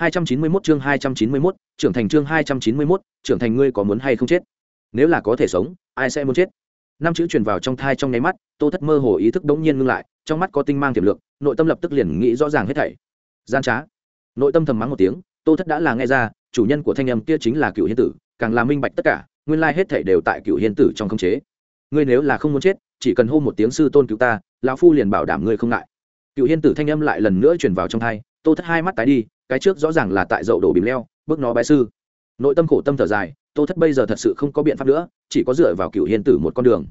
291 chương 291, trưởng thành chương 291, trưởng thành ngươi có muốn hay không chết? Nếu là có thể sống, ai sẽ muốn chết? Năm chữ truyền vào trong thai trong nháy mắt, Tô Thất mơ hồ ý thức đống nhiên ngưng lại, trong mắt có tinh mang tiềm lượng, nội tâm lập tức liền nghĩ rõ ràng hết thảy. Gian trá. Nội tâm thầm mắng một tiếng, Tô Thất đã là nghe ra, chủ nhân của thanh âm kia chính là Cựu Hiên tử, càng là minh bạch tất cả, nguyên lai hết thảy đều tại Cựu Hiên tử trong khống chế. Ngươi nếu là không muốn chết, chỉ cần hô một tiếng sư tôn cứu ta, lão phu liền bảo đảm ngươi không ngại. Cựu Hiên tử thanh âm lại lần nữa truyền vào trong thai, Tô Thất hai mắt tái đi, cái trước rõ ràng là tại dậu đổ bìm leo, bước nó bái sư. Nội tâm khổ tâm thở dài, tô thất bây giờ thật sự không có biện pháp nữa, chỉ có dựa vào cựu hiên tử một con đường.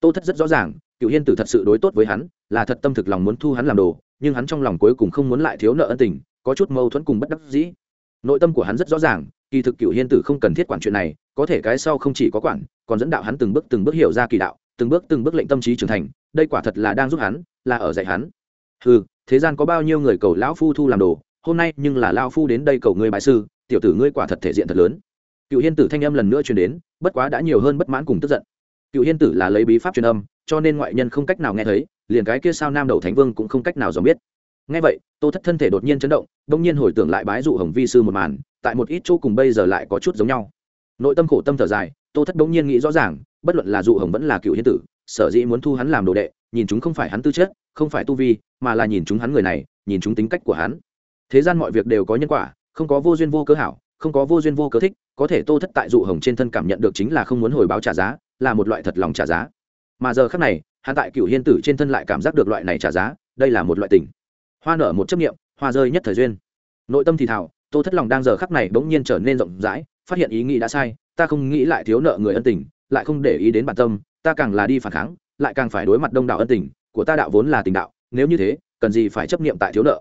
Tô thất rất rõ ràng cựu hiên tử thật sự đối tốt với hắn, là thật tâm thực lòng muốn thu hắn làm đồ, nhưng hắn trong lòng cuối cùng không muốn lại thiếu nợ ân tình, có chút mâu thuẫn cùng bất đắc dĩ. Nội tâm của hắn rất rõ ràng, kỳ thực cựu hiên tử không cần thiết quản chuyện này, có thể cái sau không chỉ có quản, còn dẫn đạo hắn từng bước từng bước hiểu ra kỳ đạo, từng bước từng bước lệnh tâm trí trưởng thành, đây quả thật là đang giúp hắn, là ở dạy hắn. Ừ thế gian có bao nhiêu người cầu lão phu thu làm đồ hôm nay nhưng là lao phu đến đây cầu ngươi bại sư, tiểu tử ngươi quả thật thể diện thật lớn. Cựu hiên tử thanh âm lần nữa truyền đến, bất quá đã nhiều hơn bất mãn cùng tức giận. Cựu hiên tử là lấy bí pháp truyền âm, cho nên ngoại nhân không cách nào nghe thấy, liền cái kia sao nam đầu thánh vương cũng không cách nào dòm biết. Nghe vậy, tô thất thân thể đột nhiên chấn động đông nhiên hồi tưởng lại bái dụ hồng vi sư một màn, tại một ít chỗ cùng bây giờ lại có chút giống nhau. Nội tâm khổ tâm thở dài, tô thất đông nhiên nghĩ rõ ràng, bất luận là dụ hồng vẫn là cựu hiên tử, sở dĩ muốn thu hắn làm đồ đệ, nhìn chúng không phải hắn tư chất, không phải tu vi, mà là nhìn chúng hắn người này, nhìn chúng tính cách của hắn thế gian mọi việc đều có nhân quả, không có vô duyên vô cớ hảo, không có vô duyên vô cớ thích, có thể tô thất tại dụ hồng trên thân cảm nhận được chính là không muốn hồi báo trả giá, là một loại thật lòng trả giá. Mà giờ khác này, hắn tại cựu hiên tử trên thân lại cảm giác được loại này trả giá, đây là một loại tình. Hoa nở một chấp nghiệm hoa rơi nhất thời duyên. Nội tâm thì thảo tô thất lòng đang giờ khắc này bỗng nhiên trở nên rộng rãi, phát hiện ý nghĩ đã sai, ta không nghĩ lại thiếu nợ người ân tình, lại không để ý đến bản tâm, ta càng là đi phản kháng, lại càng phải đối mặt đông đảo ân tình, của ta đạo vốn là tình đạo, nếu như thế, cần gì phải chấp niệm tại thiếu nợ.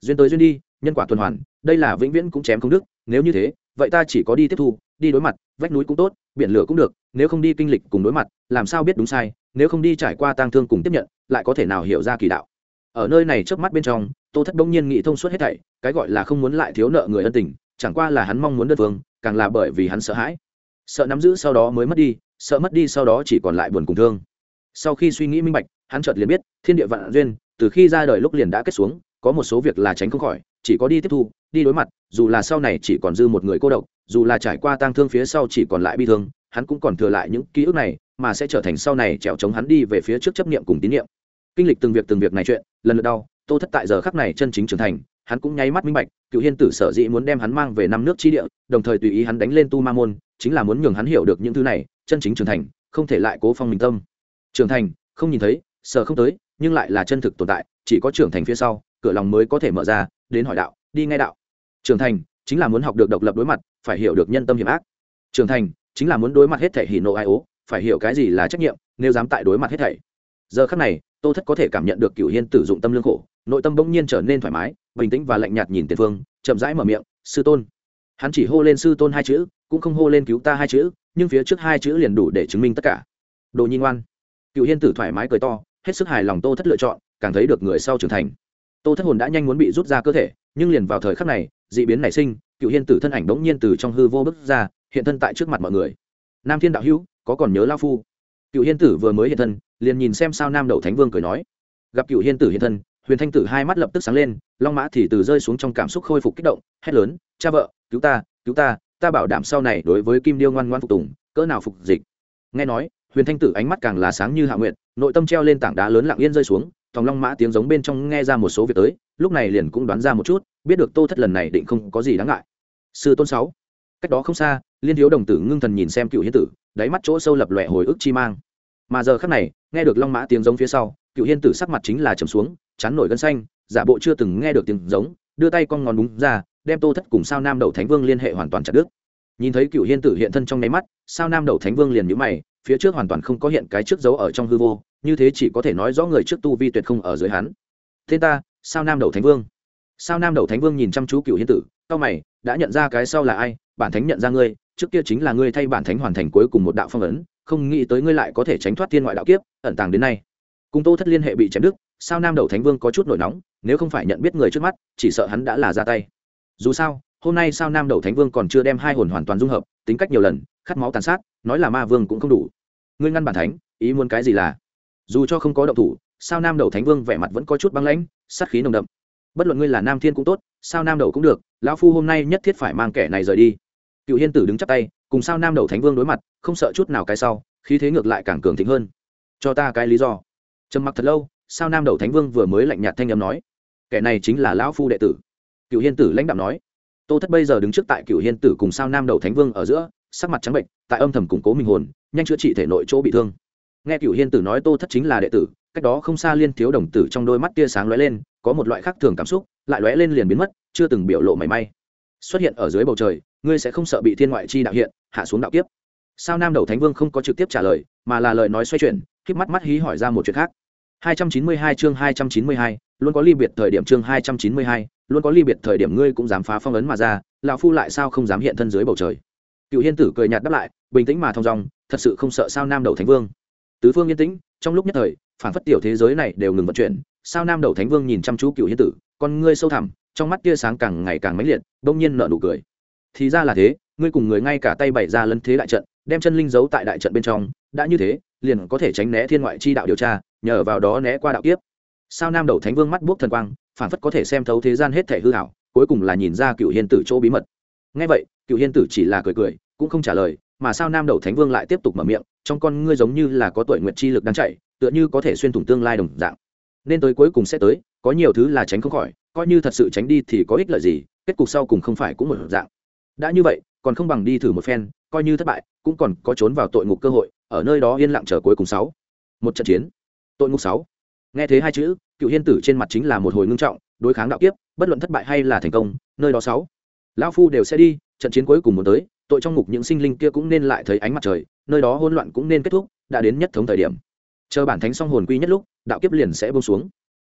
Duyên tới duyên đi nhân quả tuần hoàn, đây là vĩnh viễn cũng chém không đức nếu như thế, vậy ta chỉ có đi tiếp thu, đi đối mặt, vách núi cũng tốt, biển lửa cũng được, nếu không đi kinh lịch cùng đối mặt, làm sao biết đúng sai, nếu không đi trải qua tang thương cùng tiếp nhận, lại có thể nào hiểu ra kỳ đạo. Ở nơi này trước mắt bên trong, tô thất đông nhiên nghĩ thông suốt hết thảy, cái gọi là không muốn lại thiếu nợ người ân tình, chẳng qua là hắn mong muốn đơn phương, càng là bởi vì hắn sợ hãi. Sợ nắm giữ sau đó mới mất đi, sợ mất đi sau đó chỉ còn lại buồn cùng thương. Sau khi suy nghĩ minh bạch, hắn chợt liền biết, thiên địa vạn duyên, từ khi ra đời lúc liền đã kết xuống, có một số việc là tránh không khỏi chỉ có đi tiếp thu, đi đối mặt, dù là sau này chỉ còn dư một người cô độc, dù là trải qua tang thương phía sau chỉ còn lại bi thương, hắn cũng còn thừa lại những ký ức này, mà sẽ trở thành sau này trèo chống hắn đi về phía trước chấp niệm cùng tín niệm. Kinh lịch từng việc từng việc này chuyện, lần lượt đau, tô thất tại giờ khắc này chân chính trưởng thành, hắn cũng nháy mắt minh bạch, cựu hiên tử sở dĩ muốn đem hắn mang về năm nước chi địa, đồng thời tùy ý hắn đánh lên tu ma môn, chính là muốn nhường hắn hiểu được những thứ này, chân chính trưởng thành, không thể lại cố phong mình tâm. Trưởng thành, không nhìn thấy, sợ không tới, nhưng lại là chân thực tồn tại, chỉ có trưởng thành phía sau, cửa lòng mới có thể mở ra đến hỏi đạo, đi ngay đạo. Trưởng thành chính là muốn học được độc lập đối mặt, phải hiểu được nhân tâm hiểm ác. Trưởng thành chính là muốn đối mặt hết thể hỉ nộ ai ố, phải hiểu cái gì là trách nhiệm, nếu dám tại đối mặt hết thảy. Giờ khắc này, tô thất có thể cảm nhận được cửu hiên tử dụng tâm lương khổ, nội tâm bỗng nhiên trở nên thoải mái, bình tĩnh và lạnh nhạt nhìn tiền phương, chậm rãi mở miệng, sư tôn. Hắn chỉ hô lên sư tôn hai chữ, cũng không hô lên cứu ta hai chữ, nhưng phía trước hai chữ liền đủ để chứng minh tất cả. Đồ nhi ngoan. Cựu hiên tử thoải mái cười to, hết sức hài lòng tô thất lựa chọn, càng thấy được người sau trưởng thành tô thất hồn đã nhanh muốn bị rút ra cơ thể, nhưng liền vào thời khắc này, dị biến nảy sinh, cựu hiên tử thân ảnh đống nhiên từ trong hư vô bước ra, hiện thân tại trước mặt mọi người. Nam thiên đạo hữu, có còn nhớ lao phu? Cựu hiên tử vừa mới hiện thân, liền nhìn xem sao nam đậu thánh vương cười nói. Gặp cựu hiên tử hiện thân, huyền thanh tử hai mắt lập tức sáng lên, long mã thì từ rơi xuống trong cảm xúc khôi phục kích động, hét lớn, cha vợ, cứu ta cứu ta ta bảo đảm sau này đối với kim điêu ngoan ngoan phục tùng, cỡ nào phục dịch. Nghe nói, huyền thanh tử ánh mắt càng là sáng như hạ nguyện nội tâm treo lên tảng đá lớn lặng yên rơi xuống thòng long mã tiếng giống bên trong nghe ra một số việc tới, lúc này liền cũng đoán ra một chút, biết được tô thất lần này định không có gì đáng ngại. Sư tôn sáu. Cách đó không xa, liên thiếu đồng tử ngưng thần nhìn xem cựu hiên tử, đáy mắt chỗ sâu lập lòe hồi ức chi mang. Mà giờ khắc này, nghe được long mã tiếng giống phía sau, cựu hiên tử sắc mặt chính là trầm xuống, chán nổi gân xanh, giả bộ chưa từng nghe được tiếng giống, đưa tay con ngón đúng ra, đem tô thất cùng sao nam đầu thánh vương liên hệ hoàn toàn chặt đứt. Nhìn thấy cựu hiên tử hiện thân trong nháy mắt, sao nam đầu thánh vương liền nhíu mày, phía trước hoàn toàn không có hiện cái trước dấu ở trong hư vô như thế chỉ có thể nói rõ người trước tu vi tuyệt không ở dưới hắn. Tên ta, sao nam đầu thánh vương? Sao nam đầu thánh vương nhìn chăm chú cựu hiên tử, cao mày, đã nhận ra cái sau là ai, bản thánh nhận ra ngươi, trước kia chính là ngươi thay bản thánh hoàn thành cuối cùng một đạo phong ấn, không nghĩ tới ngươi lại có thể tránh thoát thiên ngoại đạo kiếp, ẩn tàng đến nay. Cùng tô thất liên hệ bị chém đức sao nam đầu thánh vương có chút nổi nóng, nếu không phải nhận biết người trước mắt, chỉ sợ hắn đã là ra tay. Dù sao, hôm nay sao nam đầu thánh vương còn chưa đem hai hồn hoàn toàn dung hợp, tính cách nhiều lần, khát máu tàn sát, nói là ma vương cũng không đủ. Ngươi ngăn bản thánh, ý muốn cái gì là? Dù cho không có động thủ, sao nam đầu thánh vương vẻ mặt vẫn có chút băng lãnh, sát khí nồng đậm. Bất luận ngươi là nam thiên cũng tốt, sao nam đầu cũng được, lão phu hôm nay nhất thiết phải mang kẻ này rời đi. Cựu hiên tử đứng chắp tay, cùng sao nam đầu thánh vương đối mặt, không sợ chút nào cái sau, khí thế ngược lại càng cường thịnh hơn. Cho ta cái lý do. Trầm mặc thật lâu, sao nam đầu thánh vương vừa mới lạnh nhạt thanh âm nói, kẻ này chính là lão phu đệ tử. Cựu hiên tử lãnh đạo nói, tô thất bây giờ đứng trước tại cựu hiên tử cùng sao nam đầu thánh vương ở giữa, sắc mặt trắng bệnh tại âm thầm củng cố minh hồn, nhanh chữa trị thể nội chỗ bị thương nghe cựu hiên tử nói tô thất chính là đệ tử cách đó không xa liên thiếu đồng tử trong đôi mắt tia sáng lóe lên có một loại khác thường cảm xúc lại lóe lên liền biến mất chưa từng biểu lộ mảy may xuất hiện ở dưới bầu trời ngươi sẽ không sợ bị thiên ngoại chi đạo hiện hạ xuống đạo kiếp sao nam đầu thánh vương không có trực tiếp trả lời mà là lời nói xoay chuyển k mắt mắt hí hỏi ra một chuyện khác 292 chương 292, luôn có ly biệt thời điểm chương 292, luôn có ly biệt thời điểm ngươi cũng dám phá phong ấn mà ra, lão phu lại sao không dám hiện thân dưới bầu trời. Cựu Hiên tử cười nhạt đáp lại, bình tĩnh mà thong dong, thật sự không sợ sao Nam Đầu Thánh Vương. Tứ phương yên tĩnh, trong lúc nhất thời, phản phất tiểu thế giới này đều ngừng vận chuyển, sao Nam Đầu Thánh Vương nhìn chăm chú Cựu Hiên tử, con ngươi sâu thẳm, trong mắt tia sáng càng ngày càng mãnh liệt, bỗng nhiên nở nụ cười. Thì ra là thế, ngươi cùng người ngay cả tay bày ra lân thế đại trận, đem chân linh giấu tại đại trận bên trong, đã như thế, liền có thể tránh né thiên ngoại chi đạo điều tra, nhờ vào đó né qua đạo kiếp sao nam đầu thánh vương mắt buốc thần quang phản phất có thể xem thấu thế gian hết thể hư hảo cuối cùng là nhìn ra cựu hiên tử chỗ bí mật ngay vậy cựu hiên tử chỉ là cười cười cũng không trả lời mà sao nam đầu thánh vương lại tiếp tục mở miệng, trong con ngươi giống như là có tuổi nguyện chi lực đang chạy, tựa như có thể xuyên thủng tương lai đồng dạng. Nên tới cuối cùng sẽ tới, có nhiều thứ là tránh không khỏi, coi như thật sự tránh đi thì có ích lợi gì, kết cục sau cùng không phải cũng một dạng. Đã như vậy, còn không bằng đi thử một phen, coi như thất bại, cũng còn có trốn vào tội ngục cơ hội, ở nơi đó yên lặng chờ cuối cùng sáu. Một trận chiến. Tội ngục sáu. Nghe thế hai chữ, cựu hiên tử trên mặt chính là một hồi ngưng trọng, đối kháng đạo kiếp, bất luận thất bại hay là thành công, nơi đó sáu. Lão phu đều sẽ đi, trận chiến cuối cùng muốn tới tội trong ngục những sinh linh kia cũng nên lại thấy ánh mặt trời, nơi đó hỗn loạn cũng nên kết thúc, đã đến nhất thống thời điểm. Chờ bản thánh song hồn quy nhất lúc, đạo kiếp liền sẽ buông xuống.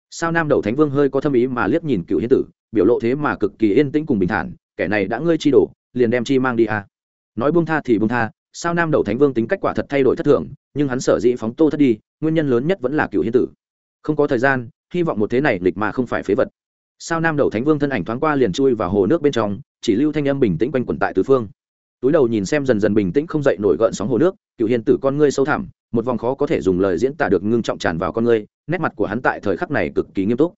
Sao nam đầu thánh vương hơi có thâm ý mà liếc nhìn cựu hiên tử, biểu lộ thế mà cực kỳ yên tĩnh cùng bình thản, kẻ này đã ngươi chi đổ liền đem chi mang đi à. nói buông tha thì buông tha, sao nam đầu thánh vương tính cách quả thật thay đổi thất thường, nhưng hắn sở dĩ phóng tô thất đi, nguyên nhân lớn nhất vẫn là cựu hiên tử. Không có thời gian, hy vọng một thế này lịch mà không phải phế vật. Sao nam đầu thánh vương thân ảnh thoáng qua liền chui vào hồ nước bên trong, chỉ lưu thanh âm bình tĩnh quanh quẩn tại tứ phương túi đầu nhìn xem dần dần bình tĩnh không dậy nổi gợn sóng hồ nước cựu hiên tử, con ngươi sâu thẳm, một vòng khó có thể dùng lời diễn tả được ngưng trọng tràn vào con ngươi, nét mặt của hắn tại thời khắc này cực kỳ nghiêm túc.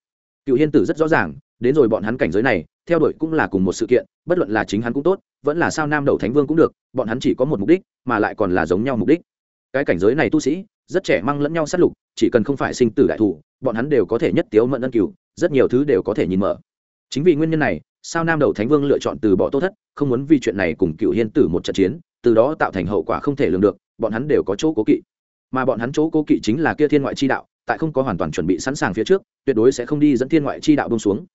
Cựu hiên tử rất rõ ràng, đến rồi bọn hắn cảnh giới này, theo đuổi cũng là cùng một sự kiện, bất luận là chính hắn cũng tốt, vẫn là sao nam đầu thánh vương cũng được, bọn hắn chỉ có một mục đích, mà lại còn là giống nhau mục đích. Cái cảnh giới này tu sĩ, rất trẻ mang lẫn nhau sát lục, chỉ cần không phải sinh tử đại thủ, bọn hắn đều có thể nhất tiếu mận ân cửu, rất nhiều thứ đều có thể nhìn mở. Chính vì nguyên nhân này sao nam đầu thánh vương lựa chọn từ bỏ tô thất, không muốn vì chuyện này cùng cựu hiên tử một trận chiến, từ đó tạo thành hậu quả không thể lường được, bọn hắn đều có chỗ cố kỵ. Mà bọn hắn chỗ cố kỵ chính là kia thiên ngoại chi đạo, tại không có hoàn toàn chuẩn bị sẵn sàng phía trước, tuyệt đối sẽ không đi dẫn thiên ngoại chi đạo bông xuống.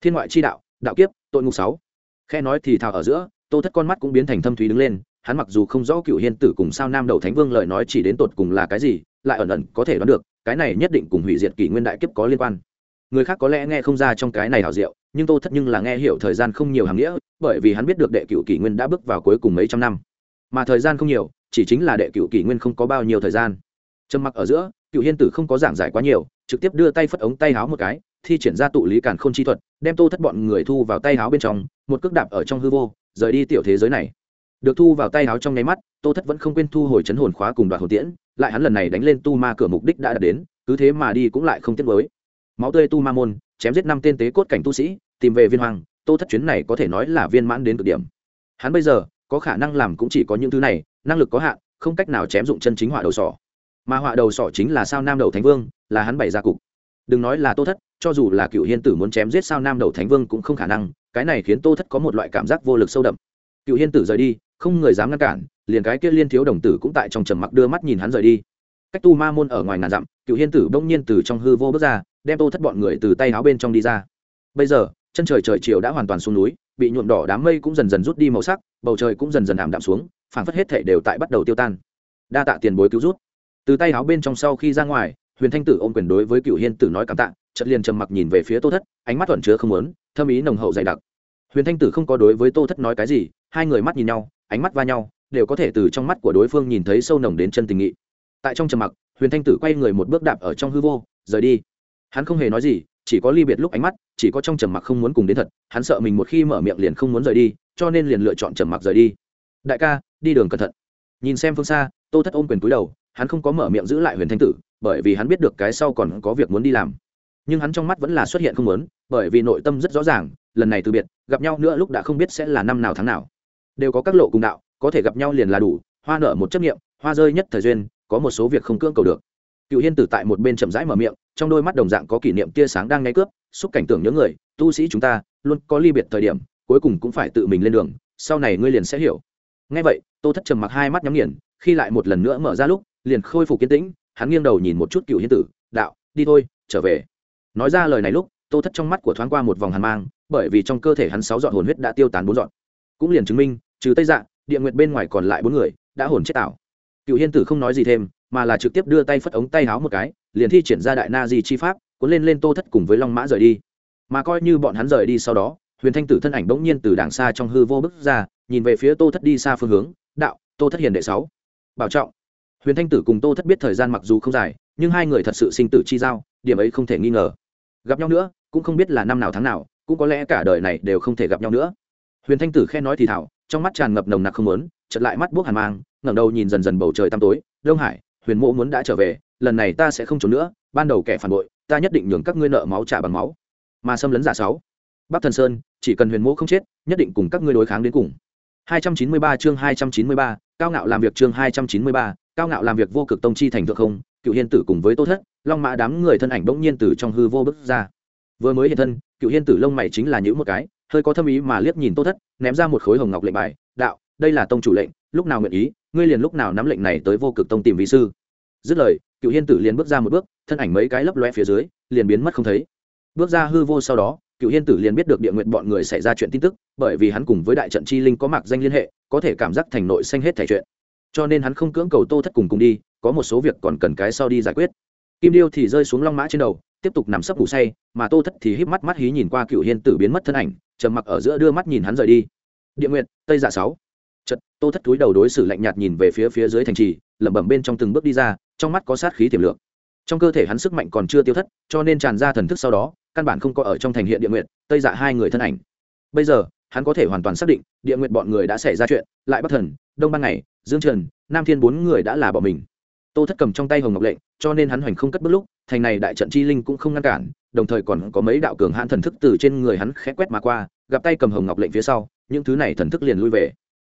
Thiên ngoại chi đạo đạo kiếp, tội ngục sáu. Khe nói thì thào ở giữa, tô thất con mắt cũng biến thành thâm thúy đứng lên, hắn mặc dù không rõ cựu hiên tử cùng sao nam đầu thánh vương lời nói chỉ đến tột cùng là cái gì, lại ẩn ẩn có thể đoán được, cái này nhất định cùng hủy diệt kỷ nguyên đại kiếp có liên quan. Người khác có lẽ nghe không ra trong cái này hảo diệu nhưng tô thất nhưng là nghe hiểu thời gian không nhiều hàng nghĩa, bởi vì hắn biết được đệ cựu kỷ nguyên đã bước vào cuối cùng mấy trăm năm. Mà thời gian không nhiều, chỉ chính là đệ cựu kỷ nguyên không có bao nhiêu thời gian. Trầm mặc ở giữa, cựu hiên tử không có giảng giải quá nhiều, trực tiếp đưa tay phất ống tay háo một cái, thi triển ra tụ lý cản không chi thuật, đem tô thất bọn người thu vào tay háo bên trong, một cước đạp ở trong hư vô, rời đi tiểu thế giới này. Được thu vào tay háo trong nháy mắt, tô thất vẫn không quên thu hồi chấn hồn khóa cùng đoạt hồn tiễn, lại hắn lần này đánh lên tu ma cửa mục đích đã đạt đến, cứ thế mà đi cũng lại không tiếc mới máu tươi tu ma môn, chém giết năm tên tế cốt cảnh tu sĩ tìm về viên hoàng tô thất chuyến này có thể nói là viên mãn đến cực điểm. Hắn bây giờ, có khả năng làm cũng chỉ có những thứ này, năng lực có hạn, không cách nào chém dụng chân chính họa đầu sỏ. Mà họa đầu sỏ chính là sao nam đầu thánh vương, là hắn bày ra cục. Đừng nói là tô thất, cho dù là cựu hiên tử muốn chém giết sao nam đầu thánh vương cũng không khả năng, cái này khiến tô thất có một loại cảm giác vô lực sâu đậm. Cựu hiên tử rời đi, không người dám ngăn cản, liền cái kia liên thiếu đồng tử cũng tại trong trầm mặc đưa mắt nhìn hắn rời đi. Cách tu ma môn ở ngoài ngàn dặm, cựu hiên tử bỗng nhiên từ trong hư vô bước ra, đem tô thất bọn người từ tay áo bên trong đi ra. Bây giờ chân trời trời chiều đã hoàn toàn xuống núi, bị nhuộm đỏ đám mây cũng dần dần rút đi màu sắc, bầu trời cũng dần dần ảm đạm xuống, phảng phất hết thể đều tại bắt đầu tiêu tan. Đa tạ tiền bối cứu rút từ tay áo bên trong sau khi ra ngoài, huyền thanh tử ôm quyền đối với cựu hiên tử nói cảm tạ, chợt liền trầm mặc nhìn về phía tô thất, ánh mắt thuận chứa không muốn, thâm ý nồng hậu dày đặc. Huyền thanh tử không có đối với tô thất nói cái gì, hai người mắt nhìn nhau, ánh mắt va nhau, đều có thể từ trong mắt của đối phương nhìn thấy sâu nồng đến chân tình nghị. Tại trong trầm mặc, huyền thanh tử quay người một bước đạp ở trong hư vô, rời đi. Hắn không hề nói gì, chỉ có ly biệt lúc ánh mắt chỉ có trong trầm mặc không muốn cùng đến thật, hắn sợ mình một khi mở miệng liền không muốn rời đi, cho nên liền lựa chọn trầm mặc rời đi. Đại ca, đi đường cẩn thận. Nhìn xem phương xa, tô thất ôm quyền túi đầu, hắn không có mở miệng giữ lại huyền thanh tử, bởi vì hắn biết được cái sau còn có việc muốn đi làm. Nhưng hắn trong mắt vẫn là xuất hiện không muốn, bởi vì nội tâm rất rõ ràng, lần này từ biệt, gặp nhau nữa lúc đã không biết sẽ là năm nào tháng nào. Đều có các lộ cùng đạo, có thể gặp nhau liền là đủ, hoa nở một chấp nghiệm hoa rơi nhất thời duyên, có một số việc không cưỡng cầu được. Cựu hiên tử tại một bên chậm rãi mở miệng trong đôi mắt đồng dạng có kỷ niệm tia sáng đang ngay cướp, xúc cảnh tưởng nhớ người, tu sĩ chúng ta, luôn có ly biệt thời điểm, cuối cùng cũng phải tự mình lên đường, sau này ngươi liền sẽ hiểu. Ngay vậy, tô thất trầm mặc hai mắt nhắm nghiền, khi lại một lần nữa mở ra lúc, liền khôi phục kiên tĩnh, hắn nghiêng đầu nhìn một chút cựu hiên tử, đạo, đi thôi, trở về. Nói ra lời này lúc, tô thất trong mắt của thoáng qua một vòng hàn mang, bởi vì trong cơ thể hắn sáu dọn hồn huyết đã tiêu tán bốn dọn. Cũng liền chứng minh, trừ tây dạ địa nguyệt bên ngoài còn lại bốn người đã hồn chết tạo cựu hiên tử không nói gì thêm mà là trực tiếp đưa tay phất ống tay háo một cái, liền thi triển ra đại na di chi pháp, cuốn lên lên tô thất cùng với long mã rời đi. Mà coi như bọn hắn rời đi sau đó, huyền thanh tử thân ảnh bỗng nhiên từ đàng xa trong hư vô bức ra, nhìn về phía tô thất đi xa phương hướng, đạo, tô thất hiền đệ sáu, bảo trọng. Huyền thanh tử cùng tô thất biết thời gian mặc dù không dài, nhưng hai người thật sự sinh tử chi giao, điểm ấy không thể nghi ngờ. Gặp nhau nữa, cũng không biết là năm nào tháng nào, cũng có lẽ cả đời này đều không thể gặp nhau nữa. Huyền thanh tử khen nói thì thảo, trong mắt tràn ngập nồng nặc không muốn chật lại mắt buốc hàn mang, ngẩng đầu nhìn dần dần bầu trời tăm tối, đông hải huyền mộ muốn đã trở về lần này ta sẽ không trốn nữa ban đầu kẻ phản bội ta nhất định nhường các ngươi nợ máu trả bằng máu. Mà xâm lấn giả sáu. Bắc thần sơn chỉ cần huyền mộ không chết nhất định cùng các ngươi đối kháng đến cùng. 293 chương 293, cao ngạo làm việc chương 293, cao ngạo làm việc vô cực tông chi thành thượng không cựu hiên tử cùng với tô thất long mã đám người thân ảnh bỗng nhiên từ trong hư vô bước ra. Vừa mới hiện thân cựu hiên tử lông mày chính là những một cái hơi có thâm ý mà liếc nhìn tô thất ném ra một khối hồng ngọc lệnh bài đạo đây là tông chủ lệnh lúc nào nguyện ý ngươi liền lúc nào nắm lệnh này tới vô cực tông tìm vị sư. Dứt lời, cựu hiên tử liền bước ra một bước, thân ảnh mấy cái lấp loe phía dưới, liền biến mất không thấy. Bước ra hư vô sau đó, cựu hiên tử liền biết được địa nguyện bọn người xảy ra chuyện tin tức, bởi vì hắn cùng với đại trận chi linh có mạc danh liên hệ, có thể cảm giác thành nội xanh hết thẻ chuyện. Cho nên hắn không cưỡng cầu tô thất cùng cùng đi, có một số việc còn cần cái sau đi giải quyết. Kim điêu thì rơi xuống long mã trên đầu, tiếp tục nằm sấp ngủ say, mà tô thất thì híp mắt mắt hí nhìn qua cựu hiên tử biến mất thân ảnh, trầm mặc ở giữa đưa mắt nhìn hắn rời đi. Địa nguyện, tây dạ sáu tô thất túi đầu đối xử lạnh nhạt nhìn về phía phía dưới thành trì, lẩm bẩm bên trong từng bước đi ra, trong mắt có sát khí tiềm lượng. Trong cơ thể hắn sức mạnh còn chưa tiêu thất, cho nên tràn ra thần thức sau đó, căn bản không có ở trong thành hiện địa nguyện tây dạ hai người thân ảnh. Bây giờ, hắn có thể hoàn toàn xác định, địa nguyện bọn người đã xảy ra chuyện, lại bắc thần, đông ban ngày, dương trần, nam thiên bốn người đã là bỏ mình. Tô thất cầm trong tay hồng ngọc lệnh, cho nên hắn hoành không cất bước lúc, thành này đại trận chi linh cũng không ngăn cản, đồng thời còn có mấy đạo cường hãn thần thức từ trên người hắn khẽ quét mà qua, gặp tay cầm hồng ngọc lệnh phía sau, những thứ này thần thức liền lui về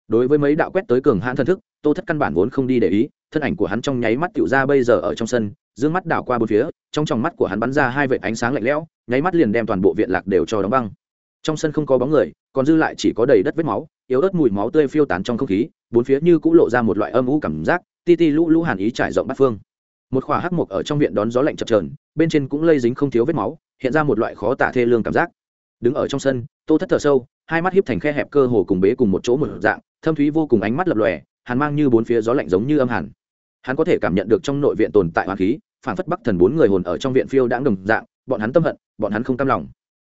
đối với mấy đạo quét tới cường hãn thần thức, tô thất căn bản vốn không đi để ý, thân ảnh của hắn trong nháy mắt tựu ra bây giờ ở trong sân, dương mắt đảo qua bốn phía, trong tròng mắt của hắn bắn ra hai vệt ánh sáng lạnh lẽo, nháy mắt liền đem toàn bộ viện lạc đều cho đóng băng. Trong sân không có bóng người, còn dư lại chỉ có đầy đất vết máu, yếu ớt mùi máu tươi phiêu tán trong không khí, bốn phía như cũng lộ ra một loại âm u cảm giác, ti ti lũ lũ hàn ý trải rộng bát phương. Một khỏa hắc mục ở trong viện đón gió lạnh chập trờn bên trên cũng lây dính không thiếu vết máu, hiện ra một loại khó tả thê lương cảm giác. Đứng ở trong sân, tô thất thở sâu, hai mắt hiếp thành khe hẹp cơ hồ cùng bế cùng một chỗ một dạng thâm thúy vô cùng ánh mắt lập lòe hắn mang như bốn phía gió lạnh giống như âm hàn. Hắn có thể cảm nhận được trong nội viện tồn tại hoàng khí, phản phất bắc thần bốn người hồn ở trong viện phiêu đãng đồng dạng, bọn hắn tâm hận, bọn hắn không cam lòng.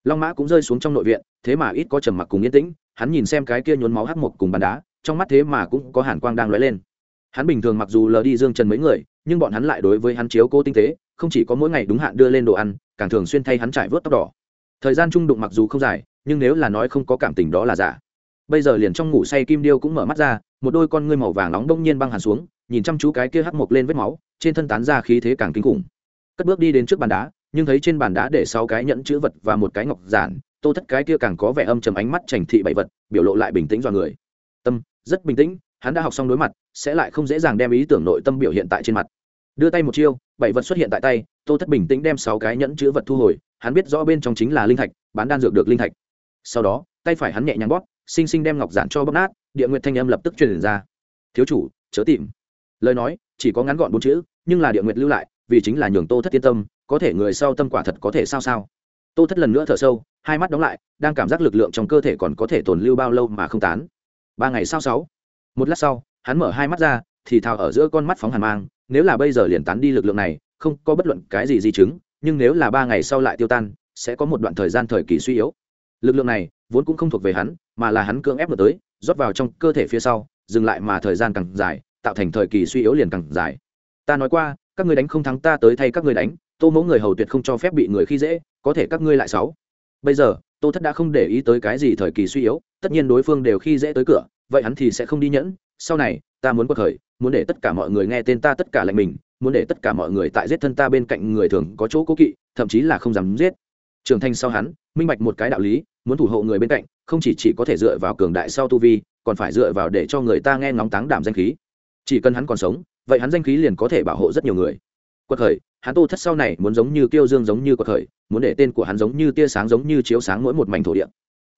Long mã cũng rơi xuống trong nội viện, thế mà ít có trầm mặc cùng yên tĩnh, hắn nhìn xem cái kia nhốn máu hắc một cùng bàn đá, trong mắt thế mà cũng có hàn quang đang lóe lên. Hắn bình thường mặc dù lờ đi dương trần mấy người, nhưng bọn hắn lại đối với hắn chiếu cố tinh tế, không chỉ có mỗi ngày đúng hạn đưa lên đồ ăn, càng thường xuyên thay hắn trải vớt tóc đỏ. Thời gian trung đụng mặc dù không dài, nhưng nếu là nói không có cảm tình đó là giả bây giờ liền trong ngủ say kim điêu cũng mở mắt ra, một đôi con ngươi màu vàng nóng đông nhiên băng hàn xuống, nhìn chăm chú cái kia hắc mộc lên vết máu, trên thân tán ra khí thế càng kinh khủng. Cất bước đi đến trước bàn đá, nhưng thấy trên bàn đá để sáu cái nhẫn chữ vật và một cái ngọc giản, tô thất cái kia càng có vẻ âm trầm ánh mắt trành thị bảy vật, biểu lộ lại bình tĩnh do người. Tâm, rất bình tĩnh, hắn đã học xong đối mặt, sẽ lại không dễ dàng đem ý tưởng nội tâm biểu hiện tại trên mặt. Đưa tay một chiêu, bảy vật xuất hiện tại tay, tô thất bình tĩnh đem sáu cái nhẫn chữ vật thu hồi, hắn biết rõ bên trong chính là linh thạch, bán đan dược được linh thạch. Sau đó, tay phải hắn nhẹ nhàng bóp sinh sinh đem ngọc giản cho bóp nát, địa nguyện thanh âm lập tức truyền ra. Thiếu chủ, chớ tìm. Lời nói, chỉ có ngắn gọn bốn chữ, nhưng là địa nguyện lưu lại, vì chính là nhường tô thất tiên tâm, có thể người sau tâm quả thật có thể sao sao. Tô thất lần nữa thở sâu, hai mắt đóng lại, đang cảm giác lực lượng trong cơ thể còn có thể tồn lưu bao lâu mà không tán. Ba ngày sau sáu. Một lát sau, hắn mở hai mắt ra, thì thào ở giữa con mắt phóng hàn mang, nếu là bây giờ liền tán đi lực lượng này, không có bất luận cái gì di chứng, nhưng nếu là ba ngày sau lại tiêu tan, sẽ có một đoạn thời gian thời kỳ suy yếu. Lực lượng này vốn cũng không thuộc về hắn, mà là hắn cưỡng ép được tới, rót vào trong cơ thể phía sau, dừng lại mà thời gian càng dài, tạo thành thời kỳ suy yếu liền càng dài. Ta nói qua, các ngươi đánh không thắng ta tới thay các ngươi đánh, tô mẫu người hầu tuyệt không cho phép bị người khi dễ, có thể các ngươi lại sáu. Bây giờ, tô thất đã không để ý tới cái gì thời kỳ suy yếu, tất nhiên đối phương đều khi dễ tới cửa, vậy hắn thì sẽ không đi nhẫn. Sau này, ta muốn quật khởi, muốn để tất cả mọi người nghe tên ta tất cả lệnh mình, muốn để tất cả mọi người tại giết thân ta bên cạnh người thường có chỗ cố kỵ, thậm chí là không dám giết. Trưởng thành sau hắn, minh bạch một cái đạo lý muốn thủ hộ người bên cạnh, không chỉ chỉ có thể dựa vào cường đại sau tu vi, còn phải dựa vào để cho người ta nghe ngóng táng đảm danh khí. Chỉ cần hắn còn sống, vậy hắn danh khí liền có thể bảo hộ rất nhiều người. Quật khởi, hắn tô thất sau này muốn giống như kiêu dương giống như quật khởi, muốn để tên của hắn giống như tia sáng giống như chiếu sáng mỗi một mảnh thổ địa.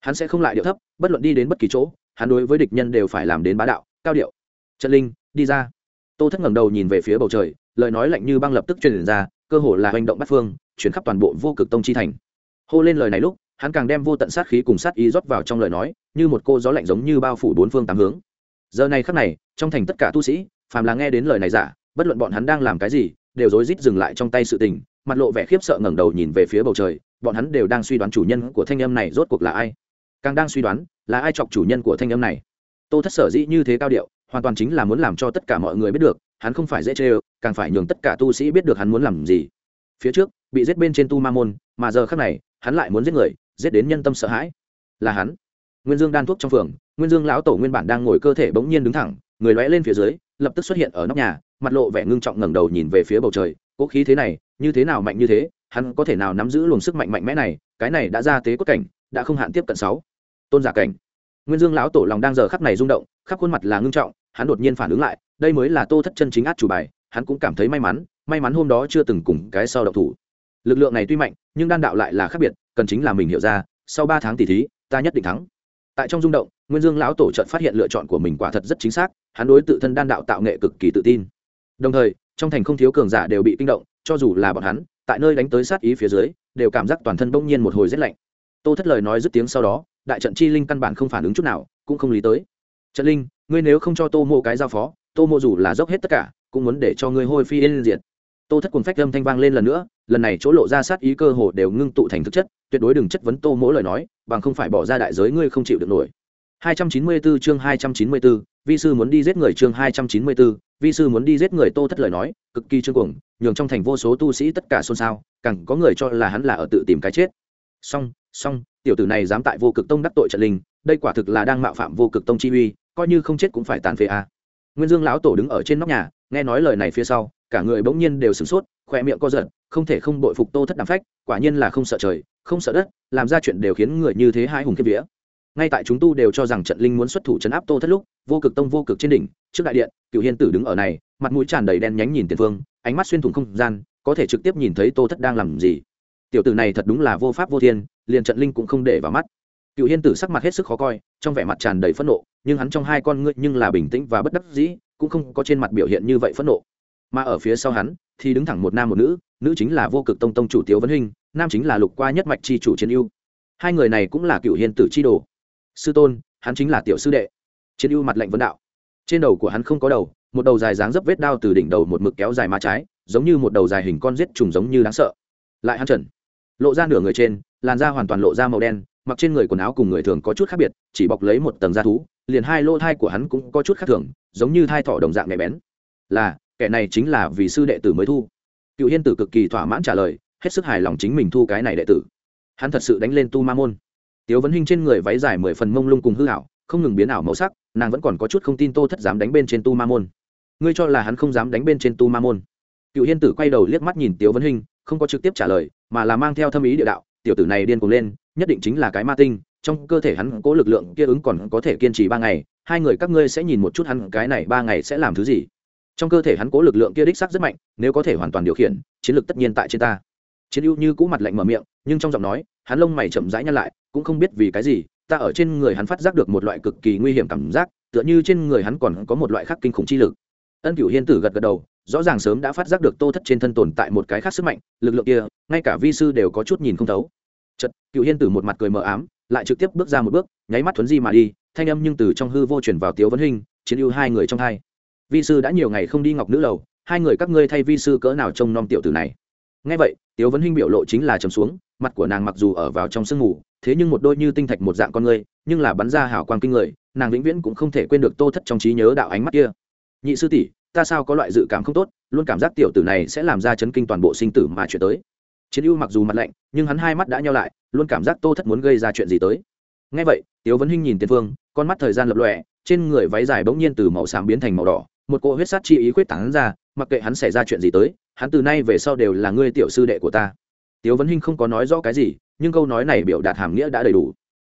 Hắn sẽ không lại điệu thấp, bất luận đi đến bất kỳ chỗ, hắn đối với địch nhân đều phải làm đến bá đạo, cao điệu. Trận linh, đi ra. Tô thất ngẩng đầu nhìn về phía bầu trời, lời nói lạnh như băng lập tức truyền ra, cơ hồ là hành động bắt phương, chuyển khắp toàn bộ vô cực tông chi thành. Hô lên lời này lúc hắn càng đem vô tận sát khí cùng sát ý rót vào trong lời nói, như một cô gió lạnh giống như bao phủ bốn phương tám hướng. Giờ này khắc này, trong thành tất cả tu sĩ, phàm là nghe đến lời này giả, bất luận bọn hắn đang làm cái gì, đều rối rít dừng lại trong tay sự tình, mặt lộ vẻ khiếp sợ ngẩng đầu nhìn về phía bầu trời, bọn hắn đều đang suy đoán chủ nhân của thanh âm này rốt cuộc là ai. Càng đang suy đoán, là ai chọc chủ nhân của thanh âm này? Tô thất sở dĩ như thế cao điệu, hoàn toàn chính là muốn làm cho tất cả mọi người biết được, hắn không phải dễ chê càng phải nhường tất cả tu sĩ biết được hắn muốn làm gì. Phía trước, bị giết bên trên tu ma môn, mà giờ khắc này, hắn lại muốn giết người giết đến nhân tâm sợ hãi. Là hắn. Nguyên dương đan thuốc trong phường, nguyên dương lão tổ nguyên bản đang ngồi cơ thể bỗng nhiên đứng thẳng, người lóe lên phía dưới, lập tức xuất hiện ở nóc nhà, mặt lộ vẻ ngưng trọng ngẩng đầu nhìn về phía bầu trời. Cố khí thế này, như thế nào mạnh như thế, hắn có thể nào nắm giữ luồng sức mạnh mạnh mẽ này, cái này đã ra tế cốt cảnh, đã không hạn tiếp cận sáu. Tôn giả cảnh. Nguyên dương lão tổ lòng đang giờ khắp này rung động, khắp khuôn mặt là ngưng trọng, hắn đột nhiên phản ứng lại, đây mới là tô thất chân chính át chủ bài, hắn cũng cảm thấy may mắn may mắn hôm đó chưa từng cùng cái sau độc thủ. Lực lượng này tuy mạnh, nhưng đan đạo lại là khác biệt cần chính là mình hiểu ra, sau ba tháng tỷ thí, ta nhất định thắng. Tại trong rung động, nguyên dương lão tổ trận phát hiện lựa chọn của mình quả thật rất chính xác, hắn đối tự thân đan đạo tạo nghệ cực kỳ tự tin. Đồng thời, trong thành không thiếu cường giả đều bị kinh động, cho dù là bọn hắn, tại nơi đánh tới sát ý phía dưới, đều cảm giác toàn thân bỗng nhiên một hồi rét lạnh. Tô thất lời nói dứt tiếng sau đó, đại trận chi linh căn bản không phản ứng chút nào, cũng không lý tới. Trận linh, ngươi nếu không cho tô mô cái giao phó, tô mô dù là dốc hết tất cả, cũng muốn để cho ngươi hôi phi yên diệt. Tô thất cuồng phách âm thanh vang lên lần nữa lần này chỗ lộ ra sát ý cơ hồ đều ngưng tụ thành thực chất tuyệt đối đừng chất vấn tô mỗi lời nói bằng không phải bỏ ra đại giới ngươi không chịu được nổi 294 chương 294, vi sư muốn đi giết người chương 294, vi sư muốn đi giết người tô thất lời nói cực kỳ trương cuồng nhường trong thành vô số tu sĩ tất cả xôn xao càng có người cho là hắn là ở tự tìm cái chết song song tiểu tử này dám tại vô cực tông đắc tội trận linh đây quả thực là đang mạo phạm vô cực tông chi uy coi như không chết cũng phải tàn phế a à. nguyên dương lão tổ đứng ở trên nóc nhà nghe nói lời này phía sau cả người bỗng nhiên đều sửng sốt khỏe miệng co giật không thể không bội phục tô thất đàm phách, quả nhiên là không sợ trời, không sợ đất, làm ra chuyện đều khiến người như thế hai hùng kiếp vía. Ngay tại chúng tu đều cho rằng trận linh muốn xuất thủ chấn áp tô thất lúc, vô cực tông vô cực trên đỉnh, trước đại điện cựu hiên tử đứng ở này, mặt mũi tràn đầy đen nhánh nhìn tiền phương, ánh mắt xuyên thủng không gian, có thể trực tiếp nhìn thấy tô thất đang làm gì. Tiểu tử này thật đúng là vô pháp vô thiên, liền trận linh cũng không để vào mắt. Cựu hiên tử sắc mặt hết sức khó coi, trong vẻ mặt tràn đầy phẫn nộ, nhưng hắn trong hai con ngươi nhưng là bình tĩnh và bất đắc dĩ, cũng không có trên mặt biểu hiện như vậy phẫn nộ. Mà ở phía sau hắn, thì đứng thẳng một nam một nữ nữ chính là vô cực tông tông chủ tiếu vấn hình nam chính là lục qua nhất mạch chi chủ chiến ưu. Hai người này cũng là cựu hiền tử chi đồ. Sư tôn, hắn chính là tiểu sư đệ. Chiến ưu mặt lệnh vấn đạo. Trên đầu của hắn không có đầu, một đầu dài dáng dấp vết đao từ đỉnh đầu một mực kéo dài má trái, giống như một đầu dài hình con rết trùng giống như đáng sợ. Lại hắn trần. Lộ ra nửa người trên, làn da hoàn toàn lộ ra màu đen, mặc trên người quần áo cùng người thường có chút khác biệt, chỉ bọc lấy một tầng da thú, liền hai lỗ thai của hắn cũng có chút khác thường, giống như thai thỏ đồng dạng nhạy bén. Là, kẻ này chính là vì sư đệ tử mới thu cựu hiên tử cực kỳ thỏa mãn trả lời, hết sức hài lòng chính mình thu cái này đệ tử. Hắn thật sự đánh lên tu ma môn. Tiếu vấn hinh trên người váy dài mười phần mông lung cùng hư hảo không ngừng biến ảo màu sắc, nàng vẫn còn có chút không tin tô thất dám đánh bên trên tu ma môn. Ngươi cho là hắn không dám đánh bên trên tu ma môn? Cựu hiên tử quay đầu liếc mắt nhìn tiếu vấn hinh, không có trực tiếp trả lời, mà là mang theo thâm ý địa đạo, tiểu tử này điên cuồng lên, nhất định chính là cái ma tinh, trong cơ thể hắn cố lực lượng kia ứng còn có thể kiên trì ba ngày, hai người các ngươi sẽ nhìn một chút hắn, cái này ba ngày sẽ làm thứ gì? Trong cơ thể hắn cố lực lượng kia đích sắc rất mạnh, nếu có thể hoàn toàn điều khiển, chiến lược tất nhiên tại trên ta. Chiến ưu như cũ mặt lạnh mở miệng, nhưng trong giọng nói, hắn lông mày chậm rãi nhăn lại, cũng không biết vì cái gì, ta ở trên người hắn phát giác được một loại cực kỳ nguy hiểm cảm giác, tựa như trên người hắn còn có một loại khác kinh khủng chi lực. Ân cửu hiên tử gật gật đầu, rõ ràng sớm đã phát giác được tô thất trên thân tồn tại một cái khác sức mạnh, lực lượng kia, ngay cả vi sư đều có chút nhìn không thấu. Chật cựu hiên tử một mặt cười mờ ám, lại trực tiếp bước ra một bước, nháy mắt thuấn di mà đi, thanh âm nhưng từ trong hư vô chuyển vào tiếu vấn hình chiến ưu hai người trong hai vi sư đã nhiều ngày không đi ngọc nữ lầu, hai người các ngươi thay vi sư cỡ nào trông nom tiểu tử này. Ngay vậy, tiếu vấn Hinh biểu lộ chính là trầm xuống, mặt của nàng mặc dù ở vào trong sương mù, thế nhưng một đôi như tinh thạch một dạng con ngươi nhưng là bắn ra hảo quang kinh người, nàng vĩnh viễn cũng không thể quên được tô thất trong trí nhớ đạo ánh mắt kia. Nhị sư tỷ, ta sao có loại dự cảm không tốt, luôn cảm giác tiểu tử này sẽ làm ra chấn kinh toàn bộ sinh tử mà chuyển tới. Chiến ưu mặc dù mặt lạnh, nhưng hắn hai mắt đã nhau lại, luôn cảm giác tô thất muốn gây ra chuyện gì tới. Ngay vậy, tiếu vấn hinh nhìn tiền phương, con mắt thời gian lập lòe, trên người váy dài bỗng nhiên từ màu xám biến thành màu đỏ một cỗ huyết sát chi ý quyết tảng ra, mặc kệ hắn xảy ra chuyện gì tới, hắn từ nay về sau đều là ngươi tiểu sư đệ của ta. Tiếu vấn hinh không có nói rõ cái gì, nhưng câu nói này biểu đạt hàm nghĩa đã đầy đủ.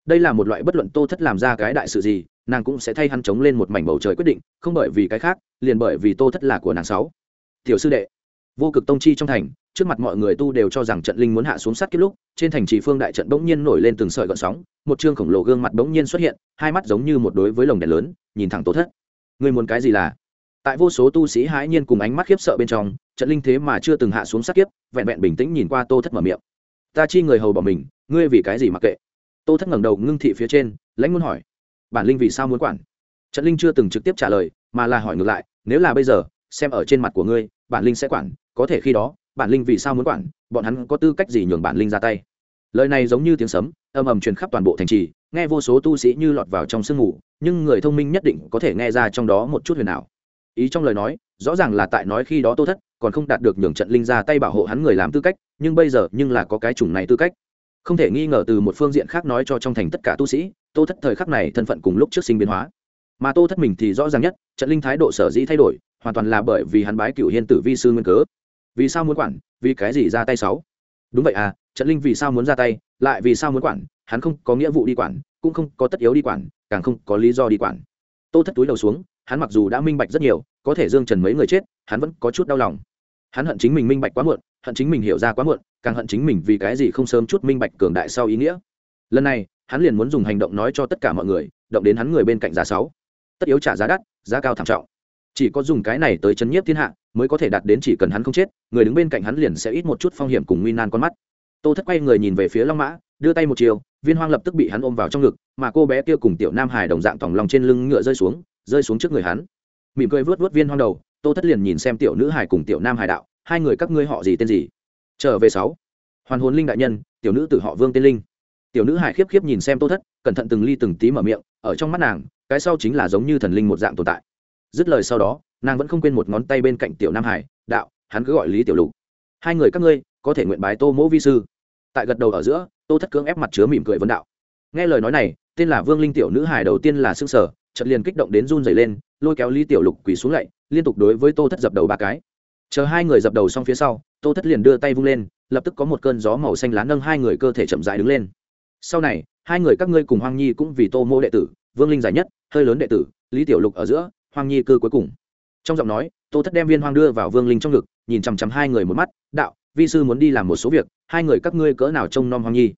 Đây là một loại bất luận tô thất làm ra cái đại sự gì, nàng cũng sẽ thay hắn chống lên một mảnh bầu trời quyết định, không bởi vì cái khác, liền bởi vì tô thất là của nàng sáu. Tiểu sư đệ, vô cực tông chi trong thành, trước mặt mọi người tu đều cho rằng trận linh muốn hạ xuống sát kiếp lúc, trên thành trì phương đại trận bỗng nhiên nổi lên từng sợi gợn sóng, một trương khổng lồ gương mặt bỗng nhiên xuất hiện, hai mắt giống như một đối với lồng đèn lớn, nhìn thẳng tô thất. Người muốn cái gì là? Tại vô số tu sĩ hãi nhiên cùng ánh mắt khiếp sợ bên trong, trận linh thế mà chưa từng hạ xuống sát kiếp, vẹn vẹn bình tĩnh nhìn qua tô thất mở miệng. Ta chi người hầu bỏ mình, ngươi vì cái gì mặc kệ? Tô thất ngẩng đầu ngưng thị phía trên, lãnh muốn hỏi. Bản linh vì sao muốn quản? Trận linh chưa từng trực tiếp trả lời, mà là hỏi ngược lại, nếu là bây giờ, xem ở trên mặt của ngươi, bản linh sẽ quản, có thể khi đó, bản linh vì sao muốn quản, bọn hắn có tư cách gì nhường bản linh ra tay? Lời này giống như tiếng sấm, âm ầm truyền khắp toàn bộ thành trì, nghe vô số tu sĩ như lọt vào trong sương mù, nhưng người thông minh nhất định có thể nghe ra trong đó một chút huyền ảo ý trong lời nói, rõ ràng là tại nói khi đó tô thất còn không đạt được nhường trận linh ra tay bảo hộ hắn người làm tư cách, nhưng bây giờ nhưng là có cái chủng này tư cách. Không thể nghi ngờ từ một phương diện khác nói cho trong thành tất cả tu sĩ, tô thất thời khắc này thân phận cùng lúc trước sinh biến hóa. Mà tô thất mình thì rõ ràng nhất, trận linh thái độ sở dĩ thay đổi, hoàn toàn là bởi vì hắn bái cửu hiên tử vi sư nguyên cớ. Vì sao muốn quản, vì cái gì ra tay sáu? Đúng vậy à trận linh vì sao muốn ra tay, lại vì sao muốn quản, hắn không có nghĩa vụ đi quản, cũng không có tất yếu đi quản, càng không có lý do đi quản. Tô thất túi đầu xuống hắn mặc dù đã minh bạch rất nhiều, có thể dương trần mấy người chết, hắn vẫn có chút đau lòng. Hắn hận chính mình minh bạch quá muộn, hận chính mình hiểu ra quá muộn, càng hận chính mình vì cái gì không sớm chút minh bạch cường đại sau ý nghĩa. Lần này, hắn liền muốn dùng hành động nói cho tất cả mọi người, động đến hắn người bên cạnh giá sáu. Tất yếu trả giá đắt, giá cao thảm trọng. Chỉ có dùng cái này tới chấn nhiếp thiên hạ, mới có thể đạt đến chỉ cần hắn không chết, người đứng bên cạnh hắn liền sẽ ít một chút phong hiểm cùng nguy nan con mắt. Tô thất quay người nhìn về phía long mã, đưa tay một chiều, viên hoang lập tức bị hắn ôm vào trong ngực, mà cô bé kia cùng tiểu nam hải đồng dạng tòng lòng trên lưng ngựa rơi xuống rơi xuống trước người hắn. Mỉm cười vớt vớt viên hoang đầu, tô thất liền nhìn xem tiểu nữ hải cùng tiểu nam hải đạo, hai người các ngươi họ gì tên gì? Trở về sáu. Hoàn hồn linh đại nhân, tiểu nữ tử họ vương tên linh. Tiểu nữ hải khiếp khiếp nhìn xem tô thất, cẩn thận từng ly từng tí mở miệng, ở trong mắt nàng, cái sau chính là giống như thần linh một dạng tồn tại. Dứt lời sau đó, nàng vẫn không quên một ngón tay bên cạnh tiểu nam hải đạo, hắn cứ gọi lý tiểu lục. Hai người các ngươi, có thể nguyện bái tô mỗ vi sư. Tại gật đầu ở giữa, tô thất cưỡng ép mặt chứa mỉm cười vấn đạo. Nghe lời nói này, tên là vương linh tiểu nữ hải đầu tiên là xương sở chợt liền kích động đến run rẩy lên, lôi kéo lý tiểu lục quỳ xuống lạy liên tục đối với tô thất dập đầu ba cái. Chờ hai người dập đầu xong phía sau, tô thất liền đưa tay vung lên, lập tức có một cơn gió màu xanh lá nâng hai người cơ thể chậm rãi đứng lên. Sau này, hai người các ngươi cùng hoang nhi cũng vì tô mô đệ tử, vương linh giải nhất, hơi lớn đệ tử, lý tiểu lục ở giữa, hoang nhi cơ cuối cùng. Trong giọng nói, tô thất đem viên hoang đưa vào vương linh trong ngực, nhìn chằm chằm hai người một mắt, đạo, vi sư muốn đi làm một số việc, hai người các ngươi cỡ nào trông nom hoang nhi?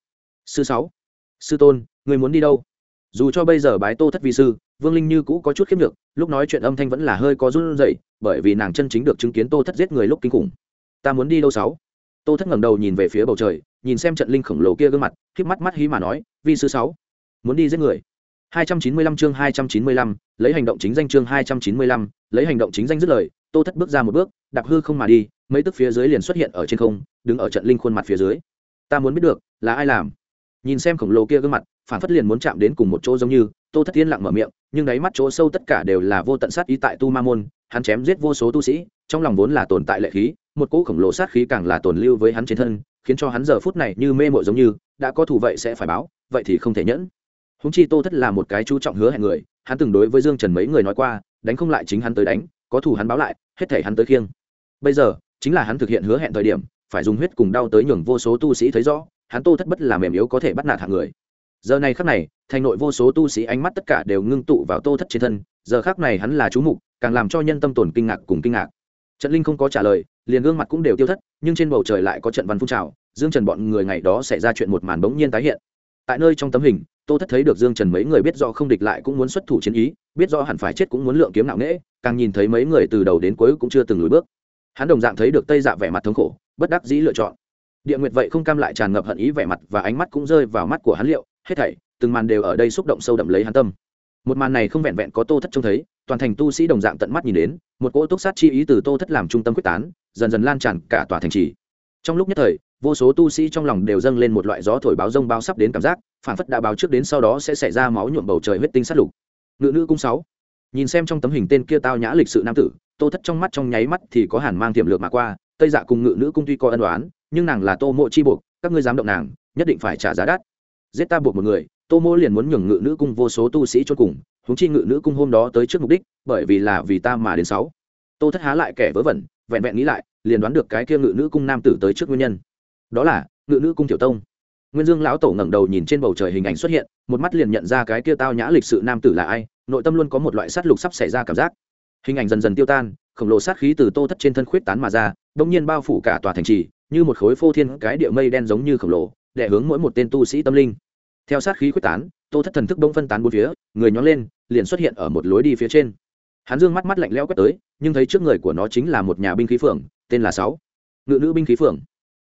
Sư sáu, sư tôn người muốn đi đâu? Dù cho bây giờ bái tô thất vi sư vương linh như cũ có chút khiếp nhược lúc nói chuyện âm thanh vẫn là hơi có run rẩy bởi vì nàng chân chính được chứng kiến tô thất giết người lúc kinh khủng ta muốn đi đâu sáu tô thất ngẩng đầu nhìn về phía bầu trời nhìn xem trận linh khổng lồ kia gương mặt khiếp mắt mắt hí mà nói vi sư sáu muốn đi giết người 295 chương 295, lấy hành động chính danh chương 295, lấy hành động chính danh dứt lời, Tô Thất bước ra một bước, đạp hư không mà đi, mấy tức phía dưới liền xuất hiện ở trên không, đứng ở trận linh khuôn mặt phía dưới. Ta muốn biết được, là ai làm? Nhìn xem khổng lồ kia gương mặt, phản phất liền muốn chạm đến cùng một chỗ giống như, Tô Thất thiên lặng mở miệng, nhưng đáy mắt chỗ sâu tất cả đều là vô tận sát ý tại Tu Ma môn, hắn chém giết vô số tu sĩ, trong lòng vốn là tồn tại lệ khí, một cỗ khổng lồ sát khí càng là tồn lưu với hắn trên thân, khiến cho hắn giờ phút này như mê mội giống như, đã có thủ vậy sẽ phải báo, vậy thì không thể nhẫn. Húng chi tô thất là một cái chú trọng hứa hẹn người hắn từng đối với dương trần mấy người nói qua đánh không lại chính hắn tới đánh có thủ hắn báo lại hết thể hắn tới khiêng. Bây giờ chính là hắn thực hiện hứa hẹn thời điểm phải dùng huyết cùng đau tới nhường vô số tu sĩ thấy rõ hắn tô thất bất là mềm yếu có thể bắt nạt hạng người. Giờ này khắc này thành nội vô số tu sĩ ánh mắt tất cả đều ngưng tụ vào tô thất trên thân, giờ khắc này hắn là chú mục, càng làm cho nhân tâm tổn kinh ngạc cùng kinh ngạc. Trận linh không có trả lời, liền gương mặt cũng đều tiêu thất, nhưng trên bầu trời lại có trận văn phun trào, dương trần bọn người ngày đó xảy ra chuyện một màn bỗng nhiên tái hiện. Tại nơi trong tấm hình, tô thất thấy được dương trần mấy người biết rõ không địch lại cũng muốn xuất thủ chiến ý, biết rõ hẳn phải chết cũng muốn lượng kiếm nặng nễ càng nhìn thấy mấy người từ đầu đến cuối cũng chưa từng lùi bước. Hắn đồng dạng thấy được tây dạ vẻ mặt thống khổ, bất đắc dĩ lựa chọn. Địa nguyệt vậy không cam lại tràn ngập hận ý vẻ mặt và ánh mắt cũng rơi vào mắt của hắn liệu, hết thảy từng màn đều ở đây xúc động sâu đậm lấy hắn tâm. Một màn này không vẹn vẹn có tô thất trông thấy, toàn thành tu sĩ đồng dạng tận mắt nhìn đến, một cỗ túc sát chi ý từ tô thất làm trung tâm quyết tán, dần dần lan tràn cả tòa thành trì. Trong lúc nhất thời, vô số tu sĩ trong lòng đều dâng lên một loại gió thổi báo rông bao sắp đến cảm giác, phản phất đã báo trước đến sau đó sẽ xảy ra máu nhuộm bầu trời huyết tinh sát lục. Ngự nữ cung sáu. Nhìn xem trong tấm hình tên kia tao nhã lịch sự nam tử, tô thất trong mắt trong nháy mắt thì có hàn mang tiềm lược mà qua, tây dạ cùng ngự nữ cung tuy có ân đoán nhưng nàng là tô mộ chi buộc, các ngươi dám động nàng, nhất định phải trả giá đắt. Giết ta buộc một người tô Mô liền muốn nhường ngự nữ cung vô số tu sĩ cho cùng húng chi ngự nữ cung hôm đó tới trước mục đích, bởi vì là vì ta mà đến sáu. Tô thất há lại kẻ vớ vẩn, vẹn vẹn nghĩ lại, liền đoán được cái kia ngự nữ cung nam tử tới trước nguyên nhân. Đó là, ngự nữ cung tiểu tông. Nguyên dương lão tổ ngẩng đầu nhìn trên bầu trời hình ảnh xuất hiện, một mắt liền nhận ra cái kia tao nhã lịch sự nam tử là ai, nội tâm luôn có một loại sát lục sắp xảy ra cảm giác. Hình ảnh dần dần tiêu tan, khổng lồ sát khí từ tô thất trên thân khuyết tán mà ra đông nhiên bao phủ cả tòa thành trì, như một khối phô thiên cái địa mây đen giống như khổng lồ để hướng mỗi một tên tu sĩ tâm linh theo sát khí quyết tán, tô thất thần thức bông phân tán bốn phía, người nhón lên, liền xuất hiện ở một lối đi phía trên. Hắn dương mắt mắt lạnh lẽo quét tới, nhưng thấy trước người của nó chính là một nhà binh khí phường, tên là sáu. Ngự nữ binh khí phường.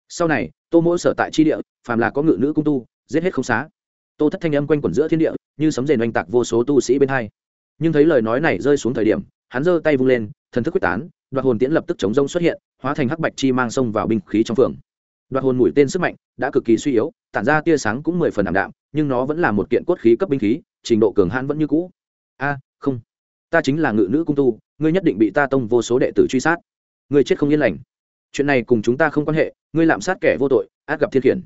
Sau này, tô mỗi sở tại tri địa, phàm là có ngự nữ cung tu, giết hết không xá. Tô thất thanh âm quanh quẩn giữa thiên địa, như sấm rền oanh tạc vô số tu sĩ bên hai. Nhưng thấy lời nói này rơi xuống thời điểm, hắn giơ tay vung lên, thần thức quyết tán, đoạt hồn tiễn lập tức chống rông xuất hiện, hóa thành hắc bạch chi mang sông vào binh khí trong phường đoạt hồn mũi tên sức mạnh đã cực kỳ suy yếu, tản ra tia sáng cũng mười phần ảm đạm, nhưng nó vẫn là một kiện cốt khí cấp binh khí, trình độ cường hãn vẫn như cũ. A, không. Ta chính là ngự nữ cung tu, ngươi nhất định bị ta tông vô số đệ tử truy sát. Ngươi chết không yên lành. Chuyện này cùng chúng ta không quan hệ, ngươi lạm sát kẻ vô tội, át gặp thiên khiển.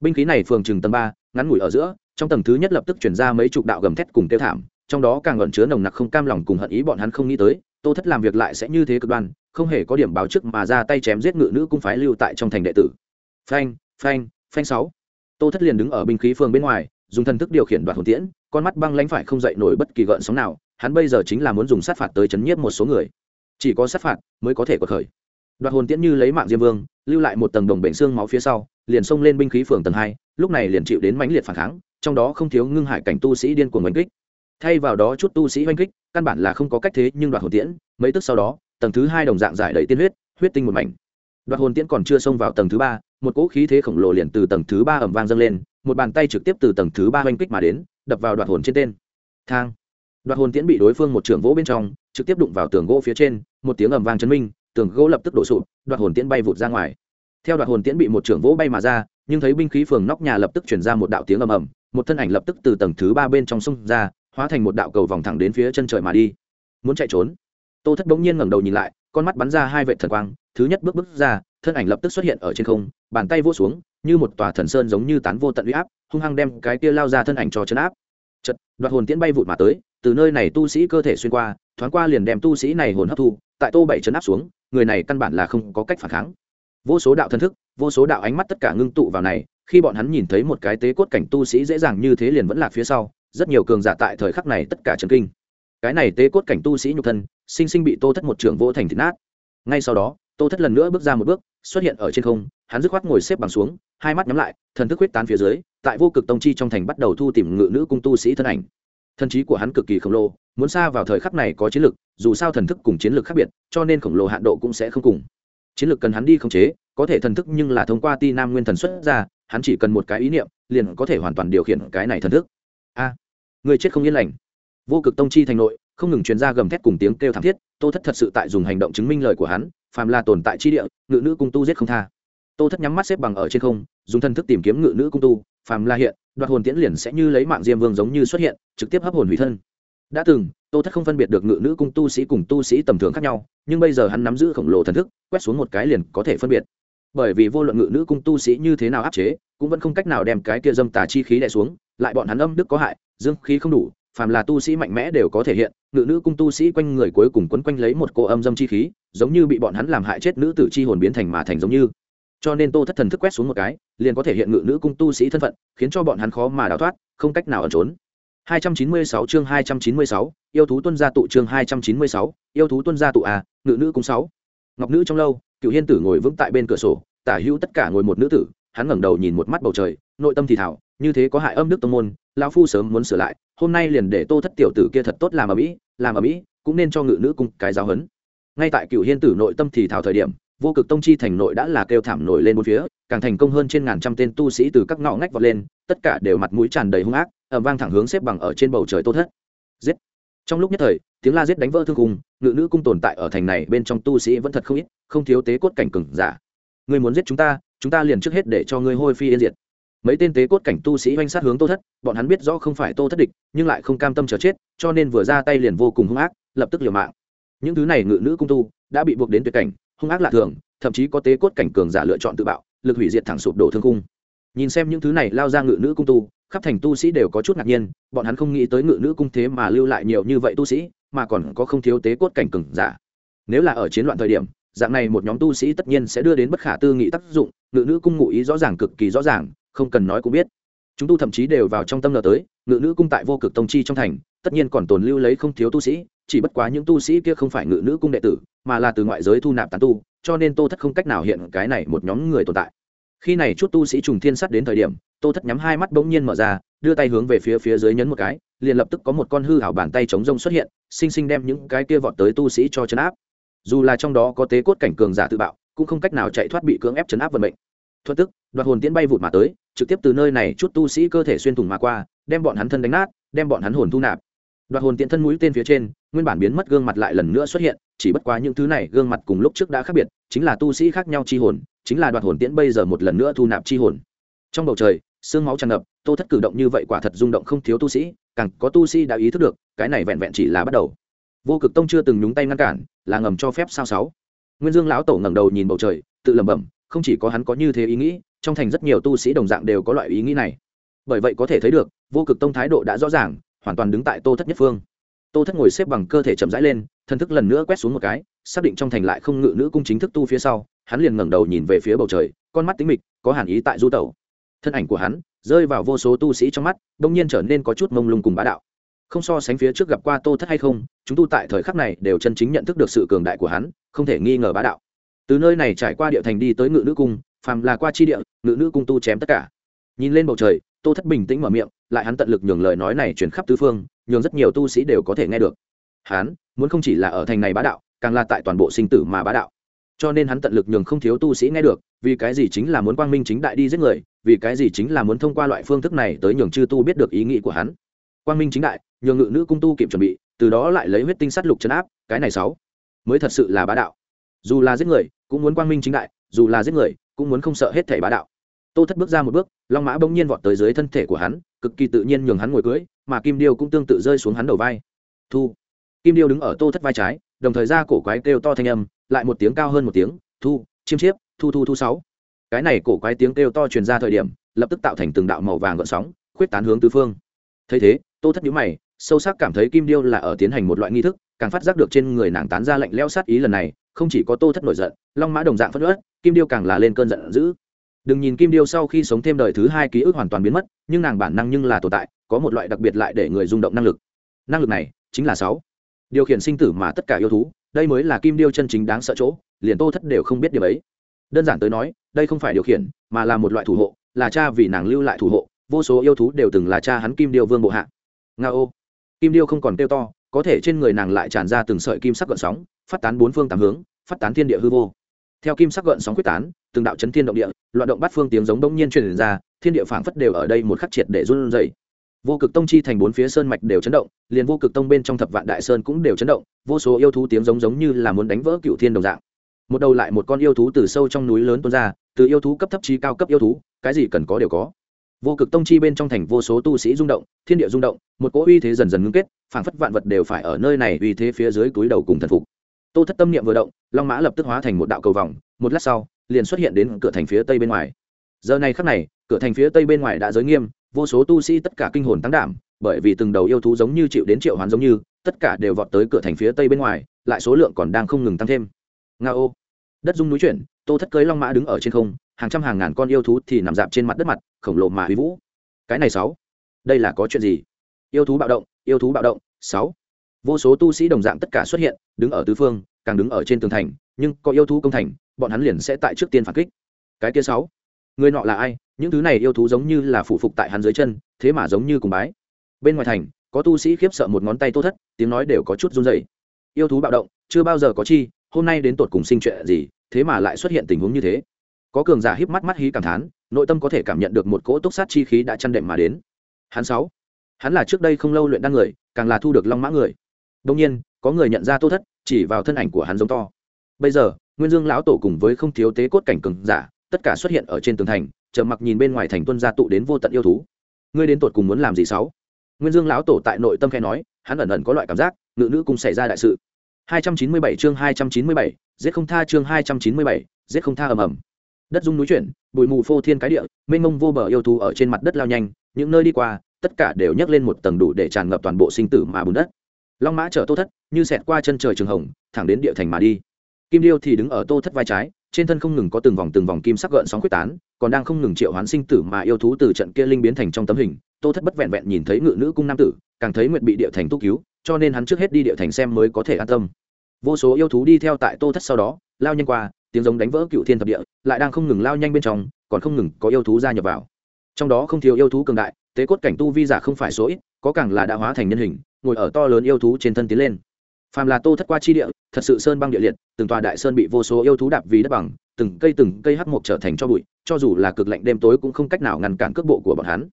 Binh khí này phường chừng tầng ba, ngắn ngủi ở giữa, trong tầng thứ nhất lập tức chuyển ra mấy chục đạo gầm thét cùng tiêu thảm, trong đó càng ẩn chứa nồng nặc không cam lòng cùng hận ý bọn hắn không nghĩ tới, tô thất làm việc lại sẽ như thế cực đoan, không hề có điểm báo trước mà ra tay chém giết ngự nữ cung phái lưu tại trong thành đệ tử phanh phanh phanh sáu. Tô thất liền đứng ở binh khí phường bên ngoài, dùng thần thức điều khiển đoạt hồn tiễn, con mắt băng lãnh phải không dậy nổi bất kỳ gợn sóng nào, hắn bây giờ chính là muốn dùng sát phạt tới chấn nhiếp một số người. Chỉ có sát phạt mới có thể có khởi. Đoạt hồn tiễn như lấy mạng diêm vương, lưu lại một tầng đồng bệnh xương máu phía sau, liền xông lên binh khí phường tầng hai, lúc này liền chịu đến mãnh liệt phản kháng, trong đó không thiếu ngưng hải cảnh tu sĩ điên cuồng oanh kích. Thay vào đó chút tu sĩ oanh kích, căn bản là không có cách thế nhưng đoạt hồn tiễn, mấy tức sau đó, tầng thứ hai đồng dạng giải đầy tiên huyết huyết tinh một mảnh đoạt hồn tiễn còn chưa xông vào tầng thứ ba, một cỗ khí thế khổng lồ liền từ tầng thứ ba ẩm vang dâng lên, một bàn tay trực tiếp từ tầng thứ ba oanh kích mà đến, đập vào đoạt hồn trên tên. Thang. Đoạt hồn tiễn bị đối phương một trưởng gỗ bên trong, trực tiếp đụng vào tường gỗ phía trên, một tiếng ầm vang chấn minh, tường gỗ lập tức đổ sụp, đoạt hồn tiễn bay vụt ra ngoài. Theo đoạt hồn tiễn bị một trưởng gỗ bay mà ra, nhưng thấy binh khí phường nóc nhà lập tức chuyển ra một đạo tiếng ầm ầm, một thân ảnh lập tức từ tầng thứ ba bên trong sông ra, hóa thành một đạo cầu vòng thẳng đến phía chân trời mà đi. Muốn chạy trốn. Tô thất bỗng nhiên ngẩng đầu nhìn lại, con mắt bắn ra hai vệ thần quang thứ nhất bước bước ra, thân ảnh lập tức xuất hiện ở trên không, bàn tay vỗ xuống, như một tòa thần sơn giống như tán vô tận uy áp, hung hăng đem cái kia lao ra thân ảnh cho chấn áp. Chật đoạt hồn tiễn bay vụt mà tới, từ nơi này tu sĩ cơ thể xuyên qua, thoáng qua liền đem tu sĩ này hồn hấp thu, tại tô bảy chấn áp xuống, người này căn bản là không có cách phản kháng. Vô số đạo thân thức, vô số đạo ánh mắt tất cả ngưng tụ vào này, khi bọn hắn nhìn thấy một cái tế cốt cảnh tu sĩ dễ dàng như thế liền vẫn lạc phía sau, rất nhiều cường giả tại thời khắc này tất cả trần kinh. Cái này tế cốt cảnh tu sĩ nhục thân, sinh sinh bị tô thất một trưởng vô thành thịt nát. Ngay sau đó tô thất lần nữa bước ra một bước, xuất hiện ở trên không, hắn dứt khoát ngồi xếp bằng xuống, hai mắt nhắm lại, thần thức huyết tán phía dưới, tại vô cực tông chi trong thành bắt đầu thu tìm ngự nữ cung tu sĩ thân ảnh. Thần trí của hắn cực kỳ khổng lồ, muốn xa vào thời khắc này có chiến lược dù sao thần thức cùng chiến lược khác biệt, cho nên khổng lồ hạn độ cũng sẽ không cùng. Chiến lược cần hắn đi khống chế, có thể thần thức nhưng là thông qua ti nam nguyên thần xuất ra, hắn chỉ cần một cái ý niệm, liền có thể hoàn toàn điều khiển cái này thần thức. A, người chết không yên lành. Vô cực tông chi thành nội, không ngừng truyền ra gầm thét cùng tiếng kêu thảm thiết, tô thất thật sự tại dùng hành động chứng minh lời của hắn phàm là tồn tại chi địa, ngự nữ cung tu giết không tha. Tô thất nhắm mắt xếp bằng ở trên không, dùng thân thức tìm kiếm ngự nữ cung tu, phàm la hiện, đoạt hồn tiễn liền sẽ như lấy mạng diêm vương giống như xuất hiện, trực tiếp hấp hồn hủy thân. Đã từng, tô thất không phân biệt được ngự nữ cung tu sĩ cùng tu sĩ tầm thường khác nhau, nhưng bây giờ hắn nắm giữ khổng lồ thần thức, quét xuống một cái liền có thể phân biệt. Bởi vì vô luận ngự nữ cung tu sĩ như thế nào áp chế, cũng vẫn không cách nào đem cái kia dâm tà chi khí đè xuống, lại bọn hắn âm đức có hại, dương khí không đủ, phàm là tu sĩ mạnh mẽ đều có thể hiện, ngự nữ cung tu sĩ quanh người cuối cùng quấn quanh lấy một cô âm dâm chi khí giống như bị bọn hắn làm hại chết nữ tử chi hồn biến thành mà thành giống như cho nên tô thất thần thức quét xuống một cái liền có thể hiện ngự nữ cung tu sĩ thân phận khiến cho bọn hắn khó mà đào thoát không cách nào ẩn trốn 296 chương 296, yêu thú tuân gia tụ chương 296, yêu thú tuân gia tụ à, ngự nữ cung 6. Ngọc nữ trong lâu, Cửu Hiên tử ngồi vững tại bên cửa sổ, tả hữu tất cả ngồi một nữ tử, hắn ngẩng đầu nhìn một mắt bầu trời, nội tâm thì thảo, như thế có hại âm đức tông môn, lão phu sớm muốn sửa lại, hôm nay liền để Tô Thất tiểu tử kia thật tốt làm ở mỹ, làm ở mỹ, cũng nên cho ngự nữ cung cái giáo huấn. Ngay tại cựu Hiên tử nội tâm thì thảo thời điểm, vô cực tông chi thành nội đã là kêu thảm nổi lên một phía càng thành công hơn trên ngàn trăm tên tu sĩ từ các ngõ ngách vọt lên tất cả đều mặt mũi tràn đầy hung ác ẩm vang thẳng hướng xếp bằng ở trên bầu trời tô thất. Giết! Trong lúc nhất thời tiếng la giết đánh vỡ thương cung ngự nữ cung tồn tại ở thành này bên trong tu sĩ vẫn thật không ít không thiếu tế cốt cảnh cừng giả. Người muốn giết chúng ta chúng ta liền trước hết để cho ngươi hôi phi yên diệt. Mấy tên tế cốt cảnh tu sĩ oanh sát hướng tô thất bọn hắn biết rõ không phải tô thất địch nhưng lại không cam tâm chờ chết cho nên vừa ra tay liền vô cùng hung ác lập tức liều mạng những thứ này ngự nữ cung tu đã bị buộc đến tuyệt cảnh, hung ác lạ thường, thậm chí có tế cốt cảnh cường giả lựa chọn tự bạo, lực hủy diệt thẳng sụp đổ thương cung nhìn xem những thứ này lao ra ngự nữ cung tu, khắp thành tu sĩ đều có chút ngạc nhiên, bọn hắn không nghĩ tới ngự nữ cung thế mà lưu lại nhiều như vậy tu sĩ, mà còn có không thiếu tế cốt cảnh cường giả. Nếu là ở chiến loạn thời điểm, dạng này một nhóm tu sĩ tất nhiên sẽ đưa đến bất khả tư nghị tác dụng, ngự nữ cung ngụ ý rõ ràng cực kỳ rõ ràng, không cần nói cũng biết chúng tu thậm chí đều vào trong tâm lờ tới, ngự nữ cung tại vô cực tông chi trong thành, tất nhiên còn tồn lưu lấy không thiếu tu sĩ, chỉ bất quá những tu sĩ kia không phải ngự nữ cung đệ tử, mà là từ ngoại giới thu nạp tán tu, cho nên tô thất không cách nào hiện cái này một nhóm người tồn tại. Khi này chút tu sĩ trùng thiên sắt đến thời điểm, tô thất nhắm hai mắt bỗng nhiên mở ra, đưa tay hướng về phía phía dưới nhấn một cái, liền lập tức có một con hư hảo bàn tay chống rông xuất hiện, sinh sinh đem những cái kia vọt tới tu sĩ cho chấn áp. Dù là trong đó có tế cốt cảnh cường giả tự bạo, cũng không cách nào chạy thoát bị cưỡng ép chấn áp vận mệnh. Thuận tức, đoạt hồn tiễn bay vụt mà tới trực tiếp từ nơi này chút tu sĩ cơ thể xuyên thủng mà qua, đem bọn hắn thân đánh nát, đem bọn hắn hồn thu nạp. Đoạt hồn tiễn thân mũi tên phía trên, nguyên bản biến mất gương mặt lại lần nữa xuất hiện, chỉ bất quá những thứ này gương mặt cùng lúc trước đã khác biệt, chính là tu sĩ khác nhau chi hồn, chính là đoạt hồn tiễn bây giờ một lần nữa thu nạp chi hồn. Trong bầu trời xương máu tràn ngập, tô thất cử động như vậy quả thật rung động không thiếu tu sĩ, càng có tu sĩ đã ý thức được, cái này vẹn vẹn chỉ là bắt đầu. Vô cực tông chưa từng nhúng tay ngăn cản, là ngầm cho phép sao sáu. Nguyên dương lão tổ ngẩng đầu nhìn bầu trời, tự lẩm bẩm, không chỉ có hắn có như thế ý nghĩ trong thành rất nhiều tu sĩ đồng dạng đều có loại ý nghĩ này. Bởi vậy có thể thấy được, vô cực tông thái độ đã rõ ràng, hoàn toàn đứng tại tô thất nhất phương. Tô thất ngồi xếp bằng cơ thể chậm rãi lên thân thức lần nữa quét xuống một cái, xác định trong thành lại không ngự nữ cung chính thức tu phía sau, hắn liền ngẩng đầu nhìn về phía bầu trời, con mắt tính mịch, có hàn ý tại du tẩu. Thân ảnh của hắn rơi vào vô số tu sĩ trong mắt đông nhiên trở nên có chút mông lung cùng bá đạo. Không so sánh phía trước gặp qua tô thất hay không, chúng tu tại thời khắc này đều chân chính nhận thức được sự cường đại của hắn, không thể nghi ngờ bá đạo. Từ nơi này trải qua địa thành đi tới ngự nữ cung phàm là qua chi địa, ngự nữ cung tu chém tất cả. Nhìn lên bầu trời, tô thất bình tĩnh mở miệng, lại hắn tận lực nhường lời nói này chuyển khắp tứ phương, nhường rất nhiều tu sĩ đều có thể nghe được. Hắn muốn không chỉ là ở thành này bá đạo, càng là tại toàn bộ sinh tử mà bá đạo. Cho nên hắn tận lực nhường không thiếu tu sĩ nghe được, vì cái gì chính là muốn quang minh chính đại đi giết người, vì cái gì chính là muốn thông qua loại phương thức này tới nhường chư tu biết được ý nghĩ của hắn. Quang minh chính đại, nhường ngự nữ cung tu kịp chuẩn bị, từ đó lại lấy huyết tinh sắt lục chấn áp, cái này sáu mới thật sự là bá đạo. Dù là giết người, cũng muốn quang minh chính đại, dù là giết người cũng muốn không sợ hết thể bá đạo. Tô thất bước ra một bước, long mã bỗng nhiên vọt tới dưới thân thể của hắn, cực kỳ tự nhiên nhường hắn ngồi cưỡi, mà kim điêu cũng tương tự rơi xuống hắn đầu vai. Thu. Kim điêu đứng ở tô thất vai trái, đồng thời ra cổ quái kêu to thanh âm, lại một tiếng cao hơn một tiếng, thu, chiêm chiếp, thu thu thu sáu. Cái này cổ quái tiếng kêu to truyền ra thời điểm, lập tức tạo thành từng đạo màu vàng gợn sóng, khuyết tán hướng tứ phương. Thấy thế, tô thất nhíu mày, sâu sắc cảm thấy kim điêu là ở tiến hành một loại nghi thức, càng phát giác được trên người nàng tán ra lạnh leo sát ý lần này, không chỉ có tô thất nổi giận, long mã đồng dạng phất ớt kim điêu càng là lên cơn giận dữ. Đừng nhìn kim điêu sau khi sống thêm đời thứ hai ký ức hoàn toàn biến mất, nhưng nàng bản năng nhưng là tồn tại, có một loại đặc biệt lại để người rung động năng lực. Năng lực này chính là sáu. Điều khiển sinh tử mà tất cả yêu thú, đây mới là kim điêu chân chính đáng sợ chỗ, liền tô thất đều không biết điều ấy. Đơn giản tới nói, đây không phải điều khiển, mà là một loại thủ hộ, là cha vì nàng lưu lại thủ hộ, vô số yêu thú đều từng là cha hắn kim điêu vương bộ hạ. Nga ô. Kim điêu không còn kêu to, có thể trên người nàng lại tràn ra từng sợi kim sắc gợn sóng, phát tán bốn phương tám hướng, phát tán thiên địa hư vô theo kim sắc gợn sóng quyết tán, từng đạo chấn thiên động địa loạn động bát phương tiếng giống đông nhiên truyền ra, thiên địa phảng phất đều ở đây một khắc triệt để run rẩy. Vô cực tông chi thành bốn phía sơn mạch đều chấn động, liền vô cực tông bên trong thập vạn đại sơn cũng đều chấn động, vô số yêu thú tiếng giống giống như là muốn đánh vỡ cựu thiên đồng dạng. Một đầu lại một con yêu thú từ sâu trong núi lớn tuôn ra, từ yêu thú cấp thấp trí cao cấp yêu thú, cái gì cần có đều có. Vô cực tông chi bên trong thành vô số tu sĩ rung động, thiên địa rung động, một cỗ uy thế dần dần ngưng kết, phảng phất vạn vật đều phải ở nơi này uy thế phía dưới túi đầu cùng thần phục tô thất tâm niệm vừa động, long mã lập tức hóa thành một đạo cầu vòng, một lát sau, liền xuất hiện đến cửa thành phía tây bên ngoài. Giờ này khắc này, cửa thành phía tây bên ngoài đã giới nghiêm, vô số tu sĩ tất cả kinh hồn tăng đảm, bởi vì từng đầu yêu thú giống như chịu đến triệu hoán giống như, tất cả đều vọt tới cửa thành phía tây bên ngoài, lại số lượng còn đang không ngừng tăng thêm. Nga ô. Đất dung núi chuyển, tô thất cưới long mã đứng ở trên không, hàng trăm hàng ngàn con yêu thú thì nằm dạp trên mặt đất mặt, khổng lồ mà huy vũ. Cái này sáu. Đây là có chuyện gì? Yêu thú bạo động, yêu thú bạo động, sáu vô số tu sĩ đồng dạng tất cả xuất hiện, đứng ở tứ phương, càng đứng ở trên tường thành, nhưng có yêu thú công thành, bọn hắn liền sẽ tại trước tiên phản kích. Cái kia sáu, người nọ là ai? Những thứ này yêu thú giống như là phụ phục tại hắn dưới chân, thế mà giống như cùng bái. Bên ngoài thành, có tu sĩ khiếp sợ một ngón tay tô thất, tiếng nói đều có chút run rẩy. Yêu thú bạo động, chưa bao giờ có chi, hôm nay đến tột cùng sinh chuyện gì, thế mà lại xuất hiện tình huống như thế. Có cường giả híp mắt mắt hí cảm thán, nội tâm có thể cảm nhận được một cỗ túc sát chi khí đã chăn đệm mà đến. Hắn sáu, hắn là trước đây không lâu luyện đan người, càng là thu được long mã người đông nhiên có người nhận ra tô thất chỉ vào thân ảnh của hắn giống to. Bây giờ nguyên dương lão tổ cùng với không thiếu tế cốt cảnh cường giả tất cả xuất hiện ở trên tường thành chờ mặc nhìn bên ngoài thành tuân gia tụ đến vô tận yêu thú. Ngươi đến tột cùng muốn làm gì sáu? Nguyên dương lão tổ tại nội tâm khe nói hắn ẩn ẩn có loại cảm giác ngự nữ cùng xảy ra đại sự. 297 chương 297, giết không tha chương 297, giết không tha ầm ầm. Đất dung núi chuyển bụi mù phô thiên cái địa mênh mông vô bờ yêu thú ở trên mặt đất lao nhanh những nơi đi qua tất cả đều nhấc lên một tầng đủ để tràn ngập toàn bộ sinh tử mà bùn đất long mã chở tô thất như xẹt qua chân trời trường hồng, thẳng đến địa thành mà đi. Kim điêu thì đứng ở tô thất vai trái, trên thân không ngừng có từng vòng từng vòng kim sắc gợn sóng quyết tán, còn đang không ngừng triệu hoán sinh tử mà yêu thú từ trận kia linh biến thành trong tấm hình. Tô thất bất vẹn vẹn nhìn thấy ngự nữ cung nam tử, càng thấy nguyện bị địa thành tu cứu, cho nên hắn trước hết đi địa thành xem mới có thể an tâm. Vô số yêu thú đi theo tại tô thất sau đó, lao nhanh qua, tiếng giống đánh vỡ cựu thiên thập địa, lại đang không ngừng lao nhanh bên trong, còn không ngừng có yêu thú gia nhập vào. Trong đó không thiếu yêu thú cường đại, tế cốt cảnh tu vi giả không phải số ít, có càng là đã hóa thành nhân hình ngồi ở to lớn yêu thú trên thân tiến lên. Phàm là tô thất qua chi địa, thật sự sơn băng địa liệt, từng tòa đại sơn bị vô số yêu thú đạp vì đất bằng, từng cây từng cây hắc mộc trở thành cho bụi, cho dù là cực lạnh đêm tối cũng không cách nào ngăn cản cước bộ của bọn hắn.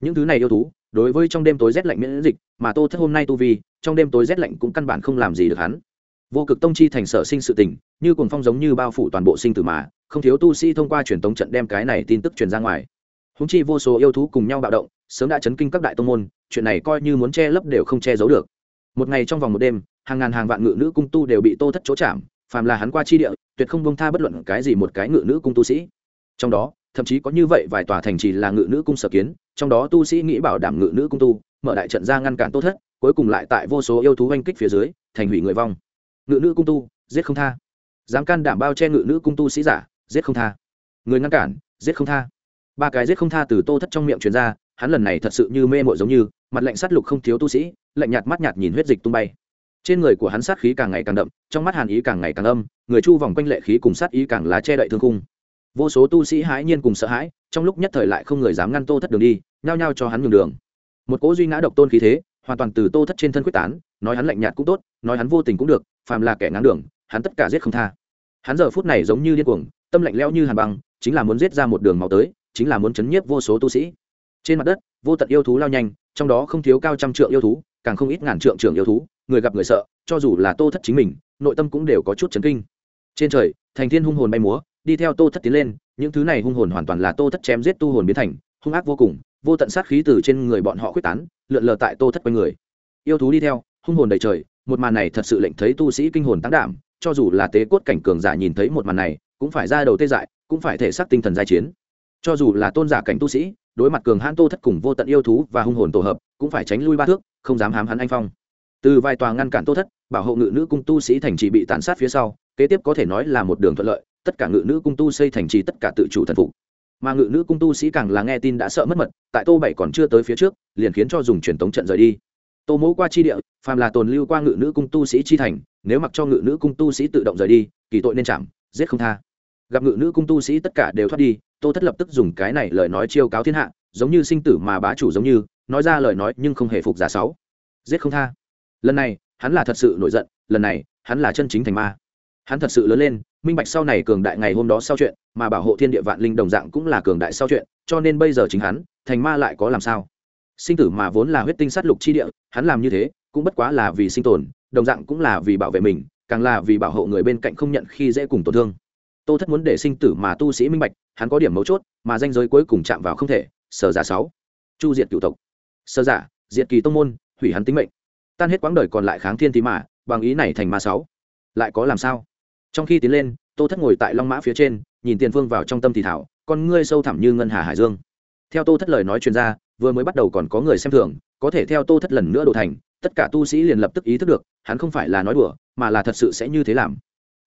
Những thứ này yêu thú, đối với trong đêm tối rét lạnh miễn dịch, mà tô thất hôm nay tu vi, trong đêm tối rét lạnh cũng căn bản không làm gì được hắn. Vô cực tông chi thành sở sinh sự tình, như cuồng phong giống như bao phủ toàn bộ sinh tử mà, không thiếu tu sĩ thông qua truyền tống trận đem cái này tin tức truyền ra ngoài. Húng chi vô số yêu thú cùng nhau bạo động, sớm đã chấn kinh các đại tông môn chuyện này coi như muốn che lấp đều không che giấu được. Một ngày trong vòng một đêm, hàng ngàn hàng vạn ngự nữ cung tu đều bị tô thất chỗ chạm, phàm là hắn qua chi địa, tuyệt không bông tha bất luận cái gì một cái ngự nữ cung tu sĩ. Trong đó, thậm chí có như vậy vài tòa thành trì là ngự nữ cung sở kiến, trong đó tu sĩ nghĩ bảo đảm ngự nữ cung tu, mở đại trận ra ngăn cản tô thất, cuối cùng lại tại vô số yêu thú oanh kích phía dưới, thành hủy người vong. Ngự nữ cung tu, giết không tha. Dám can đảm bao che ngự nữ cung tu sĩ giả, giết không tha. Người ngăn cản, giết không tha. Ba cái giết không tha từ tô thất trong miệng truyền ra, hắn lần này thật sự như mê mội giống như mặt lạnh sát lục không thiếu tu sĩ, lạnh nhạt mắt nhạt nhìn huyết dịch tung bay. Trên người của hắn sát khí càng ngày càng đậm, trong mắt hàn ý càng ngày càng âm, người chu vòng quanh lệ khí cùng sát ý càng lá che đậy thương cung vô số tu sĩ hãi nhiên cùng sợ hãi, trong lúc nhất thời lại không người dám ngăn tô thất đường đi, nhao nhao cho hắn nhường đường. Một cỗ duy ngã độc tôn khí thế, hoàn toàn từ tô thất trên thân quyết tán, nói hắn lạnh nhạt cũng tốt, nói hắn vô tình cũng được, phàm là kẻ ngáng đường, hắn tất cả giết không tha. Hắn giờ phút này giống như điên cuồng, tâm lạnh lẽo như hàn băng, chính là muốn giết ra một đường máu tới, chính là muốn chấn nhiếp vô số tu sĩ. Trên mặt đất, vô tận yêu thú lao nhanh trong đó không thiếu cao trăm trượng yêu thú, càng không ít ngàn trượng trưởng yêu thú, người gặp người sợ, cho dù là tô thất chính mình, nội tâm cũng đều có chút chấn kinh. Trên trời, thành thiên hung hồn bay múa, đi theo tô thất tiến lên, những thứ này hung hồn hoàn toàn là tô thất chém giết tu hồn biến thành, hung ác vô cùng, vô tận sát khí từ trên người bọn họ quyết tán, lượn lờ tại tô thất quanh người. Yêu thú đi theo, hung hồn đầy trời, một màn này thật sự lệnh thấy tu sĩ kinh hồn tăng đảm, cho dù là tế cốt cảnh cường giả nhìn thấy một màn này, cũng phải ra đầu tê dại, cũng phải thể xác tinh thần giai chiến. Cho dù là tôn giả cảnh tu sĩ đối mặt cường hãn tô thất cùng vô tận yêu thú và hung hồn tổ hợp, cũng phải tránh lui ba thước, không dám hám hắn anh phong. Từ vài tòa ngăn cản tô thất, bảo hộ ngự nữ cung tu sĩ thành trì bị tàn sát phía sau, kế tiếp có thể nói là một đường thuận lợi, tất cả ngự nữ cung tu xây thành trì tất cả tự chủ thần phục. Mà ngự nữ cung tu sĩ càng là nghe tin đã sợ mất mật, tại tô bảy còn chưa tới phía trước, liền khiến cho dùng truyền tống trận rời đi. Tô mỗ qua chi địa, phàm là tồn lưu qua ngự nữ cung tu sĩ chi thành, nếu mặc cho ngự nữ cung tu sĩ tự động rời đi, kỳ tội nên chạm, giết không tha. Gặp ngự nữ cung tu sĩ tất cả đều thoát đi tô thất lập tức dùng cái này lời nói chiêu cáo thiên hạ, giống như sinh tử mà bá chủ giống như, nói ra lời nói nhưng không hề phục giả sáu. Giết không tha. Lần này, hắn là thật sự nổi giận, lần này, hắn là chân chính thành ma. Hắn thật sự lớn lên, minh bạch sau này cường đại ngày hôm đó sau chuyện, mà bảo hộ thiên địa vạn linh đồng dạng cũng là cường đại sau chuyện, cho nên bây giờ chính hắn, thành ma lại có làm sao? Sinh tử mà vốn là huyết tinh sát lục chi địa, hắn làm như thế, cũng bất quá là vì sinh tồn, đồng dạng cũng là vì bảo vệ mình, càng là vì bảo hộ người bên cạnh không nhận khi dễ cùng tổn thương tô thất muốn để sinh tử mà tu sĩ minh bạch, hắn có điểm mấu chốt, mà danh giới cuối cùng chạm vào không thể, sở giả sáu. Chu diệt cựu tộc. Sở giả diệt kỳ tông môn, hủy hắn tính mệnh. Tan hết quãng đời còn lại kháng thiên thì mà, bằng ý này thành ma sáu. Lại có làm sao? Trong khi tiến lên, tô thất ngồi tại long mã phía trên, nhìn tiền phương vào trong tâm thì thảo, con ngươi sâu thẳm như ngân hà hải dương. Theo tô thất lời nói chuyên gia vừa mới bắt đầu còn có người xem thường, có thể theo tô thất lần nữa đổ thành, tất cả tu sĩ liền lập tức ý thức được, hắn không phải là nói đùa, mà là thật sự sẽ như thế làm.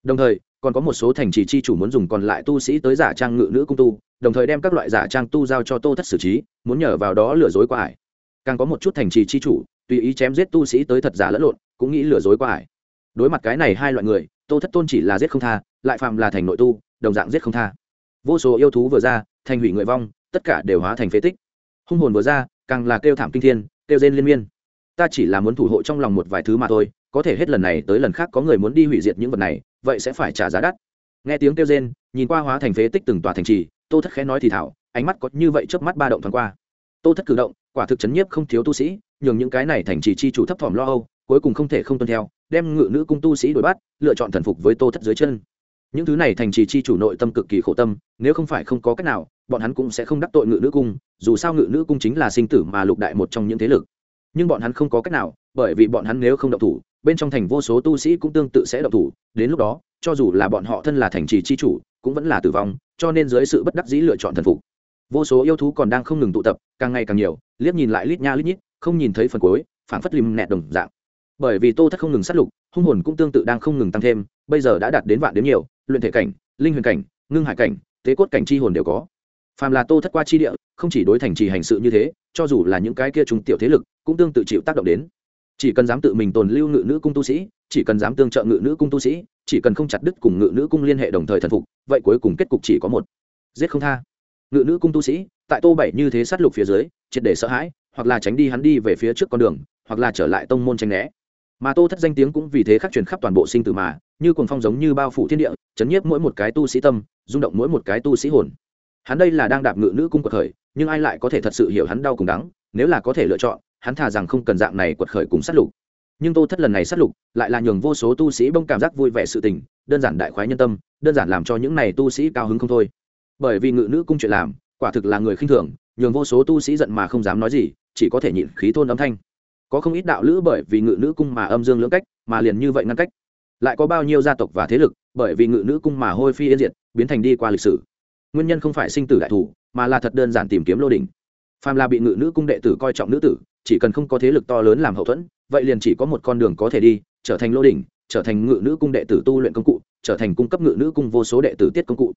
Đồng thời còn có một số thành trì chi chủ muốn dùng còn lại tu sĩ tới giả trang ngự nữ cung tu, đồng thời đem các loại giả trang tu giao cho tô thất xử trí, muốn nhờ vào đó lừa dối qua ải. Càng có một chút thành trì chi chủ, tùy ý chém giết tu sĩ tới thật giả lẫn lộn, cũng nghĩ lừa dối qua ải. Đối mặt cái này hai loại người, tô thất tôn chỉ là giết không tha, lại phạm là thành nội tu, đồng dạng giết không tha. Vô số yêu thú vừa ra, thành hủy người vong, tất cả đều hóa thành phế tích. Hung hồn vừa ra, càng là kêu thảm kinh thiên, kêu rên liên miên. Ta chỉ là muốn thủ hộ trong lòng một vài thứ mà thôi có thể hết lần này tới lần khác có người muốn đi hủy diệt những vật này, vậy sẽ phải trả giá đắt. Nghe tiếng kêu rên, nhìn qua hóa thành phế tích từng tòa thành trì, tô thất khẽ nói thì thảo, ánh mắt có như vậy trước mắt ba động thoáng qua. Tô thất cử động, quả thực chấn nhiếp không thiếu tu sĩ, nhường những cái này thành trì chi chủ thấp thỏm lo âu, cuối cùng không thể không tuân theo, đem ngự nữ cung tu sĩ đuổi bắt, lựa chọn thần phục với tô thất dưới chân. Những thứ này thành trì chi chủ nội tâm cực kỳ khổ tâm, nếu không phải không có cách nào, bọn hắn cũng sẽ không đắc tội ngự nữ cung, dù sao ngự nữ cung chính là sinh tử mà lục đại một trong những thế lực nhưng bọn hắn không có cách nào, bởi vì bọn hắn nếu không động thủ, bên trong thành vô số tu sĩ cũng tương tự sẽ động thủ. Đến lúc đó, cho dù là bọn họ thân là thành trì chi chủ, cũng vẫn là tử vong, cho nên dưới sự bất đắc dĩ lựa chọn thần phục. Vô số yêu thú còn đang không ngừng tụ tập, càng ngày càng nhiều, liếc nhìn lại lít nha lít nhít, không nhìn thấy phần cuối, phảng phất lim nẹt đồng dạng. Bởi vì tô thất không ngừng sát lục, hung hồn cũng tương tự đang không ngừng tăng thêm, bây giờ đã đạt đến vạn đến nhiều, luyện thể cảnh, linh huyền cảnh, ngưng hải cảnh, tế cốt cảnh chi hồn đều có. Phàm là tô thất qua chi địa, không chỉ đối thành trì hành sự như thế cho dù là những cái kia trung tiểu thế lực, cũng tương tự chịu tác động đến. Chỉ cần dám tự mình tồn lưu ngự nữ cung tu sĩ, chỉ cần dám tương trợ ngự nữ cung tu sĩ, chỉ cần không chặt đứt cùng ngự nữ cung liên hệ đồng thời thần phục, vậy cuối cùng kết cục chỉ có một. Giết không tha. Ngự nữ cung tu sĩ, tại tô bảy như thế sát lục phía dưới, triệt để sợ hãi, hoặc là tránh đi hắn đi về phía trước con đường, hoặc là trở lại tông môn tranh né. Mà tô thất danh tiếng cũng vì thế khắc truyền khắp toàn bộ sinh tử mà, như cuồng phong giống như bao phủ thiên địa, chấn nhiếp mỗi một cái tu sĩ tâm, rung động mỗi một cái tu sĩ hồn hắn đây là đang đạp ngự nữ cung quật khởi, nhưng ai lại có thể thật sự hiểu hắn đau cùng đắng, nếu là có thể lựa chọn, hắn thà rằng không cần dạng này quật khởi cùng sát lục. Nhưng tô thất lần này sát lục, lại là nhường vô số tu sĩ bông cảm giác vui vẻ sự tình, đơn giản đại khoái nhân tâm, đơn giản làm cho những này tu sĩ cao hứng không thôi. Bởi vì ngự nữ cung chuyện làm, quả thực là người khinh thường, nhường vô số tu sĩ giận mà không dám nói gì, chỉ có thể nhịn khí thôn âm thanh. Có không ít đạo lữ bởi vì ngự nữ cung mà âm dương lưỡng cách, mà liền như vậy ngăn cách. Lại có bao nhiêu gia tộc và thế lực, bởi vì ngự nữ cung mà hôi phi yên diệt, biến thành đi qua lịch sử nguyên nhân không phải sinh tử đại thủ, mà là thật đơn giản tìm kiếm lô đỉnh. Phàm là bị ngự nữ cung đệ tử coi trọng nữ tử, chỉ cần không có thế lực to lớn làm hậu thuẫn, vậy liền chỉ có một con đường có thể đi, trở thành lô đỉnh, trở thành ngự nữ cung đệ tử tu luyện công cụ, trở thành cung cấp ngự nữ cung vô số đệ tử tiết công cụ.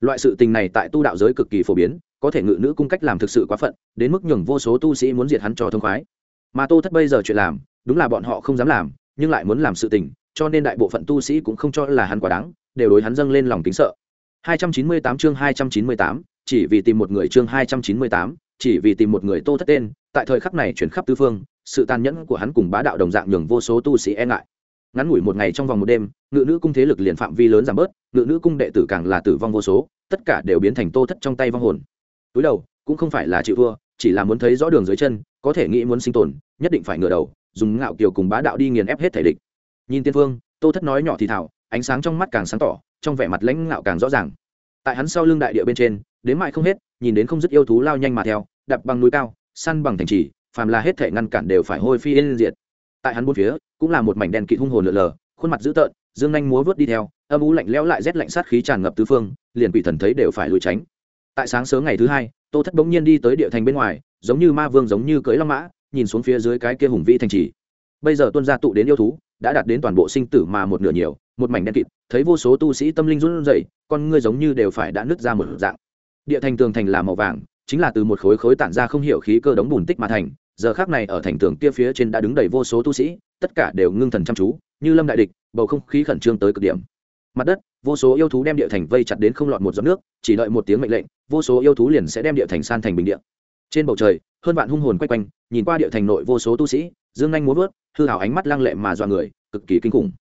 Loại sự tình này tại tu đạo giới cực kỳ phổ biến, có thể ngự nữ cung cách làm thực sự quá phận, đến mức nhường vô số tu sĩ muốn diệt hắn cho thông khoái. Mà tô thất bây giờ chuyện làm, đúng là bọn họ không dám làm, nhưng lại muốn làm sự tình, cho nên đại bộ phận tu sĩ cũng không cho là hắn quá đáng, đều đối hắn dâng lên lòng kính sợ. 298 chương 298, chỉ vì tìm một người chương 298, chỉ vì tìm một người tô thất tên tại thời khắc này chuyển khắp tứ phương sự tàn nhẫn của hắn cùng bá đạo đồng dạng nhường vô số tu sĩ e ngại. Ngắn ngủi một ngày trong vòng một đêm ngự nữ cung thế lực liền phạm vi lớn giảm bớt ngự nữ cung đệ tử càng là tử vong vô số tất cả đều biến thành tô thất trong tay vong hồn. Túi đầu cũng không phải là chịu thua chỉ là muốn thấy rõ đường dưới chân có thể nghĩ muốn sinh tồn nhất định phải ngửa đầu dùng ngạo kiều cùng bá đạo đi nghiền ép hết thể địch. Nhìn tiên vương, tô thất nói nhỏ thì thào, ánh sáng trong mắt càng sáng tỏ trong vẻ mặt lãnh ngạo càng rõ ràng. Tại hắn sau lưng đại địa bên trên, đến mại không hết, nhìn đến không dứt yêu thú lao nhanh mà theo đập bằng núi cao, săn bằng thành trì, phàm là hết thể ngăn cản đều phải hôi phi yên diệt. Tại hắn bốn phía, cũng là một mảnh đen kịt hung hồn lượn lờ, khuôn mặt dữ tợn, dương nhanh múa vớt đi theo, âm u lạnh lẽo lại rét lạnh sát khí tràn ngập tứ phương, liền quỷ thần thấy đều phải lùi tránh. Tại sáng sớm ngày thứ hai, tô thất bỗng nhiên đi tới địa thành bên ngoài, giống như ma vương giống như cưới long mã, nhìn xuống phía dưới cái kia hùng vĩ thành trì. Bây giờ tuân gia tụ đến yêu thú, đã đạt đến toàn bộ sinh tử mà một nửa nhiều, một mảnh đen kịt thấy vô số tu sĩ tâm linh run rẩy, con ngươi giống như đều phải đã nứt ra một dạng. Địa thành tường thành là màu vàng, chính là từ một khối khối tản ra không hiểu khí cơ đống bùn tích mà thành, giờ khác này ở thành tường kia phía trên đã đứng đầy vô số tu sĩ, tất cả đều ngưng thần chăm chú, như lâm đại địch, bầu không khí khẩn trương tới cực điểm. Mặt đất, vô số yêu thú đem địa thành vây chặt đến không lọt một giọt nước, chỉ đợi một tiếng mệnh lệnh, vô số yêu thú liền sẽ đem địa thành san thành bình địa. Trên bầu trời, hơn vạn hung hồn quay quanh, nhìn qua địa thành nội vô số tu sĩ, dương nhanh muốn vớt, hư hào ánh mắt lăng lệ mà dọa người, cực kỳ kinh khủng.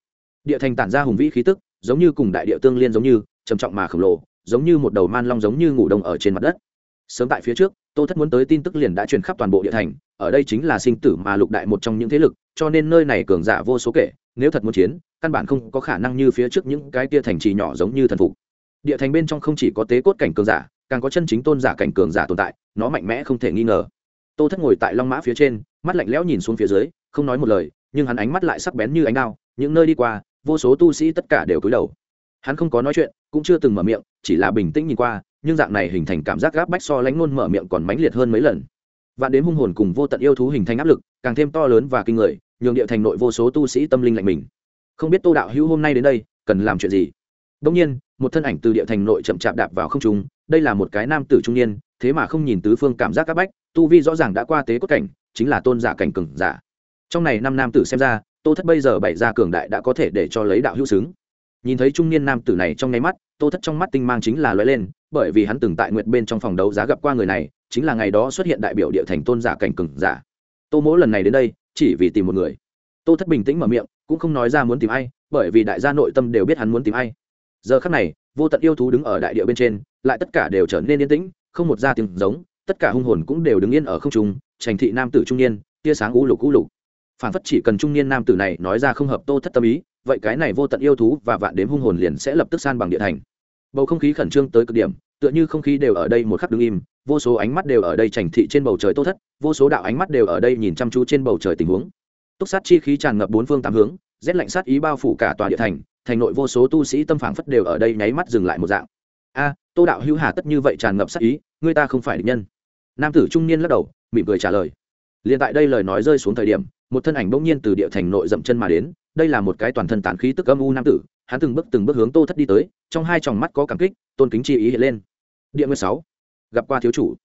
Địa thành tản ra hùng vĩ khí tức giống như cùng đại địa tương liên giống như, trầm trọng mà khổng lồ, giống như một đầu man long giống như ngủ đông ở trên mặt đất. Sớm tại phía trước, tô thất muốn tới tin tức liền đã truyền khắp toàn bộ địa thành, ở đây chính là sinh tử mà lục đại một trong những thế lực, cho nên nơi này cường giả vô số kể, nếu thật muốn chiến, căn bản không có khả năng như phía trước những cái kia thành trì nhỏ giống như thần phục. Địa thành bên trong không chỉ có tế cốt cảnh cường giả, càng có chân chính tôn giả cảnh cường giả tồn tại, nó mạnh mẽ không thể nghi ngờ. Tô thất ngồi tại long mã phía trên, mắt lạnh lẽo nhìn xuống phía dưới, không nói một lời, nhưng hắn ánh mắt lại sắc bén như ánh đao, những nơi đi qua vô số tu sĩ tất cả đều cúi đầu. Hắn không có nói chuyện, cũng chưa từng mở miệng, chỉ là bình tĩnh nhìn qua, nhưng dạng này hình thành cảm giác gáp bách so lánh ngôn mở miệng còn mãnh liệt hơn mấy lần. Vạn đến hung hồn cùng vô tận yêu thú hình thành áp lực, càng thêm to lớn và kinh người, nhường địa thành nội vô số tu sĩ tâm linh lạnh mình. Không biết tô đạo hữu hôm nay đến đây, cần làm chuyện gì? Đông nhiên, một thân ảnh từ địa thành nội chậm chạp đạp vào không trung, đây là một cái nam tử trung niên, thế mà không nhìn tứ phương cảm giác áp bách, tu vi rõ ràng đã qua tế cốt cảnh, chính là tôn giả cảnh cường giả. Trong này năm nam tử xem ra tô thất bây giờ bảy ra cường đại đã có thể để cho lấy đạo hữu xứng. Nhìn thấy trung niên nam tử này trong nháy mắt, tô thất trong mắt tinh mang chính là lóe lên, bởi vì hắn từng tại nguyệt bên trong phòng đấu giá gặp qua người này, chính là ngày đó xuất hiện đại biểu địa thành tôn giả cảnh cường giả. Tô mỗ lần này đến đây, chỉ vì tìm một người. Tô thất bình tĩnh mở miệng, cũng không nói ra muốn tìm ai, bởi vì đại gia nội tâm đều biết hắn muốn tìm ai. Giờ khắc này, vô tận yêu thú đứng ở đại địa bên trên, lại tất cả đều trở nên yên tĩnh, không một ra tiếng giống, tất cả hung hồn cũng đều đứng yên ở không trung, trành thị nam tử trung niên, tia sáng u lục u lục phản phất chỉ cần trung niên nam tử này nói ra không hợp tô thất tâm ý, vậy cái này vô tận yêu thú và vạn đếm hung hồn liền sẽ lập tức san bằng địa thành. Bầu không khí khẩn trương tới cực điểm, tựa như không khí đều ở đây một khắc đứng im, vô số ánh mắt đều ở đây chảnh thị trên bầu trời tô thất, vô số đạo ánh mắt đều ở đây nhìn chăm chú trên bầu trời tình huống. Túc sát chi khí tràn ngập bốn phương tám hướng, rét lạnh sát ý bao phủ cả tòa địa thành thành nội vô số tu sĩ tâm phảng phất đều ở đây nháy mắt dừng lại một dạng. A, tô đạo hữu hà tất như vậy tràn ngập sát ý, người ta không phải địch nhân. Nam tử trung niên lắc đầu, mỉm cười trả lời liền tại đây lời nói rơi xuống thời điểm, một thân ảnh bỗng nhiên từ địa thành nội dậm chân mà đến, đây là một cái toàn thân tán khí tức âm u nam tử, hắn từng bước từng bước hướng tô thất đi tới, trong hai tròng mắt có cảm kích, tôn kính chi ý hiện lên. Địa mười sáu, gặp qua thiếu chủ.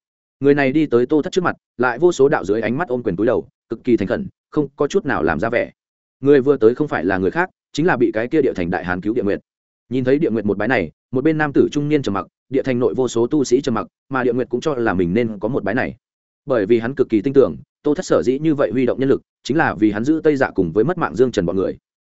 Người này đi tới tô thất trước mặt, lại vô số đạo dưới ánh mắt ôm quyền túi đầu, cực kỳ thành khẩn, không có chút nào làm ra vẻ. Người vừa tới không phải là người khác, chính là bị cái kia địa thành đại hàn cứu địa nguyệt. Nhìn thấy địa nguyệt một bái này, một bên nam tử trung niên trầm mặc, địa thành nội vô số tu sĩ trầm mặc, mà địa nguyệt cũng cho là mình nên có một bái này bởi vì hắn cực kỳ tin tưởng, tô thất sở dĩ như vậy huy động nhân lực, chính là vì hắn giữ tây dạ cùng với mất mạng dương trần bọn người.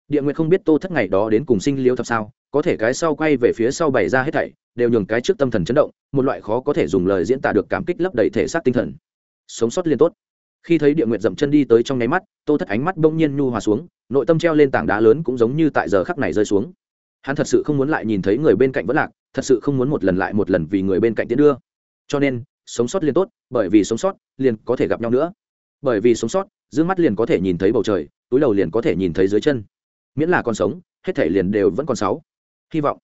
Địa nguyệt không biết tô thất ngày đó đến cùng sinh liêu thật sao, có thể cái sau quay về phía sau bày ra hết thảy, đều nhường cái trước tâm thần chấn động, một loại khó có thể dùng lời diễn tả được cảm kích lấp đầy thể xác tinh thần. Sống sót liên tốt. Khi thấy địa nguyệt dậm chân đi tới trong nháy mắt, tô thất ánh mắt bỗng nhiên nhu hòa xuống, nội tâm treo lên tảng đá lớn cũng giống như tại giờ khắc này rơi xuống. Hắn thật sự không muốn lại nhìn thấy người bên cạnh vẫn lạc, thật sự không muốn một lần lại một lần vì người bên cạnh tiến đưa. Cho nên sống sót liền tốt, bởi vì sống sót liền có thể gặp nhau nữa. Bởi vì sống sót d mắt liền có thể nhìn thấy bầu trời, túi đầu liền có thể nhìn thấy dưới chân. Miễn là còn sống, hết thể liền đều vẫn còn sáu. Hy vọng.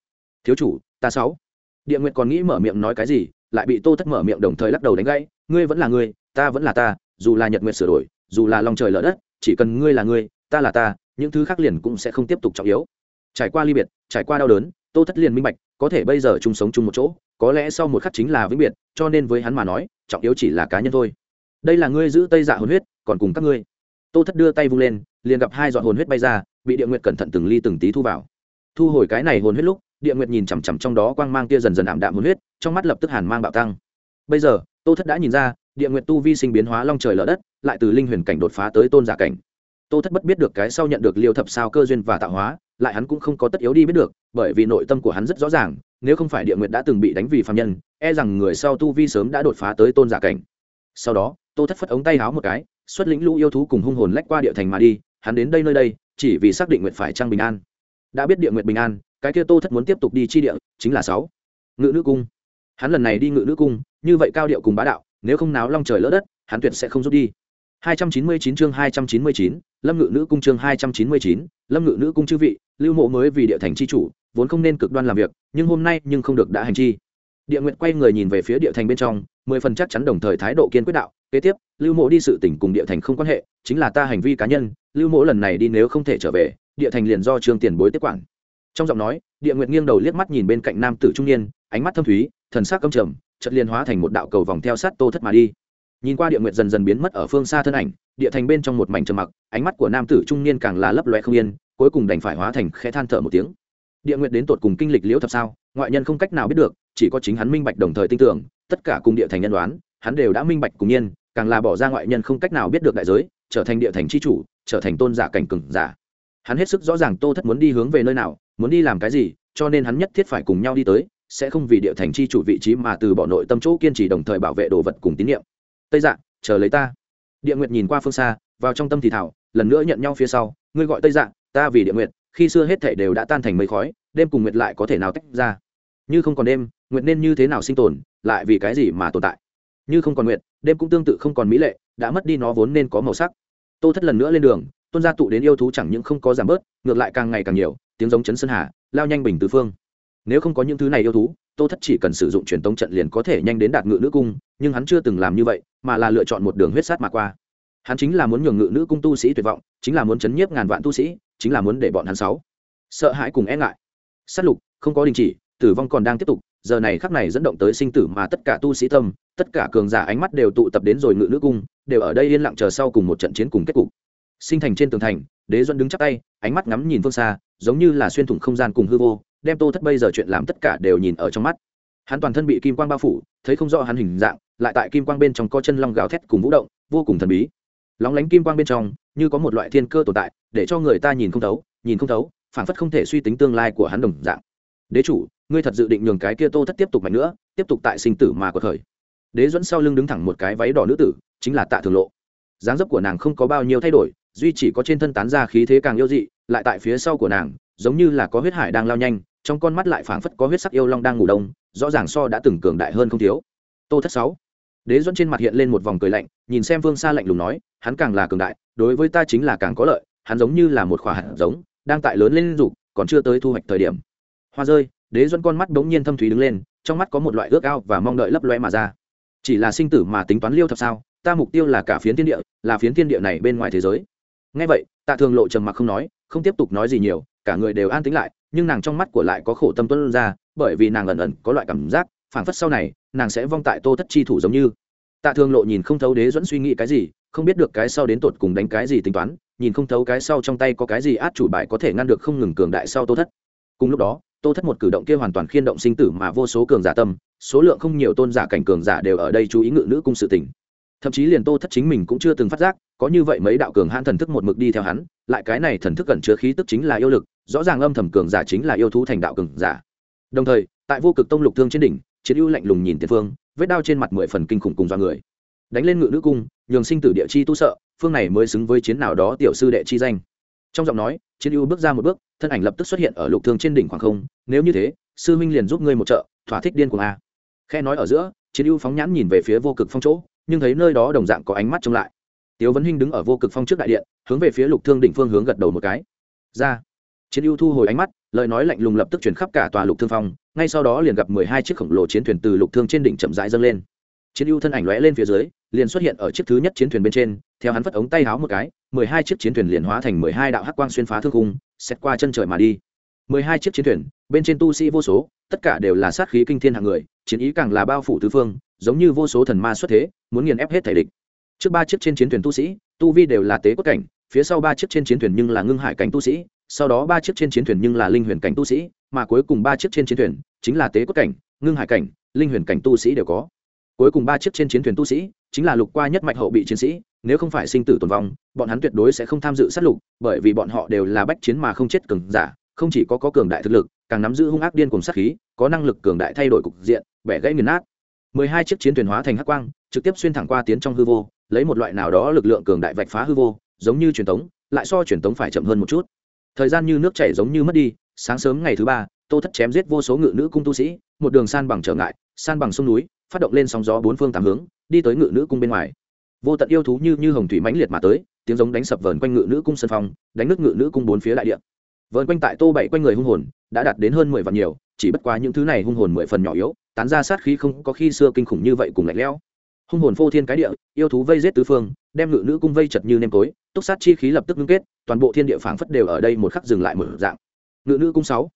Thiếu chủ, ta sáu. Địa nguyện còn nghĩ mở miệng nói cái gì, lại bị tô thất mở miệng đồng thời lắc đầu đánh gãy. Ngươi vẫn là ngươi, ta vẫn là ta, dù là nhật nguyện sửa đổi, dù là lòng trời lỡ đất, chỉ cần ngươi là ngươi, ta là ta, những thứ khác liền cũng sẽ không tiếp tục trọng yếu. Trải qua ly biệt, trải qua đau đớn, tô thất liền minh bạch, có thể bây giờ chung sống chung một chỗ có lẽ sau một khắc chính là vĩnh biệt, cho nên với hắn mà nói, trọng yếu chỉ là cá nhân thôi. Đây là ngươi giữ tây dạ hồn huyết, còn cùng các ngươi. Tô thất đưa tay vung lên, liền gặp hai giọt hồn huyết bay ra, bị địa nguyệt cẩn thận từng ly từng tí thu vào. Thu hồi cái này hồn huyết lúc, địa nguyệt nhìn chằm chằm trong đó quang mang kia dần dần ảm đạm hồn huyết, trong mắt lập tức hàn mang bạo tăng. Bây giờ, tô thất đã nhìn ra, địa nguyệt tu vi sinh biến hóa long trời lở đất, lại từ linh huyền cảnh đột phá tới tôn giả cảnh. Tô thất bất biết được cái sau nhận được liêu thập sao cơ duyên và tạo hóa, lại hắn cũng không có tất yếu đi biết được, bởi vì nội tâm của hắn rất rõ ràng nếu không phải địa nguyệt đã từng bị đánh vì phạm nhân e rằng người sau tu vi sớm đã đột phá tới tôn giả cảnh. Sau đó tô thất phất ống tay háo một cái xuất lĩnh lũ yêu thú cùng hung hồn lách qua địa thành mà đi hắn đến đây nơi đây chỉ vì xác định nguyện phải trang bình an. Đã biết địa nguyện bình an cái kia tô thất muốn tiếp tục đi chi địa chính là sáu. Ngự nữ cung. Hắn lần này đi ngự nữ cung như vậy cao điệu cùng bá đạo nếu không náo long trời lỡ đất hắn tuyệt sẽ không rút đi. 299 chương 299, Lâm Ngự Nữ cung chương 299, Lâm Ngự Nữ cung chư vị, Lưu Mộ mới vì địa thành chi chủ, vốn không nên cực đoan làm việc, nhưng hôm nay nhưng không được đã hành chi. Địa Nguyệt quay người nhìn về phía địa thành bên trong, mười phần chắc chắn đồng thời thái độ kiên quyết đạo, kế tiếp, Lưu Mộ đi sự tình cùng địa thành không quan hệ, chính là ta hành vi cá nhân, Lưu Mộ lần này đi nếu không thể trở về, địa thành liền do Trương Tiền bối tiếp quản. Trong giọng nói, Địa Nguyệt nghiêng đầu liếc mắt nhìn bên cạnh nam tử trung niên, ánh mắt thâm thúy, thần sắc căm trầm, chợt liền hóa thành một đạo cầu vòng theo sát Tô Thất mà đi nhìn qua địa nguyệt dần dần biến mất ở phương xa thân ảnh địa thành bên trong một mảnh trầm mặc ánh mắt của nam tử trung niên càng là lấp loe không yên cuối cùng đành phải hóa thành khẽ than thở một tiếng địa nguyệt đến tột cùng kinh lịch liễu thập sao, ngoại nhân không cách nào biết được, chỉ có chính hắn minh bạch đồng thời tin tưởng, tất cả cùng địa thành nhân đoán, hắn đều đã minh bạch cùng nhiên, càng là bỏ ra ngoại nhân không cách nào biết được đại giới, trở thành địa thành c h i chủ, trở thành tôn giả cảnh cừng giả. Hắn hết sức rõ ràng tô thất muốn đi hướng về nơi nào, muốn đi làm cái gì, cho nên hắn nhất thiết phải cùng nhau đi tới, sẽ không vì địa thành c h i chủ vị trí mà từ bỏ nội tâm chỗ kiên trì đồng thời bảo vệ đồ vật cùng tín nhiệm tây dạ chờ lấy ta. Địa nguyệt nhìn qua phương xa, vào trong tâm thì thảo, lần nữa nhận nhau phía sau, ngươi gọi tây dạ ta vì địa nguyệt khi xưa hết thảy đều đã tan thành mây khói, đêm cùng nguyệt lại có thể nào tách ra? Như không còn đêm, nguyệt nên như thế nào sinh tồn, lại vì cái gì mà tồn tại? Như không còn nguyệt, đêm cũng tương tự không còn mỹ lệ, đã mất đi nó vốn nên có màu sắc. Tô thất lần nữa lên đường tôn gia tụ đến yêu thú chẳng những không có giảm bớt, ngược lại càng ngày càng nhiều, tiếng giống chấn sơn hà, lao nhanh bình tứ phương. Nếu không có những thứ này yêu thú, tô thất chỉ cần sử dụng truyền tống trận liền có thể nhanh đến đạt ngự nữ cung, nhưng hắn chưa từng làm như vậy, mà là lựa chọn một đường huyết sát mà qua hắn chính là muốn nhường ngự nữ cung tu sĩ tuyệt vọng, chính là muốn chấn nhiếp ngàn vạn tu sĩ, chính là muốn để bọn hắn sáu. Sợ hãi cùng e ngại. Sát lục, không có đình chỉ, tử vong còn đang tiếp tục, giờ này khắc này dẫn động tới sinh tử mà tất cả tu sĩ tâm, tất cả cường giả ánh mắt đều tụ tập đến rồi ngự nữ cung, đều ở đây yên lặng chờ sau cùng một trận chiến cùng kết cục. Sinh thành trên tường thành, đế duẫn đứng chắc tay, ánh mắt ngắm nhìn phương xa, giống như là xuyên thủng không gian cùng hư vô, đem tô thất bây giờ chuyện làm tất cả đều nhìn ở trong mắt. Hắn toàn thân bị kim quang bao phủ, thấy không rõ hắn hình dạng, lại tại kim quang bên trong có chân long gào thét cùng vũ động, vô cùng thần bí lóng lánh kim quang bên trong, như có một loại thiên cơ tồn tại, để cho người ta nhìn không thấu, nhìn không thấu phản phất không thể suy tính tương lai của hắn đồng dạng. Đế chủ, ngươi thật dự định nhường cái kia tô thất tiếp tục mạnh nữa, tiếp tục tại sinh tử mà có thời đế dẫn sau lưng đứng thẳng một cái váy đỏ nữ tử, chính là tạ thường lộ. Dáng dấp của nàng không có bao nhiêu thay đổi, duy chỉ có trên thân tán ra khí thế càng yêu dị, lại tại phía sau của nàng, giống như là có huyết hải đang lao nhanh, trong con mắt lại phảng phất có huyết sắc yêu long đang ngủ đông, rõ ràng so đã từng cường đại hơn không thiếu. Tô thất sáu. Đế duẫn trên mặt hiện lên một vòng cười lạnh, nhìn xem vương xa lạnh lùng nói hắn càng là cường đại, đối với ta chính là càng có lợi, hắn giống như là một khỏa hạt giống, đang tại lớn lên dục, còn chưa tới thu hoạch thời điểm. Hoa rơi, đế duẫn con mắt bỗng nhiên thâm thúy đứng lên, trong mắt có một loại ước ao và mong đợi lấp loe mà ra. Chỉ là sinh tử mà tính toán liêu thật sao, ta mục tiêu là cả phiến thiên địa, là phiến thiên địa này bên ngoài thế giới. Ngay vậy, tạ thường lộ trầm mặc không nói, không tiếp tục nói gì nhiều, cả người đều an tĩnh lại, nhưng nàng trong mắt của lại có khổ tâm tuân ra, bởi vì nàng ẩn ẩn có loại cảm giác, phảng phất sau này, nàng sẽ vong tại tô thất chi thủ giống như. Tạ thường lộ nhìn không thấu đế dẫn suy nghĩ cái gì không biết được cái sau đến tột cùng đánh cái gì tính toán, nhìn không thấu cái sau trong tay có cái gì át chủ bài có thể ngăn được không ngừng cường đại sau tô thất. Cùng lúc đó, tô thất một cử động kia hoàn toàn khiên động sinh tử mà vô số cường giả tâm, số lượng không nhiều tôn giả cảnh cường giả đều ở đây chú ý ngự nữ cung sự tình. Thậm chí liền tô thất chính mình cũng chưa từng phát giác, có như vậy mấy đạo cường hãn thần thức một mực đi theo hắn, lại cái này thần thức cẩn chứa khí tức chính là yêu lực, rõ ràng âm thầm cường giả chính là yêu thú thành đạo cường giả. Đồng thời, tại vô cực tông lục thương trên đỉnh, chiến ưu lạnh lùng nhìn tiền phương, vết đao trên mặt mười phần kinh khủng cùng do người đánh lên ngự nữ cung, nhường sinh tử địa chi tu sợ, phương này mới xứng với chiến nào đó tiểu sư đệ chi danh. Trong giọng nói, chiến ưu bước ra một bước, thân ảnh lập tức xuất hiện ở lục thương trên đỉnh khoảng không, nếu như thế, sư huynh liền giúp ngươi một trợ, thỏa thích điên cuồng a. Khe nói ở giữa, chiến ưu phóng nhãn nhìn về phía vô cực phong chỗ, nhưng thấy nơi đó đồng dạng có ánh mắt trông lại. Tiếu vấn hinh đứng ở vô cực phong trước đại điện, hướng về phía lục thương đỉnh phương hướng gật đầu một cái. Ra. Chiến ưu thu hồi ánh mắt, lời nói lạnh lùng lập tức chuyển khắp cả tòa lục thương phong, ngay sau đó liền gặp mười hai chiếc khổng lồ chiến thuyền từ lục thương trên đỉnh chậm rãi dâng lên chiến ưu thân ảnh lóe lên phía dưới, liền xuất hiện ở chiếc thứ nhất chiến thuyền bên trên, theo hắn phất ống tay háo một cái, mười hai chiếc chiến thuyền liền hóa thành mười hai đạo hắc quang xuyên phá thương cung xét qua chân trời mà đi. Mười hai chiếc chiến thuyền, bên trên tu sĩ vô số, tất cả đều là sát khí kinh thiên hạng người, chiến ý càng là bao phủ tứ phương, giống như vô số thần ma xuất thế, muốn nghiền ép hết thể địch. Trước ba chiếc trên chiến thuyền tu sĩ, tu vi đều là tế quốc cảnh, phía sau ba chiếc trên chiến thuyền nhưng là ngưng hải cảnh tu sĩ, sau đó ba chiếc trên chiến thuyền nhưng là linh huyền cảnh tu sĩ, mà cuối cùng ba chiếc trên chiến thuyền chính là tế quốc cảnh, ngưng hải cảnh, linh huyền cảnh tu sĩ đều có cuối cùng ba chiếc trên chiến thuyền tu sĩ chính là lục qua nhất mạch hậu bị chiến sĩ nếu không phải sinh tử tồn vong bọn hắn tuyệt đối sẽ không tham dự sát lục bởi vì bọn họ đều là bách chiến mà không chết cường giả không chỉ có, có cường đại thực lực càng nắm giữ hung ác điên cùng sát khí có năng lực cường đại thay đổi cục diện bẻ gãy nghiền nát. Mười hai chiếc chiến thuyền hóa thành hắc quang trực tiếp xuyên thẳng qua tiến trong hư vô lấy một loại nào đó lực lượng cường đại vạch phá hư vô giống như truyền tống lại so truyền tống phải chậm hơn một chút. Thời gian như nước chảy giống như mất đi sáng sớm ngày thứ ba tô thất chém giết vô số ngự nữ cung tu sĩ một đường san bằng trở ngại san bằng sông núi phát động lên sóng gió bốn phương tám hướng, đi tới ngự nữ cung bên ngoài. Vô tận yêu thú như như hồng thủy mãnh liệt mà tới, tiếng giống đánh sập vờn quanh ngự nữ cung sân phong, đánh nước ngự nữ cung bốn phía đại địa. Vờn quanh tại tô bảy quanh người hung hồn, đã đạt đến hơn mười vạn nhiều, chỉ bất quá những thứ này hung hồn mười phần nhỏ yếu, tán ra sát khí không có khi xưa kinh khủng như vậy cùng lạnh lẽo. Hung hồn phô thiên cái địa, yêu thú vây giết tứ phương, đem ngự nữ cung vây chật như nêm tối, túc sát chi khí lập tức ngưng kết, toàn bộ thiên địa phảng phất đều ở đây một khắc dừng lại một dạng. Ngự nữ cung sáu,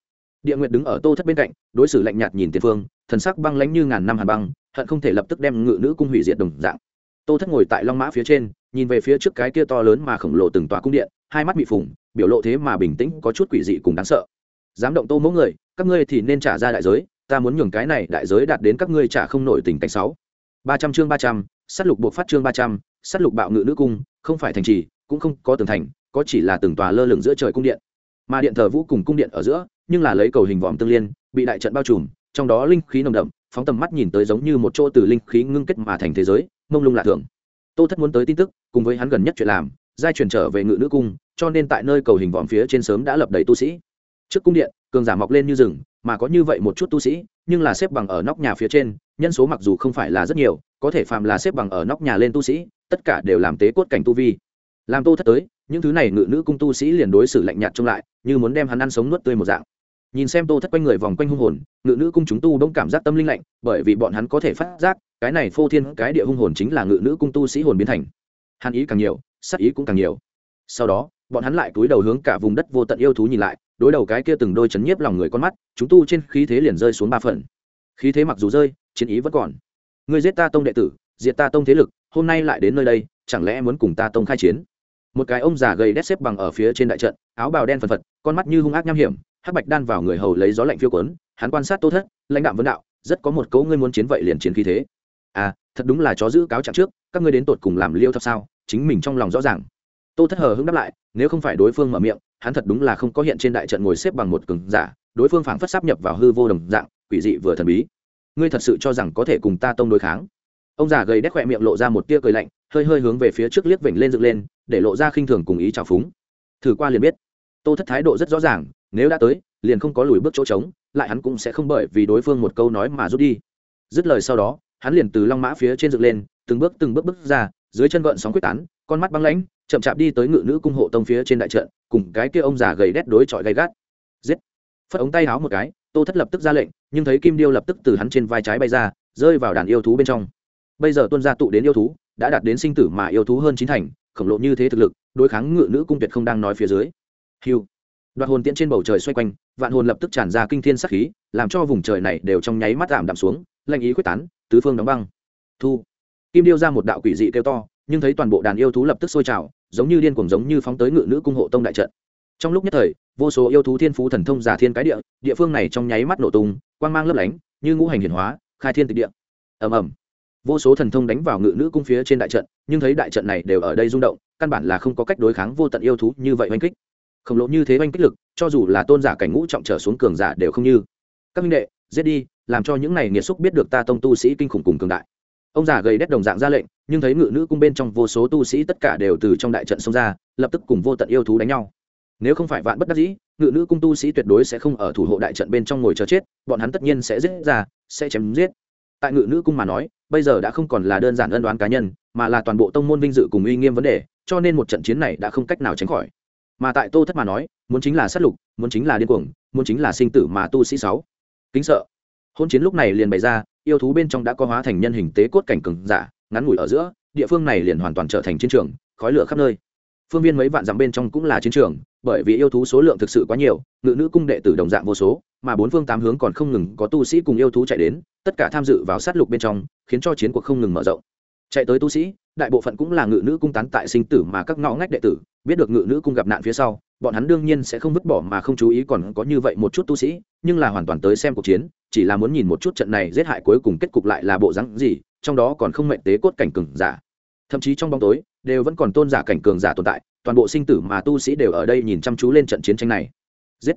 địa nguyệt đứng ở tô thất bên cạnh, đối xử lạnh nhạt nhìn tiền phương thần sắc băng lãnh như ngàn năm hàn băng, hận không thể lập tức đem ngự nữ cung hủy diệt đồng dạng. Tô thất ngồi tại long mã phía trên, nhìn về phía trước cái kia to lớn mà khổng lồ từng tòa cung điện, hai mắt bị phùng, biểu lộ thế mà bình tĩnh, có chút quỷ dị cùng đáng sợ. Dám động tô mẫu người, các ngươi thì nên trả ra đại giới, ta muốn nhường cái này đại giới đạt đến các ngươi trả không nổi tình cảnh sáu. Ba trăm chương ba trăm s á t lục buộc phát chương ba trăm s á t lục bạo ngự nữ cung, không phải thành trì, cũng không có tường thành, có chỉ là từng tòa lơ lửng giữa trời cung điện. Mà điện thờ vũ cùng cung điện ở giữa, nhưng là lấy cầu hình vòm tương liên, bị đại trận bao trùm trong đó linh khí nồng đậm, phóng tầm mắt nhìn tới giống như một chỗ từ linh khí ngưng kết mà thành thế giới, mông lung lạ thường. Tô thất muốn tới tin tức, cùng với hắn gần nhất chuyện làm, giai chuyển trở về ngự nữ cung, cho nên tại nơi cầu hình vòm phía trên sớm đã lập đầy tu sĩ. Trước cung điện, cường giả mọc lên như rừng, mà có như vậy một chút tu sĩ, nhưng là xếp bằng ở nóc nhà phía trên, nhân số mặc dù không phải là rất nhiều, có thể phàm là xếp bằng ở nóc nhà lên tu sĩ, tất cả đều làm tế cốt cảnh tu vi. Làm tô thất tới, những thứ này ngự nữ cung tu sĩ liền đối xử lạnh nhạt trông lại, như muốn đem hắn ăn sống nuốt tươi một dạng nhìn xem tô thất quanh người vòng quanh hung hồn, ngự nữ cung chúng tu đông cảm giác tâm linh lạnh, bởi vì bọn hắn có thể phát giác, cái này phô thiên cái địa hung hồn chính là ngự nữ cung tu sĩ hồn biến thành. Hàn ý càng nhiều sắc ý cũng càng nhiều. Sau đó, bọn hắn lại cúi đầu hướng cả vùng đất vô tận yêu thú nhìn lại, đối đầu cái kia từng đôi chấn nhiếp lòng người con mắt, chúng tu trên khí thế liền rơi xuống ba phần. Khí thế mặc dù rơi, chiến ý vẫn còn. Người giết ta tông đệ tử, diệt ta tông thế lực, hôm nay lại đến nơi đây, chẳng lẽ muốn cùng ta tông khai chiến? Một cái ông già gầy đét xếp bằng ở phía trên đại trận, áo bào đen phần phật, con mắt như hung ác nham hiểm hắc bạch đan vào người hầu lấy gió lạnh phiêu quấn, hắn quan sát tô thất, lãnh đạo vấn đạo, rất có một cấu ngươi muốn chiến vậy liền chiến khí thế. À thật đúng là chó giữ cáo trạng trước, các ngươi đến tột cùng làm liêu thập sao, chính mình trong lòng rõ ràng. Tô thất hờ hững đáp lại, nếu không phải đối phương mở miệng, hắn thật đúng là không có hiện trên đại trận ngồi xếp bằng một cường giả, đối phương phảng phất sắp nhập vào hư vô đồng dạng, quỷ dị vừa thần bí. Ngươi thật sự cho rằng có thể cùng ta tông đối kháng? Ông già gầy đét khỏe miệng lộ ra một tia cười lạnh, hơi hơi hướng về phía trước liếc vểnh lên dựng lên, để lộ ra khinh thường cùng ý trào phúng. Thử qua liền biết. Tô thất thái độ rất rõ ràng nếu đã tới, liền không có lùi bước chỗ trống, lại hắn cũng sẽ không bởi vì đối phương một câu nói mà rút đi. Dứt lời sau đó, hắn liền từ long mã phía trên dựng lên, từng bước từng bước bước ra, dưới chân gợn sóng quyết tán, con mắt băng lãnh, chậm chạp đi tới ngự nữ cung hộ tông phía trên đại trận, cùng cái kia ông già gầy đét đối chọi gay gắt. Giết! Phất ống tay háo một cái, tô thất lập tức ra lệnh, nhưng thấy kim điêu lập tức từ hắn trên vai trái bay ra, rơi vào đàn yêu thú bên trong. Bây giờ tuân gia tụ đến yêu thú, đã đạt đến sinh tử mà yêu thú hơn chín thành, khổng lồ như thế thực lực, đối kháng ngự nữ cung tuyệt không đang nói phía dưới. Hiu đoạt hồn tiễn trên bầu trời xoay quanh, vạn hồn lập tức tràn ra kinh thiên sắc khí, làm cho vùng trời này đều trong nháy mắt ảm đạm xuống, lạnh ý quyết tán, tứ phương đóng băng. Thu. Kim điêu ra một đạo quỷ dị kêu to, nhưng thấy toàn bộ đàn yêu thú lập tức sôi trào, giống như điên cuồng giống như phóng tới ngự nữ cung hộ tông đại trận. Trong lúc nhất thời, vô số yêu thú thiên phú thần thông giả thiên cái địa địa phương này trong nháy mắt nổ tung, quang mang lấp lánh, như ngũ hành hiển hóa, khai thiên tịch địa. Ầm ầm. Vô số thần thông đánh vào ngự nữ cung phía trên đại trận, nhưng thấy đại trận này đều ở đây rung động, căn bản là không có cách đối kháng vô tận yêu thú như vậy oanh kích khổng lồ như thế oanh kích lực, cho dù là tôn giả cảnh ngũ trọng trở xuống cường giả đều không như. Các minh đệ, giết đi, làm cho những này nghiệt xúc biết được ta tông tu sĩ kinh khủng cùng cường đại. Ông già gầy đét đồng dạng ra lệnh, nhưng thấy ngự nữ cung bên trong vô số tu sĩ tất cả đều từ trong đại trận xông ra, lập tức cùng vô tận yêu thú đánh nhau. Nếu không phải vạn bất đắc dĩ, ngự nữ cung tu sĩ tuyệt đối sẽ không ở thủ hộ đại trận bên trong ngồi chờ chết, bọn hắn tất nhiên sẽ giết ra, sẽ chém giết. Tại ngự nữ cung mà nói, bây giờ đã không còn là đơn giản ân đoán cá nhân, mà là toàn bộ tông môn vinh dự cùng uy nghiêm vấn đề, cho nên một trận chiến này đã không cách nào tránh khỏi mà tại tô thất mà nói, muốn chính là sát lục, muốn chính là điên cuồng, muốn chính là sinh tử mà tu sĩ sáu. Kính sợ. Hôn chiến lúc này liền bày ra, yêu thú bên trong đã có hóa thành nhân hình tế cốt cảnh cường giả, ngắn ngủi ở giữa, địa phương này liền hoàn toàn trở thành chiến trường, khói lửa khắp nơi. Phương viên mấy vạn dặm bên trong cũng là chiến trường, bởi vì yêu thú số lượng thực sự quá nhiều, ngự nữ cung đệ tử đồng dạng vô số, mà bốn phương tám hướng còn không ngừng có tu sĩ cùng yêu thú chạy đến, tất cả tham dự vào sát lục bên trong, khiến cho chiến cuộc không ngừng mở rộng. Chạy tới tu sĩ, đại bộ phận cũng là ngự nữ cung tán tại sinh tử mà các ngõ ngách đệ tử biết được ngự nữ cung gặp nạn phía sau, bọn hắn đương nhiên sẽ không vứt bỏ mà không chú ý còn có như vậy một chút tu sĩ, nhưng là hoàn toàn tới xem cuộc chiến, chỉ là muốn nhìn một chút trận này giết hại cuối cùng kết cục lại là bộ rắn gì, trong đó còn không mệnh tế cốt cảnh cường giả. Thậm chí trong bóng tối, đều vẫn còn tôn giả cảnh cường giả tồn tại, toàn bộ sinh tử mà tu sĩ đều ở đây nhìn chăm chú lên trận chiến tranh này. Giết!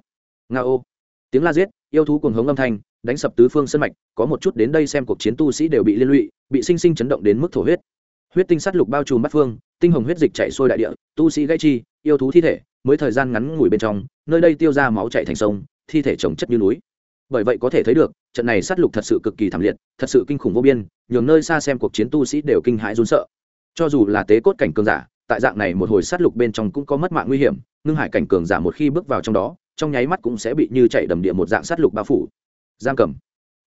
Nga ô tiếng la giết, yêu thú cuồng hống âm thanh, đánh sập tứ phương sân mạch, có một chút đến đây xem cuộc chiến tu sĩ đều bị liên lụy, bị sinh sinh chấn động đến mức thổ huyết. Huyết tinh sắt lục bao trùm bát phương tinh hồng huyết dịch chạy sôi đại địa, tu sĩ gãy chi, yêu thú thi thể, mới thời gian ngắn ngủi bên trong, nơi đây tiêu ra máu chạy thành sông, thi thể trồng chất như núi. Bởi vậy có thể thấy được, trận này sát lục thật sự cực kỳ thảm liệt, thật sự kinh khủng vô biên, nhường nơi xa xem cuộc chiến tu sĩ đều kinh hãi run sợ. Cho dù là tế cốt cảnh cường giả, tại dạng này một hồi sát lục bên trong cũng có mất mạng nguy hiểm, ngưng hải cảnh cường giả một khi bước vào trong đó, trong nháy mắt cũng sẽ bị như chạy đầm địa một dạng sát lục bao phủ. Giang cầm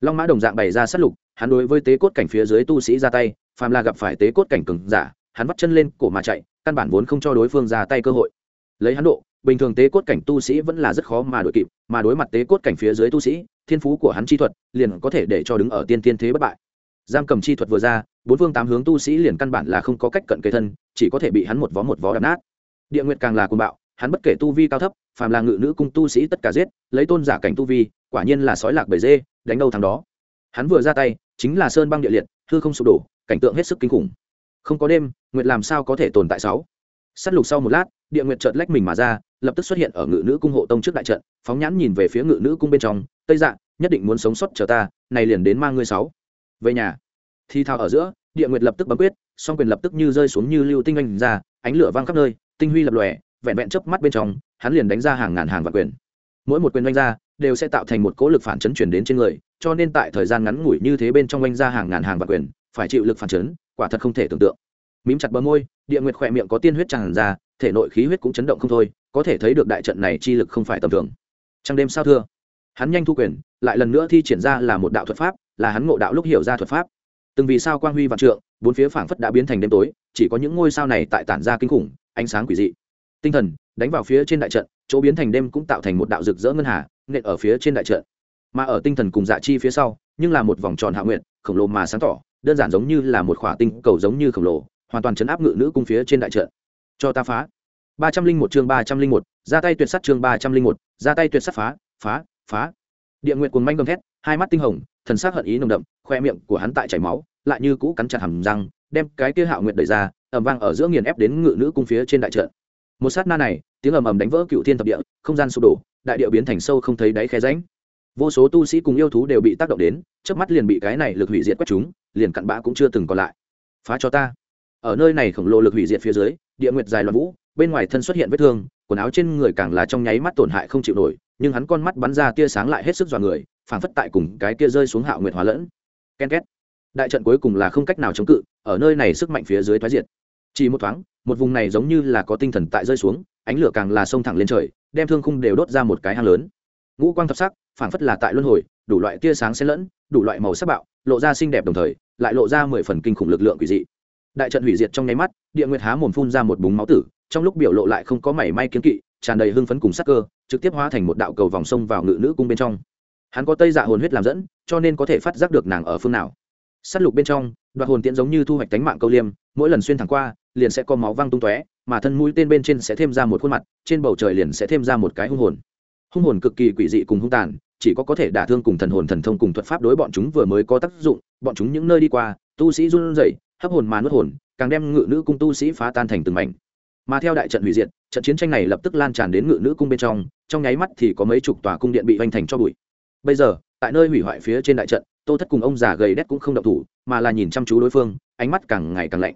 long mã đồng dạng bày ra sát lục, hắn đối với tế cốt cảnh phía dưới tu sĩ ra tay, phàm là gặp phải tế cốt cảnh cường giả hắn bắt chân lên cổ mà chạy, căn bản vốn không cho đối phương ra tay cơ hội. Lấy hắn độ, bình thường tế cốt cảnh tu sĩ vẫn là rất khó mà đội kịp, mà đối mặt tế cốt cảnh phía dưới tu sĩ, thiên phú của hắn chi thuật liền có thể để cho đứng ở tiên tiên thế bất bại. Giam cầm chi thuật vừa ra, bốn phương tám hướng tu sĩ liền căn bản là không có cách cận kề thân, chỉ có thể bị hắn một vó một vó đập nát. Địa nguyệt càng là cuồng bạo, hắn bất kể tu vi cao thấp, phàm là ngự nữ cung tu sĩ tất cả giết, lấy tôn giả cảnh tu vi, quả nhiên là sói lạc bầy dê, đánh đâu thằng đó. Hắn vừa ra tay, chính là sơn băng địa liệt, hư không sụp đổ, cảnh tượng hết sức kinh khủng không có đêm, nguyệt làm sao có thể tồn tại sáu? S á t lục sau một lát, địa nguyệt chợt lách mình mà ra, lập tức xuất hiện ở ngự nữ cung hộ tông trước đại trận, phóng nhãn nhìn về phía ngự nữ cung bên trong, tây dạ nhất định muốn sống sót chờ ta, này liền đến mang ngươi sáu. Về nhà. Thi thao ở giữa, địa nguyệt lập tức bấm quyết, song quyền lập tức như rơi xuống như lưu tinh anh ra, ánh lửa vang khắp nơi, tinh huy lập lòe, vẹn vẹn chớp mắt bên trong, hắn liền đánh ra hàng ngàn hàng vạn quyền. Mỗi một quyền anh ra, đều sẽ tạo thành một cỗ lực phản chấn chuyển đến trên người, cho nên tại thời gian ngắn ngủi như thế bên trong oanh ra hàng ngàn hàng vạn quyền, phải chịu lực phản chấn quả thật không thể tưởng tượng. Mím chặt bờ môi, địa nguyệt khỏe miệng có tiên huyết tràn ra, thể nội khí huyết cũng chấn động không thôi, có thể thấy được đại trận này chi lực không phải tầm thường. Trăng đêm sao thưa? Hắn nhanh thu quyền, lại lần nữa thi triển ra là một đạo thuật pháp, là hắn ngộ đạo lúc hiểu ra thuật pháp. Từng vì sao quang huy vạn trượng, bốn phía phảng phất đã biến thành đêm tối, chỉ có những ngôi sao này tại tản ra kinh khủng, ánh sáng quỷ dị. Tinh thần, đánh vào phía trên đại trận, chỗ biến thành đêm cũng tạo thành một đạo rực rỡ ngân hà, nện ở phía trên đại trận. Mà ở tinh thần cùng dạ chi phía sau, nhưng là một vòng tròn hạ nguyện khổng lồ mà sáng tỏ đơn giản giống như là một khỏa tinh cầu giống như khổng lồ, hoàn toàn chấn áp ngự nữ cung phía trên đại trận. Cho ta phá. Ba trăm linh một chương ba trăm linh một, ra tay tuyệt sắt chương ba trăm linh một, ra tay tuyệt sắt phá phá phá. Địa nguyện cuồng manh gầm thét, hai mắt tinh hồng, thần sắc hận ý nồng đậm, khoe miệng của hắn tại chảy máu, lại như cũ cắn chặt hầm răng, đem cái kia hạo nguyện đẩy ra ẩm vang ở giữa nghiền ép đến ngự nữ cung phía trên đại trận. Một sát na này, tiếng ầm ầm đánh vỡ cựu thiên thập địa, không gian sụp đổ, đại địa biến thành sâu không thấy đáy khe ránh vô số tu sĩ cùng yêu thú đều bị tác động đến trước mắt liền bị cái này lực hủy diệt quét chúng, liền cặn bã cũng chưa từng còn lại. Phá cho ta. Ở nơi này khổng lồ lực hủy diệt phía dưới, địa nguyệt dài loạn vũ, bên ngoài thân xuất hiện vết thương, quần áo trên người càng là trong nháy mắt tổn hại không chịu nổi, nhưng hắn con mắt bắn ra tia sáng lại hết sức dọa người, phảng phất tại cùng cái tia rơi xuống hạo nguyệt hóa lẫn. Ken két. Đại trận cuối cùng là không cách nào chống cự, ở nơi này sức mạnh phía dưới thoái diệt. Chỉ một thoáng, một vùng này giống như là có tinh thần tại rơi xuống, ánh lửa càng là sông thẳng lên trời, đem thương khung đều đốt ra một cái hang lớn. Ngũ quang thập sắc phảng phất là tại luân hồi, đủ loại tia sáng xen lẫn, đủ loại màu sắc bạo, lộ ra xinh đẹp đồng thời, lại lộ ra mười phần kinh khủng lực lượng quỷ dị. Đại trận hủy diệt trong nháy mắt, địa nguyệt há mồm phun ra một búng máu tử, trong lúc biểu lộ lại không có mảy may kiến kỵ, tràn đầy hưng phấn cùng sắc cơ, trực tiếp hóa thành một đạo cầu vòng sông vào ngự nữ cung bên trong. Hắn có tây dạ hồn huyết làm dẫn, cho nên có thể phát giác được nàng ở phương nào. S á t lục bên trong, đoạt hồn tiễn giống như thu hoạch tánh mạng câu liêm, mỗi lần xuyên thẳng qua, liền sẽ có máu văng tung tóe, mà thân mũi tên bên trên sẽ thêm ra một khuôn mặt, trên bầu trời liền sẽ thêm ra một cái hung hồn. Hung hồn cực kỳ quỷ dị cùng hung tàn chỉ có có thể đả thương cùng thần hồn thần thông cùng thuật pháp đối bọn chúng vừa mới có tác dụng, bọn chúng những nơi đi qua, tu sĩ run rẩy, hấp hồn mà nuốt hồn, càng đem ngự nữ cung tu sĩ phá tan thành từng mảnh. Mà theo đại trận hủy diệt, trận chiến tranh này lập tức lan tràn đến ngự nữ cung bên trong trong nháy mắt thì có mấy chục tòa cung điện bị hoành thành cho bụi. Bây giờ, tại nơi hủy hoại phía trên đại trận, tô thất cùng ông già gầy đét cũng không động thủ, mà là nhìn chăm chú đối phương, ánh mắt càng ngày càng lạnh.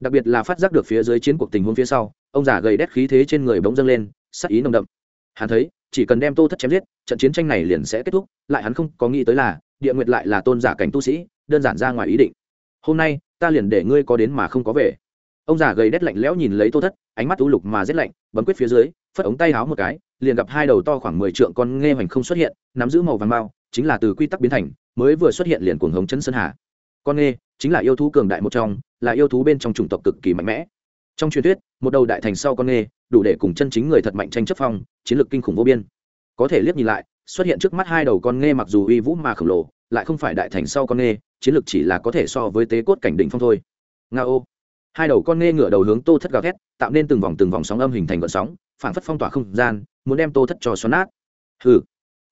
Đặc biệt là phát giác được phía dưới chiến cuộc tình huống phía sau, ông già gầy đét khí thế trên người bỗng dâng lên, sắc ý nồng đậm. Hắn thấy chỉ cần đem tô thất chém giết, trận chiến tranh này liền sẽ kết thúc. Lại hắn không có nghĩ tới là, địa nguyệt lại là tôn giả cảnh tu sĩ, đơn giản ra ngoài ý định. Hôm nay, ta liền để ngươi có đến mà không có về. Ông già gầy đét lạnh lẽo nhìn lấy tô thất, ánh mắt u lục mà rét lạnh, bấm quyết phía dưới, phất ống tay háo một cái, liền gặp hai đầu to khoảng mười trượng con nghe hoành không xuất hiện, nắm giữ màu vàng bao, chính là từ quy tắc biến thành, mới vừa xuất hiện liền cuồng hống chân sơn hà. Con nghe, chính là yêu thú cường đại một trong, là yêu thú bên trong chủng tộc cực kỳ mạnh mẽ trong truyền thuyết, một đầu đại thành sau con nghe đủ để cùng chân chính người thật mạnh tranh chấp phong, chiến lược kinh khủng vô biên. Có thể liếc nhìn lại, xuất hiện trước mắt hai đầu con nghe mặc dù uy vũ mà khổng lồ, lại không phải đại thành sau con nghe chiến lược chỉ là có thể so với tế cốt cảnh đỉnh phong thôi. Nga ô. Hai đầu con nghe ngửa đầu hướng tô thất gào thét, tạo nên từng vòng từng vòng sóng âm hình thành gợn sóng, phản phất phong tỏa không gian, muốn đem tô thất cho xoắn nát. Hừ.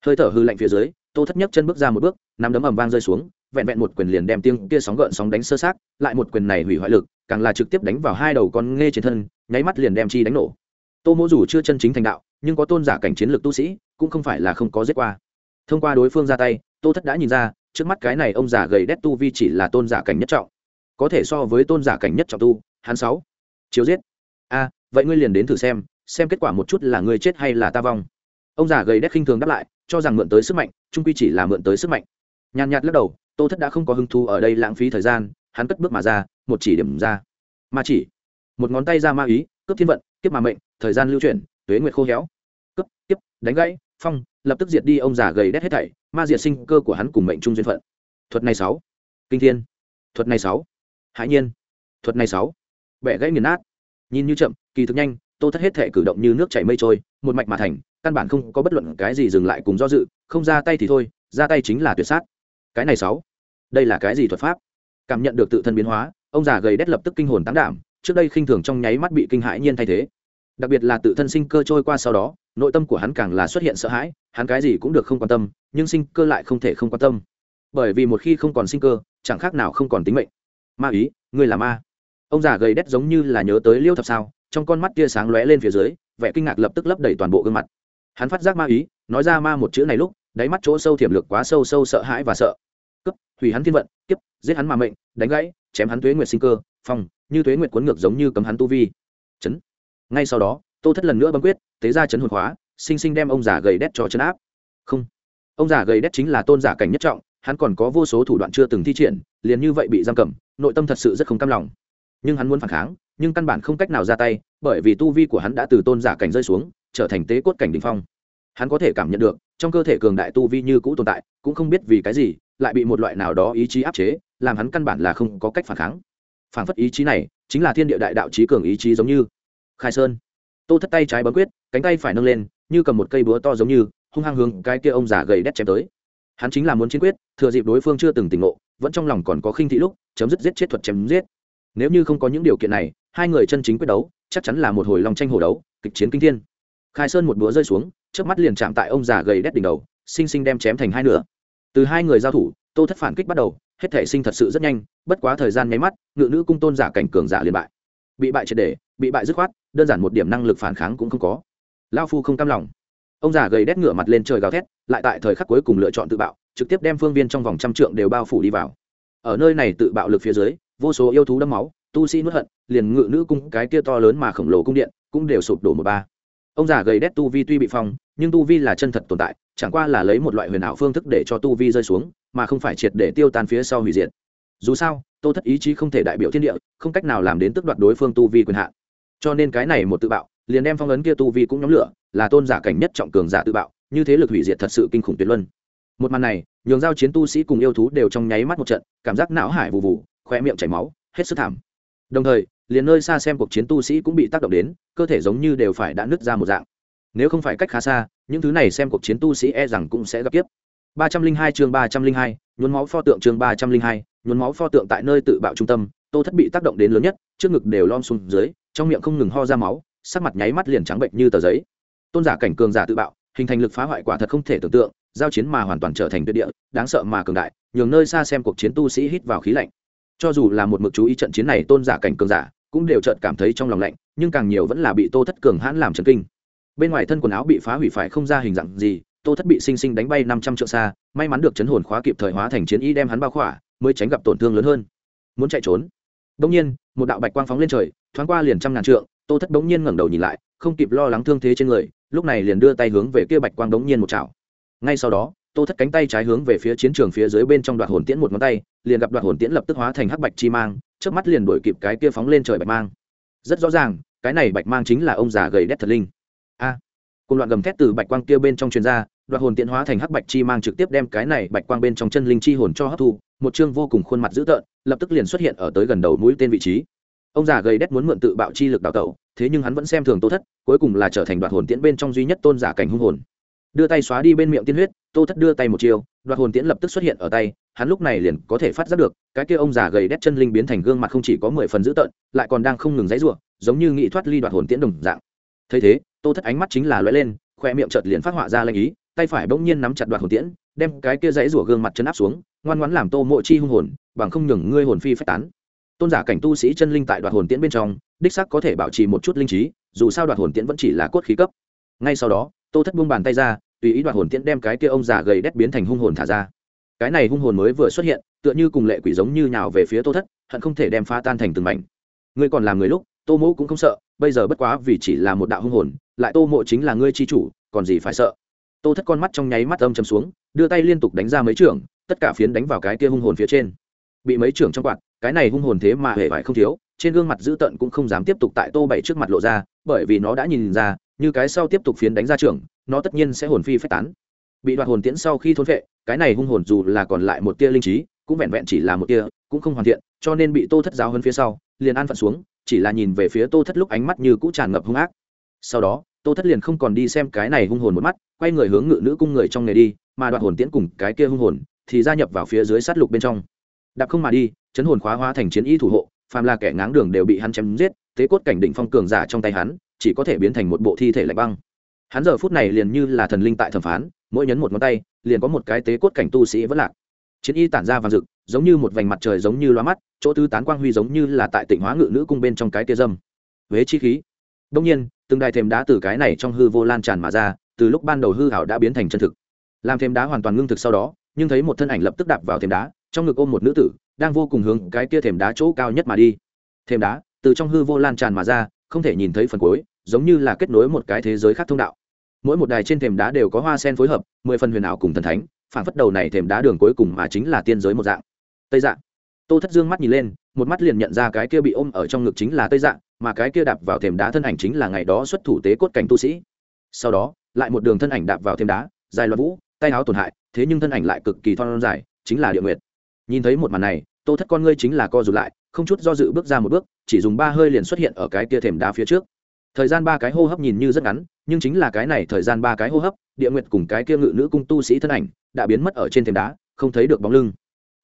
Hơi thở hư lạnh phía dưới, tô thất nhấc chân bước ra một bước, nắm đấm ầm vang rơi xuống, vẹn vẹn một quyền liền đem tiếng kia sóng gợn sóng đánh sơ sát, lại một quyền này hủy hoại lực càng là trực tiếp đánh vào hai đầu con nghe trên thân, nháy mắt liền đem chi đánh nổ. Tô mỗ dù chưa chân chính thành đạo, nhưng có tôn giả cảnh chiến lược tu sĩ, cũng không phải là không có giết qua. Thông qua đối phương ra tay, tô thất đã nhìn ra, trước mắt cái này ông già gầy đét tu vi chỉ là tôn giả cảnh nhất trọng. Có thể so với tôn giả cảnh nhất trọng tu, hắn sáu. Chiếu giết. A, vậy ngươi liền đến thử xem xem kết quả một chút là ngươi chết hay là ta vong. Ông già gầy đét khinh thường đáp lại, cho rằng mượn tới sức mạnh trung quy chỉ là mượn tới sức mạnh. Nhàn nhạt lắc đầu, tô thất đã không có hứng thu ở đây lãng phí thời gian, hắn cất bước mà ra một chỉ điểm ra. Ma chỉ. Một ngón tay ra ma ý, cướp thiên vận, kiếp mà mệnh, thời gian lưu chuyển, tuế nguyệt khô héo. Cướp, kiếp, đánh gãy, phong, lập tức diệt đi ông già gầy đét hết thảy, ma diệt sinh cơ của hắn cùng mệnh trung duyên phận. Thuật này sáu. Kinh thiên. Thuật này sáu. Hãi nhiên. Thuật này sáu. Bẻ gãy nghiền nát. Nhìn như chậm, kỳ thực nhanh, tô thất hết thể cử động như nước chảy mây trôi, một mạch mà thành, căn bản không có bất luận cái gì dừng lại cùng do dự, không ra tay thì thôi, ra tay chính là tuyệt sát. Cái này sáu. Đây là cái gì thuật pháp? Cảm nhận được tự thân biến hóa ông già gầy đét lập tức kinh hồn tán đảm, trước đây khinh thường trong nháy mắt bị kinh hãi nhiên thay thế. Đặc biệt là tự thân sinh cơ trôi qua sau đó, nội tâm của hắn càng là xuất hiện sợ hãi, hắn cái gì cũng được không quan tâm, nhưng sinh cơ lại không thể không quan tâm. Bởi vì một khi không còn sinh cơ, chẳng khác nào không còn tính mệnh. Ma ý, ngươi là ma. Ông già gầy đét giống như là nhớ tới liêu thập sao, trong con mắt tia sáng lóe lên phía dưới, vẻ kinh ngạc lập tức lấp đầy toàn bộ gương mặt. Hắn phát giác ma ý, nói ra ma một chữ này lúc, đáy mắt chỗ sâu thiểm lược quá sâu sâu sợ hãi và sợ. Cấp hủy hắn thiên vận, kiếp, giết hắn mà mệnh, đánh gãy chém hắn tuế nguyệt sinh cơ, phong, như tuế nguyệt cuốn ngược giống như cấm hắn tu vi. Chấn. Ngay sau đó, tô thất lần nữa bấm quyết, tế ra chấn hồn khóa sinh sinh đem ông già gầy đét cho chấn áp. Không. Ông già gầy đét chính là tôn giả cảnh nhất trọng, hắn còn có vô số thủ đoạn chưa từng thi triển, liền như vậy bị giam cầm, nội tâm thật sự rất không cam lòng. Nhưng hắn muốn phản kháng, nhưng căn bản không cách nào ra tay, bởi vì tu vi của hắn đã từ tôn giả cảnh rơi xuống, trở thành tế cốt cảnh đình phong. Hắn có thể cảm nhận được, trong cơ thể cường đại tu vi như cũ tồn tại, cũng không biết vì cái gì, lại bị một loại nào đó ý chí áp chế làm hắn căn bản là không có cách phản kháng. Phản phất ý chí này chính là thiên địa đại đạo trí cường ý chí giống như. Khai sơn. Tô thất tay trái bấm quyết, cánh tay phải nâng lên, như cầm một cây búa to giống như, hung hăng hướng cái kia ông già gầy đét chém tới. Hắn chính là muốn chiến quyết, thừa dịp đối phương chưa từng tỉnh ngộ, vẫn trong lòng còn có khinh thị lúc, chấm dứt giết chết thuật chém giết. Nếu như không có những điều kiện này, hai người chân chính quyết đấu, chắc chắn là một hồi lòng tranh hổ đấu, kịch chiến kinh thiên. Khai sơn một búa rơi xuống trước mắt liền chạm tại ông già gầy đét đỉnh đầu sinh sinh đem chém thành hai nửa. Từ hai người giao thủ, tô thất phản kích bắt đầu hết thể sinh thật sự rất nhanh, bất quá thời gian nháy mắt, ngự nữ cung tôn giả cảnh cường giả liền bại. Bị bại triệt để, bị bại dứt khoát, đơn giản một điểm năng lực phản kháng cũng không có. Lao phu không cam lòng. Ông già gầy đét ngửa mặt lên trời gào thét, lại tại thời khắc cuối cùng lựa chọn tự bạo, trực tiếp đem phương viên trong vòng trăm trượng đều bao phủ đi vào. Ở nơi này tự bạo lực phía dưới, vô số yêu thú đẫm máu, tu sĩ nuốt hận, liền ngự nữ cung cái kia to lớn mà khổng lồ cung điện cũng đều sụp đổ một ba. Ông già gầy đét tu vi tuy bị phong, nhưng tu vi là chân thật tồn tại, chẳng qua là lấy một loại huyền ảo phương thức để cho tu vi rơi xuống mà không phải triệt để tiêu tan phía sau hủy diệt. Dù sao, tô thất ý chí không thể đại biểu thiên địa, không cách nào làm đến tức đoạt đối phương tu vi quyền hạn. Cho nên cái này một tự bạo, liền đem phong ấn kia tu vi cũng nhóm lửa, là tôn giả cảnh nhất trọng cường giả tự bạo, như thế lực hủy diệt thật sự kinh khủng tuyệt luân. Một màn này, nhường giao chiến tu sĩ cùng yêu thú đều trong nháy mắt một trận, cảm giác não hải vụ vụ khoe miệng chảy máu, hết sức thảm. Đồng thời, liền nơi xa xem cuộc chiến tu sĩ cũng bị tác động đến, cơ thể giống như đều phải đã nứt ra một dạng. Nếu không phải cách khá xa, những thứ này xem cuộc chiến tu sĩ e rằng cũng sẽ gặp tiếp ba trăm linh hai chương ba trăm linh hai, nhuốm máu pho tượng chương ba trăm linh hai, nhuốm máu pho tượng tại nơi tự bạo trung tâm, tô thất bị tác động đến lớn nhất, trước ngực đều lom xuống dưới, trong miệng không ngừng ho ra máu, sắc mặt nháy mắt liền trắng bệnh như tờ giấy. Tôn giả cảnh cường giả tự bạo, hình thành lực phá hoại quả thật không thể tưởng tượng, giao chiến mà hoàn toàn trở thành tuyệt địa, đáng sợ mà cường đại, nhường nơi xa xem cuộc chiến tu sĩ hít vào khí lạnh. Cho dù là một mực chú ý trận chiến này, tôn giả cảnh cường giả cũng đều chợt cảm thấy trong lòng lạnh, nhưng càng nhiều vẫn là bị tô thất cường hãn làm chấn kinh. Bên ngoài thân quần áo bị phá hủy phải không ra hình dạng gì tô thất bị sinh sinh đánh bay năm trăm trượng xa may mắn được chấn hồn khóa kịp thời hóa thành chiến y đem hắn bao khỏa mới tránh gặp tổn thương lớn hơn. Muốn chạy trốn. Đông nhiên một đạo bạch quang phóng lên trời thoáng qua liền trăm ngàn trượng tô thất bỗng nhiên ngẩng đầu nhìn lại không kịp lo lắng thương thế trên người lúc này liền đưa tay hướng về kia bạch quang bỗng nhiên một chảo. Ngay sau đó tô thất cánh tay trái hướng về phía chiến trường phía dưới bên trong đoạt hồn tiễn một ngón tay liền gặp đoạt hồn tiễn lập tức hóa thành hắc bạch chi mang trước mắt liền đuổi kịp cái kia phóng lên trời bạch mang. Rất rõ ràng cái này bạch mang chính là ông già gầy đét thật linh. A! À, cùng loạn gầm thét từ bạch quang kia bên trong truyền ra đoạt hồn tiện hóa thành hắc bạch chi mang trực tiếp đem cái này bạch quang bên trong chân linh chi hồn cho hấp thu, một chương vô cùng khuôn mặt dữ tợn, lập tức liền xuất hiện ở tới gần đầu mũi tên vị trí. Ông già gầy đét muốn mượn tự bạo chi lực đào tẩu, thế nhưng hắn vẫn xem thường tô thất, cuối cùng là trở thành đoạt hồn tiễn bên trong duy nhất tôn giả cảnh hung hồn. Đưa tay xóa đi bên miệng tiên huyết, tô thất đưa tay một chiều, đoạt hồn tiễn lập tức xuất hiện ở tay, hắn lúc này liền có thể phát giác được, cái kia ông già gầy đét chân linh biến thành gương mặt không chỉ có mười phần dữ tợn, lại còn đang không ngừng dãy rủa, giống như nghị thoát ly đoạt hồn tiễn đồng dạng. Thấy thế, tô thất ánh mắt chính là lóe lên, khoe miệng chợt liền phát họa ra lệnh ý tay phải bỗng nhiên nắm chặt đoạt hồn tiễn, đem cái kia dãy rủa gương mặt chân áp xuống, ngoan ngoãn làm tô mộ chi hung hồn, bằng không nhường ngươi hồn phi phách tán. Tôn giả cảnh tu sĩ chân linh tại đoạt hồn tiễn bên trong, đích sắc có thể bảo trì một chút linh trí, dù sao đoạt hồn tiễn vẫn chỉ là cốt khí cấp. Ngay sau đó, tô thất buông bàn tay ra, tùy ý đoạt hồn tiễn đem cái kia ông già gầy đét biến thành hung hồn thả ra. Cái này hung hồn mới vừa xuất hiện, tựa như cùng lệ quỷ giống như nhào về phía tô thất, hận không thể đem phá tan thành từng mảnh. Ngươi còn làm người lúc, tô mỗ cũng không sợ, bây giờ bất quá vì chỉ là một đạo hung hồn, lại tô mộ chính là ngươi chi chủ, còn gì phải sợ? Tô thất con mắt trong nháy mắt âm chầm xuống, đưa tay liên tục đánh ra mấy trưởng tất cả phiến đánh vào cái kia hung hồn phía trên. Bị mấy trưởng trong quạt, cái này hung hồn thế mà hề phải không thiếu, trên gương mặt dữ tợn cũng không dám tiếp tục tại tô bảy trước mặt lộ ra, bởi vì nó đã nhìn ra, như cái sau tiếp tục phiến đánh ra trưởng nó tất nhiên sẽ hồn phi phách tán. Bị đoạt hồn tiễn sau khi thôn vệ cái này hung hồn dù là còn lại một tia linh trí, cũng vẹn vẹn chỉ là một tia, cũng không hoàn thiện, cho nên bị tô thất giáo hơn phía sau, liền an phận xuống, chỉ là nhìn về phía tô thất lúc ánh mắt như cũ tràn ngập hung ác. Sau đó tô thất liền không còn đi xem cái này hung hồn một mắt, quay người hướng ngự nữ cung người trong nghề đi, mà đoạn hồn tiễn cùng cái kia hung hồn thì gia nhập vào phía dưới sát lục bên trong. Đạp không mà đi, chấn hồn khóa hóa thành chiến y thủ hộ, phàm là kẻ ngáng đường đều bị hắn chém giết, thế cốt cảnh định phong cường giả trong tay hắn, chỉ có thể biến thành một bộ thi thể lạnh băng. Hắn giờ phút này liền như là thần linh tại thẩm phán, mỗi nhấn một ngón tay, liền có một cái tế cốt cảnh tu sĩ vẫn lạc. Chiến y tản ra vàng rực, giống như một vành mặt trời giống như loa mắt, chỗ tứ tán quang huy giống như là tại tỉnh hóa ngự nữ cung bên trong cái tia dâm. Huế chi khí đông nhiên, từng đài thềm đá từ cái này trong hư vô lan tràn mà ra, từ lúc ban đầu hư hảo đã biến thành chân thực. Làm thềm đá hoàn toàn ngưng thực sau đó, nhưng thấy một thân ảnh lập tức đạp vào thềm đá, trong ngực ôm một nữ tử, đang vô cùng hướng cái kia thềm đá chỗ cao nhất mà đi. Thềm đá, từ trong hư vô lan tràn mà ra, không thể nhìn thấy phần cuối, giống như là kết nối một cái thế giới khác thông đạo. Mỗi một đài trên thềm đá đều có hoa sen phối hợp, mười phần huyền ảo cùng thần thánh phản phất đầu này thềm đá đường cuối cùng mà chính là tiên giới một dạng. Tây dạng tô thất dương mắt nhìn lên một mắt liền nhận ra cái kia bị ôm ở trong ngực chính là tây dạng, mà cái kia đạp vào thềm đá thân ảnh chính là ngày đó xuất thủ tế cốt cảnh tu sĩ. Sau đó, lại một đường thân ảnh đạp vào thềm đá, dài loạn vũ, tay áo tổn hại, thế nhưng thân ảnh lại cực kỳ thon dài, chính là địa nguyệt. Nhìn thấy một màn này, tô thất con ngươi chính là co rụt lại, không chút do dự bước ra một bước, chỉ dùng ba hơi liền xuất hiện ở cái kia thềm đá phía trước. Thời gian ba cái hô hấp nhìn như rất ngắn, nhưng chính là cái này thời gian ba cái hô hấp, địa nguyệt cùng cái kia ngự nữ cung tu sĩ thân ảnh, đã biến mất ở trên thềm đá, không thấy được bóng lưng.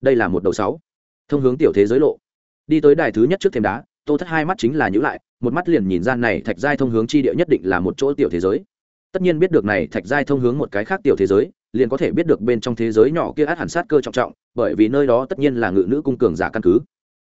Đây là một đầu sáu. Thông hướng tiểu thế giới lộ đi tới đài thứ nhất trước thềm đá, tô thất hai mắt chính là nhữ lại, một mắt liền nhìn ra này thạch giai thông hướng chi địa nhất định là một chỗ tiểu thế giới. Tất nhiên biết được này thạch giai thông hướng một cái khác tiểu thế giới, liền có thể biết được bên trong thế giới nhỏ kia át hẳn sát cơ trọng trọng, bởi vì nơi đó tất nhiên là ngự nữ cung cường giả căn cứ.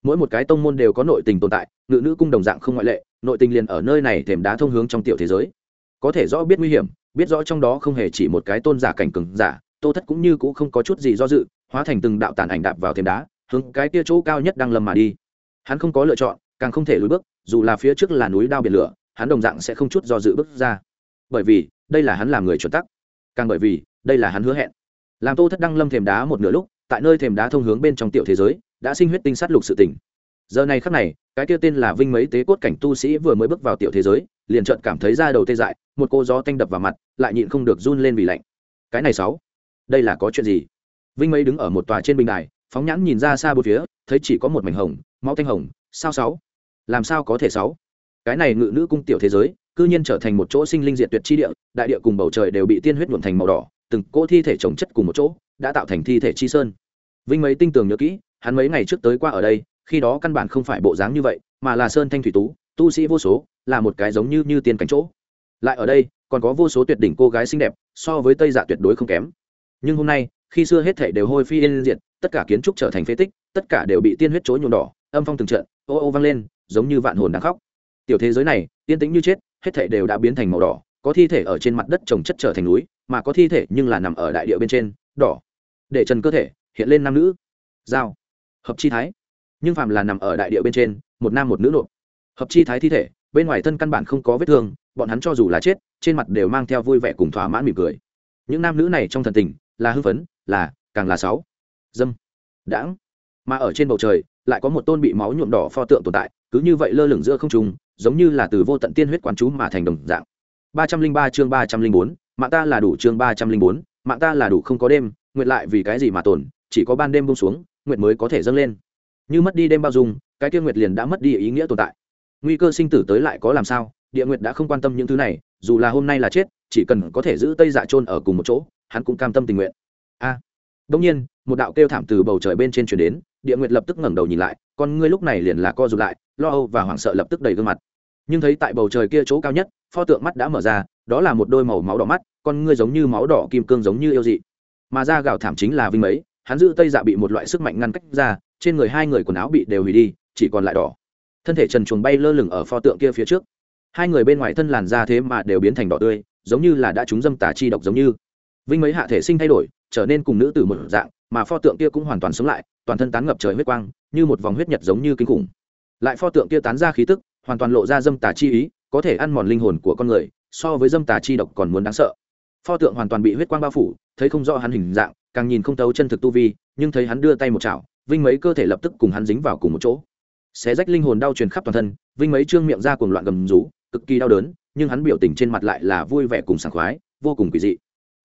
Mỗi một cái tông môn đều có nội tình tồn tại, ngự nữ cung đồng dạng không ngoại lệ, nội tình liền ở nơi này thềm đá thông hướng trong tiểu thế giới. Có thể rõ biết nguy hiểm, biết rõ trong đó không hề chỉ một cái tôn giả cảnh cường giả, tô thất cũng như cũng không có chút gì do dự, hóa thành từng đạo tàn ảnh đạp vào thềm đá, hướng cái kia chỗ cao nhất đang lâm mà đi hắn không có lựa chọn, càng không thể lùi bước, dù là phía trước là núi đao biển lửa, hắn đồng dạng sẽ không chút do dự bước ra. Bởi vì, đây là hắn làm người chuẩn tắc. Càng bởi vì, đây là hắn hứa hẹn. Làm tô thất đăng lâm thềm đá một nửa lúc, tại nơi thềm đá thông hướng bên trong tiểu thế giới, đã sinh huyết tinh sát lục sự tỉnh giờ này khắc này, cái kia tên là vinh mấy tế cốt cảnh tu sĩ vừa mới bước vào tiểu thế giới, liền chợt cảm thấy da đầu tê dại, một cô gió tanh đập vào mặt, lại nhịn không được run lên vì lạnh. Cái này sáu, đây là có chuyện gì? Vinh mấy đứng ở một tòa trên bình đài, phóng nhãn nhìn ra xa bốn phía, thấy chỉ có một mảnh hồng máu thanh hồng, sao sáu? Làm sao có thể sáu? Cái này ngự nữ cung tiểu thế giới, cư nhiên trở thành một chỗ sinh linh diệt tuyệt chi địa, đại địa cùng bầu trời đều bị tiên huyết nhuộm thành màu đỏ, từng cỗ thi thể trồng chất cùng một chỗ, đã tạo thành thi thể chi sơn. Vinh mấy tinh tường nhớ kỹ, hắn mấy ngày trước tới qua ở đây, khi đó căn bản không phải bộ dáng như vậy, mà là sơn thanh thủy tú, tu sĩ vô số, là một cái giống như như tiên cảnh chỗ. Lại ở đây, còn có vô số tuyệt đỉnh cô gái xinh đẹp, so với tây dạ tuyệt đối không kém. Nhưng hôm nay, khi xưa hết thể đều hôi phi yên diệt, tất cả kiến trúc trở thành phế tích, tất cả đều bị tiên huyết chối nhuộm đỏ âm phong từng trận ô ô vang lên giống như vạn hồn đang khóc. Tiểu thế giới này tiên tĩnh như chết hết thể đều đã biến thành màu đỏ có thi thể ở trên mặt đất trồng chất trở thành núi mà có thi thể nhưng là nằm ở đại địa bên trên đỏ. Để trần cơ thể hiện lên nam nữ. Dao, hợp chi thái. Nhưng phàm là nằm ở đại địa bên trên một nam một nữ nộp. Hợp chi thái thi thể bên ngoài thân căn bản không có vết thương bọn hắn cho dù là chết trên mặt đều mang theo vui vẻ cùng thỏa mãn mỉm cười. Những nam nữ này trong thần tình là hư phấn là càng là sáu. Dâm. Đãng. Mà ở trên bầu trời lại có một tôn bị máu nhuộm đỏ pho tượng tồn tại cứ như vậy lơ lửng giữa không trung giống như là từ vô tận tiên huyết quán chú mà thành đồng dạng. Ba trăm linh ba chương ba trăm linh bốn mạng ta là đủ chương ba trăm linh bốn mạng ta là đủ không có đêm nguyện lại vì cái gì mà tồn chỉ có ban đêm bông xuống nguyện mới có thể dâng lên. Như mất đi đêm bao dung cái tiêu nguyệt liền đã mất đi ý nghĩa tồn tại. Nguy cơ sinh tử tới lại có làm sao địa nguyệt đã không quan tâm những thứ này dù là hôm nay là chết chỉ cần có thể giữ tây dạ trôn ở cùng một chỗ hắn cũng cam tâm tình nguyện. A. À, đông nhiên một đạo kêu thảm từ bầu trời bên trên chuyển đến, địa nguyệt lập tức ngẩng đầu nhìn lại, con ngươi lúc này liền là co rụt lại, lo âu và hoảng sợ lập tức đầy gương mặt. Nhưng thấy tại bầu trời kia chỗ cao nhất, pho tượng mắt đã mở ra, đó là một đôi màu máu đỏ mắt, con ngươi giống như máu đỏ kim cương giống như yêu dị. Mà ra gào thảm chính là vinh mấy, hắn giữ tây dạ bị một loại sức mạnh ngăn cách ra, trên người hai người quần áo bị đều hủy đi, chỉ còn lại đỏ. Thân thể trần chuồng bay lơ lửng ở pho tượng kia phía trước. Hai người bên ngoài thân làn da thế mà đều biến thành đỏ tươi, giống như là đã trúng dâm tà chi độc giống như. Vinh mấy hạ thể sinh thay đổi, trở nên cùng nữ tử một dạng mà pho tượng kia cũng hoàn toàn sống lại, toàn thân tán ngập trời huyết quang, như một vòng huyết nhật giống như kinh khủng. Lại pho tượng kia tán ra khí tức, hoàn toàn lộ ra dâm tà chi ý, có thể ăn mòn linh hồn của con người, so với dâm tà chi độc còn muốn đáng sợ. Pho tượng hoàn toàn bị huyết quang bao phủ, thấy không rõ hắn hình dạng, càng nhìn không tấu chân thực tu vi, nhưng thấy hắn đưa tay một chảo, vinh mấy cơ thể lập tức cùng hắn dính vào cùng một chỗ. Xé rách linh hồn đau truyền khắp toàn thân, vinh mấy trương miệng ra cùng loạn gầm rú, cực kỳ đau đớn, nhưng hắn biểu tình trên mặt lại là vui vẻ cùng sảng khoái, vô cùng quỷ dị.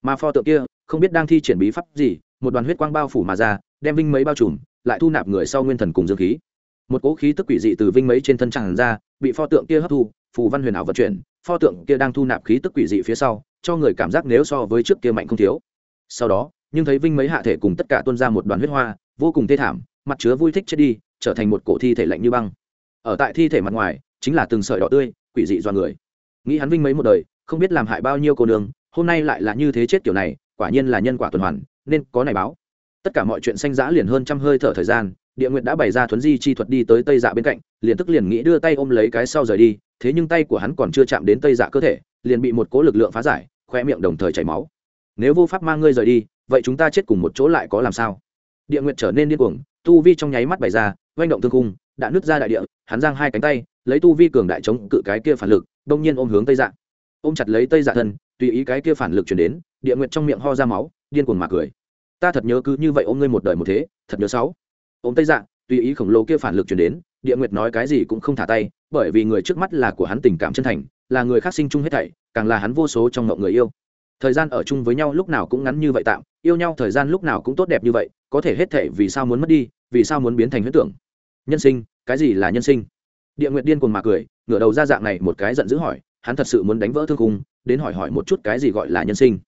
Mà pho tượng kia, không biết đang thi triển bí pháp gì một đoàn huyết quang bao phủ mà ra, đem vinh mấy bao trùm, lại thu nạp người sau nguyên thần cùng dương khí. Một cỗ khí tức quỷ dị từ vinh mấy trên thân tràn ra, bị pho tượng kia hấp thu, phù văn huyền ảo vận chuyển, pho tượng kia đang thu nạp khí tức quỷ dị phía sau, cho người cảm giác nếu so với trước kia mạnh không thiếu. Sau đó, nhưng thấy vinh mấy hạ thể cùng tất cả tuôn ra một đoàn huyết hoa, vô cùng thê thảm, mặt chứa vui thích chết đi, trở thành một cổ thi thể lạnh như băng. Ở tại thi thể mặt ngoài, chính là từng sợi đỏ tươi, quỷ dị do người. Nghĩ hắn vinh mấy một đời, không biết làm hại bao nhiêu cô nương, hôm nay lại là như thế chết kiểu này quả nhiên là nhân quả tuần hoàn, nên có này báo. Tất cả mọi chuyện xanh giã liền hơn trăm hơi thở thời gian, địa nguyệt đã bày ra thuấn di chi thuật đi tới tây dạ bên cạnh, liền tức liền nghĩ đưa tay ôm lấy cái sau rời đi, thế nhưng tay của hắn còn chưa chạm đến tây dạ cơ thể, liền bị một cố lực lượng phá giải khoe miệng đồng thời chảy máu. Nếu vô pháp mang ngươi rời đi, vậy chúng ta chết cùng một chỗ lại có làm sao? Địa nguyệt trở nên điên cuồng, tu vi trong nháy mắt bày ra oanh động thương cung đã nứt ra đại địa, hắn giang hai cánh tay, lấy tu vi cường đại chống cự cái kia phản lực, đông nhiên ôm hướng tây dạ. Ôm chặt lấy tây dạ thân, tùy ý cái kia phản lực chuyển đến địa nguyệt trong miệng ho ra máu, điên cuồng mà cười. Ta thật nhớ cứ như vậy ôm ngươi một đời một thế, thật nhớ sáu. Ôm tây dạ tùy ý khổng lồ kia phản lực chuyển đến, địa nguyệt nói cái gì cũng không thả tay, bởi vì người trước mắt là của hắn tình cảm chân thành, là người khác sinh chung hết thảy, càng là hắn vô số trong ngộng người yêu. Thời gian ở chung với nhau lúc nào cũng ngắn như vậy tạm, yêu nhau thời gian lúc nào cũng tốt đẹp như vậy, có thể hết thảy vì sao muốn mất đi, vì sao muốn biến thành huyết tưởng. Nhân sinh, cái gì là nhân sinh? Địa nguyệt điên cuồng mà cười, ngửa đầu ra dạng này một cái giận dữ hỏi, hắn thật sự muốn đánh vỡ thương cung đến hỏi hỏi một chút cái gì gọi là nhân sinh?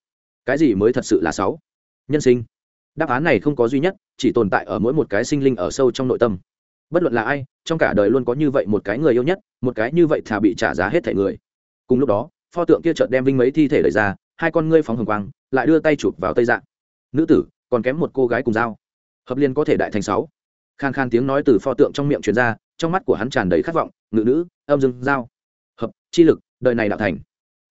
Cái gì mới thật sự là sáu? Nhân sinh. Đáp án này không có duy nhất, chỉ tồn tại ở mỗi một cái sinh linh ở sâu trong nội tâm. Bất luận là ai, trong cả đời luôn có như vậy một cái người yêu nhất, một cái như vậy thà bị trả giá hết thẻ người. Cùng lúc đó, pho tượng kia chợt đem vinh mấy thi thể lời ra, hai con ngươi phóng hồng quang, lại đưa tay chụp vào tây dạng. Nữ tử, còn kém một cô gái cùng dao. Hợp liên có thể đại thành sáu. Khan khan tiếng nói từ pho tượng trong miệng truyền ra, trong mắt của hắn tràn đầy khát vọng, ngự nữ, âm dương, dao. Hợp, chi lực, đời này đạo thành.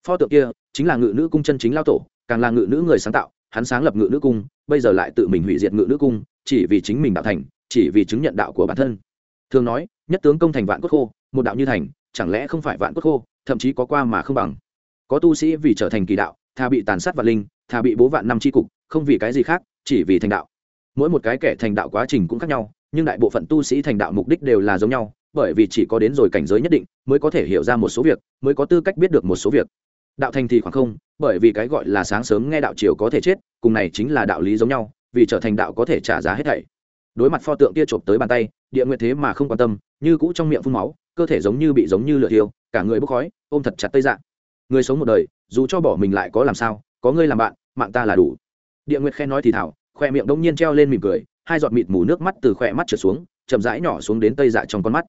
Pho tượng kia chính là ngự nữ cung chân chính lao tổ càng là ngự nữ người sáng tạo, hắn sáng lập ngự nữ cung, bây giờ lại tự mình hủy diệt ngự nữ cung, chỉ vì chính mình đạo thành, chỉ vì chứng nhận đạo của bản thân. Thường nói, nhất tướng công thành vạn cốt khô, một đạo như thành, chẳng lẽ không phải vạn cốt khô, thậm chí có qua mà không bằng. Có tu sĩ vì trở thành kỳ đạo thà bị tàn sát vạn linh thà bị bố vạn năm tri cục, không vì cái gì khác, chỉ vì thành đạo. Mỗi một cái kẻ thành đạo quá trình cũng khác nhau, nhưng đại bộ phận tu sĩ thành đạo mục đích đều là giống nhau, bởi vì chỉ có đến rồi cảnh giới nhất định, mới có thể hiểu ra một số việc, mới có tư cách biết được một số việc đạo thành thì khoảng không, bởi vì cái gọi là sáng sớm nghe đạo chiều có thể chết, cùng này chính là đạo lý giống nhau, vì trở thành đạo có thể trả giá hết thảy. Đối mặt pho tượng kia chộp tới bàn tay, địa nguyện thế mà không quan tâm, như cũ trong miệng phun máu, cơ thể giống như bị giống như lửa thiêu, cả người bốc khói, ôm thật chặt tây dạng người sống một đời, dù cho bỏ mình lại có làm sao, có ngươi làm bạn, mạng ta là đủ. Địa nguyệt khen nói thì thảo khoe miệng đông nhiên treo lên mỉm cười, hai giọt mịt mù nước mắt từ khoe mắt trượt xuống, chậm rãi nhỏ xuống đến tây dạ trong con mắt.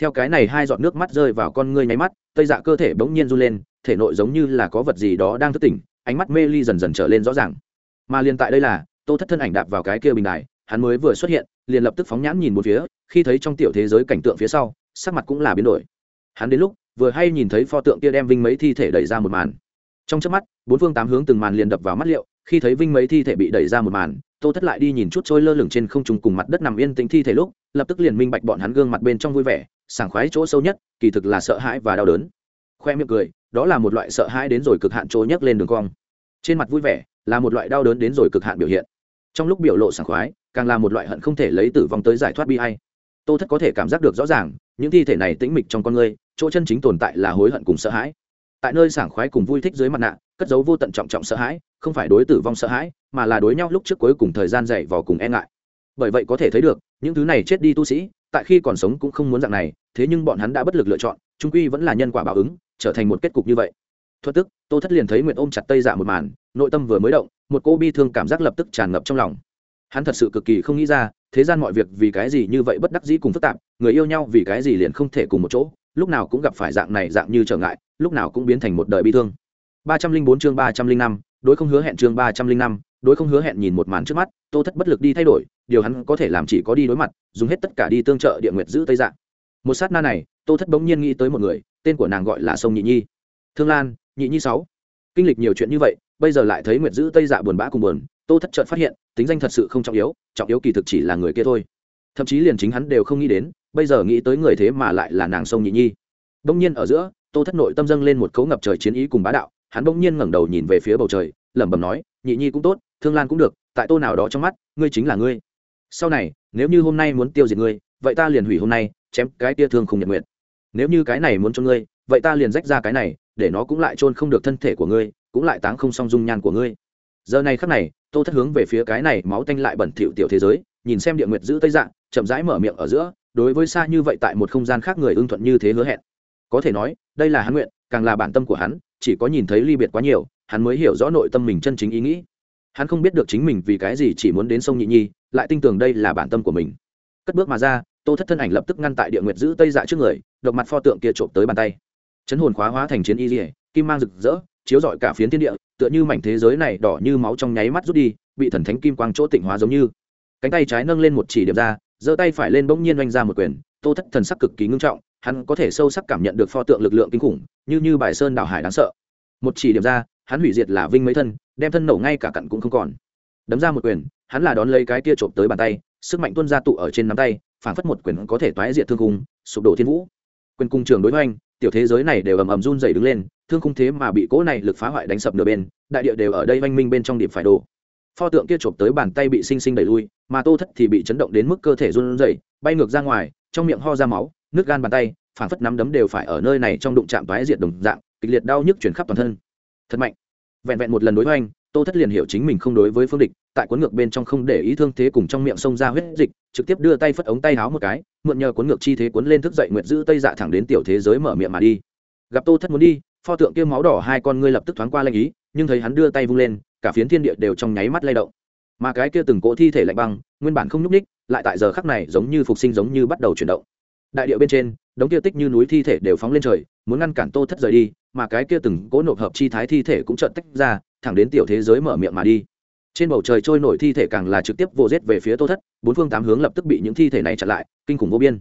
Theo cái này hai giọt nước mắt rơi vào con ngươi nháy mắt tây dạ cơ thể bỗng nhiên run lên, thể nội giống như là có vật gì đó đang thức tỉnh, ánh mắt mê ly dần dần trở lên rõ ràng. Mà liền tại đây là, tô thất thân ảnh đạp vào cái kia bình đài, hắn mới vừa xuất hiện, liền lập tức phóng nhãn nhìn một phía, khi thấy trong tiểu thế giới cảnh tượng phía sau, sắc mặt cũng là biến đổi. Hắn đến lúc, vừa hay nhìn thấy pho tượng kia đem vinh mấy thi thể đẩy ra một màn. Trong chớp mắt, bốn phương tám hướng từng màn liền đập vào mắt liệu khi thấy vinh mấy thi thể bị đẩy ra một màn, tô thất lại đi nhìn chút trôi lơ lửng trên không trung cùng mặt đất nằm yên tĩnh thi thể lúc, lập tức liền minh bạch bọn hắn gương mặt bên trong vui vẻ, sảng khoái chỗ sâu nhất, kỳ thực là sợ hãi và đau đớn. Khoe miệng cười, đó là một loại sợ hãi đến rồi cực hạn chỗ nhấc lên đường cong. Trên mặt vui vẻ, là một loại đau đớn đến rồi cực hạn biểu hiện. Trong lúc biểu lộ sảng khoái, càng là một loại hận không thể lấy tử vong tới giải thoát bi hay tô thất có thể cảm giác được rõ ràng, những thi thể này tĩnh mịch trong con người, chỗ chân chính tồn tại là hối hận cùng sợ hãi. Tại nơi sảng khoái cùng vui thích dưới mặt nạ cất giấu vô tận trọng trọng sợ hãi, không phải đối tử vong sợ hãi, mà là đối nhau lúc trước cuối cùng thời gian dày vò cùng e ngại. Bởi vậy có thể thấy được, những thứ này chết đi tu sĩ, tại khi còn sống cũng không muốn dạng này, thế nhưng bọn hắn đã bất lực lựa chọn, trung quy vẫn là nhân quả báo ứng, trở thành một kết cục như vậy. Thuật tức, tô thất liền thấy nguyệt ôm chặt tây dạ một màn, nội tâm vừa mới động, một cô bi thương cảm giác lập tức tràn ngập trong lòng. Hắn thật sự cực kỳ không nghĩ ra, thế gian mọi việc vì cái gì như vậy bất đắc dĩ cùng phức tạp, người yêu nhau vì cái gì liền không thể cùng một chỗ, lúc nào cũng gặp phải dạng này dạng như trở ngại, lúc nào cũng biến thành một đời bi thương ba trăm linh bốn chương ba trăm linh năm, đối không hứa hẹn chương ba trăm linh năm, đối không hứa hẹn nhìn một màn trước mắt, tô thất bất lực đi thay đổi, điều hắn có thể làm chỉ có đi đối mặt, dùng hết tất cả đi tương trợ địa nguyệt giữ tây dạng. Một sát na này, tô thất bỗng nhiên nghĩ tới một người, tên của nàng gọi là sông nhị nhi. Thương lan, nhị nhi sáu. Kinh lịch nhiều chuyện như vậy, bây giờ lại thấy nguyệt giữ tây dạ buồn bã cùng buồn, tô thất chợt phát hiện, tính danh thật sự không trọng yếu trọng yếu kỳ thực chỉ là người kia thôi. Thậm chí liền chính hắn đều không nghĩ đến, bây giờ nghĩ tới người thế mà lại là nàng sông nhị nhi. Bỗng nhiên ở giữa, tô thất nội tâm dâng lên một cấu ngập trời chiến ý cùng bá đạo hắn bỗng nhiên ngẩng đầu nhìn về phía bầu trời, lẩm bẩm nói, nhị nhi cũng tốt, thương lan cũng được, tại tô nào đó trong mắt, ngươi chính là ngươi. Sau này, nếu như hôm nay muốn tiêu diệt ngươi, vậy ta liền hủy hôm nay, chém cái tia thương không nhật nguyện nếu như cái này muốn cho ngươi, vậy ta liền rách ra cái này, để nó cũng lại chôn không được thân thể của ngươi, cũng lại táng không song dung nhan của ngươi. Giờ này khắc này, tô thất hướng về phía cái này máu tanh lại bẩn thỉu tiểu thế giới, nhìn xem địa nguyệt giữ tây dạng, chậm rãi mở miệng ở giữa, đối với xa như vậy tại một không gian khác người ưng thuận như thế hứa hẹn. Có thể nói, đây là hắn nguyện, càng là bản tâm của hắn chỉ có nhìn thấy ly biệt quá nhiều, hắn mới hiểu rõ nội tâm mình chân chính ý nghĩ. Hắn không biết được chính mình vì cái gì chỉ muốn đến sông nhị nhi, lại tin tưởng đây là bản tâm của mình. Cất bước mà ra, tô thất thân ảnh lập tức ngăn tại địa nguyệt giữ tây dạ trước người, độc mặt pho tượng kia trộm tới bàn tay. Chấn hồn khóa hóa thành chiến y dỉa kim mang rực rỡ, chiếu rọi cả phiến thiên địa, tựa như mảnh thế giới này đỏ như máu trong nháy mắt rút đi, bị thần thánh kim quang chỗ tịnh hóa giống như. Cánh tay trái nâng lên một chỉ điểm ra, giơ tay phải lên bỗng nhiên oanh ra một quyền tô thất thần sắc cực kỳ ngưng trọng, hắn có thể sâu sắc cảm nhận được pho tượng lực lượng kinh khủng, như như bài sơn đảo hải đáng sợ. Một chỉ điểm ra, hắn hủy diệt là vinh mấy thân, đem thân nổ ngay cả cặn cũng không còn. Đấm ra một quyền, hắn là đón lấy cái kia trộm tới bàn tay, sức mạnh tuôn ra tụ ở trên nắm tay, phảng phất một quyền có thể toái diệt thương cung sụp đổ thiên vũ. Quyền cung trường đối hoành, tiểu thế giới này đều ầm ầm run dày đứng lên, thương khung thế mà bị cỗ này lực phá hoại đánh sập nửa bên, đại địa đều ở đây oanh minh bên trong điểm phải đổ. Pho tượng kia chộp tới bàn tay bị sinh sinh đẩy lui, mà tô thất thì bị chấn động đến mức cơ thể run rẩy, bay ngược ra ngoài trong miệng ho ra máu nước gan bàn tay, phảng phất nắm đấm đều phải ở nơi này trong đụng chạm toái diệt đồng dạng, kịch liệt đau nhức chuyển khắp toàn thân. Thật mạnh. Vẹn vẹn một lần đối hoành, tô thất liền hiểu chính mình không đối với phương địch, tại cuốn ngược bên trong không để ý thương thế cùng trong miệng xông ra huyết dịch, trực tiếp đưa tay phất ống tay háo một cái, mượn nhờ cuốn ngược chi thế cuốn lên thức dậy nguyệt giữ tây dạ thẳng đến tiểu thế giới mở miệng mà đi. Gặp tô thất muốn đi, pho tượng kia máu đỏ hai con ngươi lập tức thoáng qua lanh ý, nhưng thấy hắn đưa tay vung lên, cả phiến thiên địa đều trong nháy mắt lay động. Mà cái kia từng cỗ thi thể lạnh băng, nguyên bản không nhúc ních lại tại giờ khắc này giống như phục sinh giống như bắt đầu chuyển động. Đại điệu bên trên, đống kia tích như núi thi thể đều phóng lên trời, muốn ngăn cản tô thất rời đi, mà cái kia từng cỗ nộp hợp chi thái thi thể cũng trợn tách ra, thẳng đến tiểu thế giới mở miệng mà đi. Trên bầu trời trôi nổi thi thể càng là trực tiếp vô giết về phía tô thất, bốn phương tám hướng lập tức bị những thi thể này chặn lại, kinh khủng vô biên.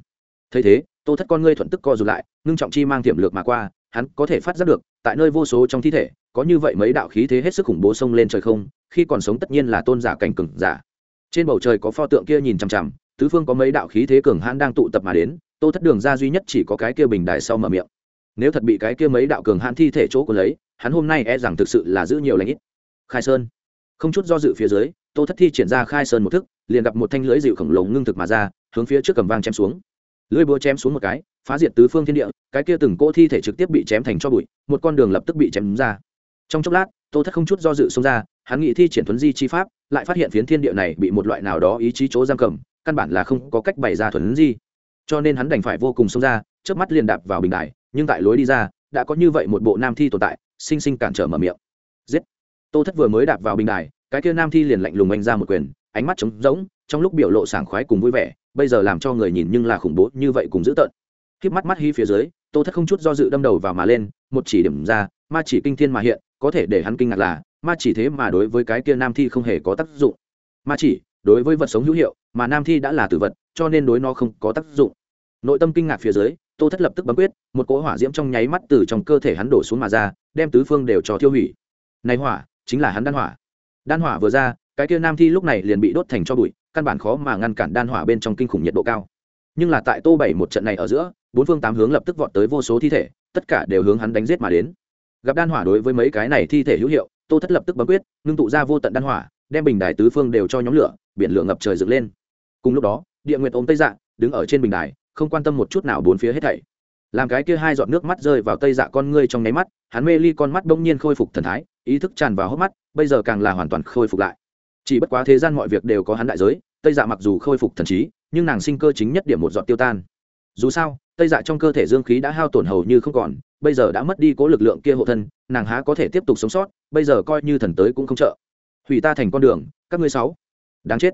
Thấy thế, tô thất con ngươi thuận tức co rụt lại, ngưng trọng chi mang tiềm lược mà qua, hắn có thể phát giác được, tại nơi vô số trong thi thể, có như vậy mấy đạo khí thế hết sức khủng bố xông lên trời không, khi còn sống tất nhiên là tôn giả cảnh cường giả trên bầu trời có pho tượng kia nhìn chằm chằm, tứ phương có mấy đạo khí thế cường hãn đang tụ tập mà đến, tô thất đường ra duy nhất chỉ có cái kia bình đài sau mở miệng. Nếu thật bị cái kia mấy đạo cường hãn thi thể chỗ của lấy, hắn hôm nay e rằng thực sự là giữ nhiều lãnh ít. Khai sơn. Không chút do dự phía dưới, tô thất thi triển ra khai sơn một thức, liền gặp một thanh lưỡi dịu khổng lồ ngưng thực mà ra, hướng phía trước cầm vang chém xuống. Lưỡi búa chém xuống một cái, phá diệt tứ phương thiên địa, cái kia từng cỗ thi thể trực tiếp bị chém thành cho bụi, một con đường lập tức bị chém ra. Trong chốc lát, tô thất không chút do dự xông ra hắn nghĩ thi triển thuấn di chi pháp, lại phát hiện phiến thiên địa này bị một loại nào đó ý chí chỗ giam cầm, căn bản là không có cách bày ra thuấn di. Cho nên hắn đành phải vô cùng xông ra trước mắt liền đạp vào bình đài, nhưng tại lối đi ra, đã có như vậy một bộ nam thi tồn tại, sinh sinh cản trở mở miệng. Giết! Tô thất vừa mới đạp vào bình đài, cái kia nam thi liền lạnh lùng anh ra một quyền, ánh mắt trống rỗng, trong lúc biểu lộ sảng khoái cùng vui vẻ, bây giờ làm cho người nhìn nhưng là khủng bố như vậy cùng dữ tợn. Khiếp mắt mắt hi phía dưới, tô thất không chút do dự đâm đầu vào mà lên, một chỉ điểm ra, ma chỉ kinh thiên mà hiện, có thể để hắn kinh ngạc là ma chỉ thế mà đối với cái kia nam thi không hề có tác dụng. Ma chỉ, đối với vật sống hữu hiệu, mà nam thi đã là tử vật, cho nên đối nó không có tác dụng. Nội tâm kinh ngạc phía dưới, tô thất lập tức bấm quyết, một cỗ hỏa diễm trong nháy mắt từ trong cơ thể hắn đổ xuống mà ra, đem tứ phương đều cho tiêu hủy. Này hỏa, chính là hắn đan hỏa. Đan hỏa vừa ra, cái kia nam thi lúc này liền bị đốt thành cho bụi, căn bản khó mà ngăn cản đan hỏa bên trong kinh khủng nhiệt độ cao. Nhưng là tại tô bảy một trận này ở giữa, bốn phương tám hướng lập tức vọt tới vô số thi thể, tất cả đều hướng hắn đánh giết mà đến. Gặp đan hỏa đối với mấy cái này thi thể hữu hiệu tô thất lập tức bấm quyết, ngưng tụ ra vô tận đan hỏa, đem bình đài tứ phương đều cho nhóm lửa, biển lửa ngập trời dựng lên. Cùng lúc đó, địa nguyệt ôm tây dạ đứng ở trên bình đài, không quan tâm một chút nào bốn phía hết thảy. Làm cái kia hai giọt nước mắt rơi vào tây dạ con ngươi trong nháy mắt, hắn mê ly con mắt đông nhiên khôi phục thần thái, ý thức tràn vào hốc mắt, bây giờ càng là hoàn toàn khôi phục lại. Chỉ bất quá thế gian mọi việc đều có hắn đại giới, tây dạ mặc dù khôi phục thần trí, nhưng nàng sinh cơ chính nhất điểm một giọt tiêu tan dù sao, tây dạ trong cơ thể dương khí đã hao tổn hầu như không còn, bây giờ đã mất đi cố lực lượng kia hộ thân, nàng há có thể tiếp tục sống sót, bây giờ coi như thần tới cũng không trợ. Hủy ta thành con đường, các ngươi sáu. Đáng chết.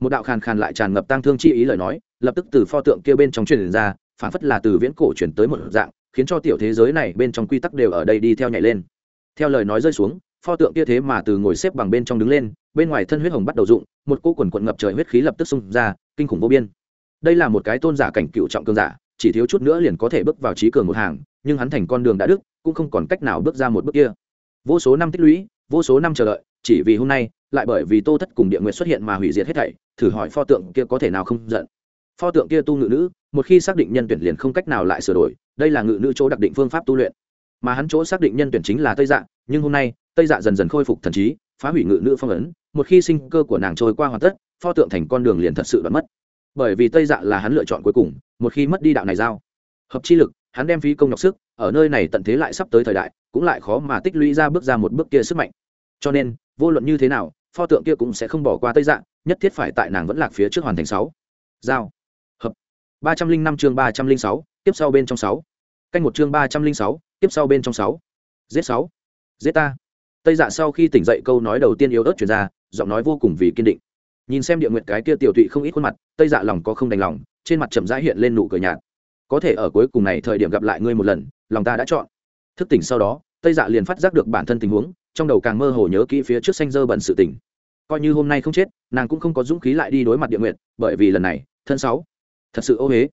Một đạo khàn khàn lại tràn ngập tang thương chi ý lời nói, lập tức từ pho tượng kia bên trong truyền ra, phản phất là từ viễn cổ chuyển tới một dạng, khiến cho tiểu thế giới này bên trong quy tắc đều ở đây đi theo nhảy lên. Theo lời nói rơi xuống, pho tượng kia thế mà từ ngồi xếp bằng bên trong đứng lên, bên ngoài thân huyết hồng bắt đầu rụng, một cô quần quận ngập trời huyết khí lập tức xung ra, kinh khủng vô biên đây là một cái tôn giả cảnh cựu trọng cương giả, chỉ thiếu chút nữa liền có thể bước vào trí cường một hàng, nhưng hắn thành con đường đã đức cũng không còn cách nào bước ra một bước kia. Vô số năm tích lũy, vô số năm chờ đợi, chỉ vì hôm nay, lại bởi vì tô thất cùng địa nguyện xuất hiện mà hủy diệt hết thảy, thử hỏi pho tượng kia có thể nào không giận. Pho tượng kia tu ngự nữ, một khi xác định nhân tuyển liền không cách nào lại sửa đổi, đây là ngự nữ chỗ đặc định phương pháp tu luyện. Mà hắn chỗ xác định nhân tuyển chính là tây dạ nhưng hôm nay, tây dạ dần dần khôi phục thần trí, phá hủy ngự nữ phong ấn, một khi sinh cơ của nàng trôi qua hoàn tất, pho tượng thành con đường liền thật sự đoạn mất bởi vì tây dạ là hắn lựa chọn cuối cùng, một khi mất đi đạo này giao, hợp chi lực, hắn đem phí công nhọc sức, ở nơi này tận thế lại sắp tới thời đại, cũng lại khó mà tích lũy ra bước ra một bước kia sức mạnh. Cho nên, vô luận như thế nào, pho tượng kia cũng sẽ không bỏ qua tây dạ nhất thiết phải tại nàng vẫn lạc phía trước hoàn thành sáu. Giao. Hợp. Ba trăm linh năm chương ba trăm linh sáu, tiếp sau bên trong sáu. Canh một chương ba trăm linh sáu, tiếp sau bên trong sáu. Giết sáu. Giết ta. Tây dạ sau khi tỉnh dậy câu nói đầu tiên yếu ớt chuyển ra, giọng nói vô cùng vì kiên định nhìn xem địa nguyệt cái kia tiểu tụy không ít khuôn mặt, tây dạ lòng có không đành lòng, trên mặt chậm rãi hiện lên nụ cười nhạt. Có thể ở cuối cùng này thời điểm gặp lại ngươi một lần, lòng ta đã chọn. Thức tỉnh sau đó, tây dạ liền phát giác được bản thân tình huống, trong đầu càng mơ hồ nhớ kỹ phía trước xanh dơ bẩn sự tỉnh coi như hôm nay không chết, nàng cũng không có dũng khí lại đi đối mặt địa nguyện, bởi vì lần này, thân sáu. Thật sự ô huế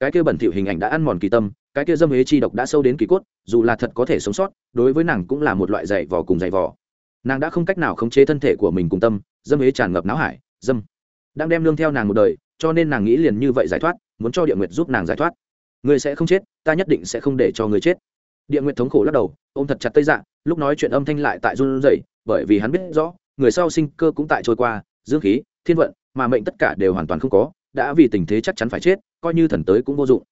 cái kia bẩn thỉu hình ảnh đã ăn mòn kỳ tâm, cái kia dâm huế chi độc đã sâu đến kỳ cốt, dù là thật có thể sống sót, đối với nàng cũng là một loại dày vò cùng dày vò. Nàng đã không cách nào khống chế thân thể của mình cùng tâm, dâm huế tràn ngập não hải dâm. Đang đem lương theo nàng một đời, cho nên nàng nghĩ liền như vậy giải thoát, muốn cho địa nguyệt giúp nàng giải thoát. Ngươi sẽ không chết, ta nhất định sẽ không để cho ngươi chết. Địa nguyệt thống khổ lắc đầu, ôm thật chặt tây dạ lúc nói chuyện âm thanh lại tại run rẩy, bởi vì hắn biết rõ, người sau sinh cơ cũng tại trôi qua, dương khí, thiên vận, mà mệnh tất cả đều hoàn toàn không có, đã vì tình thế chắc chắn phải chết, coi như thần tới cũng vô dụng.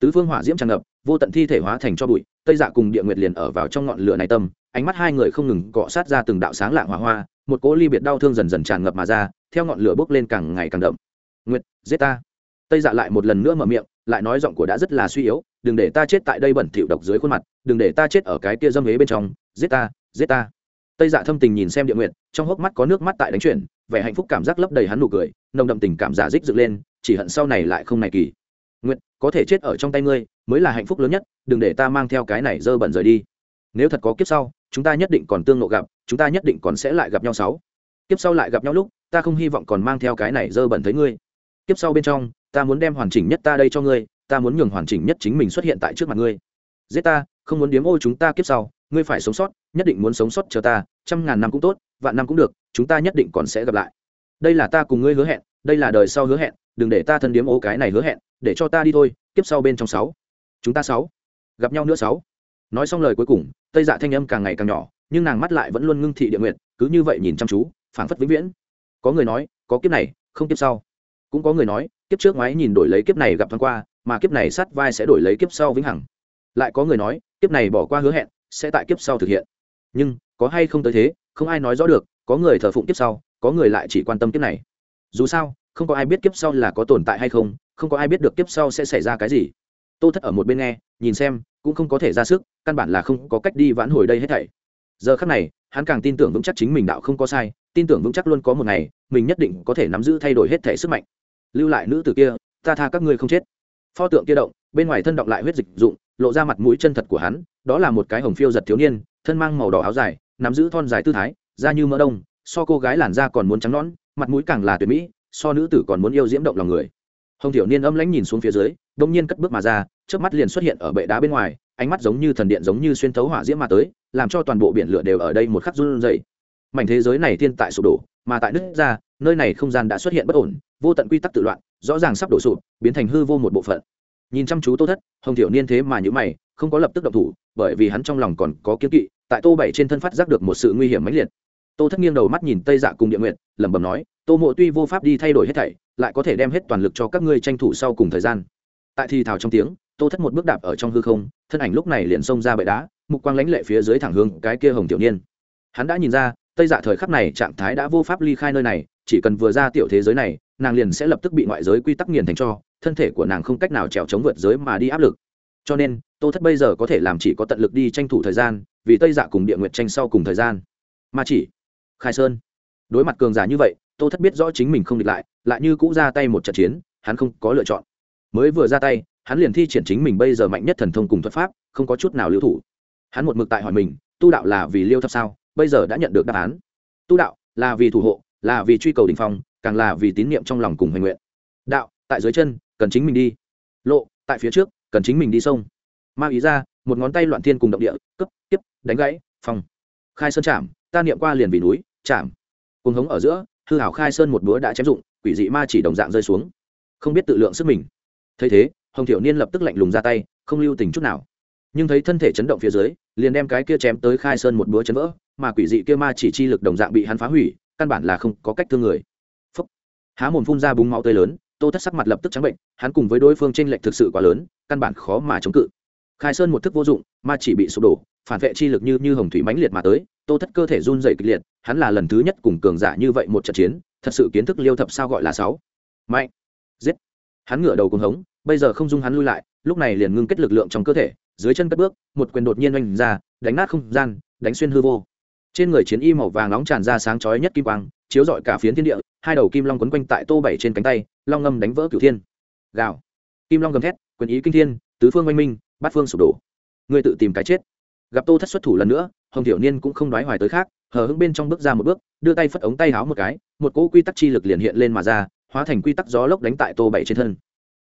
Tứ phương hỏa diễm tràn ngập, vô tận thi thể hóa thành cho bụi, tây dạ cùng địa nguyệt liền ở vào trong ngọn lửa này tâm, ánh mắt hai người không ngừng cọ sát ra từng đạo sáng lạng hỏa hoa một cỗ ly biệt đau thương dần dần tràn ngập mà ra, theo ngọn lửa bốc lên càng ngày càng đậm. Nguyệt, giết ta. Tây dạ lại một lần nữa mở miệng, lại nói giọng của đã rất là suy yếu, đừng để ta chết tại đây bẩn thỉu độc dưới khuôn mặt, đừng để ta chết ở cái kia dâm ế bên trong, giết ta giết ta. Tây dạ thâm tình nhìn xem địa nguyệt, trong hốc mắt có nước mắt tại đánh chuyển, vẻ hạnh phúc cảm giác lấp đầy hắn nụ cười, nồng đậm tình cảm giả dích dựng lên, chỉ hận sau này lại không này kỳ. Nguyệt, có thể chết ở trong tay ngươi, mới là hạnh phúc lớn nhất, đừng để ta mang theo cái này dơ bẩn rời đi. Nếu thật có kiếp sau chúng ta nhất định còn tương ngộ gặp, chúng ta nhất định còn sẽ lại gặp nhau sáu. Kiếp sau lại gặp nhau lúc, ta không hy vọng còn mang theo cái này dơ bẩn thấy ngươi. Kiếp sau bên trong, ta muốn đem hoàn chỉnh nhất ta đây cho ngươi, ta muốn nhường hoàn chỉnh nhất chính mình xuất hiện tại trước mặt ngươi. Giết ta, không muốn điếm ô chúng ta kiếp sau, ngươi phải sống sót, nhất định muốn sống sót chờ ta, trăm ngàn năm cũng tốt, vạn năm cũng được, chúng ta nhất định còn sẽ gặp lại. Đây là ta cùng ngươi hứa hẹn, đây là đời sau hứa hẹn, đừng để ta thân điếm ô cái này hứa hẹn, để cho ta đi thôi, kiếp sau bên trong sáu. Chúng ta sáu. Gặp nhau nữa sáu nói xong lời cuối cùng, tây dạ thanh âm càng ngày càng nhỏ, nhưng nàng mắt lại vẫn luôn ngưng thị địa nguyện, cứ như vậy nhìn chăm chú, phảng phất vĩnh viễn. Có người nói, có kiếp này, không kiếp sau. Cũng có người nói, kiếp trước ngoái nhìn đổi lấy kiếp này gặp thoáng qua, mà kiếp này sát vai sẽ đổi lấy kiếp sau vĩnh hằng. Lại có người nói, kiếp này bỏ qua hứa hẹn, sẽ tại kiếp sau thực hiện. Nhưng, có hay không tới thế, không ai nói rõ được, có người thờ phụng kiếp sau, có người lại chỉ quan tâm kiếp này. Dù sao, không có ai biết kiếp sau là có tồn tại hay không không có ai biết được kiếp sau sẽ xảy ra cái gì tô thất ở một bên nghe, nhìn xem, cũng không có thể ra sức, căn bản là không có cách đi vãn hồi đây hết thảy. Giờ khắc này, hắn càng tin tưởng vững chắc chính mình đạo không có sai, tin tưởng vững chắc luôn có một ngày, mình nhất định có thể nắm giữ thay đổi hết thể sức mạnh. Lưu lại nữ tử kia, ta tha các ngươi không chết. Pho tượng kia động, bên ngoài thân động lại huyết dịch dụng, lộ ra mặt mũi chân thật của hắn, đó là một cái hồng phiêu giật thiếu niên, thân mang màu đỏ áo dài, nắm giữ thon dài tư thái, da như mỡ đông, so cô gái làn da còn muốn trắng nõn, mặt mũi càng là tuyệt mỹ, so nữ tử còn muốn yêu diễm động lòng người hồng tiểu niên âm lãnh nhìn xuống phía dưới, đông nhiên cất bước mà ra trước mắt liền xuất hiện ở bệ đá bên ngoài, ánh mắt giống như thần điện giống như xuyên thấu hỏa diễm mà tới, làm cho toàn bộ biển lửa đều ở đây một khắc run rẩy. Mảnh thế giới này thiên tại sụp đổ, mà tại nước ra, nơi này không gian đã xuất hiện bất ổn, vô tận quy tắc tự loạn, rõ ràng sắp đổ sụp, biến thành hư vô một bộ phận. Nhìn chăm chú tô thất, hồng tiểu niên thế mà nhữ mày, không có lập tức động thủ, bởi vì hắn trong lòng còn có kiếm kỵ, tại tô bảy trên thân phát giác được một sự nguy hiểm mãnh liệt tô thất nghiêng đầu mắt nhìn tây dạ cùng địa nguyện lẩm bẩm nói, tô mộ tuy vô pháp đi thay đổi hết thảy, lại có thể đem hết toàn lực cho các ngươi tranh thủ sau cùng thời gian. Tại thì thào trong tiếng, tô thất một bước đạp ở trong hư không, thân ảnh lúc này liền xông ra bệ đá, mục quang lãnh lệ phía dưới thẳng hướng cái kia hồng tiểu niên. Hắn đã nhìn ra, tây dạ thời khắc này trạng thái đã vô pháp ly khai nơi này, chỉ cần vừa ra tiểu thế giới này, nàng liền sẽ lập tức bị ngoại giới quy tắc nghiền thành cho, thân thể của nàng không cách nào trèo chống vượt giới mà đi áp lực. Cho nên, tô thất bây giờ có thể làm chỉ có tận lực đi tranh thủ thời gian, vì tây dạ cùng địa nguyệt tranh sau cùng thời gian. Mà chỉ khai sơn. Đối mặt cường giả như vậy, tô thất biết rõ chính mình không địch lại lại như cũ ra tay một trận chiến, hắn không có lựa chọn. Mới vừa ra tay, hắn liền thi triển chính mình bây giờ mạnh nhất thần thông cùng thuật pháp, không có chút nào lưu thủ. Hắn một mực tại hỏi mình, tu đạo là vì liêu thập sao? Bây giờ đã nhận được đáp án. Tu đạo là vì thủ hộ, là vì truy cầu đình phong, càng là vì tín niệm trong lòng cùng hoành nguyện. Đạo, tại dưới chân, cần chính mình đi. Lộ, tại phía trước, cần chính mình đi sông. Ma ý ra, một ngón tay loạn thiên cùng động địa cấp tiếp đánh gãy, phong. Khai sơn chạm, ta niệm qua liền vì núi chạm. Cùng hống ở giữa, hư hảo khai sơn một búa đã chém dụng, quỷ dị ma chỉ đồng dạng rơi xuống. Không biết tự lượng sức mình. Thấy thế, hồng thiểu niên lập tức lạnh lùng ra tay, không lưu tình chút nào. Nhưng thấy thân thể chấn động phía dưới, liền đem cái kia chém tới khai sơn một búa chấn vỡ, mà quỷ dị kia ma chỉ chi lực đồng dạng bị hắn phá hủy, căn bản là không có cách thương người. Phúc. há mồm phun ra búng máu tươi lớn, tô thất sắc mặt lập tức trắng bệnh, hắn cùng với đối phương tranh lệch thực sự quá lớn, căn bản khó mà chống cự. Khai sơn một thức vô dụng, ma chỉ bị sụp đổ phản vệ chi lực như như hồng thủy mãnh liệt mà tới, tô thất cơ thể run dày kịch liệt, hắn là lần thứ nhất cùng cường giả như vậy một trận chiến, thật sự kiến thức liêu thập sao gọi là sáu. Mạnh. Giết. Hắn ngửa đầu cùng hống, bây giờ không dung hắn lui lại, lúc này liền ngưng kết lực lượng trong cơ thể, dưới chân cất bước, một quyền đột nhiên oanh ra, đánh nát không gian, đánh xuyên hư vô. Trên người chiến y màu vàng nóng tràn ra sáng chói nhất kim quang, chiếu rọi cả phiến thiên địa, hai đầu kim long quấn quanh tại tô bảy trên cánh tay, long ngâm đánh vỡ cửu thiên. Gào. Kim long gầm thét, quyền ý kinh thiên, tứ phương oanh minh, bát phương sụp đổ. Người tự tìm cái chết gặp tô thất xuất thủ lần nữa, hồng tiểu niên cũng không nói hoài tới khác, hờ hững bên trong bước ra một bước, đưa tay phất ống tay háo một cái, một cỗ quy tắc chi lực liền hiện lên mà ra, hóa thành quy tắc gió lốc đánh tại tô bảy trên thân.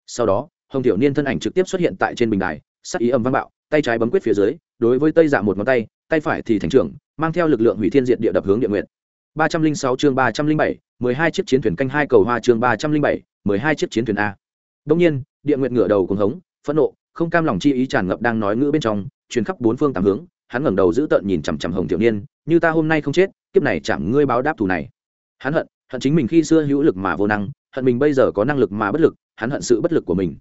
Sau đó, hồng tiểu niên thân ảnh trực tiếp xuất hiện tại trên bình đài, sắc ý âm vang bạo, tay trái bấm quyết phía dưới, đối với tây dạ một ngón tay tay phải thì thành trưởng, mang theo lực lượng hủy thiên diệt địa đập hướng địa nguyện. ba trăm linh sáu chương ba trăm linh bảy, mười hai chiếc chiến thuyền canh hai cầu hoa chương ba trăm linh bảy, mười hai chiếc chiến thuyền a. Đông nhiên, địa nguyệt ngửa đầu cùng hống, phẫn nộ, không cam lòng chi ý tràn ngập đang nói ngữ bên trong truyền khắp bốn phương tám hướng, hắn ngẩng đầu giữ tợn nhìn chằm chằm hồng tiểu niên, như ta hôm nay không chết, kiếp này chẳng ngươi báo đáp thù này. Hắn hận hận chính mình khi xưa hữu lực mà vô năng, hận mình bây giờ có năng lực mà bất lực, hắn hận sự bất lực của mình.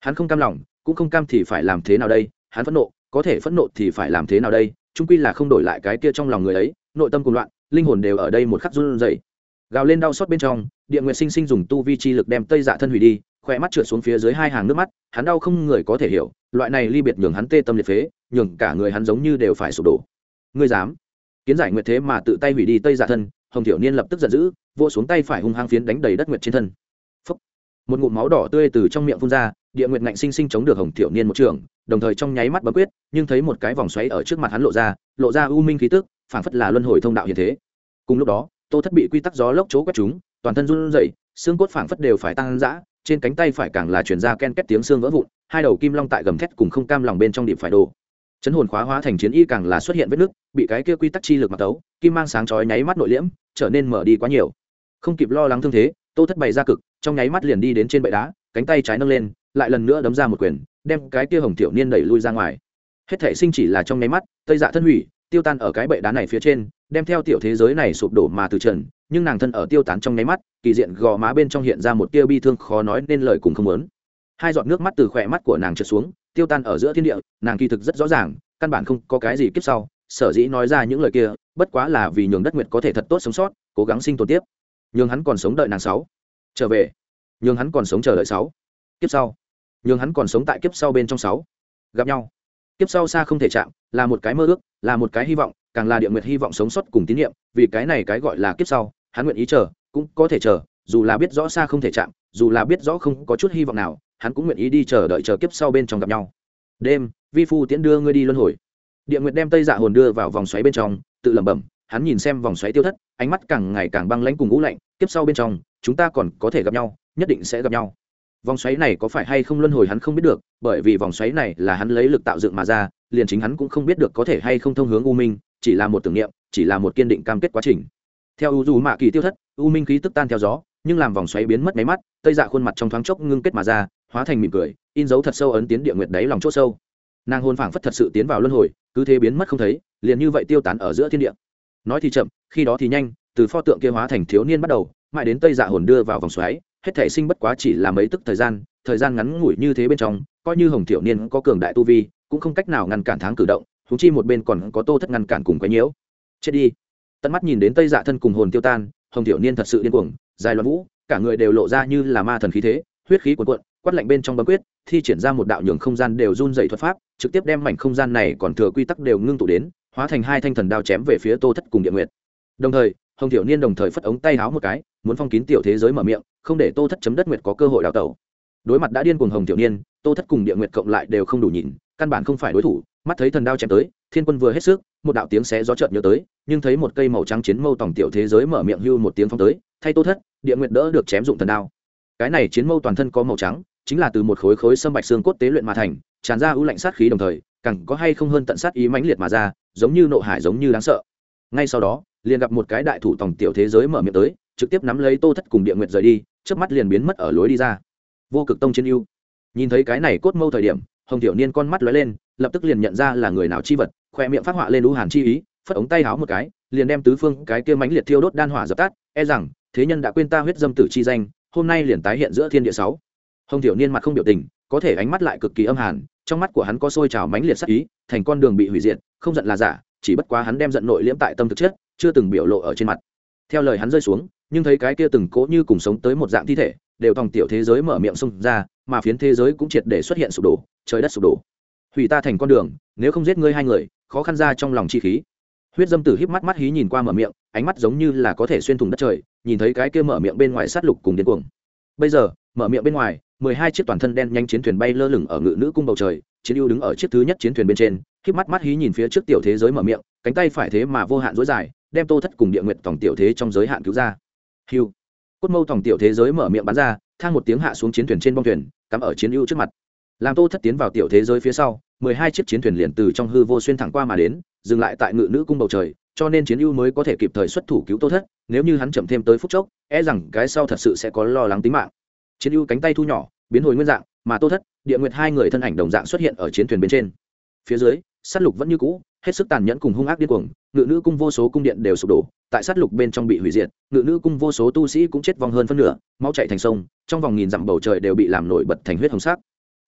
Hắn không cam lòng, cũng không cam thì phải làm thế nào đây, hắn phẫn nộ, có thể phẫn nộ thì phải làm thế nào đây trung quy là không đổi lại cái kia trong lòng người ấy, nội tâm cùng loạn, linh hồn đều ở đây một khắc run rẩy. Gào lên đau xót bên trong, địa nguyện sinh sinh dùng tu vi chi lực đem tây dạ thân hủy đi khỏe mắt trượt xuống phía dưới hai hàng nước mắt, hắn đau không người có thể hiểu, loại này ly biệt nhường hắn tê tâm liệt phế, nhường cả người hắn giống như đều phải sụp đổ. Ngươi dám? Kiến giải nguyệt thế mà tự tay hủy đi tây giả thân, hồng thiểu niên lập tức giận dữ, vỗ xuống tay phải hung hăng phiến đánh đầy đất nguyệt trên thân. Phúc. một ngụm máu đỏ tươi từ trong miệng phun ra, địa nguyệt ngạnh sinh sinh chống được hồng thiểu niên một trường, đồng thời trong nháy mắt bấm quyết, nhưng thấy một cái vòng xoáy ở trước mặt hắn lộ ra lộ ra u minh khí tức, phảng phất là luân hồi thông đạo hiện thế. Cùng lúc đó, tô thất bị quy tắc gió lốc chỗ quét chúng, toàn thân run rẩy, xương cốt phảng phất đều phải tăng dã trên cánh tay phải càng là chuyển ra ken két tiếng xương vỡ vụn, hai đầu kim long tại gầm thét cùng không cam lòng bên trong điểm phải đồ chấn hồn khóa hóa thành chiến y càng là xuất hiện vết nước bị cái kia quy tắc chi lực mặc tấu, kim mang sáng chói nháy mắt nội liễm, trở nên mở đi quá nhiều. Không kịp lo lắng thương thế, tô thất bày ra cực, trong nháy mắt liền đi đến trên bệ đá, cánh tay trái nâng lên, lại lần nữa đấm ra một quyền, đem cái kia hồng tiểu niên đẩy lui ra ngoài. Hết thể sinh chỉ là trong nháy mắt, tây dạ thân hủy, tiêu tan ở cái bệ đá này phía trên đem theo tiểu thế giới này sụp đổ mà từ trần, nhưng nàng thân ở tiêu tán trong nháy mắt, kỳ diện gò má bên trong hiện ra một tia bi thương khó nói nên lời cùng không muốn. Hai giọt nước mắt từ khỏe mắt của nàng trượt xuống, tiêu tan ở giữa thiên địa, nàng kỳ thực rất rõ ràng, căn bản không có cái gì kiếp sau, sở dĩ nói ra những lời kia, bất quá là vì nhường đất nguyệt có thể thật tốt sống sót, cố gắng sinh tồn tiếp. Nhường hắn còn sống đợi nàng sáu. Trở về. Nhường hắn còn sống chờ đợi sáu. Kiếp sau. Nhường hắn còn sống tại kiếp sau bên trong sáu. Gặp nhau. Kiếp sau xa không thể chạm, là một cái mơ ước, là một cái hy vọng càng là địa nguyệt hy vọng sống sót cùng tín nhiệm, vì cái này cái gọi là kiếp sau, hắn nguyện ý chờ, cũng có thể chờ, dù là biết rõ xa không thể chạm, dù là biết rõ không có chút hy vọng nào, hắn cũng nguyện ý đi chờ đợi chờ kiếp sau bên trong gặp nhau. Đêm, vi phu tiễn đưa ngươi đi luân hồi. Địa nguyệt đem tây dạ hồn đưa vào vòng xoáy bên trong, tự lẩm bẩm, hắn nhìn xem vòng xoáy tiêu thất, ánh mắt càng ngày càng băng lãnh cùng ngũ lạnh, kiếp sau bên trong, chúng ta còn có thể gặp nhau, nhất định sẽ gặp nhau. Vòng xoáy này có phải hay không luân hồi hắn không biết được, bởi vì vòng xoáy này là hắn lấy lực tạo dựng mà ra, liền chính hắn cũng không biết được có thể hay không thông hướng u minh chỉ là một tưởng niệm, chỉ là một kiên định cam kết quá trình. Theo u dù mạ kỳ tiêu thất, u minh khí tức tan theo gió, nhưng làm vòng xoáy biến mất máy mắt, tây dạ khuôn mặt trong thoáng chốc ngưng kết mà ra, hóa thành mỉm cười, in dấu thật sâu ấn tiến địa nguyệt đáy lòng c h ỗ sâu. Nàng hôn phảng phất thật sự tiến vào luân hồi, cứ thế biến mất không thấy, liền như vậy tiêu tán ở giữa thiên địa. Nói thì chậm, khi đó thì nhanh, từ pho tượng kia hóa thành thiếu niên bắt đầu, mãi đến tây dạ hồn đưa vào vòng xoáy, hết thể sinh bất quá chỉ là mấy tức thời gian thời gian ngắn ngủi như thế bên trong, coi như hồng thiểu niên có cường đại tu vi, cũng không cách nào ngăn cản tháng cử động húng chi một bên còn có tô thất ngăn cản cùng quấy nhiễu. Chết đi. Tận mắt nhìn đến tây dạ thân cùng hồn tiêu tan, hồng tiểu niên thật sự điên cuồng, dài loạn vũ, cả người đều lộ ra như là ma thần khí thế, huyết khí cuộn cuộn, quát lạnh bên trong bấm quyết, thi triển ra một đạo nhường không gian đều run dày thuật pháp, trực tiếp đem mảnh không gian này còn thừa quy tắc đều ngưng tụ đến, hóa thành hai thanh thần đao chém về phía tô thất cùng địa nguyệt. Đồng thời, hồng tiểu niên đồng thời phất ống tay háo một cái, muốn phong kín tiểu thế giới mở miệng, không để tô thất chấm đất nguyệt có cơ hội đào tẩu. Đối mặt đã điên cuồng hồng tiểu niên, tô thất cùng địa nguyệt cộng lại đều không đủ nhìn, căn bản không phải đối thủ mắt thấy thần đao chém tới, thiên quân vừa hết sức, một đạo tiếng xé gió trợn nhớ tới, nhưng thấy một cây màu trắng chiến mâu tổng tiểu thế giới mở miệng hưu một tiếng phong tới, thay tô thất, địa nguyện đỡ được chém dụng thần đao. Cái này chiến mâu toàn thân có màu trắng, chính là từ một khối khối sâm bạch xương cốt tế luyện mà thành, tràn ra ưu lạnh sát khí đồng thời, càng có hay không hơn tận sát ý mãnh liệt mà ra, giống như nộ hải giống như đáng sợ. Ngay sau đó, liền gặp một cái đại thủ tổng tiểu thế giới mở miệng tới, trực tiếp nắm lấy tô thất cùng địa nguyệt rời đi trước mắt liền biến mất ở lối đi ra. Vô cực tông chiến ưu. Nhìn thấy cái này cốt mâu thời điểm, hồng tiểu niên con mắt lóe lên lập tức liền nhận ra là người nào chi vật, khoe miệng phát họa lên lũ hàn chi ý, phất ống tay háo một cái, liền đem tứ phương cái kia mãnh liệt thiêu đốt đan hỏa dập tắt e rằng, thế nhân đã quên ta huyết dâm tử chi danh, hôm nay liền tái hiện giữa thiên địa sáu. Hồng tiểu niên mặt không biểu tình, có thể ánh mắt lại cực kỳ âm hàn, trong mắt của hắn có sôi trào mãnh liệt sắc ý, thành con đường bị hủy diệt, không giận là giả, chỉ bất quá hắn đem giận nội liễm tại tâm thực chất, chưa từng biểu lộ ở trên mặt. Theo lời hắn rơi xuống, nhưng thấy cái kia từng cố như cùng sống tới một dạng thi thể, đều thòng tiểu thế giới mở miệng xông ra, mà phiến thế giới cũng triệt để xuất hiện sụp đổ, trời đất sụp đổ hủy ta thành con đường, nếu không giết ngươi hai người, khó khăn ra trong lòng chi khí. Huyết dâm tử híp mắt mắt hí nhìn qua mở miệng, ánh mắt giống như là có thể xuyên thủng đất trời, nhìn thấy cái kia mở miệng bên ngoài sát lục cùng điên cuồng. Bây giờ, mở miệng bên ngoài, mười hai chiếc toàn thân đen nhanh chiến thuyền bay lơ lửng ở ngự nữ cung bầu trời, chiến ưu đứng ở chiếc thứ nhất chiến thuyền bên trên, híp mắt mắt hí nhìn phía trước tiểu thế giới mở miệng, cánh tay phải thế mà vô hạn dối dài, đem tô thất cùng địa nguyện tổng tiểu thế trong giới hạn cứu ra. Hiu cốt mâu tổng tiểu thế giới mở miệng bắn ra, thang một tiếng hạ xuống chiến thuyền trên bong thuyền, cắm ở chiến ưu trước mặt làm tô thất tiến vào tiểu thế giới phía sau, mười hai chiếc chiến thuyền liền từ trong hư vô xuyên thẳng qua mà đến, dừng lại tại ngự nữ cung bầu trời, cho nên chiến ưu mới có thể kịp thời xuất thủ cứu tô thất, nếu như hắn chậm thêm tới phút chốc e rằng cái sau thật sự sẽ có lo lắng tính mạng. Chiến ưu cánh tay thu nhỏ, biến hồi nguyên dạng, mà tô thất, địa nguyệt hai người thân ảnh đồng dạng xuất hiện ở chiến thuyền bên trên. Phía dưới, sát lục vẫn như cũ, hết sức tàn nhẫn cùng hung ác điên cuồng, ngự nữ cung vô số cung điện đều sụp đổ, tại sát lục bên trong bị hủy diệt, ngự nữ cung vô số tu sĩ cũng chết vong hơn phân nửa, máu chạy thành sông, trong vòng nghìn dặm bầu trời đều bị làm nổi bật thành huyết hồng sắc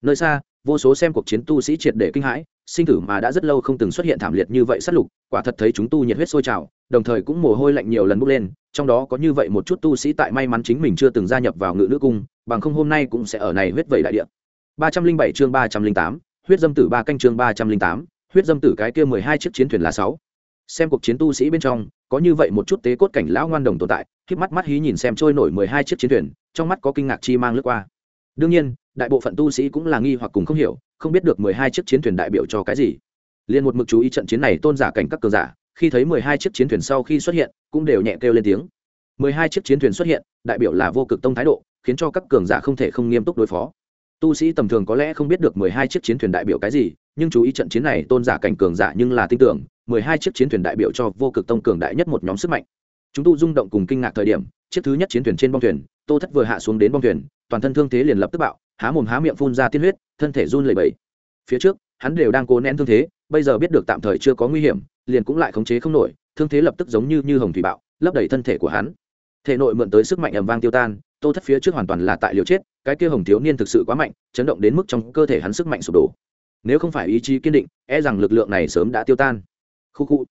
nơi xa, vô số xem cuộc chiến tu sĩ triệt để kinh hãi, sinh tử mà đã rất lâu không từng xuất hiện thảm liệt như vậy sát lục, quả thật thấy chúng tu nhiệt huyết sôi trào, đồng thời cũng mồ hôi lạnh nhiều lần bốc lên, trong đó có như vậy một chút tu sĩ tại may mắn chính mình chưa từng gia nhập vào ngự nữ cung, bằng không hôm nay cũng sẽ ở này huyết vẩy đại địa. Ba trăm linh bảy chương ba trăm linh tám, huyết dâm tử ba canh chương ba trăm linh tám, huyết dâm tử cái kia mười hai chiếc chiến thuyền là sáu. Xem cuộc chiến tu sĩ bên trong, có như vậy một chút tế cốt cảnh lão ngoan đồng tồn tại, khiếp mắt mắt hí nhìn xem trôi nổi mười hai chiếc chiến thuyền, trong mắt có kinh ngạc chi mang lướt qua. Đương nhiên đại bộ phận tu sĩ cũng là nghi hoặc cùng không hiểu, không biết được mười hai chiếc chiến thuyền đại biểu cho cái gì. Liền một mực chú ý trận chiến này tôn giả cảnh các cường giả, khi thấy mười hai chiếc chiến thuyền sau khi xuất hiện, cũng đều nhẹ kêu lên tiếng. mười hai chiếc chiến thuyền xuất hiện, đại biểu là vô cực tông thái độ, khiến cho các cường giả không thể không nghiêm túc đối phó. Tu sĩ tầm thường có lẽ không biết được mười hai chiếc chiến thuyền đại biểu cái gì, nhưng chú ý trận chiến này tôn giả cảnh cường giả nhưng là tin tưởng, mười hai chiếc chiến thuyền đại biểu cho vô cực tông cường đại nhất một nhóm sức mạnh. Chúng tu rung động cùng kinh ngạc thời điểm, chiếc thứ nhất chiến thuyền trên bong thuyền, tô thất vừa hạ xuống đến bong thuyền, toàn thân thương thế liền lập tức bạo há mồm há miệng phun ra tiên huyết, thân thể run lẩy bẩy. Phía trước, hắn đều đang cố nén thương thế, bây giờ biết được tạm thời chưa có nguy hiểm, liền cũng lại khống chế không nổi, thương thế lập tức giống như như hồng thủy bạo, lấp đầy thân thể của hắn. Thể nội mượn tới sức mạnh ầm vang tiêu tan, tô thất phía trước hoàn toàn là tại liều chết, cái kia hồng thiếu niên thực sự quá mạnh, chấn động đến mức trong cơ thể hắn sức mạnh sụp đổ. Nếu không phải ý chí kiên định e rằng lực lượng này sớm đã tiêu tan. Khu khu.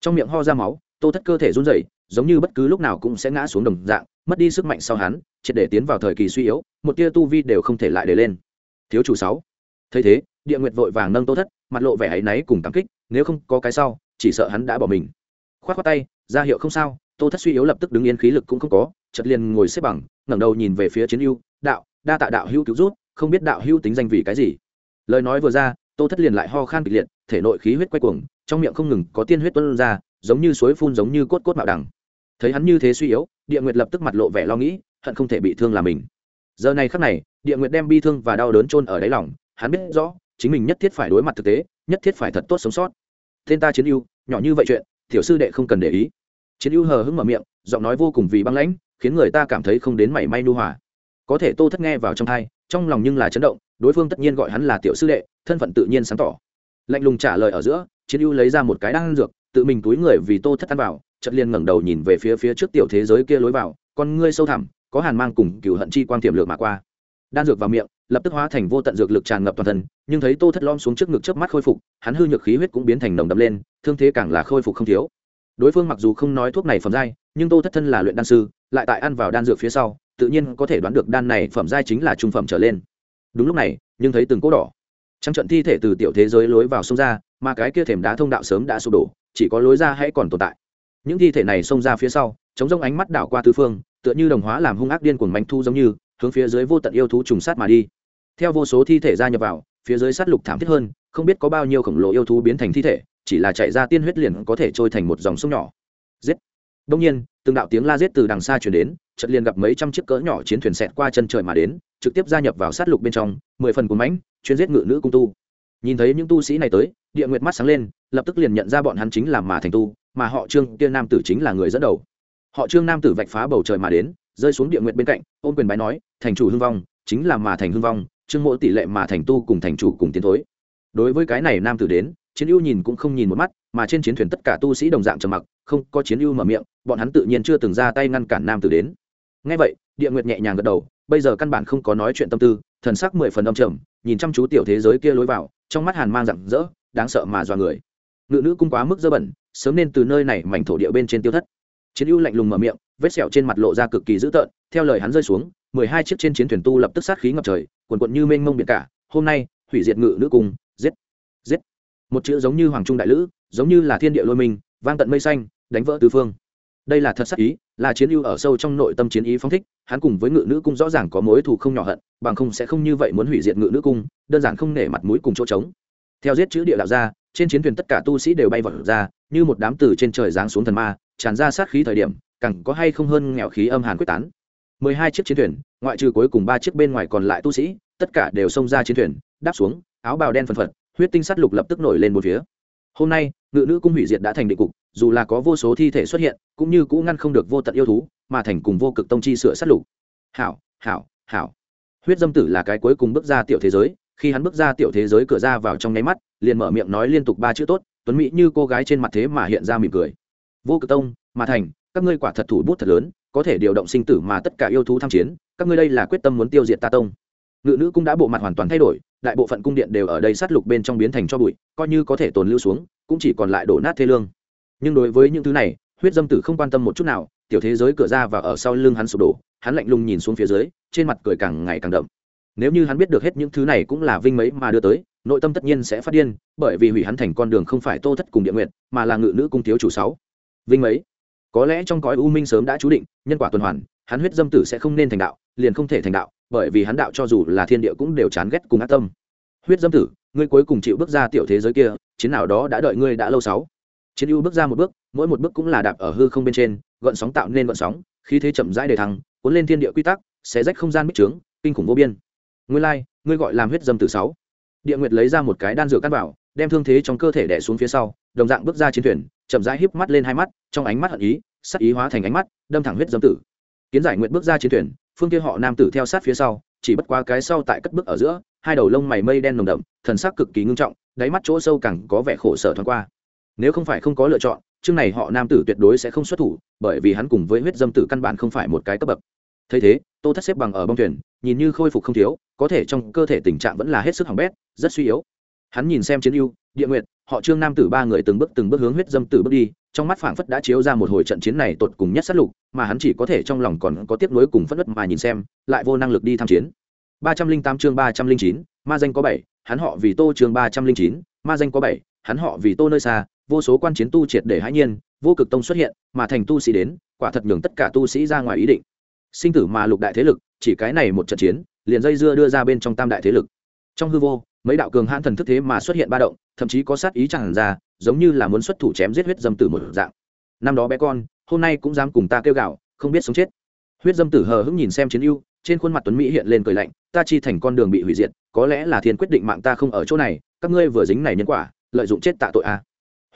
Trong miệng ho ra máu, tô thất cơ thể run rẩy giống như bất cứ lúc nào cũng sẽ ngã xuống đồng dạng, mất đi sức mạnh sau hắn, triệt để tiến vào thời kỳ suy yếu, một tia tu vi đều không thể lại để lên. Thiếu chủ sáu. Thấy thế, địa nguyệt vội vàng nâng tô thất, mặt lộ vẻ áy náy cùng cảm kích, nếu không có cái sau, chỉ sợ hắn đã bỏ mình. Khoát khoát tay, ra hiệu không sao, tô thất suy yếu lập tức đứng yên khí lực cũng không có, chợt liền ngồi xếp bằng, ngẩng đầu nhìn về phía chiến ưu, đạo, đa tạ đạo hữu cứu rút không biết đạo hữu tính danh vì cái gì. Lời nói vừa ra, tô thất liền lại ho khan kịch liệt, thể nội khí huyết quay cuồng, trong miệng không ngừng có tiên huyết tuôn ra, giống như suối phun giống như cốt cốt mạo đằng thấy hắn như thế suy yếu, địa nguyệt lập tức mặt lộ vẻ lo nghĩ, hận không thể bị thương là mình. Giờ này khắc này, địa nguyệt đem bi thương và đau đớn chôn ở đáy lòng, hắn biết rõ, chính mình nhất thiết phải đối mặt thực tế, nhất thiết phải thật tốt sống sót. Tên ta chiến ưu, nhỏ như vậy chuyện, tiểu sư đệ không cần để ý. Chiến ưu hờ hững mở miệng, giọng nói vô cùng vì băng lãnh, khiến người ta cảm thấy không đến mảy may nu hòa. Có thể tô thất nghe vào trong thai, trong lòng nhưng là chấn động, đối phương tất nhiên gọi hắn là tiểu sư đệ, thân phận tự nhiên sáng tỏ. Lạnh lùng trả lời ở giữa, chiến ưu lấy ra một cái đan dược tự mình túi người vì tô thất ăn vào, chợt liền ngẩng đầu nhìn về phía phía trước tiểu thế giới kia lối vào, con ngươi sâu thẳm, có hàn mang cùng cửu hận chi quang tiềm lược mà qua. Đan dược vào miệng, lập tức hóa thành vô tận dược lực tràn ngập toàn thân, nhưng thấy tô thất lom xuống trước ngực chớp mắt khôi phục, hắn hư nhược khí huyết cũng biến thành nồng đậm lên, thương thế càng là khôi phục không thiếu. Đối phương mặc dù không nói thuốc này phẩm giai, nhưng tô thất thân là luyện đan sư, lại tại ăn vào đan dược phía sau, tự nhiên có thể đoán được đan này phẩm giai chính là trung phẩm trở lên. Đúng lúc này, nhưng thấy từng cỗ đỏ. Trắng trận thi thể từ tiểu thế giới lối vào sông ra, mà cái kia thềm đá thông đạo sớm đã sụp đổ chỉ có lối ra hãy còn tồn tại. Những thi thể này xông ra phía sau, chống rông ánh mắt đảo qua tứ phương, tựa như đồng hóa làm hung ác điên cuồng manh thu giống như, hướng phía dưới vô tận yêu thú trùng sát mà đi. Theo vô số thi thể ra nhập vào, phía dưới sát lục thảm thiết hơn, không biết có bao nhiêu khổng lồ yêu thú biến thành thi thể, chỉ là chạy ra tiên huyết liền có thể trôi thành một dòng sông nhỏ. Giết! Đông nhiên, từng đạo tiếng la giết từ đằng xa chuyển đến, chợt liền gặp mấy trăm chiếc cỡ nhỏ chiến thuyền xẹt qua chân trời mà đến, trực tiếp gia nhập vào sát lục bên trong, mười phần của mãnh, chuyên giết ngự nữ cung tu nhìn thấy những tu sĩ này tới, địa nguyệt mắt sáng lên, lập tức liền nhận ra bọn hắn chính là mà thành tu, mà họ trương tiên nam tử chính là người dẫn đầu. Họ trương nam tử vạch phá bầu trời mà đến, rơi xuống địa nguyệt bên cạnh, ôm quyền bái nói, thành chủ hưng vong, chính là mà thành hưng vong, trương mỗi tỷ lệ mà thành tu cùng thành chủ cùng tiến thối. Đối với cái này nam tử đến, chiến ưu nhìn cũng không nhìn một mắt, mà trên chiến thuyền tất cả tu sĩ đồng dạng trầm mặc, không có chiến ưu mở miệng, bọn hắn tự nhiên chưa từng ra tay ngăn cản nam tử đến. Ngay vậy, địa nguyệt nhẹ nhàng gật đầu bây giờ căn bản không có nói chuyện tâm tư thần sắc mười phần âm trầm nhìn chăm chú tiểu thế giới kia lối vào trong mắt hàn mang rạng rỡ đáng sợ mà dọa người. Ngự nữ cung quá mức dơ bẩn sớm nên từ nơi này mảnh thổ địa bên trên tiêu thất. Chiến ưu lạnh lùng mở miệng vết sẹo trên mặt lộ ra cực kỳ dữ tợn theo lời hắn rơi xuống mười hai chiếc trên chiến thuyền tu lập tức sát khí ngập trời quần quận như mênh mông biển cả hôm nay hủy diệt ngự nữ cung giết giết. Một chữ giống như hoàng trung đại lữ giống như là thiên địa lôi mình, vang tận mây xanh đánh vỡ tứ phương đây là thật sắc ý, là chiến ưu ở sâu trong nội tâm chiến ý phong thích, hắn cùng với ngự nữ cung rõ ràng có mối thù không nhỏ hận, bằng không sẽ không như vậy muốn hủy diệt ngự nữ cung, đơn giản không nể mặt mũi cùng chỗ trống. Theo giết chữ địa đạo ra, trên chiến thuyền tất cả tu sĩ đều bay vọt ra, như một đám từ trên trời giáng xuống thần ma, tràn ra sát khí thời điểm, càng có hay không hơn nghèo khí âm hàn quyết tán. Mười hai chiếc chiến thuyền, ngoại trừ cuối cùng ba chiếc bên ngoài còn lại tu sĩ, tất cả đều xông ra chiến thuyền, đáp xuống, áo bào đen phần phật, huyết tinh sắt lục lập tức nổi lên một phía. Hôm nay, ngự nữ cung hủy diệt đã thành định cục dù là có vô số thi thể xuất hiện, cũng như cũng ngăn không được vô tận yêu thú, mà thành cùng vô cực tông chi sửa sát lục. Hảo hảo hảo. Huyết dâm tử là cái cuối cùng bước ra tiểu thế giới, khi hắn bước ra tiểu thế giới cửa ra vào trong nháy mắt, liền mở miệng nói liên tục ba chữ tốt, tuấn mỹ như cô gái trên mặt thế mà hiện ra mỉm cười. Vô cực tông, mà thành, các ngươi quả thật thủ bút thật lớn, có thể điều động sinh tử mà tất cả yêu thú tham chiến, các ngươi đây là quyết tâm muốn tiêu diệt ta tông. Ngự nữ cung đã bộ mặt hoàn toàn thay đổi, đại bộ phận cung điện đều ở đây sát lục bên trong biến thành cho bụi, coi như có thể tồn lưu xuống, cũng chỉ còn lại đổ nát thê lương nhưng đối với những thứ này, huyết dâm tử không quan tâm một chút nào, tiểu thế giới cửa ra và ở sau lưng hắn sụp đổ, hắn lạnh lùng nhìn xuống phía dưới, trên mặt cười càng ngày càng đậm. Nếu như hắn biết được hết những thứ này cũng là vinh mấy mà đưa tới, nội tâm tất nhiên sẽ phát điên, bởi vì hủy hắn thành con đường không phải tô thất cùng địa nguyện, mà là ngự nữ cung thiếu chủ sáu. Vinh mấy? Có lẽ trong cõi u minh sớm đã chú định, nhân quả tuần hoàn, hắn huyết dâm tử sẽ không nên thành đạo, liền không thể thành đạo, bởi vì hắn đạo cho dù là thiên địa cũng đều chán ghét cùng ác tâm. Huyết dâm tử, ngươi cuối cùng chịu bước ra tiểu thế giới kia, chiến nào đó đã đợi ngươi đã lâu sáu chiến ưu bước ra một bước mỗi một bước cũng là đạp ở hư không bên trên gợn sóng tạo nên gợn sóng khí thế chậm rãi để thăng cuốn lên thiên địa quy tắc xé rách không gian bích trướng kinh khủng vô biên. Ngươi lai、like, ngươi gọi làm huyết dâm tử sáu. Địa nguyệt lấy ra một cái đan dược căn bảo đem thương thế trong cơ thể đẻ xuống phía sau đồng dạng bước ra chiến thuyền chậm rãi híp mắt lên hai mắt trong ánh mắt hận ý sắc ý hóa thành ánh mắt đâm thẳng huyết dâm tử. Kiến giải nguyện bước ra chiến thuyền phương kia họ nam tử theo sát phía sau chỉ bất qua cái sau tại cất bước ở giữa hai đầu lông mày mây đen nồng đậm thần sắc cực kỳ ngưng trọng đáy mắt chỗ sâu càng có vẻ khổ sở thoáng qua nếu không phải không có lựa chọn chương này họ nam tử tuyệt đối sẽ không xuất thủ bởi vì hắn cùng với huyết dâm tử căn bản không phải một cái cấp bậc. Thấy thế tô thất xếp bằng ở bông thuyền nhìn như khôi phục không thiếu có thể trong cơ thể tình trạng vẫn là hết sức hỏng bét rất suy yếu. Hắn nhìn xem chiến ưu địa nguyện, họ trương nam tử ba người từng bước từng bước hướng huyết dâm tử bước đi trong mắt phảng phất đã chiếu ra một hồi trận chiến này tột cùng nhất sát lục mà hắn chỉ có thể trong lòng còn có tiếc nuối cùng phất đất mà nhìn xem lại vô năng lực đi tham chiến. Ba trăm linh tám chương ba trăm linh chín ma danh có bảy hắn họ vì tô chương ba trăm linh chín ma danh có bảy hắn họ vì tô nơi xa vô số quan chiến tu triệt để hãi nhiên, vô cực tông xuất hiện, mà thành tu sĩ đến, quả thật nhường tất cả tu sĩ ra ngoài ý định. Sinh tử mà lục đại thế lực, chỉ cái này một trận chiến, liền dây dưa đưa ra bên trong tam đại thế lực. Trong hư vô, mấy đạo cường hãn thần thức thế mà xuất hiện ba động, thậm chí có sát ý chẳng ra, giống như là muốn xuất thủ chém giết huyết dâm tử một dạng. Năm đó bé con, hôm nay cũng dám cùng ta kêu gạo không biết sống chết. Huyết dâm tử hờ hững nhìn xem chiến ưu, trên khuôn mặt tuấn mỹ hiện lên cười lạnh, ta chi thành con đường bị hủy diệt, có lẽ là thiên quyết định mạng ta không ở chỗ này, các ngươi vừa dính này nhân quả, lợi dụng chết tạ tội a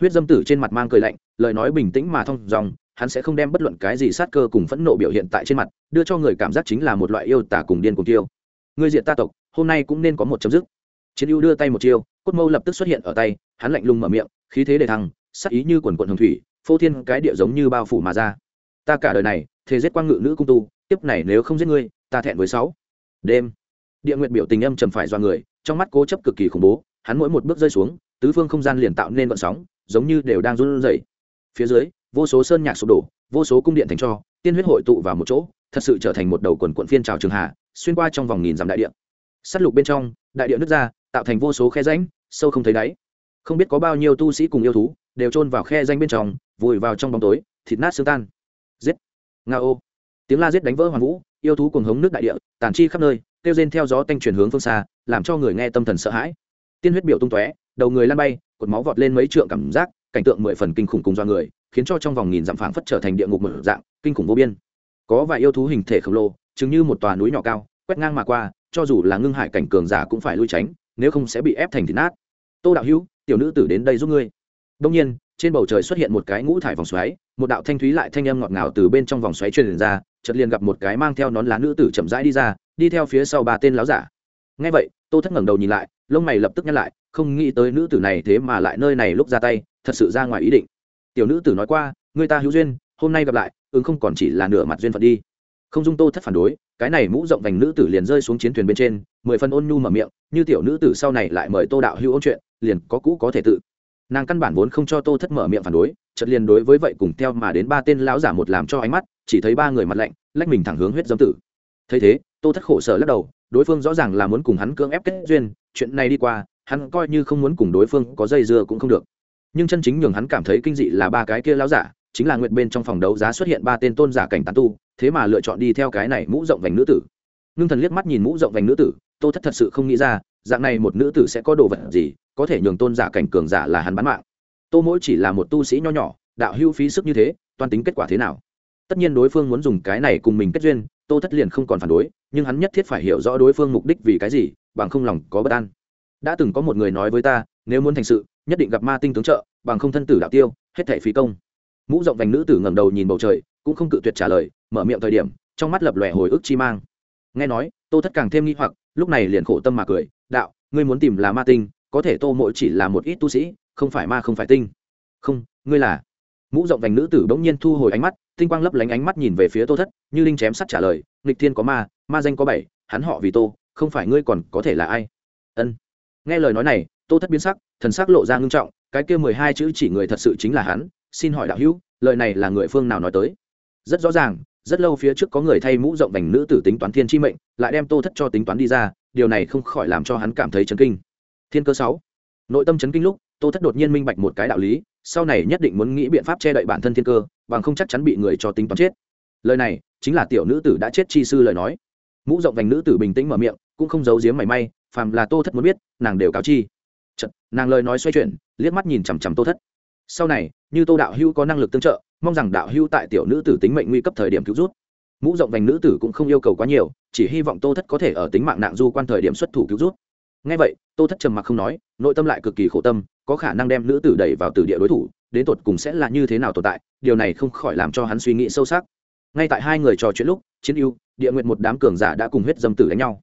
huyết dâm tử trên mặt mang cười lạnh, lời nói bình tĩnh mà thông dòng hắn sẽ không đem bất luận cái gì sát cơ cùng phẫn nộ biểu hiện tại trên mặt, đưa cho người cảm giác chính là một loại yêu tả cùng điên cùng tiêu. Người diện ta tộc, hôm nay cũng nên có một chấm dứt. Chiến ưu đưa tay một chiêu, cốt mâu lập tức xuất hiện ở tay, hắn lạnh lùng mở miệng, khí thế đề thăng, sắc ý như quần quận hồng thủy, phô thiên cái địa giống như bao phủ mà ra. Ta cả đời này thế giết quang ngự nữ cung tu tiếp này nếu không giết ngươi, ta thẹn với sáu. Đêm, địa nguyện biểu tình âm trầm phải do người, trong mắt cố chấp cực kỳ khủng bố, hắn mỗi một bước rơi xuống, tứ phương không gian liền tạo nên vận sóng giống như đều đang run rẩy. Phía dưới, vô số sơn nhạc sụp đổ, vô số cung điện thành cho, tiên huyết hội tụ vào một chỗ, thật sự trở thành một đầu quần quận phiên trào trường hạ, xuyên qua trong vòng nghìn dặm đại địa. Sắt lục bên trong, đại địa nước ra, tạo thành vô số khe rãnh, sâu không thấy đáy. Không biết có bao nhiêu tu sĩ cùng yêu thú, đều chôn vào khe danh bên trong, vùi vào trong bóng tối, thịt nát xương tan. Giết! Nga ô! Tiếng la giết đánh vỡ hoàng vũ, yêu thú cùng hống nước đại địa, tàn chi khắp nơi, kêu rên theo gió tanh chuyển hướng phương xa, làm cho người nghe tâm thần sợ hãi. Tiên huyết biểu tung tóe, đầu người lăn bay cột máu vọt lên mấy trượng cảm giác, cảnh tượng mười phần kinh khủng cùng do người, khiến cho trong vòng nghìn dặm phảng phất trở thành địa ngục một dạng, kinh khủng vô biên. Có vài yêu thú hình thể khổng lồ chứng như một tòa núi nhỏ cao, quét ngang mà qua, cho dù là ngưng hải cảnh cường giả cũng phải lui tránh, nếu không sẽ bị ép thành thịt nát. Tô đạo hữu, tiểu nữ tử đến đây giúp ngươi. Đông nhiên, trên bầu trời xuất hiện một cái ngũ thải vòng xoáy, một đạo thanh thúy lại thanh âm ngọt ngào từ bên trong vòng xoáy truyền ra, chợt liền gặp một cái mang theo nón lá nữ tử chậm rãi đi ra, đi theo phía sau ba tên láo giả. Ngay vậy, tô thất ngẩng đầu nhìn lại lông mày lập tức nhăn lại, không nghĩ tới nữ tử này thế mà lại nơi này lúc ra tay, thật sự ra ngoài ý định. Tiểu nữ tử nói qua người ta hữu duyên, hôm nay gặp lại, ứng không còn chỉ là nửa mặt duyên phận đi. Không dung tô thất phản đối, cái này mũ rộng vành nữ tử liền rơi xuống chiến thuyền bên trên, mười phần ôn nhu mở miệng, như tiểu nữ tử sau này lại mời tô đạo hữu ôn chuyện, liền có cũ có thể tự. Nàng căn bản vốn không cho tô thất mở miệng phản đối, chợt liền đối với vậy cùng theo mà đến ba tên lão giả một làm cho ánh mắt, chỉ thấy ba người mặt lạnh, lách mình thẳng hướng huyết dâm tử. Thấy thế, tô thất khổ sở lắc đầu đối phương rõ ràng là muốn cùng hắn cưỡng ép kết duyên, chuyện này đi qua, hắn coi như không muốn cùng đối phương có dây dưa cũng không được. Nhưng chân chính nhường hắn cảm thấy kinh dị là ba cái kia lão giả, chính là nguyện bên trong phòng đấu giá xuất hiện ba tên tôn giả cảnh tán tu, thế mà lựa chọn đi theo cái này mũ rộng vành nữ tử. Ngưng thần liếc mắt nhìn mũ rộng vành nữ tử, tô thất thật sự không nghĩ ra, dạng này một nữ tử sẽ có đồ vật gì, có thể nhường tôn giả cảnh cường giả là hắn bán mạng. Tô mỗi chỉ là một tu sĩ nho nhỏ, đạo hưu phí sức như thế, toan tính kết quả thế nào? Tất nhiên đối phương muốn dùng cái này cùng mình kết duyên tô thất liền không còn phản đối, nhưng hắn nhất thiết phải hiểu rõ đối phương mục đích vì cái gì, bằng không lòng có bất an. Đã từng có một người nói với ta, nếu muốn thành sự, nhất định gặp ma tinh tướng trợ, bằng không thân tử đạo tiêu, hết thảy phí công. Mũ rộng vành nữ tử ngẩng đầu nhìn bầu trời, cũng không cự tuyệt trả lời, mở miệng thời điểm, trong mắt lập lòe hồi ức chi mang. Nghe nói, tô thất càng thêm nghi hoặc, lúc này liền khổ tâm mà cười, đạo, ngươi muốn tìm là ma tinh, có thể tô mỗi chỉ là một ít tu sĩ, không phải ma không phải tinh. Không, ngươi là. Mũ rộng vành nữ tử bỗng nhiên thu hồi ánh mắt tinh quang lấp lánh ánh mắt nhìn về phía tô thất, như linh chém sắt trả lời, nghịch thiên có ma ma danh có bảy, hắn họ vì tô, không phải ngươi còn có thể là ai? Ân. Nghe lời nói này, tô thất biến sắc, thần sắc lộ ra ngưng trọng, cái kia mười hai chữ chỉ người thật sự chính là hắn, xin hỏi đạo hữu, lời này là người phương nào nói tới? Rất rõ ràng, rất lâu phía trước có người thay mũ rộng vành nữ tử tính toán thiên chi mệnh, lại đem tô thất cho tính toán đi ra, điều này không khỏi làm cho hắn cảm thấy chấn kinh. Thiên cơ sáu. Nội tâm chấn kinh lúc, tô thất đột nhiên minh bạch một cái đạo lý sau này nhất định muốn nghĩ biện pháp che đậy bản thân thiên cơ bằng không chắc chắn bị người cho tính toán chết. Lời này chính là tiểu nữ tử đã chết chi sư lời nói. Mũ rộng vành nữ tử bình tĩnh mở miệng cũng không giấu giếm mảy may phàm là tô thất muốn biết nàng đều cáo chi. Chật, nàng lời nói xoay chuyển liếc mắt nhìn chằm chằm tô thất. Sau này như tô đạo hưu có năng lực tương trợ mong rằng đạo hưu tại tiểu nữ tử tính mệnh nguy cấp thời điểm cứu rút mũ rộng vành nữ tử cũng không yêu cầu quá nhiều chỉ hy vọng tô thất có thể ở tính mạng nạn du quan thời điểm xuất thủ cứu rút ngay vậy, tô thất trầm mặc không nói, nội tâm lại cực kỳ khổ tâm, có khả năng đem nữ tử đẩy vào tử địa đối thủ, đến tột cùng sẽ là như thế nào tồn tại, điều này không khỏi làm cho hắn suy nghĩ sâu sắc. Ngay tại hai người trò chuyện lúc, chiến ưu, địa nguyện một đám cường giả đã cùng huyết dâm tử đánh nhau.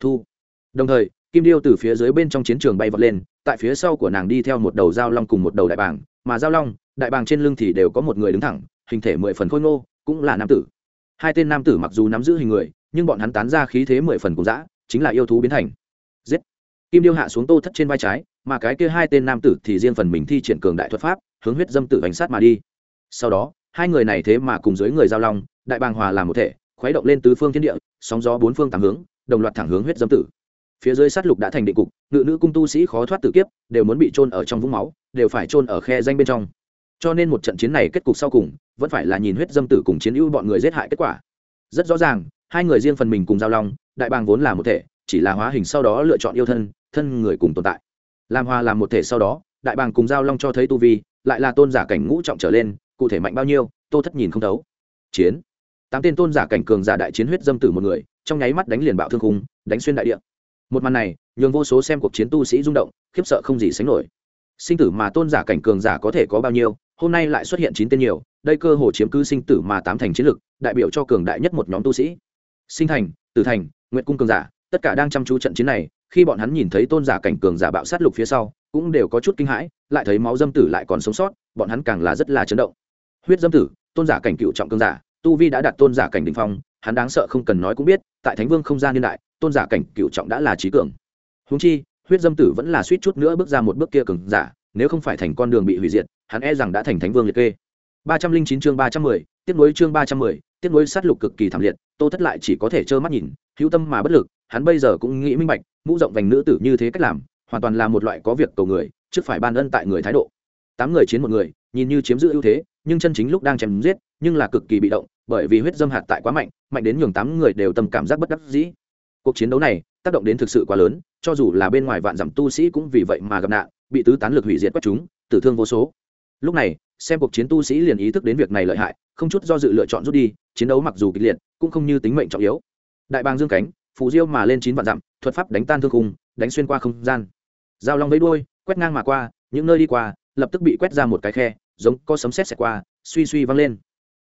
Thu. Đồng thời, kim điêu từ phía dưới bên trong chiến trường bay vọt lên, tại phía sau của nàng đi theo một đầu dao long cùng một đầu đại bàng, mà dao long, đại bàng trên lưng thì đều có một người đứng thẳng, hình thể mười phần khôi ngô, cũng là nam tử. Hai tên nam tử mặc dù nắm giữ hình người, nhưng bọn hắn tán ra khí thế mười phần cùng dã, chính là yêu thú biến thành kim điêu hạ xuống tô thất trên vai trái, mà cái kia hai tên nam tử thì riêng phần mình thi triển cường đại thuật pháp, hướng huyết dâm tử hành sát mà đi. Sau đó, hai người này thế mà cùng dưới người giao long, đại bàng hòa làm một thể, khuấy động lên tứ phương thiên địa, sóng gió bốn phương tám hướng, đồng loạt thẳng hướng huyết dâm tử. Phía dưới sát lục đã thành định cục, ngự nữ cung tu sĩ khó thoát tử kiếp, đều muốn bị trôn ở trong vũng máu, đều phải trôn ở khe danh bên trong. Cho nên một trận chiến này kết cục sau cùng, vẫn phải là nhìn huyết dâm tử cùng chiến ưu bọn người giết hại kết quả. Rất rõ ràng, hai người riêng phần mình cùng giao long, đại bàng vốn là một thể chỉ là hóa hình sau đó lựa chọn yêu thân thân người cùng tồn tại. Làm hòa làm một thể sau đó, đại bàng cùng giao long cho thấy tu vi, lại là tôn giả cảnh ngũ trọng trở lên, cụ thể mạnh bao nhiêu, tô thất nhìn không thấu. Chiến. Tám tên tôn giả cảnh cường giả đại chiến huyết dâm tử một người, trong nháy mắt đánh liền bạo thương khung, đánh xuyên đại địa. Một màn này, nhường vô số xem cuộc chiến tu sĩ rung động, khiếp sợ không gì sánh nổi. Sinh tử mà tôn giả cảnh cường giả có thể có bao nhiêu, hôm nay lại xuất hiện chín tên nhiều, đây cơ hồ chiếm cứ sinh tử mà tám thành chiến lực, đại biểu cho cường đại nhất một nhóm tu sĩ. Sinh thành, tử thành nguyện cung cường giả tất cả đang chăm chú trận chiến này, khi bọn hắn nhìn thấy tôn giả cảnh cường giả bạo sát lục phía sau, cũng đều có chút kinh hãi, lại thấy máu dâm tử lại còn sống sót, bọn hắn càng là rất là chấn động. Huyết dâm tử, tôn giả cảnh cựu trọng cường giả, tu vi đã đạt tôn giả cảnh đình phong, hắn đáng sợ không cần nói cũng biết, tại thánh vương không gian niên đại, tôn giả cảnh cựu trọng đã là trí cường. Húng chi, huyết dâm tử vẫn là suýt chút nữa bước ra một bước kia cường giả, nếu không phải thành con đường bị hủy diệt, hắn e rằng đã thành thánh vương liệt kê. ba trăm linh chín chương ba trăm mười, tiếp nối chương ba trăm mười, tiếp nối sát lục cực kỳ thảm liệt, tô thất lại chỉ có thể trơ mắt nhìn, hữu tâm mà bất lực hắn bây giờ cũng nghĩ minh bạch, mũ rộng vành nữ tử như thế cách làm, hoàn toàn là một loại có việc cầu người, trước phải ban ân tại người thái độ. Tám người chiến một người, nhìn như chiếm giữ ưu thế, nhưng chân chính lúc đang chém giết, nhưng là cực kỳ bị động, bởi vì huyết dâm hạt tại quá mạnh mạnh đến nhường tám người đều tâm cảm giác bất đắc dĩ. Cuộc chiến đấu này, tác động đến thực sự quá lớn, cho dù là bên ngoài vạn dặm tu sĩ cũng vì vậy mà gặp nạn, bị tứ tán lực hủy diệt quét chúng, tử thương vô số. Lúc này, xem cuộc chiến tu sĩ liền ý thức đến việc này lợi hại, không chút do dự lựa chọn rút đi, chiến đấu mặc dù kịch liệt, cũng không như tính mệnh trọng yếu. Đại bàng dương cánh phù diêu mà lên chín vạn dặm, thuật pháp đánh tan thương khung, đánh xuyên qua không gian. Giao long với đuôi, quét ngang mà qua, những nơi đi qua, lập tức bị quét ra một cái khe, giống có sấm sét xẹt qua, suy suy văng lên.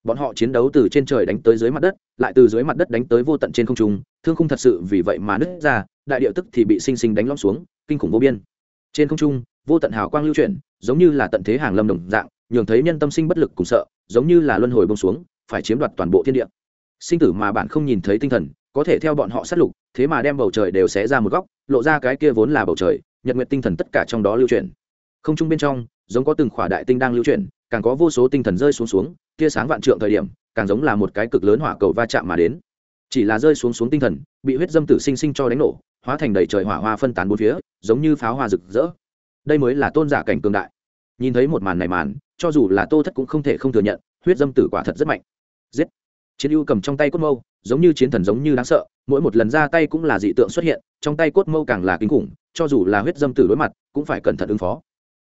Bọn họ chiến đấu từ trên trời đánh tới dưới mặt đất, lại từ dưới mặt đất đánh tới vô tận trên không trung, thương khung thật sự vì vậy mà nứt ra, đại địa tức thì bị sinh sinh đánh lõm xuống, kinh khủng vô biên. Trên không trung, vô tận hào quang lưu chuyển, giống như là tận thế hàng lâm đồng dạng, nhường thấy nhân tâm sinh bất lực cùng sợ, giống như là luân hồi bông xuống, phải chiếm đoạt toàn bộ thiên địa. Sinh tử mà bạn không nhìn thấy tinh thần có thể theo bọn họ sát lục, thế mà đem bầu trời đều xé ra một góc, lộ ra cái kia vốn là bầu trời, nhật nguyện tinh thần tất cả trong đó lưu chuyển. Không trung bên trong, giống có từng khỏa đại tinh đang lưu chuyển, càng có vô số tinh thần rơi xuống xuống, tia sáng vạn trượng thời điểm, càng giống là một cái cực lớn hỏa cầu va chạm mà đến. Chỉ là rơi xuống xuống tinh thần, bị huyết dâm tử sinh sinh cho đánh nổ, hóa thành đầy trời hỏa hoa phân tán bốn phía, giống như pháo hoa rực rỡ. Đây mới là tôn giả cảnh cường đại. Nhìn thấy một màn này màn, cho dù là tô thất cũng không thể không thừa nhận, huyết dâm tử quả thật rất mạnh. Giết! Chiến ưu cầm trong tay cốt mâu, giống như chiến thần giống như đáng sợ, mỗi một lần ra tay cũng là dị tượng xuất hiện, trong tay cốt mâu càng là kinh khủng, cho dù là huyết dâm tử đối mặt, cũng phải cẩn thận ứng phó.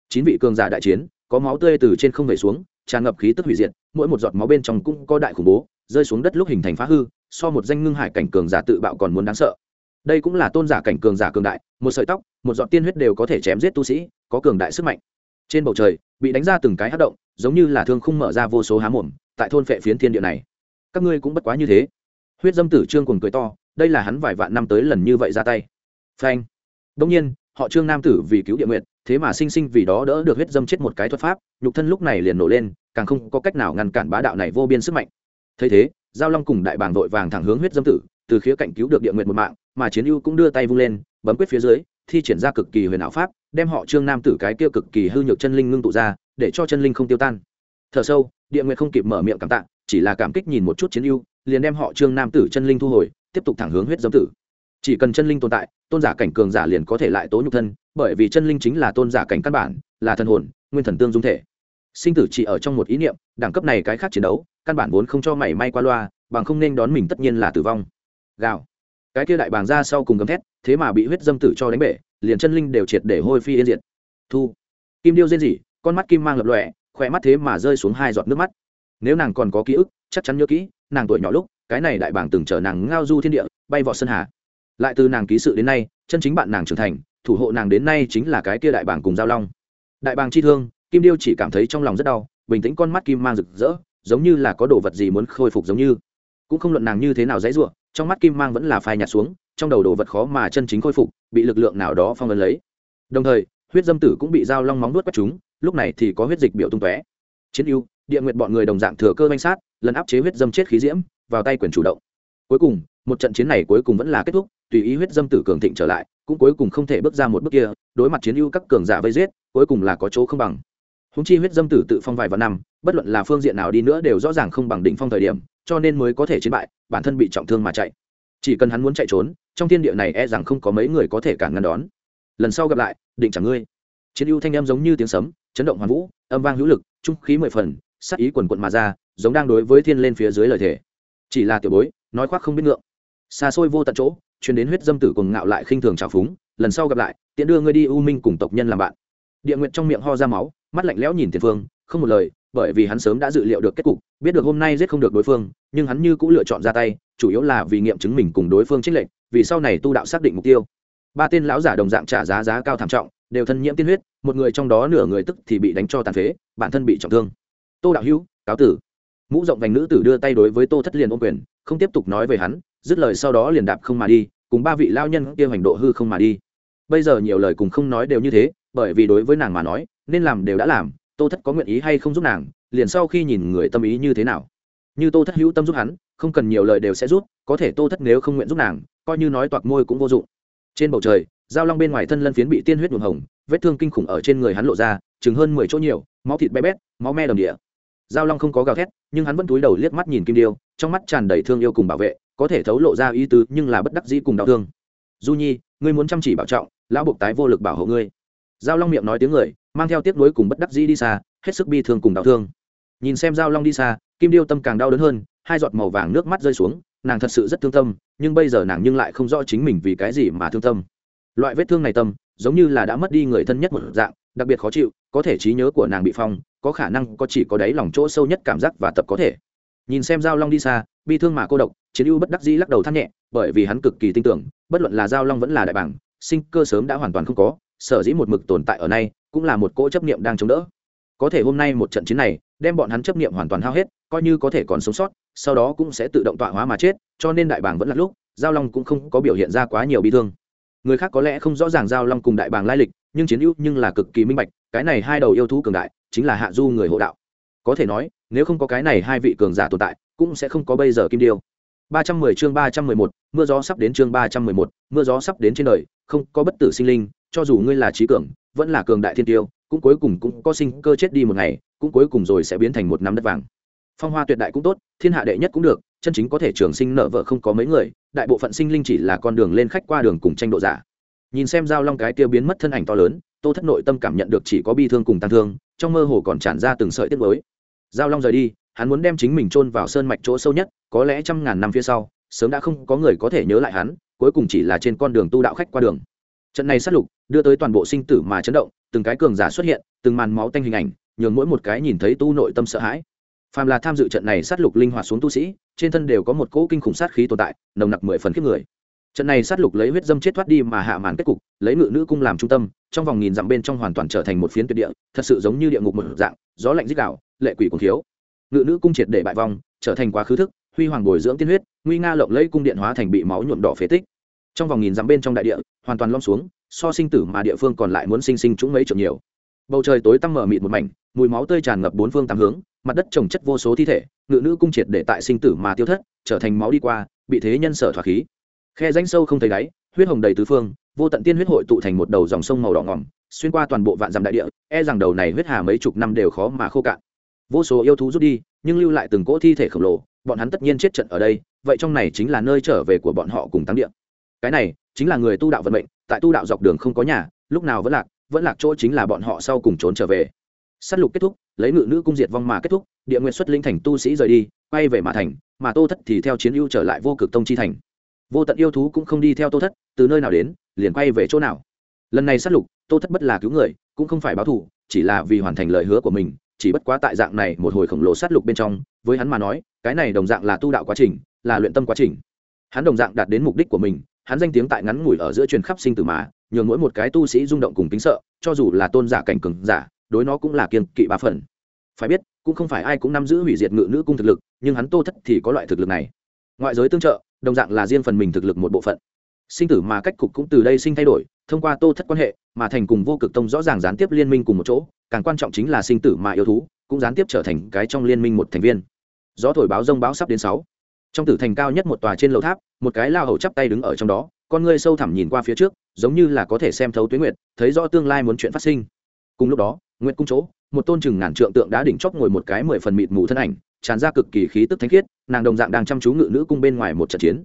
Chín vị cường giả đại chiến, có máu tươi từ trên không về xuống, tràn ngập khí tức hủy diệt, mỗi một giọt máu bên trong cũng có đại khủng bố, rơi xuống đất lúc hình thành phá hư, so một danh ngưng hải cảnh cường giả tự bạo còn muốn đáng sợ. Đây cũng là tôn giả cảnh cường giả cường đại, một sợi tóc, một giọt tiên huyết đều có thể chém giết tu sĩ, có cường đại sức mạnh. Trên bầu trời, bị đánh ra từng cái hát động, giống như là thương khung mở ra vô số há mồm, tại thôn phệ phiến thiên địa này các ngươi cũng bất quá như thế. Huyết dâm tử trương cùng cười to, đây là hắn vài vạn năm tới lần như vậy ra tay. Phanh. Đông nhiên, họ trương nam tử vì cứu địa nguyện thế mà sinh sinh vì đó đỡ được huyết dâm chết một cái thuật pháp, nhục thân lúc này liền nổ lên, càng không có cách nào ngăn cản bá đạo này vô biên sức mạnh. Thấy thế, giao long cùng đại bàng vội vàng thẳng hướng huyết dâm tử, từ khía cạnh cứu được địa nguyện một mạng, mà chiến ưu cũng đưa tay vung lên, bấm quyết phía dưới, thi triển ra cực kỳ huyền ảo pháp, đem họ trương nam tử cái kia cực kỳ hư nhược chân linh ngưng tụ ra, để cho chân linh không tiêu tan. Thở sâu, địa nguyện không kịp mở miệng cảm tạ chỉ là cảm kích nhìn một chút chiến ưu, liền đem họ trương nam tử chân linh thu hồi, tiếp tục thẳng hướng huyết dâm tử. Chỉ cần chân linh tồn tại, tôn giả cảnh cường giả liền có thể lại tố nhục thân, bởi vì chân linh chính là tôn giả cảnh căn bản, là thần hồn, nguyên thần tương dung thể. Sinh tử chỉ ở trong một ý niệm, đẳng cấp này cái khác chiến đấu, căn bản vốn không cho mảy may qua loa, bằng không nên đón mình tất nhiên là tử vong. Gào. Cái kia đại bàng ra sau cùng gầm thét, thế mà bị huyết dâm tử cho đánh bể, liền chân linh đều triệt để hôi phi yên diệt. Thu. Kim điêu rên rỉ, con mắt kim mang lập lọe khỏe mắt thế mà rơi xuống hai giọt nước mắt nếu nàng còn có ký ức, chắc chắn nhớ kỹ, nàng tuổi nhỏ lúc, cái này đại bảng từng chở nàng ngao du thiên địa, bay vọt sơn hà. Lại từ nàng ký sự đến nay, chân chính bạn nàng trưởng thành, thủ hộ nàng đến nay chính là cái kia đại bảng cùng giao long. Đại bàng chi thương, kim điêu chỉ cảm thấy trong lòng rất đau, bình tĩnh con mắt kim mang rực rỡ, giống như là có đồ vật gì muốn khôi phục giống như. Cũng không luận nàng như thế nào dãy ruộng, trong mắt kim mang vẫn là phai nhạt xuống, trong đầu đồ vật khó mà chân chính khôi phục, bị lực lượng nào đó phong ấn lấy. Đồng thời, huyết dâm tử cũng bị dao long móng nuốt quét chúng, lúc này thì có huyết dịch biểu tung tóe chiến ưu, địa nguyện bọn người đồng dạng thừa cơ manh sát, lần áp chế huyết dâm chết khí diễm, vào tay quyền chủ động. Cuối cùng, một trận chiến này cuối cùng vẫn là kết thúc, tùy ý huyết dâm tử cường thịnh trở lại, cũng cuối cùng không thể bước ra một bước kia, đối mặt chiến ưu các cường giả vây giết, cuối cùng là có chỗ không bằng. Húng chi huyết dâm tử tự phong vài vạn năm, bất luận là phương diện nào đi nữa đều rõ ràng không bằng đỉnh phong thời điểm, cho nên mới có thể chiến bại, bản thân bị trọng thương mà chạy. Chỉ cần hắn muốn chạy trốn, trong thiên địa này e rằng không có mấy người có thể cản ngăn đón. Lần sau gặp lại, định chẳng ngươi. Chiến ưu thanh em giống như tiếng sấm chấn động hoàn vũ, âm vang hữu lực, trung khí mười phần sắc ý quần quận mà ra, giống đang đối với thiên lên phía dưới lời thể chỉ là tiểu bối, nói khoác không biết ngượng. Xa xôi vô tận chỗ chuyển đến huyết dâm tử cùng ngạo lại khinh thường trào phúng, lần sau gặp lại tiện đưa ngươi đi u minh cùng tộc nhân làm bạn. Địa nguyện trong miệng ho ra máu, mắt lạnh lẽo nhìn tiền phương, không một lời, bởi vì hắn sớm đã dự liệu được kết cục, biết được hôm nay giết không được đối phương, nhưng hắn như cũng lựa chọn ra tay, chủ yếu là vì nghiệm chứng mình cùng đối phương trích lệnh vì sau này tu đạo xác định mục tiêu. Ba tên lão giả đồng dạng trả giá giá cao thảm trọng đều thân nhiễm tiên huyết một người trong đó nửa người tức thì bị đánh cho tàn phế bản thân bị trọng thương. Tô đạo hữu cáo tử. Mũ rộng vành nữ tử đưa tay đối với tô thất liền ôm quyền không tiếp tục nói về hắn dứt lời sau đó liền đạp không mà đi cùng ba vị lao nhân kia hành độ hư không mà đi. Bây giờ nhiều lời cùng không nói đều như thế bởi vì đối với nàng mà nói nên làm đều đã làm tô thất có nguyện ý hay không giúp nàng liền sau khi nhìn người tâm ý như thế nào. Như tô thất hữu tâm giúp hắn không cần nhiều lời đều sẽ giúp, có thể tô thất nếu không nguyện giúp nàng coi như nói toạc môi cũng vô dụng. Trên bầu trời giao long bên ngoài thân lân phiến bị tiên huyết nhuộm hồng, vết thương kinh khủng ở trên người hắn lộ ra, chừng hơn mười chỗ nhiều, máu thịt bé bét, máu me đầm địa. Giao long không có gào thét, nhưng hắn vẫn túi đầu liếc mắt nhìn kim điêu, trong mắt tràn đầy thương yêu cùng bảo vệ, có thể thấu lộ ra ý tứ, nhưng là bất đắc dĩ cùng đau thương. Du nhi, ngươi muốn chăm chỉ bảo trọng, lão buộc tái vô lực bảo hộ ngươi. Giao long miệng nói tiếng người, mang theo tiếc nuối cùng bất đắc dĩ đi xa, hết sức bi thương cùng đau thương. Nhìn xem giao long đi xa, kim điêu tâm càng đau đớn hơn, hai giọt màu vàng nước mắt rơi xuống, nàng thật sự rất thương tâm, nhưng bây giờ nàng nhưng lại không rõ chính mình vì cái gì mà thương tâm loại vết thương này tâm, giống như là đã mất đi người thân nhất một dạng, đặc biệt khó chịu, có thể trí nhớ của nàng bị phong, có khả năng có chỉ có đáy lòng chỗ sâu nhất cảm giác và tập có thể. Nhìn xem giao long đi xa, bi thương mà cô độc, chiến ưu bất đắc dĩ lắc đầu than nhẹ, bởi vì hắn cực kỳ tin tưởng, bất luận là giao long vẫn là đại bảng sinh cơ sớm đã hoàn toàn không có, sở dĩ một mực tồn tại ở nay, cũng là một cỗ chấp niệm đang chống đỡ. Có thể hôm nay một trận chiến này, đem bọn hắn chấp niệm hoàn toàn hao hết, coi như có thể còn sống sót, sau đó cũng sẽ tự động tọa hóa mà chết, cho nên đại bảng vẫn là lúc, giao long cũng không có biểu hiện ra quá nhiều bi thương người khác có lẽ không rõ ràng giao long cùng đại bàng lai lịch, nhưng chiến ưu nhưng là cực kỳ minh bạch, cái này hai đầu yêu thú cường đại, chính là hạ du người hộ đạo. Có thể nói, nếu không có cái này hai vị cường giả tồn tại, cũng sẽ không có bây giờ kim điêu. ba trăm mười chương ba trăm mười một, mưa gió sắp đến chương ba trăm mười một, mưa gió sắp đến trên đời, không có bất tử sinh linh, cho dù ngươi là trí cường, vẫn là cường đại thiên tiêu, cũng cuối cùng cũng có sinh cơ chết đi một ngày, cũng cuối cùng rồi sẽ biến thành một nắm đất vàng. Phong hoa tuyệt đại cũng tốt, thiên hạ đệ nhất cũng được, chân chính có thể trường sinh nợ vợ không có mấy người đại bộ phận sinh linh chỉ là con đường lên khách qua đường cùng tranh độ giả. Nhìn xem giao long cái kia biến mất thân ảnh to lớn, tô thất nội tâm cảm nhận được chỉ có bi thương cùng tăng thương, trong mơ hồ còn tràn ra từng sợi tiết mới giao long rời đi, hắn muốn đem chính mình chôn vào sơn mạch chỗ sâu nhất, có lẽ trăm ngàn năm phía sau, sớm đã không có người có thể nhớ lại hắn, cuối cùng chỉ là trên con đường tu đạo khách qua đường. Trận này sát lục, đưa tới toàn bộ sinh tử mà chấn động, từng cái cường giả xuất hiện, từng màn máu tanh hình ảnh, nhường mỗi một cái nhìn thấy tu nội tâm sợ hãi phàm là tham dự trận này sát lục linh hoạt xuống tu sĩ, trên thân đều có một cỗ kinh khủng sát khí tồn tại, nồng nặc mười phần kiếp người. Trận này sát lục lấy huyết dâm chết thoát đi mà hạ màn kết cục, lấy ngự nữ cung làm trung tâm, trong vòng nghìn dặm bên trong hoàn toàn trở thành một phiến tuyệt địa, thật sự giống như địa ngục một dạng, gió lạnh dích đạo lệ quỷ cùng thiếu. Ngự nữ cung triệt để bại vong, trở thành quá khứ thức, huy hoàng bồi dưỡng tiên huyết, nguy nga lộng lấy cung điện hóa thành bị máu nhuộm đỏ phế tích. Trong vòng nghìn dặm bên trong đại địa, hoàn toàn lom xuống, so sinh tử mà địa phương còn lại muốn sinh sinh chúng mấy trượng nhiều bầu trời tối tăm mở mịt một mảnh, mùi máu tươi tràn ngập bốn phương tám hướng, mặt đất trồng chất vô số thi thể, ngự nữ cung triệt để tại sinh tử mà tiêu thất, trở thành máu đi qua, bị thế nhân sở thỏa khí. Khe danh sâu không thấy đáy, huyết hồng đầy tứ phương, vô tận tiên huyết hội tụ thành một đầu dòng sông màu đỏ ngỏm, xuyên qua toàn bộ vạn dặm đại địa e rằng đầu này huyết hà mấy chục năm đều khó mà khô cạn. Vô số yêu thú rút đi, nhưng lưu lại từng cỗ thi thể khổng lồ, bọn hắn tất nhiên chết trận ở đây, vậy trong này chính là nơi trở về của bọn họ cùng tăng địa. Cái này chính là người tu đạo vận mệnh, tại tu đạo dọc đường không có nhà, lúc nào vẫn lạc vẫn lạc chỗ chính là bọn họ sau cùng trốn trở về. Sát lục kết thúc, lấy ngự nữ cung diệt vong mà kết thúc, địa nguyện xuất linh thành tu sĩ rời đi, quay về mã thành, mà tô thất thì theo chiến ưu trở lại vô cực tông chi thành. Vô tận yêu thú cũng không đi theo tô thất, từ nơi nào đến, liền quay về chỗ nào. Lần này sát lục, tô thất bất là cứu người, cũng không phải báo thù, chỉ là vì hoàn thành lời hứa của mình, chỉ bất quá tại dạng này một hồi khổng lồ sát lục bên trong, với hắn mà nói, cái này đồng dạng là tu đạo quá trình, là luyện tâm quá trình. Hắn đồng dạng đạt đến mục đích của mình hắn danh tiếng tại ngắn ngủi ở giữa truyền khắp sinh tử mà, nhường mỗi một cái tu sĩ rung động cùng kính sợ, cho dù là tôn giả cảnh cường giả, đối nó cũng là kiên kỵ ba phần. Phải biết, cũng không phải ai cũng nắm giữ hủy diệt ngự nữ cung thực lực, nhưng hắn tô thất thì có loại thực lực này. Ngoại giới tương trợ, đồng dạng là riêng phần mình thực lực một bộ phận. Sinh tử mà cách cục cũng từ đây sinh thay đổi, thông qua tô thất quan hệ, mà thành cùng vô cực tông rõ ràng gián tiếp liên minh cùng một chỗ, càng quan trọng chính là sinh tử mà yêu thú, cũng gián tiếp trở thành cái trong liên minh một thành viên. Gió thổi báo rông báo sắp đến sáu trong tử thành cao nhất một tòa trên lầu tháp, một cái lao hầu chắp tay đứng ở trong đó, con ngươi sâu thẳm nhìn qua phía trước, giống như là có thể xem thấu tuyến nguyệt, thấy rõ tương lai muốn chuyện phát sinh. Cùng lúc đó, nguyệt cung chỗ, một tôn chừng ngàn trượng tượng đã đỉnh chóp ngồi một cái mười phần mịt mù thân ảnh, tràn ra cực kỳ khí tức thánh khiết, nàng đồng dạng đang chăm chú ngự nữ cung bên ngoài một trận chiến.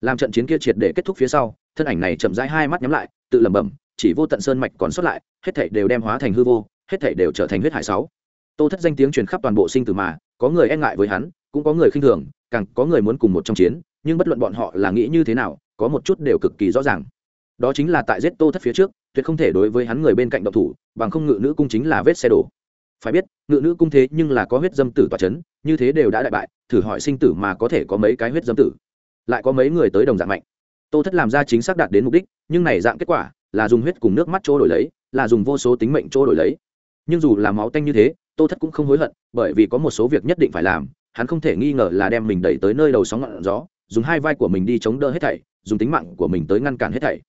Làm trận chiến kia triệt để kết thúc phía sau, thân ảnh này chậm rãi hai mắt nhắm lại, tự lẩm bẩm, chỉ vô tận sơn mạch còn sót lại, hết thảy đều đem hóa thành hư vô, hết thảy đều trở thành huyết hải sáu. Tô thất danh tiếng truyền khắp toàn bộ sinh tử mà, có người e ngại với hắn, cũng có người khinh thường càng có người muốn cùng một trong chiến, nhưng bất luận bọn họ là nghĩ như thế nào, có một chút đều cực kỳ rõ ràng. Đó chính là tại giết tô thất phía trước, tuyệt không thể đối với hắn người bên cạnh độc thủ, bằng không ngự nữ cung chính là vết xe đổ. Phải biết, ngự nữ cung thế nhưng là có huyết dâm tử tòa chấn, như thế đều đã đại bại, thử hỏi sinh tử mà có thể có mấy cái huyết dâm tử? Lại có mấy người tới đồng dạng mạnh. Tô thất làm ra chính xác đạt đến mục đích, nhưng này dạng kết quả là dùng huyết cùng nước mắt chỗ đổi lấy, là dùng vô số tính mệnh chỗ đổi lấy. Nhưng dù là máu tanh như thế, tô thất cũng không hối hận, bởi vì có một số việc nhất định phải làm hắn không thể nghi ngờ là đem mình đẩy tới nơi đầu sóng ngọn gió, dùng hai vai của mình đi chống đỡ hết thảy, dùng tính mạng của mình tới ngăn cản hết thảy.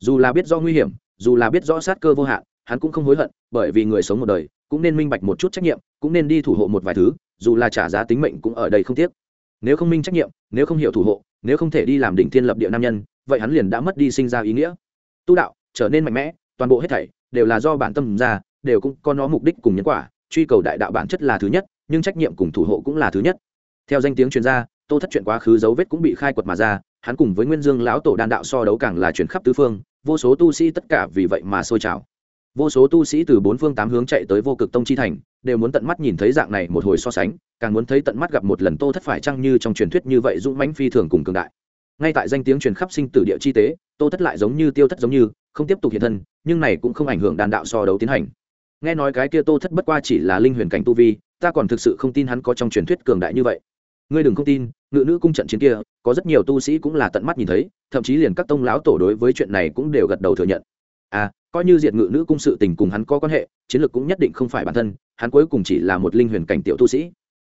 Dù là biết do nguy hiểm, dù là biết rõ sát cơ vô hạn, hắn cũng không hối hận, bởi vì người sống một đời, cũng nên minh bạch một chút trách nhiệm, cũng nên đi thủ hộ một vài thứ, dù là trả giá tính mệnh cũng ở đây không tiếc. Nếu không minh trách nhiệm, nếu không hiểu thủ hộ, nếu không thể đi làm đỉnh thiên lập địa nam nhân, vậy hắn liền đã mất đi sinh ra ý nghĩa. Tu đạo trở nên mạnh mẽ, toàn bộ hết thảy đều là do bản tâm ra, đều cũng có nó mục đích cùng nhân quả, truy cầu đại đạo bản chất là thứ nhất nhưng trách nhiệm cùng thủ hộ cũng là thứ nhất. Theo danh tiếng chuyên gia, tô thất chuyện quá khứ dấu vết cũng bị khai quật mà ra, hắn cùng với nguyên dương lão tổ đan đạo so đấu càng là chuyển khắp tứ phương, vô số tu sĩ tất cả vì vậy mà sôi trào. Vô số tu sĩ từ bốn phương tám hướng chạy tới vô cực tông chi thành, đều muốn tận mắt nhìn thấy dạng này một hồi so sánh, càng muốn thấy tận mắt gặp một lần tô thất phải chăng như trong truyền thuyết như vậy dũng mãnh phi thường cùng cường đại. Ngay tại danh tiếng truyền khắp sinh tử địa chi tế, tô thất lại giống như tiêu thất giống như, không tiếp tục hiện thân, nhưng này cũng không ảnh hưởng đàn đạo so đấu tiến hành nghe nói cái kia tô thất bất qua chỉ là linh huyền cảnh tu vi, ta còn thực sự không tin hắn có trong truyền thuyết cường đại như vậy. Ngươi đừng không tin, ngự nữ cung trận chiến kia, có rất nhiều tu sĩ cũng là tận mắt nhìn thấy, thậm chí liền các tông lão tổ đối với chuyện này cũng đều gật đầu thừa nhận. À coi như diệt ngự nữ cung sự tình cùng hắn có quan hệ, chiến lược cũng nhất định không phải bản thân, hắn cuối cùng chỉ là một linh huyền cảnh tiểu tu sĩ.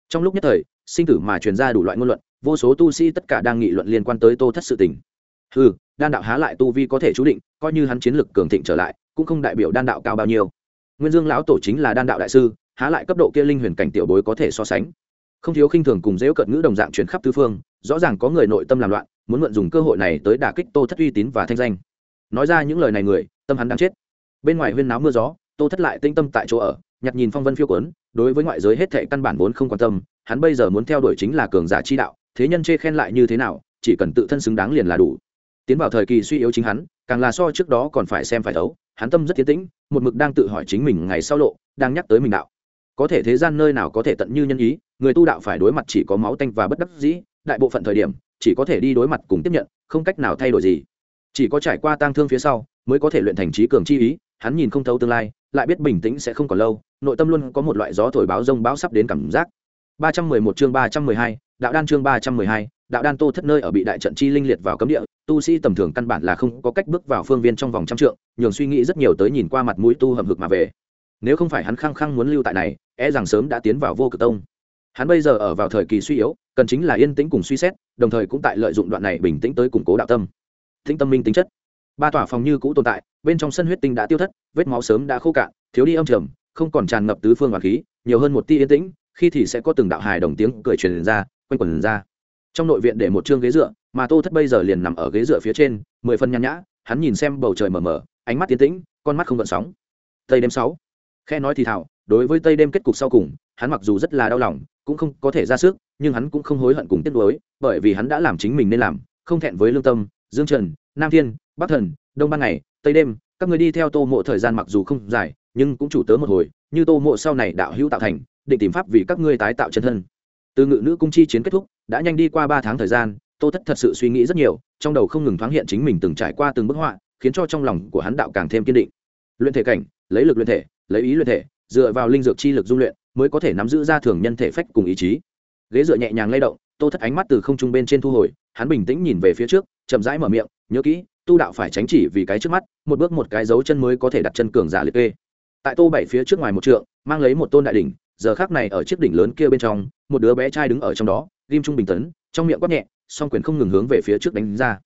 Trong lúc nhất thời, sinh tử mà truyền ra đủ loại ngôn luận, vô số tu sĩ tất cả đang nghị luận liên quan tới tô thất sự tình. Ừ đan đạo há lại tu vi có thể chú định, coi như hắn chiến lược cường thịnh trở lại, cũng không đại biểu đan đạo cao bao nhiêu nguyên dương lão tổ chính là đan đạo đại sư, há lại cấp độ kia linh huyền cảnh tiểu bối có thể so sánh. Không thiếu khinh thường cùng dễu cận ngữ đồng dạng chuyển khắp tư phương, rõ ràng có người nội tâm làm loạn, muốn mượn dùng cơ hội này tới đả kích tô thất uy tín và thanh danh. Nói ra những lời này người, tâm hắn đang chết. Bên ngoài huyên náo mưa gió, tô thất lại tinh tâm tại chỗ ở, nhặt nhìn phong vân phiêu quấn, đối với ngoại giới hết thệ căn bản vốn không quan tâm, hắn bây giờ muốn theo đuổi chính là cường giả chi đạo, thế nhân chê khen lại như thế nào, chỉ cần tự thân xứng đáng liền là đủ. Tiến vào thời kỳ suy yếu chính hắn, càng là so trước đó còn phải xem phải thấu, hắn tâm rất tiến tĩnh một mực đang tự hỏi chính mình ngày sau lộ đang nhắc tới mình đạo. Có thể thế gian nơi nào có thể tận như nhân ý người tu đạo phải đối mặt chỉ có máu tanh và bất đắc dĩ đại bộ phận thời điểm chỉ có thể đi đối mặt cùng tiếp nhận không cách nào thay đổi gì. Chỉ có trải qua tang thương phía sau mới có thể luyện thành trí cường chi ý hắn nhìn không thấu tương lai lại biết bình tĩnh sẽ không còn lâu nội tâm luôn có một loại gió thổi báo rông báo sắp đến cảm giác. 311 chương 312, đạo đan chương 312, đạo đan tô thất nơi ở bị đại trận chi linh liệt vào cấm địa tu sĩ tầm thường căn bản là không có cách bước vào phương viên trong vòng trăm trượng, nhường suy nghĩ rất nhiều tới nhìn qua mặt mũi tu hầm hực mà về. Nếu không phải hắn khăng khăng muốn lưu tại này e rằng sớm đã tiến vào vô cực tông. Hắn bây giờ ở vào thời kỳ suy yếu, cần chính là yên tĩnh cùng suy xét, đồng thời cũng tại lợi dụng đoạn này bình tĩnh tới củng cố đạo tâm. Thinh tâm minh tính chất. Ba tòa phòng như cũ tồn tại, bên trong sân huyết tinh đã tiêu thất, vết máu sớm đã khô cạn, thiếu đi âm trầm, không còn tràn ngập tứ phương và khí, nhiều hơn một tia yên tĩnh, khi thì sẽ có từng đạo hài đồng tiếng cười truyền ra, quanh quần ra. Trong nội viện để một chương ghế dựa mà tô thất bây giờ liền nằm ở ghế dựa phía trên, mười phân nhăn nhã, hắn nhìn xem bầu trời mờ mờ, ánh mắt tiến tĩnh, con mắt không gợn sóng. Tây đêm sáu. Khe nói thì thảo đối với tây đêm kết cục sau cùng, hắn mặc dù rất là đau lòng, cũng không có thể ra sức, nhưng hắn cũng không hối hận cùng tiếc nuối, bởi vì hắn đã làm chính mình nên làm, không thẹn với lương tâm, dương trần, nam thiên, bắc thần, đông ban ngày, tây đêm, các người đi theo tô mộ thời gian mặc dù không dài, nhưng cũng chủ tớ một hồi, như tô mộ sau này đạo hữu tạo thành, định tìm pháp vì các ngươi tái tạo chân thân. Từ ngự nữ cung chi chiến kết thúc, đã nhanh đi qua ba tháng thời gian tô thất thật sự suy nghĩ rất nhiều, trong đầu không ngừng thoáng hiện chính mình từng trải qua từng bức họa, khiến cho trong lòng của hắn đạo càng thêm kiên định. Luyện thể cảnh, lấy lực luyện thể, lấy ý luyện thể, dựa vào linh dược chi lực dung luyện, mới có thể nắm giữ ra thường nhân thể phách cùng ý chí. Ghế dựa nhẹ nhàng lay động, tô thất ánh mắt từ không trung bên trên thu hồi, hắn bình tĩnh nhìn về phía trước, chậm rãi mở miệng, nhớ kỹ, tu đạo phải tránh chỉ vì cái trước mắt, một bước một cái dấu chân mới có thể đặt chân cường giả liệt kê. Tại tô bảy phía trước ngoài một trượng, mang lấy một tôn đại đỉnh, giờ khác này ở chiếc đỉnh lớn kia bên trong, một đứa bé trai đứng ở trong đó, ghim trung bình tấn, trong miệng quát nhẹ song quyền không ngừng hướng về phía trước đánh ra.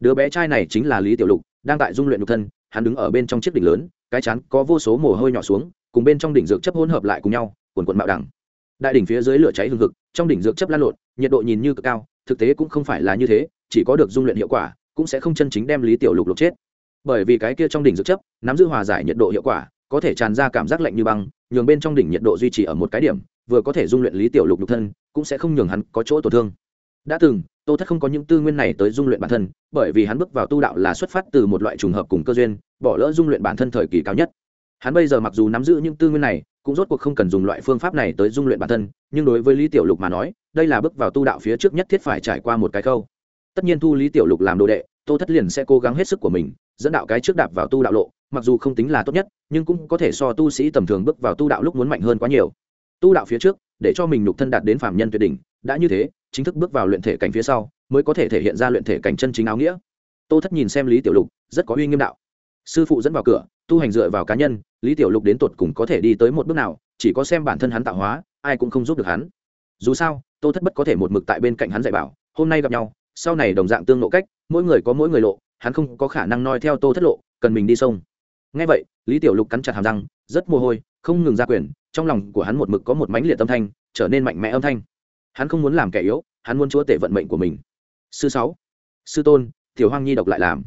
Đứa bé trai này chính là lý tiểu lục, đang tại dung luyện nhục thân, hắn đứng ở bên trong chiếc đỉnh lớn, cái chắn có vô số mồ hôi nhỏ xuống, cùng bên trong đỉnh dược chấp hỗn hợp lại cùng nhau, quần quần bạo đẳng. Đại đỉnh phía dưới lửa cháy hừng hực, trong đỉnh dược chấp lan lộn, nhiệt độ nhìn như cực cao, thực tế cũng không phải là như thế, chỉ có được dung luyện hiệu quả, cũng sẽ không chân chính đem lý tiểu lục lục chết. Bởi vì cái kia trong đỉnh dược chấp, nắm giữ hòa giải nhiệt độ hiệu quả, có thể tràn ra cảm giác lạnh như băng, nhường bên trong đỉnh nhiệt độ duy trì ở một cái điểm, vừa có thể dung luyện lý tiểu lục nhục thân, cũng sẽ không nhường hắn có chỗ tổn thương. Đã từng tô thất không có những tư nguyên này tới dung luyện bản thân, bởi vì hắn bước vào tu đạo là xuất phát từ một loại trùng hợp cùng cơ duyên, bỏ lỡ dung luyện bản thân thời kỳ cao nhất. Hắn bây giờ mặc dù nắm giữ những tư nguyên này, cũng rốt cuộc không cần dùng loại phương pháp này tới dung luyện bản thân, nhưng đối với lý tiểu lục mà nói, đây là bước vào tu đạo phía trước nhất thiết phải trải qua một cái khâu. Tất nhiên thu lý tiểu lục làm đồ đệ, tô thất liền sẽ cố gắng hết sức của mình, dẫn đạo cái trước đạp vào tu đạo lộ, mặc dù không tính là tốt nhất, nhưng cũng có thể so tu sĩ tầm thường bước vào tu đạo lúc muốn mạnh hơn quá nhiều. Tu đạo phía trước, để cho mình nhục thân đạt đến phạm nhân tuyệt đỉnh, đã như thế chính thức bước vào luyện thể cảnh phía sau, mới có thể thể hiện ra luyện thể cảnh chân chính áo nghĩa. Tô thất nhìn xem lý tiểu lục, rất có uy nghiêm đạo. Sư phụ dẫn vào cửa, tu hành dựa vào cá nhân, lý tiểu lục đến tột cùng có thể đi tới một bước nào, chỉ có xem bản thân hắn tạo hóa, ai cũng không giúp được hắn. Dù sao, tô thất bất có thể một mực tại bên cạnh hắn dạy bảo, hôm nay gặp nhau, sau này đồng dạng tương lộ cách, mỗi người có mỗi người lộ, hắn không có khả năng noi theo tô thất lộ, cần mình đi sông. Ngay vậy, lý tiểu lục cắn chặt hàm răng, rất mồ hôi, không ngừng ra quyền, trong lòng của hắn một mực có một mãnh liệt âm thanh, trở nên mạnh mẽ âm thanh hắn không muốn làm kẻ yếu, hắn muốn chúa tể vận mệnh của mình. Sư sáu. Sư tôn, tiểu hoang nhi độc lại làm.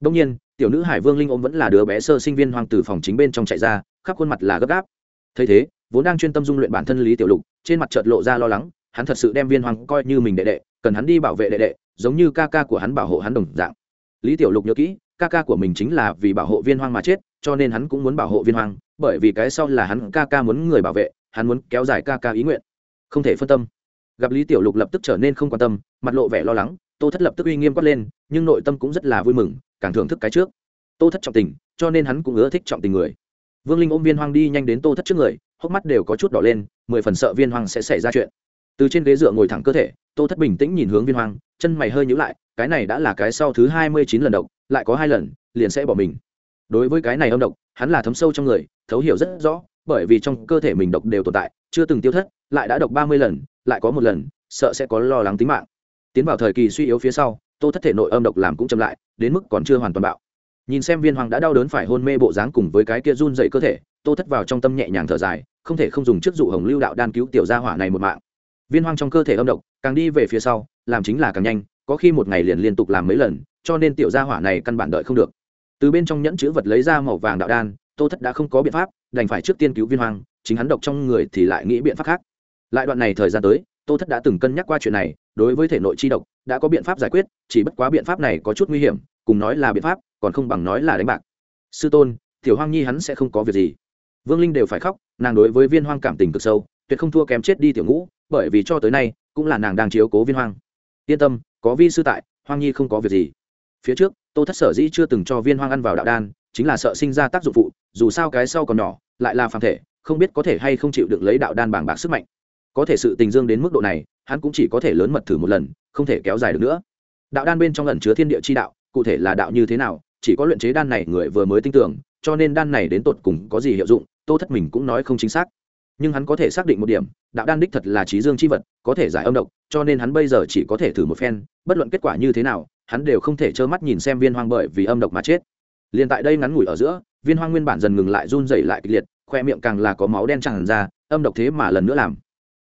Đông nhiên, tiểu nữ hải vương linh ôm vẫn là đứa bé sơ sinh viên hoang từ phòng chính bên trong chạy ra, khắp khuôn mặt là gấp gáp. Thấy thế, vốn đang chuyên tâm dung luyện bản thân lý tiểu lục, trên mặt chợt lộ ra lo lắng, hắn thật sự đem viên hoang coi như mình đệ đệ, cần hắn đi bảo vệ đệ đệ, giống như ca ca của hắn bảo hộ hắn đồng dạng. Lý tiểu lục nhớ kỹ, ca ca của mình chính là vì bảo hộ viên hoang mà chết, cho nên hắn cũng muốn bảo hộ viên hoang, bởi vì cái sau là hắn ca ca muốn người bảo vệ, hắn muốn kéo dài ca ca ý nguyện. Không thể phân tâm gặp lý tiểu lục lập tức trở nên không quan tâm, mặt lộ vẻ lo lắng, tô thất lập tức uy nghiêm quát lên, nhưng nội tâm cũng rất là vui mừng, càng thưởng thức cái trước. Tô thất trọng tình, cho nên hắn cũng ưa thích trọng tình người. Vương linh ôm viên hoang đi nhanh đến tô thất trước người, hốc mắt đều có chút đỏ lên, mười phần sợ viên hoang sẽ xảy ra chuyện. Từ trên ghế dựa ngồi thẳng cơ thể, tô thất bình tĩnh nhìn hướng viên hoang, chân mày hơi nhíu lại, cái này đã là cái sau thứ hai mươi chín lần độc, lại có hai lần, liền sẽ bỏ mình. Đối với cái này âm độc, hắn là thấm sâu trong người, thấu hiểu rất rõ, bởi vì trong cơ thể mình độc đều tồn tại, chưa từng tiêu thất, lại đã độc ba mươi lần lại có một lần, sợ sẽ có lo lắng tính mạng. Tiến vào thời kỳ suy yếu phía sau, tô thất thể nội âm độc làm cũng chậm lại, đến mức còn chưa hoàn toàn bạo. Nhìn xem viên hoàng đã đau đớn phải hôn mê bộ dáng cùng với cái kia run dậy cơ thể, tô thất vào trong tâm nhẹ nhàng thở dài, không thể không dùng chức dụ hồng lưu đạo đan cứu tiểu gia hỏa này một mạng. Viên hoang trong cơ thể âm độc, càng đi về phía sau, làm chính là càng nhanh, có khi một ngày liền liên tục làm mấy lần, cho nên tiểu gia hỏa này căn bản đợi không được. Từ bên trong nhẫn chữ vật lấy ra màu vàng đạo đan, tô thất đã không có biện pháp, đành phải trước tiên cứu viên hoang chính hắn độc trong người thì lại nghĩ biện pháp khác lại đoạn này thời gian tới, tô thất đã từng cân nhắc qua chuyện này, đối với thể nội chi độc, đã có biện pháp giải quyết, chỉ bất quá biện pháp này có chút nguy hiểm, cùng nói là biện pháp, còn không bằng nói là đánh bạc. Sư tôn, tiểu hoang nhi hắn sẽ không có việc gì. Vương linh đều phải khóc, nàng đối với viên hoang cảm tình cực sâu, tuyệt không thua kém chết đi tiểu ngũ, bởi vì cho tới nay, cũng là nàng đang chiếu cố viên hoang. Yên tâm, có vi sư tại, hoang nhi không có việc gì. Phía trước, tô thất sở dĩ chưa từng cho viên hoang ăn vào đạo đan, chính là sợ sinh ra tác dụng phụ, dù sao cái sau còn nhỏ, lại là phàm thể, không biết có thể hay không chịu được lấy đạo đan bảng bạc sức mạnh có thể sự tình dương đến mức độ này, hắn cũng chỉ có thể lớn mật thử một lần, không thể kéo dài được nữa. Đạo đan bên trong lần chứa thiên địa chi đạo, cụ thể là đạo như thế nào, chỉ có luyện chế đan này người vừa mới tin tưởng, cho nên đan này đến tột cùng có gì hiệu dụng, tô thất mình cũng nói không chính xác. Nhưng hắn có thể xác định một điểm, đạo đan đích thật là trí dương chi vật, có thể giải âm độc, cho nên hắn bây giờ chỉ có thể thử một phen, bất luận kết quả như thế nào, hắn đều không thể trơ mắt nhìn xem viên hoang bởi vì âm độc mà chết. Liền tại đây ngắn ngủi ở giữa, viên hoang nguyên bản dần ngừng lại run rẩy lại kịch liệt, khoe miệng càng là có máu đen tràn ra, âm độc thế mà lần nữa làm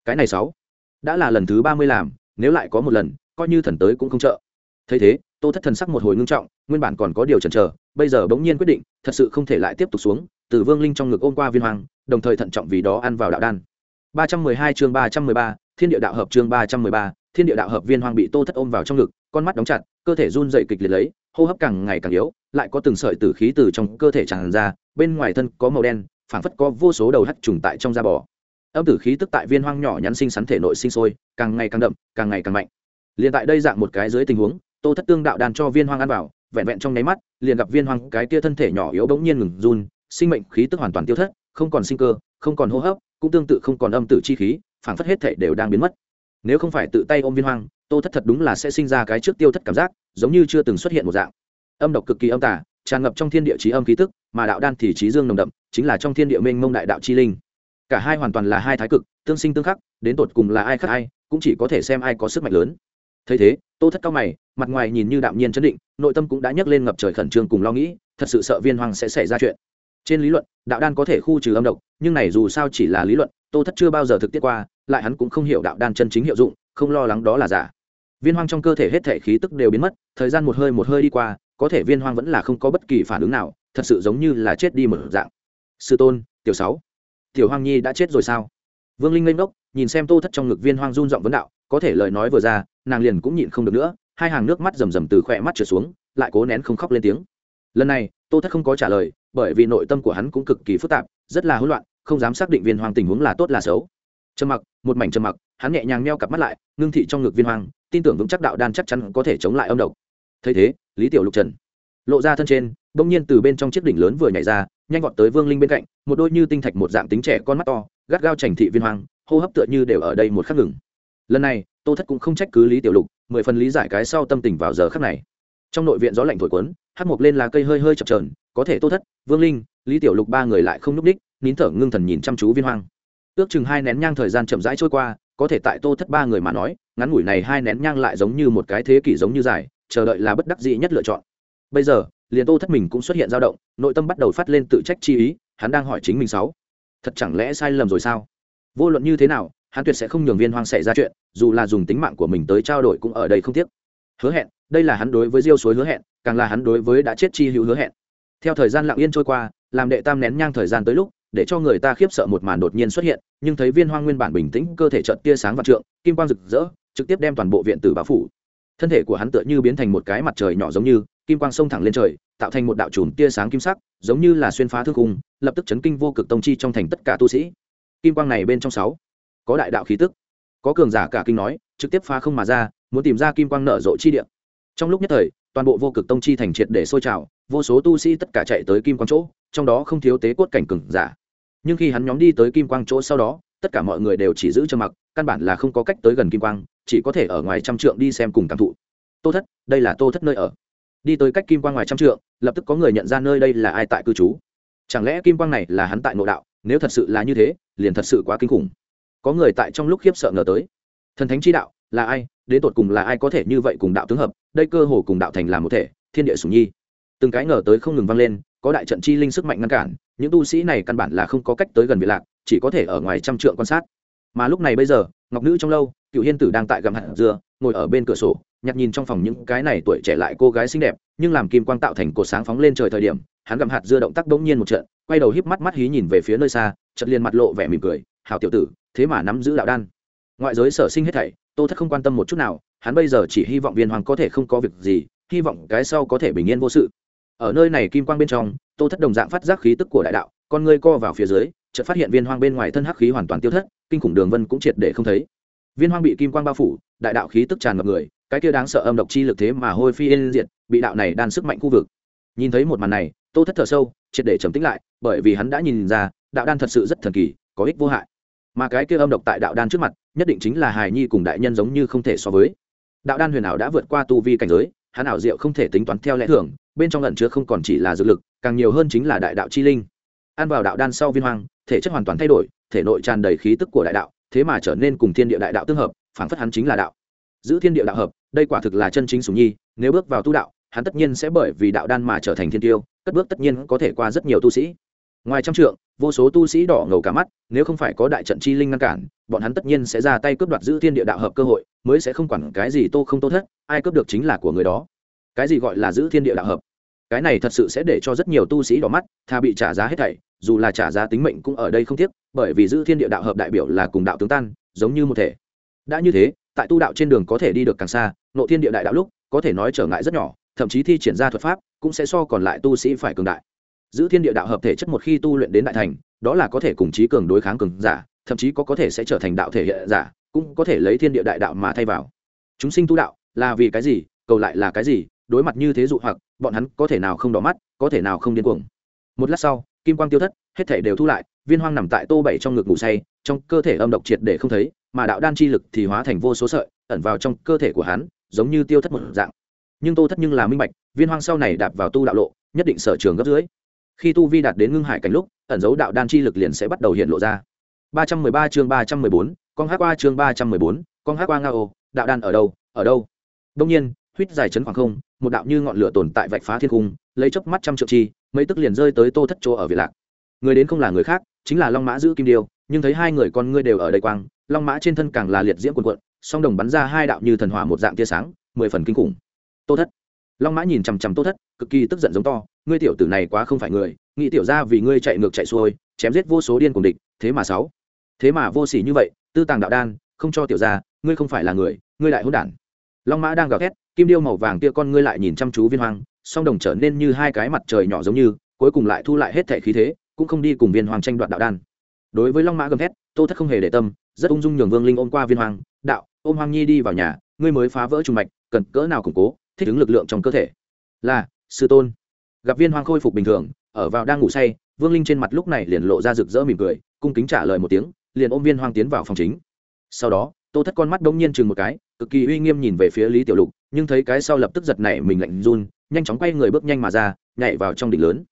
cái này sáu đã là lần thứ ba mươi làm nếu lại có một lần coi như thần tới cũng không trợ. Thấy thế tô thất thần sắc một hồi ngưng trọng nguyên bản còn có điều chần chờ bây giờ bỗng nhiên quyết định thật sự không thể lại tiếp tục xuống từ vương linh trong ngực ôm qua viên hoàng đồng thời thận trọng vì đó ăn vào đạo đan. 312 chương 313, thiên địa đạo hợp chương 313, thiên địa đạo hợp viên hoàng bị tô thất ôm vào trong ngực con mắt đóng chặt cơ thể run dậy kịch liệt lấy hô hấp càng ngày càng yếu lại có từng sợi tử khí từ trong cơ thể tràn ra bên ngoài thân có màu đen phảng phất có vô số đầu hắt trùng tại trong da bò âm tử khí tức tại viên hoang nhỏ nhắn sinh sắn thể nội sinh sôi, càng ngày càng đậm, càng ngày càng mạnh. Liền tại đây dạng một cái dưới tình huống, tô thất tương đạo đàn cho viên hoang ăn vào, vẹn vẹn trong nháy mắt, liền gặp viên hoang cái kia thân thể nhỏ yếu bỗng nhiên ngừng run, sinh mệnh khí tức hoàn toàn tiêu thất, không còn sinh cơ, không còn hô hấp, cũng tương tự không còn âm tử chi khí, phảng phất hết thể đều đang biến mất. Nếu không phải tự tay ôm viên hoang, tô thất thật đúng là sẽ sinh ra cái trước tiêu thất cảm giác, giống như chưa từng xuất hiện một dạng. Âm độc cực kỳ âm tà, tràn ngập trong thiên địa trí âm khí tức, mà đạo đan thì trí dương nồng đậm, chính là trong thiên địa mênh mông đại đạo chi linh cả hai hoàn toàn là hai thái cực, tương sinh tương khắc, đến tột cùng là ai khác ai, cũng chỉ có thể xem ai có sức mạnh lớn. Thấy thế, tô thất cao mày, mặt ngoài nhìn như đạm nhiên chấn định, nội tâm cũng đã nhấc lên ngập trời khẩn trương cùng lo nghĩ, thật sự sợ viên hoàng sẽ xảy ra chuyện. Trên lý luận, đạo đan có thể khu trừ âm độc, nhưng này dù sao chỉ là lý luận, tô thất chưa bao giờ thực tiết qua, lại hắn cũng không hiểu đạo đan chân chính hiệu dụng, không lo lắng đó là giả. Viên hoang trong cơ thể hết thể khí tức đều biến mất, thời gian một hơi một hơi đi qua, có thể viên hoang vẫn là không có bất kỳ phản ứng nào, thật sự giống như là chết đi một dạng. Sư tôn, tiểu sáu tiểu hoang nhi đã chết rồi sao? Vương linh lên đốc, nhìn xem tô thất trong ngực viên hoang run giọng vấn đạo có thể lời nói vừa ra nàng liền cũng nhịn không được nữa hai hàng nước mắt rầm rầm từ khỏe mắt trở xuống lại cố nén không khóc lên tiếng. Lần này tô thất không có trả lời bởi vì nội tâm của hắn cũng cực kỳ phức tạp rất là hỗn loạn không dám xác định viên Hoang tình huống là tốt là xấu. Trầm mặc một mảnh trầm mặc hắn nhẹ nhàng meo cặp mắt lại ngưng thị trong ngực viên hoang tin tưởng vững chắc đạo đan chắc chắn có thể chống lại âm độc. Thấy thế lý tiểu lục trần lộ ra thân trên bỗng nhiên từ bên trong chiếc đỉnh lớn vừa nhảy ra nhanh vọt tới vương linh bên cạnh, một đôi như tinh thạch một dạng tính trẻ con mắt to, gắt gao trành thị viên hoàng hô hấp tựa như đều ở đây một khắc ngừng. Lần này, tô thất cũng không trách cứ lý tiểu lục, mười phần lý giải cái sau tâm tình vào giờ khắc này. Trong nội viện gió lạnh thổi quấn hát mộc lên lá cây hơi hơi chập trờn có thể tô thất, vương linh, lý tiểu lục ba người lại không núp đích, nín thở ngưng thần nhìn chăm chú viên hoang. Ước chừng hai nén nhang thời gian chậm rãi trôi qua, có thể tại tô thất ba người mà nói, ngắn ngủi này hai nén nhang lại giống như một cái thế kỷ giống như dài, chờ đợi là bất đắc dĩ nhất lựa chọn. Bây giờ liền tô thất mình cũng xuất hiện dao động, nội tâm bắt đầu phát lên tự trách chi ý, hắn đang hỏi chính mình sáu. Thật chẳng lẽ sai lầm rồi sao? Vô luận như thế nào, hắn tuyệt sẽ không nhường viên hoang xảy ra chuyện, dù là dùng tính mạng của mình tới trao đổi cũng ở đây không tiếc. Hứa hẹn, đây là hắn đối với diêu suối hứa hẹn, càng là hắn đối với đã chết chi hữu hứa hẹn. Theo thời gian lặng yên trôi qua, làm đệ tam nén nhang thời gian tới lúc, để cho người ta khiếp sợ một màn đột nhiên xuất hiện, nhưng thấy viên hoang nguyên bản bình tĩnh, cơ thể trận tia sáng và trượng, kim quang rực rỡ, trực tiếp đem toàn bộ viện tử báo phủ. Thân thể của hắn tựa như biến thành một cái mặt trời nhỏ giống như kim quang sông thẳng lên trời, tạo thành một đạo chùm tia sáng kim sắc, giống như là xuyên phá thương cung lập tức chấn kinh vô cực tông chi trong thành tất cả tu sĩ. Kim quang này bên trong sáu, có đại đạo khí tức. Có cường giả cả kinh nói, trực tiếp phá không mà ra, muốn tìm ra kim quang nở rộ chi địa. Trong lúc nhất thời, toàn bộ vô cực tông chi thành triệt để sôi trào, vô số tu sĩ tất cả chạy tới kim quang chỗ, trong đó không thiếu tế cốt cảnh cường giả. Nhưng khi hắn nhóm đi tới kim quang chỗ sau đó, tất cả mọi người đều chỉ giữ cho mặc, căn bản là không có cách tới gần kim quang, chỉ có thể ở ngoài trăm trượng đi xem cùng cảm thụ. Tô thất, đây là tô thất nơi ở đi tới cách kim quang ngoài trăm trượng lập tức có người nhận ra nơi đây là ai tại cư trú. Chẳng lẽ kim quang này là hắn tại nội đạo nếu thật sự là như thế liền thật sự quá kinh khủng. Có người tại trong lúc khiếp sợ ngờ tới. Thần thánh chi đạo là ai đến tột cùng là ai có thể như vậy cùng đạo tướng hợp đây cơ hồ cùng đạo thành làm một thể thiên địa sủng nhi. Từng cái ngờ tới không ngừng vang lên có đại trận chi linh sức mạnh ngăn cản những tu sĩ này căn bản là không có cách tới gần vị lạc chỉ có thể ở ngoài trăm trượng quan sát. Mà lúc này bây giờ ngọc nữ trong lâu cựu hiên tử đang tại gầm hạt dừa, ngồi ở bên cửa sổ nhặt nhìn trong phòng những cái này tuổi trẻ lại cô gái xinh đẹp, nhưng làm kim quang tạo thành cột sáng phóng lên trời thời điểm, hắn gầm hạt dưa động tác bỗng nhiên một trận, quay đầu híp mắt mắt hí nhìn về phía nơi xa, chợt liền mặt lộ vẻ mỉm cười, hảo tiểu tử, thế mà nắm giữ đạo đan. Ngoại giới sở sinh hết thảy, tô thất không quan tâm một chút nào, hắn bây giờ chỉ hy vọng viên hoàng có thể không có việc gì, hy vọng cái sau có thể bình yên vô sự. Ở nơi này kim quang bên trong, tô thất đồng dạng phát giác khí tức của đại đạo, con ngươi co vào phía dưới, chợt phát hiện viên hoang bên ngoài thân hắc khí hoàn toàn tiêu thất, kinh khủng đường vân cũng triệt để không thấy. Viên hoang bị kim quang bao phủ, đại đạo khí tức tràn ngập người cái kia đáng sợ âm độc chi lực thế mà hôi phi yên diệt, bị đạo này đan sức mạnh khu vực. Nhìn thấy một màn này, tô thất thở sâu, triệt để trầm tĩnh lại, bởi vì hắn đã nhìn ra, đạo đan thật sự rất thần kỳ, có ích vô hại. Mà cái kia âm độc tại đạo đan trước mặt, nhất định chính là hài nhi cùng đại nhân giống như không thể so với. Đạo đan huyền ảo đã vượt qua tu vi cảnh giới, hắn ảo diệu không thể tính toán theo lẽ thường, bên trong lẩn chứa không còn chỉ là dược lực, càng nhiều hơn chính là đại đạo chi linh. Ăn vào đạo đan sau viên hoang, thể chất hoàn toàn thay đổi, thể nội tràn đầy khí tức của đại đạo, thế mà trở nên cùng thiên địa đại đạo tương hợp, phảng phất hắn chính là đạo. Giữ thiên địa đạo hợp đây quả thực là chân chính sùng nhi, nếu bước vào tu đạo, hắn tất nhiên sẽ bởi vì đạo đan mà trở thành thiên tiêu, cất bước tất nhiên có thể qua rất nhiều tu sĩ. Ngoài trăm trượng, vô số tu sĩ đỏ ngầu cả mắt, nếu không phải có đại trận chi linh ngăn cản, bọn hắn tất nhiên sẽ ra tay cướp đoạt giữ thiên địa đạo hợp cơ hội, mới sẽ không quản cái gì tô không tô thất, ai cướp được chính là của người đó. Cái gì gọi là giữ thiên địa đạo hợp? Cái này thật sự sẽ để cho rất nhiều tu sĩ đỏ mắt thà bị trả giá hết thảy, dù là trả giá tính mệnh cũng ở đây không tiếc, bởi vì giữ thiên địa đạo hợp đại biểu là cùng đạo tướng tan, giống như một thể. Đã như thế, tại tu đạo trên đường có thể đi được càng xa nộ thiên địa đại đạo lúc, có thể nói trở ngại rất nhỏ, thậm chí thi triển ra thuật pháp, cũng sẽ so còn lại tu sĩ phải cường đại. Giữ thiên địa đạo hợp thể chất một khi tu luyện đến đại thành, đó là có thể cùng trí cường đối kháng cường giả, thậm chí có có thể sẽ trở thành đạo thể hiện giả, cũng có thể lấy thiên địa đại đạo mà thay vào. Chúng sinh tu đạo, là vì cái gì, cầu lại là cái gì, đối mặt như thế dụ hoặc, bọn hắn có thể nào không đỏ mắt, có thể nào không điên cuồng. Một lát sau, kim quang tiêu thất, hết thể đều thu lại, viên hoang nằm tại tô bảy trong ngực ngủ say, trong cơ thể âm độc triệt để không thấy, mà đạo đan chi lực thì hóa thành vô số sợi, ẩn vào trong cơ thể của hắn giống như tiêu thất một dạng. Nhưng tô thất nhưng là minh bạch viên hoang sau này đạp vào tu đạo lộ nhất định sở trường gấp dưới. Khi tu vi đạt đến ngưng hải cảnh lúc ẩn dấu đạo đan chi lực liền sẽ bắt đầu hiện lộ ra. 313 chương 314, con hát qua chương 314, con hát qua nga ô đạo đan ở đâu ở đâu? Đông nhiên huýt dài chấn khoảng không một đạo như ngọn lửa tồn tại vạch phá thiên cung lấy chớp mắt trăm triệu chi mấy tức liền rơi tới tô thất chỗ ở việt lạc. Người đến không là người khác chính là long mã giữ kim điêu nhưng thấy hai người con ngươi đều ở đây quang long mã trên thân càng là liệt diễm quần quận song đồng bắn ra hai đạo như thần hỏa một dạng tia sáng, mười phần kinh khủng. Tô thất. Long mã nhìn chằm chằm tô thất, cực kỳ tức giận giống to, ngươi tiểu tử này quá không phải người, nghĩ tiểu ra vì ngươi chạy ngược chạy xuôi, chém giết vô số điên cùng địch, thế mà sáu. Thế mà vô sỉ như vậy, tư tàng đạo đan, không cho tiểu ra, ngươi không phải là người, ngươi lại hôn đản. Long mã đang gào thét, kim điêu màu vàng kia con ngươi lại nhìn chăm chú viên hoang, song đồng trở nên như hai cái mặt trời nhỏ giống như, cuối cùng lại thu lại hết thể khí thế, cũng không đi cùng viên hoàng tranh đoạt đạo đan. Đối với long mã gầm thét, tô thất không hề để tâm, rất ung dung nhường vương linh ôm qua viên hoàng đạo ôm hoàng nhi đi vào nhà, ngươi mới phá vỡ trùng mạch, cần cỡ nào củng cố, thích ứng lực lượng trong cơ thể? Là, sư tôn. Gặp viên hoàng khôi phục bình thường, ở vào đang ngủ say, vương linh trên mặt lúc này liền lộ ra rực rỡ mỉm cười, cung kính trả lời một tiếng, liền ôm viên hoàng tiến vào phòng chính. Sau đó, tô thất con mắt đông nhiên chừng một cái, cực kỳ uy nghiêm nhìn về phía lý tiểu lục, nhưng thấy cái sau lập tức giật nảy mình lạnh run, nhanh chóng quay người bước nhanh mà ra, nhảy vào trong đỉnh lớn.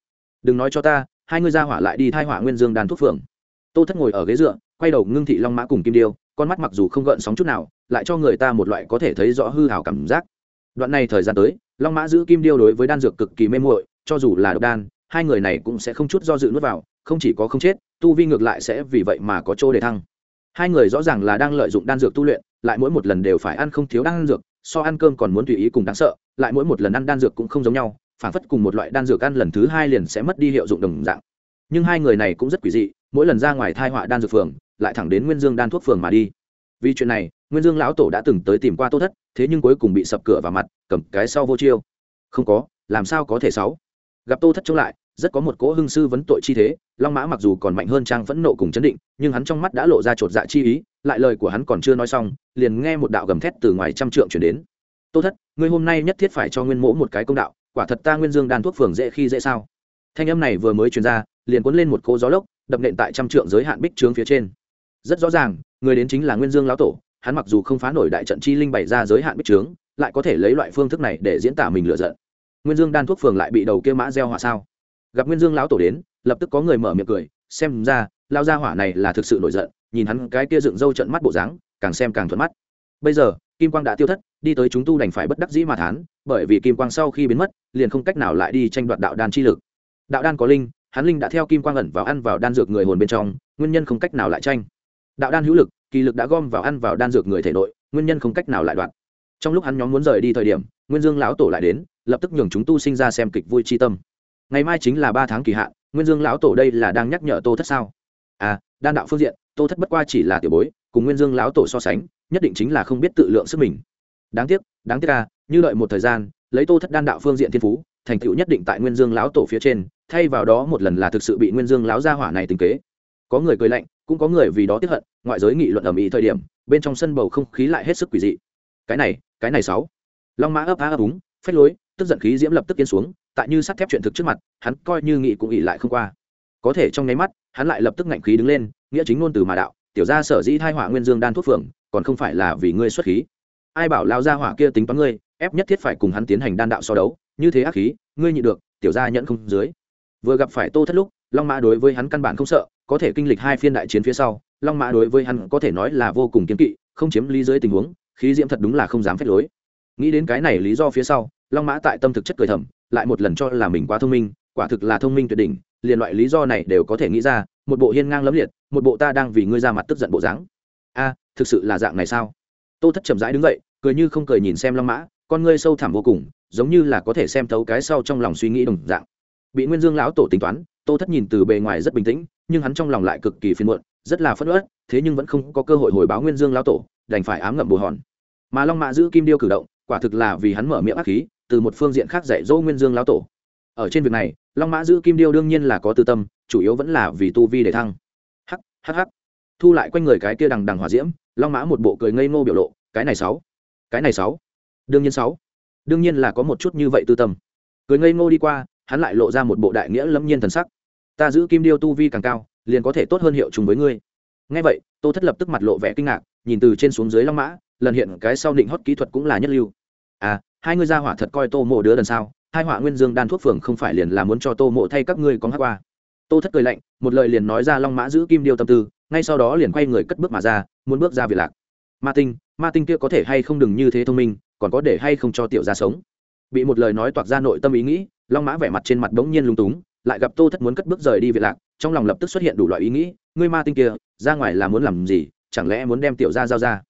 Đừng nói cho ta, hai ngươi ra hỏa lại đi thai hỏa nguyên dương đàn thuốc phượng. Tô thất ngồi ở ghế dựa, quay đầu ngưng thị long mã cùng kim điêu con mắt mặc dù không gợn sóng chút nào, lại cho người ta một loại có thể thấy rõ hư hảo cảm giác. Đoạn này thời gian tới, long mã giữ kim điêu đối với đan dược cực kỳ mê muội, cho dù là độc đan, hai người này cũng sẽ không chút do dự nuốt vào, không chỉ có không chết, tu vi ngược lại sẽ vì vậy mà có chỗ để thăng. Hai người rõ ràng là đang lợi dụng đan dược tu luyện, lại mỗi một lần đều phải ăn không thiếu đan dược, so ăn cơm còn muốn tùy ý cùng đáng sợ, lại mỗi một lần ăn đan dược cũng không giống nhau, phản phất cùng một loại đan dược ăn lần thứ hai liền sẽ mất đi hiệu dụng đồng dạng. Nhưng hai người này cũng rất quỷ dị, mỗi lần ra ngoài thai họa đan dược phường lại thẳng đến nguyên dương đan thuốc phường mà đi vì chuyện này nguyên dương lão tổ đã từng tới tìm qua tô thất thế nhưng cuối cùng bị sập cửa vào mặt cầm cái sau vô chiêu không có làm sao có thể sáu gặp tô thất chống lại rất có một cỗ hưng sư vấn tội chi thế long mã mặc dù còn mạnh hơn trang phẫn nộ cùng chấn định nhưng hắn trong mắt đã lộ ra chột dạ chi ý lại lời của hắn còn chưa nói xong liền nghe một đạo gầm thét từ ngoài trăm trượng chuyển đến tô thất ngươi hôm nay nhất thiết phải cho nguyên mỗ một cái công đạo quả thật ta nguyên dương đan thuốc phường dễ khi dễ sao thanh âm này vừa mới truyền ra liền cuốn lên một cỗ gió lốc đập nện tại trăm trượng giới hạn bích trướng phía trên rất rõ ràng, người đến chính là nguyên dương lão tổ, hắn mặc dù không phá nổi đại trận chi linh bày ra giới hạn bích trướng, lại có thể lấy loại phương thức này để diễn tả mình lựa giận. Nguyên dương đan thuốc phường lại bị đầu kia mã gieo hỏa sao? Gặp nguyên dương lão tổ đến, lập tức có người mở miệng cười, xem ra lao gia hỏa này là thực sự nổi giận, nhìn hắn cái kia dựng râu trận mắt bộ dáng, càng xem càng thuận mắt. Bây giờ, kim quang đã tiêu thất, đi tới chúng tu đành phải bất đắc dĩ mà thán, bởi vì kim quang sau khi biến mất, liền không cách nào lại đi tranh đoạt đạo đan chi lực. Đạo đan có linh, hắn linh đã theo kim quang ẩn vào ăn vào đan dược người hồn bên trong, nguyên nhân không cách nào lại tranh đạo đan hữu lực, kỳ lực đã gom vào ăn vào đan dược người thể nội, nguyên nhân không cách nào lại đoạn. Trong lúc hắn nhóm muốn rời đi thời điểm, nguyên dương lão tổ lại đến, lập tức nhường chúng tu sinh ra xem kịch vui chi tâm. Ngày mai chính là ba tháng kỳ hạn, nguyên dương lão tổ đây là đang nhắc nhở tô thất sao? À đan đạo phương diện, tô thất bất qua chỉ là tiểu bối, cùng nguyên dương lão tổ so sánh, nhất định chính là không biết tự lượng sức mình. Đáng tiếc đáng tiếc à như đợi một thời gian, lấy tô thất đan đạo phương diện thiên phú, thành tựu nhất định tại nguyên dương lão tổ phía trên, thay vào đó một lần là thực sự bị nguyên dương lão gia hỏa này tính kế có người cười lạnh, cũng có người vì đó tiếp hận, ngoại giới nghị luận ở mỹ thời điểm, bên trong sân bầu không khí lại hết sức quỷ dị. Cái này cái này sáu. Long mã ấp á ấp úng, phách lối, tức giận khí diễm lập tức tiến xuống, tại như sắt thép chuyện thực trước mặt, hắn coi như nghị cũng ỉ lại không qua. Có thể trong nháy mắt, hắn lại lập tức ngạnh khí đứng lên, nghĩa chính ngôn từ mà đạo, tiểu gia sở dĩ thai hỏa nguyên dương đan thuốc phượng, còn không phải là vì ngươi xuất khí. Ai bảo lao ra hỏa kia tính toán ngươi, ép nhất thiết phải cùng hắn tiến hành đan đạo so đấu, như thế ác khí, ngươi nhị được, tiểu gia nhận không dưới. Vừa gặp phải tô thất lúc long mã đối với hắn căn bản không sợ, có thể kinh lịch hai phiên đại chiến phía sau, long mã đối với hắn có thể nói là vô cùng kiếm kỵ, không chiếm lý dưới tình huống, khí diễm thật đúng là không dám phép lối. Nghĩ đến cái này lý do phía sau, long mã tại tâm thực chất cười thầm, lại một lần cho là mình quá thông minh, quả thực là thông minh tuyệt đỉnh, liền loại lý do này đều có thể nghĩ ra, một bộ hiên ngang lấm liệt, một bộ ta đang vì ngươi ra mặt tức giận bộ dáng. A, thực sự là dạng này sao? Tô thất chậm rãi đứng dậy, cười như không cười nhìn xem long mã, con ngươi sâu thẳm vô cùng, giống như là có thể xem thấu cái sau trong lòng suy nghĩ đồng dạng. Bị nguyên dương lão tổ tính toán tô thất nhìn từ bề ngoài rất bình tĩnh, nhưng hắn trong lòng lại cực kỳ phiền muộn, rất là phẫn ớt thế nhưng vẫn không có cơ hội hồi báo nguyên dương lão tổ, đành phải ám ngậm bồ hòn. Mà long mã giữ kim điêu cử động, quả thực là vì hắn mở miệng ác khí, từ một phương diện khác dạy dỗ nguyên dương lão tổ. Ở trên việc này, long mã giữ kim điêu đương nhiên là có tư tâm, chủ yếu vẫn là vì tu vi để thăng. Hắc hắc hắc. Thu lại quanh người cái kia đằng đằng hỏa diễm, long mã một bộ cười ngây ngô biểu lộ, cái này sáu, cái này sáu, đương nhiên sáu. Đương nhiên là có một chút như vậy tư tâm. Cười ngây ngô đi qua, hắn lại lộ ra một bộ đại nghĩa lâm nhiên thần sắc ta giữ kim điêu tu vi càng cao, liền có thể tốt hơn hiệu chung với ngươi. Ngay vậy, tô thất lập tức mặt lộ vẻ kinh ngạc, nhìn từ trên xuống dưới long mã, lần hiện cái sau định hót kỹ thuật cũng là nhất lưu. À hai ngươi ra hỏa thật coi tô mộ đứa lần sau hai họa nguyên dương đan thuốc phường không phải liền là muốn cho tô mộ thay các ngươi có hát qua. Tô thất cười lạnh, một lời liền nói ra long mã giữ kim điêu tâm tư, ngay sau đó liền quay người cất bước mà ra, muốn bước ra việc lạc. Ma tinh ma tinh kia có thể hay không đừng như thế thông minh, còn có để hay không cho tiểu ra sống. Bị một lời nói toạc ra nội tâm ý nghĩ, long mã vẻ mặt trên mặt đống nhiên lung túng lại gặp tô thất muốn cất bước rời đi viện lạc trong lòng lập tức xuất hiện đủ loại ý nghĩ ngươi ma tinh kia ra ngoài là muốn làm gì? Chẳng lẽ muốn đem tiểu ra giao ra?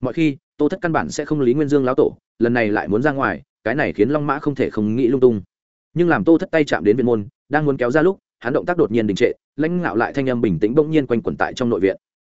Mọi khi tô thất căn bản sẽ không lý nguyên dương lão tổ lần này lại muốn ra ngoài cái này khiến long mã không thể không nghĩ lung tung. Nhưng làm tô thất tay chạm đến viện môn đang muốn kéo ra lúc hắn động tác đột nhiên đình trệ lãnh ngạo lại thanh âm bình tĩnh bỗng nhiên quanh quẩn tại trong nội viện.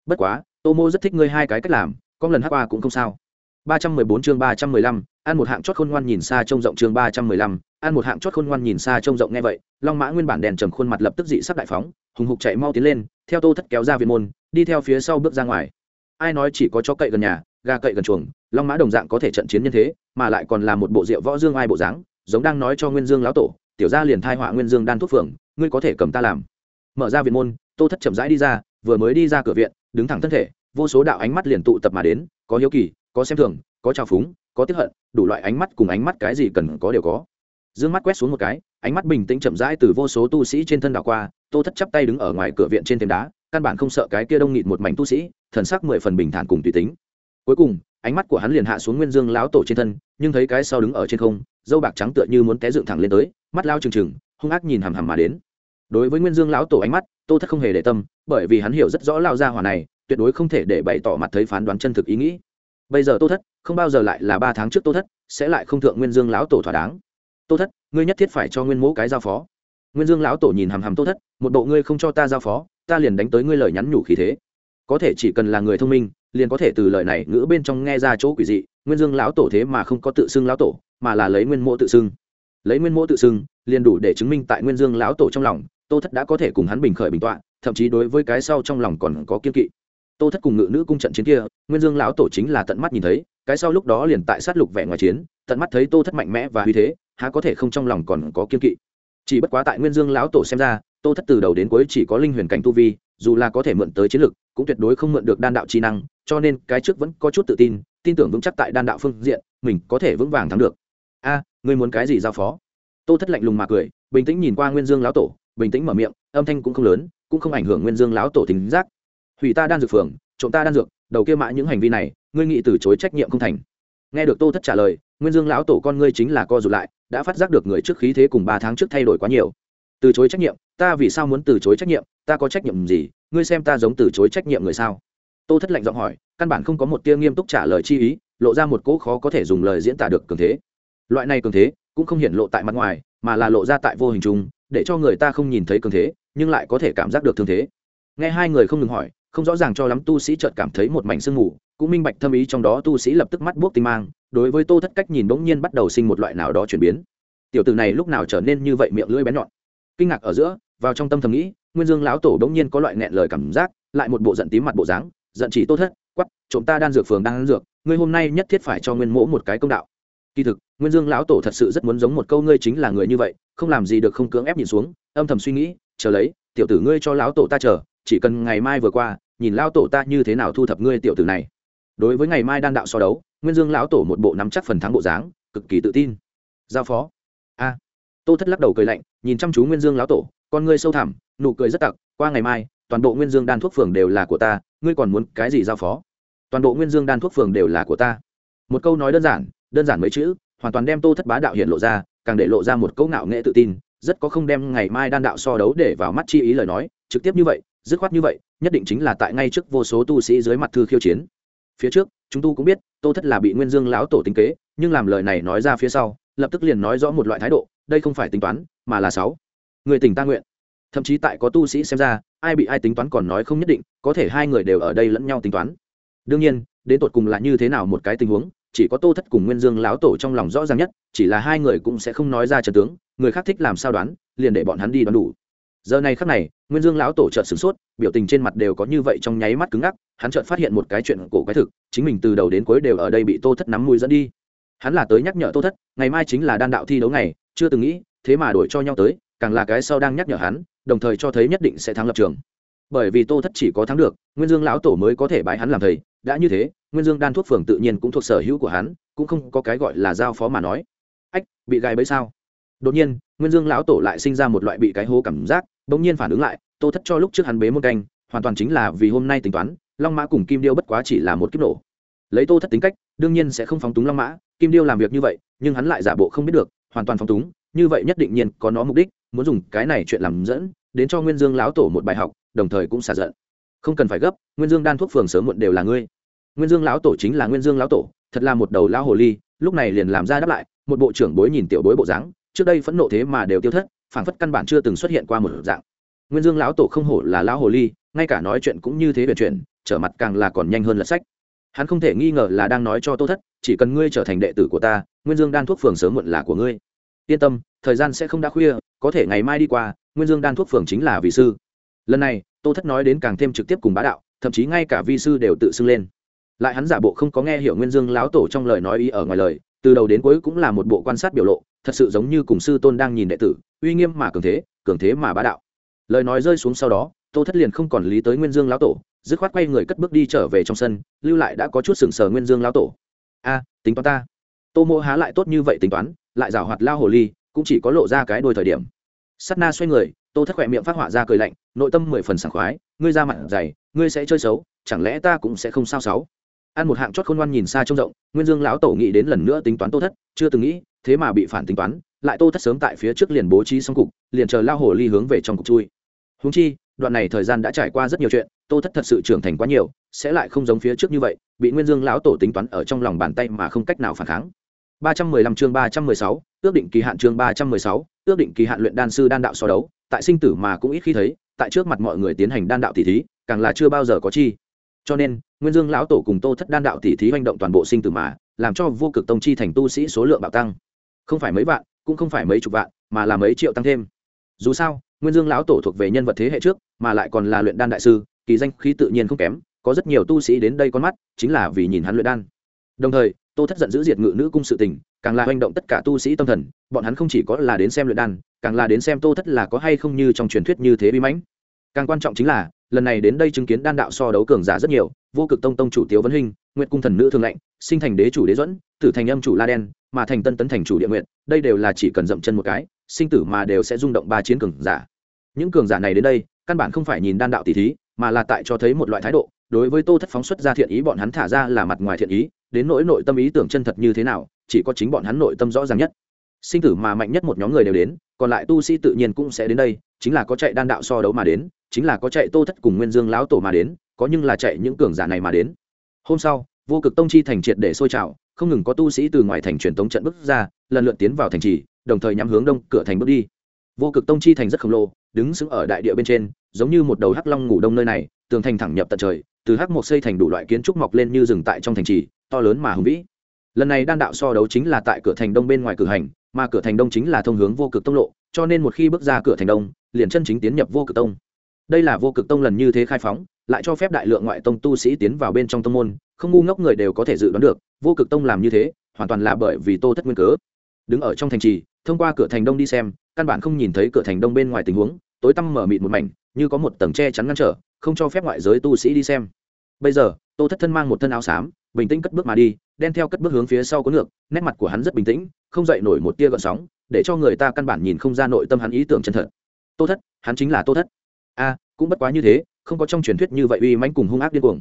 Bất quá tô mô rất thích ngươi hai cái cách làm con lần hắc qua cũng không sao. 314 chương 315, ăn một hạng chót khôn ngoan nhìn xa trông rộng chương 315, ăn một hạng chót khôn ngoan nhìn xa trông rộng nghe vậy, Long Mã nguyên bản đèn trầm khuôn mặt lập tức dị sắc đại phóng, hùng hục chạy mau tiến lên, theo Tô Thất kéo ra viện môn, đi theo phía sau bước ra ngoài. Ai nói chỉ có chó cậy gần nhà, gà cậy gần chuồng, Long Mã đồng dạng có thể trận chiến nhân thế, mà lại còn là một bộ rượu võ dương ai bộ dáng, giống đang nói cho Nguyên Dương lão tổ, tiểu gia liền thai họa Nguyên Dương đan thuốc phượng, ngươi có thể cầm ta làm. Mở ra viện môn, Tô Thất chậm rãi đi ra, vừa mới đi ra cửa viện, đứng thẳng thân thể, vô số đạo ánh mắt liền tụ tập mà đến, có hiếu kỳ, có xem thường có trào phúng có tiếp hận đủ loại ánh mắt cùng ánh mắt cái gì cần có đều có dương mắt quét xuống một cái, ánh mắt bình tĩnh chậm rãi từ vô số tu sĩ trên thân đảo qua, tô thất chắp tay đứng ở ngoài cửa viện trên thềm đá, căn bản không sợ cái kia đông nghịt một mảnh tu sĩ, thần sắc mười phần bình thản cùng tùy tính. Cuối cùng, ánh mắt của hắn liền hạ xuống nguyên dương lão tổ trên thân, nhưng thấy cái sau đứng ở trên không, dâu bạc trắng tựa như muốn té dựng thẳng lên tới, mắt lao trừng trừng, hung ác nhìn hằm hằm mà đến. Đối với nguyên dương lão tổ ánh mắt, tô thất không hề để tâm, bởi vì hắn hiểu rất rõ lao ra hỏa này tuyệt đối không thể để bày tỏ mặt thấy phán đoán chân thực ý nghĩ. Bây giờ tô thất không bao giờ lại là ba tháng trước tô thất, sẽ lại không thượng nguyên dương lão tổ thỏa đáng tô thất, ngươi nhất thiết phải cho nguyên mẫu cái giao phó. Nguyên dương lão tổ nhìn hàm hàm tô thất, một bộ ngươi không cho ta giao phó, ta liền đánh tới ngươi lời nhắn nhủ khí thế. Có thể chỉ cần là người thông minh, liền có thể từ lời này ngữ bên trong nghe ra chỗ quỷ dị, nguyên dương lão tổ thế mà không có tự xưng lão tổ, mà là lấy nguyên mẫu tự xưng. Lấy nguyên mẫu tự xưng, liền đủ để chứng minh tại nguyên dương lão tổ trong lòng, tô thất đã có thể cùng hắn bình khởi bình tọa, thậm chí đối với cái sau trong lòng còn có kiên kỵ. Tô thất cùng ngự nữ cung trận chiến kia, nguyên dương lão tổ chính là tận mắt nhìn thấy cái sau lúc đó liền tại sát lục vẻ ngoài chiến tận mắt thấy tô thất mạnh mẽ và uy thế há có thể không trong lòng còn có kiên kỵ. Chỉ bất quá tại nguyên dương lão tổ xem ra tô thất từ đầu đến cuối chỉ có linh huyền cảnh tu vi dù là có thể mượn tới chiến lực cũng tuyệt đối không mượn được đan đạo chi năng cho nên cái trước vẫn có chút tự tin tin tưởng vững chắc tại đan đạo phương diện mình có thể vững vàng thắng được. A à, ngươi muốn cái gì giao phó? Tô thất lạnh lùng mà cười bình tĩnh nhìn qua nguyên dương lão tổ bình tĩnh mở miệng âm thanh cũng không lớn cũng không ảnh hưởng nguyên dương lão tổ tính giác. Hủy ta đan dược phường trộm ta đan dược đầu kia mã những hành vi này ngươi nghĩ từ chối trách nhiệm không thành. Nghe được tô thất trả lời, nguyên dương lão tổ con ngươi chính là co rụt lại, đã phát giác được người trước khí thế cùng ba tháng trước thay đổi quá nhiều. Từ chối trách nhiệm, ta vì sao muốn từ chối trách nhiệm, ta có trách nhiệm gì, ngươi xem ta giống từ chối trách nhiệm người sao? Tô thất lạnh giọng hỏi, căn bản không có một tia nghiêm túc trả lời chi ý, lộ ra một cỗ khó có thể dùng lời diễn tả được cường thế. Loại này cường thế, cũng không hiện lộ tại mặt ngoài, mà là lộ ra tại vô hình chung, để cho người ta không nhìn thấy cường thế, nhưng lại có thể cảm giác được thương thế. Nghe hai người không ngừng hỏi, không rõ ràng cho lắm tu sĩ chợt cảm thấy một mảnh sương mù cũng minh bạch thâm ý trong đó tu sĩ lập tức mắt buốc tinh mang, đối với tô thất cách nhìn bỗng nhiên bắt đầu sinh một loại nào đó chuyển biến. Tiểu tử này lúc nào trở nên như vậy miệng lưỡi bén nhọn. Kinh ngạc ở giữa, vào trong tâm thầm nghĩ, nguyên dương lão tổ bỗng nhiên có loại nghẹn lời cảm giác, lại một bộ giận tím mặt bộ dáng, giận chỉ tô thất quắp trộm ta đan dược phường đang ăn dược, ngươi hôm nay nhất thiết phải cho nguyên mỗ một cái công đạo. Kỳ thực, nguyên dương lão tổ thật sự rất muốn giống một câu, ngươi chính là người như vậy, không làm gì được không cưỡng ép nhìn xuống. Âm thầm suy nghĩ, chờ lấy, tiểu tử ngươi cho lão tổ ta chờ, chỉ cần ngày mai vừa qua, nhìn lão tổ ta như thế nào thu thập ngươi tiểu tử này đối với ngày mai đan đạo so đấu, nguyên dương lão tổ một bộ nắm chắc phần thắng bộ dáng, cực kỳ tự tin. Giao phó. A. Tô thất lắc đầu cười lạnh, nhìn chăm chú nguyên dương lão tổ, con ngươi sâu thẳm, nụ cười rất tặc, qua ngày mai, toàn bộ nguyên dương đan thuốc phường đều là của ta, ngươi còn muốn cái gì giao phó? Toàn bộ nguyên dương đan thuốc phường đều là của ta. Một câu nói đơn giản đơn giản mấy chữ, hoàn toàn đem tô thất bá đạo hiện lộ ra, càng để lộ ra một câu ngạo nghệ tự tin, rất có không đem ngày mai đan đạo so đấu để vào mắt chi ý lời nói, trực tiếp như vậy, dứt khoát như vậy, nhất định chính là tại ngay trước vô số tu sĩ dưới mặt thư khiêu chiến phía trước, chúng tu cũng biết, tô thất là bị nguyên dương lão tổ tính kế, nhưng làm lời này nói ra phía sau, lập tức liền nói rõ một loại thái độ, đây không phải tính toán, mà là sáu. Người tình ta nguyện. Thậm chí tại có tu sĩ xem ra, ai bị ai tính toán còn nói không nhất định, có thể hai người đều ở đây lẫn nhau tính toán. Đương nhiên, đến tột cùng là như thế nào một cái tình huống, chỉ có tô thất cùng nguyên dương lão tổ trong lòng rõ ràng nhất, chỉ là hai người cũng sẽ không nói ra trận tướng, người khác thích làm sao đoán, liền để bọn hắn đi đoán đủ giờ này khắc này, nguyên dương lão tổ trợt sửng sốt, biểu tình trên mặt đều có như vậy trong nháy mắt cứng ngắc, hắn chợt phát hiện một cái chuyện cổ quái thực, chính mình từ đầu đến cuối đều ở đây bị tô thất nắm mùi dẫn đi. Hắn là tới nhắc nhở tô thất, ngày mai chính là đan đạo thi đấu ngày, chưa từng nghĩ, thế mà đổi cho nhau tới, càng là cái sau đang nhắc nhở hắn, đồng thời cho thấy nhất định sẽ thắng lập trường. Bởi vì tô thất chỉ có thắng được, nguyên dương lão tổ mới có thể bái hắn làm thầy, đã như thế, nguyên dương đan thuốc phường tự nhiên cũng thuộc sở hữu của hắn, cũng không có cái gọi là giao phó mà nói. Ách, bị gai bẫy sao? Đột nhiên, nguyên dương lão tổ lại sinh ra một loại bị cái hố cảm giác bỗng nhiên phản ứng lại, tô thất cho lúc trước hắn bế môn canh, hoàn toàn chính là vì hôm nay tính toán, long mã cùng kim điêu bất quá chỉ là một kiếp nổ. Lấy tô thất tính cách, đương nhiên sẽ không phóng túng long mã, kim điêu làm việc như vậy, nhưng hắn lại giả bộ không biết được, hoàn toàn phóng túng, như vậy nhất định nhiên có nó mục đích, muốn dùng cái này chuyện làm dẫn, đến cho nguyên dương lão tổ một bài học, đồng thời cũng xả giận. Không cần phải gấp, nguyên dương đan thuốc phường sớm muộn đều là ngươi. Nguyên dương lão tổ chính là nguyên dương lão tổ, thật là một đầu lão hồ ly, lúc này liền làm ra đáp lại, một bộ trưởng bối nhìn tiểu bối bộ dáng, trước đây phẫn nộ thế mà đều tiêu thất phảng phất căn bản chưa từng xuất hiện qua một dạng. Nguyên dương lão tổ không hổ là lão hồ ly, ngay cả nói chuyện cũng như thế biệt chuyện trở mặt càng là còn nhanh hơn lật sách. Hắn không thể nghi ngờ là đang nói cho tô thất, chỉ cần ngươi trở thành đệ tử của ta, nguyên dương đan thuốc phường sớm muộn là của ngươi. Yên tâm, thời gian sẽ không đã khuya, có thể ngày mai đi qua, nguyên dương đan thuốc phường chính là vị sư. Lần này, tô thất nói đến càng thêm trực tiếp cùng bá đạo, thậm chí ngay cả vi sư đều tự xưng lên. Lại hắn giả bộ không có nghe hiểu nguyên dương lão tổ trong lời nói ý ở ngoài lời từ đầu đến cuối cũng là một bộ quan sát biểu lộ, thật sự giống như cùng sư tôn đang nhìn đệ tử, uy nghiêm mà cường thế cường thế mà bá đạo. Lời nói rơi xuống sau đó, tô thất liền không còn lý tới nguyên dương lão tổ, dứt khoát quay người cất bước đi trở về trong sân, lưu lại đã có chút sừng sờ nguyên dương lão tổ. A, tính toán ta. Tô mô há lại tốt như vậy tính toán, lại giảo hoạt lao hồ ly, cũng chỉ có lộ ra cái đôi thời điểm. Sắt na xoay người, tô thất khỏe miệng phát họa ra cười lạnh, nội tâm mười phần sảng khoái, ngươi ra mặt dày, ngươi sẽ chơi xấu, chẳng lẽ ta cũng sẽ không sao xấu? Ăn một hạng chót khôn ngoan nhìn xa trông rộng nguyên dương lão tổ nghĩ đến lần nữa tính toán tô thất chưa từng nghĩ thế mà bị phản tính toán lại tô thất sớm tại phía trước liền bố trí xong cục liền chờ lao hồ ly hướng về trong cục chui húng chi đoạn này thời gian đã trải qua rất nhiều chuyện tô thất thật sự trưởng thành quá nhiều sẽ lại không giống phía trước như vậy bị nguyên dương lão tổ tính toán ở trong lòng bàn tay mà không cách nào phản kháng 315 chương 316, ước định kỳ hạn chương 316, ước định kỳ hạn luyện đan sư đan đạo so đấu, tại sinh tử mà cũng ít khi thấy, tại trước mặt mọi người tiến hành đan đạo tỷ thí, càng là chưa bao giờ có chi. Cho nên, Nguyên Dương lão tổ cùng Tô Thất đan đạo tỷ thí hành động toàn bộ sinh tử mà, làm cho vô cực tông chi thành tu sĩ số lượng bạo tăng. Không phải mấy vạn, cũng không phải mấy chục vạn, mà là mấy triệu tăng thêm. Dù sao, Nguyên Dương lão tổ thuộc về nhân vật thế hệ trước, mà lại còn là luyện đan đại sư, kỳ danh khí tự nhiên không kém, có rất nhiều tu sĩ đến đây con mắt, chính là vì nhìn hắn luyện đan. Đồng thời, tô thất giận giữ diệt ngự nữ cung sự tình càng là hành động tất cả tu sĩ tâm thần bọn hắn không chỉ có là đến xem luyện đan càng là đến xem tô thất là có hay không như trong truyền thuyết như thế bí mãnh càng quan trọng chính là, lần này đến đây chứng kiến đan đạo so đấu cường giả rất nhiều, vô cực tông tông chủ tiếu vấn hình nguyệt cung thần nữ thường lệnh sinh thành đế chủ đế dẫn tử thành âm chủ la đen, mà thành tân tấn thành chủ địa nguyện đây đều là chỉ cần dậm chân một cái, sinh tử mà đều sẽ rung động ba chiến cường giả. Những cường giả này đến đây, căn bản không phải nhìn đan đạo tỷ thí, mà là tại cho thấy một loại thái độ, đối với tô thất phóng xuất ra thiện ý bọn hắn thả ra là mặt ngoài thiện ý, đến nỗi nội tâm ý tưởng chân thật như thế nào, chỉ có chính bọn hắn nội tâm rõ ràng nhất. Sinh tử mà mạnh nhất một nhóm người đều đến, còn lại tu sĩ tự nhiên cũng sẽ đến đây, chính là có chạy đan đạo so đấu mà đến chính là có chạy tô thất cùng nguyên dương lão tổ mà đến, có nhưng là chạy những cường giả này mà đến. Hôm sau, vô cực tông chi thành triệt để sôi trào, không ngừng có tu sĩ từ ngoài thành truyền tống trận bước ra, lần lượt tiến vào thành trì, đồng thời nhắm hướng đông cửa thành bước đi. Vô cực tông chi thành rất khổng lồ, đứng sững ở đại địa bên trên, giống như một đầu hắc long ngủ đông nơi này, tường thành thẳng nhập tận trời, từ hắc một xây thành đủ loại kiến trúc mọc lên như rừng tại trong thành trì, to lớn mà hùng vĩ. Lần này đan đạo so đấu chính là tại cửa thành đông bên ngoài cử hành, mà cửa thành đông chính là thông hướng vô cực tông lộ, cho nên một khi bước ra cửa thành đông, liền chân chính tiến nhập vô cực tông đây là vô cực tông lần như thế khai phóng, lại cho phép đại lượng ngoại tông tu sĩ tiến vào bên trong tông môn, không ngu ngốc người đều có thể dự đoán được, vô cực tông làm như thế, hoàn toàn là bởi vì tô thất nguyên cớ. Đứng ở trong thành trì, thông qua cửa thành đông đi xem, căn bản không nhìn thấy cửa thành đông bên ngoài tình huống, tối tăm mở mịt một mảnh, như có một tầng che chắn ngăn trở, không cho phép ngoại giới tu sĩ đi xem. Bây giờ, tô thất thân mang một thân áo xám, bình tĩnh cất bước mà đi, đen theo cất bước hướng phía sau có ngược, nét mặt của hắn rất bình tĩnh, không dậy nổi một tia gợn sóng, để cho người ta căn bản nhìn không ra nội tâm hắn ý tưởng chân thật. Tô thất, hắn chính là tô thất a cũng bất quá như thế, không có trong truyền thuyết như vậy uy mãnh cùng hung ác điên cuồng.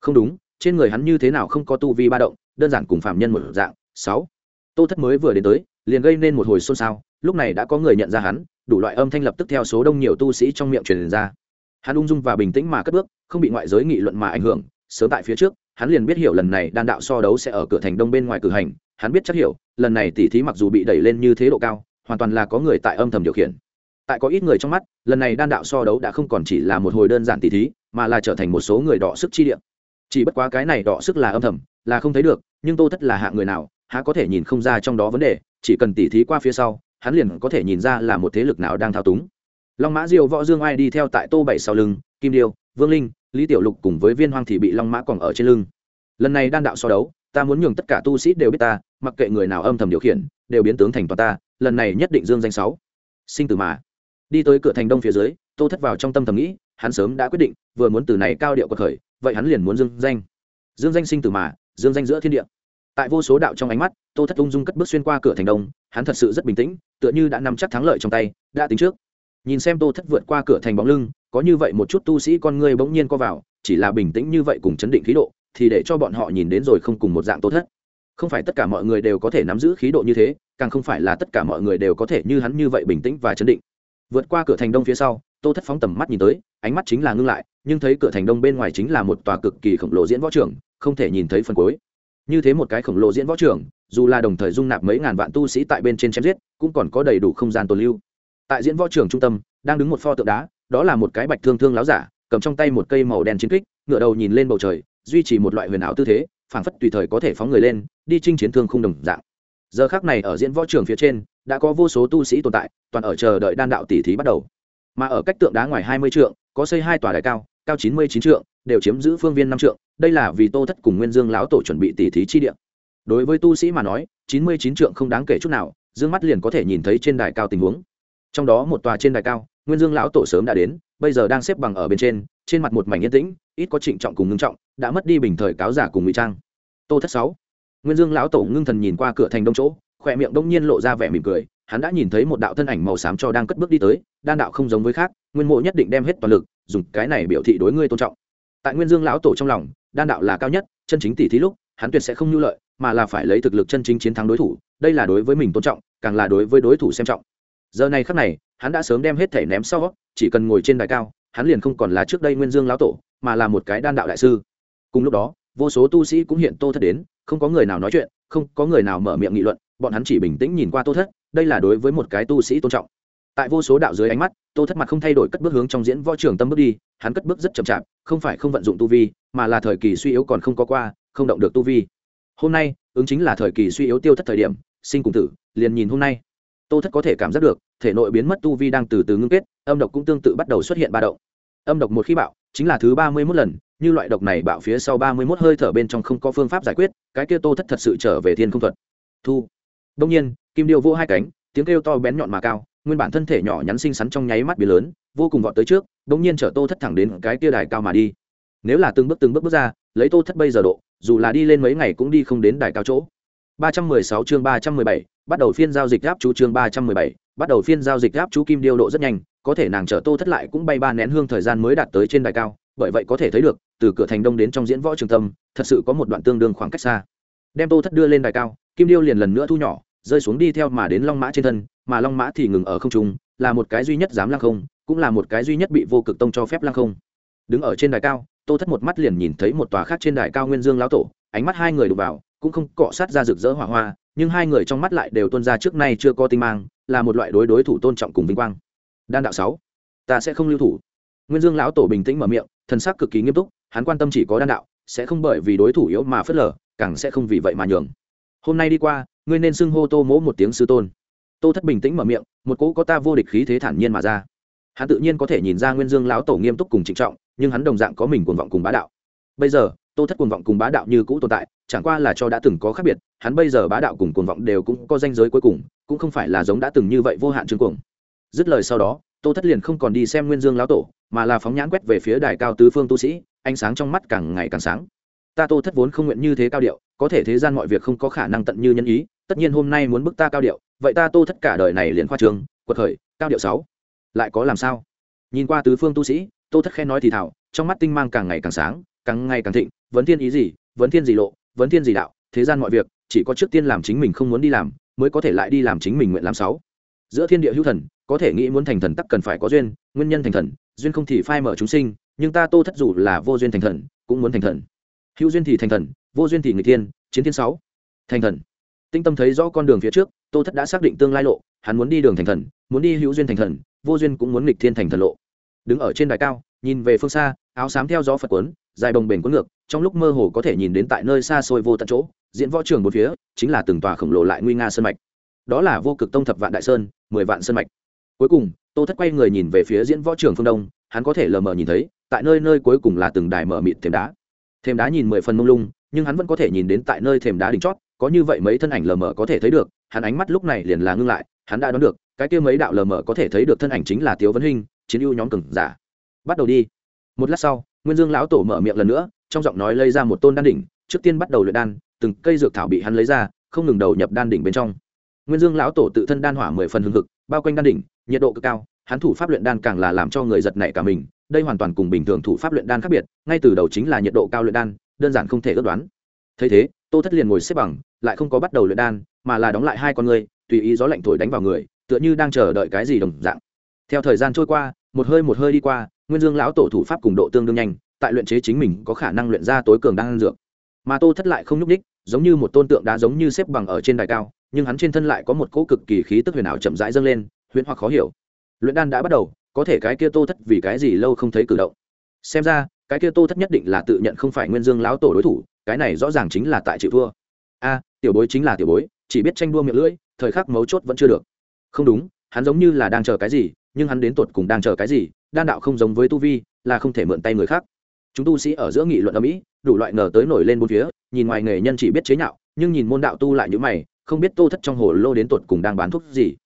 Không đúng, trên người hắn như thế nào không có tu vi ba động, đơn giản cùng phạm nhân một dạng. Sáu. Tô thất mới vừa đến tới, liền gây nên một hồi xôn xao, lúc này đã có người nhận ra hắn, đủ loại âm thanh lập tức theo số đông nhiều tu sĩ trong miệng truyền ra. Hắn ung dung và bình tĩnh mà cất bước, không bị ngoại giới nghị luận mà ảnh hưởng, sớm tại phía trước, hắn liền biết hiểu lần này đan đạo so đấu sẽ ở cửa thành đông bên ngoài cử hành, hắn biết chắc hiểu, lần này tỉ thí mặc dù bị đẩy lên như thế độ cao, hoàn toàn là có người tại âm thầm điều khiển tại có ít người trong mắt, lần này đan đạo so đấu đã không còn chỉ là một hồi đơn giản tỉ thí, mà là trở thành một số người đọ sức chi điểm chỉ bất quá cái này đọ sức là âm thầm, là không thấy được, nhưng tô thất là hạ người nào, há có thể nhìn không ra trong đó vấn đề, chỉ cần tỉ thí qua phía sau, hắn liền có thể nhìn ra là một thế lực nào đang thao túng. Long mã diêu, võ dương ai đi theo tại tô bảy sau lưng, kim điêu, vương linh, lý tiểu lục cùng với viên hoang thì bị long mã còn ở trên lưng. Lần này đan đạo so đấu, ta muốn nhường tất cả tu sĩ đều biết ta, mặc kệ người nào âm thầm điều khiển, đều biến tướng thành toàn ta, lần này nhất định dương danh sáu. Sinh tử mà đi tới cửa thành đông phía dưới, tô thất vào trong tâm thầm nghĩ, hắn sớm đã quyết định, vừa muốn từ này cao điệu cuộc khởi, vậy hắn liền muốn dương danh. Dương danh sinh từ mà, dương danh giữa thiên địa. Tại vô số đạo trong ánh mắt, tô thất ung dung cất bước xuyên qua cửa thành đông, hắn thật sự rất bình tĩnh, tựa như đã nắm chắc thắng lợi trong tay, đã tính trước. Nhìn xem tô thất vượt qua cửa thành bóng lưng, có như vậy một chút tu sĩ con ngươi bỗng nhiên co vào, chỉ là bình tĩnh như vậy cùng chấn định khí độ, thì để cho bọn họ nhìn đến rồi không cùng một dạng tô thất. Không phải tất cả mọi người đều có thể nắm giữ khí độ như thế, càng không phải là tất cả mọi người đều có thể như hắn như vậy bình tĩnh và chấn định vượt qua cửa thành đông phía sau, tô thất phóng tầm mắt nhìn tới, ánh mắt chính là ngưng lại, nhưng thấy cửa thành đông bên ngoài chính là một tòa cực kỳ khổng lồ diễn võ trường, không thể nhìn thấy phần cuối. Như thế một cái khổng lồ diễn võ trường, dù là đồng thời dung nạp mấy ngàn vạn tu sĩ tại bên trên chém giết, cũng còn có đầy đủ không gian tồn lưu. Tại diễn võ trường trung tâm, đang đứng một pho tượng đá, đó là một cái bạch thương thương láo giả, cầm trong tay một cây màu đen chiến kích ngựa đầu nhìn lên bầu trời, duy trì một loại huyền ảo tư thế, phảng phất tùy thời có thể phóng người lên, đi chinh chiến thương không đồng dạng. Giờ khác này ở diễn võ trường phía trên đã có vô số tu sĩ tồn tại, toàn ở chờ đợi đan đạo tỷ thí bắt đầu. Mà ở cách tượng đá ngoài hai mươi trượng, có xây hai tòa đài cao cao chín mươi chín trượng, đều chiếm giữ phương viên năm trượng, đây là vì tô thất cùng nguyên dương lão tổ chuẩn bị tỷ thí chi địa. Đối với tu sĩ mà nói, chín mươi chín trượng không đáng kể chút nào, dương mắt liền có thể nhìn thấy trên đài cao tình huống. Trong đó một tòa trên đài cao, nguyên dương lão tổ sớm đã đến, bây giờ đang xếp bằng ở bên trên trên mặt một mảnh yên tĩnh, ít có trịnh trọng cùng ngưng trọng, đã mất đi bình thời cáo giả cùng ngụy trang. Tô thất sáu, nguyên dương lão tổ ngưng thần nhìn qua cửa thành đông chỗ khỏe miệng đông nhiên lộ ra vẻ mỉm cười, hắn đã nhìn thấy một đạo thân ảnh màu xám cho đang cất bước đi tới, đan đạo không giống với khác, nguyên mộ nhất định đem hết toàn lực, dùng cái này biểu thị đối ngươi tôn trọng. Tại nguyên dương lão tổ trong lòng, đan đạo là cao nhất, chân chính tỷ thí lúc, hắn tuyệt sẽ không nhu lợi, mà là phải lấy thực lực chân chính chiến thắng đối thủ, đây là đối với mình tôn trọng, càng là đối với đối thủ xem trọng. Giờ này khắc này, hắn đã sớm đem hết thể ném sau, chỉ cần ngồi trên đài cao, hắn liền không còn là trước đây nguyên dương lão tổ, mà là một cái đan đạo đại sư. Cùng lúc đó, vô số tu sĩ cũng hiện tô thất đến, không có người nào nói chuyện, không có người nào mở miệng nghị luận bọn hắn chỉ bình tĩnh nhìn qua tô thất, đây là đối với một cái tu sĩ tôn trọng. Tại vô số đạo dưới ánh mắt, tô thất mặt không thay đổi cất bước hướng trong diễn võ trường tâm bước đi, hắn cất bước rất chậm chạp, không phải không vận dụng tu vi, mà là thời kỳ suy yếu còn không có qua, không động được tu vi. Hôm nay, ứng chính là thời kỳ suy yếu tiêu thất thời điểm, sinh cùng tử, liền nhìn hôm nay. Tô thất có thể cảm giác được, thể nội biến mất tu vi đang từ từ ngưng kết, âm độc cũng tương tự bắt đầu xuất hiện ba động. Âm độc một khi bạo, chính là thứ ba mươi 31 lần, như loại độc này bạo phía sau ba mươi 31 hơi thở bên trong không có phương pháp giải quyết, cái kia tô thất thật sự trở về thiên không thuật. Thu đông nhiên kim điêu vô hai cánh tiếng kêu to bén nhọn mà cao nguyên bản thân thể nhỏ nhắn xinh xắn trong nháy mắt biến lớn vô cùng vọt tới trước đông nhiên chở tô thất thẳng đến cái kia đài cao mà đi. Nếu là từng bước từng bước bước ra lấy tô thất bây giờ độ dù là đi lên mấy ngày cũng đi không đến đài cao chỗ. 316 chương 317, bắt đầu phiên giao dịch áp chú chương 317, bắt đầu phiên giao dịch áp chú kim điêu độ rất nhanh có thể nàng chở tô thất lại cũng bay ba nén hương thời gian mới đạt tới trên đài cao bởi vậy có thể thấy được từ cửa thành đông đến trong diễn võ trường tâm thật sự có một đoạn tương đương khoảng cách xa. Đem tô thất đưa lên đài cao kim điêu liền lần nữa thu nhỏ, rơi xuống đi theo mà đến long mã trên thân, mà long mã thì ngừng ở không trung, là một cái duy nhất dám lăng không, cũng là một cái duy nhất bị vô cực tông cho phép lăng không. Đứng ở trên đài cao, tô thất một mắt liền nhìn thấy một tòa khác trên đài cao nguyên dương lão tổ, ánh mắt hai người đụng vào, cũng không cọ sát ra rực rỡ hỏa hoa, nhưng hai người trong mắt lại đều tuôn ra trước nay chưa có tinh mang, là một loại đối đối thủ tôn trọng cùng vinh quang. Đan đạo sáu, ta sẽ không lưu thủ. Nguyên dương lão tổ bình tĩnh mở miệng, thần sắc cực kỳ nghiêm túc, hắn quan tâm chỉ có đan đạo, sẽ không bởi vì đối thủ yếu mà phớt lờ, càng sẽ không vì vậy mà nhường hôm nay đi qua, ngươi nên xưng hô tô mỗ một tiếng sư tôn. Tô thất bình tĩnh mở miệng, một cỗ có ta vô địch khí thế thản nhiên mà ra. Hắn tự nhiên có thể nhìn ra nguyên dương lão tổ nghiêm túc cùng trịnh trọng, nhưng hắn đồng dạng có mình cuồng vọng cùng bá đạo. Bây giờ, tô thất cuồng vọng cùng bá đạo như cũ tồn tại, chẳng qua là cho đã từng có khác biệt, hắn bây giờ bá đạo cùng cuồng vọng đều cũng có danh giới cuối cùng, cũng không phải là giống đã từng như vậy vô hạn chương cuồng. Dứt lời sau đó, tô thất liền không còn đi xem nguyên dương lão tổ, mà là phóng nhãn quét về phía đài cao tứ phương tu sĩ, ánh sáng trong mắt càng ngày càng sáng ta tô thất vốn không nguyện như thế cao điệu, có thể thế gian mọi việc không có khả năng tận như nhân ý, tất nhiên hôm nay muốn bức ta cao điệu, vậy ta tô thất cả đời này liền khoa trường, quật khởi, cao điệu sáu. Lại có làm sao? Nhìn qua tứ phương tu sĩ, tô thất khen nói thì thảo trong mắt tinh mang càng ngày càng sáng, càng ngày càng thịnh, vấn thiên ý gì, vấn thiên gì lộ, vấn thiên gì đạo, thế gian mọi việc, chỉ có trước tiên làm chính mình không muốn đi làm, mới có thể lại đi làm chính mình nguyện làm sáu. Giữa thiên địa hữu thần, có thể nghĩ muốn thành thần tắc cần phải có duyên, nguyên nhân thành thần, duyên không thì phai mở chúng sinh, nhưng ta tô thất dù là vô duyên thành thần, cũng muốn thành thần hữu duyên thì thành thần, vô duyên thì người thiên, chiến thiên sáu. Thành thần. Tinh tâm thấy rõ con đường phía trước, tô thất đã xác định tương lai lộ, hắn muốn đi đường thành thần, muốn đi hữu duyên thành thần, vô duyên cũng muốn nghịch thiên thành thần lộ. Đứng ở trên đài cao, nhìn về phương xa, áo xám theo gió phật quấn dài đồng bền cuốn ngược, trong lúc mơ hồ có thể nhìn đến tại nơi xa xôi vô tận chỗ, diễn võ trường một phía, chính là từng tòa khổng lồ lại nguy nga sơn mạch. Đó là vô cực tông thập vạn đại sơn, mười vạn sơn mạch. Cuối cùng, tô thất quay người nhìn về phía diễn võ trường phương đông, hắn có thể lờ mờ nhìn thấy, tại nơi nơi cuối cùng là từng đài mở mịt thềm đá thềm đá nhìn mười phần mông lung nhưng hắn vẫn có thể nhìn đến tại nơi thềm đá đỉnh chót có như vậy mấy thân ảnh lờ mờ có thể thấy được hắn ánh mắt lúc này liền là ngưng lại hắn đã đoán được cái kia mấy đạo lờ mờ có thể thấy được thân ảnh chính là tiếu vấn Hinh, chiến ưu nhóm cừng giả. Bắt đầu đi. Một lát sau nguyên dương lão tổ mở miệng lần nữa trong giọng nói lấy ra một tôn đan đỉnh trước tiên bắt đầu luyện đan từng cây dược thảo bị hắn lấy ra không ngừng đầu nhập đan đỉnh bên trong. Nguyên dương lão tổ tự thân đan hỏa mười phần hưng hực bao quanh đan đỉnh nhiệt độ cực cao hắn thủ pháp luyện đan càng là làm cho người giật nảy cả mình đây hoàn toàn cùng bình thường thủ pháp luyện đan khác biệt, ngay từ đầu chính là nhiệt độ cao luyện đan, đơn giản không thể ước đoán. Thấy thế, tô thất liền ngồi xếp bằng, lại không có bắt đầu luyện đan, mà là đóng lại hai con người, tùy ý gió lạnh thổi đánh vào người, tựa như đang chờ đợi cái gì đồng dạng. Theo thời gian trôi qua, một hơi một hơi đi qua, nguyên dương lão tổ thủ pháp cùng độ tương đương nhanh, tại luyện chế chính mình có khả năng luyện ra tối cường đan dược. Mà tô thất lại không nhúc ních giống như một tôn tượng đá giống như xếp bằng ở trên đài cao, nhưng hắn trên thân lại có một cỗ cực kỳ khí tức huyền ảo chậm rãi dâng lên, huyền hoặc khó hiểu. Luyện đan đã bắt đầu có thể cái kia tô thất vì cái gì lâu không thấy cử động. Xem ra, cái kia tô thất nhất định là tự nhận không phải nguyên dương lão tổ đối thủ, cái này rõ ràng chính là tại chịu thua. A, tiểu bối chính là tiểu bối, chỉ biết tranh đua miệng lưỡi, thời khắc mấu chốt vẫn chưa được. Không đúng, hắn giống như là đang chờ cái gì, nhưng hắn đến tột cùng đang chờ cái gì, đan đạo không giống với tu vi, là không thể mượn tay người khác. Chúng tu sĩ ở giữa nghị luận ở mỹ, đủ loại ngờ tới nổi lên bốn phía, nhìn ngoài nghề nhân chỉ biết chế nhạo, nhưng nhìn môn đạo tu lại như mày, không biết tô thất trong hồ lô đến tột cùng đang bán thuốc gì.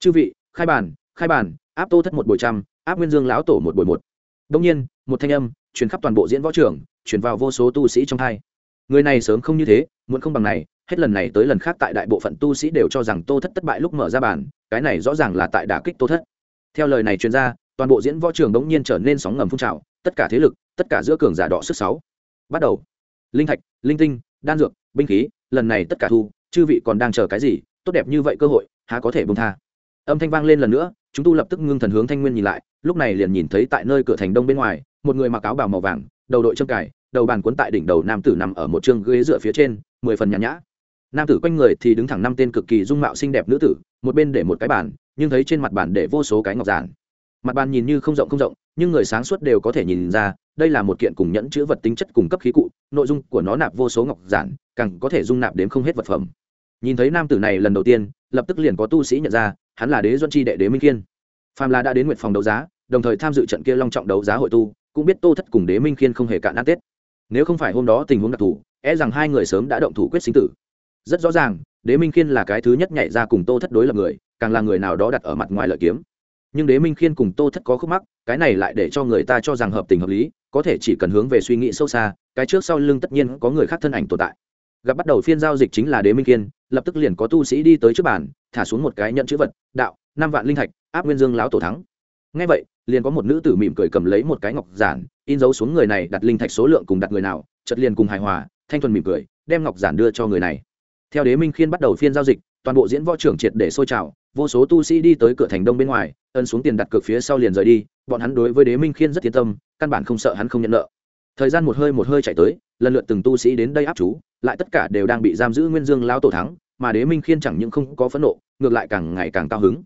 Chư vị, khai bàn khai bàn áp tô thất một bồi trăm, áp nguyên dương lão tổ một bồi một. Đông nhiên, một thanh âm truyền khắp toàn bộ diễn võ trường, truyền vào vô số tu sĩ trong hai người này sớm không như thế, muốn không bằng này, hết lần này tới lần khác tại đại bộ phận tu sĩ đều cho rằng tô thất thất bại lúc mở ra bàn, cái này rõ ràng là tại đả kích tô thất. Theo lời này truyền ra, toàn bộ diễn võ trường đống nhiên trở nên sóng ngầm phun trào, tất cả thế lực, tất cả giữa cường giả đỏ sức sáu. Bắt đầu. Linh thạch, linh tinh, đan dược, binh khí, lần này tất cả thu, chư vị còn đang chờ cái gì, tốt đẹp như vậy cơ hội, há có thể bông tha âm thanh vang lên lần nữa, chúng tu lập tức ngưng thần hướng thanh nguyên nhìn lại, lúc này liền nhìn thấy tại nơi cửa thành đông bên ngoài, một người mặc áo bào màu vàng, đầu đội trâm cải đầu bàn cuốn tại đỉnh đầu nam tử nằm ở một chương ghế dựa phía trên, mười phần nhàn nhã. Nam tử quanh người thì đứng thẳng năm tên cực kỳ dung mạo xinh đẹp nữ tử, một bên để một cái bàn, nhưng thấy trên mặt bàn để vô số cái ngọc giản. Mặt bàn nhìn như không rộng không rộng, nhưng người sáng suốt đều có thể nhìn ra, đây là một kiện cùng nhẫn chữ vật tính chất cung cấp khí cụ, nội dung của nó nạp vô số ngọc giản, càng có thể dung nạp đến không hết vật phẩm. Nhìn thấy nam tử này lần đầu tiên lập tức liền có tu sĩ nhận ra, hắn là đế duân chi đệ đế minh khiên. Phàm là đã đến nguyện phòng đấu giá, đồng thời tham dự trận kia long trọng đấu giá hội tu, cũng biết tô thất cùng đế minh khiên không hề cạn nát tết. Nếu không phải hôm đó tình huống đặc thù e rằng hai người sớm đã động thủ quyết sinh tử. Rất rõ ràng, đế minh khiên là cái thứ nhất nhảy ra cùng tô thất đối lập người, càng là người nào đó đặt ở mặt ngoài lợi kiếm. Nhưng đế minh khiên cùng tô thất có khúc mắc, cái này lại để cho người ta cho rằng hợp tình hợp lý, có thể chỉ cần hướng về suy nghĩ sâu xa, cái trước sau lưng tất nhiên có người khác thân ảnh tồn tại. Gặp bắt đầu phiên giao dịch chính là đế minh khiên lập tức liền có tu sĩ đi tới trước bàn, thả xuống một cái nhận chữ vật, đạo, năm vạn linh thạch, áp nguyên dương lão tổ thắng. Ngay vậy, liền có một nữ tử mỉm cười cầm lấy một cái ngọc giản, in dấu xuống người này đặt linh thạch số lượng cùng đặt người nào chật liền cùng hài hòa, thanh thuần mỉm cười, đem ngọc giản đưa cho người này. Theo đế minh khiên bắt đầu phiên giao dịch, toàn bộ diễn võ trưởng triệt để sôi trào, vô số tu sĩ đi tới cửa thành đông bên ngoài ân xuống tiền đặt cược phía sau liền rời đi, bọn hắn đối với đế minh khiên rất yên tâm, căn bản không sợ hắn không nhận nợ. Thời gian một hơi một hơi chạy tới, lần lượt từng tu sĩ đến đây áp chú lại tất cả đều đang bị giam giữ nguyên dương lao tổ thắng mà đế minh khiên chẳng những không có phẫn nộ ngược lại càng ngày càng cao hứng.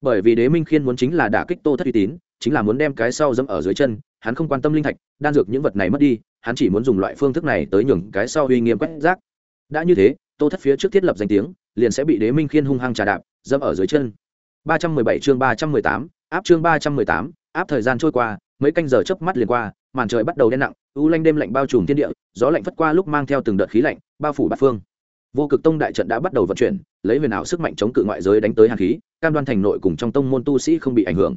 Bởi vì đế minh khiên muốn chính là đả kích tô thất uy tín chính là muốn đem cái sau dẫm ở dưới chân hắn không quan tâm linh thạch đan dược những vật này mất đi hắn chỉ muốn dùng loại phương thức này tới nhường cái sau uy nghiêm quét rác. Đã như thế tô thất phía trước thiết lập danh tiếng liền sẽ bị đế minh khiên hung hăng trà đạp dẫm ở dưới chân. 317 chương 318, áp chương 318, áp thời gian trôi qua, mấy canh giờ chớp mắt liền qua, màn trời bắt đầu đen nặng, u lanh đêm lạnh bao trùm thiên địa, gió lạnh phất qua lúc mang theo từng đợt khí lạnh, bao phủ bát phương. Vô cực tông đại trận đã bắt đầu vận chuyển, lấy huyền ảo sức mạnh chống cự ngoại giới đánh tới hàn khí, cam đoan thành nội cùng trong tông môn tu sĩ không bị ảnh hưởng.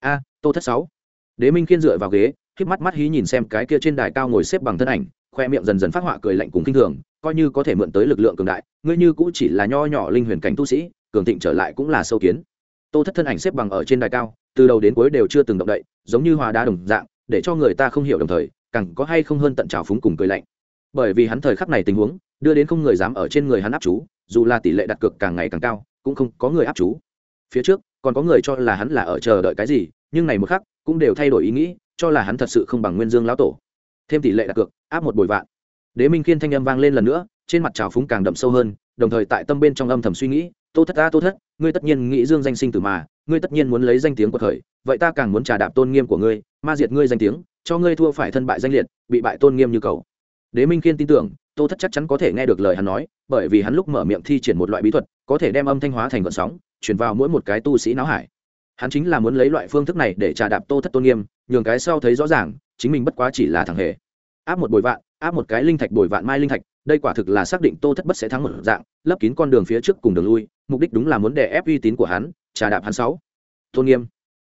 A, tô thất sáu. Đế minh khiên dựa vào ghế, khiếp mắt mắt hí nhìn xem cái kia trên đài cao ngồi xếp bằng thân ảnh, khoe miệng dần dần phát họa cười lạnh cùng kinh thường, coi như có thể mượn tới lực lượng cường đại, ngươi như cũng chỉ là nho nhỏ linh huyền cảnh tu sĩ, cường thịnh trở lại cũng là sâu kiến tô thất thân ảnh xếp bằng ở trên đài cao, từ đầu đến cuối đều chưa từng động đậy, giống như hòa đá đồng dạng, để cho người ta không hiểu đồng thời, càng có hay không hơn tận trào phúng cùng cười lạnh. Bởi vì hắn thời khắc này tình huống, đưa đến không người dám ở trên người hắn áp chú, dù là tỷ lệ đặt cược càng ngày càng cao, cũng không có người áp chú. Phía trước, còn có người cho là hắn là ở chờ đợi cái gì, nhưng này một khắc, cũng đều thay đổi ý nghĩ, cho là hắn thật sự không bằng nguyên dương lão tổ. Thêm tỷ lệ đặt cược, áp một bồi vạn. Đế minh kiên thanh âm vang lên lần nữa, trên mặt trào phúng càng đậm sâu hơn, đồng thời tại tâm bên trong âm thầm suy nghĩ tô thất ta, tô thất, ngươi tất nhiên nghĩ dương danh sinh tử mà, ngươi tất nhiên muốn lấy danh tiếng của thời, vậy ta càng muốn trà đạp tôn nghiêm của ngươi, ma diệt ngươi danh tiếng, cho ngươi thua phải thân bại danh liệt, bị bại tôn nghiêm như cầu đế minh kiên tin tưởng, tô thất chắc chắn có thể nghe được lời hắn nói, bởi vì hắn lúc mở miệng thi triển một loại bí thuật, có thể đem âm thanh hóa thành gợn sóng chuyển vào mỗi một cái tu sĩ não hải. Hắn chính là muốn lấy loại phương thức này để trà đạp tô thất tôn nghiêm, nhường cái sau thấy rõ ràng, chính mình bất quá chỉ là thằng hề. Áp một bồi vạn, áp một cái linh thạch bồi vạn mai linh thạch đây quả thực là xác định tô thất bất sẽ thắng một dạng, lấp kín con đường phía trước cùng đường lui, mục đích đúng là muốn đè ép uy tín của hắn, trà đạp hắn sáu. Tôn nghiêm.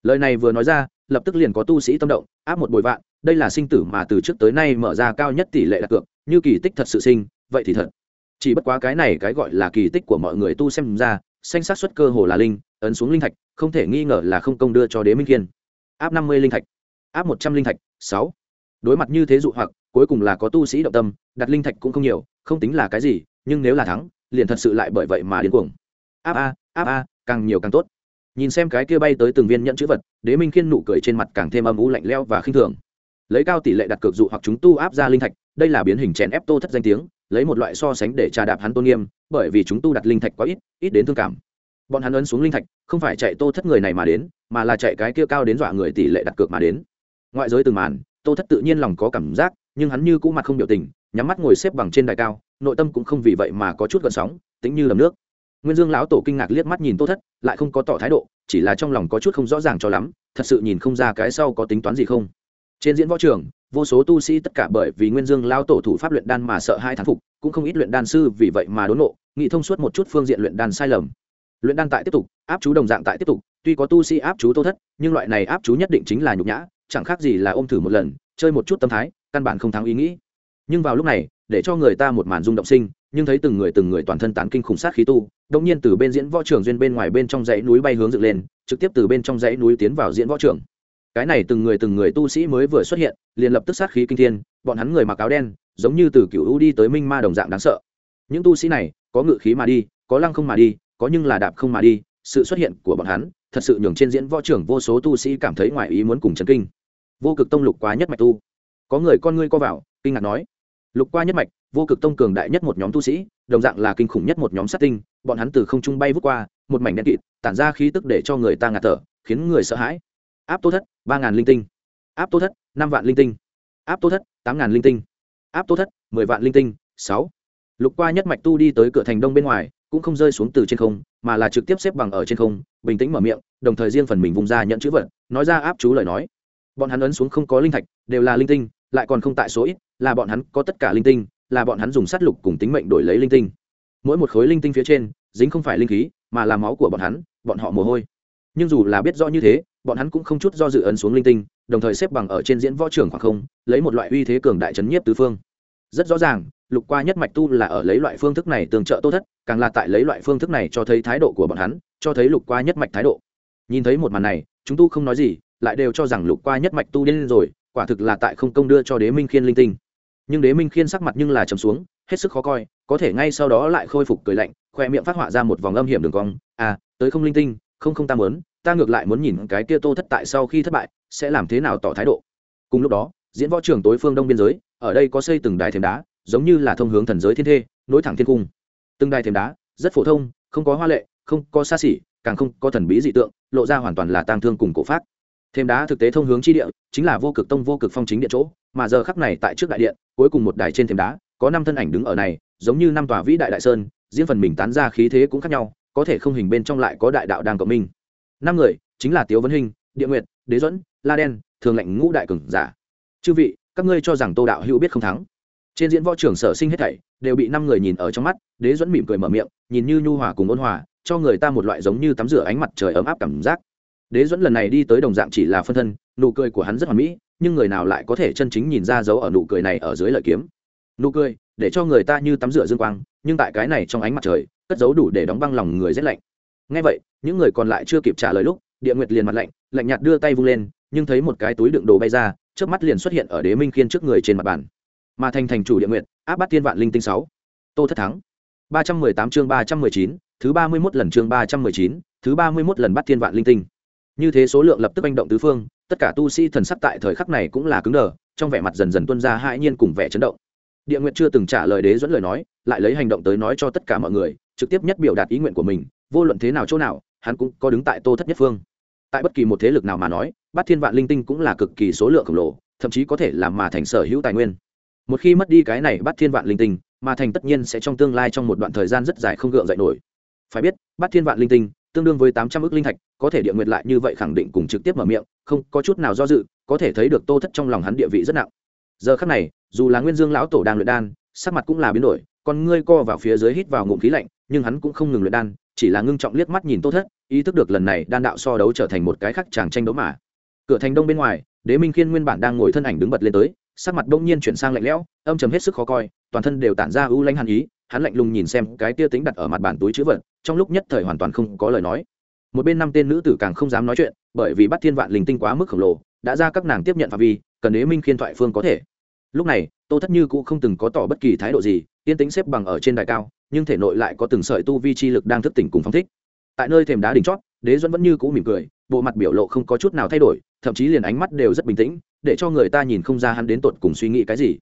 Lời này vừa nói ra, lập tức liền có tu sĩ tâm động, áp một bồi vạn, đây là sinh tử mà từ trước tới nay mở ra cao nhất tỷ lệ đặt cược, như kỳ tích thật sự sinh, vậy thì thật. Chỉ bất quá cái này cái gọi là kỳ tích của mọi người tu xem ra, xanh sát xuất cơ hồ là linh, ấn xuống linh thạch, không thể nghi ngờ là không công đưa cho đế minh kiên. Áp năm mươi linh thạch. Áp một trăm linh thạch, sáu đối mặt như thế dụ hoặc, cuối cùng là có tu sĩ động tâm, đặt linh thạch cũng không nhiều, không tính là cái gì, nhưng nếu là thắng, liền thật sự lại bởi vậy mà điên cuồng. Áp a áp a, càng nhiều càng tốt. Nhìn xem cái kia bay tới từng viên nhận chữ vật, đế minh khiên nụ cười trên mặt càng thêm âm u lạnh leo và khinh thường. Lấy cao tỷ lệ đặt cược dụ hoặc chúng tu áp ra linh thạch, đây là biến hình chèn ép tô thất danh tiếng, lấy một loại so sánh để trà đạp hắn tôn nghiêm, bởi vì chúng tu đặt linh thạch quá ít ít đến thương cảm. Bọn hắn ấn xuống linh thạch, không phải chạy tô thất người này mà đến, mà là chạy cái kia cao đến dọa người tỷ lệ đặt cược mà đến. Ngoại giới từng màn tô thất tự nhiên lòng có cảm giác, nhưng hắn như cũ mặt không biểu tình, nhắm mắt ngồi xếp bằng trên đài cao, nội tâm cũng không vì vậy mà có chút gợn sóng tính như lầm nước. Nguyên dương lão tổ kinh ngạc liếc mắt nhìn tô thất, lại không có tỏ thái độ, chỉ là trong lòng có chút không rõ ràng cho lắm, thật sự nhìn không ra cái sau có tính toán gì không. Trên diễn võ trường, vô số tu sĩ tất cả bởi vì nguyên dương lão tổ thủ pháp luyện đan mà sợ hai thán phục, cũng không ít luyện đan sư vì vậy mà đốn nộ, nghĩ thông suốt một chút phương diện luyện đan sai lầm. Luyện đan tại tiếp tục, áp chú đồng dạng tại tiếp tục tuy có tu sĩ áp chú tô thất, nhưng loại này áp chú nhất định chính là nhục nhã, chẳng khác gì là ôm thử một lần, chơi một chút tâm thái, căn bản không thắng ý nghĩ. Nhưng vào lúc này, để cho người ta một màn rung động sinh, nhưng thấy từng người từng người toàn thân tán kinh khủng sát khí tu đông nhiên từ bên diễn võ trường duyên bên ngoài bên trong dãy núi bay hướng dựng lên, trực tiếp từ bên trong dãy núi tiến vào diễn võ trường. Cái này từng người từng người tu sĩ mới vừa xuất hiện, liền lập tức sát khí kinh thiên, bọn hắn người mặc áo đen, giống như từ cựu u đi tới minh ma đồng dạng đáng sợ. Những tu sĩ này, có ngự khí mà đi, có lăng không mà đi, có nhưng là đạp không mà đi sự xuất hiện của bọn hắn, thật sự nhường trên diễn võ trưởng vô số tu sĩ cảm thấy ngoài ý muốn cùng chấn kinh. Vô cực tông lục quá nhất mạch tu. Có người con ngươi co vào, kinh ngạc nói, lục qua nhất mạch, vô cực tông cường đại nhất một nhóm tu sĩ, đồng dạng là kinh khủng nhất một nhóm sát tinh, bọn hắn từ không trung bay vút qua, một mảnh đen kịt, tản ra khí tức để cho người ta ngạt thở, khiến người sợ hãi. Áp tô thất, ba ngàn linh tinh. Áp tô thất, năm vạn linh tinh. Áp tô thất, tám ngàn linh tinh. Áp tô thất, mười vạn linh tinh. Sáu. Lục qua nhất mạch tu đi tới cửa thành đông bên ngoài cũng không rơi xuống từ trên không, mà là trực tiếp xếp bằng ở trên không, bình tĩnh mở miệng, đồng thời riêng phần mình vùng ra nhận chữ vật, nói ra áp chú lời nói. Bọn hắn ấn xuống không có linh thạch, đều là linh tinh, lại còn không tại số ít, là bọn hắn có tất cả linh tinh, là bọn hắn dùng sát lục cùng tính mệnh đổi lấy linh tinh. Mỗi một khối linh tinh phía trên, dính không phải linh khí, mà là máu của bọn hắn, bọn họ mồ hôi. Nhưng dù là biết rõ như thế, bọn hắn cũng không chút do dự ấn xuống linh tinh, đồng thời xếp bằng ở trên diễn võ trường khoảng không, lấy một loại uy thế cường đại chấn nhiếp tứ phương. Rất rõ ràng lục qua nhất mạch tu là ở lấy loại phương thức này tương trợ tô thất, càng là tại lấy loại phương thức này cho thấy thái độ của bọn hắn, cho thấy lục qua nhất mạch thái độ. Nhìn thấy một màn này, chúng tu không nói gì, lại đều cho rằng lục qua nhất mạch tu điên rồi, quả thực là tại không công đưa cho đế minh khiên linh tinh. Nhưng đế minh khiên sắc mặt nhưng là trầm xuống, hết sức khó coi, có thể ngay sau đó lại khôi phục cười lạnh, khoe miệng phát họa ra một vòng âm hiểm đường cong. À tới không linh tinh, không không ta muốn, ta ngược lại muốn nhìn cái kia tô thất tại sau khi thất bại, sẽ làm thế nào tỏ thái độ. Cùng lúc đó, diễn võ trường tối phương đông biên giới, ở đây có xây từng đài thềm đá giống như là thông hướng thần giới thiên thê, nối thẳng thiên cung. Từng đài thềm đá, rất phổ thông, không có hoa lệ, không có xa xỉ, càng không có thần bí dị tượng, lộ ra hoàn toàn là tang thương cùng cổ pháp. Thêm đá thực tế thông hướng chi địa, chính là vô cực tông vô cực phong chính điện chỗ, mà giờ khắc này tại trước đại điện, cuối cùng một đài trên thềm đá, có năm thân ảnh đứng ở này, giống như năm tòa vĩ đại đại sơn, riêng phần mình tán ra khí thế cũng khác nhau, có thể không hình bên trong lại có đại đạo đang cộng minh. Năm người, chính là tiếu vấn hình địa nguyệt, đế duẫn, la đen, thường lệnh ngũ đại cường giả. Chư vị, các ngươi cho rằng tô đạo hữu biết không thắng? Trên diễn võ trường sở sinh hết thảy, đều bị năm người nhìn ở trong mắt, đế duẫn mỉm cười mở miệng, nhìn như nhu hòa cùng ôn hòa, cho người ta một loại giống như tắm rửa ánh mặt trời ấm áp cảm giác. Đế duẫn lần này đi tới đồng dạng chỉ là phân thân, nụ cười của hắn rất hoàn mỹ, nhưng người nào lại có thể chân chính nhìn ra dấu ở nụ cười này ở dưới lợi kiếm? Nụ cười, để cho người ta như tắm rửa dương quang, nhưng tại cái này trong ánh mặt trời, cất dấu đủ để đóng băng lòng người rét lạnh. Ngay vậy, những người còn lại chưa kịp trả lời lúc, địa nguyệt liền mặt lạnh lạnh nhạt đưa tay vung lên, nhưng thấy một cái túi đựng đồ bay ra trước mắt liền xuất hiện ở đế minh khiên trước người trên mặt bàn mà thành thành chủ địa Nguyện, áp bắt Thiên vạn linh tinh sáu. Tô thất thắng. ba trăm mười tám chương ba trăm mười chín, thứ ba mươi 31 lần chương ba trăm mười chín, thứ ba mươi 31 lần bắt Thiên vạn linh tinh. Như thế số lượng lập tức manh động tứ phương, tất cả tu sĩ thần sắc tại thời khắc này cũng là cứng đờ, trong vẻ mặt dần dần tuân ra hãi nhiên cùng vẻ chấn động. Địa nguyện chưa từng trả lời đế dẫn lời nói, lại lấy hành động tới nói cho tất cả mọi người, trực tiếp nhất biểu đạt ý nguyện của mình, vô luận thế nào chỗ nào, hắn cũng có đứng tại tô thất nhất phương. Tại bất kỳ một thế lực nào mà nói, bát thiên vạn linh tinh cũng là cực kỳ số lượng khổng lồ, thậm chí có thể làm mà thành sở hữu tài nguyên một khi mất đi cái này bát thiên vạn linh tinh, mà thành tất nhiên sẽ trong tương lai trong một đoạn thời gian rất dài không gượng dậy nổi. Phải biết bát thiên vạn linh tinh, tương đương với tám trăm ước linh thạch, có thể địa nguyệt lại như vậy khẳng định cùng trực tiếp mở miệng, không có chút nào do dự, có thể thấy được tô thất trong lòng hắn địa vị rất nặng. Giờ khắc này, dù là nguyên dương lão tổ đang luyện đan, sắc mặt cũng là biến đổi còn ngươi co vào phía dưới hít vào ngụm khí lạnh, nhưng hắn cũng không ngừng luyện đan, chỉ là ngưng trọng liếc mắt nhìn tô thất, ý thức được lần này đan đạo so đấu trở thành một cái khắc chàng tranh đấu mà. Cửa thành đông bên ngoài, đế minh khiên nguyên bản đang ngồi thân ảnh đứng bật lên tới sắc mặt bỗng nhiên chuyển sang lạnh lẽo, âm trầm hết sức khó coi, toàn thân đều tản ra ưu lanh hàn ý, hắn lạnh lùng nhìn xem cái tia tính đặt ở mặt bàn túi chữ vật, trong lúc nhất thời hoàn toàn không có lời nói. Một bên năm tên nữ tử càng không dám nói chuyện, bởi vì bắt thiên vạn linh tinh quá mức khổng lồ, đã ra các nàng tiếp nhận phạm vi, cần đế minh khiên thoại phương có thể. Lúc này, tô thất như cũng không từng có tỏ bất kỳ thái độ gì, yên tĩnh xếp bằng ở trên đài cao, nhưng thể nội lại có từng sợi tu vi chi lực đang thức tỉnh cùng phóng thích. Tại nơi thềm đá đỉnh chót đế duẫn vẫn như cũ mỉm cười, bộ mặt biểu lộ không có chút nào thay đổi, thậm chí liền ánh mắt đều rất bình tĩnh, để cho người ta nhìn không ra hắn đến tột cùng suy nghĩ cái gì.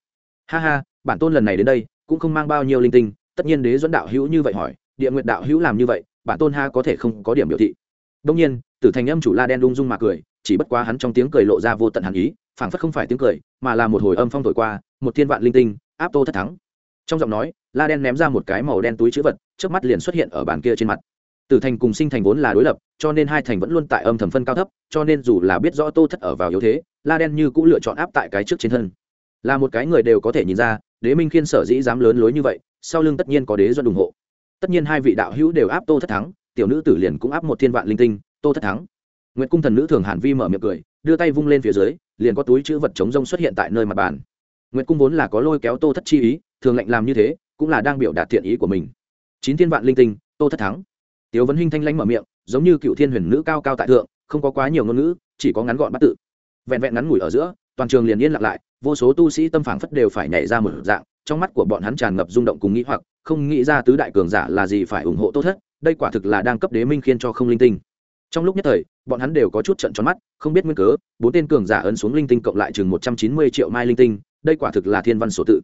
Ha ha, bản tôn lần này đến đây, cũng không mang bao nhiêu linh tinh, tất nhiên đế Duẫn đạo hữu như vậy hỏi, địa nguyện đạo hữu làm như vậy, bản tôn ha có thể không có điểm biểu thị. Đông nhiên, tử thành âm chủ la đen lung dung mà cười, chỉ bất quá hắn trong tiếng cười lộ ra vô tận hàn ý, phảng phất không phải tiếng cười, mà là một hồi âm phong thổi qua, một thiên vạn linh tinh, áp tô thất thắng. Trong giọng nói, la đen ném ra một cái màu đen túi chữ vật trước mắt liền xuất hiện ở bàn kia trên mặt. Tử thành cùng sinh thành vốn là đối lập cho nên hai thành vẫn luôn tại âm thầm phân cao thấp, cho nên dù là biết rõ tô thất ở vào yếu thế, la đen như cũng lựa chọn áp tại cái trước trên thân. Là một cái người đều có thể nhìn ra, đế minh khiên sở dĩ dám lớn lối như vậy, sau lưng tất nhiên có đế doanh ủng hộ. Tất nhiên hai vị đạo hữu đều áp tô thất thắng, tiểu nữ tử liền cũng áp một thiên vạn linh tinh, tô thất thắng. Nguyệt cung thần nữ thường hàn vi mở miệng cười, đưa tay vung lên phía dưới, liền có túi chữ vật chống rông xuất hiện tại nơi mặt bàn. Nguyệt cung vốn là có lôi kéo tô thất chi ý, thường lệnh làm như thế, cũng là đang biểu đạt thiện ý của mình. Chín thiên vạn linh tinh, tô thất thắng. Tiếu vấn hinh thanh lãnh mở miệng giống như cựu thiên huyền nữ cao cao tại thượng, không có quá nhiều ngôn ngữ, chỉ có ngắn gọn bắt tự. Vẹn vẹn ngắn ngủi ở giữa, toàn trường liền yên lặng lại, vô số tu sĩ tâm phảng phất đều phải nhảy ra một dạng, trong mắt của bọn hắn tràn ngập rung động cùng nghĩ hoặc, không nghĩ ra tứ đại cường giả là gì phải ủng hộ tốt thất, đây quả thực là đang cấp đế minh khiên cho không linh tinh. Trong lúc nhất thời, bọn hắn đều có chút trận tròn mắt, không biết nguyên cớ, bốn tên cường giả ấn xuống linh tinh cộng lại chừng một trăm chín mươi triệu mai linh tinh, đây quả thực là thiên văn sổ tự.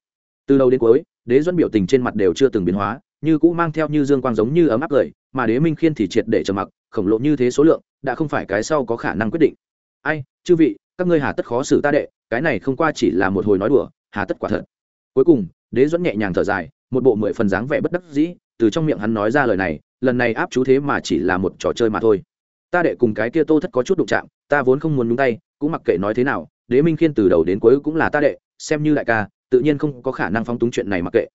Từ đầu đến cuối, đế duẫn biểu tình trên mặt đều chưa từng biến hóa, như cũ mang theo như dương quang giống như ấm áp cười mà đế minh khiên thì triệt để trầm mặc, khổng lồ như thế số lượng, đã không phải cái sau có khả năng quyết định. Ai, chư vị, các ngươi hà tất khó xử ta đệ, cái này không qua chỉ là một hồi nói đùa, hà tất quả thật. Cuối cùng, đế duẫn nhẹ nhàng thở dài, một bộ mười phần dáng vẻ bất đắc dĩ, từ trong miệng hắn nói ra lời này, lần này áp chú thế mà chỉ là một trò chơi mà thôi. Ta đệ cùng cái kia tô thất có chút đụng chạm, ta vốn không muốn nhúng tay, cũng mặc kệ nói thế nào, đế minh khiên từ đầu đến cuối cũng là ta đệ, xem như đại ca, tự nhiên không có khả năng phóng túng chuyện này mặc kệ.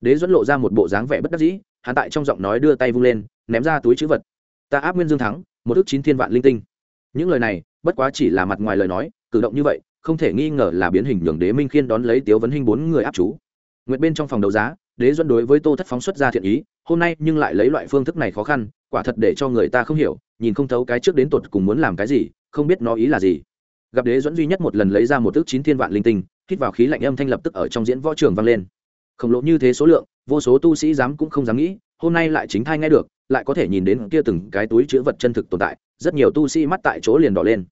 Đế dẫn lộ ra một bộ dáng vẻ bất đắc dĩ hắn tại trong giọng nói đưa tay vung lên, ném ra túi chữ vật. Ta áp nguyên dương thắng, một ước chín thiên vạn linh tinh. Những lời này, bất quá chỉ là mặt ngoài lời nói, cử động như vậy, không thể nghi ngờ là biến hình nhường đế minh khiên đón lấy tiếu vấn hình bốn người áp chú. Nguyện bên trong phòng đấu giá, đế dẫn đối với tô thất phóng xuất ra thiện ý, hôm nay nhưng lại lấy loại phương thức này khó khăn, quả thật để cho người ta không hiểu, nhìn không thấu cái trước đến tột cùng muốn làm cái gì, không biết nó ý là gì. Gặp đế dẫn duy nhất một lần lấy ra một ước chín thiên vạn linh tinh, hít vào khí lạnh âm thanh lập tức ở trong diễn võ trường vang lên khổng lồ như thế số lượng, vô số tu sĩ dám cũng không dám nghĩ, hôm nay lại chính thai nghe được, lại có thể nhìn đến kia từng cái túi chứa vật chân thực tồn tại, rất nhiều tu sĩ mắt tại chỗ liền đỏ lên.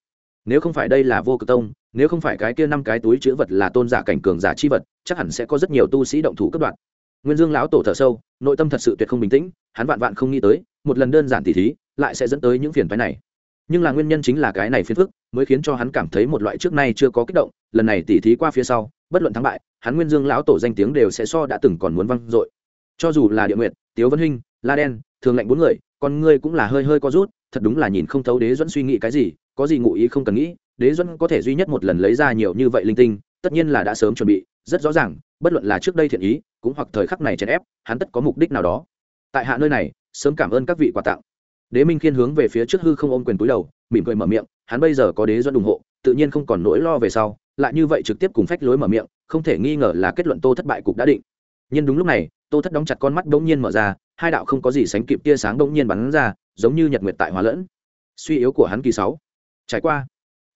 Nếu không phải đây là vô cực tông, nếu không phải cái kia năm cái túi chứa vật là tôn giả cảnh cường giả chi vật, chắc hẳn sẽ có rất nhiều tu sĩ động thủ cấp đoạn nguyên dương lão tổ thở sâu, nội tâm thật sự tuyệt không bình tĩnh, hắn vạn vạn không nghĩ tới, một lần đơn giản tỉ thí, lại sẽ dẫn tới những phiền phái này. Nhưng là nguyên nhân chính là cái này phiền phức, mới khiến cho hắn cảm thấy một loại trước nay chưa có kích động, lần này tỉ thí qua phía sau, bất luận thắng bại hắn nguyên dương lão tổ danh tiếng đều sẽ so đã từng còn muốn văng dội. Cho dù là địa nguyện tiếu vân hinh, la đen, thường lệnh bốn người, con ngươi cũng là hơi hơi có rút, thật đúng là nhìn không thấu đế dẫn suy nghĩ cái gì, có gì ngụ ý không cần nghĩ, đế dẫn có thể duy nhất một lần lấy ra nhiều như vậy linh tinh, tất nhiên là đã sớm chuẩn bị, rất rõ ràng, bất luận là trước đây thiện ý, cũng hoặc thời khắc này chèn ép, hắn tất có mục đích nào đó. Tại hạ nơi này, sớm cảm ơn các vị quà tặng. Đế minh khiên hướng về phía trước hư không ôm quyền túi đầu, mỉm cười mở miệng, hắn bây giờ có đế dẫn ủng hộ, tự nhiên không còn nỗi lo về sau, lại như vậy trực tiếp cùng phách lối mở miệng không thể nghi ngờ là kết luận tô thất bại cục đã định. Nhưng đúng lúc này, tô thất đóng chặt con mắt bỗng nhiên mở ra, hai đạo không có gì sánh kịp tia sáng bỗng nhiên bắn ra, giống như nhật nguyệt tại hóa lẫn. Suy yếu của hắn kỳ sáu. Trải qua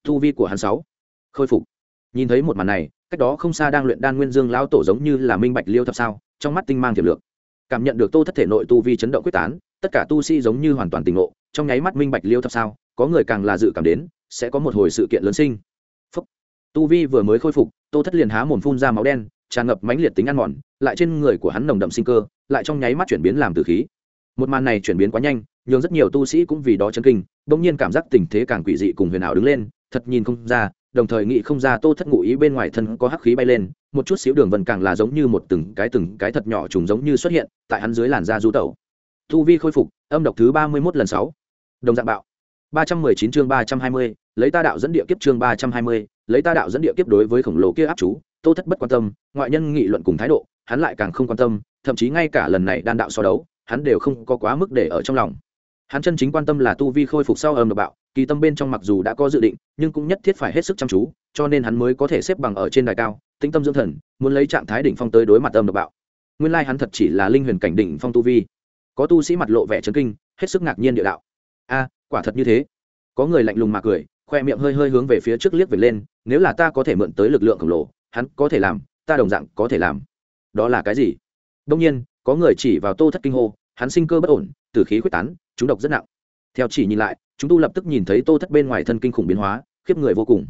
thu vi của hắn sáu. Khôi phục. Nhìn thấy một màn này, cách đó không xa đang luyện đan nguyên dương lão tổ giống như là minh bạch liêu thập sao, trong mắt tinh mang tiềm lược. Cảm nhận được tô thất thể nội tu vi chấn động quyết tán, tất cả tu sĩ giống như hoàn toàn tỉnh ngộ, trong nháy mắt minh bạch liêu thập sao, có người càng là dự cảm đến, sẽ có một hồi sự kiện lớn sinh. Phúc. tu vi vừa mới khôi phục tô thất liền há mồm phun ra máu đen, tràn ngập mãnh liệt tính ăn mòn, lại trên người của hắn nồng đậm sinh cơ, lại trong nháy mắt chuyển biến làm từ khí. Một màn này chuyển biến quá nhanh, nhường rất nhiều tu sĩ cũng vì đó chấn kinh, bỗng nhiên cảm giác tình thế càng quỷ dị cùng huyền ảo đứng lên, thật nhìn không ra, đồng thời nghĩ không ra tô thất ngụ ý bên ngoài thân có hắc khí bay lên, một chút xíu đường vần càng là giống như một từng cái từng cái thật nhỏ trùng giống như xuất hiện, tại hắn dưới làn da du tẩu. Tu vi khôi phục, âm độc thứ ba mươi 31 lần sáu. Đồng dạng bạo. ba trăm mười chín chương ba trăm hai mươi, lấy ta đạo dẫn địa kiếp chương ba trăm hai mươi lấy ta đạo dẫn địa kiếp đối với khổng lồ kia áp chú, tô thất bất quan tâm, ngoại nhân nghị luận cùng thái độ, hắn lại càng không quan tâm, thậm chí ngay cả lần này đan đạo so đấu, hắn đều không có quá mức để ở trong lòng. Hắn chân chính quan tâm là tu vi khôi phục sau âm độc bạo, kỳ tâm bên trong mặc dù đã có dự định, nhưng cũng nhất thiết phải hết sức chăm chú, cho nên hắn mới có thể xếp bằng ở trên đài cao, tĩnh tâm dưỡng thần, muốn lấy trạng thái đỉnh phong tới đối mặt âm độc bạo. Nguyên lai hắn thật chỉ là linh huyền cảnh đỉnh phong tu vi. Có tu sĩ mặt lộ vẻ chấn kinh, hết sức ngạc nhiên địa đạo. A, quả thật như thế. Có người lạnh lùng mà cười khoe miệng hơi hơi hướng về phía trước liếc về lên, nếu là ta có thể mượn tới lực lượng khổng lồ, hắn có thể làm, ta đồng dạng có thể làm. Đó là cái gì? Đông nhiên, có người chỉ vào tô thất kinh hô, hắn sinh cơ bất ổn từ khí quyết tán, chúng độc rất nặng. Theo chỉ nhìn lại, chúng tu lập tức nhìn thấy tô thất bên ngoài thân kinh khủng biến hóa, khiếp người vô cùng.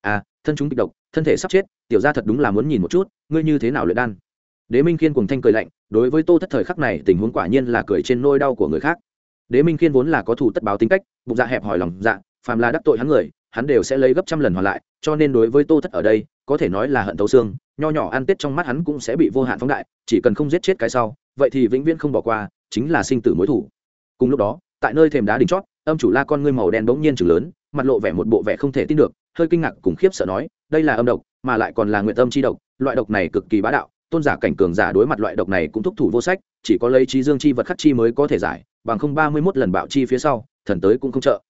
À thân chúng kịch độc, thân thể sắp chết, tiểu ra thật đúng là muốn nhìn một chút, ngươi như thế nào luyện đan? Đế minh khiên cùng thanh cười lạnh, đối với tô thất thời khắc này, tình huống quả nhiên là cười trên nôi đau của người khác. Đế minh khiên vốn là có thủ tất báo tính cách, bụng dạ hẹp hỏi lòng dạ phàm là đắc tội hắn người, hắn đều sẽ lấy gấp trăm lần hoàn lại, cho nên đối với tô thất ở đây, có thể nói là hận thấu xương, nho nhỏ ăn tết trong mắt hắn cũng sẽ bị vô hạn phóng đại, chỉ cần không giết chết cái sau, vậy thì vĩnh viễn không bỏ qua, chính là sinh tử mối thủ. Cùng lúc đó, tại nơi thềm đá đỉnh chót, âm chủ la con ngươi màu đen bỗng nhiên chừng lớn, mặt lộ vẻ một bộ vẻ không thể tin được, hơi kinh ngạc cùng khiếp sợ nói, đây là âm độc, mà lại còn là nguyện âm chi độc, loại độc này cực kỳ bá đạo, tôn giả cảnh cường giả đối mặt loại độc này cũng thúc thủ vô sách, chỉ có lấy trí dương chi vật khắc chi mới có thể giải, bằng không ba mươi mốt lần bạo chi phía sau, thần tới cũng không trợ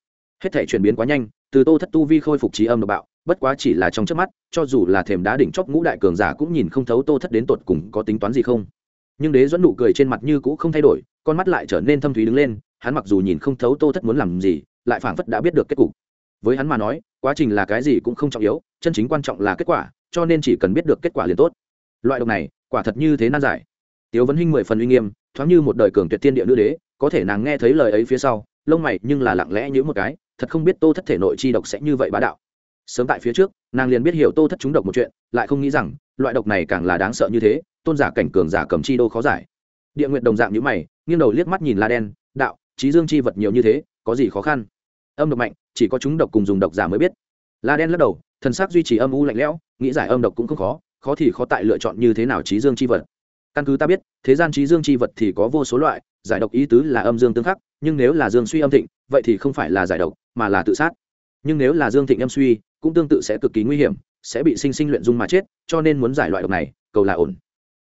hết thể chuyển biến quá nhanh, từ tô thất tu vi khôi phục trí âm độc bạo, bất quá chỉ là trong trước mắt, cho dù là thềm đá đỉnh chóp ngũ đại cường giả cũng nhìn không thấu tô thất đến tột cùng có tính toán gì không. Nhưng đế dẫn nụ cười trên mặt như cũ không thay đổi, con mắt lại trở nên thâm thúy đứng lên, hắn mặc dù nhìn không thấu tô thất muốn làm gì, lại phảng phất đã biết được kết cục. Với hắn mà nói, quá trình là cái gì cũng không trọng yếu, chân chính quan trọng là kết quả, cho nên chỉ cần biết được kết quả liền tốt. Loại độc này, quả thật như thế nan giải. Tiếu vấn hinh mười phần uy nghiêm, thoáng như một đời cường tuyệt tiên địa nữ đế, có thể nàng nghe thấy lời ấy phía sau, lông mày nhưng là lặng lẽ như một cái thật không biết tô thất thể nội chi độc sẽ như vậy bá đạo. Sớm tại phía trước, nàng liền biết hiểu tô thất chúng độc một chuyện, lại không nghĩ rằng, loại độc này càng là đáng sợ như thế, tôn giả cảnh cường giả cầm chi đô khó giải. Địa nguyện đồng dạng như mày, nghiêng đầu liếc mắt nhìn la đen, đạo, trí dương chi vật nhiều như thế, có gì khó khăn? Âm độc mạnh, chỉ có chúng độc cùng dùng độc giả mới biết. La đen lắc đầu, thần sắc duy trì âm u lạnh lẽo, nghĩ giải âm độc cũng không khó khó thì khó tại lựa chọn như thế nào trí dương chi vật. Căn cứ ta biết, thế gian trí dương chi vật thì có vô số loại, giải độc ý tứ là âm dương tương khắc nhưng nếu là dương suy âm thịnh, vậy thì không phải là giải độc, mà là tự sát. Nhưng nếu là dương thịnh âm suy, cũng tương tự sẽ cực kỳ nguy hiểm, sẽ bị sinh sinh luyện dung mà chết, cho nên muốn giải loại độc này, cầu là ổn.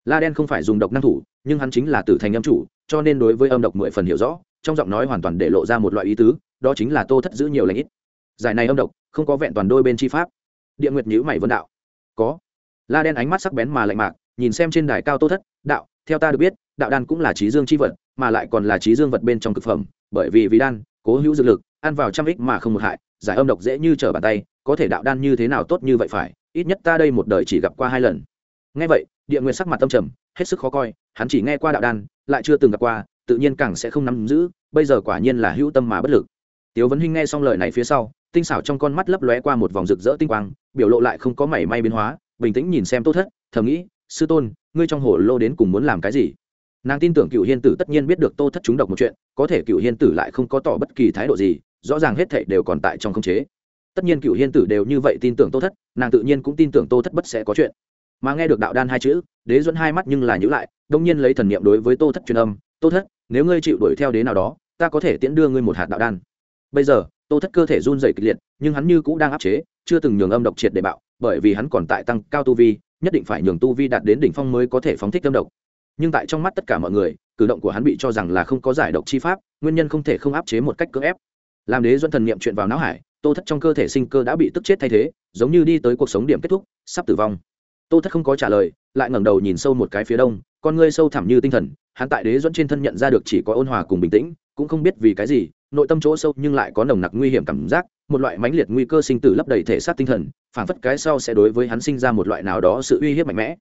La đen không phải dùng độc năng thủ, nhưng hắn chính là tử thành âm chủ, cho nên đối với âm độc mười phần hiểu rõ, trong giọng nói hoàn toàn để lộ ra một loại ý tứ, đó chính là tô thất giữ nhiều lãnh ít. Giải này âm độc, không có vẹn toàn đôi bên chi pháp. Địa nguyệt nhữ mày vân đạo. Có. La đen ánh mắt sắc bén mà lạnh mạc, nhìn xem trên đài cao tô thất, đạo, theo ta được biết, đạo đan cũng là trí dương chi vật mà lại còn là trí dương vật bên trong thực phẩm, bởi vì vì đan, cố hữu dược lực, ăn vào trăm ích mà không một hại, giải âm độc dễ như trở bàn tay, có thể đạo đan như thế nào tốt như vậy phải, ít nhất ta đây một đời chỉ gặp qua hai lần. Nghe vậy, địa nguyên sắc mặt tâm trầm, hết sức khó coi, hắn chỉ nghe qua đạo đan, lại chưa từng gặp qua, tự nhiên càng sẽ không nắm giữ, bây giờ quả nhiên là hữu tâm mà bất lực. Tiếu vấn hinh nghe xong lời này phía sau, tinh xảo trong con mắt lấp lóe qua một vòng rực rỡ tinh quang, biểu lộ lại không có mảy may biến hóa, bình tĩnh nhìn xem tô thất, thầm nghĩ, sư tôn, ngươi trong hồ lô đến cùng muốn làm cái gì? Nàng tin tưởng cựu hiên tử tất nhiên biết được tô thất chúng độc một chuyện, có thể cựu hiên tử lại không có tỏ bất kỳ thái độ gì, rõ ràng hết thảy đều còn tại trong khống chế. Tất nhiên cựu hiên tử đều như vậy tin tưởng tô thất, nàng tự nhiên cũng tin tưởng tô thất bất sẽ có chuyện. Mà nghe được đạo đan hai chữ, đế dẫn hai mắt nhưng là nhữ lại, đông nhiên lấy thần niệm đối với tô thất truyền âm, tô thất, nếu ngươi chịu đuổi theo đế nào đó, ta có thể tiễn đưa ngươi một hạt đạo đan. Bây giờ, tô thất cơ thể run rẩy kịch liệt, nhưng hắn như cũng đang áp chế, chưa từng nhường âm độc triệt để bạo, bởi vì hắn còn tại tăng cao tu vi, nhất định phải nhường tu vi đạt đến đỉnh phong mới có thể phóng thích âm độc nhưng tại trong mắt tất cả mọi người, cử động của hắn bị cho rằng là không có giải độc chi pháp, nguyên nhân không thể không áp chế một cách cưỡng ép. Làm đế dẫn thần niệm chuyện vào não hải, tô thất trong cơ thể sinh cơ đã bị tức chết thay thế, giống như đi tới cuộc sống điểm kết thúc, sắp tử vong. Tô thất không có trả lời, lại ngẩng đầu nhìn sâu một cái phía đông, con ngươi sâu thẳm như tinh thần, hắn tại đế dẫn trên thân nhận ra được chỉ có ôn hòa cùng bình tĩnh, cũng không biết vì cái gì, nội tâm chỗ sâu nhưng lại có nồng nặc nguy hiểm cảm giác, một loại mãnh liệt nguy cơ sinh tử lấp đầy thể xác tinh thần, phản phất cái sau sẽ đối với hắn sinh ra một loại nào đó sự uy hiếp mạnh mẽ.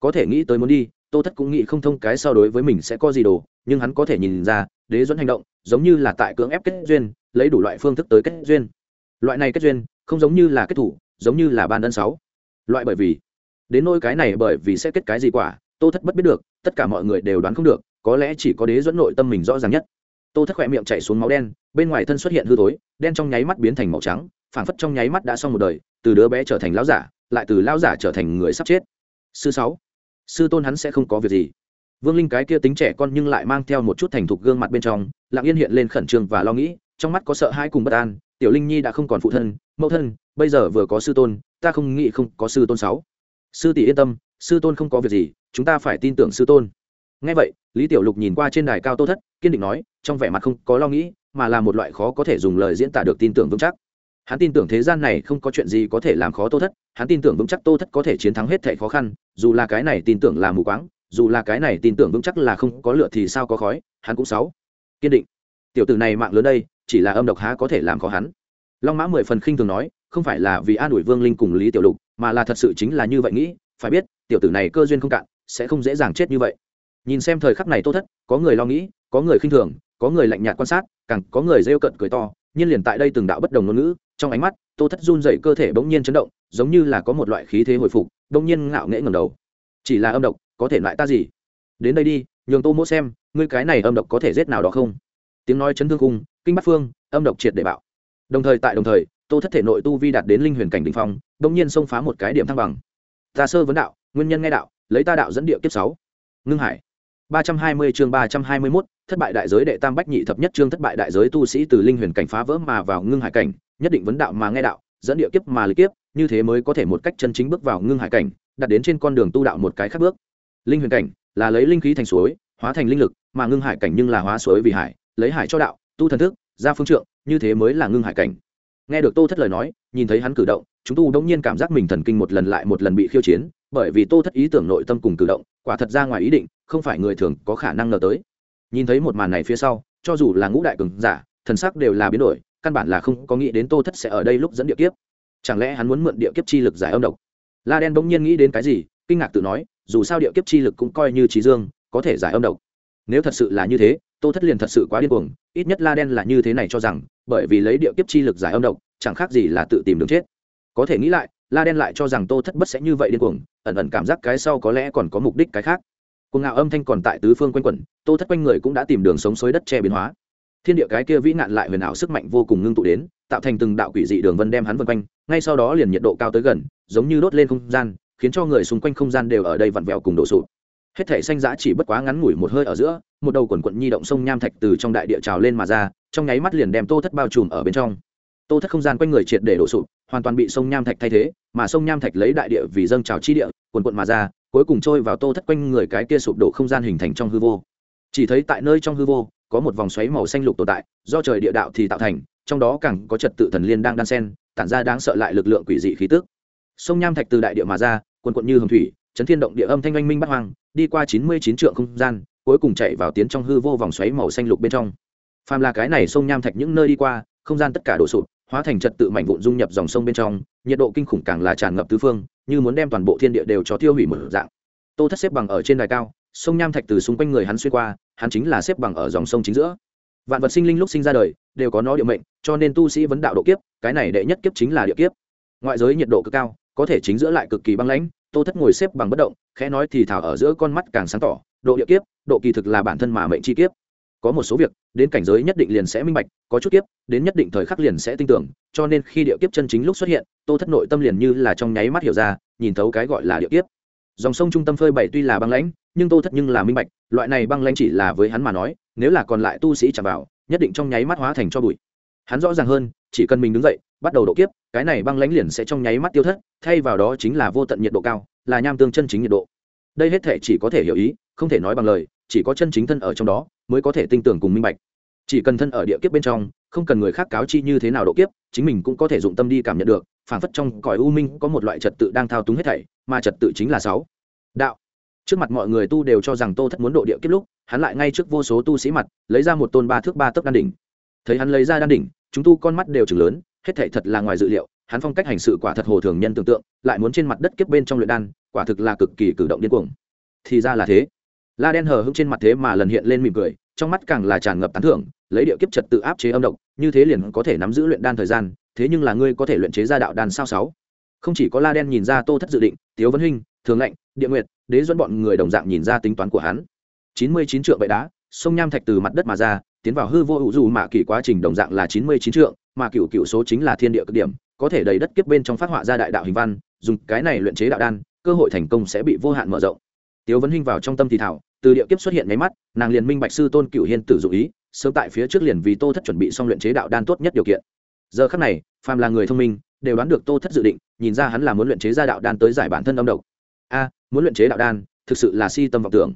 Có thể nghĩ tới muốn đi tô thất cũng nghĩ không thông cái so đối với mình sẽ có gì đồ, nhưng hắn có thể nhìn ra, đế dẫn hành động, giống như là tại cưỡng ép kết duyên, lấy đủ loại phương thức tới kết duyên. Loại này kết duyên, không giống như là kết thủ, giống như là ban đơn sáu. Loại bởi vì, đến nôi cái này bởi vì sẽ kết cái gì quả, tô thất bất biết được, tất cả mọi người đều đoán không được, có lẽ chỉ có đế dẫn nội tâm mình rõ ràng nhất. Tô thất khỏe miệng chảy xuống máu đen, bên ngoài thân xuất hiện hư tối đen trong nháy mắt biến thành màu trắng, phảng phất trong nháy mắt đã xong một đời, từ đứa bé trở thành lão giả, lại từ lão giả trở thành người sắp chết. Sư sáu sư tôn hắn sẽ không có việc gì. Vương linh cái kia tính trẻ con nhưng lại mang theo một chút thành thục gương mặt bên trong, lặng yên hiện lên khẩn trương và lo nghĩ, trong mắt có sợ hãi cùng bất an, tiểu linh nhi đã không còn phụ thân, mẫu thân, bây giờ vừa có sư tôn, ta không nghĩ không có sư tôn sáu. Sư tỷ yên tâm, sư tôn không có việc gì, chúng ta phải tin tưởng sư tôn. Ngay vậy, lý tiểu lục nhìn qua trên đài cao tô thất, kiên định nói, trong vẻ mặt không có lo nghĩ, mà là một loại khó có thể dùng lời diễn tả được tin tưởng vững chắc hắn tin tưởng thế gian này không có chuyện gì có thể làm khó tô thất, hắn tin tưởng vững chắc tô thất có thể chiến thắng hết thảy khó khăn, dù là cái này tin tưởng là mù quáng, dù là cái này tin tưởng vững chắc là không có lửa thì sao có khói, hắn cũng sáu kiên định. Tiểu tử này mạng lớn đây, chỉ là âm độc há có thể làm khó hắn. Long mã mười phần khinh thường nói, không phải là vì an ủi vương linh cùng lý tiểu lục, mà là thật sự chính là như vậy nghĩ, phải biết, tiểu tử này cơ duyên không cạn, sẽ không dễ dàng chết như vậy. Nhìn xem thời khắc này tô thất, có người lo nghĩ, có người khinh thường, có người lạnh nhạt quan sát, càng có người rêu cận cười to nhiên liền tại đây từng đạo bất đồng ngôn ngữ trong ánh mắt tô thất run dậy cơ thể bỗng nhiên chấn động giống như là có một loại khí thế hồi phục bỗng nhiên ngạo nghễ ngầm đầu. Chỉ là âm độc có thể loại ta gì? Đến đây đi nhường tô mỗ xem ngươi cái này âm độc có thể giết nào đó không? Tiếng nói chấn thương cung kinh bắc phương âm độc triệt để bạo. Đồng thời tại đồng thời tô thất thể nội tu vi đạt đến linh huyền cảnh đ ỉ n h phong bỗng nhiên xông phá một cái điểm thăng bằng. Ta sơ vấn đạo nguyên nhân nghe đạo lấy ta đạo dẫn địa kiếp sáu. Ngưng hải. ba trăm hai mươi chương ba trăm hai mươi 321, thất bại đại giới đệ tam bách nhị thập nhất chương thất bại đại giới tu sĩ từ linh huyền cảnh phá vỡ mà vào ngưng hải cảnh, nhất định vấn đạo mà nghe đạo, dẫn địa kiếp mà lý kiếp, như thế mới có thể một cách chân chính bước vào ngưng hải cảnh đặt đến trên con đường tu đạo một cái khác bước. Linh huyền cảnh là lấy linh khí thành suối, hóa thành linh lực, mà ngưng hải cảnh nhưng là hóa suối vì hải, lấy hải cho đạo, tu thần thức, ra phương trượng, như thế mới là ngưng hải cảnh. Nghe được tô thất lời nói, nhìn thấy hắn cử động, chúng tu đông nhiên cảm giác mình thần kinh một lần lại một lần bị khiêu chiến, bởi vì tô thất ý tưởng nội tâm cùng cử động, quả thật ra ngoài ý định, không phải người thường có khả năng ngờ tới nhìn thấy một màn này phía sau, cho dù là ngũ đại cường giả, thần sắc đều là biến đổi, căn bản là không có nghĩ đến tô thất sẽ ở đây lúc dẫn địa kiếp. Chẳng lẽ hắn muốn mượn địa kiếp chi lực giải âm độc? La đen bỗng nhiên nghĩ đến cái gì, kinh ngạc tự nói, dù sao địa kiếp chi lực cũng coi như trí dương, có thể giải âm độc. Nếu thật sự là như thế, tô thất liền thật sự quá điên cuồng, ít nhất la đen là như thế này cho rằng, bởi vì lấy địa kiếp chi lực giải âm độc, chẳng khác gì là tự tìm đường chết. Có thể nghĩ lại, la đen lại cho rằng tô thất bất sẽ như vậy điên cuồng, ẩn ẩn cảm giác cái sau có lẽ còn có mục đích cái khác cuồng ngạo âm thanh còn tại tứ phương quanh quẩn, tô thất quanh người cũng đã tìm đường sống xối đất che biến hóa. Thiên địa cái kia vĩ nạn lại huyền ảo sức mạnh vô cùng ngưng tụ đến, tạo thành từng đạo quỷ dị đường vân đem hắn vân quanh, ngay sau đó liền nhiệt độ cao tới gần, giống như đốt lên không gian, khiến cho người xung quanh không gian đều ở đây vặn vẹo cùng đổ sụp. Hết thể xanh giã chỉ bất quá ngắn ngủi một hơi ở giữa, một đầu quần quận nhi động sông nham thạch từ trong đại địa trào lên mà ra, trong nháy mắt liền đem tô thất bao trùm ở bên trong. Tô thất không gian quanh người triệt để đổ sụp, hoàn toàn bị sông nham thạch thay thế, mà sông nham thạch lấy đại địa vì dâng trào chi địa, quần quận mà ra cuối cùng trôi vào tô thất quanh người cái kia sụp đổ không gian hình thành trong hư vô. Chỉ thấy tại nơi trong hư vô, có một vòng xoáy màu xanh lục tồn tại, do trời địa đạo thì tạo thành, trong đó càng có trật tự thần liên đang đan sen, tản ra đáng sợ lại lực lượng quỷ dị khí tức. Sông nham thạch từ đại địa mà ra quần quận như hồng thủy, chấn thiên động địa âm thanh oanh minh bắt hoang, đi qua chín mươi chín trượng không gian, cuối cùng chạy vào tiến trong hư vô vòng xoáy màu xanh lục bên trong. Phàm là cái này sông nham thạch những nơi đi qua, không gian tất cả đổ sụp hóa thành trật tự mạnh vụn dung nhập dòng sông bên trong, nhiệt độ kinh khủng càng là tràn ngập tứ phương, như muốn đem toàn bộ thiên địa đều cho tiêu hủy một dạng. Tô thất xếp bằng ở trên đài cao, sông nham thạch từ xung quanh người hắn xuyên qua, hắn chính là xếp bằng ở dòng sông chính giữa. Vạn vật sinh linh lúc sinh ra đời, đều có nó địa mệnh, cho nên tu sĩ vấn đạo độ kiếp, cái này đệ nhất kiếp chính là địa kiếp. Ngoại giới nhiệt độ cực cao, có thể chính giữa lại cực kỳ băng lãnh, tô thất ngồi xếp bằng bất động, khẽ nói thì thảo ở giữa con mắt càng sáng tỏ, độ địa kiếp, độ kỳ thực là bản thân mà mệnh chi kiếp có một số việc, đến cảnh giới nhất định liền sẽ minh bạch, có chút kiếp, đến nhất định thời khắc liền sẽ tin tưởng, cho nên khi địa kiếp chân chính lúc xuất hiện, tô thất nội tâm liền như là trong nháy mắt hiểu ra, nhìn thấu cái gọi là địa kiếp. Dòng sông trung tâm phơi bảy tuy là băng lãnh, nhưng tô thất nhưng là minh bạch, loại này băng lãnh chỉ là với hắn mà nói, nếu là còn lại tu sĩ chạm vào, nhất định trong nháy mắt hóa thành cho bụi. Hắn rõ ràng hơn, chỉ cần mình đứng dậy, bắt đầu độ kiếp, cái này băng lãnh liền sẽ trong nháy mắt tiêu thất, thay vào đó chính là vô tận nhiệt độ cao, là nham tương chân chính nhiệt độ. Đây hết thể chỉ có thể hiểu ý, không thể nói bằng lời, chỉ có chân chính thân ở trong đó mới có thể tin tưởng cùng minh bạch. Chỉ cần thân ở địa kiếp bên trong, không cần người khác cáo chi như thế nào độ kiếp, chính mình cũng có thể dụng tâm đi cảm nhận được phản phất trong cõi u minh có một loại trật tự đang thao túng hết thảy, mà trật tự chính là sáu. Đạo. Trước mặt mọi người tu đều cho rằng tô thất muốn độ địa kiếp lúc, hắn lại ngay trước vô số tu sĩ mặt, lấy ra một tôn ba thước ba tấc đan đỉnh. Thấy hắn lấy ra đan đỉnh, chúng tu con mắt đều chừng lớn, hết thảy thật là ngoài dự liệu, hắn phong cách hành sự quả thật hồ thường nhân tưởng tượng, lại muốn trên mặt đất kiếp bên trong luyện đan, quả thực là cực kỳ cử động điên cuồng. Thì ra là thế la đen hờ hững trên mặt thế mà lần hiện lên mỉm cười, trong mắt càng là tràn ngập tán thưởng, lấy địa kiếp trật tự áp chế âm độc, như thế liền có thể nắm giữ luyện đan thời gian, thế nhưng là ngươi có thể luyện chế ra đạo đan sao sáu? Không chỉ có la đen nhìn ra tô thất dự định, tiếu vân huynh thường lệnh địa nguyệt, đế dẫn bọn người đồng dạng nhìn ra tính toán của hắn. Chín mươi chín trượng bệ đá, sông nham thạch từ mặt đất mà ra, tiến vào hư vô hữu dù mạ kỷ quá trình đồng dạng là chín mươi chín trượng, mà cựu cựu số chính là thiên địa cực điểm, có thể đầy đất kiếp bên trong phát họa ra đại đạo hình văn, dùng cái này luyện chế đạo đan, cơ hội thành công sẽ bị vô hạn mở rộng tiếu vấn hinh vào trong tâm thì thảo, từ địa kiếp xuất hiện mấy mắt, nàng liền minh bạch sư tôn cựu hiên tử dụ ý, sớm tại phía trước liền vì tô thất chuẩn bị xong luyện chế đạo đan tốt nhất điều kiện. Giờ khắc này, phàm là người thông minh, đều đoán được tô thất dự định, nhìn ra hắn là muốn luyện chế ra đạo đan tới giải bản thân âm độc. A, muốn luyện chế đạo đan, thực sự là si tâm vọng tưởng.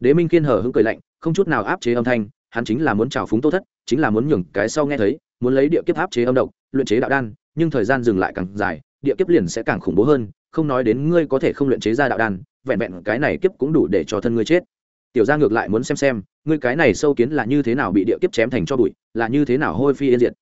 Đế minh kiên hờ hững cười lạnh, không chút nào áp chế âm thanh, hắn chính là muốn trào phúng tô thất, chính là muốn nhường cái sau nghe thấy, muốn lấy địa kiếp áp chế âm độc, luyện chế đạo đan, nhưng thời gian dừng lại càng dài, địa kiếp liền sẽ càng khủng bố hơn không nói đến ngươi có thể không luyện chế ra đạo đan, vẹn vẹn cái này kiếp cũng đủ để cho thân ngươi chết. Tiểu gia ngược lại muốn xem xem, ngươi cái này sâu kiến là như thế nào bị địa kiếp chém thành cho bụi, là như thế nào hôi phi yên diệt.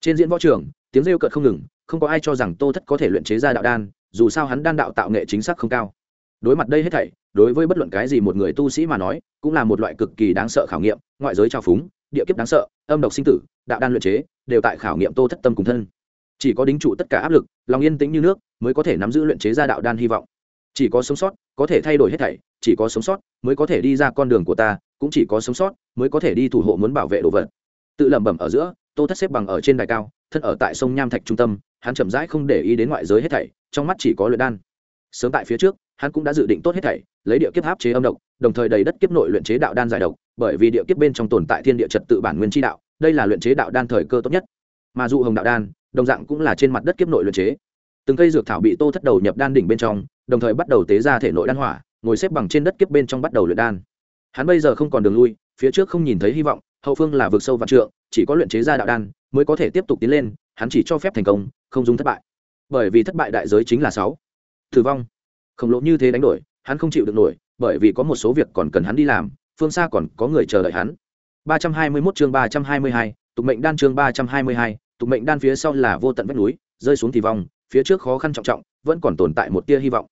Trên diễn võ trường, tiếng rêu cợt không ngừng, không có ai cho rằng tô thất có thể luyện chế ra đạo đan, dù sao hắn đan đạo tạo nghệ chính xác không cao. Đối mặt đây hết thảy, đối với bất luận cái gì một người tu sĩ mà nói, cũng là một loại cực kỳ đáng sợ khảo nghiệm, ngoại giới trao phúng, địa kiếp đáng sợ, âm độc sinh tử, đạo đan luyện chế, đều tại khảo nghiệm tô thất tâm cùng thân chỉ có đính trụ tất cả áp lực, lòng yên tĩnh như nước, mới có thể nắm giữ luyện chế ra đạo đan hy vọng. Chỉ có sống sót, có thể thay đổi hết thảy, chỉ có sống sót, mới có thể đi ra con đường của ta, cũng chỉ có sống sót, mới có thể đi thủ hộ muốn bảo vệ đồ vật. Tự lẩm bẩm ở giữa, tô thất xếp bằng ở trên đài cao, thân ở tại sông nham thạch trung tâm, hắn chậm rãi không để ý đến ngoại giới hết thảy, trong mắt chỉ có luyện đan. Sớm tại phía trước, hắn cũng đã dự định tốt hết thảy, lấy địa kiếp áp chế âm độc, đồng thời đầy đất kiếp nội luyện chế đạo đan giải độc, bởi vì địa kiếp bên trong tồn tại thiên địa trật tự bản nguyên chi đạo, đây là luyện chế đạo đan thời cơ tốt nhất. Mà dụ hồng đạo đan đồng dạng cũng là trên mặt đất kiếp nội luyện chế. Từng cây dược thảo bị tô thất đầu nhập đan đỉnh bên trong đồng thời bắt đầu tế ra thể nội đan hỏa ngồi xếp bằng trên đất kiếp bên trong bắt đầu luyện đan. Hắn bây giờ không còn đường lui phía trước không nhìn thấy hy vọng hậu phương là vực sâu vạn trượng chỉ có luyện chế ra đạo đan mới có thể tiếp tục tiến lên hắn chỉ cho phép thành công không dùng thất bại. Bởi vì thất bại đại giới chính là sáu. Tử vong. Khổng lồ như thế đánh đổi hắn không chịu được nổi bởi vì có một số việc còn cần hắn đi làm phương xa còn có người chờ đợi hắn. 321 chương 322, tục mệnh đan chương 322, tục mệnh đan phía sau là vô tận vách núi, rơi xuống thì vong, phía trước khó khăn trọng trọng, vẫn còn tồn tại một tia hy vọng.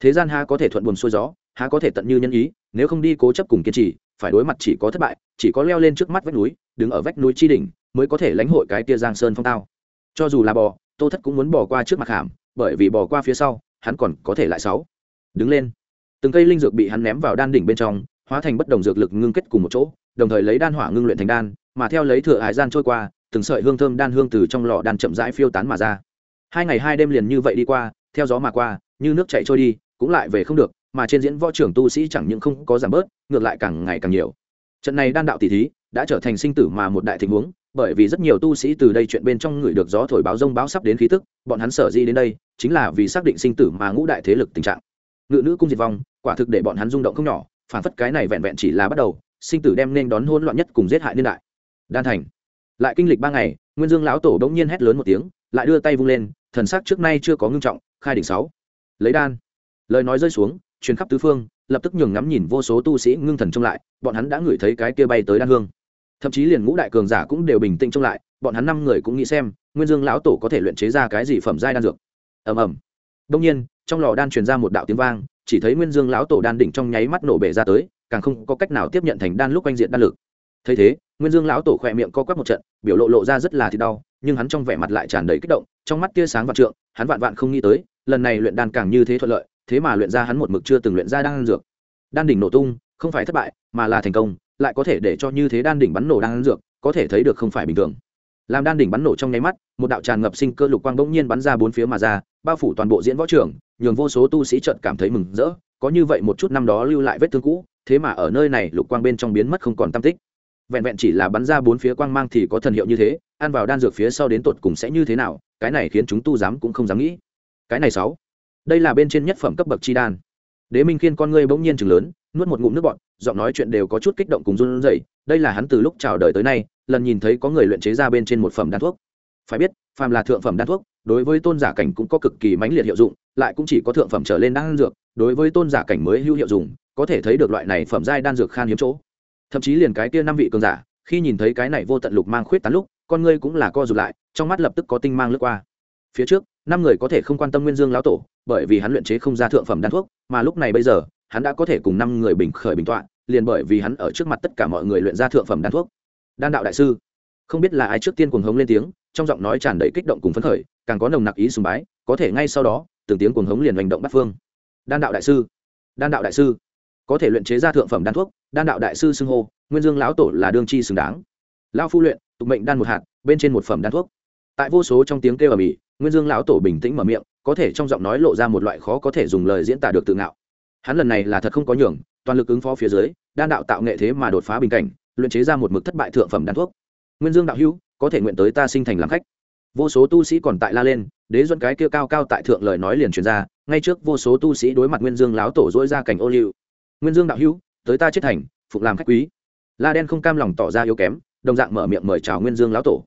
Thế gian ha có thể thuận buồm xuôi gió, há có thể tận như nhân ý, nếu không đi cố chấp cùng kiên trì, phải đối mặt chỉ có thất bại, chỉ có leo lên trước mắt vách núi, đứng ở vách núi chi đỉnh, mới có thể lãnh hội cái tia giang sơn phong tao. Cho dù là bò, tô thất cũng muốn bỏ qua trước mặt hàm, bởi vì bỏ qua phía sau, hắn còn có thể lại sáu. Đứng lên. Từng cây linh dược bị hắn ném vào đan đỉnh bên trong, hóa thành bất đồng dược lực ngưng kết cùng một chỗ, đồng thời lấy đan hỏa ngưng luyện thành đan, mà theo lấy thừa hải gian trôi qua từng sợi hương thơm đan hương từ trong lò đan chậm rãi phiêu tán mà ra. Hai ngày hai đêm liền như vậy đi qua, theo gió mà qua, như nước chảy trôi đi, cũng lại về không được, mà trên diễn võ trưởng tu sĩ chẳng những không có giảm bớt, ngược lại càng ngày càng nhiều. Trận này đan đạo tỷ thí đã trở thành sinh tử mà một đại tình huống, bởi vì rất nhiều tu sĩ từ đây chuyện bên trong người được gió thổi báo rông báo sắp đến khí tức, bọn hắn sở di đến đây, chính là vì xác định sinh tử mà ngũ đại thế lực tình trạng. Ngự nữ cung diệt vong, quả thực để bọn hắn rung động không nhỏ, phản phất cái này vẹn vẹn chỉ là bắt đầu, sinh tử đem nên đón hỗn loạn nhất cùng giết hại niên đại. Đan thành lại kinh lịch ba ngày, nguyên dương lão tổ đ ỗ n g nhiên hét lớn một tiếng, lại đưa tay vung lên, thần sắc trước nay chưa có ngưng trọng, khai đỉnh sáu. Lấy đan. Lời nói rơi xuống, truyền khắp tứ phương, lập tức nhường ngắm nhìn vô số tu sĩ ngưng thần trông lại, bọn hắn đã ngửi thấy cái kia bay tới đan hương. Thậm chí liền ngũ đại cường giả cũng đều bình tĩnh trông lại, bọn hắn năm người cũng nghĩ xem, nguyên dương lão tổ có thể luyện chế ra cái gì phẩm giai đan dược. Ầm ầm. Đông nhiên, trong lò đan truyền ra một đạo tiếng vang, chỉ thấy nguyên dương lão tổ đan đỉnh trong nháy mắt nổ bể ra tới, càng không có cách nào tiếp nhận thành đan lúc quanh diện đan lực thấy thế, nguyên dương lão tổ khỏe miệng co quắp một trận, biểu lộ lộ ra rất là thì đau, nhưng hắn trong vẻ mặt lại tràn đầy kích động, trong mắt tia sáng vạn trượng, hắn vạn vạn không nghĩ tới, lần này luyện đan càng như thế thuận lợi, thế mà luyện ra hắn một mực chưa từng luyện ra đan dược. Đan đỉnh nổ tung, không phải thất bại, mà là thành công, lại có thể để cho như thế đan đỉnh bắn nổ đan dược, có thể thấy được không phải bình thường. Làm đan đỉnh bắn nổ trong nháy mắt, một đạo tràn ngập sinh cơ lục quang bỗng nhiên bắn ra bốn phía mà ra, bao phủ toàn bộ diễn võ trường, nhường vô số tu sĩ trợn cảm thấy mừng rỡ, có như vậy một chút năm đó lưu lại vết thương cũ, thế mà ở nơi này lục quang bên trong biến mất không còn tam tích vẹn vẹn chỉ là bắn ra bốn phía quang mang thì có thần hiệu như thế, ăn vào đan dược phía sau đến tột cùng sẽ như thế nào, cái này khiến chúng tu dám cũng không dám nghĩ. Cái này sáu. Đây là bên trên nhất phẩm cấp bậc chi đan. Đế minh khiên con ngươi bỗng nhiên chừng lớn, nuốt một ngụm nước bọt, giọng nói chuyện đều có chút kích động cùng run rẩy. Đây là hắn từ lúc chào đời tới nay, lần nhìn thấy có người luyện chế ra bên trên một phẩm đan thuốc. Phải biết, phàm là thượng phẩm đan thuốc, đối với tôn giả cảnh cũng có cực kỳ mãnh liệt hiệu dụng, lại cũng chỉ có thượng phẩm trở lên đan dược, đối với tôn giả cảnh mới hữu hiệu dụng, có thể thấy được loại này phẩm giai đan dược khan hiếm chỗ thậm chí liền cái kia năm vị cường giả, khi nhìn thấy cái này vô tận lục mang khuyết tán lúc, con ngươi cũng là co rụt lại, trong mắt lập tức có tinh mang lướt qua. Phía trước, năm người có thể không quan tâm nguyên dương lão tổ, bởi vì hắn luyện chế không ra thượng phẩm đan thuốc, mà lúc này bây giờ, hắn đã có thể cùng năm người bình khởi bình tọa, liền bởi vì hắn ở trước mặt tất cả mọi người luyện ra thượng phẩm đan thuốc. Đan đạo đại sư, không biết là ai trước tiên cuồng hống lên tiếng, trong giọng nói tràn đầy kích động cùng phấn khởi, càng có nồng nặc ý sùng bái, có thể ngay sau đó, từng tiếng cuồng hống liền hành động bắt phương. Đan đạo đại sư, đan đạo đại sư có thể luyện chế ra thượng phẩm đan thuốc, đan đạo đại sư xưng hô, nguyên dương lão tổ là đương chi xứng đáng. Lao phu luyện, tục mệnh đan một hạt, bên trên một phẩm đan thuốc. Tại vô số trong tiếng kêu ở mỹ nguyên dương lão tổ bình tĩnh mở miệng, có thể trong giọng nói lộ ra một loại khó có thể dùng lời diễn tả được tự ngạo. Hắn lần này là thật không có nhường, toàn lực ứng phó phía dưới, đan đạo tạo nghệ thế mà đột phá bình cảnh, luyện chế ra một mực thất bại thượng phẩm đan thuốc. Nguyên dương đạo hữu, có thể nguyện tới ta sinh thành làm khách. Vô số tu sĩ còn tại la lên, đế duẫn cái kia cao cao tại thượng lời nói liền truyền ra, ngay trước vô số tu sĩ đối mặt nguyên dương lão tổ dỗi ra cảnh ô liu nguyên dương đạo hữu, tới ta chết thành, phục làm khách quý. La đen không cam lòng tỏ ra yếu kém, đồng dạng mở miệng mời chào nguyên dương lão tổ.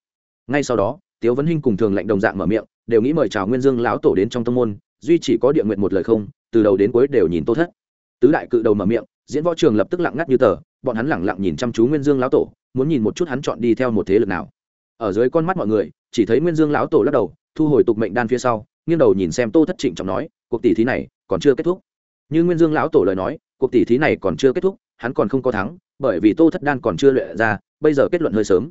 Ngay sau đó, tiếu vấn hinh cùng thường lệnh đồng dạng mở miệng, đều nghĩ mời chào nguyên dương lão tổ đến trong tâm môn, duy chỉ có địa nguyện một lời không, từ đầu đến cuối đều nhìn tô thất. Tứ đại cự đầu mở miệng, diễn võ trường lập tức lặng ngắt như tờ, bọn hắn lẳng lặng nhìn chăm chú nguyên dương lão tổ, muốn nhìn một chút hắn chọn đi theo một thế lực nào. Ở dưới con mắt mọi người, chỉ thấy nguyên dương lão tổ lắc đầu, thu hồi tục mệnh đan phía sau, nghiêng đầu nhìn xem tô thất trịnh trọng nói, cuộc tỷ thí này còn chưa kết thúc. Như nguyên dương lão tổ lời nói cuộc tỷ thí này còn chưa kết thúc, hắn còn không có thắng, bởi vì tô thất đan còn chưa luyện ra, bây giờ kết luận hơi sớm.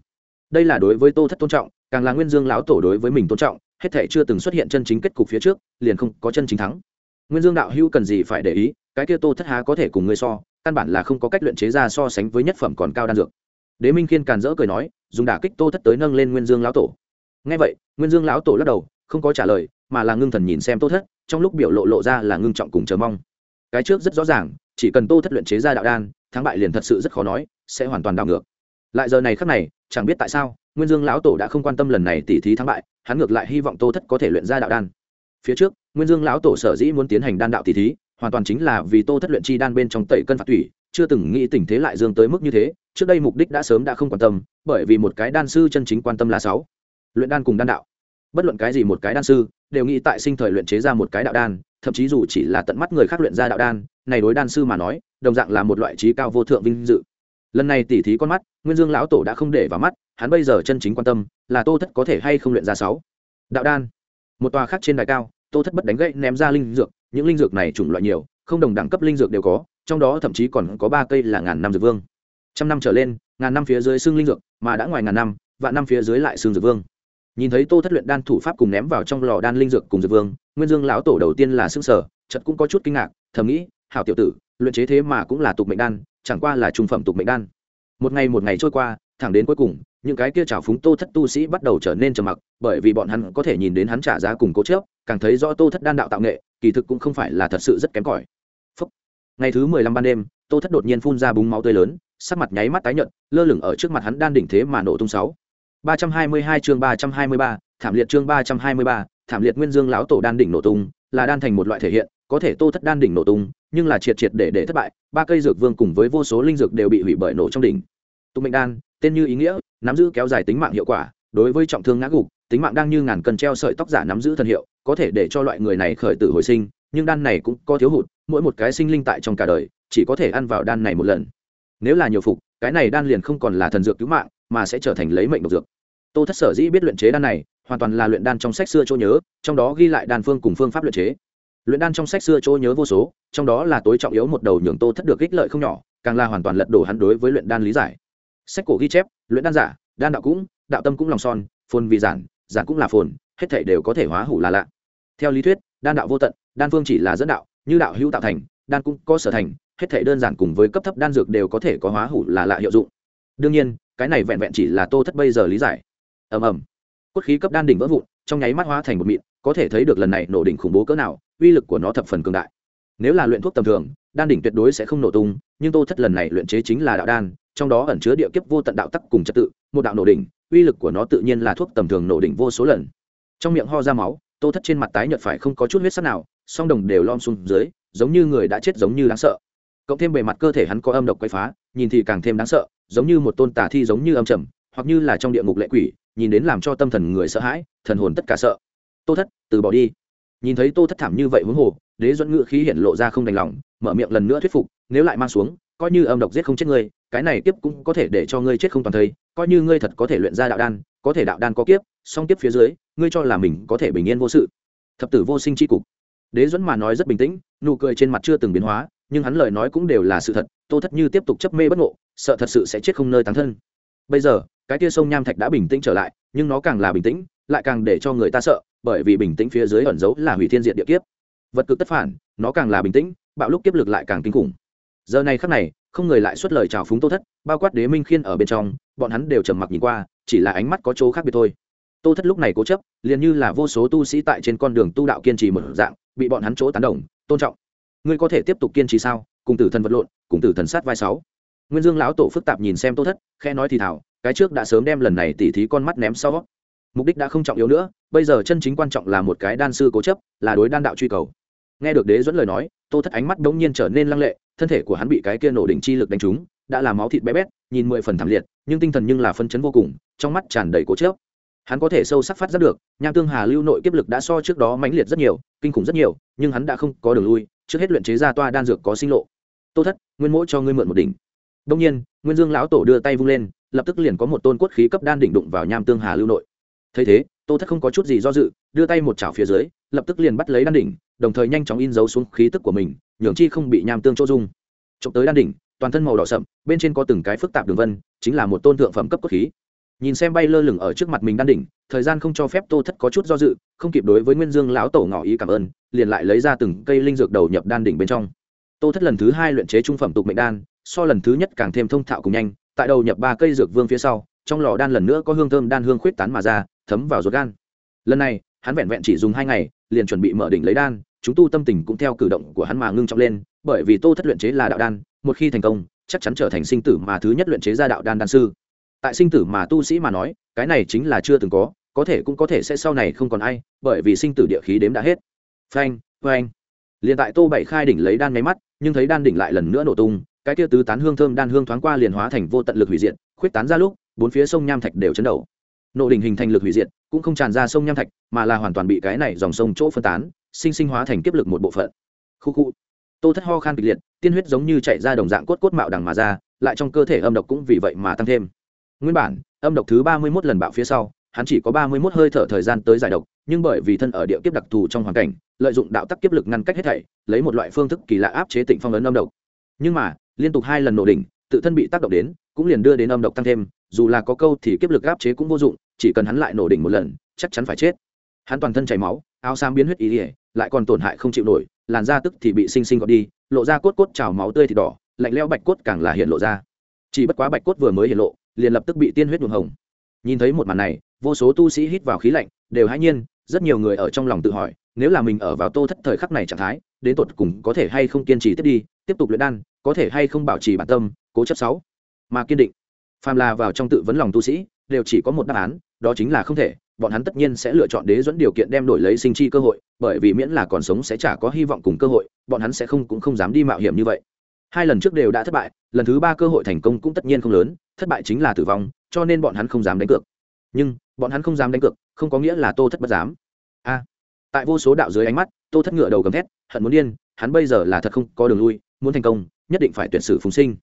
Đây là đối với tô thất tôn trọng, càng là nguyên dương lão tổ đối với mình tôn trọng, hết thể chưa từng xuất hiện chân chính kết cục phía trước, liền không có chân chính thắng. Nguyên dương đạo hữu cần gì phải để ý, cái kia tô thất há có thể cùng ngươi so, căn bản là không có cách luyện chế ra so sánh với nhất phẩm còn cao đan dược. Đế minh khiên càn rỡ cười nói, dùng đả kích tô thất tới nâng lên nguyên dương lão tổ. Nghe vậy, nguyên dương lão tổ lắc đầu, không có trả lời, mà là ngưng thần nhìn xem tô thất, trong lúc biểu lộ lộ ra là ngưng trọng cùng chờ mong cái trước rất rõ ràng, chỉ cần tô thất luyện chế ra đạo đan, thắng bại liền thật sự rất khó nói, sẽ hoàn toàn đảo ngược. Lại giờ này khắc này, chẳng biết tại sao, nguyên dương lão tổ đã không quan tâm lần này tỉ thí thắng bại, hắn ngược lại hy vọng tô thất có thể luyện ra đạo đan. Phía trước, nguyên dương lão tổ sở dĩ muốn tiến hành đan đạo tỉ thí, hoàn toàn chính là vì tô thất luyện chi đan bên trong tẩy cân phạt thủy chưa từng nghĩ tình thế lại dương tới mức như thế, trước đây mục đích đã sớm đã không quan tâm, bởi vì một cái đan sư chân chính quan tâm là sáu. Luyện đan cùng đan đạo. Bất luận cái gì một cái đan sư, đều nghĩ tại sinh thời luyện chế ra một cái đạo đan thậm chí dù chỉ là tận mắt người khác luyện ra đạo đan, này đối đan sư mà nói, đồng dạng là một loại trí cao vô thượng vinh dự. Lần này tỉ thí con mắt, nguyên dương lão tổ đã không để vào mắt, hắn bây giờ chân chính quan tâm là tô thất có thể hay không luyện ra sáu đạo đan. Một tòa khác trên đài cao, tô thất bất đánh gậy ném ra linh dược, những linh dược này chủng loại nhiều, không đồng đẳng cấp linh dược đều có, trong đó thậm chí còn có ba cây là ngàn năm dược vương. Trăm năm trở lên, ngàn năm phía dưới xương linh dược, mà đã ngoài ngàn năm, vạn năm phía dưới lại xương dược vương nhìn thấy tô thất luyện đan thủ pháp cùng ném vào trong lò đan linh dược cùng dược vương, nguyên dương lão tổ đầu tiên là xương sở chật cũng có chút kinh ngạc, thầm nghĩ, hảo tiểu tử, luyện chế thế mà cũng là tục mệnh đan, chẳng qua là trung phẩm tục mệnh đan. Một ngày một ngày trôi qua, thẳng đến cuối cùng, những cái kia trào phúng tô thất tu sĩ bắt đầu trở nên trầm mặc, bởi vì bọn hắn có thể nhìn đến hắn trả giá cùng cố chớp càng thấy rõ tô thất đan đạo tạo nghệ, kỳ thực cũng không phải là thật sự rất kém cỏi. Phúc. ngày thứ mười lăm ban đêm, tô thất đột nhiên phun ra búng máu tươi lớn, sắc mặt nháy mắt tái nhợt, lơ lửng ở trước mặt hắn đan đỉnh thế mà nổ tung sáu ba trăm hai mươi hai chương ba trăm hai mươi ba, thảm liệt chương ba trăm hai mươi ba, thảm liệt nguyên dương lão tổ đan đỉnh nổ tung, là đan thành một loại thể hiện, có thể tô thất đan đỉnh nổ tung, nhưng là triệt triệt để để thất bại, ba cây dược vương cùng với vô số linh dược đều bị hủy bởi nổ trong đỉnh. Tụng mệnh đan, tên như ý nghĩa, nắm giữ kéo dài tính mạng hiệu quả, đối với trọng thương ngã gục, tính mạng đang như ngàn cân treo sợi tóc giả nắm giữ thần hiệu, có thể để cho loại người này khởi tử hồi sinh, nhưng đan này cũng có thiếu hụt, mỗi một cái sinh linh tại trong cả đời, chỉ có thể ăn vào đan này một lần. Nếu là nhiều phục cái này đan liền không còn là thần dược cứu mạng, mà sẽ trở thành lấy mệnh độc dược. Tô thất sở dĩ biết luyện chế đan này, hoàn toàn là luyện đan trong sách xưa chỗ nhớ, trong đó ghi lại đan phương cùng phương pháp luyện chế. Luyện đan trong sách xưa chỗ nhớ vô số, trong đó là tối trọng yếu một đầu nhường tô thất được ích lợi không nhỏ, càng là hoàn toàn lật đổ hắn đối với luyện đan lý giải. Sách cổ ghi chép, luyện đan giả, đan đạo cũng, đạo tâm cũng lòng son, phồn vì giản giản cũng là phồn, hết thảy đều có thể hóa hủ là lạ. Theo lý thuyết, đan đạo vô tận, đan phương chỉ là dẫn đạo, như đạo hữu tạo thành, đan cũng có sở thành hết thể đơn giản cùng với cấp thấp đan dược đều có thể có hóa hủ là lạ hiệu dụng. Đương nhiên, cái này vẹn vẹn chỉ là tô thất bây giờ lý giải. Ầm ầm. Cốt khí cấp đan đỉnh vỡ vụn, trong nháy mắt hóa thành một mịn, có thể thấy được lần này nổ đỉnh khủng bố cỡ nào, uy lực của nó thập phần cường đại. Nếu là luyện thuốc tầm thường, đan đỉnh tuyệt đối sẽ không nổ tung, nhưng tô thất lần này luyện chế chính là đạo đan, trong đó ẩn chứa địa kiếp vô tận đạo tắc cùng trật tự, một đạo nổ đỉnh, uy lực của nó tự nhiên là thuốc tầm thường nổ đỉnh vô số lần. Trong miệng ho ra máu, tô thất trên mặt tái nhợt phải không có chút huyết sắc nào, song đồng đều lom xuống dưới, giống như người đã chết giống như đáng sợ cộng thêm bề mặt cơ thể hắn có âm độc quay phá, nhìn thì càng thêm đáng sợ, giống như một tôn tà thi giống như âm trầm, hoặc như là trong địa ngục lệ quỷ, nhìn đến làm cho tâm thần người sợ hãi, thần hồn tất cả sợ. Tô thất, từ bỏ đi. Nhìn thấy tô thất thảm như vậy huống hồ, đế dẫn ngự khí hiện lộ ra không đành lòng, mở miệng lần nữa thuyết phục, nếu lại mang xuống, coi như âm độc giết không chết ngươi, cái này kiếp cũng có thể để cho ngươi chết không toàn thây, coi như ngươi thật có thể luyện ra đạo đan, có thể đạo đan có kiếp, song kiếp phía dưới, ngươi cho là mình có thể bình yên vô sự. Thập tử vô sinh tri cục. Đế dẫn mà nói rất bình tĩnh, nụ cười trên mặt chưa từng biến hóa nhưng hắn lời nói cũng đều là sự thật, tô thất như tiếp tục chấp mê bất ngộ, sợ thật sự sẽ chết không nơi tán thân. Bây giờ, cái tia sông nham thạch đã bình tĩnh trở lại, nhưng nó càng là bình tĩnh, lại càng để cho người ta sợ, bởi vì bình tĩnh phía dưới ẩn giấu là hủy thiên diện địa kiếp. Vật cực tất phản, nó càng là bình tĩnh, bạo lúc kiếp lực lại càng kinh khủng. Giờ này khắc này, không người lại xuất lời chào phúng tô thất, bao quát đế minh khiên ở bên trong, bọn hắn đều trầm mặc nhìn qua, chỉ là ánh mắt có chỗ khác biệt thôi. Tô thất lúc này cố chấp, liền như là vô số tu sĩ tại trên con đường tu đạo kiên trì một dạng, bị bọn hắn chỗ tán đồng, tôn trọng ngươi có thể tiếp tục kiên trì sao? Cùng tử thần vật lộn, cùng tử thần sát vai sáu. Nguyên dương lão tổ phức tạp nhìn xem tô thất khe nói thì thảo, cái trước đã sớm đem lần này tỉ thí con mắt ném sau. Mục đích đã không trọng yếu nữa, bây giờ chân chính quan trọng là một cái đan sư cố chấp, là đối đan đạo truy cầu. Nghe được đế dẫn lời nói, tô thất ánh mắt đống nhiên trở nên lăng lệ, thân thể của hắn bị cái kia nổ đỉnh chi lực đánh trúng, đã làm máu thịt bé bét, nhìn mười phần thảm liệt, nhưng tinh thần nhưng là phân chấn vô cùng, trong mắt tràn đầy cố chấp. hắn có thể sâu sắc phát giác được, nham tương hà lưu nội kiếp lực đã so trước đó mãnh liệt rất nhiều, kinh khủng rất nhiều, nhưng hắn đã không có đường lui trước hết luyện chế ra toa đan dược có sinh lộ. Tô thất, nguyên mỗi cho ngươi mượn một đỉnh. Đông nhiên, nguyên dương lão tổ đưa tay vung lên, lập tức liền có một tôn cốt khí cấp đan đỉnh đụng vào nham tương hà lưu nội. Thấy thế, tô thất không có chút gì do dự, đưa tay một chảo phía dưới, lập tức liền bắt lấy đan đỉnh, đồng thời nhanh chóng in dấu xuống khí tức của mình, nhường chi không bị nham tương chỗ dung. Trộm tới đan đỉnh, toàn thân màu đỏ sậm, bên trên có từng cái phức tạp đường vân, chính là một tôn thượng phẩm cấp cốt khí nhìn xem bay lơ lửng ở trước mặt mình đan đỉnh, thời gian không cho phép tô thất có chút do dự, không kịp đối với nguyên dương lão tổ ngỏ ý cảm ơn, liền lại lấy ra từng cây linh dược đầu nhập đan đỉnh bên trong. Tô thất lần thứ hai luyện chế trung phẩm tục mệnh đan, so lần thứ nhất càng thêm thông thạo cùng nhanh, tại đầu nhập ba cây dược vương phía sau, trong lò đan lần nữa có hương thơm đan hương khuyết tán mà ra, thấm vào ruột gan. Lần này, hắn vẹn vẹn chỉ dùng hai ngày, liền chuẩn bị mở đỉnh lấy đan, chúng tu tâm tình cũng theo cử động của hắn mà ngưng trọng lên, bởi vì tô thất luyện chế là đạo đan, một khi thành công, chắc chắn trở thành sinh tử mà thứ nhất luyện chế ra đạo đan đan sư tại sinh tử mà tu sĩ mà nói, cái này chính là chưa từng có có thể cũng có thể sẽ sau này không còn ai, bởi vì sinh tử địa khí đếm đã hết. Phanh phanh. Liền tại tô bảy khai đỉnh lấy đan máy mắt, nhưng thấy đan đỉnh lại lần nữa nổ tung, cái kia tứ tán hương thơm đan hương thoáng qua liền hóa thành vô tận lực hủy diệt, khuyết tán ra lúc, bốn phía sông nham thạch đều chấn đầu nổ đỉnh hình thành lực hủy diệt, cũng không tràn ra sông nham thạch, mà là hoàn toàn bị cái này dòng sông chỗ phân tán, sinh sinh hóa thành kiếp lực một bộ phận. Khu khu. Tô thất ho khan kịch liệt, tiên huyết giống như chạy ra đồng dạng cốt cốt mạo đằng mà ra, lại trong cơ thể âm độc cũng vì vậy mà tăng thêm nguyên bản, âm độc thứ ba mươi 31 lần bạo phía sau, hắn chỉ có ba mươi 31 hơi thở thời gian tới giải độc, nhưng bởi vì thân ở địa kiếp đặc thù trong hoàn cảnh, lợi dụng đạo tắc kiếp lực ngăn cách hết thảy, lấy một loại phương thức kỳ lạ áp chế tịnh phong ấn âm độc. Nhưng mà, liên tục hai lần nổ đỉnh, tự thân bị tác động đến, cũng liền đưa đến âm độc tăng thêm, dù là có câu thì kiếp lực áp chế cũng vô dụng, chỉ cần hắn lại nổ đỉnh một lần, chắc chắn phải chết. Hắn toàn thân chảy máu, áo sam biến huyết ý ỉa lại còn tổn hại không chịu nổi, làn da tức thì bị sinh sinh gọt đi, lộ ra cốt cốt trào máu tươi thì đỏ, lạnh leo bạch cốt càng là hiện lộ ra. Chỉ bất quá bạch cốt vừa mới hiện lộ liền lập tức bị tiên huyết nhuộm hồng. Nhìn thấy một màn này, vô số tu sĩ hít vào khí lạnh, đều hãi nhiên, rất nhiều người ở trong lòng tự hỏi, nếu là mình ở vào tô thất thời khắc này trạng thái, đến tột cùng có thể hay không kiên trì tiếp đi, tiếp tục luyện đan, có thể hay không bảo trì bản tâm, cố chấp sáu. Mà kiên định, phàm là vào trong tự vấn lòng tu sĩ, đều chỉ có một đáp án, đó chính là không thể, bọn hắn tất nhiên sẽ lựa chọn đế dẫn điều kiện đem đổi lấy sinh chi cơ hội, bởi vì miễn là còn sống sẽ chả có hy vọng cùng cơ hội, bọn hắn sẽ không cũng không dám đi mạo hiểm như vậy hai lần trước đều đã thất bại, lần thứ ba cơ hội thành công cũng tất nhiên không lớn, thất bại chính là tử vong, cho nên bọn hắn không dám đánh cược. Nhưng, bọn hắn không dám đánh cược, không có nghĩa là tô thất bất dám. A, tại vô số đạo dưới ánh mắt, tô thất ngựa đầu gầm thét, hận muốn điên, hắn bây giờ là thật không có đường lui, muốn thành công, nhất định phải tuyển sử phùng sinh.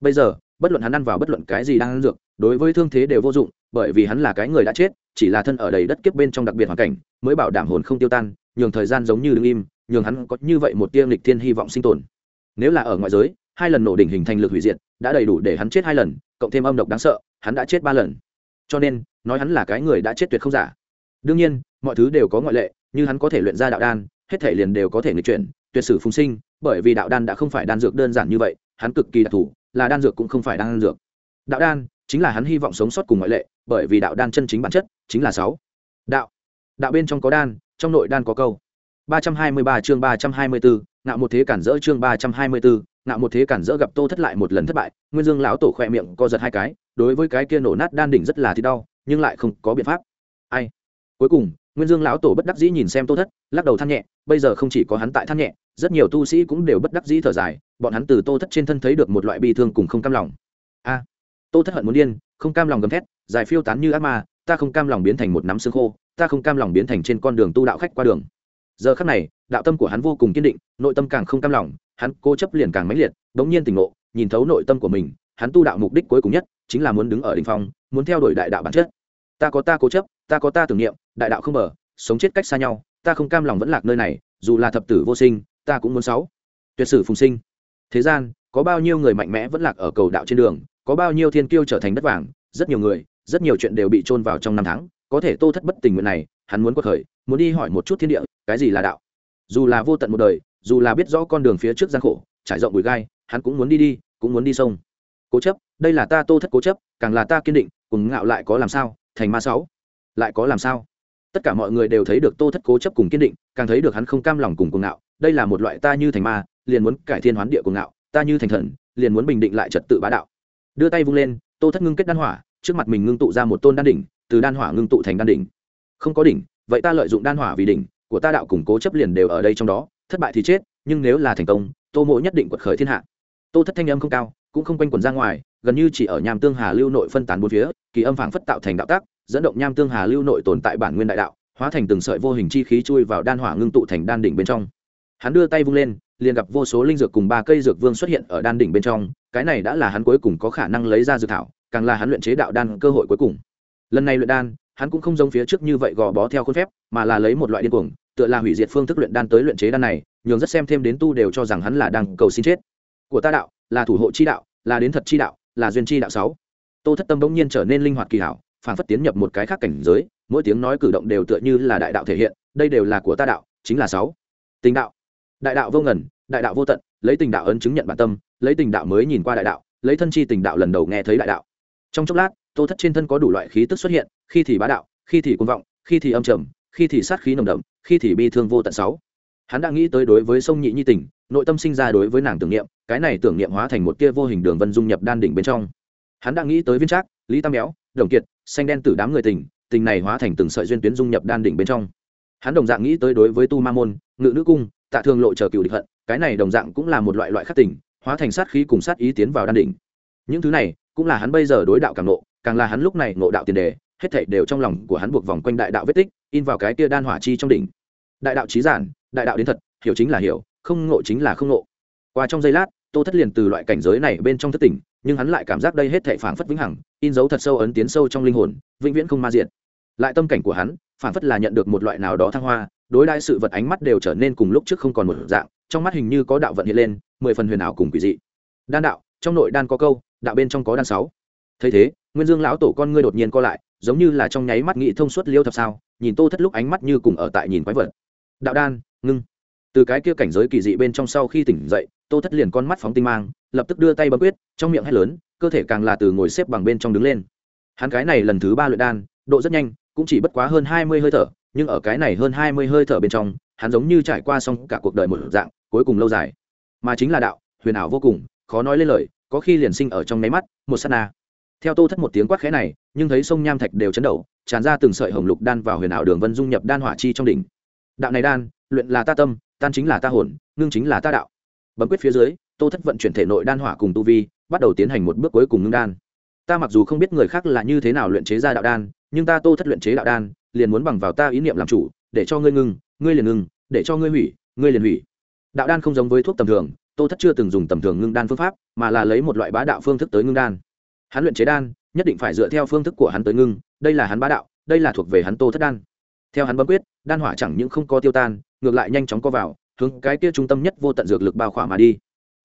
Bây giờ, bất luận hắn ăn vào bất luận cái gì đang ăn dược, đối với thương thế đều vô dụng, bởi vì hắn là cái người đã chết, chỉ là thân ở đầy đất kiếp bên trong đặc biệt hoàn cảnh, mới bảo đảm hồn không tiêu tan, nhường thời gian giống như đứng im, nhường hắn có như vậy một tiêm lịch thiên hy vọng sinh tồn nếu là ở ngoại giới, hai lần nổ đỉnh hình thành lực hủy diệt, đã đầy đủ để hắn chết hai lần, cộng thêm âm độc đáng sợ, hắn đã chết ba lần. Cho nên, nói hắn là cái người đã chết tuyệt không giả. Đương nhiên, mọi thứ đều có ngoại lệ, như hắn có thể luyện ra đạo đan, hết thể liền đều có thể nghịch chuyển, tuyệt sử phùng sinh, bởi vì đạo đan đã không phải đan dược đơn giản như vậy, hắn cực kỳ đặc thù, là đan dược cũng không phải đan dược. Đạo đan chính là hắn hy vọng sống sót cùng ngoại lệ, bởi vì đạo đan chân chính bản chất chính là sáu. Đạo. Đạo bên trong có đan, trong nội đan có câu ba trăm hai mươi ba chương ba trăm hai mươi bốn ngạo một thế cản rỡ chương ba trăm hai mươi bốn ngạo một thế cản rỡ gặp tô thất lại một lần thất bại, nguyên dương lão tổ khỏe miệng co giật hai cái, đối với cái kia nổ nát đan đỉnh rất là thì đau, nhưng lại không có biện pháp. Ai? Cuối cùng, nguyên dương lão tổ bất đắc dĩ nhìn xem tô thất, lắc đầu than nhẹ, bây giờ không chỉ có hắn tại than nhẹ, rất nhiều tu sĩ cũng đều bất đắc dĩ thở dài, bọn hắn từ tô thất trên thân thấy được một loại bi thương cùng không cam lòng. A! Tô thất hận muốn điên, không cam lòng gầm thét, dài phiêu tán như ác ma, ta không cam lòng biến thành một nắm xương khô, ta không cam lòng biến thành trên con đường tu đạo khách qua đường giờ khắc này, đạo tâm của hắn vô cùng kiên định, nội tâm càng không cam lòng, hắn cố chấp liền càng mãnh liệt, bỗng nhiên tỉnh ngộ, nhìn thấu nội tâm của mình, hắn tu đạo mục đích cuối cùng nhất chính là muốn đứng ở đỉnh phong, muốn theo đuổi đại đạo bản chất. Ta có ta cố chấp, ta có ta tưởng niệm, đại đạo không mở sống chết cách xa nhau, ta không cam lòng vẫn lạc nơi này, dù là thập tử vô sinh, ta cũng muốn sáu. Tuyệt sử phùng sinh. Thế gian, có bao nhiêu người mạnh mẽ vẫn lạc ở cầu đạo trên đường, có bao nhiêu thiên kiêu trở thành đất vàng, rất nhiều người, rất nhiều chuyện đều bị trôn vào trong năm tháng, có thể tô thất bất tình nguyện này, hắn muốn quật khởi, muốn đi hỏi một chút thiên địa cái gì là đạo? Dù là vô tận một đời, dù là biết rõ con đường phía trước gian khổ, trải rộng bụi gai, hắn cũng muốn đi đi, cũng muốn đi sông. Cố chấp, đây là ta tô thất cố chấp, càng là ta kiên định cùng ngạo lại có làm sao? Thành ma sáu. Lại có làm sao? Tất cả mọi người đều thấy được tô thất cố chấp cùng kiên định, càng thấy được hắn không cam lòng cùng cuồng ngạo. Đây là một loại ta như thành ma, liền muốn cải thiên hoán địa cuồng ngạo, ta như thành thần, liền muốn bình định lại trật tự bá đạo. Đưa tay vung lên, tô thất ngưng kết đan hỏa, trước mặt mình ngưng tụ ra một tôn đan đỉnh, từ đan hỏa ngưng tụ thành đan đỉnh. Không có đỉnh, vậy ta lợi dụng đan hỏa vì đỉnh của ta đạo củng cố chấp liền đều ở đây trong đó, thất bại thì chết, nhưng nếu là thành công, tô mộ nhất định quật khởi thiên hạ. Tô thất thanh âm không cao, cũng không quanh quẩn ra ngoài, gần như chỉ ở nham tương hà lưu nội phân tán bốn phía, kỳ âm phảng phất tạo thành đạo tác dẫn động nham tương hà lưu nội tồn tại bản nguyên đại đạo, hóa thành từng sợi vô hình chi khí chui vào đan hỏa ngưng tụ thành đan đỉnh bên trong. Hắn đưa tay vung lên, liền gặp vô số linh dược cùng ba cây dược vương xuất hiện ở đan đỉnh bên trong, cái này đã là hắn cuối cùng có khả năng lấy ra dược thảo, càng là hắn luyện chế đạo đan cơ hội cuối cùng. Lần này luyện đan hắn cũng không giống phía trước như vậy gò bó theo khuôn phép, mà là lấy một loại điên cuồng, tựa là hủy diệt phương thức luyện đan tới luyện chế đan này, nhường rất xem thêm đến tu đều cho rằng hắn là đang cầu xin chết. Của ta đạo, là thủ hộ chi đạo, là đến thật chi đạo, là duyên chi đạo sáu. Tô thất tâm bỗng nhiên trở nên linh hoạt kỳ hảo phản phất tiến nhập một cái khác cảnh giới, mỗi tiếng nói cử động đều tựa như là đại đạo thể hiện, đây đều là của ta đạo, chính là sáu. Tình đạo. Đại đạo vô ngần, đại đạo vô tận, lấy tình đạo ấn chứng nhận bản tâm, lấy tình đạo mới nhìn qua đại đạo, lấy thân chi tình đạo lần đầu nghe thấy đại đạo. Trong chốc lát, tô thất trên thân có đủ loại khí tức xuất hiện khi thì bá đạo, khi thì cuồng vọng, khi thì âm trầm, khi thì sát khí nồng đậm, khi thì bi thương vô tận sáu. Hắn đã nghĩ tới đối với sông nhị nhi tình, nội tâm sinh ra đối với nàng tưởng niệm, cái này tưởng niệm hóa thành một tia vô hình đường vân dung nhập đan đỉnh bên trong. Hắn đã nghĩ tới viên trác, lý tam béo, đồng kiệt, xanh đen tử đám người tình tình này hóa thành từng sợi duyên tuyến dung nhập đan đỉnh bên trong. Hắn đồng dạng nghĩ tới đối với tu ma môn, ngự nữ cung, tạ thương lộ chờ cựu địch hận, cái này đồng dạng cũng là một loại loại khắc tình, hóa thành sát khí cùng sát ý tiến vào đan đỉnh. Những thứ này, cũng là hắn bây giờ đối đạo càng nộ, càng là hắn lúc này nộ đạo tiền đề hết thảy đều trong lòng của hắn buộc vòng quanh đại đạo vết tích, in vào cái kia đan hỏa chi trong đỉnh. Đại đạo trí giản, đại đạo đến thật, hiểu chính là hiểu, không ngộ chính là không ngộ. Qua trong giây lát, tô thất liền từ loại cảnh giới này bên trong thất tỉnh, nhưng hắn lại cảm giác đây hết thảy phảng phất vĩnh hằng, in dấu thật sâu ấn tiến sâu trong linh hồn, vĩnh viễn không ma diệt. Lại tâm cảnh của hắn, phảng phất là nhận được một loại nào đó thăng hoa, đối đãi sự vật ánh mắt đều trở nên cùng lúc trước không còn một dạng, trong mắt hình như có đạo vận hiện lên, mười phần huyền ảo cùng quỷ dị. Đan đạo, trong nội đan có câu, đạo bên trong có đan sáu. Thấy thế, nguyên dương lão tổ con ngươi đột nhiên co lại giống như là trong nháy mắt nghĩ thông suốt liêu thập sao, nhìn tô thất lúc ánh mắt như cùng ở tại nhìn quái vật. Đạo đan, ngưng. Từ cái kia cảnh giới kỳ dị bên trong sau khi tỉnh dậy, tô thất liền con mắt phóng tinh mang, lập tức đưa tay bấm quyết, trong miệng hét lớn, cơ thể càng là từ ngồi xếp bằng bên trong đứng lên. Hắn cái này lần thứ ba luyện đan, độ rất nhanh, cũng chỉ bất quá hơn hai mươi hơi thở, nhưng ở cái này hơn hai mươi hơi thở bên trong, hắn giống như trải qua xong cả cuộc đời một dạng, cuối cùng lâu dài. Mà chính là đạo, huyền ảo vô cùng, khó nói lên lời, có khi liền sinh ở trong máy mắt, một sát na theo tô thất một tiếng quát khẽ này, nhưng thấy sông nham thạch đều chấn động, tràn ra từng sợi hồng lục đan vào huyền ảo đường vân dung nhập đan hỏa chi trong đỉnh. Đạo này đan, luyện là ta tâm, tan chính là ta hồn, ngưng chính là ta đạo. Bấm quyết phía dưới, tô thất vận chuyển thể nội đan hỏa cùng tu vi, bắt đầu tiến hành một bước cuối cùng ngưng đan. Ta mặc dù không biết người khác là như thế nào luyện chế ra đạo đan, nhưng ta tô thất luyện chế đạo đan, liền muốn bằng vào ta ý niệm làm chủ, để cho ngươi ngưng, ngươi liền ngưng, để cho ngươi hủy, ngươi liền hủy. Đạo đan không giống với thuốc tầm thường, tô thất chưa từng dùng tầm thường ngưng đan phương pháp, mà là lấy một loại bá đạo phương thức tới ngưng đan hắn luyện chế đan, nhất định phải dựa theo phương thức của hắn tới ngưng, đây là hắn bá đạo, đây là thuộc về hắn tô thất đan. Theo hắn bấm quyết, đan hỏa chẳng những không có tiêu tan, ngược lại nhanh chóng co vào, hướng cái kia trung tâm nhất vô tận dược lực bao khỏa mà đi.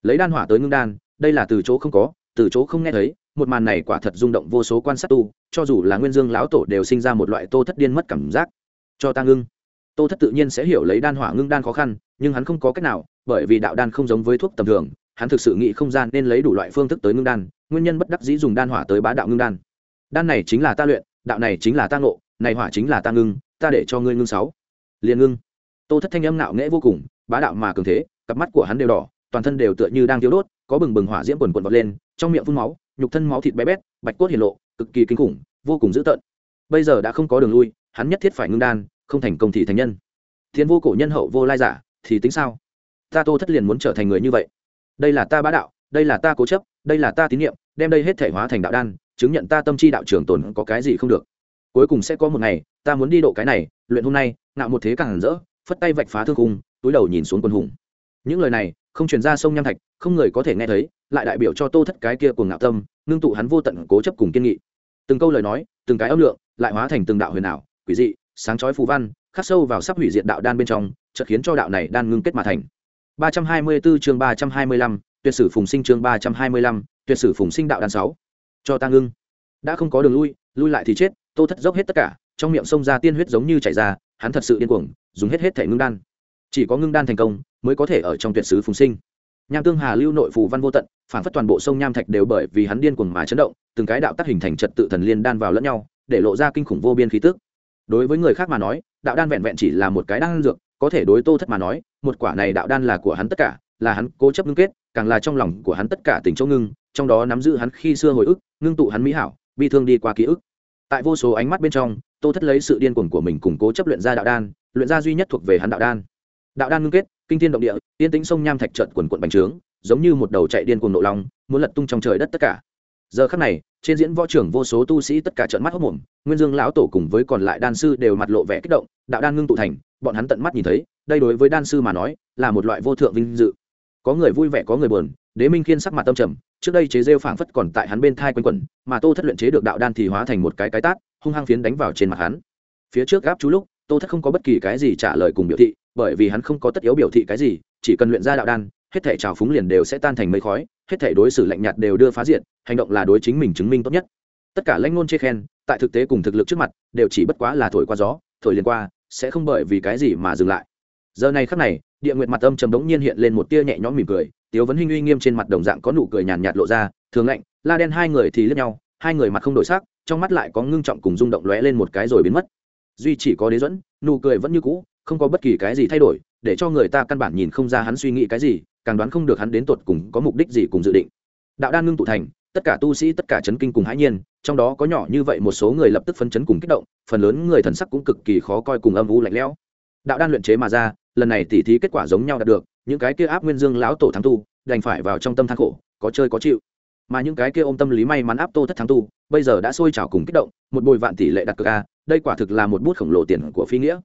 Lấy đan hỏa tới ngưng đan, đây là từ chỗ không có, từ chỗ không nghe thấy, một màn này quả thật rung động vô số quan sát tu, cho dù là nguyên dương lão tổ đều sinh ra một loại tô thất điên mất cảm giác. Cho ta ngưng. Tô thất tự nhiên sẽ hiểu lấy đan hỏa ngưng đan khó khăn, nhưng hắn không có cách nào, bởi vì đạo đan không giống với thuốc tầm thường, hắn thực sự nghĩ không gian nên lấy đủ loại phương thức tới ngưng đan nguyên nhân bất đắc dĩ dùng đan hỏa tới bá đạo ngưng đan. Đan này chính là ta luyện, đạo này chính là ta ngộ, này hỏa chính là ta ngưng, ta để cho ngươi ngưng sáu. Liền ngưng. Tô thất thanh âm nạo nghễ vô cùng, bá đạo mà cường thế, cặp mắt của hắn đều đỏ, toàn thân đều tựa như đang thiếu đốt, có bừng bừng hỏa diễm quần quần vọt lên, trong miệng phun máu, nhục thân máu thịt bé bét, bạch cốt hiển lộ, cực kỳ kinh khủng, vô cùng dữ tợn. Bây giờ đã không có đường lui, hắn nhất thiết phải ngưng đan, không thành công thì thành nhân. Thiên vô cổ nhân hậu vô lai giả, thì tính sao? Ta tô thất liền muốn trở thành người như vậy. Đây là ta bá đạo, đây là ta cố chấp đây là ta tín nhiệm đem đây hết thể hóa thành đạo đan chứng nhận ta tâm chi đạo trường tồn có cái gì không được. Cuối cùng sẽ có một ngày ta muốn đi độ cái này luyện hôm nay ngạo một thế càng rỡ phất tay vạch phá thương khung túi đầu nhìn xuống quân hùng. Những lời này không truyền ra sông nham thạch không người có thể nghe thấy lại đại biểu cho tô thất cái kia cuồng ngạo tâm ngưng tụ hắn vô tận cố chấp cùng kiên nghị. Từng câu lời nói từng cái âm lượng lại hóa thành từng đạo huyền ảo quỷ dị sáng chói phù văn khắc sâu vào sắp hủy diệt đạo đan bên trong chợt khiến cho đạo này đan ngưng kết mà thành. 324 chương 325, tuyệt sử phùng sinh chương 325, tuyệt sử phùng sinh đạo đan 6. Cho ta ngưng. Đã không có đường lui, lui lại thì chết, Tô Thất dốc hết tất cả, trong miệng sông ra tiên huyết giống như chảy ra, hắn thật sự điên cuồng, dùng hết hết thể ngưng đan. Chỉ có ngưng đan thành công, mới có thể ở trong tuyệt sử phùng sinh. Nham tương hà lưu nội phù văn vô tận, phản phất toàn bộ sông nham thạch đều bởi vì hắn điên cuồng mà chấn động, từng cái đạo tác hình thành trật tự thần liên đan vào lẫn nhau, để lộ ra kinh khủng vô biên khí tức. Đối với người khác mà nói, đạo đan vẹn vẹn chỉ là một cái đan dược, có thể đối Tô Thất mà nói, một quả này đạo đan là của hắn tất cả, là hắn cố chấp ngưng kết, càng là trong lòng của hắn tất cả tình chỗ ngưng, trong đó nắm giữ hắn khi xưa hồi ức, ngưng tụ hắn mỹ hảo, bi thương đi qua ký ức. Tại vô số ánh mắt bên trong, Tô Thất lấy sự điên cuồng của mình củng cố chấp luyện ra đạo đan, luyện ra duy nhất thuộc về hắn đạo đan. Đạo đan ngưng kết, kinh thiên động địa, yên tĩnh sông nham thạch trận quần quận bành trướng, giống như một đầu chạy điên cuồng nộ lòng, muốn lật tung trong trời đất tất cả. Giờ khắc này, trên diễn võ trưởng vô số tu sĩ tất cả trợn mắt hốt mồm, Nguyên Dương lão tổ cùng với còn lại đan sư đều mặt lộ vẻ kích động, đạo đan ngưng tụ thành, bọn hắn tận mắt nhìn thấy, đây đối với đan sư mà nói, là một loại vô thượng vinh dự. Có người vui vẻ có người buồn, Đế Minh Khiên sắc mặt tâm trầm, trước đây chế rêu phảng phất còn tại hắn bên thai quanh quẩn, mà Tô Thất luyện chế được đạo đan thì hóa thành một cái cái tát, hung hăng phiến đánh vào trên mặt hắn. Phía trước gáp chú lúc, Tô Thất không có bất kỳ cái gì trả lời cùng biểu thị, bởi vì hắn không có tất yếu biểu thị cái gì, chỉ cần luyện ra đạo đan, hết thảy trào phúng liền đều sẽ tan thành mây khói, hết thảy đối xử lạnh nhạt đều đưa phá diện, hành động là đối chính mình chứng minh tốt nhất. Tất cả lãnh ngôn chê khen, tại thực tế cùng thực lực trước mặt, đều chỉ bất quá là thổi qua gió, thổi liền qua, sẽ không bởi vì cái gì mà dừng lại. Giờ này khắc này, Địa Nguyệt mặt âm trầm đống nhiên hiện lên một tia nhẹ nhõm mỉm cười, Tiếu Vấn Hinh uy nghiêm trên mặt đồng dạng có nụ cười nhàn nhạt lộ ra, thường lạnh, La Đen hai người thì lướt nhau, hai người mặt không đổi sắc, trong mắt lại có ngưng trọng cùng rung động lóe lên một cái rồi biến mất. Duy chỉ có đế dẫn nụ cười vẫn như cũ không có bất kỳ cái gì thay đổi để cho người ta căn bản nhìn không ra hắn suy nghĩ cái gì càng đoán không được hắn đến tột cùng có mục đích gì cùng dự định. Đạo đan ngưng tụ thành tất cả tu sĩ tất cả chấn kinh cùng hãi nhiên trong đó có nhỏ như vậy một số người lập tức phấn chấn cùng kích động phần lớn người thần sắc cũng cực kỳ khó coi cùng âm u lạnh lẽo đạo đan luyện chế mà ra, lần này tỉ thí kết quả giống nhau đạt được, những cái kia áp nguyên dương lão tổ thắng tu, đành phải vào trong tâm thang khổ, có chơi có chịu. Mà những cái kia ôm tâm lý may mắn áp tô thất thắng tu, bây giờ đã sôi trào cùng kích động, một bồi vạn tỷ lệ đặt cược a, đây quả thực là một bút khổng lồ tiền của phi nghĩa.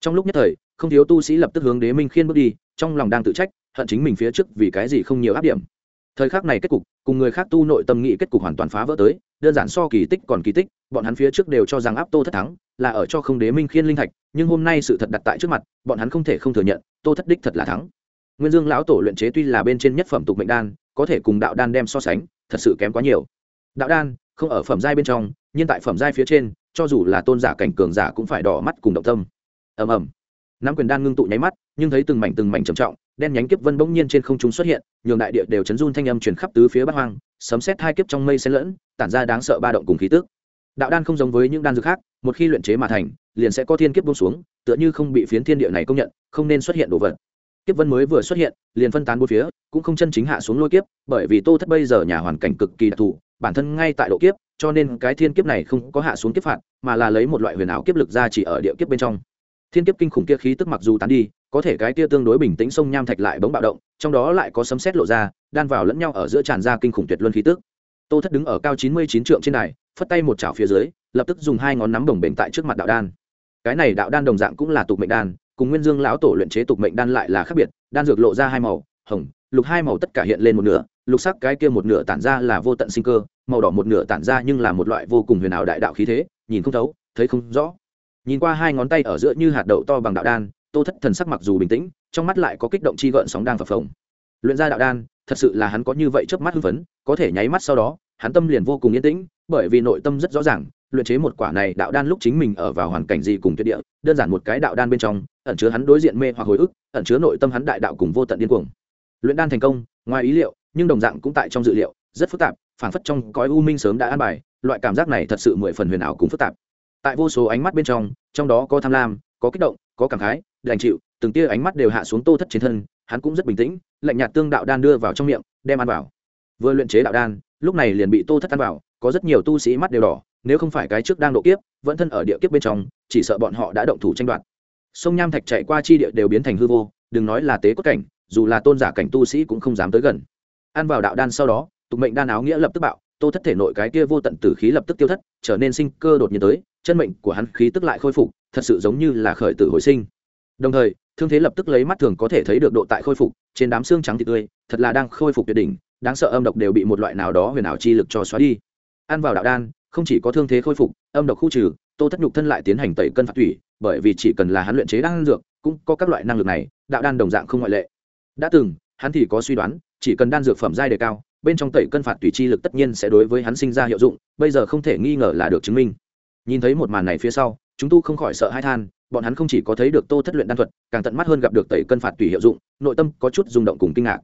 Trong lúc nhất thời, không thiếu tu sĩ lập tức hướng đế minh khiên bước đi, trong lòng đang tự trách, hận chính mình phía trước vì cái gì không nhiều áp điểm. Thời khắc này kết cục, cùng người khác tu nội tâm nghị kết cục hoàn toàn phá vỡ tới đơn giản so kỳ tích còn kỳ tích, bọn hắn phía trước đều cho rằng áp tô thất thắng, là ở cho không đế minh khiên linh thạch, nhưng hôm nay sự thật đặt tại trước mặt, bọn hắn không thể không thừa nhận, tô thất đích thật là thắng. Nguyên dương lão tổ luyện chế tuy là bên trên nhất phẩm tục mệnh đan, có thể cùng đạo đan đem so sánh, thật sự kém quá nhiều. Đạo đan, không ở phẩm giai bên trong, nhưng tại phẩm giai phía trên, cho dù là tôn giả cảnh cường giả cũng phải đỏ mắt cùng động tâm. Ầm ầm. Nắm quyền đan ngưng tụ nháy mắt, nhưng thấy từng mảnh từng mảnh trầm trọng, đen nhánh kiếp vân bỗng nhiên trên không trung xuất hiện, nhường đại địa đều chấn run thanh âm truyền khắp tứ phía bát hoang sấm xét hai kiếp trong mây xen lẫn, tản ra đáng sợ ba động cùng khí tức. Đạo đan không giống với những đan dược khác, một khi luyện chế mà thành, liền sẽ có thiên kiếp buông xuống, tựa như không bị phiến thiên địa này công nhận, không nên xuất hiện đồ vật. Kiếp vân mới vừa xuất hiện, liền phân tán bốn phía, cũng không chân chính hạ xuống lôi kiếp, bởi vì tô thất bây giờ nhà hoàn cảnh cực kỳ đặc thù, bản thân ngay tại độ kiếp, cho nên cái thiên kiếp này không có hạ xuống kiếp phạt, mà là lấy một loại huyền ảo kiếp lực ra chỉ ở địa kiếp bên trong thiên kiếp kinh khủng kia khí tức mặc dù tán đi, có thể cái kia tương đối bình tĩnh sông nham thạch lại bỗng bạo động, trong đó lại có sấm sét lộ ra, đan vào lẫn nhau ở giữa tràn ra kinh khủng tuyệt luân khí tức. Tô thất đứng ở cao chín mươi chín trượng trên đài, phất tay một chảo phía dưới, lập tức dùng hai ngón nắm đồng bền tại trước mặt đạo đan. Cái này đạo đan đồng dạng cũng là tục mệnh đan, cùng nguyên dương lão tổ luyện chế tục mệnh đan lại là khác biệt, đan dược lộ ra hai màu, hồng, lục hai màu tất cả hiện lên một nửa, lục sắc cái kia một nửa tản ra là vô tận sinh cơ, màu đỏ một nửa tản ra nhưng là một loại vô cùng huyền ảo đại đạo khí thế, nhìn không thấu, thấy không rõ nhìn qua hai ngón tay ở giữa như hạt đậu to bằng đạo đan, tô thất thần sắc mặc dù bình tĩnh, trong mắt lại có kích động chi gợn sóng đang phập phồng. Luyện ra đạo đan, thật sự là hắn có như vậy trước mắt hưng phấn, có thể nháy mắt sau đó, hắn tâm liền vô cùng yên tĩnh, bởi vì nội tâm rất rõ ràng, luyện chế một quả này đạo đan lúc chính mình ở vào hoàn cảnh gì cùng tuyệt địa, đơn giản một cái đạo đan bên trong, ẩn chứa hắn đối diện mê hoặc hồi ức, ẩn chứa nội tâm hắn đại đạo cùng vô tận điên cuồng. Luyện đan thành công, ngoài ý liệu, nhưng đồng dạng cũng tại trong dự liệu, rất phức tạp phản phất trong cõi u minh sớm đã an bài, loại cảm giác này thật sự mười phần huyền ảo cũng phức tạp tại vô số ánh mắt bên trong trong đó có tham lam, có kích động, có cảm khái, đành chịu, từng tia ánh mắt đều hạ xuống tô thất trên thân, hắn cũng rất bình tĩnh, lạnh nhạt tương đạo đan đưa vào trong miệng, đem ăn vào. Vừa luyện chế đạo đan, lúc này liền bị tô thất ăn vào, có rất nhiều tu sĩ mắt đều đỏ, nếu không phải cái trước đang độ kiếp, vẫn thân ở địa kiếp bên trong, chỉ sợ bọn họ đã động thủ tranh đoạt. Sông nham thạch chạy qua chi địa đều biến thành hư vô, đừng nói là tế cốt cảnh, dù là tôn giả cảnh tu sĩ cũng không dám tới gần. Ăn vào đạo đan sau đó, tục mệnh đan áo nghĩa lập tức bạo, tô thất thể nội cái kia vô tận tử khí lập tức tiêu thất, trở nên sinh cơ đột nhiên tới chân mệnh của hắn khí tức lại khôi phục, thật sự giống như là khởi tử hồi sinh. Đồng thời, thương thế lập tức lấy mắt thường có thể thấy được độ tại khôi phục, trên đám xương trắng thịt tươi, thật là đang khôi phục tuyệt đỉnh, đáng sợ âm độc đều bị một loại nào đó huyền ảo chi lực cho xóa đi. Ăn vào đạo đan, không chỉ có thương thế khôi phục, âm độc khu trừ, tô thất nhục thân lại tiến hành tẩy cân phạt thủy, bởi vì chỉ cần là hắn luyện chế đan dược, cũng có các loại năng lực này, đạo đan đồng dạng không ngoại lệ. Đã từng, hắn thì có suy đoán, chỉ cần đan dược phẩm giai đề cao, bên trong tẩy cân phạt tùy chi lực tất nhiên sẽ đối với hắn sinh ra hiệu dụng, bây giờ không thể nghi ngờ là được chứng minh nhìn thấy một màn này phía sau, chúng tu không khỏi sợ hãi than, bọn hắn không chỉ có thấy được tô thất luyện đan thuật, càng tận mắt hơn gặp được tẩy cân phạt tùy hiệu dụng, nội tâm có chút rung động cùng kinh ngạc.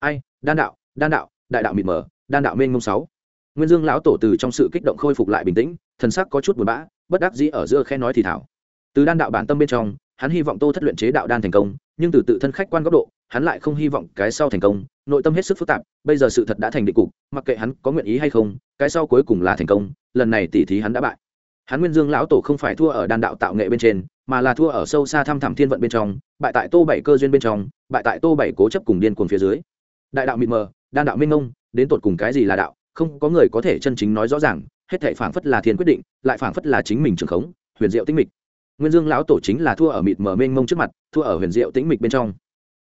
Ai, đan đạo đan đạo, đại đạo mịt mờ, đan đạo mênh mông sáu. Nguyên dương lão tổ từ trong sự kích động khôi phục lại bình tĩnh, thần sắc có chút buồn bã, bất đắc dĩ ở giữa khe nói thì thảo. Từ đan đạo bản tâm bên trong, hắn hy vọng tô thất luyện chế đạo đan thành công, nhưng từ tự thân khách quan góc độ, hắn lại không hy vọng cái sau thành công, nội tâm hết sức phức tạp, bây giờ sự thật đã thành định cục, mặc kệ hắn có nguyện ý hay không, cái sau cuối cùng là thành công, lần này tỉ thí hắn đã bại hắn nguyên dương lão tổ không phải thua ở đan đạo tạo nghệ bên trên mà là thua ở sâu xa thăm thẳm thiên vận bên trong bại tại tô bảy cơ duyên bên trong bại tại tô bảy cố chấp cùng điên cuồng phía dưới. Đại đạo mịt mờ đan đạo minh ngông đến tột cùng cái gì là đạo không có người có thể chân chính nói rõ ràng hết thảy phảng phất là thiên quyết định lại phảng phất là chính mình trường khống huyền diệu tĩnh mịch. Nguyên dương lão tổ chính là thua ở mịt mờ mênh mông trước mặt thua ở huyền diệu tĩnh mịch bên trong.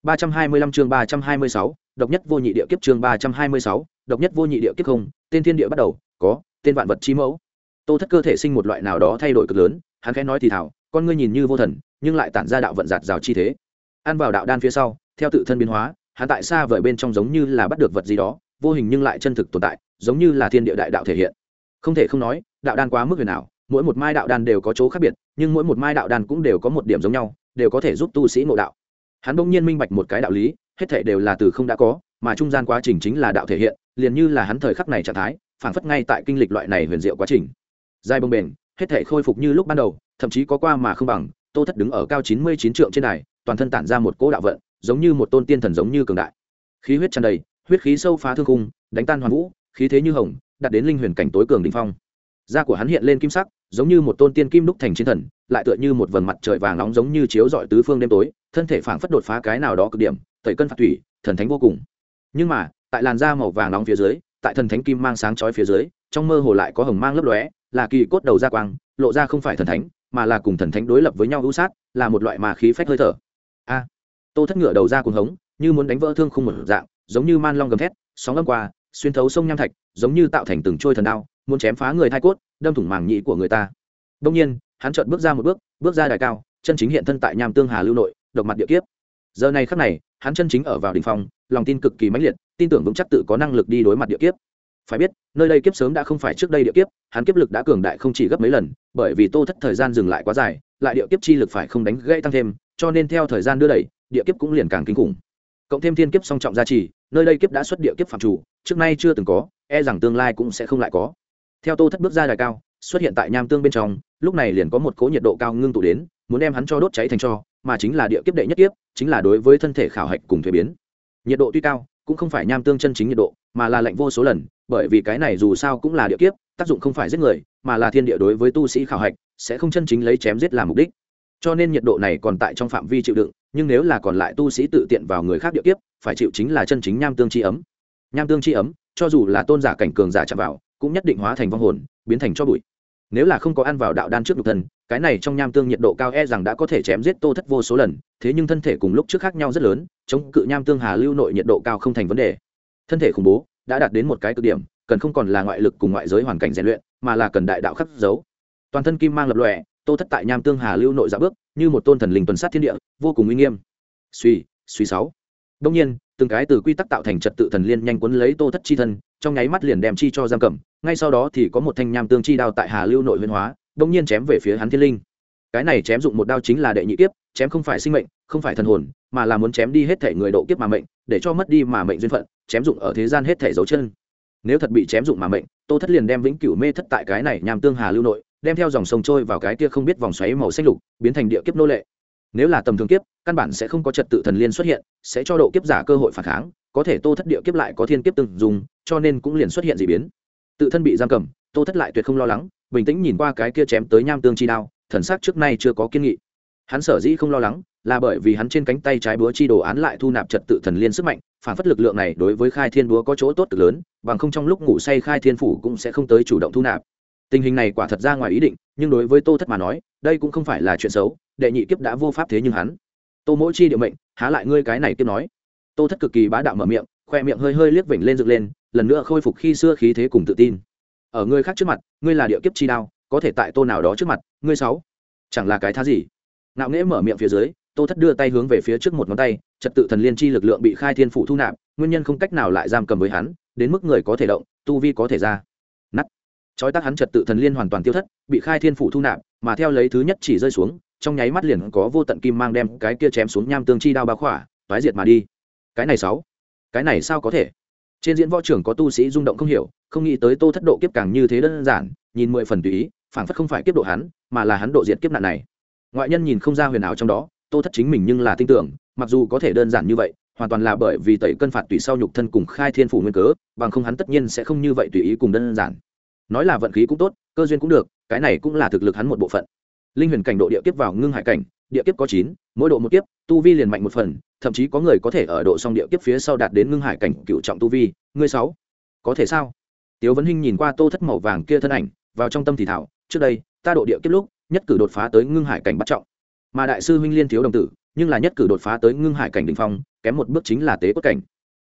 325 chương 326, độc nhất vô nhị địa kiếp chương 326, độc nhất vô nhị địa kiếp không, tên thiên địa bắt đầu, có, tên vạn vật chi mẫu. Tô Thất cơ thể sinh một loại nào đó thay đổi cực lớn, hắn khẽ nói thì thảo, con ngươi nhìn như vô thần, nhưng lại tản ra đạo vận giạt rào chi thế. Ăn vào đạo đan phía sau, theo tự thân biến hóa, hắn tại xa vời bên trong giống như là bắt được vật gì đó, vô hình nhưng lại chân thực tồn tại, giống như là thiên địa đại đạo thể hiện. Không thể không nói, đạo đan quá mức huyền ảo, mỗi một mai đạo đan đều có chỗ khác biệt, nhưng mỗi một mai đạo đan cũng đều có một điểm giống nhau, đều có thể giúp tu sĩ ngộ đạo hắn bỗng nhiên minh bạch một cái đạo lý hết thể đều là từ không đã có mà trung gian quá trình chính là đạo thể hiện liền như là hắn thời khắc này trạng thái phảng phất ngay tại kinh lịch loại này huyền diệu quá trình dài bồng bềnh hết thể khôi phục như lúc ban đầu thậm chí có qua mà không bằng tô thất đứng ở cao chín mươi chín trượng trên này, toàn thân tản ra một cỗ đạo vận giống như một tôn tiên thần giống như cường đại. Khí huyết tràn đầy huyết khí sâu phá thương khung đánh tan hoàn vũ khí thế như hồng đạt đến linh huyền cảnh tối cường đỉnh phong. Da của hắn hiện lên kim sắc giống như một tôn tiên kim đúc thành chiến thần lại tựa như một vầng mặt trời vàng nóng giống như chiếu rọi tứ phương đêm tối thân thể phảng phất đột phá cái nào đó cực điểm tẩy cân phạt thủy thần thánh vô cùng. Nhưng mà tại làn da màu vàng nóng phía dưới tại thần thánh kim mang sáng chói phía dưới trong mơ hồ lại có hồng mang lấp lóe là kỳ cốt đầu ra quang, lộ ra không phải thần thánh, mà là cùng thần thánh đối lập với nhau hữu sát, là một loại mà khí phách hơi thở. A, tô thất ngựa đầu ra cuồng hống, như muốn đánh vỡ thương khung một dạng, giống như man long gầm thét, sóng âm qua, xuyên thấu sông nham thạch, giống như tạo thành từng trôi thần đao, muốn chém phá người thai cốt, đâm thủng màng nhĩ của người ta. Đông nhiên, hắn chợt bước ra một bước bước ra đài cao, chân chính hiện thân tại nham tương hà lưu nội, độc mặt địa kiếp. Giờ này khắc này, hắn chân chính ở vào đỉnh phong, lòng tin cực kỳ mãnh liệt, tin tưởng vững chắc tự có năng lực đi đối mặt địa kiếp phải biết, nơi đây kiếp sớm đã không phải trước đây địa kiếp, hắn kiếp lực đã cường đại không chỉ gấp mấy lần, bởi vì tô thất thời gian dừng lại quá dài, lại địa kiếp chi lực phải không đánh gãy tăng thêm, cho nên theo thời gian đưa đẩy, địa kiếp cũng liền càng kinh khủng. Cộng thêm thiên kiếp song trọng gia trì, nơi đây kiếp đã xuất địa kiếp phạm chủ, trước nay chưa từng có e rằng tương lai cũng sẽ không lại có. Theo tô thất bước ra đài cao, xuất hiện tại nham tương bên trong, lúc này liền có một cỗ nhiệt độ cao ngưng tụ đến, muốn đem hắn cho đốt cháy thành cho, mà chính là địa kiếp đệ nhất kiếp, chính là đối với thân thể khảo hạch cùng thuế biến. Nhiệt độ tuy cao, cũng không phải nham tương chân chính nhiệt độ mà là lệnh vô số lần, bởi vì cái này dù sao cũng là địa kiếp, tác dụng không phải giết người, mà là thiên địa đối với tu sĩ khảo hạch, sẽ không chân chính lấy chém giết làm mục đích. Cho nên nhiệt độ này còn tại trong phạm vi chịu đựng, nhưng nếu là còn lại tu sĩ tự tiện vào người khác địa kiếp, phải chịu chính là chân chính nham tương chi ấm. Nham tương chi ấm, cho dù là tôn giả cảnh cường giả chạm vào, cũng nhất định hóa thành vong hồn, biến thành cho bụi. Nếu là không có ăn vào đạo đan trước nhục thân, cái này trong nham tương nhiệt độ cao e rằng đã có thể chém giết tô thất vô số lần, thế nhưng thân thể cùng lúc trước khác nhau rất lớn, chống cự nham tương hà lưu nội nhiệt độ cao không thành vấn đề thân thể khủng bố đã đạt đến một cái cực điểm, cần không còn là ngoại lực cùng ngoại giới hoàn cảnh rèn luyện, mà là cần đại đạo khắc dấu. Toàn thân kim mang lập lòe, tô thất tại nham tương hà lưu nội dạ bước, như một tôn thần linh tuần sát thiên địa, vô cùng uy nghiêm. Suy suy sáu. Đông nhiên, từng cái từ quy tắc tạo thành trật tự thần liên nhanh quấn lấy tô thất chi thân, trong nháy mắt liền đem chi cho giam cầm, ngay sau đó thì có một thanh nham tương chi đao tại hà lưu nội huyền hóa đông nhiên chém về phía hắn thiên linh. Cái này chém dụng một đao chính là đệ nhị kiếp, chém không phải sinh mệnh, không phải thần hồn, mà là muốn chém đi hết thể người độ kiếp mà mệnh để cho mất đi mà mệnh duyên phận, chém dụng ở thế gian hết thể dấu chân. Nếu thật bị chém dụng mà mệnh, tô thất liền đem vĩnh cửu mê thất tại cái này nham tương hà lưu nội, đem theo dòng sông trôi vào cái kia không biết vòng xoáy màu xanh lục, biến thành địa kiếp nô lệ. Nếu là tầm thường kiếp, căn bản sẽ không có trật tự thần liên xuất hiện, sẽ cho độ kiếp giả cơ hội phản kháng, có thể tô thất địa kiếp lại có thiên kiếp từng dùng cho nên cũng liền xuất hiện d ị biến. Tự thân bị giam cầm, tô thất lại tuyệt không lo lắng, bình tĩnh nhìn qua cái kia chém tới nham tương chi đao, thần sắc trước nay chưa có kiên nghị hắn sở dĩ không lo lắng là bởi vì hắn trên cánh tay trái búa chi đồ án lại thu nạp trật tự thần liên sức mạnh, phản phất lực lượng này đối với khai thiên búa có chỗ tốt cực lớn, bằng không trong lúc ngủ say khai thiên phủ cũng sẽ không tới chủ động thu nạp. Tình hình này quả thật ra ngoài ý định, nhưng đối với tô thất mà nói, đây cũng không phải là chuyện xấu, đệ nhị kiếp đã vô pháp thế nhưng hắn. Tô mỗi chi địa mệnh, há lại ngươi cái này kiếp nói. Tô thất cực kỳ bá đạo mở miệng, khoe miệng hơi hơi liếc vểnh lên dựng lên, lần nữa khôi phục khi xưa khí thế cùng tự tin. Ở ngươi khác trước mặt, ngươi là địa kiếp chi đao, có thể tại tô nào đó trước mặt, ngươi sáu, chẳng là cái thá gì ngạo nghễ mở miệng phía dưới, tô thất đưa tay hướng về phía trước một ngón tay, trật tự thần liên chi lực lượng bị khai thiên phủ thu nạp, nguyên nhân không cách nào lại giam cầm với hắn, đến mức người có thể động, tu vi có thể ra. Nắt chói tác hắn trật tự thần liên hoàn toàn tiêu thất, bị khai thiên phủ thu nạp, mà theo lấy thứ nhất chỉ rơi xuống, trong nháy mắt liền có vô tận kim mang đem cái kia chém xuống nham tương chi đao bá khỏa, toái diệt mà đi. Cái này sáu. Cái này sao có thể? Trên diễn võ trưởng có tu sĩ rung động không hiểu, không nghĩ tới tô thất độ kiếp càng như thế đơn giản, nhìn mười phần tùy ý, phảng phất không phải kiếp độ hắn, mà là hắn độ diệt kiếp nạn này ngoại nhân nhìn không ra huyền ảo trong đó, tô thất chính mình nhưng là tin tưởng, mặc dù có thể đơn giản như vậy, hoàn toàn là bởi vì tẩy cân phạt tùy sau nhục thân cùng khai thiên phủ nguyên cớ, bằng không hắn tất nhiên sẽ không như vậy tùy ý cùng đơn giản. Nói là vận khí cũng tốt, cơ duyên cũng được, cái này cũng là thực lực hắn một bộ phận. Linh huyền cảnh độ địa kiếp vào ngưng hải cảnh, địa kiếp có chín, mỗi độ một kiếp, tu vi liền mạnh một phần, thậm chí có người có thể ở độ song địa kiếp phía sau đạt đến ngưng hải cảnh cựu trọng tu vi, ngươi sáu, có thể sao? Tiếu vấn hinh nhìn qua tô thất màu vàng kia thân ảnh, vào trong tâm thì thảo, trước đây, ta độ địa kiếp lúc nhất cử đột phá tới ngưng hải cảnh bắt trọng. Mà đại sư huynh liên thiếu đồng tử, nhưng là nhất cử đột phá tới ngưng hải cảnh đỉnh phong, kém một bước chính là tế quất cảnh.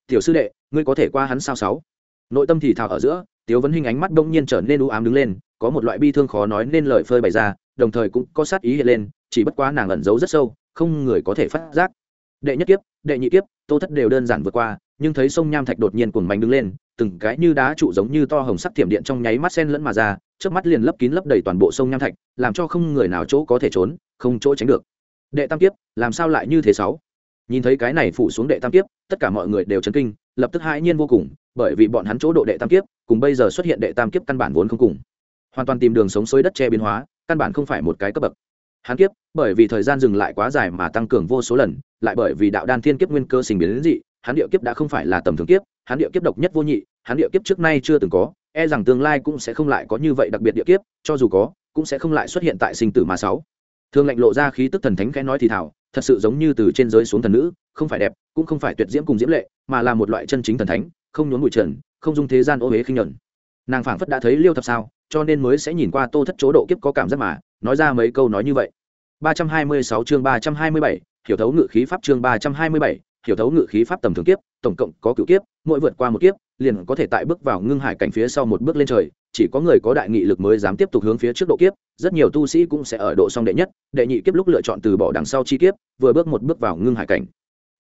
Tiểu sư đệ, ngươi có thể qua hắn sao sáu? Nội tâm thì thảo ở giữa, tiếu vấn hình ánh mắt đông nhiên trở nên u ám đứng lên, có một loại bi thương khó nói nên lời phơi bày ra, đồng thời cũng có sát ý hiện lên, chỉ bất quá nàng ẩn giấu rất sâu, không người có thể phát giác. Đệ nhất kiếp, đệ nhị kiếp, tô thất đều đơn giản vượt qua nhưng thấy sông nham thạch đột nhiên cuồng mạnh đứng lên, từng cái như đá trụ giống như to hồng sắc thiểm điện trong nháy mắt sen lẫn mà ra trước mắt liền lấp kín lấp đầy toàn bộ sông nham thạch, làm cho không người nào chỗ có thể trốn, không chỗ tránh được. Đệ tam kiếp, làm sao lại như thế sáu? Nhìn thấy cái này phủ xuống đệ tam kiếp, tất cả mọi người đều chấn kinh, lập tức hãi nhiên vô cùng, bởi vì bọn hắn chỗ độ đệ tam kiếp, cùng bây giờ xuất hiện đệ tam kiếp căn bản vốn không cùng. Hoàn toàn tìm đường sống xối đất che biến hóa, căn bản không phải một cái cấp bậc. Hắn kiếp, bởi vì thời gian dừng lại quá dài mà tăng cường vô số lần, lại bởi vì đạo đan thiên kiếp nguyên cơ sinh biến đến dị hắn địa kiếp đã không phải là tầm thường kiếp hắn địa kiếp độc nhất vô nhị hắn địa kiếp trước nay chưa từng có e rằng tương lai cũng sẽ không lại có như vậy đặc biệt địa kiếp cho dù có cũng sẽ không lại xuất hiện tại sinh tử mà sáu thường lạnh lộ ra khí tức thần thánh khẽ nói thì thảo thật sự giống như từ trên giới xuống thần nữ không phải đẹp cũng không phải tuyệt diễm cùng diễm lệ mà là một loại chân chính thần thánh không nhốn bụi trần không dung thế gian ô huế khinh nhẫn. nàng phảng phất đã thấy liêu thập sao cho nên mới sẽ nhìn qua tô thất chỗ độ kiếp có cảm giác mà nói ra mấy câu nói như vậy 326 chương 327, hiểu thấu ngự khí pháp chương 327, hiểu thấu ngự khí pháp tầm thường kiếp, tổng cộng có cửu kiếp, mỗi vượt qua một kiếp, liền có thể tại bước vào ngưng hải cảnh phía sau một bước lên trời, chỉ có người có đại nghị lực mới dám tiếp tục hướng phía trước độ kiếp, rất nhiều tu sĩ cũng sẽ ở độ song đệ nhất, đệ nhị kiếp lúc lựa chọn từ bỏ đằng sau chi kiếp, vừa bước một bước vào ngưng hải cảnh.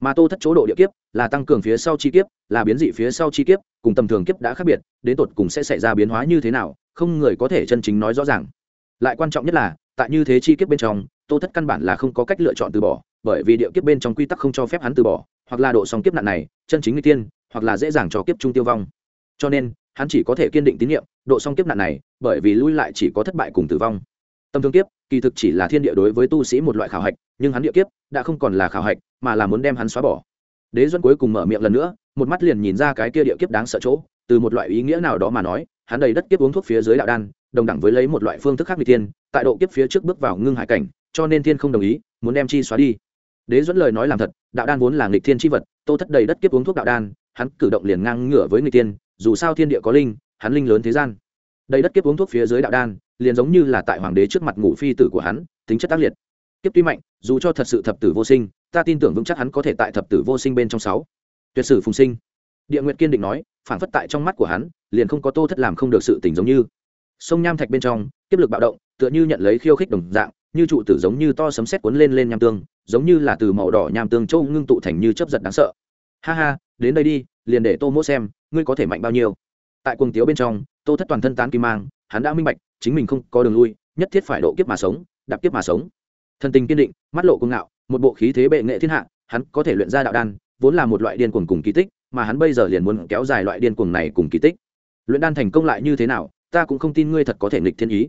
Mà Tô Thất chỗ độ địa kiếp, là tăng cường phía sau chi kiếp, là biến dị phía sau chi kiếp, cùng tầm thường kiếp đã khác biệt, đến tột cùng sẽ xảy ra biến hóa như thế nào, không người có thể chân chính nói rõ ràng. Lại quan trọng nhất là, tại như thế chi kiếp bên trong, Tô Thất căn bản là không có cách lựa chọn từ bỏ, bởi vì địa kiếp bên trong quy tắc không cho phép hắn từ bỏ, hoặc là độ song kiếp nạn này, chân chính người tiên, hoặc là dễ dàng cho kiếp trung tiêu vong. Cho nên, hắn chỉ có thể kiên định tín nhiệm, độ song kiếp nạn này, bởi vì lui lại chỉ có thất bại cùng tử vong. Tâm thương kiếp, kỳ thực chỉ là thiên địa đối với tu sĩ một loại khảo hạch, nhưng hắn địa kiếp đã không còn là khảo hạch, mà là muốn đem hắn xóa bỏ. Đế Duẫn cuối cùng mở miệng lần nữa, một mắt liền nhìn ra cái kia địa kiếp đáng sợ chỗ, từ một loại ý nghĩa nào đó mà nói, hắn đầy đất kiếp uống thuốc phía dưới đạo đan, đồng đẳng với lấy một loại phương thức khác biệt tiên, tại độ kiếp phía trước bước vào ngưng hải cảnh, cho nên thiên không đồng ý, muốn đem chi xóa đi. Đế dẫn lời nói làm thật, đạo đan vốn là nghịch thiên chi vật, Tô Thất đầy đất kiếp uống thuốc đạo đan, hắn cử động liền ngang ngửa với người tiên, dù sao thiên địa có linh, hắn linh lớn thế gian. Đầy đất kiếp uống thuốc phía dưới đạo đan, liền giống như là tại hoàng đế trước mặt ngủ phi tử của hắn, tính chất tác liệt. Kiếp tuy mạnh, dù cho thật sự thập tử vô sinh, ta tin tưởng vững chắc hắn có thể tại thập tử vô sinh bên trong sáu. Tuyệt sử phùng sinh. Địa Nguyệt kiên định nói, phản phất tại trong mắt của hắn, liền không có Tô Thất làm không được sự tình giống như. Sông nham thạch bên trong, kiếp lực bạo động, tựa như nhận lấy khiêu khích đồng dạng, như trụ tử giống như to sấm sét cuốn lên lên nham tương, giống như là từ màu đỏ nham tương châu ngưng tụ thành như chớp giật đáng sợ. Ha ha, đến đây đi, liền để Tô Mỗ xem, ngươi có thể mạnh bao nhiêu. Tại cuồng tiếu bên trong, Tô Thất toàn thân tán kim mang, hắn đã minh bạch, chính mình không có đường lui, nhất thiết phải độ kiếp mà sống, đạp kiếp mà sống. Thân tình kiên định, mắt lộ cuồng ngạo, một bộ khí thế bệ nghệ thiên hạ, hắn có thể luyện ra đạo đan, vốn là một loại điên cuồng cùng kỳ tích, mà hắn bây giờ liền muốn kéo dài loại điên cuồng này cùng kỳ tích. Luyện đan thành công lại như thế nào, ta cũng không tin ngươi thật có thể nghịch thiên ý.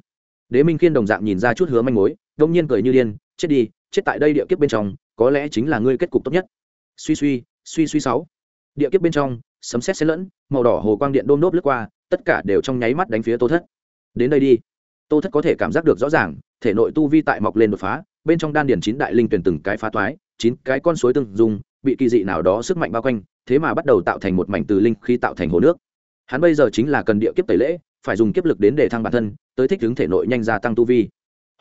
Đế Minh Khiên đồng dạng nhìn ra chút hứa manh mối, đông nhiên cười như điên, chết đi, chết tại đây địa kiếp bên trong, có lẽ chính là ngươi kết cục tốt nhất. Suy suy, suy suy sáu. Địa kiếp bên trong, sấm sét xen lẫn, màu đỏ hồ quang điện đôm nốt lướt qua, tất cả đều trong nháy mắt đánh phía Tô Thất. Đến đây đi. Tô Thất có thể cảm giác được rõ ràng, thể nội tu vi tại mọc lên đột phá, bên trong đan điển chín đại linh tuyển từng cái phá toái, chín cái con suối từng dùng, bị kỳ dị nào đó sức mạnh bao quanh, thế mà bắt đầu tạo thành một mảnh từ linh khi tạo thành hồ nước. Hắn bây giờ chính là cần địa kiếp tẩy lễ, phải dùng kiếp lực đến để thăng bản thân, tới thích ứng thể nội nhanh gia tăng tu vi.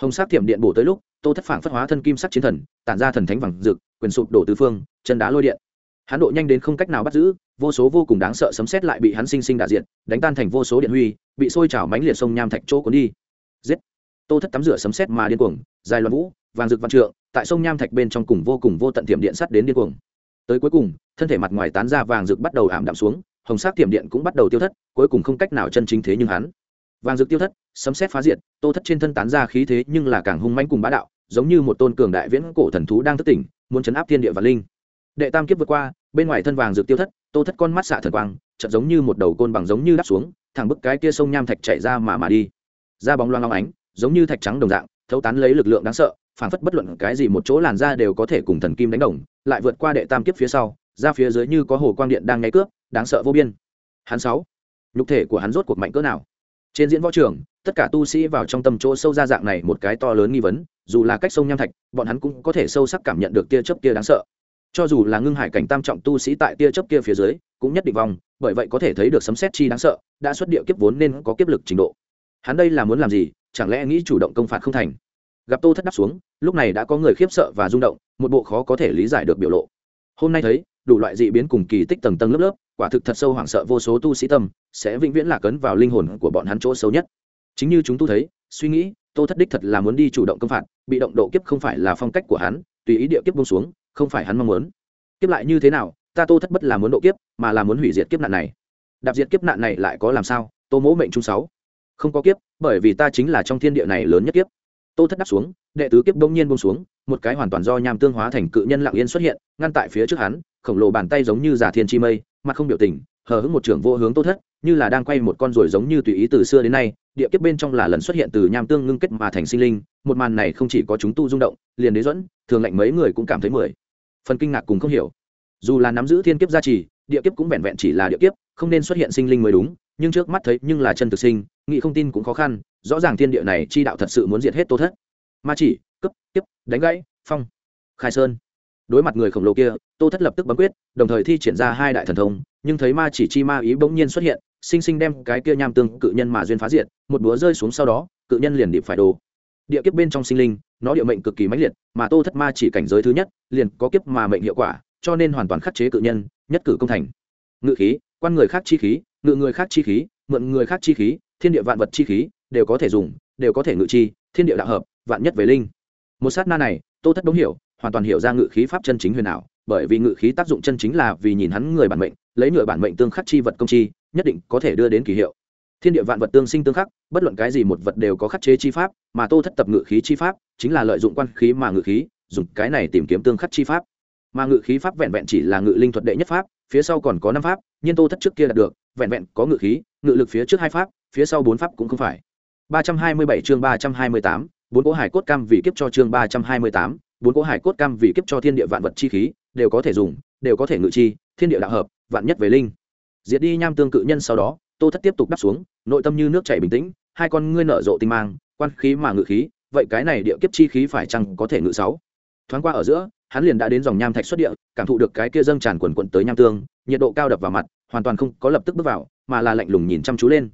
Hồng sắc thiểm điện bổ tới lúc, Tô Thất phảng phất hóa thân kim sắc chiến thần, tản ra thần thánh vàng rực, quyền sụp đổ tứ phương, chân đá lôi điện. Hắn độ nhanh đến không cách nào bắt giữ, vô số vô cùng đáng sợ sấm sét lại bị hắn sinh sinh đả diện, đánh tan thành vô số điện huy, bị sôi trào mánh liệt sông nham thạch chỗ cuốn đi. Giết! Tô Thất tắm rửa sấm sét mà điên cuồng, dài loạn vũ, vàng rực văn trượng, tại sông nham thạch bên trong cùng vô cùng vô tận tiệm điện sắt đến điên cuồng. Tới cuối cùng, thân thể mặt ngoài tán ra vàng rực bắt đầu ảm đạm xuống, hồng sắc tiệm điện cũng bắt đầu tiêu thất, cuối cùng không cách nào chân chính thế nhưng hắn. Vàng rực tiêu thất, sấm sét phá diệt, Tô Thất trên thân tán ra khí thế nhưng là càng hung mãnh cùng bá đạo, giống như một tôn cường đại viễn cổ thần thú đang thức tỉnh, muốn chấn áp thiên địa và linh. Đệ tam kiếp vượt qua, bên ngoài thân vàng rực tiêu thất, Tô Thất con mắt xạ thần quang, chợt giống như một đầu côn bằng giống như đắp xuống, thẳng bức cái kia sông nham thạch chảy ra mà mà đi. Ra bóng loang long ánh, giống như thạch trắng đồng dạng, thấu tán lấy lực lượng đáng sợ, phảng phất bất luận cái gì một chỗ làn da đều có thể cùng thần kim đánh đồng, lại vượt qua đệ tam kiếp phía sau, ra phía dưới như có hồ quang điện đang nháy cướp, đáng sợ vô biên. Hắn sáu, nhục thể của hắn rốt cuộc mạnh cỡ nào? Trên diễn võ trường, tất cả tu sĩ vào trong tâm chỗ sâu ra dạng này một cái to lớn nghi vấn, dù là cách sông nham thạch, bọn hắn cũng có thể sâu sắc cảm nhận được tia chớp kia đáng sợ. Cho dù là ngưng hải cảnh tam trọng tu sĩ tại tia chớp kia phía dưới, cũng nhất định vòng, bởi vậy có thể thấy được sấm sét chi đáng sợ, đã xuất địa kiếp vốn nên có kiếp lực trình độ. Hắn đây là muốn làm gì, chẳng lẽ nghĩ chủ động công phạt không thành? Gặp Tô Thất đáp xuống, lúc này đã có người khiếp sợ và rung động, một bộ khó có thể lý giải được biểu lộ. Hôm nay thấy, đủ loại dị biến cùng kỳ tích tầng tầng lớp lớp, quả thực thật sâu hoảng sợ vô số tu sĩ tâm, sẽ vĩnh viễn là cấn vào linh hồn của bọn hắn chỗ sâu nhất. Chính như chúng tu thấy, suy nghĩ, Tô Thất đích thật là muốn đi chủ động công phạt, bị động độ kiếp không phải là phong cách của hắn, tùy ý địa kiếp buông xuống, không phải hắn mong muốn. Kiếp lại như thế nào, ta Tô Thất bất là muốn độ kiếp, mà là muốn hủy diệt kiếp nạn này. Đạp diệt kiếp nạn này lại có làm sao? Tô Mỗ mệnh trung sáu, không có kiếp, bởi vì ta chính là trong thiên địa này lớn nhất kiếp. Tô Thất đáp xuống, đệ tứ kiếp đông nhiên buông xuống, một cái hoàn toàn do nham tương hóa thành cự nhân lặng yên xuất hiện, ngăn tại phía trước hắn, khổng lồ bàn tay giống như giả thiên chi mây, mặt không biểu tình, hờ hững một trưởng vô hướng Tô Thất, như là đang quay một con ruồi giống như tùy ý từ xưa đến nay, địa kiếp bên trong là lần xuất hiện từ nham tương ngưng kết mà thành sinh linh, một màn này không chỉ có chúng tu rung động, liền đế dẫn, thường lệnh mấy người cũng cảm thấy mười. Phần kinh ngạc cùng không hiểu. Dù là nắm giữ thiên kiếp gia trì, địa kiếp cũng vẹn vẹn chỉ là địa kiếp, không nên xuất hiện sinh linh mới đúng, nhưng trước mắt thấy nhưng là chân thực sinh nghị không tin cũng khó khăn, rõ ràng thiên địa này chi đạo thật sự muốn diệt hết tô thất. Ma chỉ, cấp tiếp đánh gãy, phong, khai sơn. Đối mặt người khổng lồ kia, tô thất lập tức bấm quyết, đồng thời thi triển ra hai đại thần thông, nhưng thấy ma chỉ chi ma ý bỗng nhiên xuất hiện sinh sinh đem cái kia nham tương cự nhân mà duyên phá diệt, một búa rơi xuống sau đó, cự nhân liền điệp phải đồ địa kiếp bên trong sinh linh, nó địa mệnh cực kỳ mãnh liệt, mà tô thất ma chỉ cảnh giới thứ nhất, liền có kiếp mà mệnh hiệu quả, cho nên hoàn toàn khắc chế cự nhân, nhất cử công thành. Ngự khí, quan người khác chi khí, ngự người khác chi khí, mượn người khác chi khí, thiên địa vạn vật chi khí, đều có thể dùng, đều có thể ngự chi, thiên địa đạo hợp, vạn nhất về linh. Một sát na này, tô thất đống hiểu, hoàn toàn hiểu ra ngự khí pháp chân chính huyền ảo, bởi vì ngự khí tác dụng chân chính là vì nhìn hắn người bản mệnh, lấy nửa bản mệnh tương khắc chi vật công chi nhất định có thể đưa đến kỳ hiệu. Thiên địa vạn vật tương sinh tương khắc bất luận cái gì một vật đều có khắc chế chi pháp mà tô thất tập ngự khí chi pháp chính là lợi dụng quan khí mà ngự khí dùng cái này tìm kiếm tương khắc chi pháp. Mà ngự khí pháp vẹn vẹn chỉ là ngự linh thuật đệ nhất pháp phía sau còn có năm pháp nhưng tô thất trước kia đạt được vẹn vẹn có ngự khí ngự lực phía trước hai pháp phía sau bốn pháp cũng không phải. 327 chương 328, bốn cỗ hải cốt cam vị kiếp cho chương 328, bốn cỗ hải cốt cam vị kiếp cho thiên địa vạn vật chi khí đều có thể dùng đều có thể ngự chi thiên địa đạo hợp vạn nhất về linh diệt đi nham tương cự nhân sau đó, tô thất tiếp tục đắp xuống, nội tâm như nước chảy bình tĩnh, hai con ngươi nở rộ tinh mang, quan khí mà ngự khí, vậy cái này địa kiếp chi khí phải chăng có thể ngự sáu? Thoáng qua ở giữa, hắn liền đã đến dòng nham thạch xuất địa, cảm thụ được cái kia dâng tràn quần quận tới nham tương, nhiệt độ cao đập vào mặt, hoàn toàn không có lập tức bước vào, mà là lạnh lùng nhìn chăm chú lên.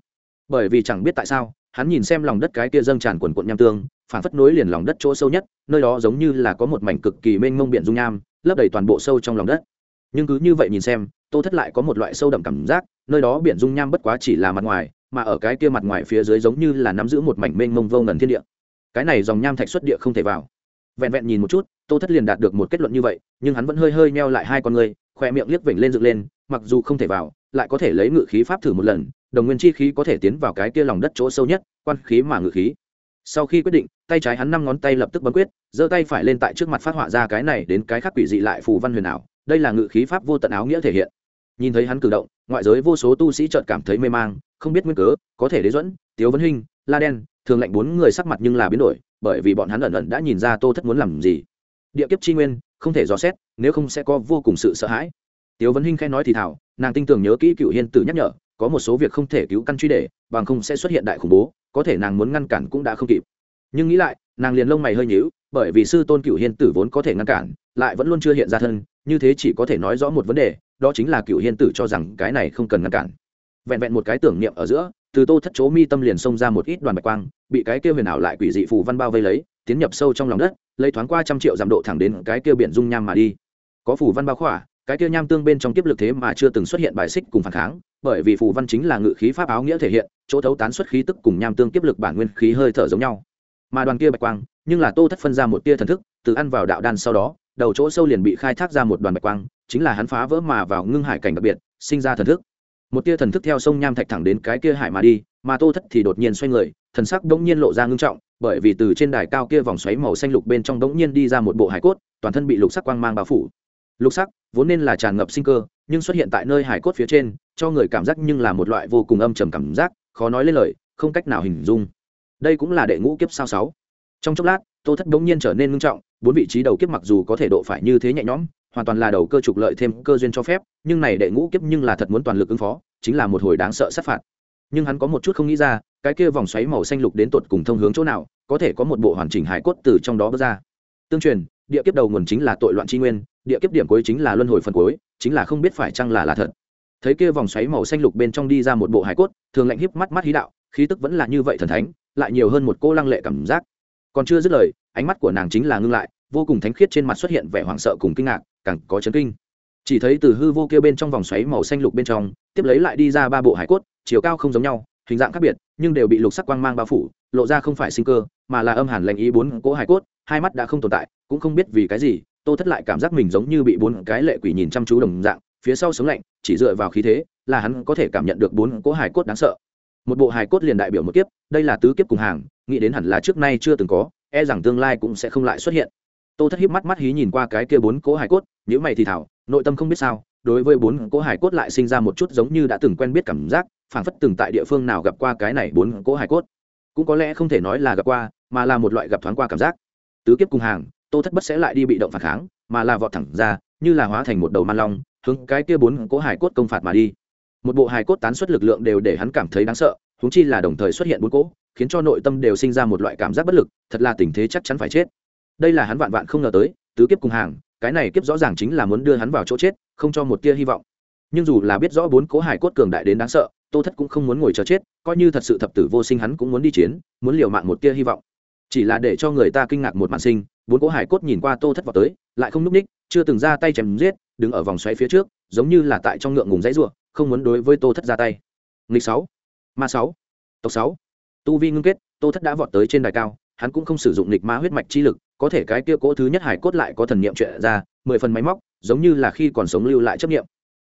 Bởi vì chẳng biết tại sao, hắn nhìn xem lòng đất cái kia dâng tràn quần quận nham tương phản phất nối liền lòng đất chỗ sâu nhất, nơi đó giống như là có một mảnh cực kỳ mênh mông biển dung nham, lấp đầy toàn bộ sâu trong lòng đất nhưng cứ như vậy nhìn xem, tô thất lại có một loại sâu đậm cảm giác, nơi đó biển dung nham bất quá chỉ là mặt ngoài, mà ở cái kia mặt ngoài phía dưới giống như là nắm giữ một mảnh mênh mông vô ngần thiên địa. Cái này dòng nham thạch xuất địa không thể vào. Vẹn vẹn nhìn một chút, tô thất liền đạt được một kết luận như vậy, nhưng hắn vẫn hơi hơi meo lại hai con người khoe miệng liếc vểnh lên dựng lên, mặc dù không thể vào, lại có thể lấy ngự khí pháp thử một lần, đồng nguyên chi khí có thể tiến vào cái kia lòng đất chỗ sâu nhất, quan khí mà ngự khí. Sau khi quyết định, tay trái hắn năm ngón tay lập tức bấm quyết, giơ tay phải lên tại trước mặt phát họa ra cái này đến cái khác quỷ dị lại phù văn huyền ảo đây là ngự khí pháp vô tận áo nghĩa thể hiện. Nhìn thấy hắn cử động ngoại giới vô số tu sĩ chợt cảm thấy mê mang không biết nguyên cớ có thể đế dẫn tiếu vấn Hinh, la đen thường lệnh bốn người sắc mặt nhưng là biến đổi bởi vì bọn hắn ẩn ẩn đã nhìn ra tô thất muốn làm gì. Địa kiếp chi nguyên không thể dò xét nếu không sẽ có vô cùng sự sợ hãi. Tiếu vấn hinh khen nói thì thảo nàng tin tưởng nhớ kỹ cựu hiên tử nhắc nhở có một số việc không thể cứu căn truy để bằng không sẽ xuất hiện đại khủng bố có thể nàng muốn ngăn cản cũng đã không kịp. Nhưng nghĩ lại nàng liền lông mày hơi nhíu bởi vì sư tôn cựu hiên tử vốn có thể ngăn cản, lại vẫn luôn chưa hiện ra thân, như thế chỉ có thể nói rõ một vấn đề, đó chính là cựu hiên tử cho rằng cái này không cần ngăn cản. Vẹn vẹn một cái tưởng niệm ở giữa, từ tô thất chố mi tâm liền xông ra một ít đoàn bạch quang, bị cái kia huyền ảo lại quỷ dị phù văn bao vây lấy, tiến nhập sâu trong lòng đất, lấy thoáng qua trăm triệu giảm độ thẳng đến cái kia biển dung nham mà đi. Có phù văn bao khỏa, cái kia nham tương bên trong kiếp lực thế mà chưa từng xuất hiện bài xích cùng phản kháng, bởi vì phù văn chính là ngự khí pháp áo nghĩa thể hiện, chỗ thấu tán xuất khí tức cùng nham tương kiếp lực bản nguyên khí hơi thở giống nhau. Mà đoàn kia bạch quang nhưng là tô thất phân ra một tia thần thức, từ ăn vào đạo đan sau đó, đầu chỗ sâu liền bị khai thác ra một đoàn bạch quang, chính là hắn phá vỡ mà vào ngưng hải cảnh đặc biệt, sinh ra thần thức. Một tia thần thức theo sông nham thạch thẳng đến cái kia hải mà đi, mà tô thất thì đột nhiên xoay người, thần sắc đống nhiên lộ ra ngưng trọng, bởi vì từ trên đài cao kia vòng xoáy màu xanh lục bên trong đống nhiên đi ra một bộ hải cốt, toàn thân bị lục sắc quang mang bao phủ. Lục sắc, vốn nên là tràn ngập sinh cơ, nhưng xuất hiện tại nơi hải cốt phía trên, cho người cảm giác nhưng là một loại vô cùng âm trầm cảm giác, khó nói lên lời, không cách nào hình dung. Đây cũng là đệ ngũ kiếp sao sáu trong chốc lát, tô thất đống nhiên trở nên ngưng trọng, bốn vị trí đầu kiếp mặc dù có thể độ phải như thế nhẹ nhõm, hoàn toàn là đầu cơ trục lợi thêm cơ duyên cho phép, nhưng này đệ ngũ kiếp nhưng là thật muốn toàn lực ứng phó, chính là một hồi đáng sợ sát phạt. Nhưng hắn có một chút không nghĩ ra, cái kia vòng xoáy màu xanh lục đến tột cùng thông hướng chỗ nào, có thể có một bộ hoàn chỉnh hải cốt từ trong đó bước ra. Tương truyền, địa kiếp đầu nguồn chính là tội loạn tri nguyên, địa kiếp điểm cuối chính là luân hồi phần cuối, chính là không biết phải chăng là là thật. Thấy kia vòng xoáy màu xanh lục bên trong đi ra một bộ hải cốt, thường lạnh híp mắt mắt hí đạo, khí tức vẫn là như vậy thần thánh, lại nhiều hơn một cô lăng lệ cảm giác còn chưa dứt lời, ánh mắt của nàng chính là ngưng lại, vô cùng thánh khiết trên mặt xuất hiện vẻ hoảng sợ cùng kinh ngạc, càng có chấn kinh. Chỉ thấy từ hư vô kia bên trong vòng xoáy màu xanh lục bên trong, tiếp lấy lại đi ra ba bộ hải cốt, chiều cao không giống nhau, hình dạng khác biệt, nhưng đều bị lục sắc quang mang bao phủ, lộ ra không phải sinh cơ, mà là âm hàn lành ý bốn cỗ hải cốt, hai mắt đã không tồn tại, cũng không biết vì cái gì, tô thất lại cảm giác mình giống như bị bốn cái lệ quỷ nhìn chăm chú đồng dạng, phía sau sống lạnh, chỉ dựa vào khí thế, là hắn có thể cảm nhận được bốn cỗ hải cốt đáng sợ một bộ hài cốt liền đại biểu một kiếp, đây là tứ kiếp cùng hàng, nghĩ đến hẳn là trước nay chưa từng có e rằng tương lai cũng sẽ không lại xuất hiện. Tô thất hiếp mắt mắt hí nhìn qua cái kia bốn cỗ hải cốt nhữ mày thì thảo, nội tâm không biết sao, đối với bốn cỗ hải cốt lại sinh ra một chút giống như đã từng quen biết cảm giác, phảng phất từng tại địa phương nào gặp qua cái này bốn cỗ hải cốt. Cũng có lẽ không thể nói là gặp qua, mà là một loại gặp thoáng qua cảm giác. Tứ kiếp cùng hàng, tô thất bất sẽ lại đi bị động phản kháng, mà là vọt thẳng ra, như là hóa thành một đầu man long, hướng cái kia bốn cỗ hải cốt công phạt mà đi một bộ hài cốt tán xuất lực lượng đều để hắn cảm thấy đáng sợ húng chi là đồng thời xuất hiện bốn cỗ, khiến cho nội tâm đều sinh ra một loại cảm giác bất lực, thật là tình thế chắc chắn phải chết. Đây là hắn vạn vạn không ngờ tới, tứ kiếp cùng hàng, cái này kiếp rõ ràng chính là muốn đưa hắn vào chỗ chết, không cho một tia hy vọng. Nhưng dù là biết rõ bốn cố hải cốt cường đại đến đáng sợ, tô thất cũng không muốn ngồi chờ chết, coi như thật sự thập tử vô sinh hắn cũng muốn đi chiến, muốn liều mạng một tia hy vọng. Chỉ là để cho người ta kinh ngạc một màn sinh, bốn cố hải cốt nhìn qua tô thất vào tới, lại không núp ních, chưa từng ra tay chém giết, đứng ở vòng xoáy phía trước, giống như là tại trong ngượng ngùng dãy ruộng không muốn đối với tô thất ra tay. Nghịch sáu, ma sáu, tộc sáu. Tu vi ngưng kết, tô thất đã vọt tới trên đài cao, hắn cũng không sử dụng nghịch ma huyết mạch chi lực, có thể cái kia cỗ thứ nhất hải cốt lại có thần niệm chuyện ra, mười phần máy móc, giống như là khi còn sống lưu lại chấp niệm.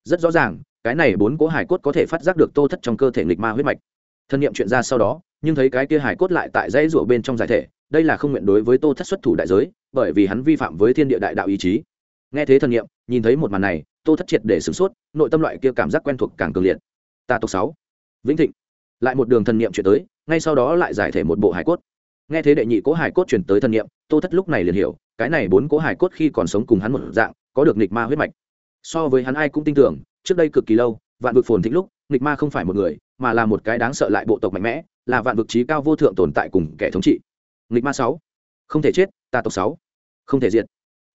Rất rõ ràng, cái này bốn cỗ hải cốt có thể phát giác được tô thất trong cơ thể nghịch ma huyết mạch. Thần niệm chuyện ra sau đó, nhưng thấy cái kia hải cốt lại tại dãy rủa bên trong giải thể, đây là không nguyện đối với tô thất xuất thủ đại giới, bởi vì hắn vi phạm với thiên địa đại đạo ý chí nghe thế thần niệm, nhìn thấy một màn này, tô thất triệt để sửng sốt, nội tâm loại kia cảm giác quen thuộc càng cường liệt. Ta tộc sáu. Vĩnh thịnh. Lại một đường thần niệm chuyển tới, ngay sau đó lại giải thể một bộ hải cốt. Nghe thế đệ nhị cố hải cốt chuyển tới thần niệm, tô thất lúc này liền hiểu, cái này bốn cố hải cốt khi còn sống cùng hắn một dạng, có được nghịch ma huyết mạch. So với hắn ai cũng tin tưởng, trước đây cực kỳ lâu, vạn vực phồn thịnh lúc, nghịch ma không phải một người, mà là một cái đáng sợ lại bộ tộc mạnh mẽ, là vạn vực trí cao vô thượng tồn tại cùng kẻ thống trị. Nghịch ma sáu. Không thể chết, ta tộc sáu. Không thể diệt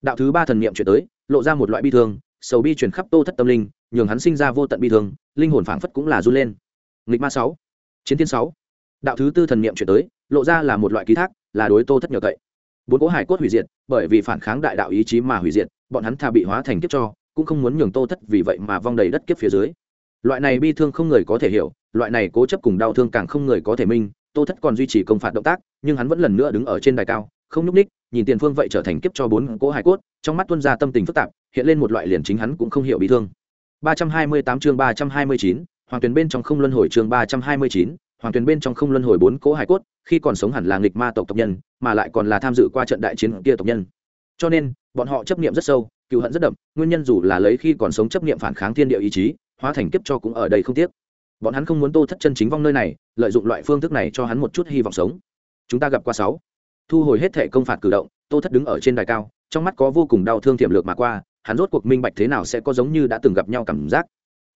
đạo thứ ba thần niệm chuyển tới, lộ ra một loại bi thương, sầu bi chuyển khắp tô thất tâm linh, nhường hắn sinh ra vô tận bi thương, linh hồn phảng phất cũng là run lên. Nghịch ma sáu, chiến thiên sáu. Đạo thứ tư thần niệm chuyển tới, lộ ra là một loại ký thác, là đối tô thất nhờ cậy. Bốn cố hải cốt hủy diệt, bởi vì phản kháng đại đạo ý chí mà hủy diệt, bọn hắn thà bị hóa thành kiếp cho, cũng không muốn nhường tô thất vì vậy mà vong đầy đất kiếp phía dưới. Loại này bi thương không người có thể hiểu, loại này cố chấp cùng đau thương càng không người có thể minh, tô thất còn duy trì công phạt động tác, nhưng hắn vẫn lần nữa đứng ở trên đài cao, không nhúc ních nhìn tiền phương vậy trở thành kiếp cho bốn cỗ hải cốt trong mắt tuân ra tâm tình phức tạp hiện lên một loại liền chính hắn cũng không hiểu bị thương. 328 chương 329, hoàng tuyển bên trong không luân hồi chương 329, hoàng tuyển bên trong không luân hồi bốn cỗ hải cốt khi còn sống hẳn là nghịch ma tộc tộc nhân mà lại còn là tham dự qua trận đại chiến kia tộc nhân. Cho nên bọn họ chấp niệm rất sâu cựu hận rất đậm nguyên nhân dù là lấy khi còn sống chấp niệm phản kháng thiên địa ý chí hóa thành kiếp cho cũng ở đây không tiếc. Bọn hắn không muốn tô thất chân chính vong nơi này lợi dụng loại phương thức này cho hắn một chút hy vọng sống. Chúng ta gặp qua sáu thu hồi hết thể công phạt cử động, tô thất đứng ở trên đài cao, trong mắt có vô cùng đau thương tiềm lược mà qua, hắn rốt cuộc minh bạch thế nào sẽ có giống như đã từng gặp nhau cảm giác.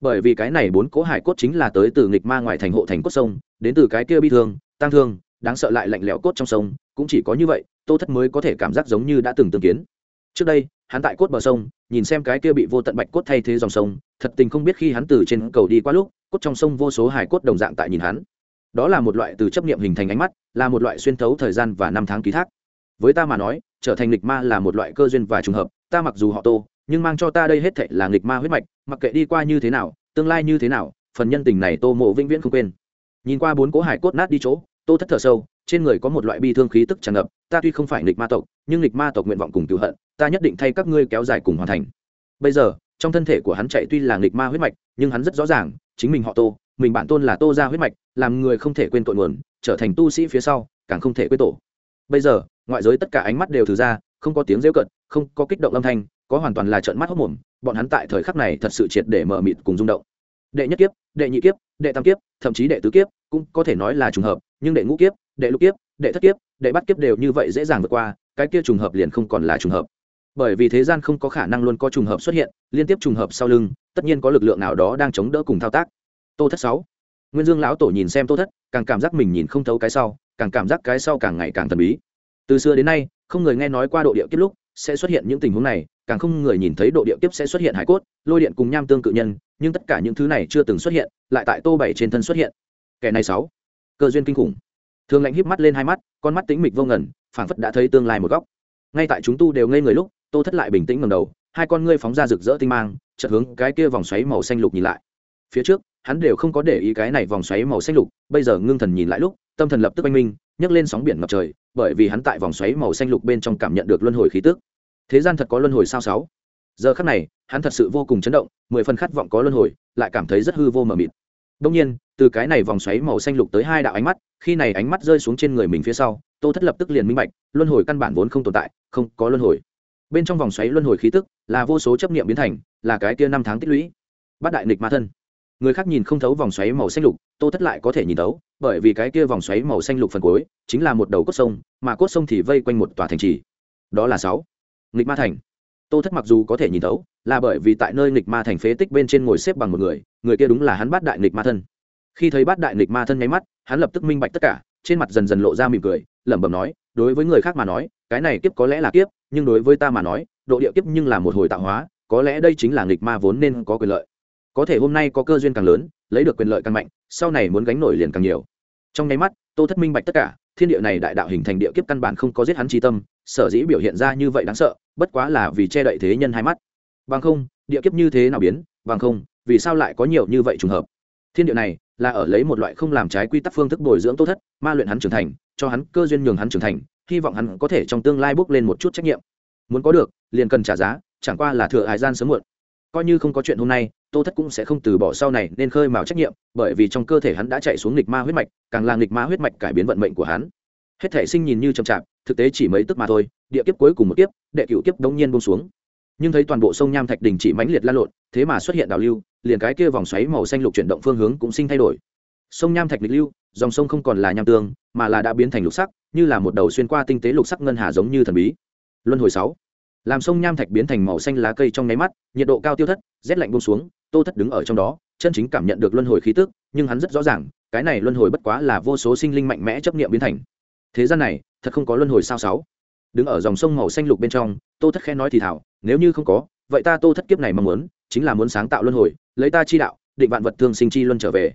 Bởi vì cái này bốn cỗ hải cốt chính là tới từ nghịch ma ngoài thành hộ thành cốt sông, đến từ cái kia bi thương tăng thương, đáng sợ lại lạnh lẽo cốt trong sông, cũng chỉ có như vậy, tô thất mới có thể cảm giác giống như đã từng tương kiến. Trước đây, hắn tại cốt bờ sông, nhìn xem cái kia bị vô tận bạch cốt thay thế dòng sông, thật tình không biết khi hắn từ trên cầu đi qua lúc, cốt trong sông vô số hải cốt đồng dạng tại nhìn hắn đó là một loại từ chấp niệm hình thành ánh mắt, là một loại xuyên thấu thời gian và năm tháng ký thác. Với ta mà nói, trở thành nghịch ma là một loại cơ duyên và trùng hợp, ta mặc dù họ tô, nhưng mang cho ta đây hết thệ là nghịch ma huyết mạch, mặc kệ đi qua như thế nào, tương lai như thế nào, phần nhân tình này tô mộ vĩnh viễn không quên. Nhìn qua bốn cố hải cốt nát đi chỗ, tô thất thở sâu, trên người có một loại bi thương khí tức tràn ngập, ta tuy không phải nghịch ma tộc, nhưng nghịch ma tộc nguyện vọng cùng cứu hận, ta nhất định thay các ngươi kéo dài cùng hoàn thành. Bây giờ, trong thân thể của hắn chạy tuy là nghịch ma huyết mạch, nhưng hắn rất rõ ràng, chính mình họ tô mình bản tôn là tô ra huyết mạch, làm người không thể quên tội nguồn, trở thành tu sĩ phía sau, càng không thể quên tổ. Bây giờ, ngoại giới tất cả ánh mắt đều thử ra, không có tiếng rêu cận không có kích động âm thanh, có hoàn toàn là trợn mắt hốc mồm, bọn hắn tại thời khắc này thật sự triệt để mở mịt cùng rung động. Đệ nhất kiếp, đệ nhị kiếp, đệ tam kiếp, thậm chí đệ tứ kiếp, cũng có thể nói là trùng hợp, nhưng đệ ngũ kiếp, đệ lục kiếp, đệ thất kiếp, đệ bắt kiếp đều như vậy dễ dàng vượt qua, cái kia trùng hợp liền không còn là trùng hợp. Bởi vì thế gian không có khả năng luôn có trùng hợp xuất hiện, liên tiếp trùng hợp sau lưng, tất nhiên có lực lượng nào đó đang chống đỡ cùng thao tác tô thất sáu. Nguyên dương lão tổ nhìn xem tô thất, càng cảm giác mình nhìn không thấu cái sau, càng cảm giác cái sau càng ngày càng thần bí. Từ xưa đến nay, không người nghe nói qua độ địa kiếp lúc sẽ xuất hiện những tình huống này, càng không người nhìn thấy độ địa kiếp sẽ xuất hiện hải cốt, lôi điện cùng nham tương cự nhân, nhưng tất cả những thứ này chưa từng xuất hiện, lại tại tô bảy trên thân xuất hiện. Kẻ này sáu. Cơ duyên kinh khủng. Thường lạnh híp mắt lên hai mắt, con mắt tính mịch vô ngẩn phảng phất đã thấy tương lai một góc. Ngay tại chúng tu đều ngây người lúc, tô thất lại bình tĩnh ngầm đầu, hai con ngươi phóng ra rực rỡ tinh mang, chợt hướng cái kia vòng xoáy màu xanh lục nhìn lại. Phía trước hắn đều không có để ý cái này vòng xoáy màu xanh lục, bây giờ ngưng thần nhìn lại lúc, tâm thần lập tức anh minh, nhấc lên sóng biển ngập trời, bởi vì hắn tại vòng xoáy màu xanh lục bên trong cảm nhận được luân hồi khí tức. Thế gian thật có luân hồi sao sáu? Giờ khắc này, hắn thật sự vô cùng chấn động, mười phần khát vọng có luân hồi, lại cảm thấy rất hư vô mờ mịt. Đông nhiên, từ cái này vòng xoáy màu xanh lục tới hai đạo ánh mắt, khi này ánh mắt rơi xuống trên người mình phía sau, tô thất lập tức liền minh bạch, luân hồi căn bản vốn không tồn tại, không có luân hồi. Bên trong vòng xoáy luân hồi khí tức là vô số chấp niệm biến thành, là cái kia năm tháng tích lũy. Bát đại nịch ma thân người khác nhìn không thấu vòng xoáy màu xanh lục, tô thất lại có thể nhìn thấu, bởi vì cái kia vòng xoáy màu xanh lục phần cuối chính là một đầu cốt sông, mà cốt sông thì vây quanh một tòa thành trì. Đó là sáu. Nghịch ma thành. Tô thất mặc dù có thể nhìn thấu, là bởi vì tại nơi nghịch ma thành phế tích bên trên ngồi xếp bằng một người người kia đúng là hắn bát đại nghịch ma thân. Khi thấy bát đại nghịch ma thân nháy mắt, hắn lập tức minh bạch tất cả, trên mặt dần dần lộ ra mỉm cười, lẩm bẩm nói, đối với người khác mà nói, cái này kiếp có lẽ là kiếp, nhưng đối với ta mà nói, độ địa kiếp nhưng là một hồi tạo hóa, có lẽ đây chính là nghịch ma vốn nên có quyền lợi có thể hôm nay có cơ duyên càng lớn, lấy được quyền lợi càng mạnh, sau này muốn gánh nổi liền càng nhiều. Trong nháy mắt, tô thất minh bạch tất cả, thiên địa này đại đạo hình thành địa kiếp căn bản không có giết hắn chi tâm, sở dĩ biểu hiện ra như vậy đáng sợ, bất quá là vì che đậy thế nhân hai mắt. Bằng không, địa kiếp như thế nào biến, bằng không, vì sao lại có nhiều như vậy trùng hợp? Thiên địa này là ở lấy một loại không làm trái quy tắc phương thức bồi dưỡng tô thất, ma luyện hắn trưởng thành, cho hắn cơ duyên nhường hắn trưởng thành, hy vọng hắn có thể trong tương lai bước lên một chút trách nhiệm. Muốn có được, liền cần trả giá, chẳng qua là thừa hải gian sớm muộn. Coi như không có chuyện hôm nay tô thất cũng sẽ không từ bỏ sau này nên khơi mào trách nhiệm, bởi vì trong cơ thể hắn đã chạy xuống nghịch ma huyết mạch, càng là nghịch ma huyết mạch cải biến vận mệnh của hắn. Hết thể sinh nhìn như chậm chạp, thực tế chỉ mấy tức mà thôi, địa kiếp cuối cùng một kiếp, đệ cửu kiếp đống nhiên buông xuống. Nhưng thấy toàn bộ sông nham thạch đình chỉ mãnh liệt lan lộn, thế mà xuất hiện đảo lưu, liền cái kia vòng xoáy màu xanh lục chuyển động phương hướng cũng sinh thay đổi. Sông nham thạch lịch lưu, dòng sông không còn là nham tương, mà là đã biến thành lục sắc, như là một đầu xuyên qua tinh tế lục sắc ngân hà giống như thần bí. Luân hồi sáu. Làm sông nham thạch biến thành màu xanh lá cây trong nháy mắt, nhiệt độ cao tiêu thất, rét lạnh buông xuống tô thất đứng ở trong đó, chân chính cảm nhận được luân hồi khí tức, nhưng hắn rất rõ ràng, cái này luân hồi bất quá là vô số sinh linh mạnh mẽ chấp niệm biến thành. Thế gian này, thật không có luân hồi sao sáu? Đứng ở dòng sông màu xanh lục bên trong, tô thất khẽ nói thì thảo nếu như không có, vậy ta tô thất kiếp này mong muốn, chính là muốn sáng tạo luân hồi, lấy ta chi đạo, định vạn vật thương sinh chi luân trở về.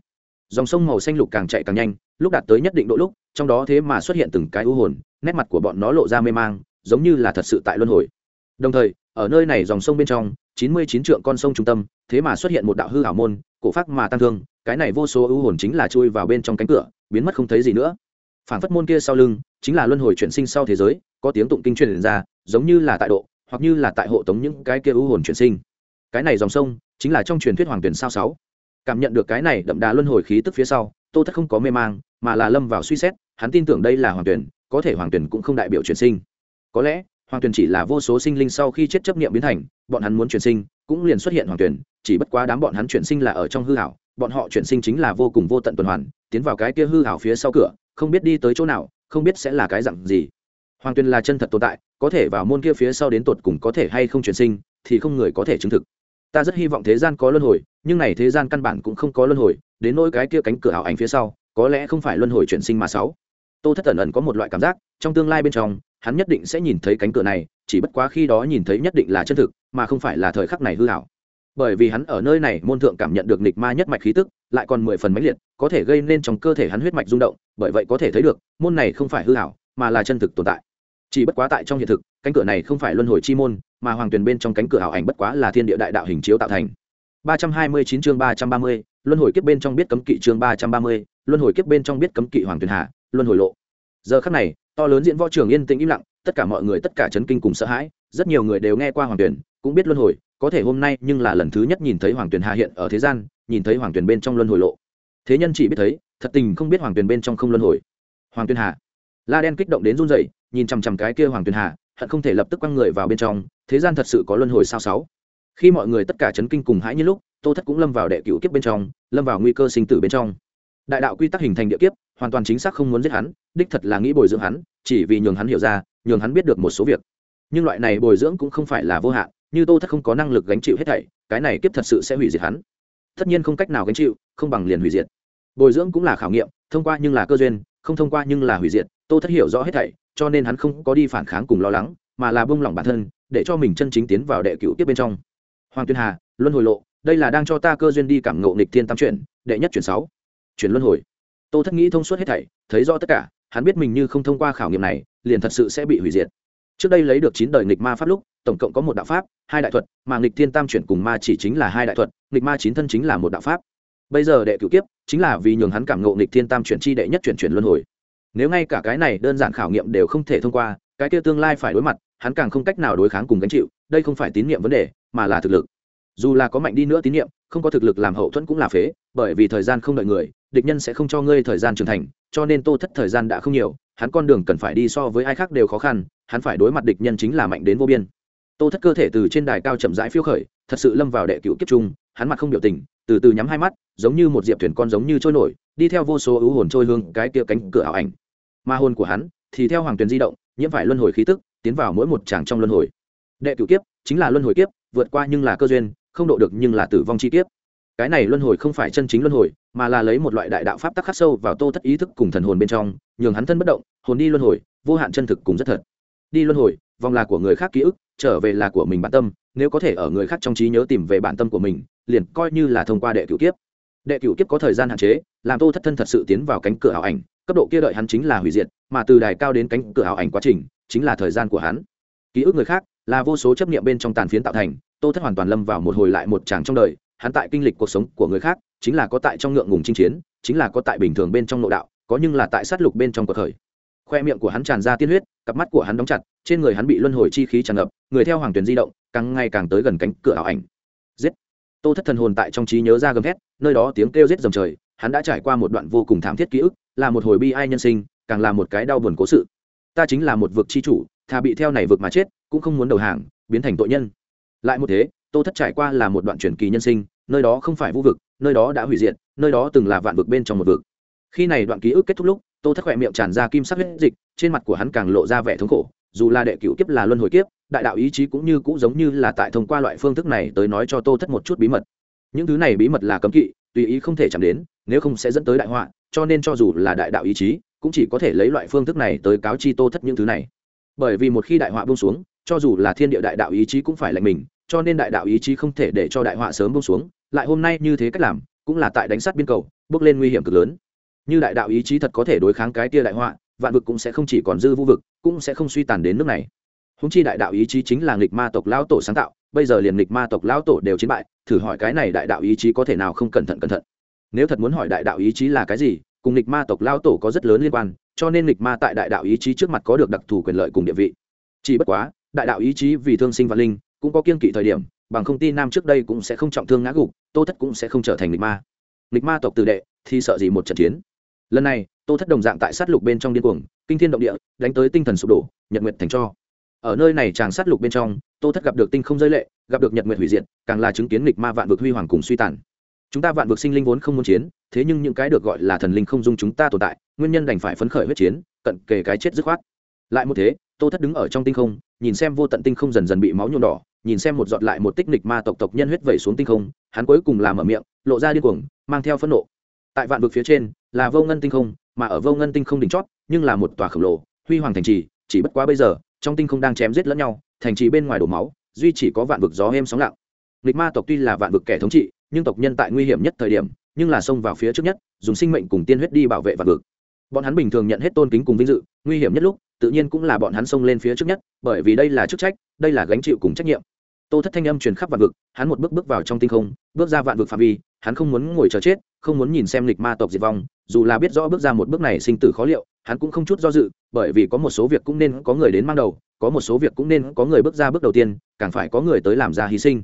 Dòng sông màu xanh lục càng chạy càng nhanh, lúc đạt tới nhất định độ lúc, trong đó thế mà xuất hiện từng cái u hồn, nét mặt của bọn nó lộ ra mê mang, giống như là thật sự tại luân hồi. Đồng thời ở nơi này dòng sông bên trong, chín mươi chín trượng con sông trung tâm, thế mà xuất hiện một đạo hư ảo môn, cổ pháp mà tăng thương, cái này vô số ưu hồn chính là chui vào bên trong cánh cửa, biến mất không thấy gì nữa. Phản phất môn kia sau lưng, chính là luân hồi chuyển sinh sau thế giới, có tiếng tụng kinh truyền ra, giống như là tại độ, hoặc như là tại hộ tống những cái kia ưu hồn chuyển sinh. Cái này dòng sông, chính là trong truyền thuyết hoàng tuyển sao sáu. Cảm nhận được cái này đậm đà luân hồi khí tức phía sau, tô thất không có mê mang, mà là lâm vào suy xét, hắn tin tưởng đây là hoàng tuyển, có thể hoàng tuyển cũng không đại biểu chuyển sinh. Có lẽ hoàng tuyển chỉ là vô số sinh linh sau khi chết chấp niệm biến thành, bọn hắn muốn chuyển sinh, cũng liền xuất hiện hoàng tuyển chỉ bất quá đám bọn hắn chuyển sinh là ở trong hư hảo bọn họ chuyển sinh chính là vô cùng vô tận tuần hoàn, tiến vào cái kia hư hảo phía sau cửa, không biết đi tới chỗ nào, không biết sẽ là cái dặn gì. Hoàng tuyển là chân thật tồn tại, có thể vào môn kia phía sau đến tột cùng có thể hay không chuyển sinh, thì không người có thể chứng thực. Ta rất hy vọng thế gian có luân hồi, nhưng này thế gian căn bản cũng không có luân hồi, đến nỗi cái kia cánh cửa ảo ảnh phía sau, có lẽ không phải luân hồi chuyển sinh mà sáu. Tô thất ẩn ẩn có một loại cảm giác, trong tương lai bên trong hắn nhất định sẽ nhìn thấy cánh cửa này chỉ bất quá khi đó nhìn thấy nhất định là chân thực mà không phải là thời khắc này hư hảo. Bởi vì hắn ở nơi này môn thượng cảm nhận được nịch ma nhất mạch khí tức lại còn mười phần mãnh liệt có thể gây nên trong cơ thể hắn huyết mạch rung động bởi vậy có thể thấy được môn này không phải hư hảo mà là chân thực tồn tại. Chỉ bất quá tại trong hiện thực cánh cửa này không phải luân hồi chi môn mà hoàng tuyền bên trong cánh cửa hảo ảnh bất quá là thiên địa đại đạo hình chiếu tạo thành. 329 chương 330, luân hồi kiếp bên trong biết cấm kỵ chương 330, luân hồi kiếp bên trong biết cấm kỵ hoàng tuyền hạ luân hồi lộ giờ khắc này, to lớn diễn võ trường yên tĩnh im lặng, tất cả mọi người, tất cả chấn kinh cùng sợ hãi, rất nhiều người đều nghe qua hoàng tuyền, cũng biết luân hồi, có thể hôm nay nhưng là lần thứ nhất nhìn thấy hoàng tuyền hạ hiện ở thế gian, nhìn thấy hoàng tuyền bên trong luân hồi lộ. Thế nhân chỉ biết thấy, thật tình không biết hoàng tuyền bên trong không luân hồi. Hoàng tuyền hạ la đen kích động đến run rẩy, nhìn chằm chằm cái kia hoàng tuyền hạ hận không thể lập tức quăng người vào bên trong, thế gian thật sự có luân hồi sao sáu. Khi mọi người tất cả chấn kinh cùng hãi như lúc, tô thất cũng lâm vào đệ cửu kiếp bên trong, lâm vào nguy cơ sinh tử bên trong đại đạo quy tắc hình thành địa kiếp, hoàn toàn chính xác không muốn giết hắn, đích thật là nghĩ bồi dưỡng hắn, chỉ vì nhường hắn hiểu ra, nhường hắn biết được một số việc. Nhưng loại này bồi dưỡng cũng không phải là vô hạn, như tô thất không có năng lực gánh chịu hết thảy, cái này kiếp thật sự sẽ hủy diệt hắn. Tất nhiên không cách nào gánh chịu, không bằng liền hủy diệt. Bồi dưỡng cũng là khảo nghiệm, thông qua nhưng là cơ duyên, không thông qua nhưng là hủy diệt, tô thất hiểu rõ hết thảy, cho nên hắn không có đi phản kháng cùng lo lắng, mà là buông lỏng bản thân, để cho mình chân chính tiến vào đệ cửu tiếp bên trong. Hoàng tuyên hà, luân hồi lộ, đây là đang cho ta cơ duyên đi cảm ngộ nghịch thiên tam chuyển, đệ nhất chuyển sáu chuyển luân hồi. Tô thất nghĩ thông suốt hết thảy, thấy rõ tất cả, hắn biết mình như không thông qua khảo nghiệm này, liền thật sự sẽ bị hủy diệt. Trước đây lấy được chín đời nghịch ma pháp lúc, tổng cộng có một đạo pháp, hai đại thuật, mà nghịch thiên tam chuyển cùng ma chỉ chính là hai đại thuật, nghịch ma chín thân chính là một đạo pháp. Bây giờ đệ cửu kiếp, chính là vì nhường hắn cảm ngộ nghịch thiên tam chuyển chi đệ nhất chuyển chuyển luân hồi. Nếu ngay cả cái này đơn giản khảo nghiệm đều không thể thông qua, cái kia tương lai phải đối mặt, hắn càng không cách nào đối kháng cùng gánh chịu, đây không phải tín nhiệm vấn đề, mà là thực lực dù là có mạnh đi nữa tín nhiệm, không có thực lực làm hậu thuẫn cũng là phế, bởi vì thời gian không đợi người, địch nhân sẽ không cho ngươi thời gian trưởng thành, cho nên tô thất thời gian đã không nhiều, hắn con đường cần phải đi so với ai khác đều khó khăn, hắn phải đối mặt địch nhân chính là mạnh đến vô biên. Tô thất cơ thể từ trên đài cao chậm rãi phiêu khởi, thật sự lâm vào đệ cựu kiếp trung, hắn mặt không biểu tình, từ từ nhắm hai mắt, giống như một diệp thuyền con giống như trôi nổi, đi theo vô số ưu hồn trôi hương, cái kia cánh cửa ảo ảnh. Ma hồn của hắn thì theo hoàng tuyền di động, nhiễm phải luân hồi khí tức, tiến vào mỗi một tràng trong luân hồi. Đệ cựu kiếp chính là luân hồi kiếp, vượt qua nhưng là cơ duyên không độ được nhưng là tử vong chi kiếp. Cái này luân hồi không phải chân chính luân hồi, mà là lấy một loại đại đạo pháp tắc khắc sâu vào tô thất ý thức cùng thần hồn bên trong, nhường hắn thân bất động, hồn đi luân hồi, vô hạn chân thực cùng rất thật. Đi luân hồi, vòng là của người khác ký ức, trở về là của mình bản tâm, nếu có thể ở người khác trong trí nhớ tìm về bản tâm của mình, liền coi như là thông qua đệ cửu kiếp. Đệ cửu kiếp có thời gian hạn chế, làm tô thất thân thật sự tiến vào cánh cửa ảo ảnh, cấp độ kia đợi hắn chính là hủy diệt, mà từ đài cao đến cánh cửa ảo ảnh quá trình, chính là thời gian của hắn. Ký ức người khác là vô số chấp niệm bên trong tàn phiến tạo thành tô thất hoàn toàn lâm vào một hồi lại một chàng trong đời, hắn tại kinh lịch cuộc sống của người khác, chính là có tại trong ngượng ngùng chinh chiến, chính là có tại bình thường bên trong nội đạo, có nhưng là tại sát lục bên trong cuộc khởi khoe miệng của hắn tràn ra tiên huyết, cặp mắt của hắn đóng chặt, trên người hắn bị luân hồi chi khí tràn ngập, người theo hoàng tuyến di động, càng ngày càng tới gần cánh cửa ảo ảnh. Giết! Tô thất thần hồn tại trong trí nhớ ra gầm hét nơi đó tiếng kêu giết dầm trời, hắn đã trải qua một đoạn vô cùng thảm thiết ký ức, là một hồi bi ai nhân sinh, càng là một cái đau buồn cố sự. Ta chính là một vực chi chủ thà bị theo này vực mà chết, cũng không muốn đầu hàng, biến thành tội nhân lại một thế, tô thất trải qua là một đoạn truyền kỳ nhân sinh, nơi đó không phải vũ vực, nơi đó đã hủy diệt, nơi đó từng là vạn vực bên trong một vực. Khi này đoạn ký ức kết thúc lúc, tô thất khỏe miệng tràn ra kim sắc huyết dịch, trên mặt của hắn càng lộ ra vẻ thống khổ, dù là đệ cửu kiếp là luân hồi kiếp, đại đạo ý chí cũng như cũng giống như là tại thông qua loại phương thức này tới nói cho tô thất một chút bí mật. Những thứ này bí mật là cấm kỵ, tùy ý không thể chạm đến, nếu không sẽ dẫn tới đại họa, cho nên cho dù là đại đạo ý chí, cũng chỉ có thể lấy loại phương thức này tới cáo chi tô thất những thứ này. Bởi vì một khi đại họa buông xuống, cho dù là thiên địa đại đạo ý chí cũng phải lạnh mình cho nên đại đạo ý chí không thể để cho đại họa sớm buông xuống, lại hôm nay như thế cách làm, cũng là tại đánh sát biên cầu, bước lên nguy hiểm cực lớn. Như đại đạo ý chí thật có thể đối kháng cái tia đại họa, vạn vực cũng sẽ không chỉ còn dư vũ vực, cũng sẽ không suy tàn đến nước này. Húng chi đại đạo ý chí chính là nghịch ma tộc lão tổ sáng tạo, bây giờ liền nghịch ma tộc lão tổ đều chiến bại, thử hỏi cái này đại đạo ý chí có thể nào không cẩn thận cẩn thận. Nếu thật muốn hỏi đại đạo ý chí là cái gì, cùng nghịch ma tộc lão tổ có rất lớn liên quan, cho nên nghịch ma tại đại đạo ý chí trước mặt có được đặc thù quyền lợi cùng địa vị. Chỉ bất quá, đại đạo ý chí vì thương sinh và linh cũng có kiên kỵ thời điểm, bằng không tin nam trước đây cũng sẽ không trọng thương ngã gục, tô thất cũng sẽ không trở thành nghịch ma. Nghịch ma tộc tự đệ, thì sợ gì một trận chiến. Lần này, tô thất đồng dạng tại sát lục bên trong điên cuồng, kinh thiên động địa, đánh tới tinh thần sụp đổ, nhật nguyệt thành cho. Ở nơi này chàng sát lục bên trong, tô thất gặp được tinh không rơi lệ, gặp được nhật nguyệt hủy diệt, càng là chứng kiến nghịch ma vạn vực huy hoàng cùng suy tàn. Chúng ta vạn vực sinh linh vốn không muốn chiến, thế nhưng những cái được gọi là thần linh không dung chúng ta tồn tại, nguyên nhân đành phải phấn khởi huyết chiến, cận kề cái chết dứt khoát. Lại một thế, tô thất đứng ở trong tinh không, nhìn xem vô tận tinh không dần dần bị máu nhuộm đỏ nhìn xem một giọt lại một tích nịch ma tộc tộc nhân huyết vẩy xuống tinh không, hắn cuối cùng làm ở miệng, lộ ra điên cuồng, mang theo phẫn nộ. Tại vạn vực phía trên, là vô ngân tinh không, mà ở vô ngân tinh không đỉnh chót, nhưng là một tòa khổng lồ, huy hoàng thành trì, chỉ bất quá bây giờ, trong tinh không đang chém giết lẫn nhau, thành trì bên ngoài đổ máu, duy chỉ có vạn vực gió êm sóng lặng. Nghịch ma tộc tuy là vạn vực kẻ thống trị, nhưng tộc nhân tại nguy hiểm nhất thời điểm, nhưng là xông vào phía trước nhất, dùng sinh mệnh cùng tiên huyết đi bảo vệ vạn vực. Bọn hắn bình thường nhận hết tôn kính cùng vinh dự, nguy hiểm nhất lúc, tự nhiên cũng là bọn hắn xông lên phía trước nhất, bởi vì đây là chức trách, đây là gánh chịu cùng trách nhiệm tô thất thanh âm truyền khắp vạn vực, hắn một bước bước vào trong tinh không, bước ra vạn vực phạm vi, hắn không muốn ngồi chờ chết, không muốn nhìn xem lịch ma tộc diệt vong, dù là biết rõ bước ra một bước này sinh tử khó liệu, hắn cũng không chút do dự, bởi vì có một số việc cũng nên có người đến mang đầu, có một số việc cũng nên có người bước ra bước đầu tiên, càng phải có người tới làm ra hy sinh.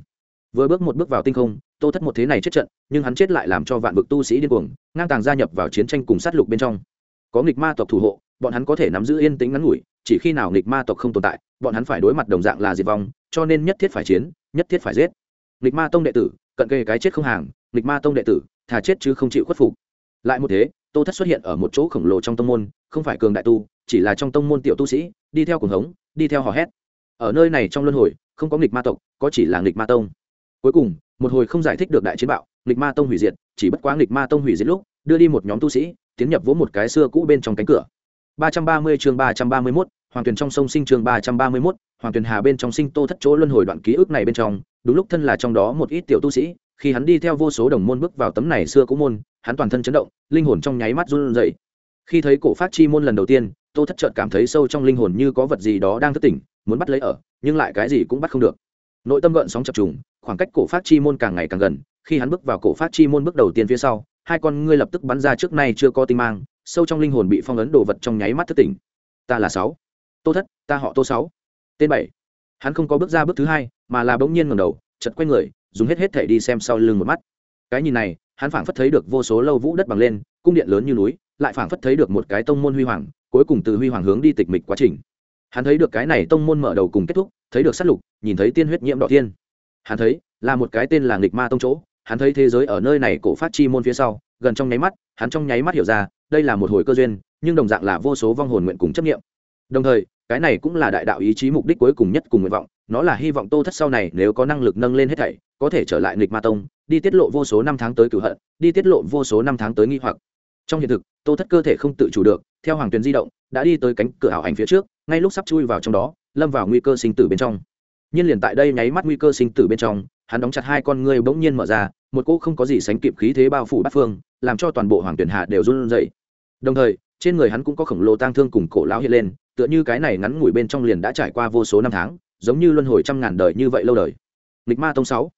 Vừa bước một bước vào tinh không, tô thất một thế này chết trận, nhưng hắn chết lại làm cho vạn vực tu sĩ điên cuồng, ngang tàng gia nhập vào chiến tranh cùng sát lục bên trong. Có nghịch ma tộc thủ hộ, bọn hắn có thể nắm giữ yên tĩnh ngắn ngủi, chỉ khi nào nghịch ma tộc không tồn tại bọn hắn phải đối mặt đồng dạng là diệt vong cho nên nhất thiết phải chiến nhất thiết phải giết. Nghịch ma tông đệ tử cận kề cái chết không hàng nghịch ma tông đệ tử thà chết chứ không chịu khuất phục. Lại một thế tô thất xuất hiện ở một chỗ khổng lồ trong tông môn không phải cường đại tu chỉ là trong tông môn tiểu tu sĩ đi theo cuồng hống đi theo hò hét. Ở nơi này trong luân hồi không có nghịch ma tộc có chỉ là nghịch ma tông. Cuối cùng một hồi không giải thích được đại chiến bạo nghịch ma tông hủy diệt chỉ bất quá nghịch ma tông hủy diệt lúc đưa đi một nhóm tu sĩ tiến nhập vỗ một cái xưa cũ bên trong cánh cửa. 330 chương 331, Hoàng Tuyền trong sông sinh chương 331, Hoàng Tuyền Hà bên trong sinh Tô Thất chỗ luân hồi đoạn ký ức này bên trong, đúng lúc thân là trong đó một ít tiểu tu sĩ, khi hắn đi theo vô số đồng môn bước vào tấm này xưa cũ môn, hắn toàn thân chấn động, linh hồn trong nháy mắt run rẩy. Khi thấy cổ phát chi môn lần đầu tiên, Tô Thất chợt cảm thấy sâu trong linh hồn như có vật gì đó đang thức tỉnh, muốn bắt lấy ở, nhưng lại cái gì cũng bắt không được. Nội tâm gợn sóng chập trùng, khoảng cách cổ phát chi môn càng ngày càng gần, khi hắn bước vào cổ phát chi môn bước đầu tiên phía sau, hai con ngươi lập tức bắn ra trước nay chưa có tinh mang, sâu trong linh hồn bị phong ấn đồ vật trong nháy mắt thức tỉnh ta là sáu tô thất, ta họ tô sáu. Tên bảy. Hắn không có bước ra bước thứ hai, mà là bỗng nhiên ngẩng đầu chật quay người, dùng hết hết thể đi xem sau lưng một mắt. Cái nhìn này, hắn phảng phất thấy được vô số lâu vũ đất bằng lên, cung điện lớn như núi, lại phảng phất thấy được một cái tông môn huy hoàng, cuối cùng từ huy hoàng hướng đi tịch mịch quá trình. Hắn thấy được cái này tông môn mở đầu cùng kết thúc, thấy được sát lục, nhìn thấy tiên huyết nhiễm đỏ tiên hắn thấy, là một cái tên là nghịch ma tông chỗ, hắn thấy thế giới ở nơi này cổ phát chi môn phía sau, gần trong nháy mắt, hắn trong nháy mắt hiểu ra, đây là một hồi cơ duyên, nhưng đồng dạng là vô số vong hồn nguyện cùng chấp nghiệm đồng thời, cái này cũng là đại đạo ý chí mục đích cuối cùng nhất cùng nguyện vọng, nó là hy vọng tô thất sau này nếu có năng lực nâng lên hết thảy, có thể trở lại nghịch ma tông, đi tiết lộ vô số năm tháng tới cửu hận, đi tiết lộ vô số năm tháng tới nghi hoặc. Trong hiện thực, tô thất cơ thể không tự chủ được, theo hoàng tuyền di động, đã đi tới cánh cửa ảo ảnh phía trước, ngay lúc sắp chui vào trong đó, lâm vào nguy cơ sinh tử bên trong. Nhiên liền tại đây nháy mắt nguy cơ sinh tử bên trong, hắn đóng chặt hai con ngươi bỗng nhiên mở ra, một cỗ không có gì sánh kịp khí thế bao phủ bát phương, làm cho toàn bộ hoàng tuyển hạ đều run rẩy. Đồng thời, trên người hắn cũng có khổng lồ tang thương cùng cổ lão hiện lên tựa như cái này ngắn ngủi bên trong liền đã trải qua vô số năm tháng, giống như luân hồi trăm ngàn đời như vậy lâu đời. Nghịch ma tông sáu,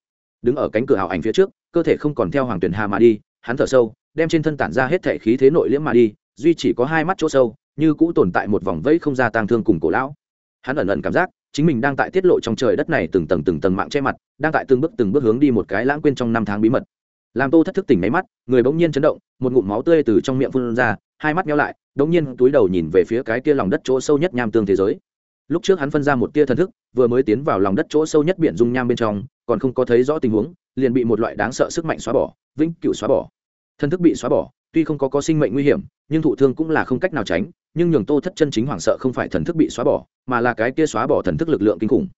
đứng ở cánh cửa ảo ảnh phía trước, cơ thể không còn theo hoàng tuyển hà mà đi, hắn thở sâu, đem trên thân tản ra hết thể khí thế nội liễm mà đi, duy chỉ có hai mắt chỗ sâu, như cũ tồn tại một vòng vẫy không ra tang thương cùng cổ lão. Hắn ẩn ẩn cảm giác, chính mình đang tại tiết lộ trong trời đất này từng tầng từng tầng mạng che mặt, đang tại từng bước từng bước hướng đi một cái lãng quên trong năm tháng bí mật. Làm tô thất thức tỉnh máy mắt, người bỗng nhiên chấn động, một ngụm máu tươi từ trong miệng phun ra, hai mắt nhau lại bỗng nhiên túi đầu nhìn về phía cái kia lòng đất chỗ sâu nhất nham tương thế giới. Lúc trước hắn phân ra một tia thần thức, vừa mới tiến vào lòng đất chỗ sâu nhất biển dung nham bên trong, còn không có thấy rõ tình huống, liền bị một loại đáng sợ sức mạnh xóa bỏ, vĩnh cửu xóa bỏ. Thần thức bị xóa bỏ, tuy không có có sinh mệnh nguy hiểm, nhưng thụ thương cũng là không cách nào tránh, nhưng nhường tô thất chân chính hoảng sợ không phải thần thức bị xóa bỏ, mà là cái kia xóa bỏ thần thức lực lượng kinh khủng.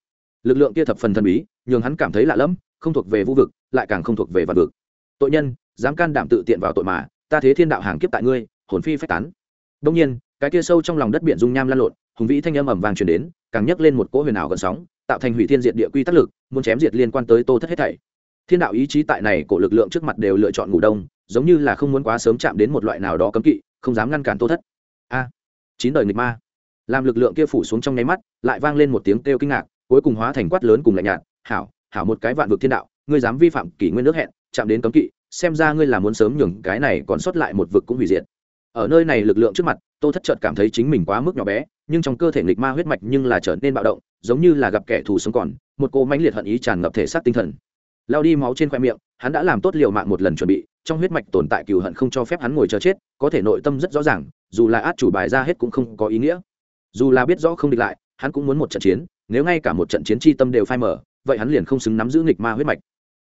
Lực lượng kia thập phần thần bí, nhường hắn cảm thấy lạ lẫm, không thuộc về vũ vực, lại càng không thuộc về vạn vực. Tội nhân, dám can đảm tự tiện vào tội mà, ta thế thiên đạo hàng kiếp tại ngươi, hồn phi phách tán đông nhiên, cái kia sâu trong lòng đất biển dung nham lan lộn, hùng vĩ thanh âm ầm vàng truyền đến, càng nhấc lên một cỗ huyền ảo gần sóng, tạo thành hủy thiên diệt địa quy tắc lực, muốn chém diệt liên quan tới tô thất hết thảy. Thiên đạo ý chí tại này cổ lực lượng trước mặt đều lựa chọn ngủ đông, giống như là không muốn quá sớm chạm đến một loại nào đó cấm kỵ, không dám ngăn cản tô thất. A, chín đời nghịch ma. Làm lực lượng kia phủ xuống trong nháy mắt, lại vang lên một tiếng kêu kinh ngạc, cuối cùng hóa thành quát lớn cùng lạnh nhạt, hảo hảo một cái vạn vực thiên đạo, ngươi dám vi phạm kỷ nguyên nước hẹn, chạm đến cấm kỵ, xem ra ngươi là muốn sớm nhường cái này còn sót lại một vực cũng hủy diệt ở nơi này lực lượng trước mặt, tô thất chợt cảm thấy chính mình quá mức nhỏ bé, nhưng trong cơ thể nghịch ma huyết mạch nhưng là trở nên bạo động, giống như là gặp kẻ thù sống còn, một cô mãnh liệt hận ý tràn ngập thể xác tinh thần. Lao đi máu trên khoe miệng, hắn đã làm tốt liều mạng một lần chuẩn bị, trong huyết mạch tồn tại cừu hận không cho phép hắn ngồi chờ chết, có thể nội tâm rất rõ ràng, dù là át chủ bài ra hết cũng không có ý nghĩa. Dù là biết rõ không địch lại, hắn cũng muốn một trận chiến, nếu ngay cả một trận chiến chi tâm đều phai mở vậy hắn liền không xứng nắm giữ nghịch ma huyết mạch.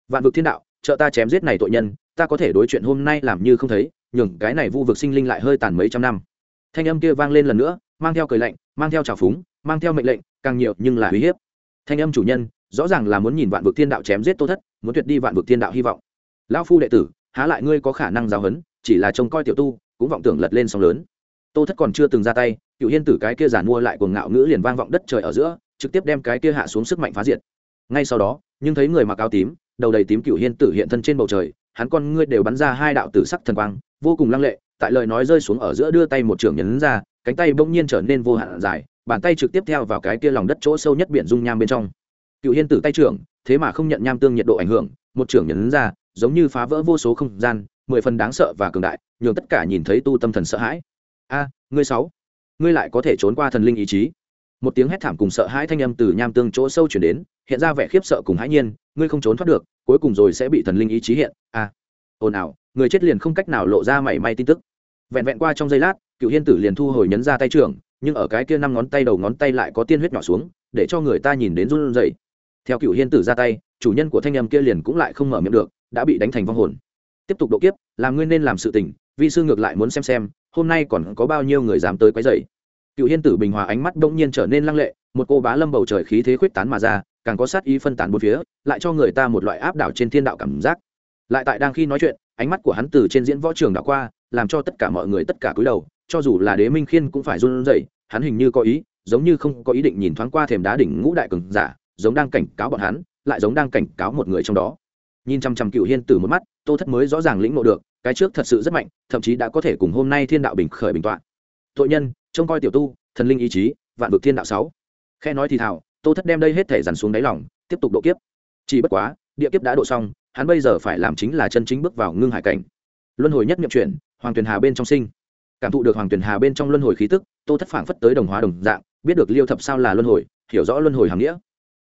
Vạn vực thiên đạo, trợ ta chém giết này tội nhân, ta có thể đối chuyện hôm nay làm như không thấy nhường cái này vu vực sinh linh lại hơi tàn mấy trăm năm. Thanh âm kia vang lên lần nữa, mang theo cười lạnh, mang theo trào phúng, mang theo mệnh lệnh, càng nhiều nhưng là uy hiếp. Thanh âm chủ nhân, rõ ràng là muốn nhìn vạn vực thiên đạo chém giết tô thất, muốn tuyệt đi vạn vực thiên đạo hy vọng. Lão phu đệ tử, há lại ngươi có khả năng giáo huấn, chỉ là trông coi tiểu tu, cũng vọng tưởng lật lên sóng lớn. Tô thất còn chưa từng ra tay, cựu hiên tử cái kia giản mua lại cuồng ngạo ngữ liền vang vọng đất trời ở giữa, trực tiếp đem cái kia hạ xuống sức mạnh phá diệt. Ngay sau đó, nhưng thấy người mặc áo tím, đầu đầy tím cựu hiên tử hiện thân trên bầu trời hắn con ngươi đều bắn ra hai đạo tử sắc thần quang, vô cùng lăng lệ, tại lời nói rơi xuống ở giữa đưa tay một trưởng nhấn ra, cánh tay bỗng nhiên trở nên vô hạn dài, bàn tay trực tiếp theo vào cái kia lòng đất chỗ sâu nhất biển dung nham bên trong. Cựu hiên tử tay trưởng, thế mà không nhận nham tương nhiệt độ ảnh hưởng, một trưởng nhấn ra, giống như phá vỡ vô số không gian, mười phần đáng sợ và cường đại, nhường tất cả nhìn thấy tu tâm thần sợ hãi. A, ngươi sáu, ngươi lại có thể trốn qua thần linh ý chí một tiếng hét thảm cùng sợ hãi thanh âm từ nham tương chỗ sâu chuyển đến, hiện ra vẻ khiếp sợ cùng hãi nhiên, ngươi không trốn thoát được, cuối cùng rồi sẽ bị thần linh ý chí hiện. A ồn ào, người chết liền không cách nào lộ ra mảy may tin tức. Vẹn vẹn qua trong giây lát, cựu hiên tử liền thu hồi nhấn ra tay trưởng, nhưng ở cái kia năm ngón tay đầu ngón tay lại có tiên huyết nhỏ xuống, để cho người ta nhìn đến run rẩy. Theo cựu hiên tử ra tay, chủ nhân của thanh âm kia liền cũng lại không mở miệng được, đã bị đánh thành vong hồn. Tiếp tục độ kiếp, làm ngươi nên làm sự tình, vi sư ngược lại muốn xem xem, hôm nay còn có bao nhiêu người dám tới quấy rầy cựu hiên tử bình hòa ánh mắt đông nhiên trở nên lăng lệ, một cô bá lâm bầu trời khí thế khuyết tán mà ra, càng có sát ý phân tán bốn phía, lại cho người ta một loại áp đảo trên thiên đạo cảm giác. Lại tại đang khi nói chuyện, ánh mắt của hắn từ trên diễn võ trường đã qua, làm cho tất cả mọi người tất cả cúi đầu, cho dù là đế minh khiên cũng phải run rẩy, hắn hình như có ý, giống như không có ý định nhìn thoáng qua thềm đá đỉnh ngũ đại cường giả, giống đang cảnh cáo bọn hắn, lại giống đang cảnh cáo một người trong đó. Nhìn chăm chăm cựu hiên tử một mắt, tô thất mới rõ ràng lĩnh ngộ được, cái trước thật sự rất mạnh, thậm chí đã có thể cùng hôm nay thiên đạo bình khởi bình tọa. Tội nhân trông coi tiểu tu thần linh ý chí vạn vực thiên đạo sáu. Khe nói thì thảo tô thất đem đây hết thể dằn xuống đáy lòng tiếp tục độ kiếp. Chỉ bất quá địa kiếp đã độ xong hắn bây giờ phải làm chính là chân chính bước vào ngưng hải cảnh. Luân hồi nhất niệm chuyển hoàng tuyền hà bên trong sinh. Cảm thụ được hoàng tuyền hà bên trong luân hồi khí tức tô thất phảng phất tới đồng hóa đồng dạng biết được liêu thập sao là luân hồi hiểu rõ luân hồi hàm nghĩa.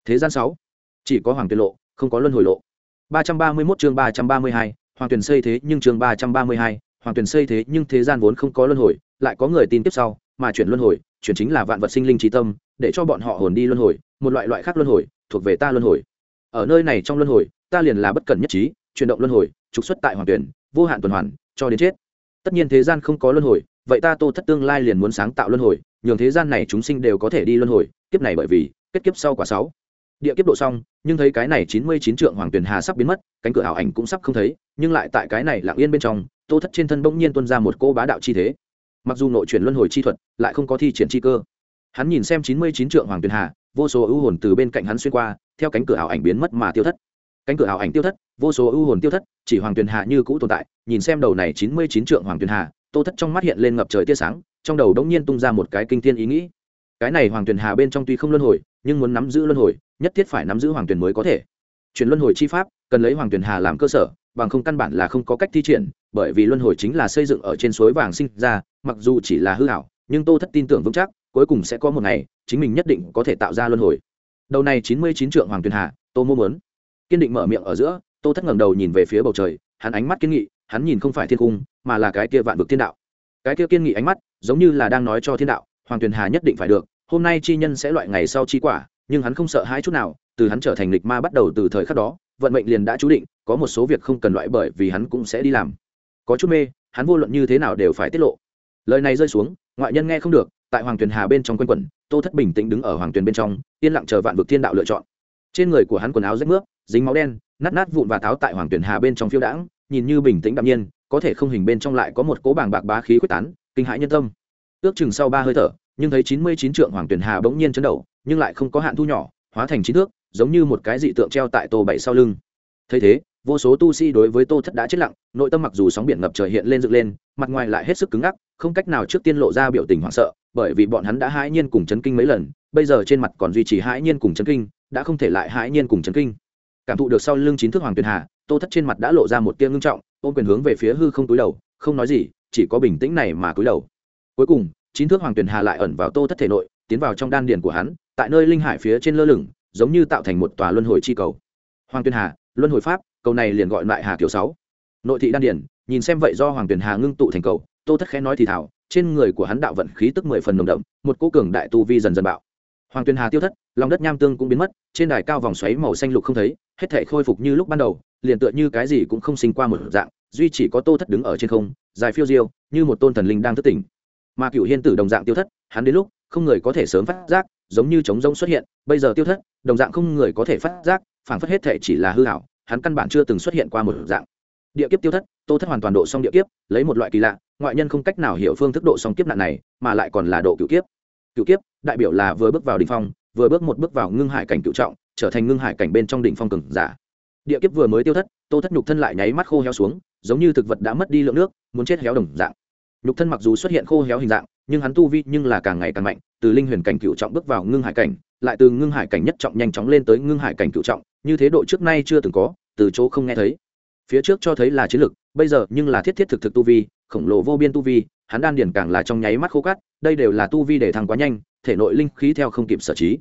Thế gian sáu chỉ có hoàng tuyền lộ không có luân hồi lộ. 331 chương 332, hoàng tuyền xây thế nhưng chương 332, hoàng tuyền xây thế nhưng thế gian vốn không có luân hồi lại có người tin tiếp sau mà chuyển luân hồi, chuyển chính là vạn vật sinh linh trí tâm, để cho bọn họ hồn đi luân hồi, một loại loại khác luân hồi, thuộc về ta luân hồi. Ở nơi này trong luân hồi, ta liền là bất cần nhất trí, chuyển động luân hồi, trục xuất tại hoàng tuyển, vô hạn tuần hoàn, cho đến chết. Tất nhiên thế gian không có luân hồi, vậy ta tô thất tương lai liền muốn sáng tạo luân hồi, nhường thế gian này chúng sinh đều có thể đi luân hồi, kiếp này bởi vì, kết kiếp sau quả sáu. Địa kiếp độ xong, nhưng thấy cái này chín mươi chín trượng hoàng tuyền hà sắp biến mất, cánh cửa ảo ảnh cũng sắp không thấy, nhưng lại tại cái này lặng yên bên trong, tô thất trên thân bỗng nhiên tuân ra một cô bá đạo chi thế mặc dù nội chuyển luân hồi chi thuật, lại không có thi triển chi cơ. Hắn nhìn xem chín mươi chín trượng hoàng tuyền hà, vô số ưu hồn từ bên cạnh hắn xuyên qua, theo cánh cửa ảo ảnh biến mất mà tiêu thất. Cánh cửa ảo ảnh tiêu thất, vô số ưu hồn tiêu thất, chỉ hoàng tuyền hà như cũ tồn tại, nhìn xem đầu này chín mươi chín trượng hoàng tuyền hà, tô thất trong mắt hiện lên ngập trời tia sáng, trong đầu đống nhiên tung ra một cái kinh thiên ý nghĩ. Cái này hoàng tuyền hà bên trong tuy không luân hồi, nhưng muốn nắm giữ luân hồi, nhất thiết phải nắm giữ hoàng tuyền mới có thể. Chuyển luân hồi chi pháp, cần lấy hoàng tuyền hà làm cơ sở, bằng không căn bản là không có cách thi triển, bởi vì luân hồi chính là xây dựng ở trên suối vàng sinh ra mặc dù chỉ là hư hảo, nhưng tô thất tin tưởng vững chắc, cuối cùng sẽ có một ngày, chính mình nhất định có thể tạo ra luân hồi. Đầu này chín mươi chín trượng hoàng tuyền hà, tô mô muốn. Kiên định mở miệng ở giữa, tô thất ngẩng đầu nhìn về phía bầu trời, hắn ánh mắt kiên nghị, hắn nhìn không phải thiên cung, mà là cái kia vạn vực thiên đạo. Cái kia kiên nghị ánh mắt, giống như là đang nói cho thiên đạo, hoàng tuyền hà nhất định phải được, hôm nay chi nhân sẽ loại ngày sau chi quả, nhưng hắn không sợ hãi chút nào, từ hắn trở thành lịch ma bắt đầu từ thời khắc đó, vận mệnh liền đã chú định, có một số việc không cần loại bởi vì hắn cũng sẽ đi làm. Có chút mê, hắn vô luận như thế nào đều phải tiết lộ lời này rơi xuống, ngoại nhân nghe không được, tại hoàng tuyền hà bên trong quanh quẩn, tô thất bình tĩnh đứng ở hoàng tuyền bên trong, yên lặng chờ vạn vực thiên đạo lựa chọn. Trên người của hắn quần áo rách nước dính máu đen, nát nát vụn và tháo tại hoàng tuyền hà bên trong phiêu đãng, nhìn như bình tĩnh đạm nhiên, có thể không hình bên trong lại có một cố bảng bạc bá khí quyết tán, kinh hãi nhân tâm. Ước chừng sau ba hơi thở, nhưng thấy chín mươi chín trượng hoàng tuyền hà bỗng nhiên chấn đầu nhưng lại không có hạn thu nhỏ, hóa thành chín thước, giống như một cái dị tượng treo tại tô bảy sau lưng. Thấy thế, vô số tu sĩ đối với tô thất đã chết lặng, nội tâm mặc dù sóng biển ngập trời hiện lên dựng lên, mặt ngoài lại hết sức cứng ngắc không cách nào trước tiên lộ ra biểu tình hoảng sợ, bởi vì bọn hắn đã hãi nhiên cùng chấn kinh mấy lần, bây giờ trên mặt còn duy trì hãi nhiên cùng chấn kinh, đã không thể lại hãi nhiên cùng chấn kinh. Cảm thụ được sau lưng chín thước hoàng tuyền hà, tô thất trên mặt đã lộ ra một tia ngưng trọng, ôm quyền hướng về phía hư không túi đầu, không nói gì, chỉ có bình tĩnh này mà túi đầu. Cuối cùng chín thước hoàng tuyền hà lại ẩn vào tô thất thể nội, tiến vào trong đan điền của hắn, tại nơi linh hải phía trên lơ lửng, giống như tạo thành một tòa luân hồi chi cầu. Hoàng tuyền hà, luân hồi pháp, cầu này liền gọi lại hà kiểu sáu. Nội thị đan điền, nhìn xem vậy do hoàng tuyền hà ngưng tụ thành cầu tô thất khẽ nói thì thảo trên người của hắn đạo vận khí tức mười phần nồng đậm, một cỗ cường đại tu vi dần dần bạo. Hoàng tuyền hà tiêu thất, lòng đất nham tương cũng biến mất, trên đài cao vòng xoáy màu xanh lục không thấy, hết thể khôi phục như lúc ban đầu, liền tựa như cái gì cũng không sinh qua một dạng, duy chỉ có tô thất đứng ở trên không, dài phiêu diêu, như một tôn thần linh đang thức tỉnh. Mà cựu hiên tử đồng dạng tiêu thất, hắn đến lúc, không người có thể sớm phát giác, giống như trống rông xuất hiện, bây giờ tiêu thất, đồng dạng không người có thể phát giác, phảng phất hết thể chỉ là hư hảo hắn căn bản chưa từng xuất hiện qua một dạng. Địa kiếp tiêu thất, tô thất hoàn toàn độ xong địa kiếp, lấy một loại kỳ lạ ngoại nhân không cách nào hiểu phương thức độ song kiếp nạn này, mà lại còn là độ cựu kiếp. Cựu kiếp, đại biểu là vừa bước vào đỉnh phong, vừa bước một bước vào ngưng hải cảnh cựu trọng, trở thành ngưng hải cảnh bên trong đỉnh phong cường giả. Địa kiếp vừa mới tiêu thất, tô thất nhục thân lại nháy mắt khô héo xuống, giống như thực vật đã mất đi lượng nước, muốn chết héo đồng dạng. Nhục thân mặc dù xuất hiện khô héo hình dạng, nhưng hắn tu vi nhưng là càng ngày càng mạnh, từ linh huyền cảnh cựu trọng bước vào ngưng hải cảnh, lại từ ngưng hải cảnh nhất trọng nhanh chóng lên tới ngưng hải cảnh cựu trọng, như thế độ trước nay chưa từng có, từ chỗ không nghe thấy phía trước cho thấy là chiến lực bây giờ nhưng là thiết thiết thực thực tu vi, khổng lồ vô biên tu vi, hắn đan điển càng là trong nháy mắt khô cát, đây đều là tu vi để thăng quá nhanh, thể nội linh khí theo không kịp sở trí.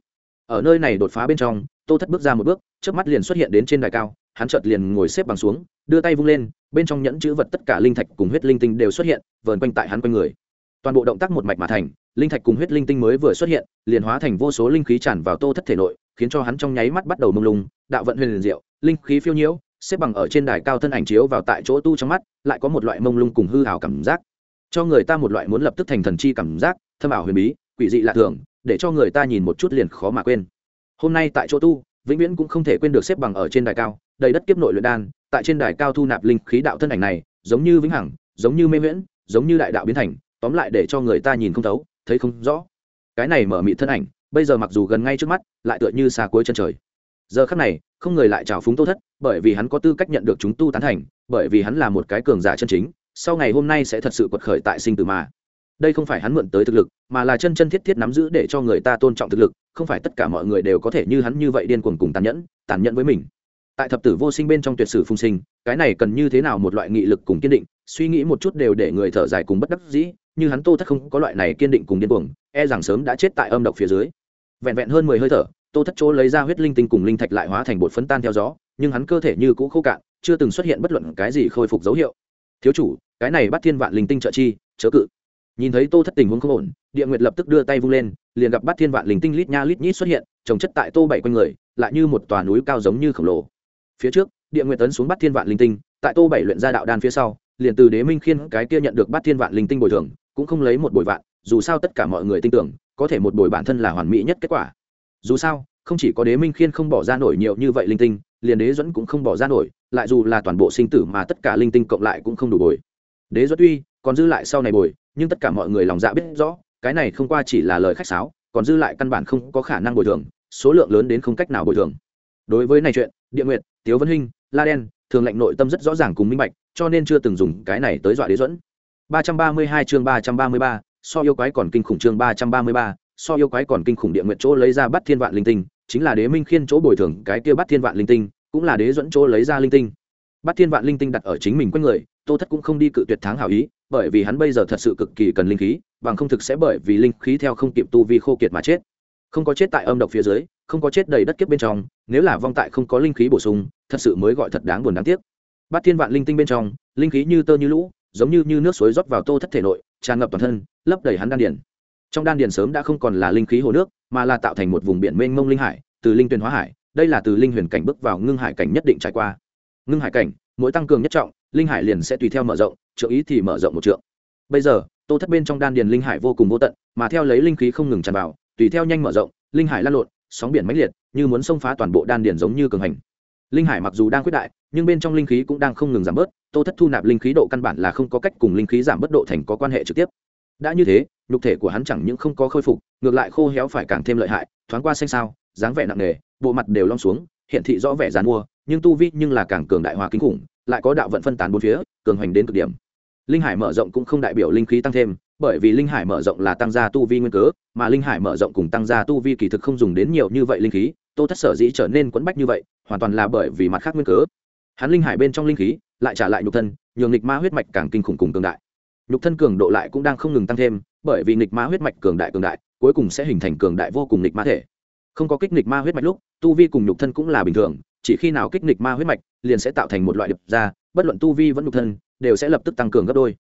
Ở nơi này đột phá bên trong, tô thất bước ra một bước trước mắt liền xuất hiện đến trên đài cao, hắn chợt liền ngồi xếp bằng xuống, đưa tay vung lên, bên trong nhẫn chữ vật tất cả linh thạch cùng huyết linh tinh đều xuất hiện, vờn quanh tại hắn quanh người. Toàn bộ động tác một mạch mà thành, linh thạch cùng huyết linh tinh mới vừa xuất hiện, liền hóa thành vô số linh khí tràn vào tô thất thể nội, khiến cho hắn trong nháy mắt bắt đầu mông lung, đạo vận huyền liền diệu, linh khí phiêu nhiễu xếp bằng ở trên đài cao thân ảnh chiếu vào tại chỗ tu trong mắt, lại có một loại mông lung cùng hư hào cảm giác. Cho người ta một loại muốn lập tức thành thần chi cảm giác, thâm ảo huyền bí, quỷ dị lạ thường, để cho người ta nhìn một chút liền khó mà quên. Hôm nay tại chỗ tu, vĩnh viễn cũng không thể quên được xếp bằng ở trên đài cao, đầy đất kiếp nội luyện đan, tại trên đài cao thu nạp linh khí đạo thân ảnh này, giống như vĩnh hằng, giống như mê miễn giống như đại đạo biến thành, tóm lại để cho người ta nhìn không thấu, thấy không rõ. Cái này mở mị thân ảnh, bây giờ mặc dù gần ngay trước mắt, lại tựa như xa cuối chân trời giờ khắc này, không người lại chào phúng tô thất, bởi vì hắn có tư cách nhận được chúng tu tán thành, bởi vì hắn là một cái cường giả chân chính, sau ngày hôm nay sẽ thật sự quật khởi tại sinh tử mà. Đây không phải hắn mượn tới thực lực, mà là chân chân thiết thiết nắm giữ để cho người ta tôn trọng thực lực, không phải tất cả mọi người đều có thể như hắn như vậy điên cuồng cùng tàn nhẫn tàn nhẫn với mình. Tại thập tử vô sinh bên trong tuyệt sử phung sinh, cái này cần như thế nào một loại nghị lực cùng kiên định, suy nghĩ một chút đều để người thở dài cùng bất đắc dĩ, như hắn tô thất không có loại này kiên định cùng điên cuồng e rằng sớm đã chết tại âm độc phía dưới. Vẹn vẹn hơn mười hơi thở tô thất chỗ lấy ra huyết linh tinh cùng linh thạch lại hóa thành bột phấn tan theo gió, nhưng hắn cơ thể như cũ khô cạn, chưa từng xuất hiện bất luận cái gì khôi phục dấu hiệu. Thiếu chủ, cái này bắt thiên vạn linh tinh trợ chi, chớ cự. Nhìn thấy tô thất tình huống không ổn, địa nguyệt lập tức đưa tay vung lên, liền gặp bát thiên vạn linh tinh lít nha lít nhít xuất hiện, trồng chất tại tô bảy quanh người, lại như một tòa núi cao giống như khổng lồ. Phía trước, địa nguyệt tấn xuống bát thiên vạn linh tinh, tại tô bảy luyện ra đạo đan phía sau, liền từ đế minh khiên cái kia nhận được bát thiên vạn linh tinh bồi thường, cũng không lấy một bồi vạn, dù sao tất cả mọi người tin tưởng, có thể một bồi bản thân là hoàn mỹ nhất kết quả dù sao không chỉ có đế minh khiên không bỏ ra nổi nhiều như vậy linh tinh liền đế dẫn cũng không bỏ ra nổi lại dù là toàn bộ sinh tử mà tất cả linh tinh cộng lại cũng không đủ bồi. Đế dẫn tuy còn dư lại sau này bồi nhưng tất cả mọi người lòng dạ biết rõ cái này không qua chỉ là lời khách sáo còn dư lại căn bản không có khả năng bồi thường số lượng lớn đến không cách nào bồi thường. Đối với này chuyện địa nguyệt tiếu vân hinh la đen thường lệnh nội tâm rất rõ ràng cùng minh bạch cho nên chưa từng dùng cái này tới dọa đế dẫn 332 chương 333, so yêu quái còn kinh khủng chương 333, so yêu quái còn kinh khủng địa nguyện chỗ lấy ra bắt thiên vạn linh tinh chính là đế minh khiên chỗ bồi thường cái kia bắt thiên vạn linh tinh cũng là đế dẫn chỗ lấy ra linh tinh. Bắt thiên vạn linh tinh đặt ở chính mình quanh người tô thất cũng không đi cự tuyệt tháng hảo ý bởi vì hắn bây giờ thật sự cực kỳ cần linh khí bằng không thực sẽ bởi vì linh khí theo không kịp tu vi khô kiệt mà chết. Không có chết tại âm độc phía dưới không có chết đầy đất kiếp bên trong nếu là vong tại không có linh khí bổ sung thật sự mới gọi thật đáng buồn đáng tiếc. Bát thiên vạn linh tinh bên trong linh khí như tơ như lũ giống như, như nước suối rót vào tô thất thể nội tràn ngập toàn thân lấp đầy hắn đan điền trong đan điền sớm đã không còn là linh khí hồ nước, mà là tạo thành một vùng biển mênh mông linh hải, từ linh tuyền hóa hải, đây là từ linh huyền cảnh bước vào ngưng hải cảnh nhất định trải qua. Ngưng hải cảnh, mỗi tăng cường nhất trọng, linh hải liền sẽ tùy theo mở rộng, trượng ý thì mở rộng một trượng. Bây giờ, tô thất bên trong đan điền linh hải vô cùng vô tận, mà theo lấy linh khí không ngừng tràn vào, tùy theo nhanh mở rộng, linh hải lan lộn, sóng biển mãnh liệt, như muốn xông phá toàn bộ đan điền giống như cường hành. Linh hải mặc dù đang quyết đại, nhưng bên trong linh khí cũng đang không ngừng giảm bớt, tô thất thu nạp linh khí độ căn bản là không có cách cùng linh khí giảm bớt độ thành có quan hệ trực tiếp. Đã như thế nhục thể của hắn chẳng những không có khôi phục, ngược lại khô héo phải càng thêm lợi hại, thoáng qua xanh sao, dáng vẻ nặng nề, bộ mặt đều long xuống, hiện thị rõ vẻ dàn mua nhưng tu vi nhưng là càng cường đại hòa kinh khủng, lại có đạo vận phân tán bốn phía, cường hoành đến cực điểm. Linh hải mở rộng cũng không đại biểu linh khí tăng thêm, bởi vì linh hải mở rộng là tăng gia tu vi nguyên cớ, mà linh hải mở rộng cùng tăng gia tu vi kỳ thực không dùng đến nhiều như vậy linh khí, tô thất sở dĩ trở nên quẫn bách như vậy, hoàn toàn là bởi vì mặt khác nguyên cớ. Hắn linh hải bên trong linh khí lại trả lại nhục thân, nhường nghịch ma huyết mạch càng kinh khủng cùng cường đại nhục thân cường độ lại cũng đang không ngừng tăng thêm, bởi vì nghịch ma huyết mạch cường đại cường đại, cuối cùng sẽ hình thành cường đại vô cùng nghịch ma thể. Không có kích nghịch ma huyết mạch lúc, tu vi cùng nhục thân cũng là bình thường, chỉ khi nào kích nghịch ma huyết mạch, liền sẽ tạo thành một loại điệp ra, bất luận tu vi vẫn nhục thân, đều sẽ lập tức tăng cường gấp đôi.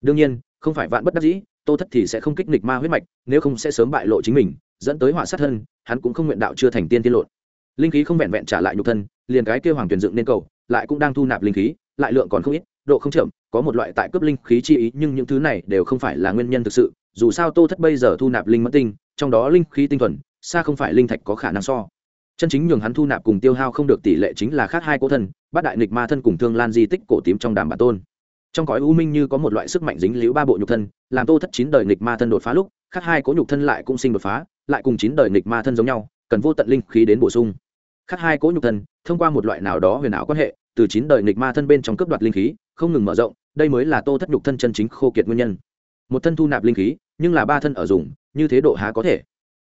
Đương nhiên, không phải vạn bất đắc dĩ, tô thất thì sẽ không kích nghịch ma huyết mạch, nếu không sẽ sớm bại lộ chính mình, dẫn tới họa sát thân, hắn cũng không nguyện đạo chưa thành tiên tiên lộn. Linh khí không vẹn vẹn trả lại nhục thân, liền cái kêu hoàng tuyển dựng nên cầu, lại cũng đang thu nạp linh khí, lại lượng còn không ít độ không chậm, có một loại tại cướp linh khí chi ý, nhưng những thứ này đều không phải là nguyên nhân thực sự. Dù sao tô thất bây giờ thu nạp linh mẫn tinh, trong đó linh khí tinh thuần, xa không phải linh thạch có khả năng so. Chân chính nhường hắn thu nạp cùng tiêu hao không được tỷ lệ chính là khác hai cố thân, bát đại nghịch ma thân cùng thương lan di tích cổ tím trong đàm bản tôn. Trong cõi u minh như có một loại sức mạnh dính liễu ba bộ nhục thân, làm tô thất chín đời nghịch ma thân đột phá lúc, khác hai cố nhục thân lại cũng sinh đột phá, lại cùng chín đời nghịch ma thân giống nhau, cần vô tận linh khí đến bổ sung. Khác hai cố nhục thân, thông qua một loại nào đó huyền ảo quan hệ từ chín đời nghịch ma thân bên trong cấp đoạt linh khí, không ngừng mở rộng, đây mới là tô thất nhục thân chân chính khô kiệt nguyên nhân. Một thân thu nạp linh khí, nhưng là ba thân ở dùng, như thế độ há có thể?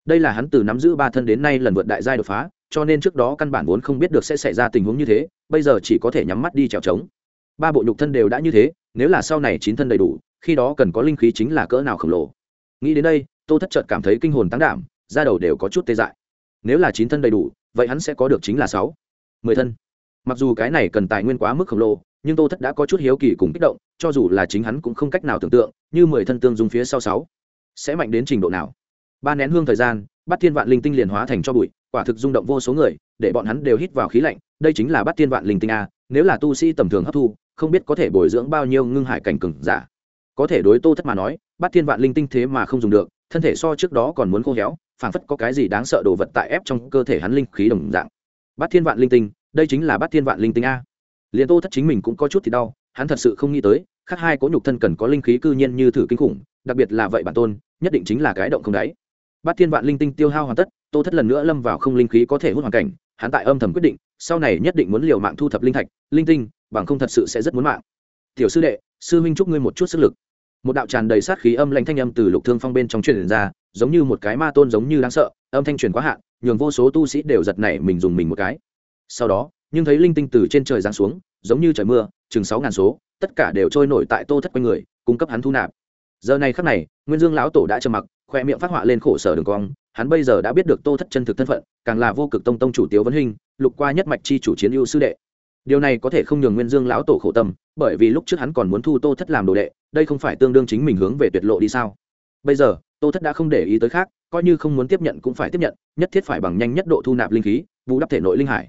Đây là hắn từ nắm giữ ba thân đến nay lần vượt đại giai đột phá, cho nên trước đó căn bản vốn không biết được sẽ xảy ra tình huống như thế, bây giờ chỉ có thể nhắm mắt đi trèo trống. Ba bộ nhục thân đều đã như thế, nếu là sau này chín thân đầy đủ, khi đó cần có linh khí chính là cỡ nào khổng lồ. Nghĩ đến đây, tô thất chợt cảm thấy kinh hồn tăng đảm, da đầu đều có chút tê dại. Nếu là chín thân đầy đủ, vậy hắn sẽ có được chính là sáu. Mười thân mặc dù cái này cần tài nguyên quá mức khổng lồ, nhưng tô thất đã có chút hiếu kỳ cùng kích động, cho dù là chính hắn cũng không cách nào tưởng tượng, như mười thân tương dung phía sau sáu, sẽ mạnh đến trình độ nào. Ba nén hương thời gian bắt thiên vạn linh tinh liền hóa thành cho bụi, quả thực rung động vô số người, để bọn hắn đều hít vào khí lạnh, đây chính là bắt thiên vạn linh tinh a, nếu là tu sĩ tầm thường hấp thu, không biết có thể bồi dưỡng bao nhiêu ngưng hải cảnh cừng giả. Có thể đối tô thất mà nói bắt thiên vạn linh tinh thế mà không dùng được, thân thể so trước đó còn muốn khô héo, phảng phất có cái gì đáng sợ đồ vật tại ép trong cơ thể hắn linh khí đồng dạng. Bắt thiên vạn linh tinh đây chính là Bát thiên vạn linh tinh a. Liền tô thất chính mình cũng có chút thì đau, hắn thật sự không nghĩ tới, khác hai cố nhục thân cần có linh khí cư nhiên như thử kinh khủng, đặc biệt là vậy bản tôn, nhất định chính là cái động không đáy. Bát thiên vạn linh tinh tiêu hao hoàn tất, tô thất lần nữa lâm vào không linh khí có thể hút hoàn cảnh, hắn tại âm thầm quyết định, sau này nhất định muốn liều mạng thu thập linh thạch, linh tinh, bằng không thật sự sẽ rất muốn mạng. Tiểu sư đệ, sư minh chúc ngươi một chút sức lực. Một đạo tràn đầy sát khí âm lạnh thanh âm từ lục thương phong bên trong truyền ra, giống như một cái ma tôn giống như đáng sợ, âm thanh truyền quá hạn, nhường vô số tu sĩ đều giật nảy mình dùng mình một cái sau đó, nhưng thấy linh tinh từ trên trời giáng xuống, giống như trời mưa, chừng sáu ngàn số, tất cả đều trôi nổi tại tô thất quanh người, cung cấp hắn thu nạp. Giờ này khắc này, nguyên dương lão tổ đã trầm mặc, khoe miệng phát họa lên khổ sở đường cong, hắn bây giờ đã biết được tô thất chân thực thân phận, càng là vô cực tông tông chủ tiếu vấn hình lục qua nhất mạch chi chủ chiến ưu sư đệ. Điều này có thể không nhường nguyên dương lão tổ khổ tâm, bởi vì lúc trước hắn còn muốn thu tô thất làm đồ đệ, đây không phải tương đương chính mình hướng về tuyệt lộ đi sao? Bây giờ, tô thất đã không để ý tới khác, coi như không muốn tiếp nhận cũng phải tiếp nhận, nhất thiết phải bằng nhanh nhất độ thu nạp linh khí vũ đắp thể nội linh hải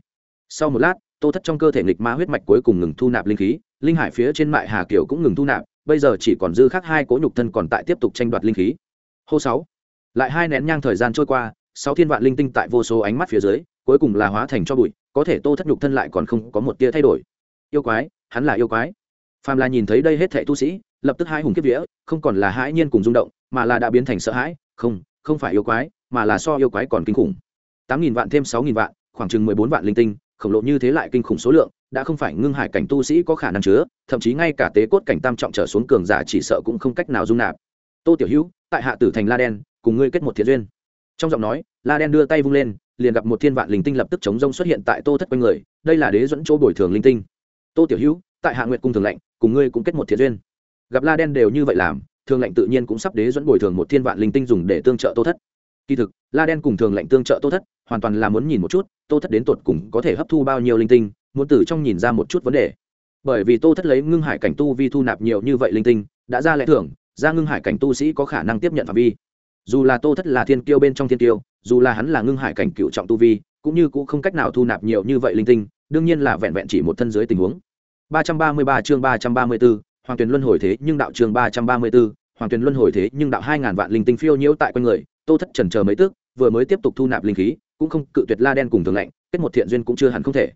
sau một lát, tô thất trong cơ thể nghịch ma huyết mạch cuối cùng ngừng thu nạp linh khí, linh hải phía trên mại hà kiều cũng ngừng thu nạp, bây giờ chỉ còn dư khác hai cố nhục thân còn tại tiếp tục tranh đoạt linh khí. Hô sáu, lại hai nén nhang thời gian trôi qua, sáu thiên vạn linh tinh tại vô số ánh mắt phía dưới, cuối cùng là hóa thành cho bụi, có thể tô thất nhục thân lại còn không có một tia thay đổi. Yêu quái, hắn là yêu quái. Phàm là nhìn thấy đây hết thệ tu sĩ, lập tức hai hùng kiếp vía, không còn là hãi nhiên cùng rung động, mà là đã biến thành sợ hãi, không không phải yêu quái, mà là so yêu quái còn kinh khủng. Tám nghìn vạn thêm sáu nghìn vạn, khoảng chừng mười bốn vạn linh tinh khổng lồ như thế lại kinh khủng số lượng, đã không phải ngưng hải cảnh tu sĩ có khả năng chứa, thậm chí ngay cả tế cốt cảnh tam trọng trở xuống cường giả chỉ sợ cũng không cách nào dung nạp. Tô tiểu hữu, tại hạ tử thành la đen, cùng ngươi kết một thiện duyên. Trong giọng nói, la đen đưa tay vung lên, liền gặp một thiên vạn linh tinh lập tức chống rông xuất hiện tại tô thất quanh người, đây là đế dẫn chỗ bồi thường linh tinh. Tô tiểu hữu, tại hạ nguyệt cung thường lệnh, cùng ngươi cũng kết một thiện duyên. Gặp la đen đều như vậy làm, thường lệnh tự nhiên cũng sắp đế dẫn bồi thường một thiên vạn linh tinh dùng để tương trợ tô thất. Kỳ thực la đen cùng thường lệnh tương trợ tô thất hoàn toàn là muốn nhìn một chút tô thất đến tột cùng có thể hấp thu bao nhiêu linh tinh muốn từ trong nhìn ra một chút vấn đề. Bởi vì tô thất lấy ngưng hải cảnh tu vi thu nạp nhiều như vậy linh tinh đã ra lẽ thưởng ra ngưng hải cảnh tu sĩ có khả năng tiếp nhận phạm vi. Dù là tô thất là thiên kiêu bên trong thiên kiêu dù là hắn là ngưng hải cảnh cựu trọng tu vi cũng như cũng không cách nào thu nạp nhiều như vậy linh tinh đương nhiên là vẹn vẹn chỉ một thân dưới tình huống. 333 chương 334, hoàng tuyền luân hồi thế nhưng đạo chương 334, hoàng tuyền luân hồi thế nhưng đạo 2000 vạn linh tinh phiêu nhiễu tại quanh người tô thất trần chờ mấy tức vừa mới tiếp tục thu nạp linh khí, cũng không cự tuyệt la đen cùng thường lạnh, kết một thiện duyên cũng chưa hẳn không thể.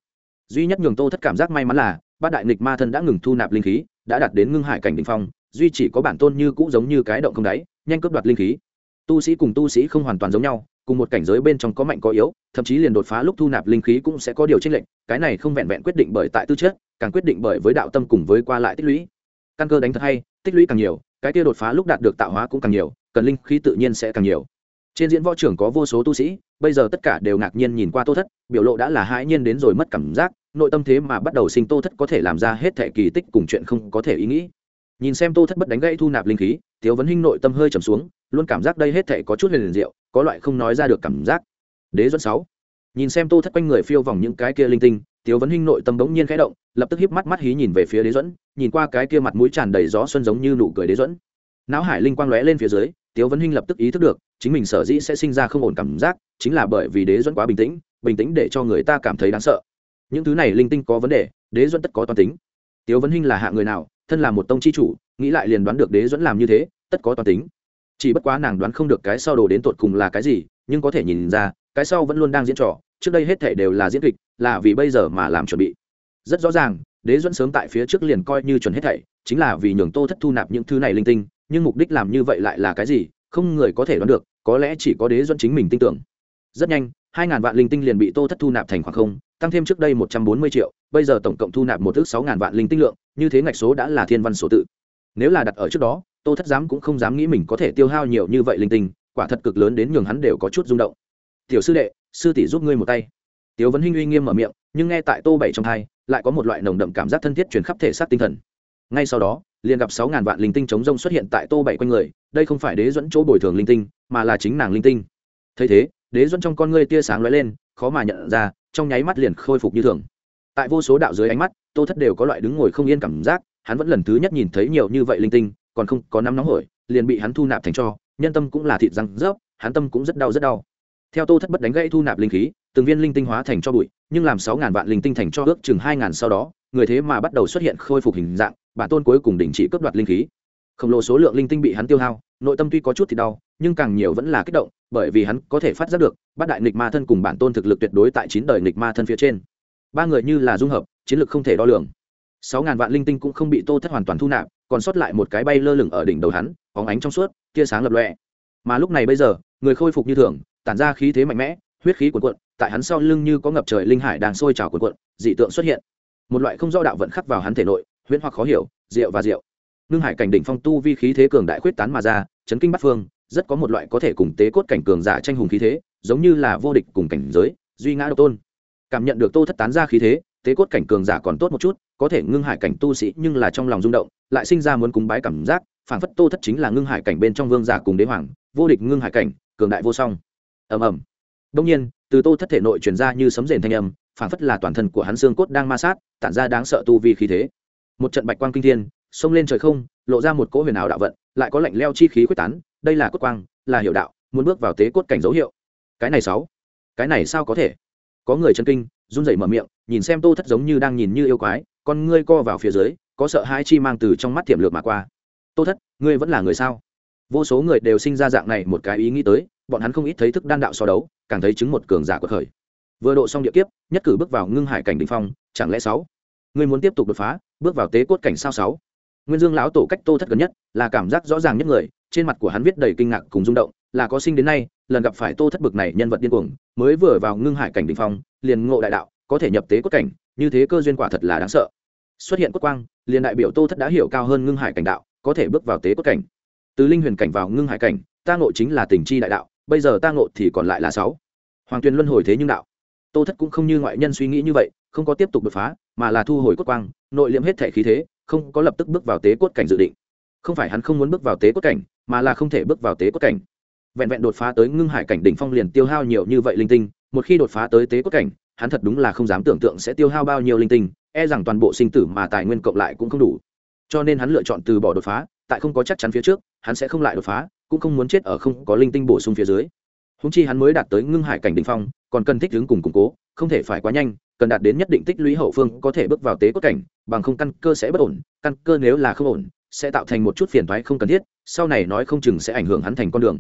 Duy nhất nhường tô thất cảm giác may mắn là, bát đại nghịch ma thân đã ngừng thu nạp linh khí, đã đạt đến ngưng hải cảnh đỉnh phong, duy chỉ có bản tôn như cũ giống như cái động không đáy, nhanh cướp đoạt linh khí. Tu sĩ cùng tu sĩ không hoàn toàn giống nhau, cùng một cảnh giới bên trong có mạnh có yếu, thậm chí liền đột phá lúc thu nạp linh khí cũng sẽ có điều chênh lệch, cái này không vẹn vẹn quyết định bởi tại tư chất, càng quyết định bởi với đạo tâm cùng với qua lại tích lũy. Căn cơ đánh thật hay, tích lũy càng nhiều, cái kia đột phá lúc đạt được tạo hóa cũng càng nhiều, cần linh khí tự nhiên sẽ càng nhiều trên diễn võ trưởng có vô số tu sĩ, bây giờ tất cả đều ngạc nhiên nhìn qua tô thất, biểu lộ đã là hãi nhiên đến rồi mất cảm giác, nội tâm thế mà bắt đầu sinh tô thất có thể làm ra hết thể kỳ tích cùng chuyện không có thể ý nghĩ. Nhìn xem tô thất bất đánh gãy thu nạp linh khí thiếu vấn hinh nội tâm hơi trầm xuống, luôn cảm giác đây hết thể có chút liền diệu, có loại không nói ra được cảm giác. Đế dẫn sáu. Nhìn xem tô thất quanh người phiêu vòng những cái kia linh tinh thiếu vấn hinh nội tâm bỗng nhiên khẽ động, lập tức híp mắt mắt hí nhìn về phía đế dẫn nhìn qua cái kia mặt mũi tràn đầy gió xuân giống như nụ cười đế dẫn não hải linh quang lóe lên phía dưới tiếu vấn hinh lập tức ý thức được, chính mình sở dĩ sẽ sinh ra không ổn cảm giác, chính là bởi vì đế dẫn quá bình tĩnh bình tĩnh để cho người ta cảm thấy đáng sợ. Những thứ này linh tinh có vấn đề, đế dẫn tất có toàn tính. Tiếu vấn hinh là hạ người nào, thân là một tông chi chủ, nghĩ lại liền đoán được đế dẫn làm như thế, tất có toàn tính. Chỉ bất quá nàng đoán không được cái sau đồ đến tột cùng là cái gì, nhưng có thể nhìn ra, cái sau vẫn luôn đang diễn trò, trước đây hết thể đều là diễn kịch, là vì bây giờ mà làm chuẩn bị. Rất rõ ràng, đế dẫn sớm tại phía trước liền coi như chuẩn hết thảy, chính là vì nhường tô thất thu nạp những thứ này linh tinh nhưng mục đích làm như vậy lại là cái gì, không người có thể đoán được, có lẽ chỉ có đế dẫn chính mình tin tưởng. Rất nhanh, hai ngàn vạn linh tinh liền bị tô thất thu nạp thành khoảng không, tăng thêm trước đây một trăm bốn mươi triệu, bây giờ tổng cộng thu nạp một thước sáu ngàn vạn linh tinh lượng, như thế ngạch số đã là thiên văn số tự. Nếu là đặt ở trước đó, tô thất dám cũng không dám nghĩ mình có thể tiêu hao nhiều như vậy linh tinh, quả thật cực lớn đến nhường hắn đều có chút rung động. Tiểu sư đệ, sư tỷ giúp ngươi một tay. Tiếu vấn hinh uy nghiêm mở miệng, nhưng nghe tại tô bảy trong thai lại có một loại nồng đậm cảm giác thân thiết truyền khắp thể xác tinh thần ngay sau đó, liền gặp sáu ngàn vạn linh tinh chống rông xuất hiện tại tô bảy quanh người, đây không phải đế dẫn chỗ bồi thường linh tinh, mà là chính nàng linh tinh. Thấy thế, đế dẫn trong con ngươi tia sáng lóe lên, khó mà nhận ra, trong nháy mắt liền khôi phục như thường. Tại vô số đạo dưới ánh mắt, tô thất đều có loại đứng ngồi không yên cảm giác, hắn vẫn lần thứ nhất nhìn thấy nhiều như vậy linh tinh, còn không có năm nóng hổi, liền bị hắn thu nạp thành cho, nhân tâm cũng là thịt răng rớp, hắn tâm cũng rất đau rất đau. Theo tô thất bất đánh gãy thu nạp linh khí, từng viên linh tinh hóa thành cho bụi, nhưng làm sáu ngàn vạn linh tinh thành cho ước chừng hai ngàn sau đó, người thế mà bắt đầu xuất hiện khôi phục hình dạng bản tôn cuối cùng đình chỉ cướp đoạt linh khí. Khổng lồ số lượng linh tinh bị hắn tiêu hao, nội tâm tuy có chút thì đau, nhưng càng nhiều vẫn là kích động, bởi vì hắn có thể phát giác được, bát đại nghịch ma thân cùng bản tôn thực lực tuyệt đối tại chín đời nghịch ma thân phía trên. Ba người như là dung hợp, chiến lược không thể đo lường. Sáu ngàn vạn linh tinh cũng không bị tô thất hoàn toàn thu nạp, còn sót lại một cái bay lơ lửng ở đỉnh đầu hắn óng ánh trong suốt, tia sáng lập lọe mà lúc này bây giờ, người khôi phục như thường, tản ra khí thế mạnh mẽ, huyết khí cuồn cuộn, tại hắn sau lưng như có ngập trời linh hải đang sôi trào cuồn cuộn, dị tượng xuất hiện. Một loại không do đạo vận khắc vào hắn thể nội huyễn hoặc khó hiểu diệu và diệu ngưng hải cảnh đỉnh phong tu vi khí thế cường đại khuyết tán mà ra, chấn kinh bắt phương, rất có một loại có thể cùng tế cốt cảnh cường giả tranh hùng khí thế, giống như là vô địch cùng cảnh giới, duy ngã độc tôn. Cảm nhận được tô thất tán ra khí thế, tế cốt cảnh cường giả còn tốt một chút, có thể ngưng hải cảnh tu sĩ nhưng là trong lòng rung động, lại sinh ra muốn cúng bái cảm giác phản phất tô thất chính là ngưng hải cảnh bên trong vương giả cùng đế hoàng, vô địch ngưng hải cảnh, cường đại vô song. Ầm ầm. Đông nhiên, từ tô thất thể nội truyền ra như sấm rền thanh âm phản phất là toàn thân của hắn xương cốt đang ma sát, tản ra đáng sợ tu vi khí thế một trận bạch quang kinh thiên, xông lên trời không, lộ ra một cỗ huyền ảo đạo vận, lại có lạnh leo chi khí quyết tán, đây là cốt quang, là hiệu đạo, muốn bước vào tế cốt cảnh dấu hiệu. Cái này sáu, cái này sao có thể? Có người chân kinh, run rẩy mở miệng, nhìn xem tô thất giống như đang nhìn như yêu quái, con ngươi co vào phía dưới, có sợ hãi chi mang từ trong mắt tiềm lược mà qua. Tô thất, ngươi vẫn là người sao? Vô số người đều sinh ra dạng này một cái ý nghĩ tới, bọn hắn không ít thấy thức đan đạo so đấu, càng thấy chứng một cường giả của khởi. Vừa độ xong địa kiếp, nhất cử bước vào ngưng hải cảnh đỉnh phong, chẳng lẽ sáu? Ngươi muốn tiếp tục đột phá, bước vào tế cốt cảnh sao sáu. Nguyên dương lão tổ cách tô thất gần nhất, là cảm giác rõ ràng nhất người, trên mặt của hắn viết đầy kinh ngạc cùng rung động, là có sinh đến nay, lần gặp phải tô thất bực này nhân vật điên cuồng, mới vừa vào ngưng hải cảnh đỉnh phong, liền ngộ đại đạo, có thể nhập tế cốt cảnh, như thế cơ duyên quả thật là đáng sợ. Xuất hiện cốt quang, liền đại biểu tô thất đã hiểu cao hơn ngưng hải cảnh đạo, có thể bước vào tế cốt cảnh. Từ linh huyền cảnh vào ngưng hải cảnh, ta ngộ chính là tình chi đại đạo, bây giờ ta ngộ thì còn lại là sáu. Hoàng tuyền luân hồi thế nhưng đạo. Tô thất cũng không như ngoại nhân suy nghĩ như vậy không có tiếp tục đột phá, mà là thu hồi cốt quang, nội liễm hết thể khí thế, không có lập tức bước vào tế cốt cảnh dự định. Không phải hắn không muốn bước vào tế cốt cảnh, mà là không thể bước vào tế cốt cảnh. Vẹn vẹn đột phá tới ngưng hải cảnh đỉnh phong liền tiêu hao nhiều như vậy linh tinh, một khi đột phá tới tế cốt cảnh, hắn thật đúng là không dám tưởng tượng sẽ tiêu hao bao nhiêu linh tinh e rằng toàn bộ sinh tử mà tài nguyên cộng lại cũng không đủ. Cho nên hắn lựa chọn từ bỏ đột phá, tại không có chắc chắn phía trước, hắn sẽ không lại đột phá, cũng không muốn chết ở không có linh tinh bổ sung phía dưới. Húng chi hắn mới đạt tới ngưng hải cảnh đ ỉ n h phong, còn cần thích đứng cùng củng cố, không thể phải quá nhanh cần đạt đến nhất định tích lũy hậu phương có thể bước vào tế cốt cảnh, bằng không căn cơ sẽ bất ổn, căn cơ nếu là không ổn, sẽ tạo thành một chút phiền thoái không cần thiết, sau này nói không chừng sẽ ảnh hưởng hắn thành con đường.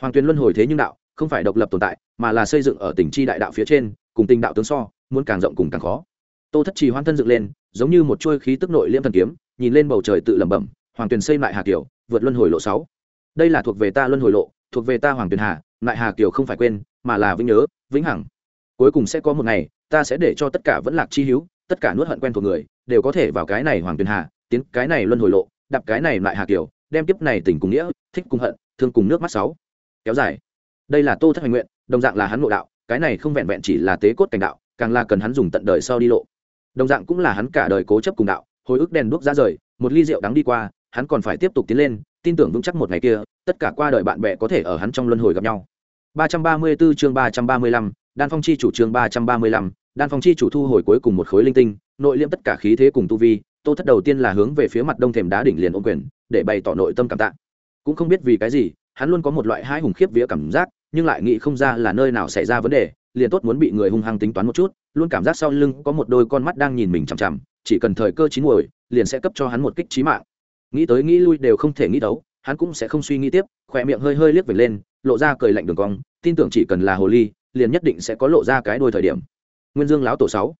Hoàng tuyền luân hồi thế nhưng đạo, không phải độc lập tồn tại, mà là xây dựng ở tỉnh chi đại đạo phía trên, cùng tinh đạo tướng so, muốn càng rộng cùng càng khó. Tô thất trì hoan thân dựng lên, giống như một chuôi khí tức nội liêm thần kiếm, nhìn lên bầu trời tự lẩm bẩm, hoàng tuyền xây lại hà kiều, vượt luân hồi lộ sáu. Đây là thuộc về ta luân hồi lộ, thuộc về ta hoàng tuyền hà, lại hà kiều không phải quên, mà là vĩnh nhớ, vĩnh hằng. Cuối cùng sẽ có một ngày ta sẽ để cho tất cả vẫn lạc chi hữu tất cả nuốt hận quen thuộc người đều có thể vào cái này hoàng tuyền hà tiến cái này luân hồi lộ đạp cái này lại hà kiều đem kiếp này tình cùng nghĩa thích cùng hận thương cùng nước mắt sáu. Kéo dài. Đây là tô thất hành nguyện đồng dạng là hắn ngộ đạo cái này không vẹn vẹn chỉ là tế cốt cảnh đạo càng là cần hắn dùng tận đời sau đi lộ. Đồng dạng cũng là hắn cả đời cố chấp cùng đạo hồi ức đèn đuốc ra rời một ly rượu đắng đi qua hắn còn phải tiếp tục tiến lên tin tưởng vững chắc một ngày kia tất cả qua đời bạn bè có thể ở hắn trong luân hồi gặp nhau. 334 chương 335, đan phong chi chủ chương 335, đan phong chi chủ thu hồi cuối cùng một khối linh tinh, nội liễm tất cả khí thế cùng tu vi, tô thất đầu tiên là hướng về phía mặt đông thềm đá đỉnh liền ôm quyền, để bày tỏ nội tâm cảm tạ. Cũng không biết vì cái gì, hắn luôn có một loại hai hùng khiếp vía cảm giác, nhưng lại nghĩ không ra là nơi nào xảy ra vấn đề, liền tốt muốn bị người hung hăng tính toán một chút, luôn cảm giác sau lưng có một đôi con mắt đang nhìn mình chằm chằm, chỉ cần thời cơ chín muồi, liền sẽ cấp cho hắn một kích trí mạng. Nghĩ tới nghĩ lui đều không thể nghĩ đấu, hắn cũng sẽ không suy nghĩ tiếp khỏe miệng hơi hơi liếc về lên, lộ ra cười lạnh đường cong, tin tưởng chỉ cần là hồ ly, liền nhất định sẽ có lộ ra cái đôi thời điểm nguyên dương lão tổ sáu.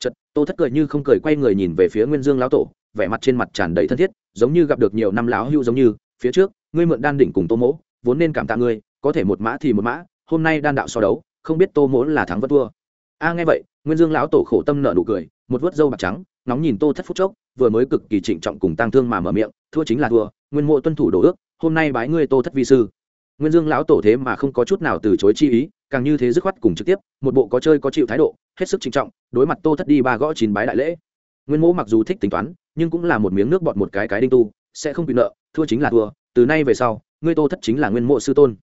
Chật tô thất cười như không cười quay người nhìn về phía nguyên dương lão tổ, vẻ mặt trên mặt tràn đầy thân thiết, giống như gặp được nhiều năm lão hưu giống như, phía trước, ngươi mượn đan đỉnh cùng tô mỗ, vốn nên cảm tạ ngươi, có thể một mã thì một mã, hôm nay đan đạo so đấu, không biết tô mỗ là thắng vẫn thua. A, nghe vậy, nguyên dương lão tổ khổ tâm nợ nụ cười, một vớt râu bạc trắng nóng nhìn tô thất phút chốc, vừa mới cực kỳ trịnh trọng cùng tang thương mà mở miệng, thua chính là thua, nguyên mộ tuân thủ đồ ước, hôm nay bái ngươi tô thất vi sư nguyên dương lão tổ thế mà không có chút nào từ chối chi ý, càng như thế dứt khoát cùng trực tiếp, một bộ có chơi có chịu thái độ, hết sức trinh trọng, đối mặt tô thất đi ba gõ chín bái đại lễ. Nguyên mẫu mặc dù thích tính toán, nhưng cũng là một miếng nước bọt một cái cái đinh tu, sẽ không bị nợ, thua chính là thua, từ nay về sau, ngươi tô thất chính là nguyên mộ sư tôn.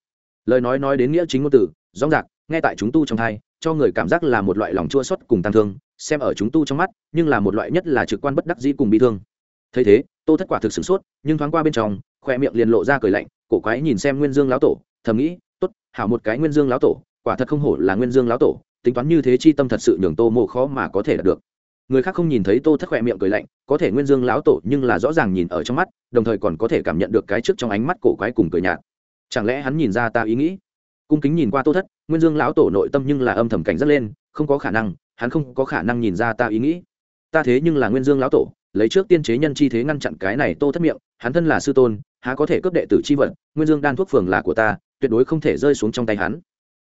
Lời nói nói đến nghĩa chính ngôn từ, rõ rạc nghe tại chúng tu trong thai, cho người cảm giác là một loại lòng chua xót cùng tăng thương, xem ở chúng tu trong mắt, nhưng là một loại nhất là trực quan bất đắc dĩ cùng bi thương. Thấy thế, tô thất quả thực sửng sốt, nhưng thoáng qua bên trong, khoe miệng liền lộ ra cười lạnh cổ quái nhìn xem nguyên dương lão tổ, thầm nghĩ, tốt, hảo một cái nguyên dương lão tổ, quả thật không hổ là nguyên dương lão tổ, tính toán như thế chi tâm thật sự nhường tô mộ khó mà có thể đạt được. Người khác không nhìn thấy tô thất khoe miệng cười lạnh, có thể nguyên dương lão tổ nhưng là rõ ràng nhìn ở trong mắt, đồng thời còn có thể cảm nhận được cái trước trong ánh mắt cổ quái cùng cười nhạt. Chẳng lẽ hắn nhìn ra ta ý nghĩ? Cung kính nhìn qua tô thất, nguyên dương lão tổ nội tâm nhưng là âm thầm cảnh rất lên, không có khả năng, hắn không có khả năng nhìn ra ta ý nghĩ. Ta thế nhưng là nguyên dương lão tổ, lấy trước tiên chế nhân chi thế ngăn chặn cái này tô thất miệng, hắn thân là sư tôn há có thể cướp đệ tử chi vật, nguyên dương đan thuốc phường là của ta, tuyệt đối không thể rơi xuống trong tay hắn.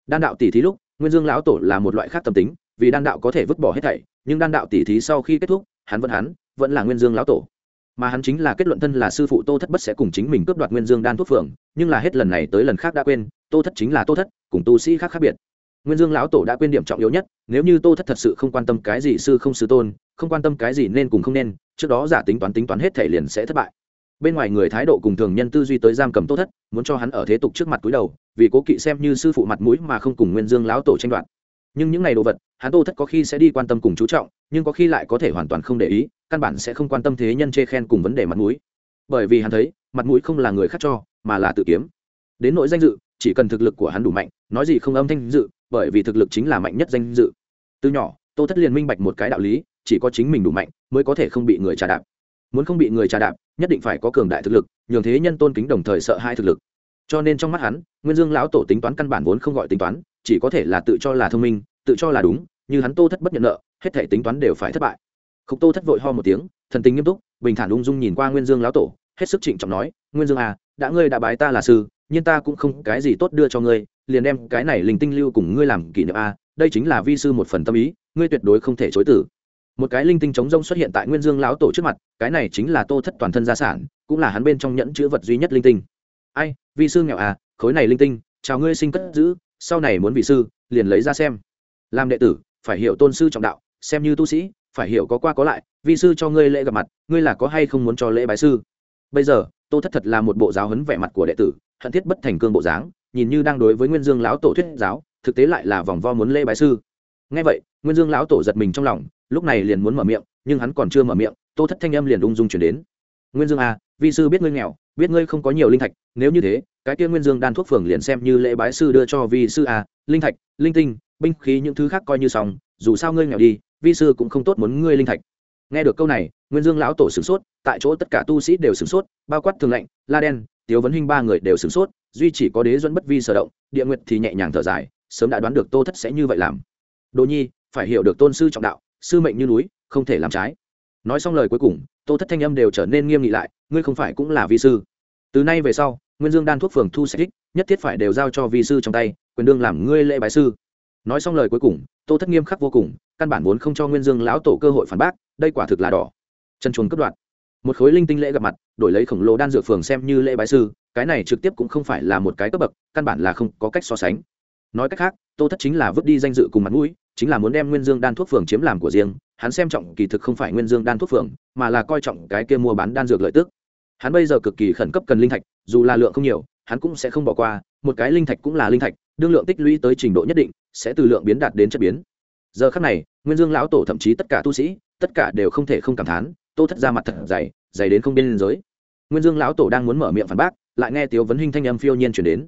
Đan đạo tỷ thí lúc, nguyên dương lão tổ là một loại khác tâm tính, vì đan đạo có thể vứt bỏ hết thảy, nhưng đan đạo tỷ thí sau khi kết thúc, hắn vẫn hắn, vẫn là nguyên dương lão tổ. Mà hắn chính là kết luận thân là sư phụ tô thất bất sẽ cùng chính mình cướp đoạt nguyên dương đan thuốc phường, nhưng là hết lần này tới lần khác đã quên, tô thất chính là tô thất, cùng tu sĩ khác khác biệt. Nguyên dương lão tổ đã quên điểm trọng yếu nhất, nếu như tô thất thật sự không quan tâm cái gì sư không sư tôn, không quan tâm cái gì nên cùng không nên, trước đó giả tính toán tính toán hết thể liền sẽ thất bại bên ngoài người thái độ cùng thường nhân tư duy tới giam cầm tô thất, muốn cho hắn ở thế tục trước mặt túi đầu, vì cố kỵ xem như sư phụ mặt mũi mà không cùng nguyên dương lão tổ tranh đoạt. Nhưng những ngày đồ vật, hắn tô thất có khi sẽ đi quan tâm cùng chú trọng, nhưng có khi lại có thể hoàn toàn không để ý, căn bản sẽ không quan tâm thế nhân chê khen cùng vấn đề mặt mũi. Bởi vì hắn thấy, mặt mũi không là người khác cho, mà là tự kiếm. Đến nỗi danh dự, chỉ cần thực lực của hắn đủ mạnh, nói gì không âm thanh dự, bởi vì thực lực chính là mạnh nhất danh dự. Từ nhỏ, tô thất liền minh bạch một cái đạo lý, chỉ có chính mình đủ mạnh, mới có thể không bị người trà đạp muốn không bị người trà đạp, nhất định phải có cường đại thực lực, nhường thế nhân tôn kính đồng thời sợ hai thực lực. Cho nên trong mắt hắn, nguyên dương lão tổ tính toán căn bản vốn không gọi tính toán, chỉ có thể là tự cho là thông minh, tự cho là đúng, như hắn tô thất bất nhận nợ, hết thể tính toán đều phải thất bại. Khúc tô thất vội ho một tiếng, thần tình nghiêm túc, bình thản ung dung nhìn qua nguyên dương lão tổ, hết sức trịnh trọng nói, nguyên dương à đã ngươi đã bái ta là sư, nhưng ta cũng không cái gì tốt đưa cho ngươi, liền đem cái này linh tinh lưu cùng ngươi làm kỷ niệm a đây chính là vi sư một phần tâm ý, ngươi tuyệt đối không thể chối tử một cái linh tinh chống rông xuất hiện tại nguyên dương lão tổ trước mặt, cái này chính là tô thất toàn thân gia sản, cũng là hắn bên trong nhẫn chữ vật duy nhất linh tinh. Ai, vị sư nghèo à khối này linh tinh, chào ngươi sinh cất giữ, sau này muốn vị sư, liền lấy ra xem. Làm đệ tử, phải hiểu tôn sư trọng đạo, xem như tu sĩ, phải hiểu có qua có lại vi sư cho ngươi lễ gặp mặt, ngươi là có hay không muốn cho lễ bái sư? Bây giờ, tô thất thật là một bộ giáo huấn vẻ mặt của đệ tử, hận thiết bất thành cương bộ dáng, nhìn như đang đối với nguyên dương lão tổ thuyết giáo, thực tế lại là vòng vo muốn lễ bái sư. Ngay vậy, nguyên dương lão tổ giật mình trong lòng lúc này liền muốn mở miệng nhưng hắn còn chưa mở miệng tô thất thanh âm liền ung dung chuyển đến. Nguyên dương à, vi sư biết ngươi nghèo biết ngươi không có nhiều linh thạch nếu như thế cái kia nguyên dương đan thuốc phường liền xem như lễ bái sư đưa cho vi sư à, linh thạch linh tinh binh khí những thứ khác coi như xong dù sao ngươi nghèo đi vi sư cũng không tốt muốn ngươi linh thạch. Nghe được câu này nguyên dương lão tổ sửng sốt tại chỗ tất cả tu sĩ đều sửng sốt bao quát thường lệnh la đen tiếu vấn huynh ba người đều sửng sốt duy chỉ có đế duẫn bất vi sở động địa nguyệt thì nhẹ nhàng thở dài sớm đã đoán được tô thất sẽ như vậy làm. Đồ nhi phải hiểu được tôn sư trọng đạo sư mệnh như núi, không thể làm trái. Nói xong lời cuối cùng, tô thất thanh âm đều trở nên nghiêm nghị lại, ngươi không phải cũng là vi sư. Từ nay về sau, nguyên dương đan thuốc phường thu sẽ nhất thiết phải đều giao cho vi sư trong tay, quyền đương làm ngươi lễ bái sư. Nói xong lời cuối cùng, tô thất nghiêm khắc vô cùng, căn bản vốn không cho nguyên dương lão tổ cơ hội phản bác, đây quả thực là đỏ. Chân chuồng cướp đoạn một khối linh tinh lễ gặp mặt, đổi lấy khổng lồ đan dược phường xem như lễ bái sư, cái này trực tiếp cũng không phải là một cái cấp bậc, căn bản là không có cách so sánh nói cách khác, tô thất chính là vứt đi danh dự cùng mặt mũi, chính là muốn đem nguyên dương đan thuốc phường chiếm làm của riêng, hắn xem trọng kỳ thực không phải nguyên dương đan thuốc phường, mà là coi trọng cái kia mua bán đan dược lợi tức. Hắn bây giờ cực kỳ khẩn cấp cần linh thạch, dù là lượng không nhiều, hắn cũng sẽ không bỏ qua, một cái linh thạch cũng là linh thạch, đương lượng tích lũy tới trình độ nhất định, sẽ từ lượng biến đạt đến chất biến. Giờ khắc này, nguyên dương lão tổ thậm chí tất cả tu sĩ, tất cả đều không thể không cảm thán, tô thất ra mặt thật dày dày đến không biên giới. Nguyên dương lão tổ đang muốn mở miệng phản bác, lại nghe tiếu vấn hình thanh âm phiêu nhiên chuyển đến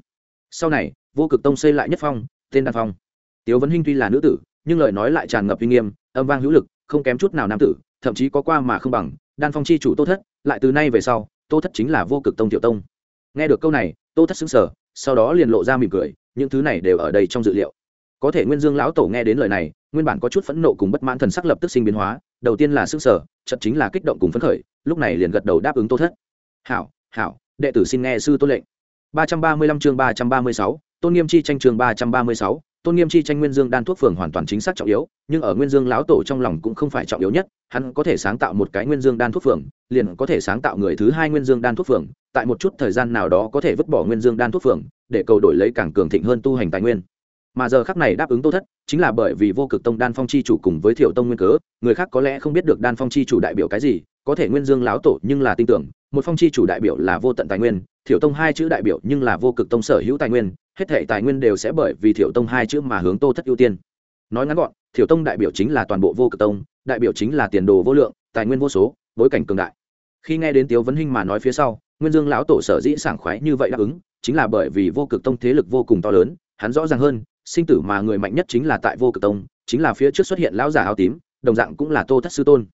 sau này, vô cực tông xây lại nhất phong, tên đan phong. Tiếu vấn huynh tuy là nữ tử, nhưng lời nói lại tràn ngập uy nghiêm, âm vang hữu lực, không kém chút nào nam tử, thậm chí có qua mà không bằng, đan phong chi chủ tô thất, lại từ nay về sau, tô thất chính là vô cực tông tiểu tông. Nghe được câu này, tô thất xứng sở sau đó liền lộ ra mỉm cười, những thứ này đều ở đây trong dự liệu. Có thể nguyên dương lão tổ nghe đến lời này, nguyên bản có chút phẫn nộ cùng bất mãn thần sắc lập tức sinh biến hóa, đầu tiên là xứng sở chậm chính là kích động cùng phấn khởi, lúc này liền gật đầu đáp ứng tô thất. Hảo hảo, đệ tử xin nghe sư tôn lệnh ba trăm ba mươi lăm chương ba trăm ba mươi sáu, tôn nghiêm chi tranh chương ba trăm ba mươi sáu, tôn nghiêm chi tranh nguyên dương đan thuốc phường hoàn toàn chính xác trọng yếu, nhưng ở nguyên dương lão tổ trong lòng cũng không phải trọng yếu nhất, hắn có thể sáng tạo một cái nguyên dương đan thuốc phường, liền có thể sáng tạo người thứ hai nguyên dương đan thuốc phường, tại một chút thời gian nào đó có thể vứt bỏ nguyên dương đan thuốc phường, để cầu đổi lấy càng cường thịnh hơn tu hành tài nguyên mà giờ khắc này đáp ứng tô thất chính là bởi vì vô cực tông đan phong chi chủ cùng với thiểu tông nguyên cớ, người khác có lẽ không biết được đan phong chi chủ đại biểu cái gì, có thể nguyên dương lão tổ nhưng là tin tưởng, một phong chi chủ đại biểu là vô tận tài nguyên, thiểu tông hai chữ đại biểu nhưng là vô cực tông sở hữu tài nguyên, hết thể tài nguyên đều sẽ bởi vì thiểu tông hai chữ mà hướng tô thất ưu tiên. Nói ngắn gọn, thiểu tông đại biểu chính là toàn bộ vô cực tông, đại biểu chính là tiền đồ vô lượng, tài nguyên vô số, bối cảnh cường đại. Khi nghe đến tiếu vấn hinh mà nói phía sau, nguyên dương lão tổ sở dĩ sảng khoái như vậy đáp ứng, chính là bởi vì vô cực tông thế lực vô cùng to lớn, hắn rõ ràng hơn sinh tử mà người mạnh nhất chính là tại vô cực tông, chính là phía trước xuất hiện lão giả áo tím, đồng dạng cũng là tô thất sư tôn.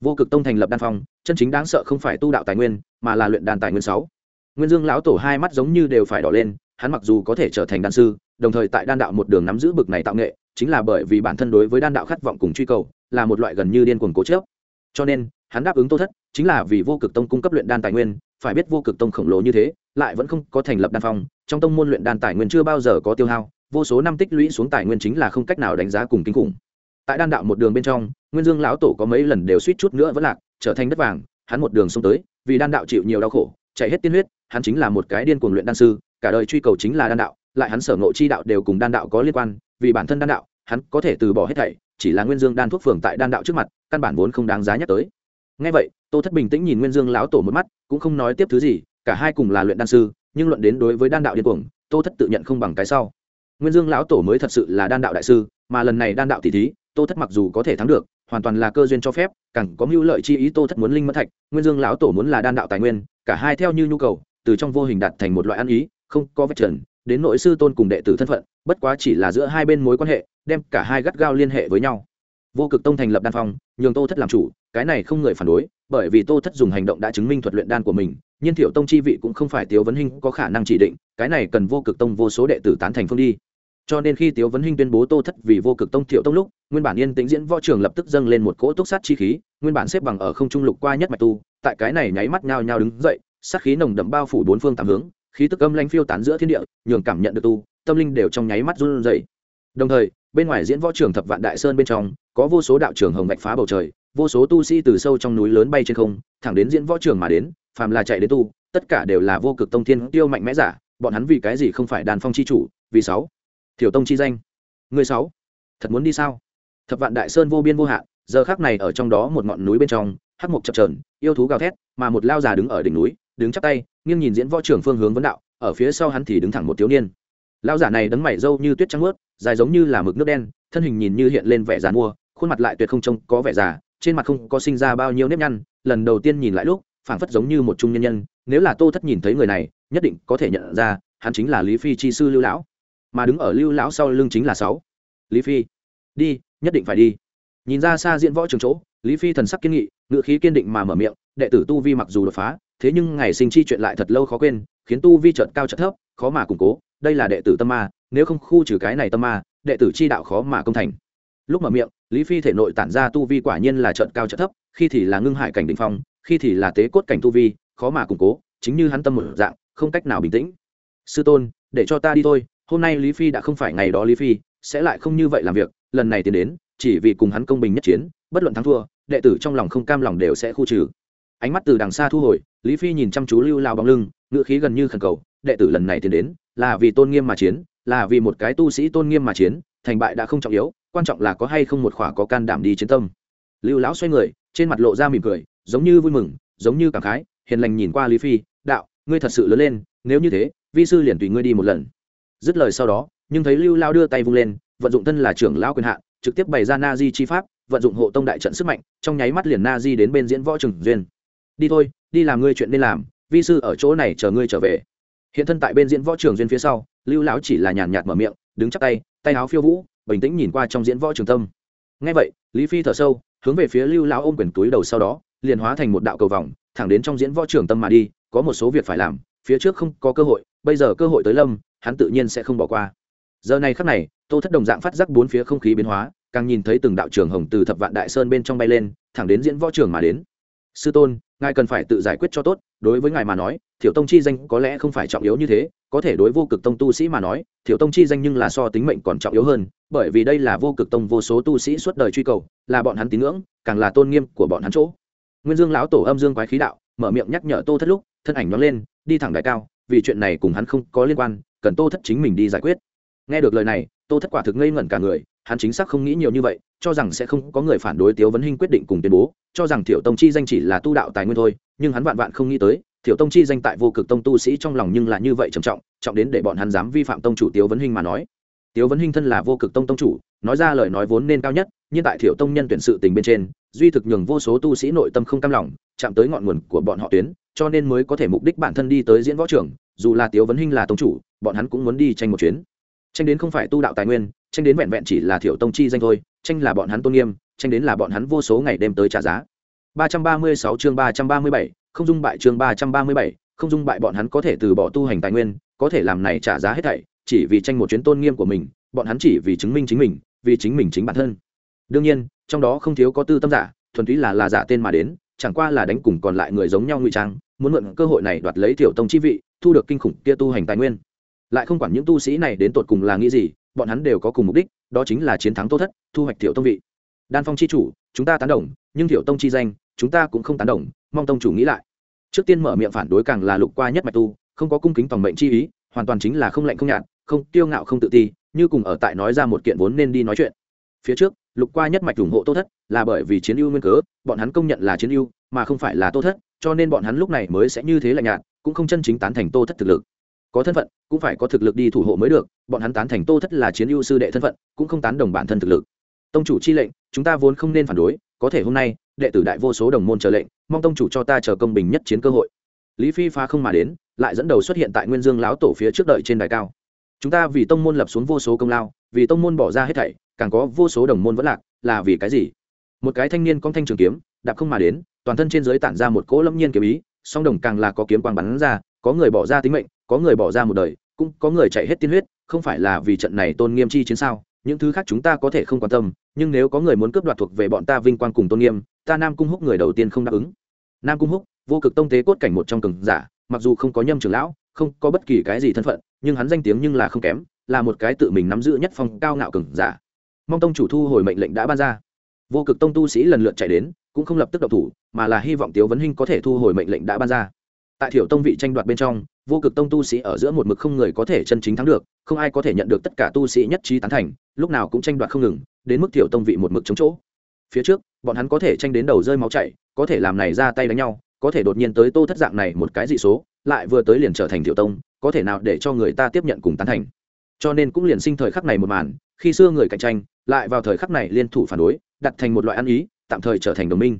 Vô cực tông thành lập đan phong, chân chính đáng sợ không phải tu đạo tài nguyên, mà là luyện đàn tài nguyên sáu. Nguyên dương lão tổ hai mắt giống như đều phải đỏ lên, hắn mặc dù có thể trở thành đan sư, đồng thời tại đan đạo một đường nắm giữ bực này tạo nghệ, chính là bởi vì bản thân đối với đan đạo khát vọng cùng truy cầu, là một loại gần như điên cuồng cố chấp. cho nên, hắn đáp ứng tô thất, chính là vì vô cực tông cung cấp luyện đan tài nguyên, phải biết vô cực tông khổng lồ như thế, lại vẫn không có thành lập đan phong, trong tông môn luyện đan tài nguyên chưa bao giờ có tiêu hao vô số năm tích lũy xuống tài nguyên chính là không cách nào đánh giá cùng kinh khủng. Tại đan đạo một đường bên trong, nguyên dương lão tổ có mấy lần đều suýt chút nữa vẫn lạc, trở thành đất vàng, hắn một đường xông tới, vì đan đạo chịu nhiều đau khổ, chạy hết tiên huyết, hắn chính là một cái điên cuồng luyện đan sư, cả đời truy cầu chính là đan đạo, lại hắn sở ngộ chi đạo đều cùng đan đạo có liên quan, vì bản thân đan đạo, hắn có thể từ bỏ hết thảy, chỉ là nguyên dương đan thuốc phường tại đan đạo trước mặt, căn bản vốn không đáng giá nhắc tới. Ngay vậy, tô thất bình tĩnh nhìn nguyên dương lão tổ một mắt, cũng không nói tiếp thứ gì, cả hai cùng là luyện đan sư, nhưng luận đến đối với đan đạo điên cuồng, tô thất tự nhận không bằng cái sau nguyên dương lão tổ mới thật sự là đan đạo đại sư, mà lần này đan đạo tỷ thí, tô thất mặc dù có thể thắng được, hoàn toàn là cơ duyên cho phép, càng có mưu lợi chi ý tô thất muốn linh mất thạch, nguyên dương lão tổ muốn là đan đạo tài nguyên, cả hai theo như nhu cầu, từ trong vô hình đạt thành một loại ăn ý, không có vết trần, đến nội sư tôn cùng đệ tử thân phận, bất quá chỉ là giữa hai bên mối quan hệ, đem cả hai gắt gao liên hệ với nhau. Vô cực tông thành lập đan phong, nhường tô thất làm chủ, cái này không người phản đối, bởi vì tô thất dùng hành động đã chứng minh thuật luyện đan của mình, nhiên thiểu tông chi vị cũng không phải tiếu vấn hinh có khả năng chỉ định, cái này cần vô cực tông vô số đệ tử tán thành phương đi cho nên khi tiếu vấn hinh tuyên bố tô thất vì vô cực tông thiệu tông lúc, nguyên bản yên tĩnh diễn võ trường lập tức dâng lên một cỗ túc sát chi khí, nguyên bản xếp bằng ở không trung lục qua nhất mạch tu, tại cái này nháy mắt nhao nhao đứng dậy, sát khí nồng đậm bao phủ bốn phương tám hướng, khí tức âm lanh phiêu tán giữa thiên địa, nhường cảm nhận được tu, tâm linh đều trong nháy mắt run rẩy. Đồng thời, bên ngoài diễn võ trường thập vạn đại sơn bên trong, có vô số đạo trường hồng bạch phá bầu trời, vô số tu sĩ từ sâu trong núi lớn bay trên không, thẳng đến diễn võ trường mà đến, phàm là chạy đến tu, tất cả đều là vô cực tông thiên tiêu mạnh mẽ giả, bọn hắn vì cái gì không phải đàn phong chi chủ, vì sáu? Thiểu tông chi danh. Người sáu, thật muốn đi sao? Thập vạn đại sơn vô biên vô hạn, giờ khác này ở trong đó một ngọn núi bên trong, hắc mục chập trờn yêu thú gào thét, mà một lao già đứng ở đỉnh núi, đứng chắp tay, nghiêng nhìn diễn võ trưởng phương hướng vấn đạo, ở phía sau hắn thì đứng thẳng một thiếu niên. Lao giả này đấng mày râu như tuyết trắng ướt dài giống như là mực nước đen, thân hình nhìn như hiện lên vẻ già mua khuôn mặt lại tuyệt không trông có vẻ già, trên mặt không có sinh ra bao nhiêu nếp nhăn, lần đầu tiên nhìn lại lúc, phảng phất giống như một trung nhân nhân, nếu là tô thất nhìn thấy người này, nhất định có thể nhận ra, hắn chính là lý phi chi sư lưu lão mà đứng ở lưu lão sau lưng chính là sáu. Lý phi. Đi, nhất định phải đi. Nhìn ra xa diễn võ trường chỗ, lý phi thần sắc kiên nghị ngự khí kiên định mà mở miệng, đệ tử tu vi mặc dù đột phá, thế nhưng ngày sinh chi chuyện lại thật lâu khó quên, khiến tu vi trợt cao trợt thấp, khó mà củng cố. Đây là đệ tử tâm ma, nếu không khu trừ cái này tâm ma, đệ tử chi đạo khó mà công thành. Lúc mở miệng, lý phi thể nội tản ra tu vi quả nhiên là trợt cao trợt thấp, khi thì là ngưng hải cảnh định phong, khi thì là tế cốt cảnh tu vi, khó mà củng cố, chính như hắn tâm một dạng, không cách nào bình tĩnh. Sư tôn, để cho ta đi thôi hôm nay lý phi đã không phải ngày đó lý phi, sẽ lại không như vậy làm việc, lần này tiến đến, chỉ vì cùng hắn công bình nhất chiến, bất luận thắng thua, đệ tử trong lòng không cam lòng đều sẽ khu trừ. Ánh mắt từ đằng xa thu hồi, lý phi nhìn chăm chú lưu lao bóng lưng ngự khí gần như khẩn cầu, đệ tử lần này tiến đến, là vì tôn nghiêm mà chiến, là vì một cái tu sĩ tôn nghiêm mà chiến, thành bại đã không trọng yếu, quan trọng là có hay không một khỏa có can đảm đi chiến tâm. Lưu lão xoay người, trên mặt lộ ra mỉm cười, giống như vui mừng, giống như cảm khái, hiền lành nhìn qua lý phi, đạo, ngươi thật sự lớn lên, nếu như thế, vi sư liền tùy ngươi đi một lần dứt lời sau đó, nhưng thấy lưu lao đưa tay vung lên, vận dụng thân là trưởng lão quyền hạn trực tiếp bày ra na di chi pháp, vận dụng hộ tông đại trận sức mạnh, trong nháy mắt liền na di đến bên diễn võ trường duyên. Đi thôi, đi làm ngươi chuyện nên làm, vi sư ở chỗ này chờ ngươi trở về. Hiện thân tại bên diễn võ trường duyên phía sau, lưu lão chỉ là nhàn nhạt mở miệng, đứng chắc tay tay áo phiêu vũ, bình tĩnh nhìn qua trong diễn võ trường tâm. Ngay vậy, lý phi thở sâu, hướng về phía lưu lão ôm quyền túi đầu sau đó, liền hóa thành một đạo cầu vòng, thẳng đến trong diễn võ trường tâm mà đi, có một số việc phải làm, phía trước không có cơ hội, bây giờ cơ hội tới lâm hắn tự nhiên sẽ không bỏ qua. Giờ này khắc này, tô thất đồng dạng phát giác bốn phía không khí biến hóa, càng nhìn thấy từng đạo trường hồng từ thập vạn đại sơn bên trong bay lên, thẳng đến diễn võ trường mà đến. Sư tôn, ngài cần phải tự giải quyết cho tốt, đối với ngài mà nói thiểu tông chi danh có lẽ không phải trọng yếu như thế, có thể đối vô cực tông tu sĩ mà nói thiểu tông chi danh nhưng là so tính mệnh còn trọng yếu hơn, bởi vì đây là vô cực tông vô số tu sĩ suốt đời truy cầu, là bọn hắn tín ngưỡng, càng là tôn nghiêm của bọn hắn chỗ. Nguyên dương lão tổ âm dương quái khí đạo, mở miệng nhắc nhở tô thất lúc, thân ảnh nó lên, đi thẳng đại cao, vì chuyện này cùng hắn không có liên quan cần tô thất chính mình đi giải quyết. Nghe được lời này, tô thất quả thực ngây ngẩn cả người, hắn chính xác không nghĩ nhiều như vậy, cho rằng sẽ không có người phản đối tiếu vấn hinh quyết định cùng tuyên bố, cho rằng thiểu tông chi danh chỉ là tu đạo tài nguyên thôi, nhưng hắn vạn vạn không nghĩ tới, thiểu tông chi danh tại vô cực tông tu sĩ trong lòng nhưng là như vậy trầm trọng trọng đến để bọn hắn dám vi phạm tông chủ tiếu vấn hinh mà nói. Tiếu vấn hinh thân là vô cực tông tông chủ, nói ra lời nói vốn nên cao nhất, nhưng tại thiểu tông nhân tuyển sự tình bên trên, duy thực nhường vô số tu sĩ nội tâm không cam lòng, chạm tới ngọn nguồn của bọn họ tuyến, cho nên mới có thể mục đích bản thân đi tới diễn võ trưởng dù là tiếu vấn hinh là tông chủ bọn hắn cũng muốn đi tranh một chuyến. Tranh đến không phải tu đạo tài nguyên tranh đến vẹn vẹn chỉ là thiểu tông chi danh thôi tranh là bọn hắn tôn nghiêm tranh đến là bọn hắn vô số ngày đêm tới trả giá. 336 chương 337, không dung bại chương 337, không dung bại bọn hắn có thể từ bỏ tu hành tài nguyên có thể làm này trả giá hết thảy chỉ vì tranh một chuyến tôn nghiêm của mình bọn hắn chỉ vì chứng minh chính mình vì chính mình chính bản thân. Đương nhiên trong đó không thiếu có tư tâm giả thuần túy là là giả tên mà đến chẳng qua là đánh cùng còn lại người giống nhau ngụy trang, muốn mượn cơ hội này đoạt lấy tiểu tông chi vị, thu được kinh khủng kia tu hành tài nguyên. Lại không quản những tu sĩ này đến tột cùng là nghĩ gì, bọn hắn đều có cùng mục đích, đó chính là chiến thắng tô thất, thu hoạch tiểu tông vị. Đan phong chi chủ, chúng ta tán đồng, nhưng tiểu tông chi danh, chúng ta cũng không tán đồng, mong tông chủ nghĩ lại. Trước tiên mở miệng phản đối càng là lục qua nhất mạch tu, không có cung kính tòng mệnh chi ý, hoàn toàn chính là không lạnh không nhạt, không tiêu ngạo không tự ti, như cùng ở tại nói ra một kiện vốn nên đi nói chuyện. Phía trước lục qua nhất mạch ủng hộ tô thất là bởi vì chiến ưu nguyên cớ, bọn hắn công nhận là chiến ưu, mà không phải là tô thất, cho nên bọn hắn lúc này mới sẽ như thế lạnh nhạt, cũng không chân chính tán thành tô thất thực lực. Có thân phận, cũng phải có thực lực đi thủ hộ mới được, bọn hắn tán thành tô thất là chiến ưu sư đệ thân phận, cũng không tán đồng bản thân thực lực. Tông chủ chi lệnh, chúng ta vốn không nên phản đối, có thể hôm nay, đệ tử đại vô số đồng môn chờ lệnh, mong tông chủ cho ta chờ công bình nhất chiến cơ hội. Lý phi phá không mà đến, lại dẫn đầu xuất hiện tại nguyên dương lão tổ phía trước đợi trên đài cao. Chúng ta vì tông môn lập xuống vô số công lao, vì tông môn bỏ ra hết thảy càng có vô số đồng môn vẫn lạc, là vì cái gì? Một cái thanh niên con thanh trường kiếm, đạp không mà đến, toàn thân trên dưới tản ra một cỗ lâm nhiên kiếm ý, song đồng càng là có kiếm quang bắn ra, có người bỏ ra tính mệnh, có người bỏ ra một đời, cũng có người chạy hết tiên huyết, không phải là vì trận này tôn nghiêm chi chiến sao? Những thứ khác chúng ta có thể không quan tâm, nhưng nếu có người muốn cướp đoạt thuộc về bọn ta vinh quang cùng tôn nghiêm, ta nam cung húc người đầu tiên không đáp ứng. Nam cung húc, vô cực tông tế cốt cảnh một trong cường giả, mặc dù không có nhâm trưởng lão, không có bất kỳ cái gì thân phận, nhưng hắn danh tiếng nhưng là không kém, là một cái tự mình nắm giữ nhất phong cao ngạo cường giả mong tông chủ thu hồi mệnh lệnh đã ban ra. Vô cực tông tu sĩ lần lượt chạy đến, cũng không lập tức độc thủ, mà là hy vọng tiếu vấn hinh có thể thu hồi mệnh lệnh đã ban ra. Tại thiểu tông vị tranh đoạt bên trong, vô cực tông tu sĩ ở giữa một mực không người có thể chân chính thắng được, không ai có thể nhận được tất cả tu sĩ nhất trí tán thành, lúc nào cũng tranh đoạt không ngừng, đến mức thiểu tông vị một mực chống chỗ. Phía trước, bọn hắn có thể tranh đến đầu rơi máu chảy, có thể làm này ra tay đánh nhau, có thể đột nhiên tới tô thất dạng này một cái dị số, lại vừa tới liền trở thành thiểu tông, có thể nào để cho người ta tiếp nhận cùng tán thành. Cho nên cũng liền sinh thời khắc này một màn khi xưa người cạnh tranh lại vào thời khắc này liên thủ phản đối, đặt thành một loại ăn ý, tạm thời trở thành đồng minh.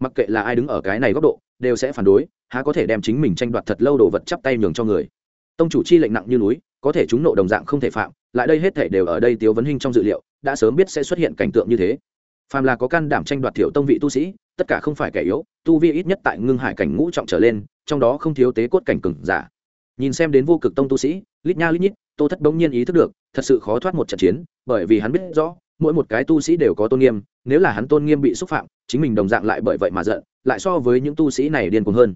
Mặc kệ là ai đứng ở cái này góc độ, đều sẽ phản đối, há có thể đem chính mình tranh đoạt thật lâu đồ vật chắp tay nhường cho người. Tông chủ chi lệnh nặng như núi, có thể chúng nộ đồng dạng không thể phạm, lại đây hết thể đều ở đây tiếu vấn hình trong dự liệu, đã sớm biết sẽ xuất hiện cảnh tượng như thế. Phàm là có can đảm tranh đoạt thiểu tông vị tu sĩ, tất cả không phải kẻ yếu, tu vi ít nhất tại ngưng hải cảnh ngũ trọng trở lên, trong đó không thiếu tế cốt cảnh cừng giả nhìn xem đến vô cực tông tu sĩ, lít nha lít nhít, tô thất bỗng nhiên ý thức được, thật sự khó thoát một trận chiến, bởi vì hắn biết rõ, mỗi một cái tu sĩ đều có tôn nghiêm, nếu là hắn tôn nghiêm bị xúc phạm, chính mình đồng dạng lại bởi vậy mà giận, lại so với những tu sĩ này điên cuồng hơn.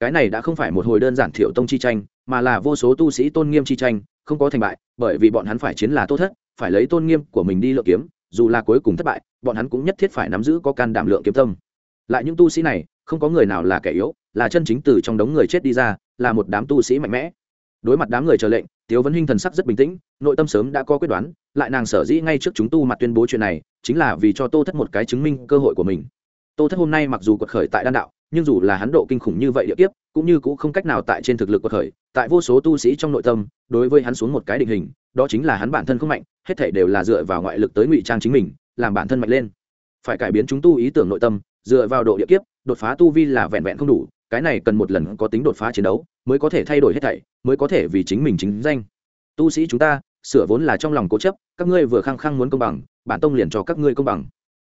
Cái này đã không phải một hồi đơn giản thiểu tông chi tranh, mà là vô số tu sĩ tôn nghiêm chi tranh, không có thành bại, bởi vì bọn hắn phải chiến là tô thất, phải lấy tôn nghiêm của mình đi lựa kiếm, dù là cuối cùng thất bại, bọn hắn cũng nhất thiết phải nắm giữ có can đảm lượng kiếm tâm. Lại những tu sĩ này, không có người nào là kẻ yếu là chân chính từ trong đống người chết đi ra, là một đám tu sĩ mạnh mẽ. Đối mặt đám người chờ lệnh, tiếu vấn hinh thần sắc rất bình tĩnh, nội tâm sớm đã có quyết đoán, lại nàng sở dĩ ngay trước chúng tu mặt tuyên bố chuyện này, chính là vì cho tô thất một cái chứng minh cơ hội của mình. Tô thất hôm nay mặc dù quật khởi tại đan đạo, nhưng dù là hắn độ kinh khủng như vậy địa kiếp, cũng như cũng không cách nào tại trên thực lực quật khởi, tại vô số tu sĩ trong nội tâm, đối với hắn xuống một cái định hình, đó chính là hắn bản thân không mạnh, hết thể đều là dựa vào ngoại lực tới ngụy trang chính mình, làm bản thân mạnh lên. Phải cải biến chúng tu ý tưởng nội tâm, dựa vào độ địa kiếp, đột phá tu vi là vẹn vẹn không đủ cái này cần một lần có tính đột phá chiến đấu mới có thể thay đổi hết thảy, mới có thể vì chính mình chính danh. Tu sĩ chúng ta, sửa vốn là trong lòng cố chấp, các ngươi vừa khăng khăng muốn công bằng, bản tông liền cho các ngươi công bằng.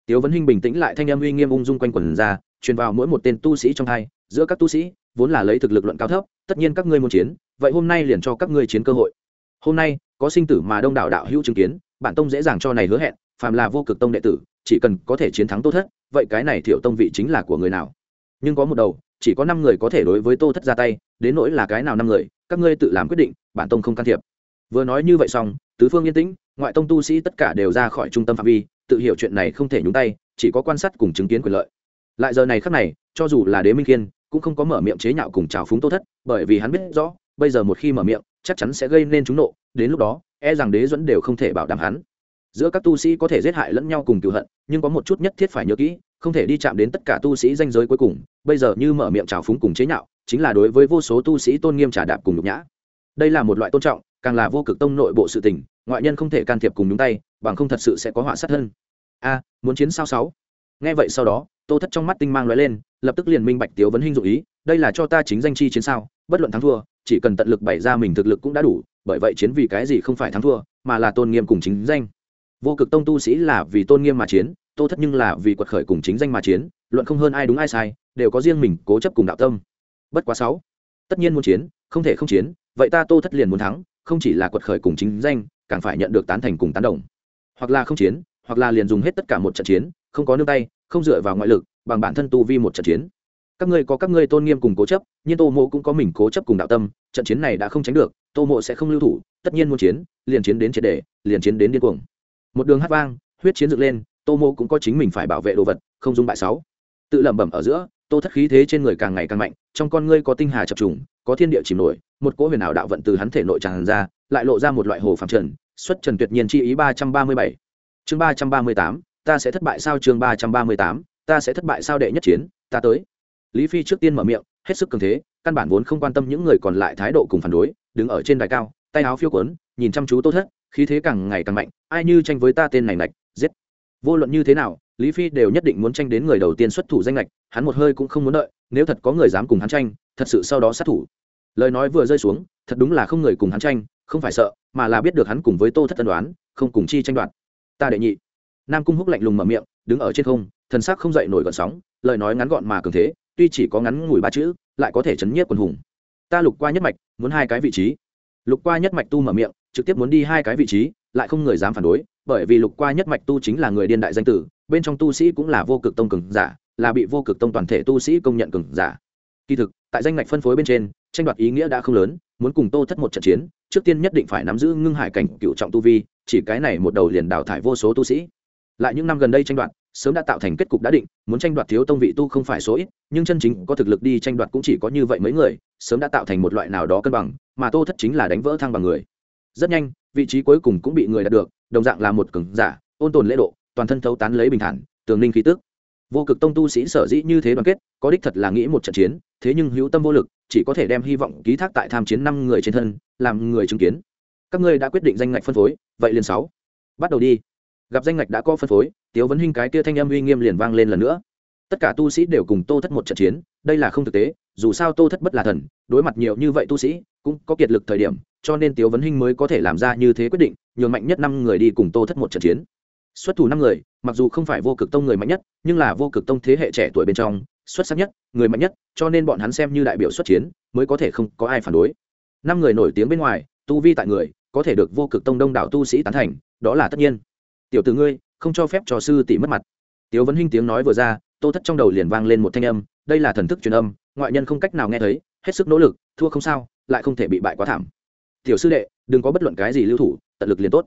Tiếu vấn hinh bình tĩnh lại thanh âm uy nghiêm ung dung quanh quần ra, truyền vào mỗi một tên tu sĩ trong hai, giữa các tu sĩ, vốn là lấy thực lực luận cao thấp, tất nhiên các ngươi muốn chiến, vậy hôm nay liền cho các ngươi chiến cơ hội. Hôm nay, có sinh tử mà đông đảo đạo hữu chứng kiến, bản tông dễ dàng cho này hứa hẹn, phàm là vô cực tông đệ tử, chỉ cần có thể chiến thắng tốt thất, vậy cái này thiểu tông vị chính là của người nào? Nhưng có một đầu chỉ có năm người có thể đối với tô thất ra tay, đến nỗi là cái nào năm người, các ngươi tự làm quyết định, bản tông không can thiệp. Vừa nói như vậy xong, tứ phương yên tĩnh, ngoại tông tu sĩ tất cả đều ra khỏi trung tâm phạm vi, tự hiểu chuyện này không thể nhúng tay, chỉ có quan sát cùng chứng kiến quyền lợi. Lại giờ này khắc này, cho dù là đế minh kiên cũng không có mở miệng chế nhạo cùng trào phúng tô thất, bởi vì hắn biết rõ, bây giờ một khi mở miệng, chắc chắn sẽ gây nên chúng nộ, đến lúc đó e rằng đế dẫn đều không thể bảo đảm hắn giữa các tu sĩ có thể giết hại lẫn nhau cùng cựu hận, nhưng có một chút nhất thiết phải nhớ kỹ, không thể đi chạm đến tất cả tu sĩ danh giới cuối cùng. Bây giờ như mở miệng trào phúng cùng chế nhạo, chính là đối với vô số tu sĩ tôn nghiêm trả đạp cùng nhục nhã. Đây là một loại tôn trọng, càng là vô cực tông nội bộ sự tình, ngoại nhân không thể can thiệp cùng nhúng tay, bằng không thật sự sẽ có họa sát hơn a, muốn chiến sao sáu? Nghe vậy sau đó, tô thất trong mắt tinh mang lóe lên, lập tức liền minh bạch tiếu vấn hinh dụ ý, đây là cho ta chính danh chi chiến sao, bất luận thắng thua, chỉ cần tận lực bày ra mình thực lực cũng đã đủ, bởi vậy chiến vì cái gì không phải thắng thua, mà là tôn nghiêm cùng chính danh vô cực tông tu sĩ là vì tôn nghiêm mà chiến, tô thất nhưng là vì quật khởi cùng chính danh mà chiến, luận không hơn ai đúng ai sai, đều có riêng mình cố chấp cùng đạo tâm. Bất quá sáu, tất nhiên muốn chiến, không thể không chiến, vậy ta tô thất liền muốn thắng, không chỉ là quật khởi cùng chính danh, càng phải nhận được tán thành cùng tán đồng. Hoặc là không chiến, hoặc là liền dùng hết tất cả một trận chiến, không có nương tay, không dựa vào ngoại lực, bằng bản thân tu vi một trận chiến. Các ngươi có các ngươi tôn nghiêm cùng cố chấp, nhưng tô mộ cũng có mình cố chấp cùng đạo tâm, trận chiến này đã không tránh được, tô mộ sẽ không lưu thủ, tất nhiên muốn chiến, liền chiến đến triệt đề liền chiến đến điên cuồng một đường hát vang, huyết chiến dựng lên, tô mô cũng có chính mình phải bảo vệ đồ vật, không dung bại sáu. Tự lẩm bẩm ở giữa, tô thất khí thế trên người càng ngày càng mạnh, trong con ngươi có tinh hà chập trùng, có thiên địa chìm nổi, một cỗ huyền ảo đạo vận từ hắn thể nội tràn ra, lại lộ ra một loại hồ phàm trần, xuất trần tuyệt nhiên chi ý ba trăm ba mươi bảy. Chương ba trăm ba mươi tám, ta sẽ thất bại sao chương ba trăm ba mươi tám, ta sẽ thất bại sao đệ nhất chiến, ta tới. Lý phi trước tiên mở miệng, hết sức cường thế, căn bản vốn không quan tâm những người còn lại thái độ cùng phản đối, đứng ở trên đài cao, tay áo phiêu quấn nhìn chăm chú tô thất, khí thế càng ngày càng mạnh, ai như tranh với ta tên này nạch giết. Vô luận như thế nào, lý phi đều nhất định muốn tranh đến người đầu tiên xuất thủ danh lệch hắn một hơi cũng không muốn đợi, nếu thật có người dám cùng hắn tranh, thật sự sau đó sát thủ. Lời nói vừa rơi xuống, thật đúng là không người cùng hắn tranh, không phải sợ, mà là biết được hắn cùng với tô thất tân đoán không cùng chi tranh đoạt. Ta đệ nhị. Nam cung húc lạnh lùng mở miệng, đứng ở trên không, thần sắc không dậy nổi gọn sóng, lời nói ngắn gọn mà cường thế, tuy chỉ có ngắn ngủi ba chữ, lại có thể chấn nhiếp quần hùng. Ta lục qua nhất mạch, muốn hai cái vị trí lục qua nhất mạch tu mở miệng, trực tiếp muốn đi hai cái vị trí, lại không người dám phản đối, bởi vì lục qua nhất mạch tu chính là người điên đại danh tử, bên trong tu sĩ cũng là vô cực tông cường giả, là bị vô cực tông toàn thể tu sĩ công nhận cường giả. Kỳ thực, tại danh ngạch phân phối bên trên, tranh đoạt ý nghĩa đã không lớn, muốn cùng tô thất một trận chiến, trước tiên nhất định phải nắm giữ ngưng hải cảnh cựu trọng tu vi, chỉ cái này một đầu liền đào thải vô số tu sĩ. Lại những năm gần đây tranh đoạt, sớm đã tạo thành kết cục đã định, muốn tranh đoạt thiếu tông vị tu không phải số ít, nhưng chân chính có thực lực đi tranh đoạt cũng chỉ có như vậy mấy người, sớm đã tạo thành một loại nào đó cân bằng mà tô thất chính là đánh vỡ thăng bằng người. Rất nhanh, vị trí cuối cùng cũng bị người đạt được, đồng dạng là một cường giả, ôn tồn lễ độ, toàn thân thấu tán lấy bình thản, tường ninh khí tức. Vô cực tông tu sĩ sở dĩ như thế đoàn kết, có đích thật là nghĩ một trận chiến, thế nhưng hữu tâm vô lực, chỉ có thể đem hy vọng ký thác tại tham chiến năm người trên thân, làm người chứng kiến. Các ngươi đã quyết định danh ngạch phân phối, vậy liền sáu. Bắt đầu đi. Gặp danh ngạch đã có phân phối, tiếu vấn hình cái kia thanh âm uy nghiêm liền vang lên lần nữa tất cả tu sĩ đều cùng tô thất một trận chiến, đây là không thực tế, dù sao tô thất bất là thần, đối mặt nhiều như vậy tu sĩ, cũng có kiệt lực thời điểm, cho nên tiếu vấn Hinh mới có thể làm ra như thế quyết định, nhường mạnh nhất năm người đi cùng tô thất một trận chiến. Xuất thủ năm người, mặc dù không phải vô cực tông người mạnh nhất, nhưng là vô cực tông thế hệ trẻ tuổi bên trong, xuất sắc nhất, người mạnh nhất, cho nên bọn hắn xem như đại biểu xuất chiến, mới có thể không có ai phản đối. Năm người nổi tiếng bên ngoài, tu vi tại người, có thể được vô cực tông đông đảo tu sĩ tán thành, đó là tất nhiên. Tiểu t ử ngươi, không cho phép cho sư tỷ mất mặt. Tiếu vấn hinh tiếng nói vừa ra tô thất trong đầu liền vang lên một thanh âm, đây là thần thức truyền âm, ngoại nhân không cách nào nghe thấy, hết sức nỗ lực, thua không sao, lại không thể bị bại quá thảm. Tiểu sư đệ, đừng có bất luận cái gì lưu thủ, tận lực liền tốt.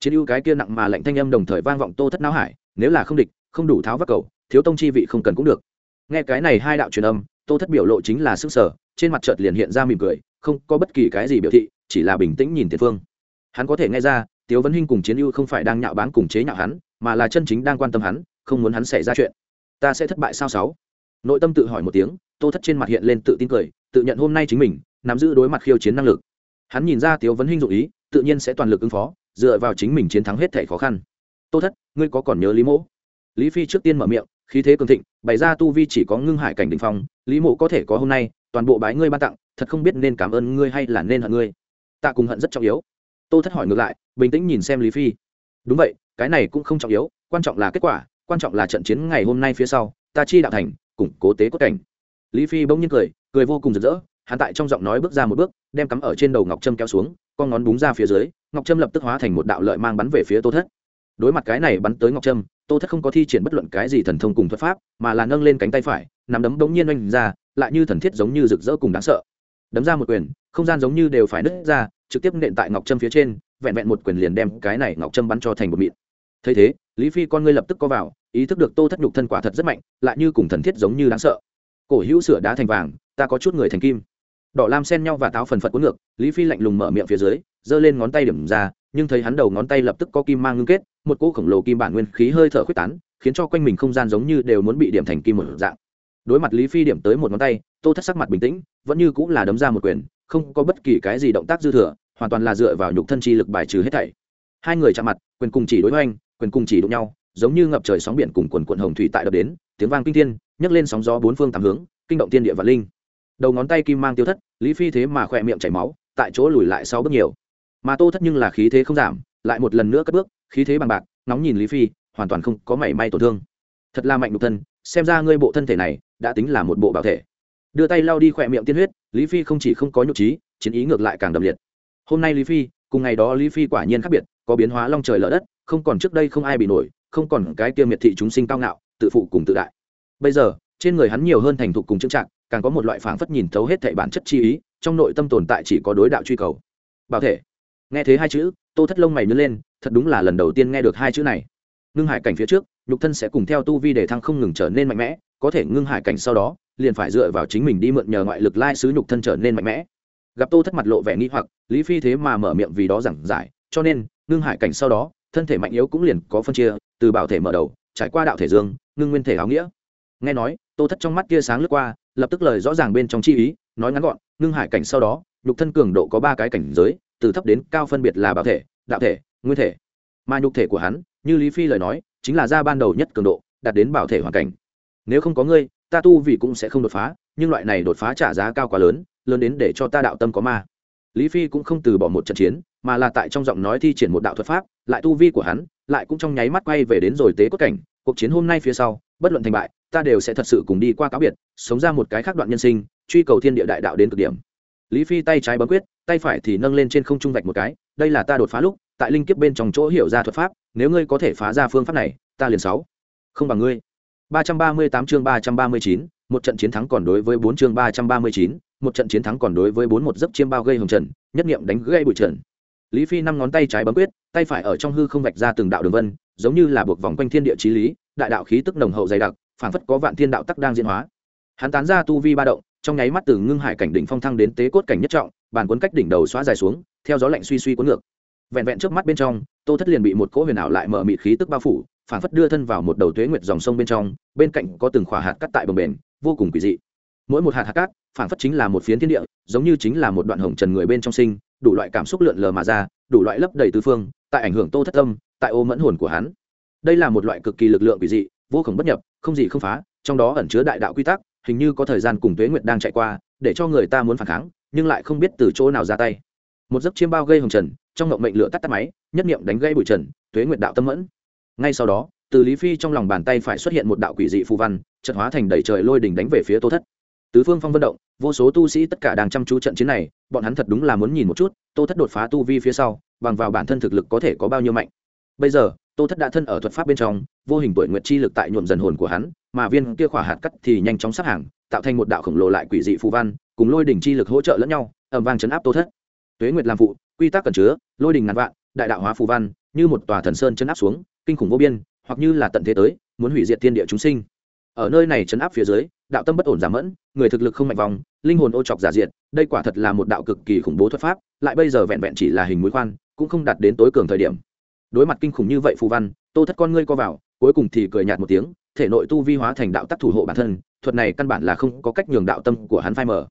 Chiến ưu cái kia nặng mà lạnh thanh âm đồng thời vang vọng tô thất não hải, nếu là không địch, không đủ tháo vác cầu, thiếu tông chi vị không cần cũng được. Nghe cái này hai đạo truyền âm, tô thất biểu lộ chính là sức sở trên mặt chợt liền hiện ra mỉm cười, không có bất kỳ cái gì biểu thị, chỉ là bình tĩnh nhìn tiền phương. Hắn có thể nghe ra, tiếu vấn hinh cùng chiến ưu không phải đang nhạo báng cùng chế nhạo hắn, mà là chân chính đang quan tâm hắn, không muốn hắn xảy ra chuyện ta sẽ thất bại sao sáu? Nội tâm tự hỏi một tiếng, tô thất trên mặt hiện lên tự tin cười, tự nhận hôm nay chính mình, nắm giữ đối mặt khiêu chiến năng lực. Hắn nhìn ra tiếu vấn hinh dụ ý, tự nhiên sẽ toàn lực ứng phó, dựa vào chính mình chiến thắng hết thể khó khăn. Tô thất, ngươi có còn nhớ lý mỗ lý phi trước tiên mở miệng, khí thế cường thịnh, bày ra tu vi chỉ có ngưng hải cảnh đình phong, lý mộ có thể có hôm nay, toàn bộ bái ngươi ban tặng, thật không biết nên cảm ơn ngươi hay là nên hận ngươi. Ta cùng hận rất trọng yếu. Tô thất hỏi ngược lại, bình tĩnh nhìn xem lý phi. Đúng vậy, cái này cũng không trọng yếu, quan trọng là kết quả quan trọng là trận chiến ngày hôm nay phía sau, ta chi đạo thành, củng cố tế cốt cảnh. Lý phi bỗng nhiên cười cười vô cùng rực rỡ, hắn tại trong giọng nói bước ra một bước, đem cắm ở trên đầu ngọc trâm kéo xuống, con ngón búng ra phía dưới, ngọc trâm lập tức hóa thành một đạo lợi mang bắn về phía tô thất. Đối mặt cái này bắn tới ngọc trâm, tô thất không có thi triển bất luận cái gì thần thông cùng thuật pháp, mà là nâng lên cánh tay phải, nắm đấm bỗng nhiên oanh ra, lại như thần thiết giống như rực rỡ cùng đáng sợ. Đấm ra một quyền, không gian giống như đều phải nứt ra, trực tiếp nện tại ngọc trâm phía trên, vẹn vẹn một quyền liền đem cái này ngọc trâm bắn cho thành một mịn. Thấy thế, lý phi con ngươi lập tức co vào ý thức được tô thất nhục thân quả thật rất mạnh, lại như cùng thần thiết giống như đáng sợ. Cổ hữu sửa đá thành vàng, ta có chút người thành kim. Đỏ lam xen nhau và táo phần phật cuốn ngược, lý phi lạnh lùng mở miệng phía dưới, giơ lên ngón tay điểm ra, nhưng thấy hắn đầu ngón tay lập tức có kim mang ngưng kết, một cỗ khổng lồ kim bản nguyên khí hơi thở khuyết tán, khiến cho quanh mình không gian giống như đều muốn bị điểm thành kim một dạng. Đối mặt lý phi điểm tới một ngón tay, tô thất sắc mặt bình tĩnh, vẫn như cũng là đấm ra một quyền, không có bất kỳ cái gì động tác dư thừa, hoàn toàn là dựa vào nhục thân chi lực bài trừ hết thảy. Hai người chạm mặt, quyền cùng chỉ đối hoành, quyền cùng chỉ đụng nhau giống như ngập trời sóng biển cùng quần quận hồng thủy tại đập đến, tiếng vang kinh thiên, nhấc lên sóng gió bốn phương tám hướng, kinh động tiên địa và linh. Đầu ngón tay kim mang tiêu thất, lý phi thế mà khỏe miệng chảy máu, tại chỗ lùi lại sau bước nhiều. Mà tô thất nhưng là khí thế không giảm, lại một lần nữa cất bước, khí thế bằng bạc nóng nhìn lý phi, hoàn toàn không có mảy may tổn thương. Thật là mạnh đục thân, xem ra ngươi bộ thân thể này, đã tính là một bộ bảo thể. Đưa tay lau đi khỏe miệng tiên huyết, lý phi không chỉ không có nhục trí, chiến ý ngược lại càng đậm liệt. Hôm nay lý phi, cùng ngày đó lý phi quả nhiên khác biệt, có biến hóa long trời lở đất, không còn trước đây không ai bị nổi không còn cái kia miệt thị chúng sinh cao ngạo, tự phụ cùng tự đại. Bây giờ, trên người hắn nhiều hơn thành thục cùng chững trạng càng có một loại phảng phất nhìn thấu hết thảy bản chất chi ý, trong nội tâm tồn tại chỉ có đối đạo truy cầu. Bảo thể. Nghe thế hai chữ, tô thất lông mày nhớ lên, thật đúng là lần đầu tiên nghe được hai chữ này. Ngưng hải cảnh phía trước, nhục thân sẽ cùng theo tu vi để thăng không ngừng trở nên mạnh mẽ, có thể ngưng hải cảnh sau đó, liền phải dựa vào chính mình đi mượn nhờ ngoại lực lai sứ nhục thân trở nên mạnh mẽ. Gặp tô thất mặt lộ vẻ nghi hoặc, lý phi thế mà mở miệng vì đó giảng giải, cho nên, ngưng hải cảnh sau đó, thân thể mạnh yếu cũng liền có phân chia từ bảo thể mở đầu, trải qua đạo thể dương, ngưng nguyên thể áo nghĩa. Nghe nói, tô thất trong mắt kia sáng lướt qua, lập tức lời rõ ràng bên trong chi ý, nói ngắn gọn, ngưng hải cảnh sau đó, nhục thân cường độ có ba cái cảnh giới, từ thấp đến cao phân biệt là bảo thể, đạo thể, nguyên thể. Mà nhục thể của hắn, như lý phi lời nói, chính là ra ban đầu nhất cường độ, đạt đến bảo thể hoàn cảnh. Nếu không có ngươi, ta tu vì cũng sẽ không đột phá, nhưng loại này đột phá trả giá cao quá lớn lớn đến để cho ta đạo tâm có ma. Lý phi cũng không từ bỏ một trận chiến, mà là tại trong giọng nói thi triển một đạo thuật pháp, lại tu vi của hắn lại cũng trong nháy mắt quay về đến rồi tế cốt cảnh cuộc chiến hôm nay phía sau bất luận thành bại ta đều sẽ thật sự cùng đi qua cáo biệt sống ra một cái khác đoạn nhân sinh truy cầu thiên địa đại đạo đến cực điểm. Lý phi tay trái bấm quyết tay phải thì nâng lên trên không trung vạch một cái đây là ta đột phá lúc tại linh kiếp bên trong chỗ hiểu ra thuật pháp nếu ngươi có thể phá ra phương pháp này ta liền sáu. Không bằng ngươi. 338 chương 339, một trận chiến thắng còn đối với 4 chương 339, một trận chiến thắng còn đối với 4 một giấc chiêm bao gây hồng trần, nhất niệm đánh gây bụi trần. Lý Phi năm ngón tay trái bấm quyết, tay phải ở trong hư không vạch ra từng đạo đường vân, giống như là buộc vòng quanh thiên địa trí lý, đại đạo khí tức nồng hậu dày đặc, phảng phất có vạn thiên đạo tắc đang diễn hóa. Hắn tán ra tu vi ba động, trong nháy mắt từ ngưng hải cảnh đỉnh phong thăng đến tế cốt cảnh nhất trọng, bàn cuốn cách đỉnh đầu xóa dài xuống, theo gió lạnh suy suy cuốn ngược. Vẹn vẹn trước mắt bên trong, Tô Thất liền bị một cỗ huyền ảo lại mở mịt khí tức bao phủ, phảng phất đưa thân vào một đầu tuế nguyệt dòng sông bên trong bên cạnh có từng khỏa hạt cắt tại bờ bền vô cùng quỷ dị mỗi một hạt hạt cát phảng phất chính là một phiến thiên địa giống như chính là một đoạn hồng trần người bên trong sinh đủ loại cảm xúc lượn lờ mà ra, đủ loại lấp đầy tứ phương, tại ảnh hưởng tô thất tâm, tại ô mẫn hồn của hắn. Đây là một loại cực kỳ lực lượng quỷ dị, vô khổng bất nhập, không gì không phá, trong đó ẩn chứa đại đạo quy tắc, hình như có thời gian cùng tuế nguyệt đang chạy qua, để cho người ta muốn phản kháng, nhưng lại không biết từ chỗ nào ra tay. Một giấc chiêm bao gây hồng trần, trong ngộng mệnh lửa tắt tắt máy, nhất niệm đánh gây bụi trần, tuế nguyệt đạo tâm mẫn. Ngay sau đó, từ lý phi trong lòng bàn tay phải xuất hiện một đạo quỷ dị phù văn chật hóa thành đầy trời lôi đỉnh đánh về phía tô thất tứ phương phong vận động, vô số tu sĩ tất cả đang chăm chú trận chiến này, bọn hắn thật đúng là muốn nhìn một chút, tô thất đột phá tu vi phía sau, bằng vào bản thân thực lực có thể có bao nhiêu mạnh. Bây giờ, tô thất đã thân ở thuật pháp bên trong, vô hình tuổi nguyệt chi lực tại nhuộm dần hồn của hắn, mà viên kia khỏa hạt cắt thì nhanh chóng sắp hàng, tạo thành một đạo khổng lồ lại quỷ dị phù văn, cùng lôi đỉnh chi lực hỗ trợ lẫn nhau ẩm vang chấn áp tô thất. Tuế nguyệt làm phụ, quy tắc cẩn chứa, lôi đỉnh ngàn vạn, đại đạo hóa phù văn, như một tòa thần sơn chấn áp xuống, kinh khủng vô biên, hoặc như là tận thế tới, muốn hủy diệt thiên địa chúng sinh ở nơi này chấn áp phía dưới, đạo tâm bất ổn giảm mẫn, người thực lực không mạnh vòng, linh hồn ô chọc giả diện đây quả thật là một đạo cực kỳ khủng bố thuật pháp, lại bây giờ vẹn vẹn chỉ là hình mũi khoan, cũng không đạt đến tối cường thời điểm. Đối mặt kinh khủng như vậy phù văn, tô thất con ngươi co vào, cuối cùng thì cười nhạt một tiếng, thể nội tu vi hóa thành đạo tắc thủ hộ bản thân, thuật này căn bản là không có cách nhường đạo tâm của hắn phai mở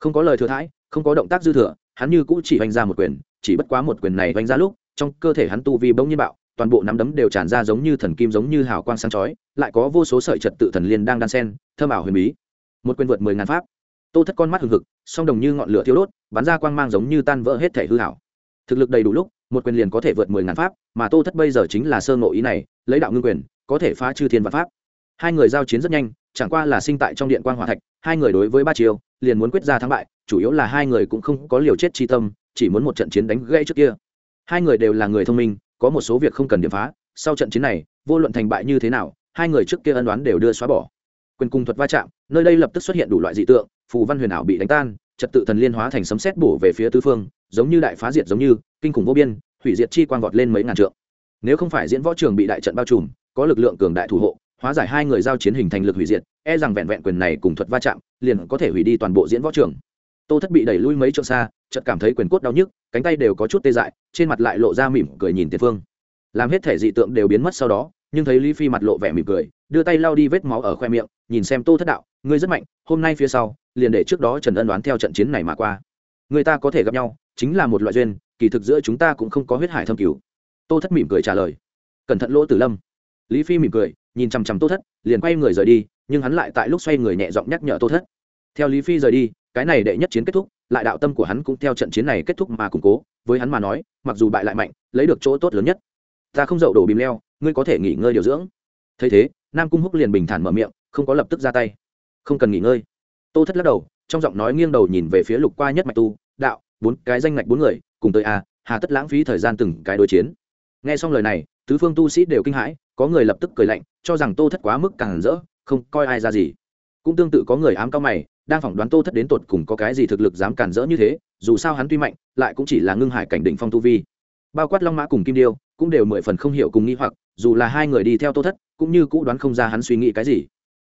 không có lời thừa thãi, không có động tác dư thừa, hắn như cũ chỉ vanh ra một quyền, chỉ bất quá một quyền này vanh ra lúc, trong cơ thể hắn tu vi bỗng nhiên bạo toàn bộ nắm đấm đều tràn ra giống như thần kim giống như hào quang sáng chói, lại có vô số sợi trật tự thần liên đang đan sen, thơm ảo huyền bí. Một quyền vượt mười ngàn pháp. Tô thất con mắt hừng hực, song đồng như ngọn lửa thiêu đốt, bắn ra quang mang giống như tan vỡ hết thể hư hảo thực lực đầy đủ lúc, một quyền liền có thể vượt mười ngàn pháp, mà tô thất bây giờ chính là sơ ngộ ý này, lấy đạo ngưng quyền, có thể phá chư thiên vạn pháp. Hai người giao chiến rất nhanh, chẳng qua là sinh tại trong điện quan hỏa thạch, hai người đối với ba chiều liền muốn quyết ra thắng bại, chủ yếu là hai người cũng không có liều chết chi tâm, chỉ muốn một trận chiến đánh gãy trước kia. Hai người đều là người thông minh có một số việc không cần điểm phá, sau trận chiến này, vô luận thành bại như thế nào, hai người trước kia ân đoán đều đưa xóa bỏ. Quyền cung thuật va chạm, nơi đây lập tức xuất hiện đủ loại dị tượng, phù văn huyền ảo bị đánh tan, trật tự thần liên hóa thành sấm xét bổ về phía tứ phương, giống như đại phá diệt giống như, kinh khủng vô biên, hủy diệt chi quang vọt lên mấy ngàn trượng. Nếu không phải diễn võ trường bị đại trận bao trùm, có lực lượng cường đại thủ hộ, hóa giải hai người giao chiến hình thành lực hủy diệt e rằng vẹn vẹn quyền này cùng thuật va chạm, liền có thể hủy đi toàn bộ diễn võ trường tô thất bị đẩy lui mấy trượng xa, chợt cảm thấy quyền cốt đau nhức, cánh tay đều có chút tê dại, trên mặt lại lộ ra mỉm cười nhìn tiền phương. Làm hết thể dị tượng đều biến mất sau đó, nhưng thấy lý phi mặt lộ vẻ mỉm cười, đưa tay lau đi vết máu ở khoe miệng, nhìn xem tô thất đạo, ngươi rất mạnh, hôm nay phía sau, liền để trước đó trần ân đoán theo trận chiến này mà qua. Người ta có thể gặp nhau, chính là một loại duyên, kỳ thực giữa chúng ta cũng không có huyết hải thâm cứu tô thất mỉm cười trả lời. Cẩn thận lỗ tử lâm. Lý phi mỉm cười, nhìn chằm chằm tô thất, liền quay người rời đi, nhưng hắn lại tại lúc xoay người nhẹ giọng nhắc nhở tô thất. Theo lý phi rời đi cái này đệ nhất chiến kết thúc lại đạo tâm của hắn cũng theo trận chiến này kết thúc mà củng cố với hắn mà nói mặc dù bại lại mạnh lấy được chỗ tốt lớn nhất. Ta không dậu đổ bìm leo ngươi có thể nghỉ ngơi điều dưỡng. Thấy thế nam cung húc liền bình thản mở miệng không có lập tức ra tay. Không cần nghỉ ngơi. Tô thất lắc đầu trong giọng nói nghiêng đầu nhìn về phía lục qua nhất mạch tu đạo bốn cái danh ngạch bốn người cùng tới a à, hà tất lãng phí thời gian từng cái đối chiến. Nghe xong lời này tứ phương tu sĩ đều kinh hãi có người lập tức cười lạnh cho rằng tô thất quá mức càng rỡ không coi ai ra gì. Cũng tương tự có người ám cao mày đang phỏng đoán tô thất đến tột cùng có cái gì thực lực dám cản rỡ như thế, dù sao hắn tuy mạnh, lại cũng chỉ là ngưng hải cảnh đỉnh phong tu vi. Bao quát long mã cùng kim điêu cũng đều mười phần không hiểu cùng nghi hoặc, dù là hai người đi theo tô thất, cũng như cũ đoán không ra hắn suy nghĩ cái gì.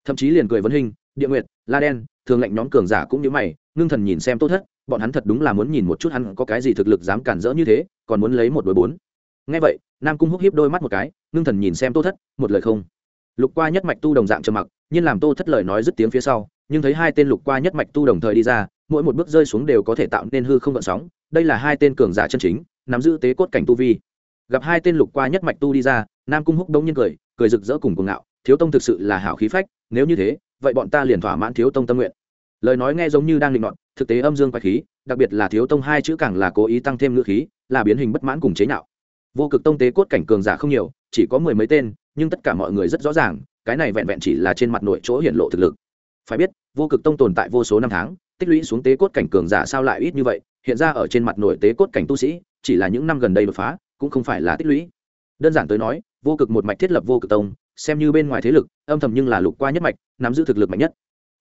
Thậm chí liền cười vấn hình, địa nguyệt, la đen, thường lệnh nhóm cường giả cũng như mày, ngưng thần nhìn xem tô thất, bọn hắn thật đúng là muốn nhìn một chút hắn có cái gì thực lực dám cản rỡ như thế, còn muốn lấy một đối bốn. Ngay vậy, nam cung húc hiếp đôi mắt một cái, ngưng thần nhìn xem tô thất, một lời không. Lục qua nhất mạch tu đồng dạng trầm mặc nhưng làm tô thất lời nói dứt tiếng phía sau nhưng thấy hai tên lục qua nhất mạch tu đồng thời đi ra, mỗi một bước rơi xuống đều có thể tạo nên hư không gợn sóng. Đây là hai tên cường giả chân chính, nắm giữ tế cốt cảnh tu vi. Gặp hai tên lục qua nhất mạch tu đi ra, nam cung húc đông nhiên cười cười rực rỡ cùng cuồng ngạo, thiếu tông thực sự là hảo khí phách, nếu như thế, vậy bọn ta liền thỏa mãn thiếu tông tâm nguyện. Lời nói nghe giống như đang định đoạn, thực tế âm dương quái khí, đặc biệt là thiếu tông hai chữ càng là cố ý tăng thêm ngữ khí, là biến hình bất mãn cùng chế nhạo. Vô cực tông tế cốt cảnh cường giả không nhiều, chỉ có mười mấy tên, nhưng tất cả mọi người rất rõ ràng, cái này vẹn vẹn chỉ là trên mặt nội chỗ hiển lộ thực lực. Phải biết vô cực tông tồn tại vô số năm tháng, tích lũy xuống tế cốt cảnh cường giả sao lại ít như vậy, hiện ra ở trên mặt nội tế cốt cảnh tu sĩ, chỉ là những năm gần đây đột phá, cũng không phải là tích lũy. Đơn giản tới nói, vô cực một mạch thiết lập vô cực tông, xem như bên ngoài thế lực, âm thầm nhưng là lục qua nhất mạch, nắm giữ thực lực mạnh nhất.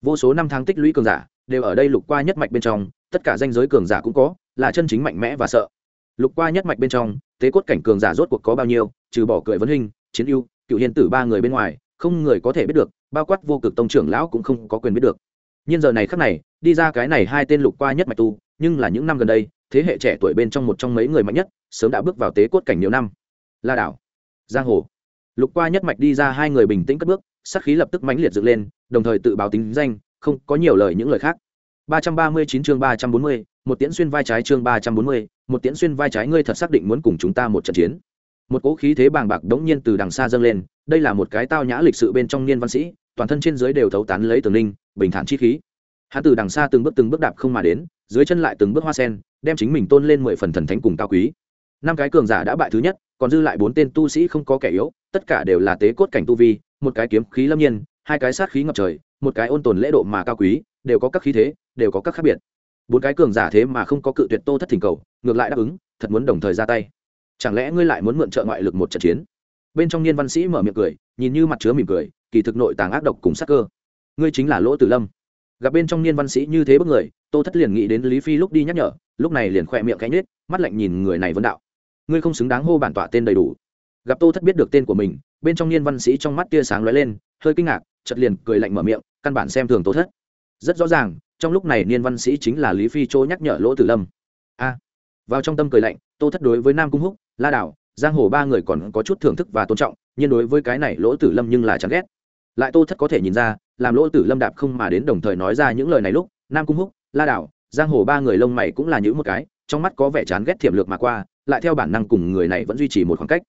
Vô số năm tháng tích lũy cường giả, đều ở đây lục qua nhất mạch bên trong, tất cả danh giới cường giả cũng có, là chân chính mạnh mẽ và sợ. Lục qua nhất mạch bên trong, tế cốt cảnh cường giả rốt cuộc có bao nhiêu, trừ bỏ cười vấn hình, chiến ưu, cựu hiền tử ba người bên ngoài không người có thể biết được bao quát vô cực tông trưởng lão cũng không có quyền biết được. Nhưng giờ này khắc này đi ra cái này hai tên lục qua nhất mạch tu nhưng là những năm gần đây thế hệ trẻ tuổi bên trong một trong mấy người mạnh nhất sớm đã bước vào tế cốt cảnh nhiều năm. La đảo giang hồ. Lục qua nhất mạch đi ra hai người bình tĩnh cất bước sát khí lập tức mãnh liệt dựng lên đồng thời tự báo tính danh không có nhiều lời những lời khác. 339 chương 340, một tiễn xuyên vai trái chương 340, một tiễn xuyên vai trái ngươi thật xác định muốn cùng chúng ta một trận chiến một cỗ khí thế bàng bạc đống nhiên từ đằng xa dâng lên, đây là một cái tao nhã lịch sự bên trong niên văn sĩ, toàn thân trên dưới đều thấu tán lấy tường linh, bình thản chi khí. Hắn từ đằng xa từng bước từng bước đạp không mà đến, dưới chân lại từng bước hoa sen, đem chính mình tôn lên mười phần thần thánh cùng cao quý. Năm cái cường giả đã bại thứ nhất, còn dư lại bốn tên tu sĩ không có kẻ yếu, tất cả đều là tế cốt cảnh tu vi, một cái kiếm khí lâm nhiên, hai cái sát khí ngập trời, một cái ôn tồn lễ độ mà cao quý, đều có các khí thế, đều có các khác biệt. Bốn cái cường giả thế mà không có cự tuyệt tô thất thỉnh cầu, ngược lại đáp ứng, thật muốn đồng thời ra tay chẳng lẽ ngươi lại muốn mượn trợ ngoại lực một trận chiến? Bên trong niên văn sĩ mở miệng cười, nhìn như mặt chứa mỉm cười, kỳ thực nội tàng ác độc cùng sắc cơ. Ngươi chính là lỗ tử lâm. Gặp bên trong niên văn sĩ như thế bất người, tô thất liền nghĩ đến lý phi lúc đi nhắc nhở, lúc này liền khỏe miệng cánh nết mắt lạnh nhìn người này vấn đạo. Ngươi không xứng đáng hô bản tọa tên đầy đủ. Gặp tô thất biết được tên của mình, bên trong niên văn sĩ trong mắt tia sáng lóe lên, hơi kinh ngạc, chợt liền cười lạnh mở miệng, căn bản xem thường tô thất. Rất rõ ràng, trong lúc này niên văn sĩ chính là lý phi chỗ nhắc nhở lỗ tử lâm. A. Vào trong tâm cười lạnh, tô thất đối với nam cung húc la đảo, giang hồ ba người còn có chút thưởng thức và tôn trọng, nhưng đối với cái này lỗ tử lâm nhưng là chẳng ghét. Lại tô thất có thể nhìn ra, làm lỗ tử lâm đạp không mà đến đồng thời nói ra những lời này lúc, nam cung húc, la đảo, giang hồ ba người lông mày cũng là những một cái, trong mắt có vẻ chán ghét thiểm lược mà qua, lại theo bản năng cùng người này vẫn duy trì một khoảng cách.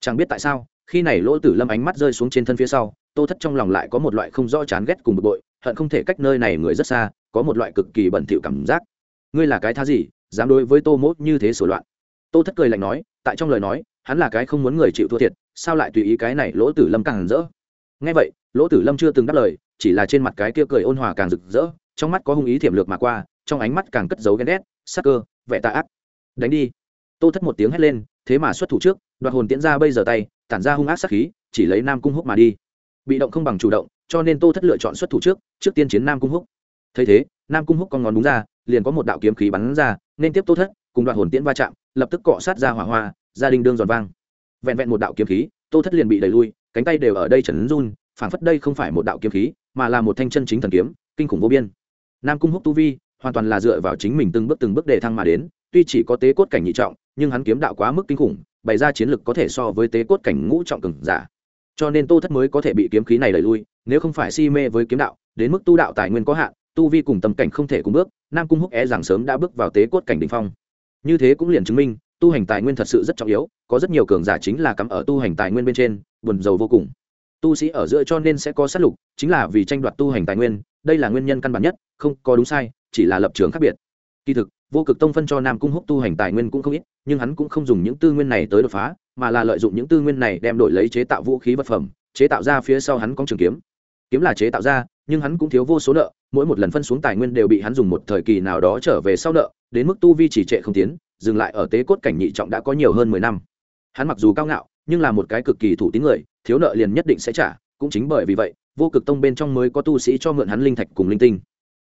Chẳng biết tại sao, khi này lỗ tử lâm ánh mắt rơi xuống trên thân phía sau, tô thất trong lòng lại có một loại không rõ chán ghét cùng bực bội, hận không thể cách nơi này người rất xa, có một loại cực kỳ bẩn thỉu cảm giác. Ngươi là cái tha gì, dám đối với tô mốt như thế sổ loạn? Tô thất cười lạnh nói tại trong lời nói, hắn là cái không muốn người chịu thua thiệt, sao lại tùy ý cái này lỗ tử lâm càng rỡ? Nghe vậy, lỗ tử lâm chưa từng đáp lời, chỉ là trên mặt cái kia cười ôn hòa càng rực rỡ, trong mắt có hung ý thiểm lược mà qua, trong ánh mắt càng cất giấu ghen ghét, sắc cơ, vẻ tạ ác. Đánh đi. Tô thất một tiếng hét lên, thế mà xuất thủ trước, đoạt hồn tiễn ra bây giờ tay, tản ra hung ác sắc khí, chỉ lấy nam cung húc mà đi. Bị động không bằng chủ động, cho nên tô thất lựa chọn xuất thủ trước trước tiên chiến nam cung húc. Thấy thế, nam cung húc con ngón đúng ra, liền có một đạo kiếm khí bắn ra, nên tiếp tô thất, cùng đoạn hồn tiễn va chạm lập tức cọ sát ra hỏa hoa, gia đình đương giòn vang. Vẹn vẹn một đạo kiếm khí, tô thất liền bị đẩy lui, cánh tay đều ở đây trần run, phảng phất đây không phải một đạo kiếm khí, mà là một thanh chân chính thần kiếm, kinh khủng vô biên. Nam cung húc tu vi, hoàn toàn là dựa vào chính mình từng bước từng bước để thăng mà đến, tuy chỉ có tế cốt cảnh nhị trọng, nhưng hắn kiếm đạo quá mức kinh khủng, bày ra chiến lực có thể so với tế cốt cảnh ngũ trọng cường giả. Cho nên tô thất mới có thể bị kiếm khí này đẩy lui, nếu không phải si mê với kiếm đạo, đến mức tu đạo tài nguyên có hạn, tu vi cùng tâm cảnh không thể cùng bước, nam cung húc é rằng sớm đã bước vào tế cốt cảnh đỉnh phong như thế cũng liền chứng minh, tu hành tài nguyên thật sự rất trọng yếu, có rất nhiều cường giả chính là cắm ở tu hành tài nguyên bên trên, buồn giàu vô cùng. Tu sĩ ở giữa cho nên sẽ có sát lục, chính là vì tranh đoạt tu hành tài nguyên, đây là nguyên nhân căn bản nhất, không có đúng sai, chỉ là lập trường khác biệt. Kỳ thực, vô cực tông phân cho nam cung húc tu hành tài nguyên cũng không ít, nhưng hắn cũng không dùng những tư nguyên này tới đột phá, mà là lợi dụng những tư nguyên này đem đổi lấy chế tạo vũ khí vật phẩm, chế tạo ra phía sau hắn có trường kiếm. Kiếm là chế tạo ra, nhưng hắn cũng thiếu vô số nợ, mỗi một lần phân xuống tài nguyên đều bị hắn dùng một thời kỳ nào đó trở về sau nợ đến mức tu vi chỉ trệ không tiến, dừng lại ở tế cốt cảnh nhị trọng đã có nhiều hơn mười năm. Hắn mặc dù cao ngạo, nhưng là một cái cực kỳ thủ tín người, thiếu nợ liền nhất định sẽ trả, cũng chính bởi vì vậy, vô cực tông bên trong mới có tu sĩ cho mượn hắn linh thạch cùng linh tinh.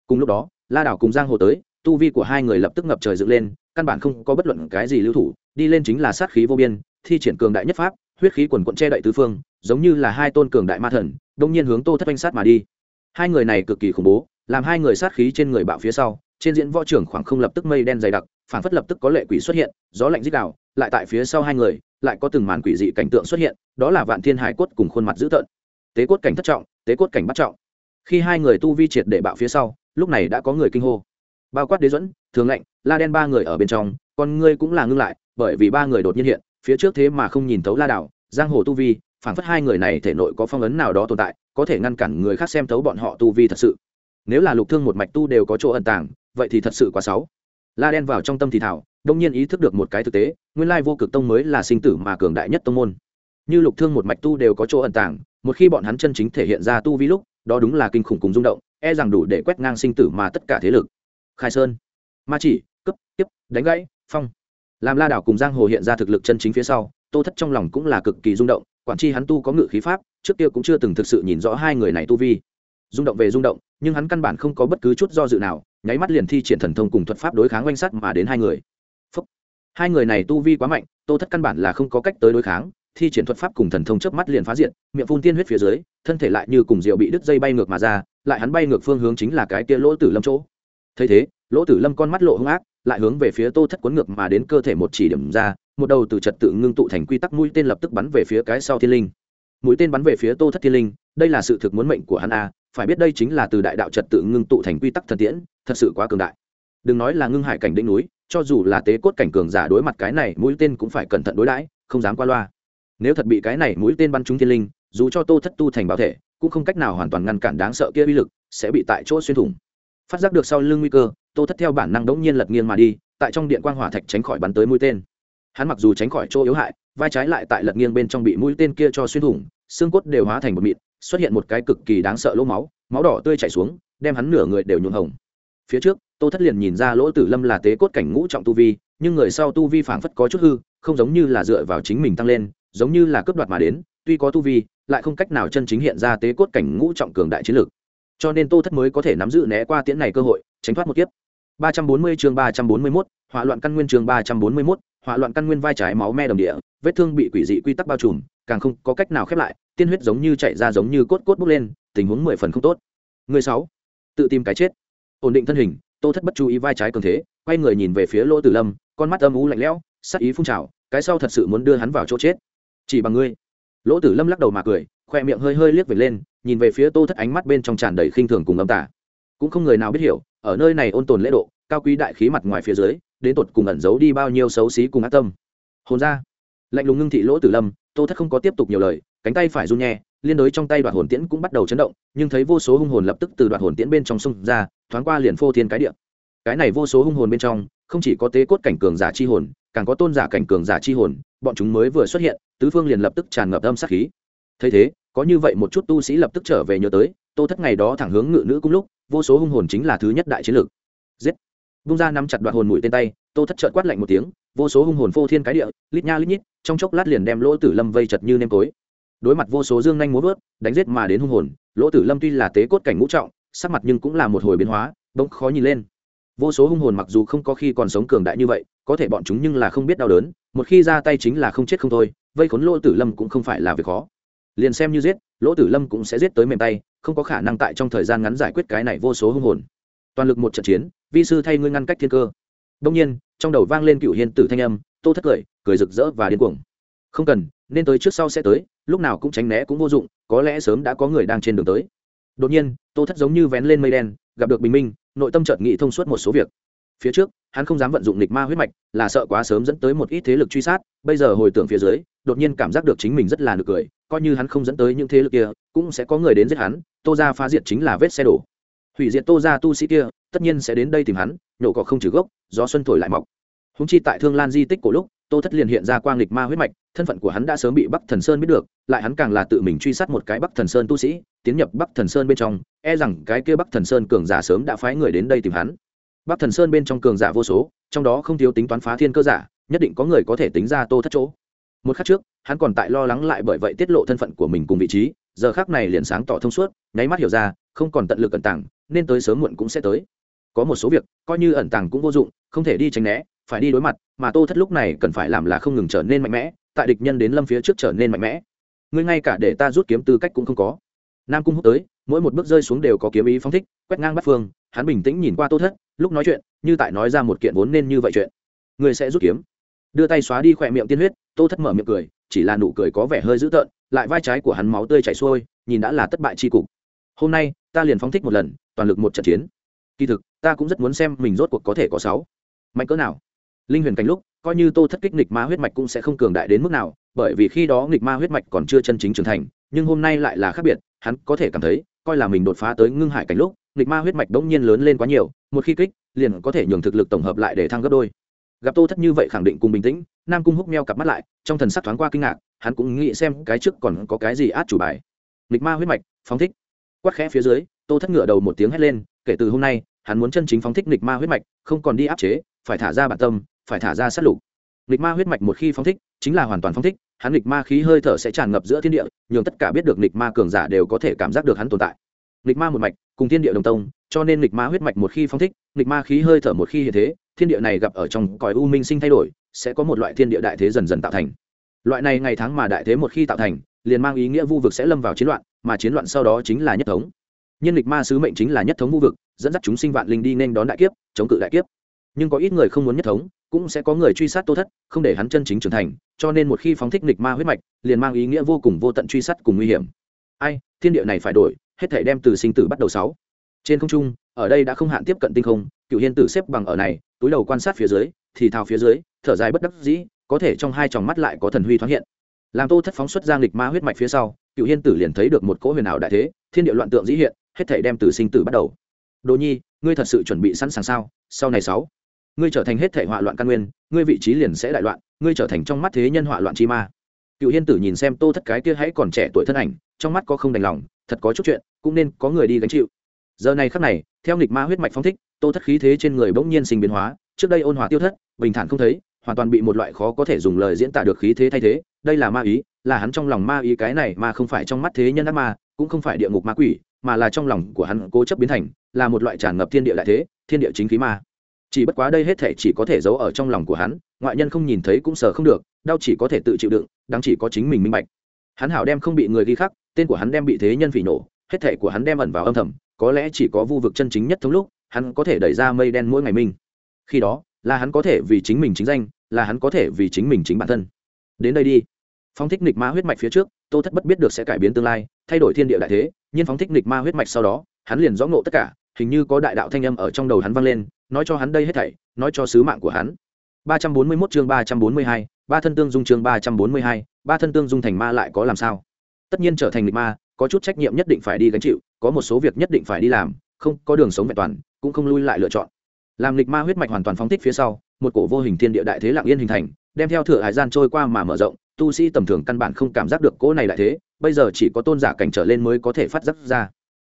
Cùng lúc đó, la đảo cùng giang hồ tới, tu vi của hai người lập tức ngập trời dựng lên, căn bản không có bất luận cái gì lưu thủ, đi lên chính là sát khí vô biên, thi triển cường đại nhất pháp, huyết khí quần quận che đậy tứ phương, giống như là hai tôn cường đại ma thần, đông nhiên hướng tô thất oanh sát mà đi. Hai người này cực kỳ khủng bố, làm hai người sát khí trên người bạo phía sau trên diễn võ trưởng khoảng không lập tức mây đen dày đặc, phản phất lập tức có lệ quỷ xuất hiện, gió lạnh dích đạo lại tại phía sau hai người, lại có từng màn quỷ dị cảnh tượng xuất hiện, đó là vạn thiên hải cốt cùng khuôn mặt dữ tợn. Tế cốt cảnh thất trọng, tế cốt cảnh bắt trọng. Khi hai người tu vi triệt để bạo phía sau, lúc này đã có người kinh hô. Bao quát đế dẫn thường lạnh la đen ba người ở bên trong còn ngươi cũng là ngưng lại, bởi vì ba người đột nhiên hiện, phía trước thế mà không nhìn thấu la đảo, giang hồ tu vi, phản phất hai người này thể nội có phong ấn nào đó tồn tại, có thể ngăn cản người khác xem thấu bọn họ tu vi thật sự nếu là lục thương một mạch tu đều có chỗ ẩn tàng, vậy thì thật sự quá xấu. La đen vào trong tâm thì thảo, đông nhiên ý thức được một cái thực tế, nguyên lai vô cực tông mới là sinh tử mà cường đại nhất tông môn. Như lục thương một mạch tu đều có chỗ ẩn tàng, một khi bọn hắn chân chính thể hiện ra tu vi lúc, đó đúng là kinh khủng cùng rung động e rằng đủ để quét ngang sinh tử mà tất cả thế lực. Khai sơn, ma chỉ cấp tiếp đánh gãy, phong. Làm la đảo cùng giang hồ hiện ra thực lực chân chính phía sau, tô thất trong lòng cũng là cực kỳ rung động, quản tri hắn tu có ngự khí pháp, trước kia cũng chưa từng thực sự nhìn rõ hai người này tu vi rung động về rung động, nhưng hắn căn bản không có bất cứ chút do dự nào, nháy mắt liền thi triển thần thông cùng thuật pháp đối kháng oanh sắt mà đến hai người. Phúc. hai người này tu vi quá mạnh, tô thất căn bản là không có cách tới đối kháng, thi triển thuật pháp cùng thần thông chớp mắt liền phá diện miệng phun tiên huyết phía dưới, thân thể lại như cùng rượu bị đứt dây bay ngược mà ra, lại hắn bay ngược phương hướng chính là cái kia lỗ tử lâm chỗ. Thấy thế, lỗ tử lâm con mắt lộ hung ác, lại hướng về phía tô thất cuốn ngược mà đến cơ thể một chỉ điểm ra, một đầu từ trật tự ngưng tụ thành quy tắc mũi tên lập tức bắn về phía cái sau thiên linh. Mũi tên bắn về phía tô thất thiên linh, đây là sự thực muốn mệnh của hắn a phải biết đây chính là từ đại đạo trật tự ngưng tụ thành quy tắc thần tiễn, thật sự quá cường đại. Đừng nói là ngưng hải cảnh đỉnh núi, cho dù là tế cốt cảnh cường giả đối mặt cái này, mũi tên cũng phải cẩn thận đối đãi, không dám qua loa. Nếu thật bị cái này mũi tên bắn trúng thiên linh, dù cho tô thất tu thành bảo thể, cũng không cách nào hoàn toàn ngăn cản đáng sợ kia uy lực, sẽ bị tại chỗ xuyên thủng. Phát giác được sau lưng nguy cơ, tô thất theo bản năng đống nhiên lật nghiêng mà đi, tại trong điện quang hỏa thạch tránh khỏi bắn tới mũi tên. Hắn mặc dù tránh khỏi chỗ yếu hại, vai trái lại tại lật nghiêng bên trong bị mũi tên kia cho xuyên thủng, xương cốt đều hóa thành một mịn xuất hiện một cái cực kỳ đáng sợ lỗ máu máu đỏ tươi chảy xuống đem hắn nửa người đều nhuộm hồng. Phía trước tô thất liền nhìn ra lỗ tử lâm là tế cốt cảnh ngũ trọng tu vi nhưng người sau tu vi phảng phất có chút hư không giống như là dựa vào chính mình tăng lên giống như là cướp đoạt mà đến tuy có tu vi lại không cách nào chân chính hiện ra tế cốt cảnh ngũ trọng cường đại chiến lược cho nên tô thất mới có thể nắm giữ né qua tiễn này cơ hội tránh thoát một kiếp. 340 chương 341, hỏa loạn căn nguyên chương 341, hỏa loạn căn nguyên vai trái máu me đồng địa, vết thương bị quỷ dị quy tắc bao trùm, càng không có cách nào khép lại, tiên huyết giống như chạy ra giống như cốt cốt bốc lên, tình huống mười phần không tốt. Người sáu, tự tìm cái chết. Ổn định thân hình, Tô Thất bất chú ý vai trái cường thế, quay người nhìn về phía Lỗ Tử Lâm, con mắt âm u lạnh lẽo, sắc ý phun trào, cái sau thật sự muốn đưa hắn vào chỗ chết. Chỉ bằng ngươi. Lỗ Tử Lâm lắc đầu mà cười, khoe miệng hơi hơi liếc về lên, nhìn về phía Tô Thất ánh mắt bên trong tràn đầy khinh thường cùng âm tả. Cũng không người nào biết hiểu, ở nơi này ôn tồn lễ độ cao quý đại khí mặt ngoài phía dưới đến tột cùng ẩn giấu đi bao nhiêu xấu xí cùng ác tâm hồn ra lạnh lùng ngưng thị lỗ tử lâm tô thất không có tiếp tục nhiều lời cánh tay phải run nhẹ, liên đối trong tay đoạt hồn tiễn cũng bắt đầu chấn động, nhưng thấy vô số hung hồn lập tức từ đoạt hồn tiễn bên trong sông ra, thoáng qua liền phô thiên cái địa. Cái này vô số hung hồn bên trong, không chỉ có tế cốt cảnh cường giả chi hồn, càng có tôn giả cảnh cường giả chi hồn, bọn chúng mới vừa xuất hiện, tứ phương liền lập tức tràn ngập âm sát khí. Thấy thế, có như vậy một chút tu sĩ lập tức trở về nhớ tới, tô thất ngày đó thẳng hướng ngự nữ cung lúc, vô số hung hồn chính là thứ nhất đại chiến lược. Giết! Bung ra nắm chặt đoạn hồn mũi tên tay, tô thất trợn quát lạnh một tiếng, vô số hung hồn phô thiên cái địa, lít nha lít nhít, trong chốc lát liền đem lỗ tử lâm vây chật như nêm tối đối mặt vô số dương nhanh múa vớt, đánh giết mà đến hung hồn, lỗ tử lâm tuy là tế cốt cảnh ngũ trọng, sắc mặt nhưng cũng là một hồi biến hóa, bỗng khó nhìn lên. Vô số hung hồn mặc dù không có khi còn sống cường đại như vậy, có thể bọn chúng nhưng là không biết đau đớn, một khi ra tay chính là không chết không thôi, vây khốn lỗ tử lâm cũng không phải là việc khó. Liền xem như giết, lỗ tử lâm cũng sẽ giết tới mềm tay, không có khả năng tại trong thời gian ngắn giải quyết cái này vô số hung hồn. Toàn lực một trận chiến, vi sư thay ngươi ngăn cách thiên cơ. Đông nhiên, trong đầu vang lên cựu hiên tử thanh âm, tô thất cười cười rực rỡ và điên cuồng. Không cần, nên tới trước sau sẽ tới lúc nào cũng tránh né cũng vô dụng, có lẽ sớm đã có người đang trên đường tới. Đột nhiên, tô thất giống như vén lên mây đen, gặp được bình minh, nội tâm chợt nghĩ thông suốt một số việc. Phía trước, hắn không dám vận dụng lịch ma huyết mạch, là sợ quá sớm dẫn tới một ít thế lực truy sát, bây giờ hồi tưởng phía dưới, đột nhiên cảm giác được chính mình rất là nực cười, coi như hắn không dẫn tới những thế lực kia, cũng sẽ có người đến giết hắn, tô ra phá diệt chính là vết xe đổ. Hủy diệt tô ra tu sĩ kia, tất nhiên sẽ đến đây tìm hắn, nhổ cỏ không trừ gốc, gió xuân thổi lại mọc. Húng chi tại thương lan di tích cổ lúc tô thất liền hiện ra quang lịch ma huyết mạch, thân phận của hắn đã sớm bị bắc thần sơn biết được, lại hắn càng là tự mình truy sát một cái bắc thần sơn tu sĩ, tiến nhập bắc thần sơn bên trong e rằng cái kia bắc thần sơn cường giả sớm đã phái người đến đây tìm hắn. Bắc thần sơn bên trong cường giả vô số, trong đó không thiếu tính toán phá thiên cơ giả, nhất định có người có thể tính ra tô thất chỗ. Một khắc trước, hắn còn tại lo lắng lại bởi vậy tiết lộ thân phận của mình cùng vị trí, giờ khác này liền sáng tỏ thông suốt, nháy mắt hiểu ra, không còn tận lực ẩn tàng, nên tới sớm muộn cũng sẽ tới. Có một số việc, coi như ẩn tàng cũng vô dụng, không thể đi tránh né phải đi đối mặt, mà tô thất lúc này cần phải làm là không ngừng trở nên mạnh mẽ, tại địch nhân đến lâm phía trước trở nên mạnh mẽ. Ngươi ngay cả để ta rút kiếm tư cách cũng không có. Nam cung hút tới, mỗi một bước rơi xuống đều có kiếm ý phóng thích, quét ngang bắt phương, hắn bình tĩnh nhìn qua tô thất, lúc nói chuyện, như tại nói ra một kiện vốn nên như vậy chuyện. Ngươi sẽ rút kiếm. Đưa tay xóa đi khỏe miệng tiên huyết, tô thất mở miệng cười, chỉ là nụ cười có vẻ hơi dữ tợn, lại vai trái của hắn máu tươi chảy xuôi, nhìn đã là thất bại chi cục. Hôm nay, ta liền phóng thích một lần, toàn lực một trận chiến. Kỳ thực, ta cũng rất muốn xem mình rốt cuộc có thể có sáu. Mạnh cỡ nào? Linh huyền cảnh lúc, coi như tô thất kích nghịch ma huyết mạch cũng sẽ không cường đại đến mức nào, bởi vì khi đó nghịch ma huyết mạch còn chưa chân chính trưởng thành, nhưng hôm nay lại là khác biệt, hắn có thể cảm thấy, coi là mình đột phá tới ngưng hải cảnh lúc, nghịch ma huyết mạch đống nhiên lớn lên quá nhiều, một khi kích, liền có thể nhường thực lực tổng hợp lại để thăng gấp đôi. Gặp tô thất như vậy khẳng định cùng bình tĩnh, nam cung húc meo cặp mắt lại, trong thần sắc thoáng qua kinh ngạc, hắn cũng nghĩ xem cái trước còn có cái gì át chủ bài. Nghịch ma huyết mạch, phóng thích. Quát khẽ phía dưới, tô thất ngựa đầu một tiếng hét lên, kể từ hôm nay, hắn muốn chân chính phóng thích nghịch ma huyết mạch, không còn đi áp chế, phải thả ra bản tâm phải thả ra sát lục. Nghịch ma huyết mạch một khi phóng thích, chính là hoàn toàn phóng thích, hắn nghịch ma khí hơi thở sẽ tràn ngập giữa thiên địa, nhường tất cả biết được nghịch ma cường giả đều có thể cảm giác được hắn tồn tại. Nghịch ma một mạch, cùng thiên địa đồng tông, cho nên nghịch ma huyết mạch một khi phóng thích, nghịch ma khí hơi thở một khi hiện thế, thiên địa này gặp ở trong cõi u minh sinh thay đổi, sẽ có một loại thiên địa đại thế dần dần tạo thành. Loại này ngày tháng mà đại thế một khi tạo thành, liền mang ý nghĩa vu vực sẽ lâm vào chiến loạn, mà chiến loạn sau đó chính là nhất thống. Nhân lịch ma sứ mệnh chính là nhất thống vu vực, dẫn dắt chúng sinh vạn linh đi nên đón đại kiếp, chống cự đại kiếp. Nhưng có ít người không muốn nhất thống cũng sẽ có người truy sát tô thất, không để hắn chân chính trưởng thành, cho nên một khi phóng thích nghịch ma huyết mạch, liền mang ý nghĩa vô cùng vô tận truy sát cùng nguy hiểm. Ai, thiên địa này phải đổi, hết thể đem từ sinh tử bắt đầu sáu. Trên không trung, ở đây đã không hạn tiếp cận tinh không, cựu hiên tử xếp bằng ở này, túi đầu quan sát phía dưới, thì thào phía dưới, thở dài bất đắc dĩ, có thể trong hai tròng mắt lại có thần huy thoáng hiện. Làm tô thất phóng xuất ra nghịch ma huyết mạch phía sau, cựu hiên tử liền thấy được một cỗ huyền ảo đại thế, thiên địa loạn tượng dĩ hiện, hết thể đem từ sinh tử bắt đầu. Đồ nhi, ngươi thật sự chuẩn bị sẵn sàng sao? Sau này sáu ngươi trở thành hết thể họa loạn căn nguyên, ngươi vị trí liền sẽ đại loạn, ngươi trở thành trong mắt thế nhân họa loạn chi ma. Cựu hiên tử nhìn xem tô thất cái kia hãy còn trẻ tuổi thân ảnh, trong mắt có không đành lòng, thật có chút chuyện, cũng nên có người đi gánh chịu. Giờ này khắc này, theo nghịch ma huyết mạch phong thích, tô thất khí thế trên người bỗng nhiên sinh biến hóa, trước đây ôn hòa tiêu thất, bình thản không thấy, hoàn toàn bị một loại khó có thể dùng lời diễn tả được khí thế thay thế, đây là ma ý, là hắn trong lòng ma ý cái này mà không phải trong mắt thế nhân ác ma, cũng không phải địa ngục ma quỷ, mà là trong lòng của hắn cố chấp biến thành, là một loại tràn ngập thiên địa lại thế, thiên địa chính khí ma chỉ bất quá đây hết thể chỉ có thể giấu ở trong lòng của hắn, ngoại nhân không nhìn thấy cũng sợ không được, đau chỉ có thể tự chịu đựng, đáng chỉ có chính mình minh bạch. Hắn hảo đem không bị người ghi khắc, tên của hắn đem bị thế nhân phỉ nổ, hết thể của hắn đem ẩn vào âm thầm, có lẽ chỉ có vu vực chân chính nhất thống lúc, hắn có thể đẩy ra mây đen mỗi ngày minh khi đó, là hắn có thể vì chính mình chính danh, là hắn có thể vì chính mình chính bản thân. Đến đây đi. Phóng thích nịch ma huyết mạch phía trước, tô thất bất biết được sẽ cải biến tương lai, thay đổi thiên địa đại thế, nhưng phóng thích nịch ma huyết mạch sau đó, hắn liền rõ ngộ tất cả hình như có đại đạo thanh âm ở trong đầu hắn vang lên nói cho hắn đây hết thảy nói cho sứ mạng của hắn. 341 chương 342, ba thân tương dung chương 342, ba thân tương dung thành ma lại có làm sao? Tất nhiên trở thành lịch ma có chút trách nhiệm nhất định phải đi gánh chịu có một số việc nhất định phải đi làm không có đường sống vẹn toàn cũng không lui lại lựa chọn. Làm lịch ma huyết mạch hoàn toàn phóng thích phía sau một cổ vô hình thiên địa đại thế lặng yên hình thành đem theo thừa hải gian trôi qua mà mở rộng tu sĩ tầm thường căn bản không cảm giác được cỗ này đại thế bây giờ chỉ có tôn giả cảnh trở lên mới có thể phát giác ra.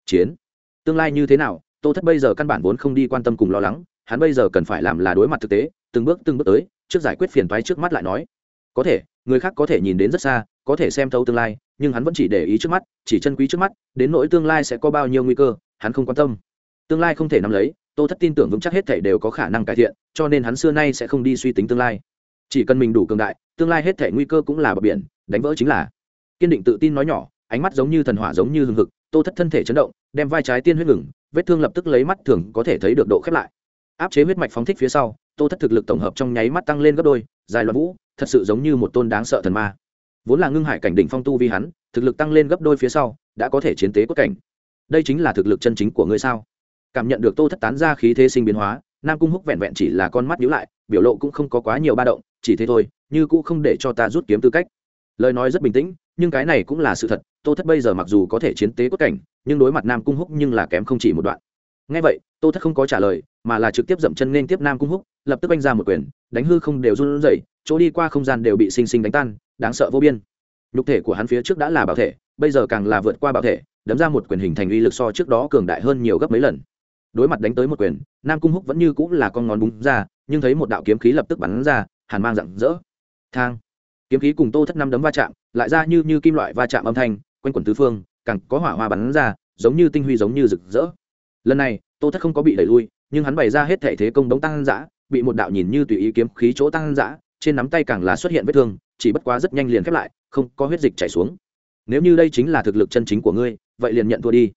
Chiến. Tương lai như thế nào tô thất bây giờ căn bản vốn không đi quan tâm cùng lo lắng, hắn bây giờ cần phải làm là đối mặt thực tế, từng bước từng bước tới, trước giải quyết phiền toái trước mắt lại nói. Có thể, người khác có thể nhìn đến rất xa, có thể xem thấu tương lai, nhưng hắn vẫn chỉ để ý trước mắt, chỉ chân quý trước mắt, đến nỗi tương lai sẽ có bao nhiêu nguy cơ, hắn không quan tâm. Tương lai không thể nắm lấy, tô thất tin tưởng vững chắc hết thể đều có khả năng cải thiện, cho nên hắn xưa nay sẽ không đi suy tính tương lai. Chỉ cần mình đủ cường đại, tương lai hết thể nguy cơ cũng là bờ biển, đánh vỡ chính là. Kiên định tự tin nói nhỏ, ánh mắt giống như thần hỏa giống như hừng hực, tô thất thân thể chấn động, đem vai trái tiên huyết ngừng vết thương lập tức lấy mắt thường có thể thấy được độ khép lại. Áp chế huyết mạch phóng thích phía sau, tô thất thực lực tổng hợp trong nháy mắt tăng lên gấp đôi, dài loạn vũ, thật sự giống như một tôn đáng sợ thần ma. Vốn là ngưng hải cảnh đỉnh phong tu vi hắn, thực lực tăng lên gấp đôi phía sau, đã có thể chiến tế cốt cảnh. Đây chính là thực lực chân chính của ngươi sao? Cảm nhận được tô thất tán ra khí thế sinh biến hóa, nam cung húc vẹn vẹn chỉ là con mắt nhíu lại, biểu lộ cũng không có quá nhiều ba động, chỉ thế thôi, như cũng không để cho ta rút kiếm tư cách. Lời nói rất bình tĩnh, nhưng cái này cũng là sự thật, tô thất bây giờ mặc dù có thể chiến tế cốt cảnh nhưng đối mặt nam cung húc nhưng là kém không chỉ một đoạn. Ngay vậy, tô thất không có trả lời, mà là trực tiếp dậm chân nên tiếp nam cung húc, lập tức anh ra một quyền, đánh hư không đều run rẩy, chỗ đi qua không gian đều bị sinh sinh đánh tan, đáng sợ vô biên. Nhục thể của hắn phía trước đã là bảo thể, bây giờ càng là vượt qua bảo thể, đấm ra một quyền hình thành uy lực so trước đó cường đại hơn nhiều gấp mấy lần. Đối mặt đánh tới một quyền, nam cung húc vẫn như cũng là con ngón búng ra, nhưng thấy một đạo kiếm khí lập tức bắn ra, hàn mang rặng rỡ. Thang! Kiếm khí cùng tô thất năm đấm va chạm, lại ra như như kim loại va chạm âm thanh, quanh quẩn tứ phương càng có hỏa hoa bắn ra, giống như tinh huy giống như rực rỡ. Lần này, tô thất không có bị đẩy lui, nhưng hắn bày ra hết thể thế công đống tăng dã, bị một đạo nhìn như tùy ý kiếm khí chỗ tăng dã, trên nắm tay càng là xuất hiện vết thương, chỉ bất quá rất nhanh liền khép lại, không có huyết dịch chảy xuống. Nếu như đây chính là thực lực chân chính của ngươi, vậy liền nhận thua đi.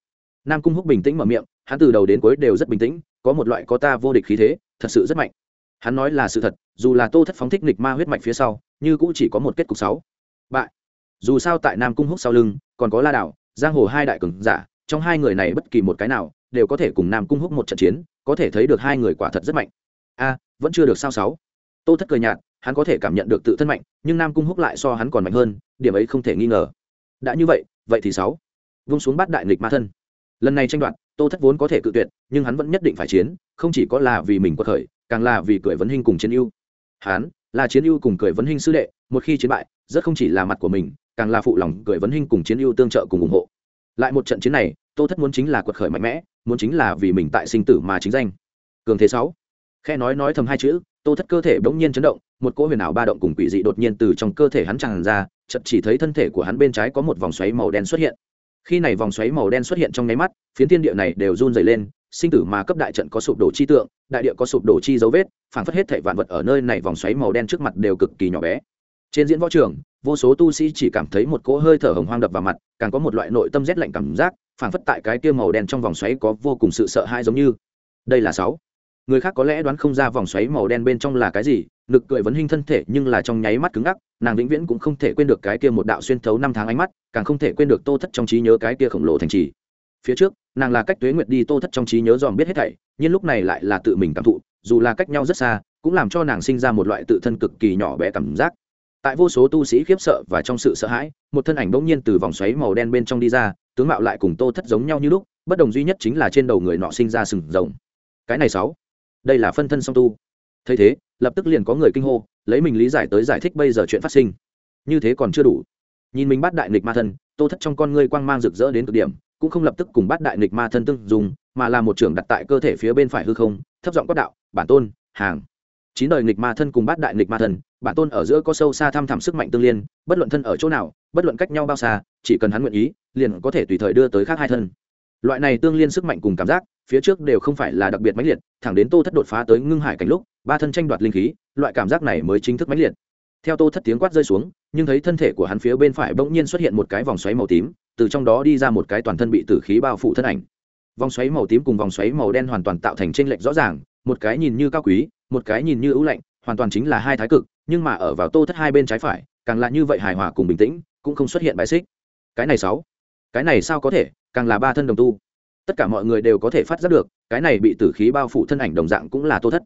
Nam cung húc bình tĩnh mở miệng, hắn từ đầu đến cuối đều rất bình tĩnh, có một loại có ta vô địch khí thế, thật sự rất mạnh. Hắn nói là sự thật, dù là tô thất phóng thích nghịch ma huyết mạch phía sau, như cũng chỉ có một kết cục sáu. Bại. Dù sao tại nam cung húc sau lưng, còn có la đảo giang hồ hai đại cường giả, trong hai người này bất kỳ một cái nào đều có thể cùng nam cung húc một trận chiến, có thể thấy được hai người quả thật rất mạnh. A, vẫn chưa được sao sáu. Tô thất cười nhạt, hắn có thể cảm nhận được tự thân mạnh, nhưng nam cung húc lại so hắn còn mạnh hơn, điểm ấy không thể nghi ngờ. Đã như vậy vậy thì sáu. Vung xuống bát đại nghịch ma thân. Lần này tranh đoạt, tô thất vốn có thể cự tuyệt, nhưng hắn vẫn nhất định phải chiến, không chỉ có là vì mình quật khởi, càng là vì cười vấn hình cùng chiến ưu. Hắn là chiến ưu cùng cười vấn hình sư đệ, một khi chiến bại, rất không chỉ là mặt của mình càng là phụ lòng cười vấn hình cùng chiến ưu tương trợ cùng ủng hộ. Lại một trận chiến này, tô thất muốn chính là quật khởi mạnh mẽ, muốn chính là vì mình tại sinh tử mà chính danh. Cường thế sáu. Khe nói nói thầm hai chữ, tô thất cơ thể bỗng nhiên chấn động, một cỗ huyền ảo ba động cùng quỷ dị đột nhiên từ trong cơ thể hắn tràn ra, chợt chỉ thấy thân thể của hắn bên trái có một vòng xoáy màu đen xuất hiện. Khi này vòng xoáy màu đen xuất hiện trong nháy mắt, phiến thiên địa này đều run rẩy lên, sinh tử mà cấp đại trận có sụp đổ chi tượng, đại địa có sụp đổ chi dấu vết phản phất hết thảy vạn vật ở nơi này vòng xoáy màu đen trước mặt đều cực kỳ nhỏ bé trên diễn võ trường, vô số tu sĩ chỉ cảm thấy một cỗ hơi thở hồng hoang đập vào mặt, càng có một loại nội tâm rét lạnh cảm giác phản phất tại cái kia màu đen trong vòng xoáy có vô cùng sự sợ hãi giống như. Đây là sáu. Người khác có lẽ đoán không ra vòng xoáy màu đen bên trong là cái gì, nực cười vấn hình thân thể nhưng là trong nháy mắt cứng ngắc, nàng vĩnh viễn cũng không thể quên được cái kia một đạo xuyên thấu năm tháng ánh mắt, càng không thể quên được tô thất trong trí nhớ cái kia khổng lồ thành trì. Phía trước, nàng là cách tuế nguyệt đi tô thất trong trí nhớ dòm biết hết thảy, nhưng lúc này lại là tự mình cảm thụ, dù là cách nhau rất xa, cũng làm cho nàng sinh ra một loại tự thân cực kỳ nhỏ bé cảm giác tại vô số tu sĩ khiếp sợ và trong sự sợ hãi, một thân ảnh bỗng nhiên từ vòng xoáy màu đen bên trong đi ra, tướng mạo lại cùng tô thất giống nhau như lúc, bất đồng duy nhất chính là trên đầu người nọ sinh ra sừng rồng. Cái này sáu. Đây là phân thân song tu. Thấy thế, lập tức liền có người kinh hô, lấy mình lý giải tới giải thích bây giờ chuyện phát sinh. Như thế còn chưa đủ. Nhìn mình bắt đại nghịch ma thân, tô thất trong con ngươi quang mang rực rỡ đến cực điểm, cũng không lập tức cùng bắt đại nghịch ma thân tương dùng, mà là một trưởng đặt tại cơ thể phía bên phải hư không, thấp giọng quát đạo, bản tôn, hàng chín đời nghịch ma thân cùng bát đại nghịch ma thân, bản tôn ở giữa có sâu xa thăm thẳm sức mạnh tương liên, bất luận thân ở chỗ nào, bất luận cách nhau bao xa, chỉ cần hắn nguyện ý, liền có thể tùy thời đưa tới khác hai thân. Loại này tương liên sức mạnh cùng cảm giác, phía trước đều không phải là đặc biệt mãnh liệt, thẳng đến tô thất đột phá tới ngưng hải cảnh lúc, ba thân tranh đoạt linh khí, loại cảm giác này mới chính thức mãnh liệt. Theo tô thất tiếng quát rơi xuống, nhưng thấy thân thể của hắn phía bên phải bỗng nhiên xuất hiện một cái vòng xoáy màu tím, từ trong đó đi ra một cái toàn thân bị tử khí bao phủ thân ảnh. Vòng xoáy màu tím cùng vòng xoáy màu đen hoàn toàn tạo thành tranh lệch rõ ràng, một cái nhìn như cao quý một cái nhìn như ưu lạnh, hoàn toàn chính là hai thái cực, nhưng mà ở vào tô thất hai bên trái phải, càng là như vậy hài hòa cùng bình tĩnh, cũng không xuất hiện bài xích. Cái này sáu, cái này sao có thể, càng là ba thân đồng tu. Tất cả mọi người đều có thể phát giác được, cái này bị tử khí bao phủ thân ảnh đồng dạng cũng là tô thất.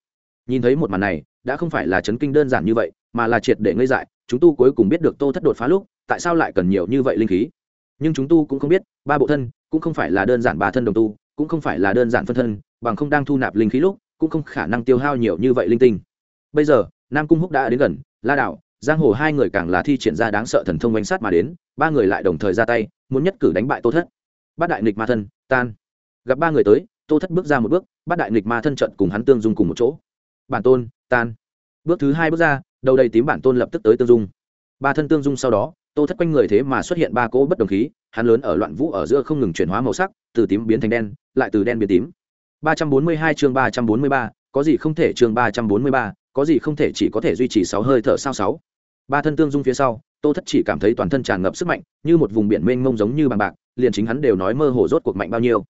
Nhìn thấy một màn này, đã không phải là chấn kinh đơn giản như vậy, mà là triệt để ngây dại, chúng tu cuối cùng biết được tô thất đột phá lúc, tại sao lại cần nhiều như vậy linh khí. Nhưng chúng tu cũng không biết, ba bộ thân cũng không phải là đơn giản ba thân đồng tu, cũng không phải là đơn giản phân thân, bằng không đang thu nạp linh khí lúc cũng không khả năng tiêu hao nhiều như vậy linh tinh. Bây giờ, nam cung húc đã đến gần, la đạo giang hồ hai người càng là thi triển ra đáng sợ thần thông oanh sát mà đến, ba người lại đồng thời ra tay, muốn nhất cử đánh bại tô thất. Bát đại nịch ma thân, tan. Gặp ba người tới, tô thất bước ra một bước, bát đại nịch ma thân trận cùng hắn tương dung cùng một chỗ. Bản tôn, tan. Bước thứ hai bước ra, đầu đầy tím bản tôn lập tức tới tương dung. Ba thân tương dung sau đó, tô thất quanh người thế mà xuất hiện ba cỗ bất đồng khí, hắn lớn ở loạn vũ ở giữa không ngừng chuyển hóa màu sắc, từ tím biến thành đen, lại từ đen biến tím. 342 chương 343, có gì không thể chương 343, có gì không thể chỉ có thể duy trì sáu hơi thở sao sáu. Ba thân tương dung phía sau, Tô Thất chỉ cảm thấy toàn thân tràn ngập sức mạnh, như một vùng biển mênh mông giống như bằng bạc, liền chính hắn đều nói mơ hồ rốt cuộc mạnh bao nhiêu.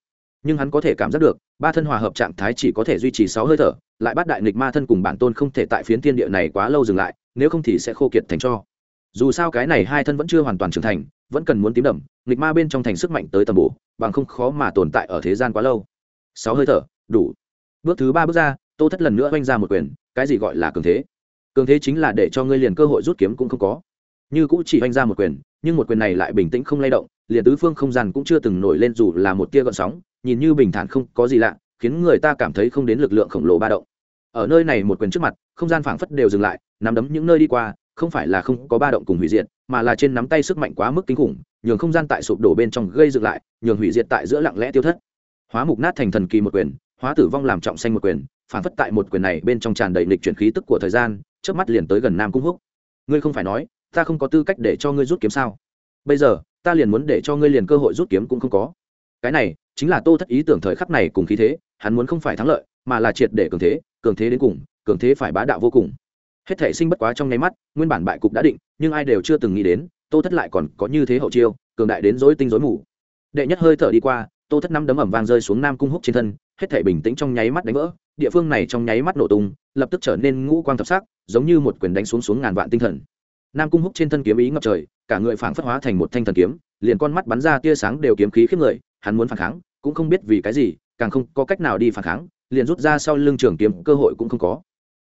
Nhưng hắn có thể cảm giác được, ba thân hòa hợp trạng thái chỉ có thể duy trì sáu hơi thở, lại bắt đại nghịch ma thân cùng bản tôn không thể tại phiến thiên địa này quá lâu dừng lại, nếu không thì sẽ khô kiệt thành cho. Dù sao cái này hai thân vẫn chưa hoàn toàn trưởng thành, vẫn cần muốn tím đậm, nghịch ma bên trong thành sức mạnh tới tầm bổ, bằng không khó mà tồn tại ở thế gian quá lâu sáu hơi thở, đủ. Bước thứ ba bước ra, tô thất lần nữa oanh ra một quyền, cái gì gọi là cường thế? Cường thế chính là để cho ngươi liền cơ hội rút kiếm cũng không có. Như cũng chỉ oanh ra một quyền, nhưng một quyền này lại bình tĩnh không lay động, liền tứ phương không gian cũng chưa từng nổi lên dù là một tia gợn sóng, nhìn như bình thản không có gì lạ, khiến người ta cảm thấy không đến lực lượng khổng lồ ba động. Ở nơi này một quyền trước mặt, không gian phảng phất đều dừng lại, nắm đấm những nơi đi qua, không phải là không có ba động cùng hủy diệt, mà là trên nắm tay sức mạnh quá mức kinh khủng, nhường không gian tại sụp đổ bên trong gây dựng lại, nhường hủy diệt tại giữa lặng lẽ tiêu thất hóa mục nát thành thần kỳ một quyền, hóa tử vong làm trọng xanh một quyền, phản phất tại một quyền này bên trong tràn đầy lịch chuyển khí tức của thời gian trước mắt liền tới gần nam cung húc. Ngươi không phải nói, ta không có tư cách để cho ngươi rút kiếm sao? Bây giờ, ta liền muốn để cho ngươi liền cơ hội rút kiếm cũng không có. Cái này, chính là tô thất ý tưởng thời khắc này cùng khí thế, hắn muốn không phải thắng lợi, mà là triệt để cường thế cường thế đến cùng, cường thế phải bá đạo vô cùng. Hết thể sinh bất quá trong nháy mắt, nguyên bản bại cục đã định, nhưng ai đều chưa từng nghĩ đến, tô thất lại còn có như thế hậu chiêu, cường đại đến dối tinh dối mù. Đệ nhất hơi thở đi qua tô thất năm đấm ẩm vang rơi xuống nam cung húc trên thân, hết thể bình tĩnh trong nháy mắt đánh vỡ, địa phương này trong nháy mắt nổ tung, lập tức trở nên ngũ quang thập sắc, giống như một quyền đánh xuống xuống ngàn vạn tinh thần. Nam cung húc trên thân kiếm ý ngập trời, cả người phảng phất hóa thành một thanh thần kiếm, liền con mắt bắn ra tia sáng đều kiếm khí khiếp người, hắn muốn phản kháng, cũng không biết vì cái gì, càng không có cách nào đi phản kháng, liền rút ra sau lưng trường kiếm, cơ hội cũng không có.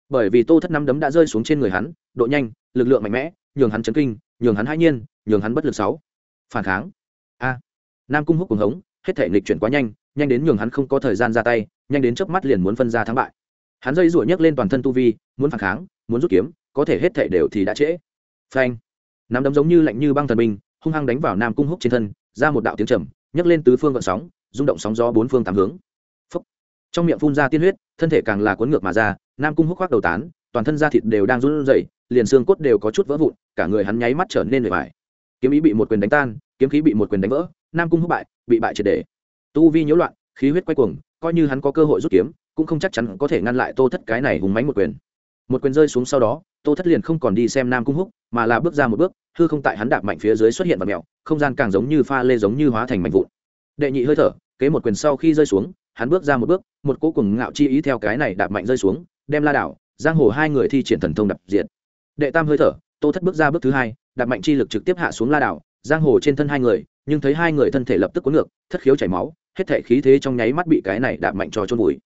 Bởi vì tô thất năm đấm đã rơi xuống trên người hắn, độ nhanh, lực lượng mạnh mẽ, nhường hắn chấn kinh, nhường hắn hãi nhiên, nhường hắn bất lực sáu. Phản kháng. A. Nam cung húc cuồng hống hết thể nghịch chuyển quá nhanh nhanh đến nhường hắn không có thời gian ra tay, nhanh đến chớp mắt liền muốn phân ra thắng bại. Hắn dây rủa nhấc lên toàn thân tu vi, muốn phản kháng, muốn rút kiếm, có thể hết thể đều thì đã trễ. Phanh! Nắm đấm giống như lạnh như băng thần binh, hung hăng đánh vào nam cung húc trên thân, ra một đạo tiếng trầm, nhấc lên tứ phương vận sóng, rung động sóng gió bốn phương tám hướng. Phúc. trong miệng phun ra tiên huyết, thân thể càng là cuốn ngược mà ra, nam cung húc khoác đầu tán, toàn thân da thịt đều đang run rẩy, liền xương cốt đều có chút vỡ vụn, cả người hắn nháy mắt trở nên bề bài kiếm ý bị một quyền đánh tan kiếm khí bị một quyền đánh vỡ, nam cung húc bại, bị bại triệt để. Tu vi nhiễu loạn, khí huyết quay cuồng, coi như hắn có cơ hội rút kiếm, cũng không chắc chắn có thể ngăn lại tô thất cái này hùng mánh một quyền. Một quyền rơi xuống sau đó, tô thất liền không còn đi xem nam cung húc mà là bước ra một bước, hư không tại hắn đạp mạnh phía dưới xuất hiện và mèo, không gian càng giống như pha lê giống như hóa thành mạnh vụn. Đệ nhị hơi thở, kế một quyền sau khi rơi xuống, hắn bước ra một bước, một cỗ cùng ngạo chi ý theo cái này đạp mạnh rơi xuống, đem la đảo, giang hồ hai người thi triển thần thông đập diện đệ tam hơi thở, tô thất bước ra bước thứ hai, đạp mạnh chi lực trực tiếp hạ xuống la đảo giang hồ trên thân hai người, nhưng thấy hai người thân thể lập tức cuốn ngược, thất khiếu chảy máu, hết thể khí thế trong nháy mắt bị cái này đạp mạnh cho trôn vùi.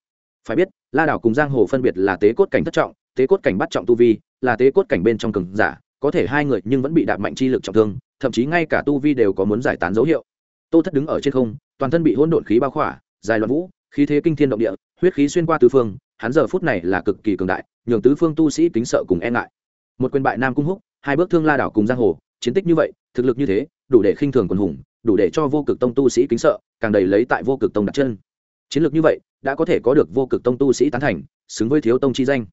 Phải biết, la đảo cùng giang hồ phân biệt là tế cốt cảnh thất trọng, tế cốt cảnh bắt trọng tu vi, là tế cốt cảnh bên trong cường giả, có thể hai người nhưng vẫn bị đạp mạnh chi lực trọng thương, thậm chí ngay cả tu vi đều có muốn giải tán dấu hiệu. Tô thất đứng ở trên không, toàn thân bị hỗn độn khí bao khỏa, dài loạn vũ, khí thế kinh thiên động địa, huyết khí xuyên qua tứ phương, hắn giờ phút này là cực kỳ cường đại, nhường tứ phương tu sĩ kính sợ cùng e ngại. Một quyền bại nam cung húc, hai bước thương la đảo cùng giang hồ chiến tích như vậy, thực lực như thế, đủ để khinh thường quần hùng, đủ để cho vô cực tông tu sĩ kính sợ, càng đầy lấy tại vô cực tông đặt chân. Chiến lược như vậy, đã có thể có được vô cực tông tu sĩ tán thành, xứng với thiếu tông chi danh.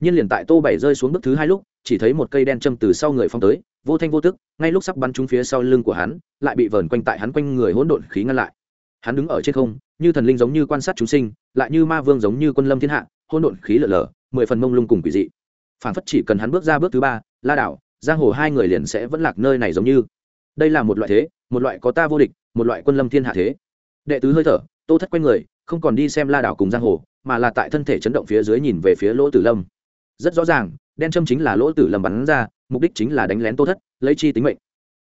Nhiên liền tại tô bảy rơi xuống bước thứ hai lúc, chỉ thấy một cây đen châm từ sau người phong tới, vô thanh vô tức, ngay lúc sắp bắn trúng phía sau lưng của hắn, lại bị vờn quanh tại hắn quanh người hỗn độn khí ngăn lại. Hắn đứng ở trên không, như thần linh giống như quan sát chúng sinh, lại như ma vương giống như quân lâm thiên hạ, hỗn độn khí lở lở, mười phần mông lung cùng quỷ dị. Phản phất chỉ cần hắn bước ra bước thứ ba, la đảo giang hồ hai người liền sẽ vẫn lạc nơi này giống như. Đây là một loại thế, một loại có ta vô địch, một loại quân lâm thiên hạ thế. Đệ tứ hơi thở, tô thất quanh người, không còn đi xem la đảo cùng giang hồ, mà là tại thân thể chấn động phía dưới nhìn về phía lỗ tử lâm. Rất rõ ràng, đen châm chính là lỗ tử lâm bắn ra, mục đích chính là đánh lén tô thất, lấy chi tính mệnh.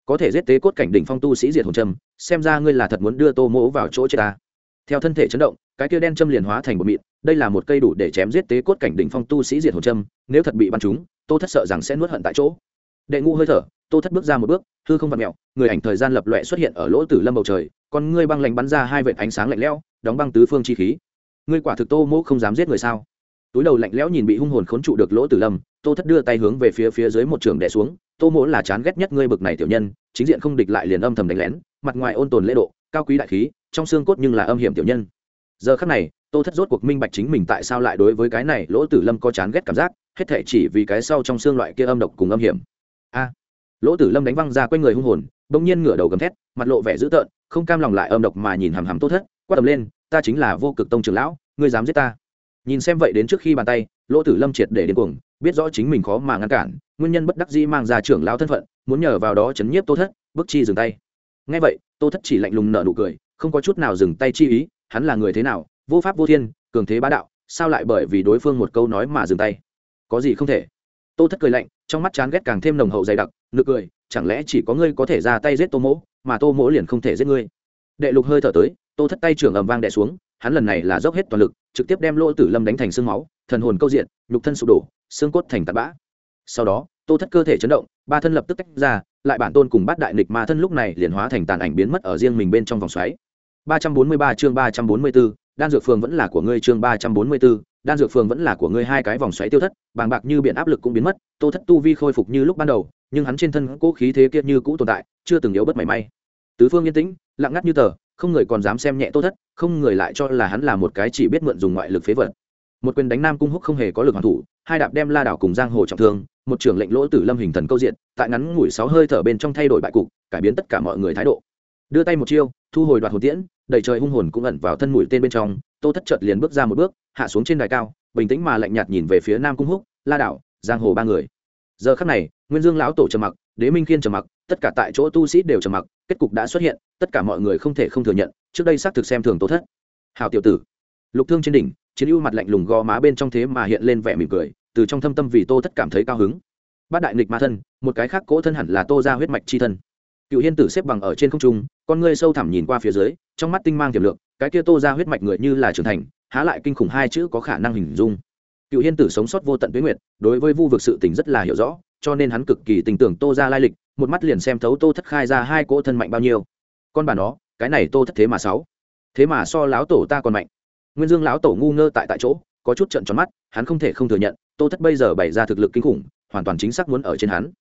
Có thể giết tế cốt cảnh đỉnh phong tu sĩ diệt hồn trâm xem ra ngươi là thật muốn đưa tô mỗ vào chỗ chết ta. Theo thân thể chấn động, cái kia đen châm liền hóa thành một mịn, đây là một cây đủ để chém giết tế cốt cảnh đỉnh phong tu sĩ diệt hồn trâm nếu thật bị bắn chúng tô thất sợ rằng sẽ nuốt hận tại chỗ đệ ngũ hơi thở, tô thất bước ra một bước, hư không vặn mẹo người ảnh thời gian lập loẹ xuất hiện ở lỗ tử lâm bầu trời còn ngươi băng lạnh bắn ra hai vệt ánh sáng lạnh lẽo, đóng băng tứ phương chi khí. Ngươi quả thực tô mỗ không dám giết người sao? Túi đầu lạnh lẽo nhìn bị hung hồn khốn trụ được lỗ tử lâm, tô thất đưa tay hướng về phía phía dưới một trường đẻ xuống, tô mỗ là chán ghét nhất ngươi bực này tiểu nhân, chính diện không địch lại liền âm thầm đánh lén, mặt ngoài ôn tồn lễ độ, cao quý đại khí, trong xương cốt nhưng là âm hiểm tiểu nhân. Giờ khắc này, tô thất rốt cuộc minh bạch chính mình tại sao lại đối với cái này lỗ tử lâm có chán ghét cảm giác, hết thể chỉ vì cái sau trong xương loại kia âm độc cùng âm hiểm a. Lỗ tử lâm đánh văng ra quanh người hung hồn, bỗng nhiên ngửa đầu gầm thét, mặt lộ vẻ dữ tợn, không cam lòng lại âm độc mà nhìn hằm hằm tô thất, quát tầm lên, ta chính là vô cực tông trưởng lão, ngươi dám giết ta. Nhìn xem vậy đến trước khi bàn tay, lỗ tử lâm triệt để đến cuồng, biết rõ chính mình khó mà ngăn cản, nguyên nhân bất đắc dĩ mang ra trưởng lão thân phận, muốn nhờ vào đó chấn nhiếp tô thất, bức chi dừng tay. Ngay vậy, tô thất chỉ lạnh lùng nở nụ cười, không có chút nào dừng tay chi ý, hắn là người thế nào, vô pháp vô thiên, cường thế bá đạo, sao lại bởi vì đối phương một câu nói mà dừng tay? Có gì không thể? Tô thất cười lạnh trong mắt chán ghét càng thêm nồng hậu dày đặc nực cười chẳng lẽ chỉ có ngươi có thể ra tay giết tô mỗ mà tô mỗ liền không thể giết ngươi? Đệ lục hơi thở tới tô thất tay trưởng ầm vang đè xuống hắn lần này là dốc hết toàn lực trực tiếp đem lỗ tử lâm đánh thành xương máu thần hồn câu diện nhục thân sụp đổ xương cốt thành tạt bã. Sau đó tô thất cơ thể chấn động ba thân lập tức tách ra lại bản tôn cùng bắt đại nịch ma thân lúc này liền hóa thành tàn ảnh biến mất ở riêng mình bên trong vòng xoáy. 343 chương 344, đan dược phường vẫn là của ngươi chương 344, đan dược phường vẫn là của ngươi hai cái vòng xoáy tiêu thất, bàng bạc như biển áp lực cũng biến mất, tô thất tu vi khôi phục như lúc ban đầu, nhưng hắn trên thân cố khí thế kia như cũ tồn tại, chưa từng yếu bất mảy may. Tứ phương yên tĩnh, lặng ngắt như tờ, không người còn dám xem nhẹ tô thất, không người lại cho là hắn là một cái chỉ biết mượn dùng ngoại lực phế vật. Một quyền đánh nam cung húc không hề có lực hoàn thủ, hai đạp đem la đảo cùng giang hồ trọng thương, một trưởng lệnh lỗ tử lâm hình thần câu diện, tại ngắn ngủi sáu hơi thở bên trong thay đổi bại cục, cải biến tất cả mọi người thái độ. Đưa tay một chiêu, thu hồi đoạt hồn tiễn, đầy trời hung hồn cũng ẩn vào thân mũi tên bên trong, tô thất chợt liền bước ra một bước hạ xuống trên đài cao, bình tĩnh mà lạnh nhạt nhìn về phía nam cung húc, la đảo giang hồ ba người. Giờ khắc này, nguyên dương lão tổ trầm mặc, đế minh khiên trầm mặc, tất cả tại chỗ tu sĩ đều trầm mặc, kết cục đã xuất hiện, tất cả mọi người không thể không thừa nhận, trước đây xác thực xem thường tô thất. Hào tiểu tử. Lục thương trên đỉnh, chiến ưu mặt lạnh lùng gò má bên trong thế mà hiện lên vẻ mỉm cười, từ trong thâm tâm vì tô thất cảm thấy cao hứng. Bát đại nghịch ma thân, một cái khác cỗ thân hẳn là tô ra huyết mạch chi thân. Cựu hiên tử xếp bằng ở trên không trung, con ngươi sâu thẳm nhìn qua phía dưới, trong mắt tinh mang tiềm lượng, cái kia tô ra huyết mạch người như là trưởng thành há lại kinh khủng hai chữ có khả năng hình dung. Cựu hiên tử sống sót vô tận tuyến nguyệt, đối với vu vực sự tình rất là hiểu rõ, cho nên hắn cực kỳ tình tưởng tô ra lai lịch, một mắt liền xem thấu tô thất khai ra hai cỗ thân mạnh bao nhiêu. Con bà nó, cái này tô thất thế mà sáu. Thế mà so lão tổ ta còn mạnh. Nguyên dương lão tổ ngu ngơ tại tại chỗ, có chút trận tròn mắt, hắn không thể không thừa nhận, tô thất bây giờ bày ra thực lực kinh khủng, hoàn toàn chính xác muốn ở trên hắn.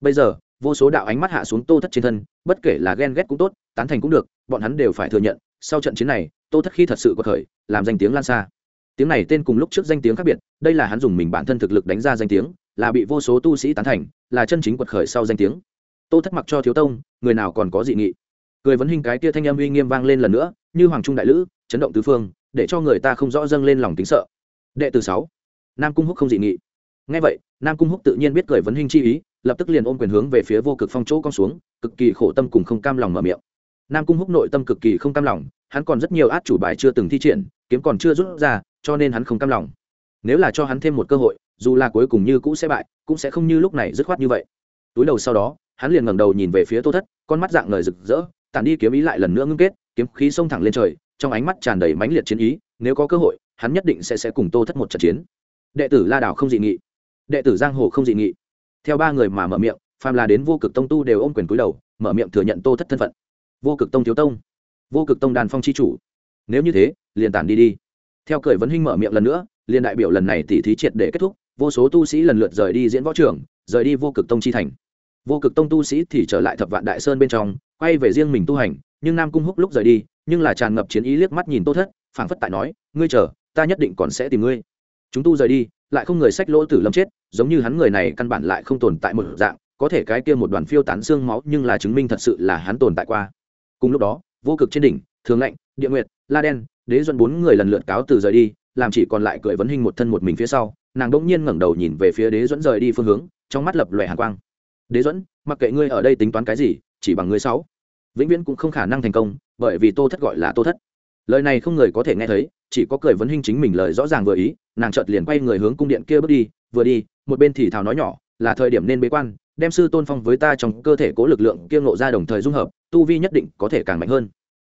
Bây giờ, vô số đạo ánh mắt hạ xuống tô thất trên thân, bất kể là ghen ghét cũng tốt, tán thành cũng được, bọn hắn đều phải thừa nhận, sau trận chiến này tô thất khi thật sự có khởi, làm danh tiếng lan xa. Tiếng này tên cùng lúc trước danh tiếng khác biệt, đây là hắn dùng mình bản thân thực lực đánh ra danh tiếng, là bị vô số tu sĩ tán thành, là chân chính quật khởi sau danh tiếng. Tô thất mặc cho thiếu tông, người nào còn có dị nghị. Cười vấn hình cái kia thanh âm uy nghiêm vang lên lần nữa, như hoàng trung đại lữ, chấn động tứ phương, để cho người ta không rõ dâng lên lòng tính sợ. Đệ tử sáu, nam cung húc không dị nghị. Ngay vậy, nam cung húc tự nhiên biết cười vấn hình chi ý, lập tức liền ôm quyền hướng về phía vô cực phong chỗ con xuống, cực kỳ khổ tâm cùng không cam lòng mở miệng. Nam cung húc nội tâm cực kỳ không cam lòng hắn còn rất nhiều át chủ bài chưa từng thi triển, kiếm còn chưa rút ra, cho nên hắn không cam lòng. Nếu là cho hắn thêm một cơ hội, dù là cuối cùng như cũ sẽ bại, cũng sẽ không như lúc này dứt khoát như vậy. Túi đầu sau đó, hắn liền ngẩng đầu nhìn về phía tô thất, con mắt dạng ngời rực rỡ, tản đi kiếm ý lại lần nữa ngưng kết, kiếm khí xông thẳng lên trời, trong ánh mắt tràn đầy mãnh liệt chiến ý, nếu có cơ hội, hắn nhất định sẽ sẽ cùng tô thất một trận chiến. Đệ tử la đảo không dị nghị. Đệ tử giang hồ không dị nghị. Theo ba người mà mở miệng, phàm là đến vô cực tông tu đều ôm quyền cúi đầu, mở miệng thừa nhận tô thất thân phận. Vô cực tông thiếu tông vô cực tông đàn phong chi chủ. Nếu như thế, liền tản đi đi. Theo cười vấn hinh mở miệng lần nữa, liền đại biểu lần này tỉ thí triệt để kết thúc, vô số tu sĩ lần lượt rời đi diễn võ trưởng rời đi vô cực tông chi thành. Vô cực tông tu sĩ thì trở lại thập vạn đại sơn bên trong, quay về riêng mình tu hành, nhưng nam cung húc lúc rời đi, nhưng là tràn ngập chiến ý liếc mắt nhìn tô thất, phảng phất tại nói, ngươi chờ, ta nhất định còn sẽ tìm ngươi. Chúng tu rời đi, lại không người sách lỗ tử lâm chết, giống như hắn người này căn bản lại không tồn tại một dạng, có thể cái kia một đoàn phiêu tán xương máu nhưng là chứng minh thật sự là hắn tồn tại qua. Cùng lúc đó vô cực trên đỉnh, thường lạnh, địa nguyệt, la đen, đế duẫn bốn người lần lượt cáo từ rời đi, làm chỉ còn lại cười vấn hình một thân một mình phía sau, nàng đỗng nhiên ngẩng đầu nhìn về phía đế duẫn rời đi phương hướng, trong mắt lập lòe hàn quang. Đế duẫn, mặc kệ ngươi ở đây tính toán cái gì, chỉ bằng ngươi sáu. Vĩnh viễn cũng không khả năng thành công, bởi vì tô thất gọi là tô thất. Lời này không người có thể nghe thấy, chỉ có cười vấn hình chính mình lời rõ ràng vừa ý, nàng chợt liền quay người hướng cung điện kia bước đi, vừa đi, một bên thì thào nói nhỏ, là thời điểm nên bế quan đem sư tôn phong với ta trong cơ thể cố lực lượng kia ngộ ra đồng thời dung hợp, tu vi nhất định có thể càng mạnh hơn.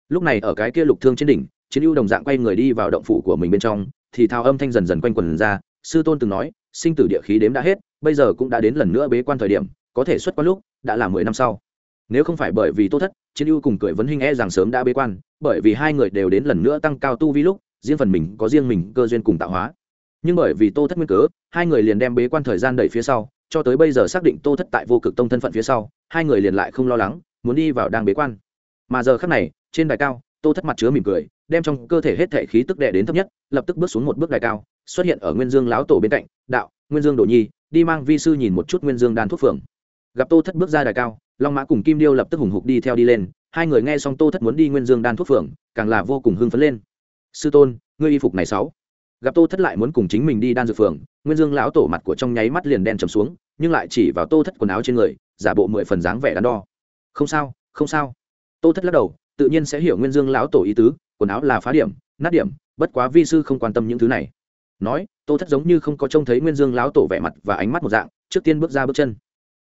Lúc này ở cái kia lục thương trên đỉnh, chiến ưu đồng dạng quay người đi vào động phủ của mình bên trong, thì thao âm thanh dần dần quanh quần ra, sư tôn từng nói, sinh tử địa khí đếm đã hết, bây giờ cũng đã đến lần nữa bế quan thời điểm, có thể xuất quan lúc, đã là mười năm sau. Nếu không phải bởi vì tô thất, chiến ưu cùng cười vấn hình e rằng sớm đã bế quan, bởi vì hai người đều đến lần nữa tăng cao tu vi lúc, riêng phần mình có riêng mình cơ duyên cùng tạo hóa. Nhưng bởi vì tô thất nguyên cớ, hai người liền đem bế quan thời gian đẩy phía sau cho tới bây giờ xác định tô thất tại vô cực tông thân phận phía sau, hai người liền lại không lo lắng, muốn đi vào đang bế quan. Mà giờ khắc này, trên đài cao, tô thất mặt chứa mỉm cười, đem trong cơ thể hết thể khí tức đệ đến thấp nhất, lập tức bước xuống một bước đài cao, xuất hiện ở nguyên dương lão tổ bên cạnh, đạo, nguyên dương đồ nhi, đi mang vi sư nhìn một chút nguyên dương đan thuốc phường gặp tô thất bước ra đài cao, long mã cùng kim điêu lập tức hùng hục đi theo đi lên, hai người nghe xong tô thất muốn đi nguyên dương đan thuốc phường càng là vô cùng hưng phấn lên. Sư tôn, ngươi y phục này sáu. Gặp tô thất lại muốn cùng chính mình đi đan dược phường nguyên dương lão tổ mặt của trong nháy mắt liền đen trầm xuống nhưng lại chỉ vào tô thất quần áo trên người, giả bộ mười phần dáng vẻ đắn đo. Không sao không sao. Tô thất lắc đầu, tự nhiên sẽ hiểu nguyên dương lão tổ ý tứ, quần áo là phá điểm, nát điểm, bất quá vi sư không quan tâm những thứ này. Nói, tô thất giống như không có trông thấy nguyên dương lão tổ vẻ mặt và ánh mắt một dạng, trước tiên bước ra bước chân.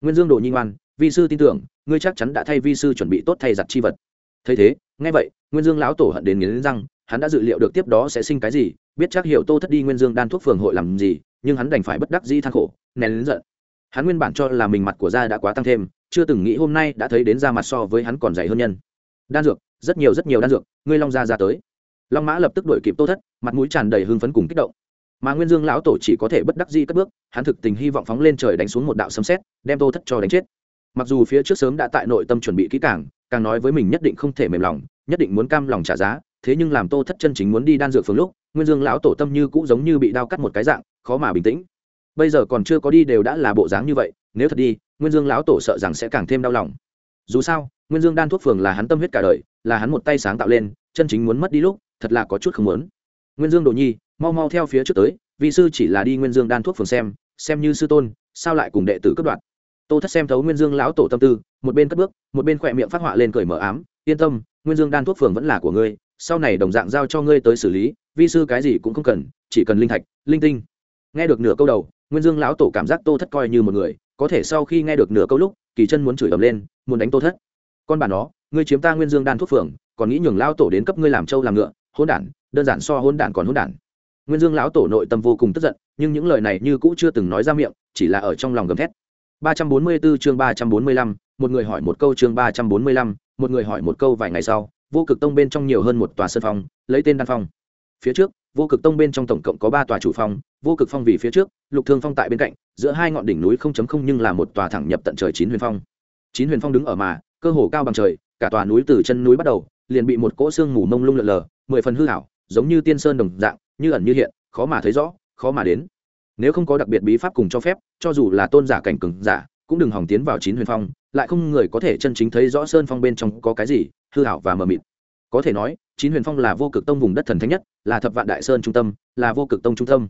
Nguyên dương đồ nhi ngoan, vi sư tin tưởng, ngươi chắc chắn đã thay vi sư chuẩn bị tốt thay giặt chi vật. Thấy thế, nghe vậy, nguyên dương lão tổ hận đến nghiến răng, hắn đã dự liệu được tiếp đó sẽ sinh cái gì, biết chắc hiểu tô thất đi nguyên dương đan thuốc phường hội làm gì, nhưng hắn đành phải bất đắc dĩ than khổ, nén lớn giận hắn nguyên bản cho là mình mặt của da đã quá tăng thêm, chưa từng nghĩ hôm nay đã thấy đến da mặt so với hắn còn dày hơn nhân. Đan dược, rất nhiều rất nhiều đan dược, ngươi long gia ra tới. Long mã lập tức đuổi kịp tô thất, mặt mũi tràn đầy hưng phấn cùng kích động. Mà nguyên dương lão tổ chỉ có thể bất đắc dĩ cất bước, hắn thực tình hy vọng phóng lên trời đánh xuống một đạo sấm sét, đem tô thất cho đánh chết. Mặc dù phía trước sớm đã tại nội tâm chuẩn bị kỹ càng càng nói với mình nhất định không thể mềm lòng, nhất định muốn cam lòng trả giá, thế nhưng làm tô thất chân chính muốn đi đan dược phường lúc, nguyên dương lão tổ tâm như cũ giống như bị đao cắt một cái dạng, khó mà bình tĩnh bây giờ còn chưa có đi đều đã là bộ dáng như vậy, nếu thật đi, nguyên dương lão tổ sợ rằng sẽ càng thêm đau lòng. Dù sao, nguyên dương đan thuốc phường là hắn tâm huyết cả đời, là hắn một tay sáng tạo lên, chân chính muốn mất đi lúc, thật là có chút không muốn. Nguyên dương đồ nhi, mau mau theo phía trước tới, vị sư chỉ là đi nguyên dương đan thuốc phường xem xem như sư tôn, sao lại cùng đệ tử cấp đoạn tô thất xem thấu nguyên dương lão tổ tâm tư, một bên cất bước, một bên khỏe miệng phát họa lên cười mở ám, yên tâm, nguyên dương đan thuốc phường vẫn là của ngươi, sau này đồng dạng giao cho ngươi tới xử lý, vi sư cái gì cũng không cần, chỉ cần linh thạch, linh tinh. Nghe được nửa câu đầu nguyên dương lão tổ cảm giác tô thất coi như một người có thể sau khi nghe được nửa câu lúc kỳ chân muốn chửi ầm lên muốn đánh tô thất con bà nó ngươi chiếm ta nguyên dương đan thuốc phường còn nghĩ nhường lão tổ đến cấp ngươi làm trâu làm ngựa hỗn đản đơn giản so hỗn đản còn hỗn đản nguyên dương lão tổ nội tâm vô cùng tức giận nhưng những lời này như cũ chưa từng nói ra miệng chỉ là ở trong lòng gầm thét 344 chương 345, một người hỏi một câu chương 345, một người hỏi một câu vài ngày sau vô cực tông bên trong nhiều hơn một tòa sân phòng, lấy tên đan phòng. phía trước vô cực tông bên trong tổng cộng có ba tòa chủ phòng vô cực phong vì phía trước, lục thương phong tại bên cạnh, giữa hai ngọn đỉnh núi không chấm không nhưng là một tòa thẳng nhập tận trời chín huyền phong. Chín huyền phong đứng ở mà, cơ hồ cao bằng trời, cả tòa núi từ chân núi bắt đầu, liền bị một cỗ xương mù mông lung lợn lờ, mười phần hư hảo giống như tiên sơn đồng dạng, như ẩn như hiện, khó mà thấy rõ, khó mà đến. Nếu không có đặc biệt bí pháp cùng cho phép, cho dù là tôn giả cảnh cừng giả, cũng đừng hòng tiến vào chín huyền phong, lại không người có thể chân chính thấy rõ sơn phong bên trong có cái gì, hư hảo và mờ mịt. Có thể nói, chín huyền phong là vô cực tông vùng đất thần thánh nhất, là thập vạn đại sơn trung tâm, là vô cực tông trung tâm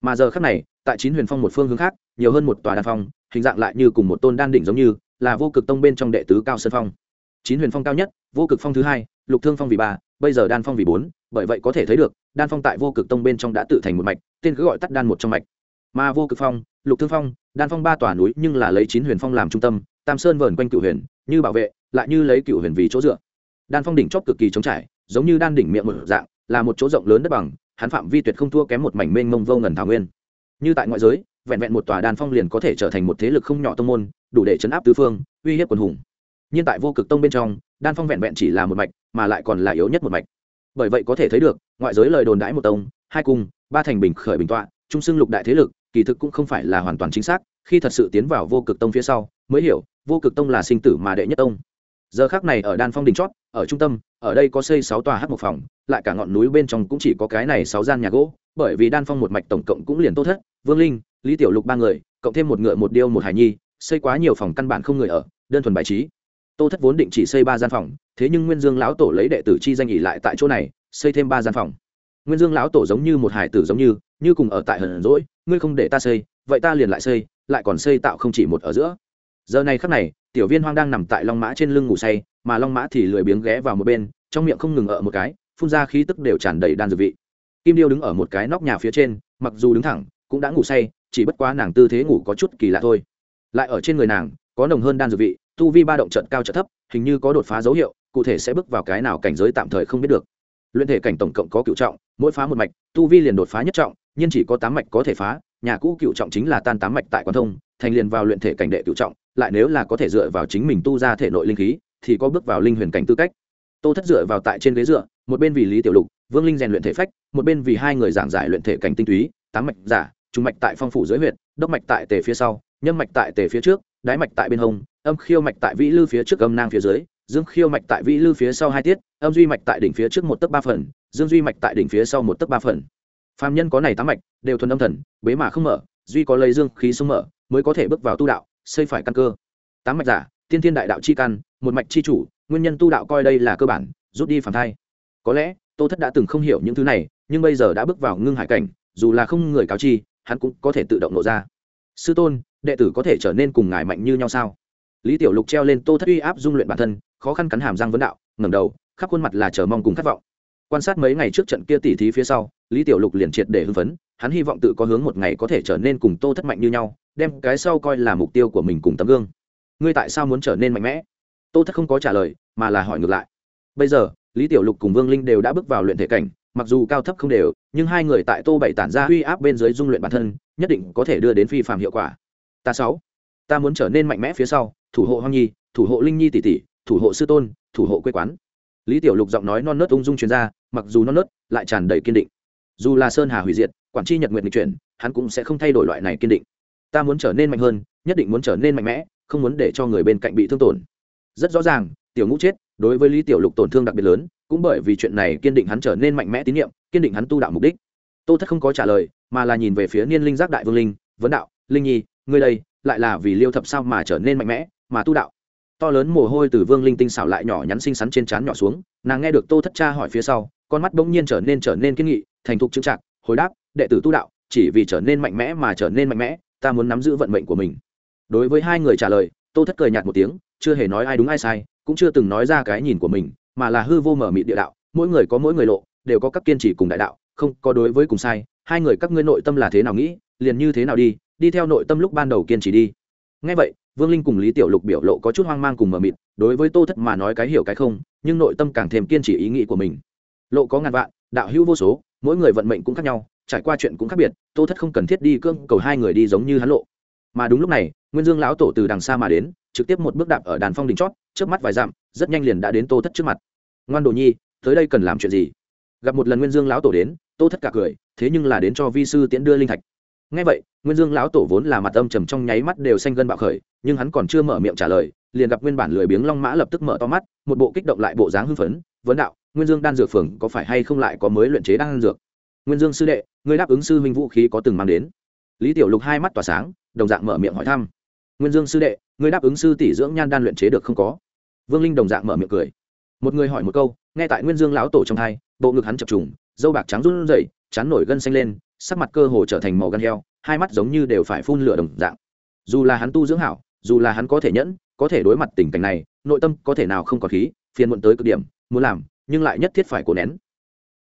mà giờ khác này, tại chín huyền phong một phương hướng khác, nhiều hơn một tòa đan phong, hình dạng lại như cùng một tôn đan đỉnh giống như, là vô cực tông bên trong đệ tứ cao sơn phong. Chín huyền phong cao nhất, vô cực phong thứ hai, lục thương phong vì ba, bây giờ đan phong vì bốn, bởi vậy có thể thấy được, đan phong tại vô cực tông bên trong đã tự thành một mạch, tên cứ gọi tắt đan một trong mạch. Mà vô cực phong, lục thương phong, đan phong ba tòa núi nhưng là lấy chín huyền phong làm trung tâm, tam sơn vờn quanh cựu huyền, như bảo vệ, lại như lấy cựu huyền vì chỗ dựa. Đan phong đỉnh chóp cực kỳ trống trải, giống như đan đỉnh miệng một dạng, là một chỗ rộng lớn đất bằng hắn phạm vi tuyệt không thua kém một mảnh mênh mông vô ngần thảo nguyên. Như tại ngoại giới, vẹn vẹn một tòa đan phong liền có thể trở thành một thế lực không nhỏ tông môn, đủ để chấn áp tứ phương, uy hiếp quần hùng. Nhưng tại vô cực tông bên trong, đan phong vẹn vẹn chỉ là một mạch, mà lại còn là yếu nhất một mạch. Bởi vậy có thể thấy được, ngoại giới lời đồn đãi một tông, hai cung, ba thành bình khởi bình tọa, trung xưng lục đại thế lực, kỳ thực cũng không phải là hoàn toàn chính xác, khi thật sự tiến vào vô cực tông phía sau, mới hiểu, vô cực tông là sinh tử mà đệ nhất tông. Giờ khác này ở đan phong đình chót ở trung tâm, ở đây có xây sáu tòa hát một phòng, lại cả ngọn núi bên trong cũng chỉ có cái này sáu gian nhà gỗ, bởi vì đan phong một mạch tổng cộng cũng liền tốt thất, vương linh, lý tiểu lục ba người, cộng thêm một ngựa, một điêu, một hải nhi, xây quá nhiều phòng căn bản không người ở, đơn thuần bài trí. Tô thất vốn định chỉ xây ba gian phòng, thế nhưng nguyên dương lão tổ lấy đệ tử chi danh nghỉ lại tại chỗ này, xây thêm ba gian phòng. Nguyên dương lão tổ giống như một hải tử giống như như cùng ở tại hờn rỗi, ngươi không để ta xây, vậy ta liền lại xây, lại còn xây tạo không chỉ một ở giữa. Giờ này khắc này, tiểu viên hoang đang nằm tại long mã trên lưng ngủ say mà long mã thì lười biếng ghé vào một bên, trong miệng không ngừng ở một cái, phun ra khí tức đều tràn đầy đan dược vị. Kim điêu đứng ở một cái nóc nhà phía trên, mặc dù đứng thẳng, cũng đã ngủ say, chỉ bất quá nàng tư thế ngủ có chút kỳ lạ thôi. Lại ở trên người nàng, có nồng hơn đan dược vị, tu vi ba động trận cao trận thấp, hình như có đột phá dấu hiệu, cụ thể sẽ bước vào cái nào cảnh giới tạm thời không biết được. Luyện thể cảnh tổng cộng có cựu trọng, mỗi phá một mạch, tu vi liền đột phá nhất trọng, nhưng chỉ có tám mạch có thể phá, nhà cũ cựu trọng chính là tan tám mạch tại quan thông, thành liền vào luyện thể cảnh đệ cựu trọng, lại nếu là có thể dựa vào chính mình tu ra thể nội linh khí thì có bước vào linh huyền cảnh tư cách. Tô thất dựa vào tại trên ghế dựa, một bên vì lý tiểu lục, vương linh rèn luyện thể phách, một bên vì hai người giảng giải luyện thể cảnh tinh túy, tám mạch giả trung mạch tại phong phủ dưới huyệt, đốc mạch tại tề phía sau, nhâm mạch tại tề phía trước, đái mạch tại bên hông, âm khiêu mạch tại vĩ lư phía trước âm nang phía dưới, dương khiêu mạch tại vĩ lư phía sau hai tiết, âm duy mạch tại đỉnh phía trước một tấc ba phần, dương duy mạch tại đỉnh phía sau một tấc ba phần. Phàm nhân có này tám mạch, đều thuần âm thần, bế mà không mở, duy có lấy dương khí sông mở, mới có thể bước vào tu đạo, xây phải căn cơ. Tám mạch giả, tiên thiên đại đạo chi căn một mạch chi chủ, nguyên nhân tu đạo coi đây là cơ bản, rút đi phản thai. Có lẽ, tô thất đã từng không hiểu những thứ này, nhưng bây giờ đã bước vào ngưng hải cảnh, dù là không người cáo chi, hắn cũng có thể tự động nộ ra. Sư tôn, đệ tử có thể trở nên cùng ngài mạnh như nhau sao? Lý tiểu lục treo lên tô thất uy áp dung luyện bản thân, khó khăn cắn hàm răng vấn đạo, ngẩng đầu, khắp khuôn mặt là chờ mong cùng khát vọng. Quan sát mấy ngày trước trận kia tỉ thí phía sau, lý tiểu lục liền triệt để hưng phấn, hắn hy vọng tự có hướng một ngày có thể trở nên cùng tô thất mạnh như nhau, đem cái sau coi là mục tiêu của mình cùng tấm gương. Ngươi tại sao muốn trở nên mạnh mẽ? Tô thất không có trả lời, mà là hỏi ngược lại. Bây giờ, lý tiểu lục cùng vương linh đều đã bước vào luyện thể cảnh, mặc dù cao thấp không đều, nhưng hai người tại tô bảy tản ra uy áp bên dưới dung luyện bản thân, nhất định có thể đưa đến phi phạm hiệu quả. Ta sáu, ta muốn trở nên mạnh mẽ phía sau, thủ hộ hoang nhi, thủ hộ linh nhi tỷ tỷ, thủ hộ sư tôn, thủ hộ quê quán. Lý tiểu lục giọng nói non nớt ung dung chuyên gia mặc dù non nớt, lại tràn đầy kiên định. Dù là sơn hà hủy diệt, quản tri nhật nguyện lịch chuyển, hắn cũng sẽ không thay đổi loại này kiên định. Ta muốn trở nên mạnh hơn, nhất định muốn trở nên mạnh mẽ, không muốn để cho người bên cạnh bị thương tổn rất rõ ràng, tiểu ngũ chết, đối với lý tiểu lục tổn thương đặc biệt lớn, cũng bởi vì chuyện này kiên định hắn trở nên mạnh mẽ tín nhiệm, kiên định hắn tu đạo mục đích. Tô thất không có trả lời, mà là nhìn về phía niên linh giác đại vương linh, vấn đạo, linh nhi, ngươi đây, lại là vì liêu thập sao mà trở nên mạnh mẽ, mà tu đạo? To lớn mồ hôi từ vương linh tinh xảo lại nhỏ nhắn xinh xắn trên trán nhỏ xuống, nàng nghe được tô thất cha hỏi phía sau, con mắt bỗng nhiên trở nên trở nên kiên nghị, thành thục chứng trạng hồi đáp, đệ tử tu đạo, chỉ vì trở nên mạnh mẽ mà trở nên mạnh mẽ, ta muốn nắm giữ vận mệnh của mình. Đối với hai người trả lời, tô thất cười nhạt một tiếng chưa hề nói ai đúng ai sai, cũng chưa từng nói ra cái nhìn của mình, mà là hư vô mở mịt địa đạo, mỗi người có mỗi người lộ, đều có các kiên trì cùng đại đạo, không có đối với cùng sai, hai người các ngươi nội tâm là thế nào nghĩ, liền như thế nào đi đi theo nội tâm lúc ban đầu kiên trì đi. Ngay vậy, vương linh cùng lý tiểu lục biểu lộ có chút hoang mang cùng mờ mịt, đối với tô thất mà nói cái hiểu cái không, nhưng nội tâm càng thêm kiên trì ý nghĩ của mình. Lộ có ngàn vạn, đạo hữu vô số, mỗi người vận mệnh cũng khác nhau, trải qua chuyện cũng khác biệt, tô thất không cần thiết đi cương cầu hai người đi giống như hắn lộ. Mà đúng lúc này, nguyên dương lão tổ từ đằng xa mà đến trực tiếp một bước đạp ở đàn phong đỉnh chót trước mắt vài dặm, rất nhanh liền đã đến tô thất trước mặt. Ngoan đồ nhi, tới đây cần làm chuyện gì? Gặp một lần nguyên dương lão tổ đến, tô thất cả cười, thế nhưng là đến cho vi sư tiễn đưa linh thạch. Ngay vậy, nguyên dương lão tổ vốn là mặt âm trầm trong nháy mắt đều xanh gân bạo khởi, nhưng hắn còn chưa mở miệng trả lời, liền gặp nguyên bản lười biếng long mã lập tức mở to mắt, một bộ kích động lại bộ dáng hưng phấn, vấn đạo, nguyên dương đan dược phường có phải hay không lại có mới luyện chế đan dược? Nguyên dương sư đệ người đáp ứng sư huynh vũ khí có từng mang đến. Lý tiểu lục hai mắt tỏa sáng, đồng dạng mở miệng hỏi thăm nguyên dương sư đệ người đáp ứng sư tỷ dưỡng nhan đan luyện chế được không có? Vương linh đồng dạng mở miệng cười. Một người hỏi một câu, nghe tại nguyên dương lão tổ trong hai bộ ngực hắn chập trùng, dâu bạc trắng run rẩy, chán nổi gân xanh lên, sắc mặt cơ hồ trở thành màu gan heo, hai mắt giống như đều phải phun lửa đồng dạng. Dù là hắn tu dưỡng hảo, dù là hắn có thể nhẫn, có thể đối mặt tình cảnh này, nội tâm có thể nào không có khí, phiền muộn tới cực điểm, muốn làm, nhưng lại nhất thiết phải cố nén.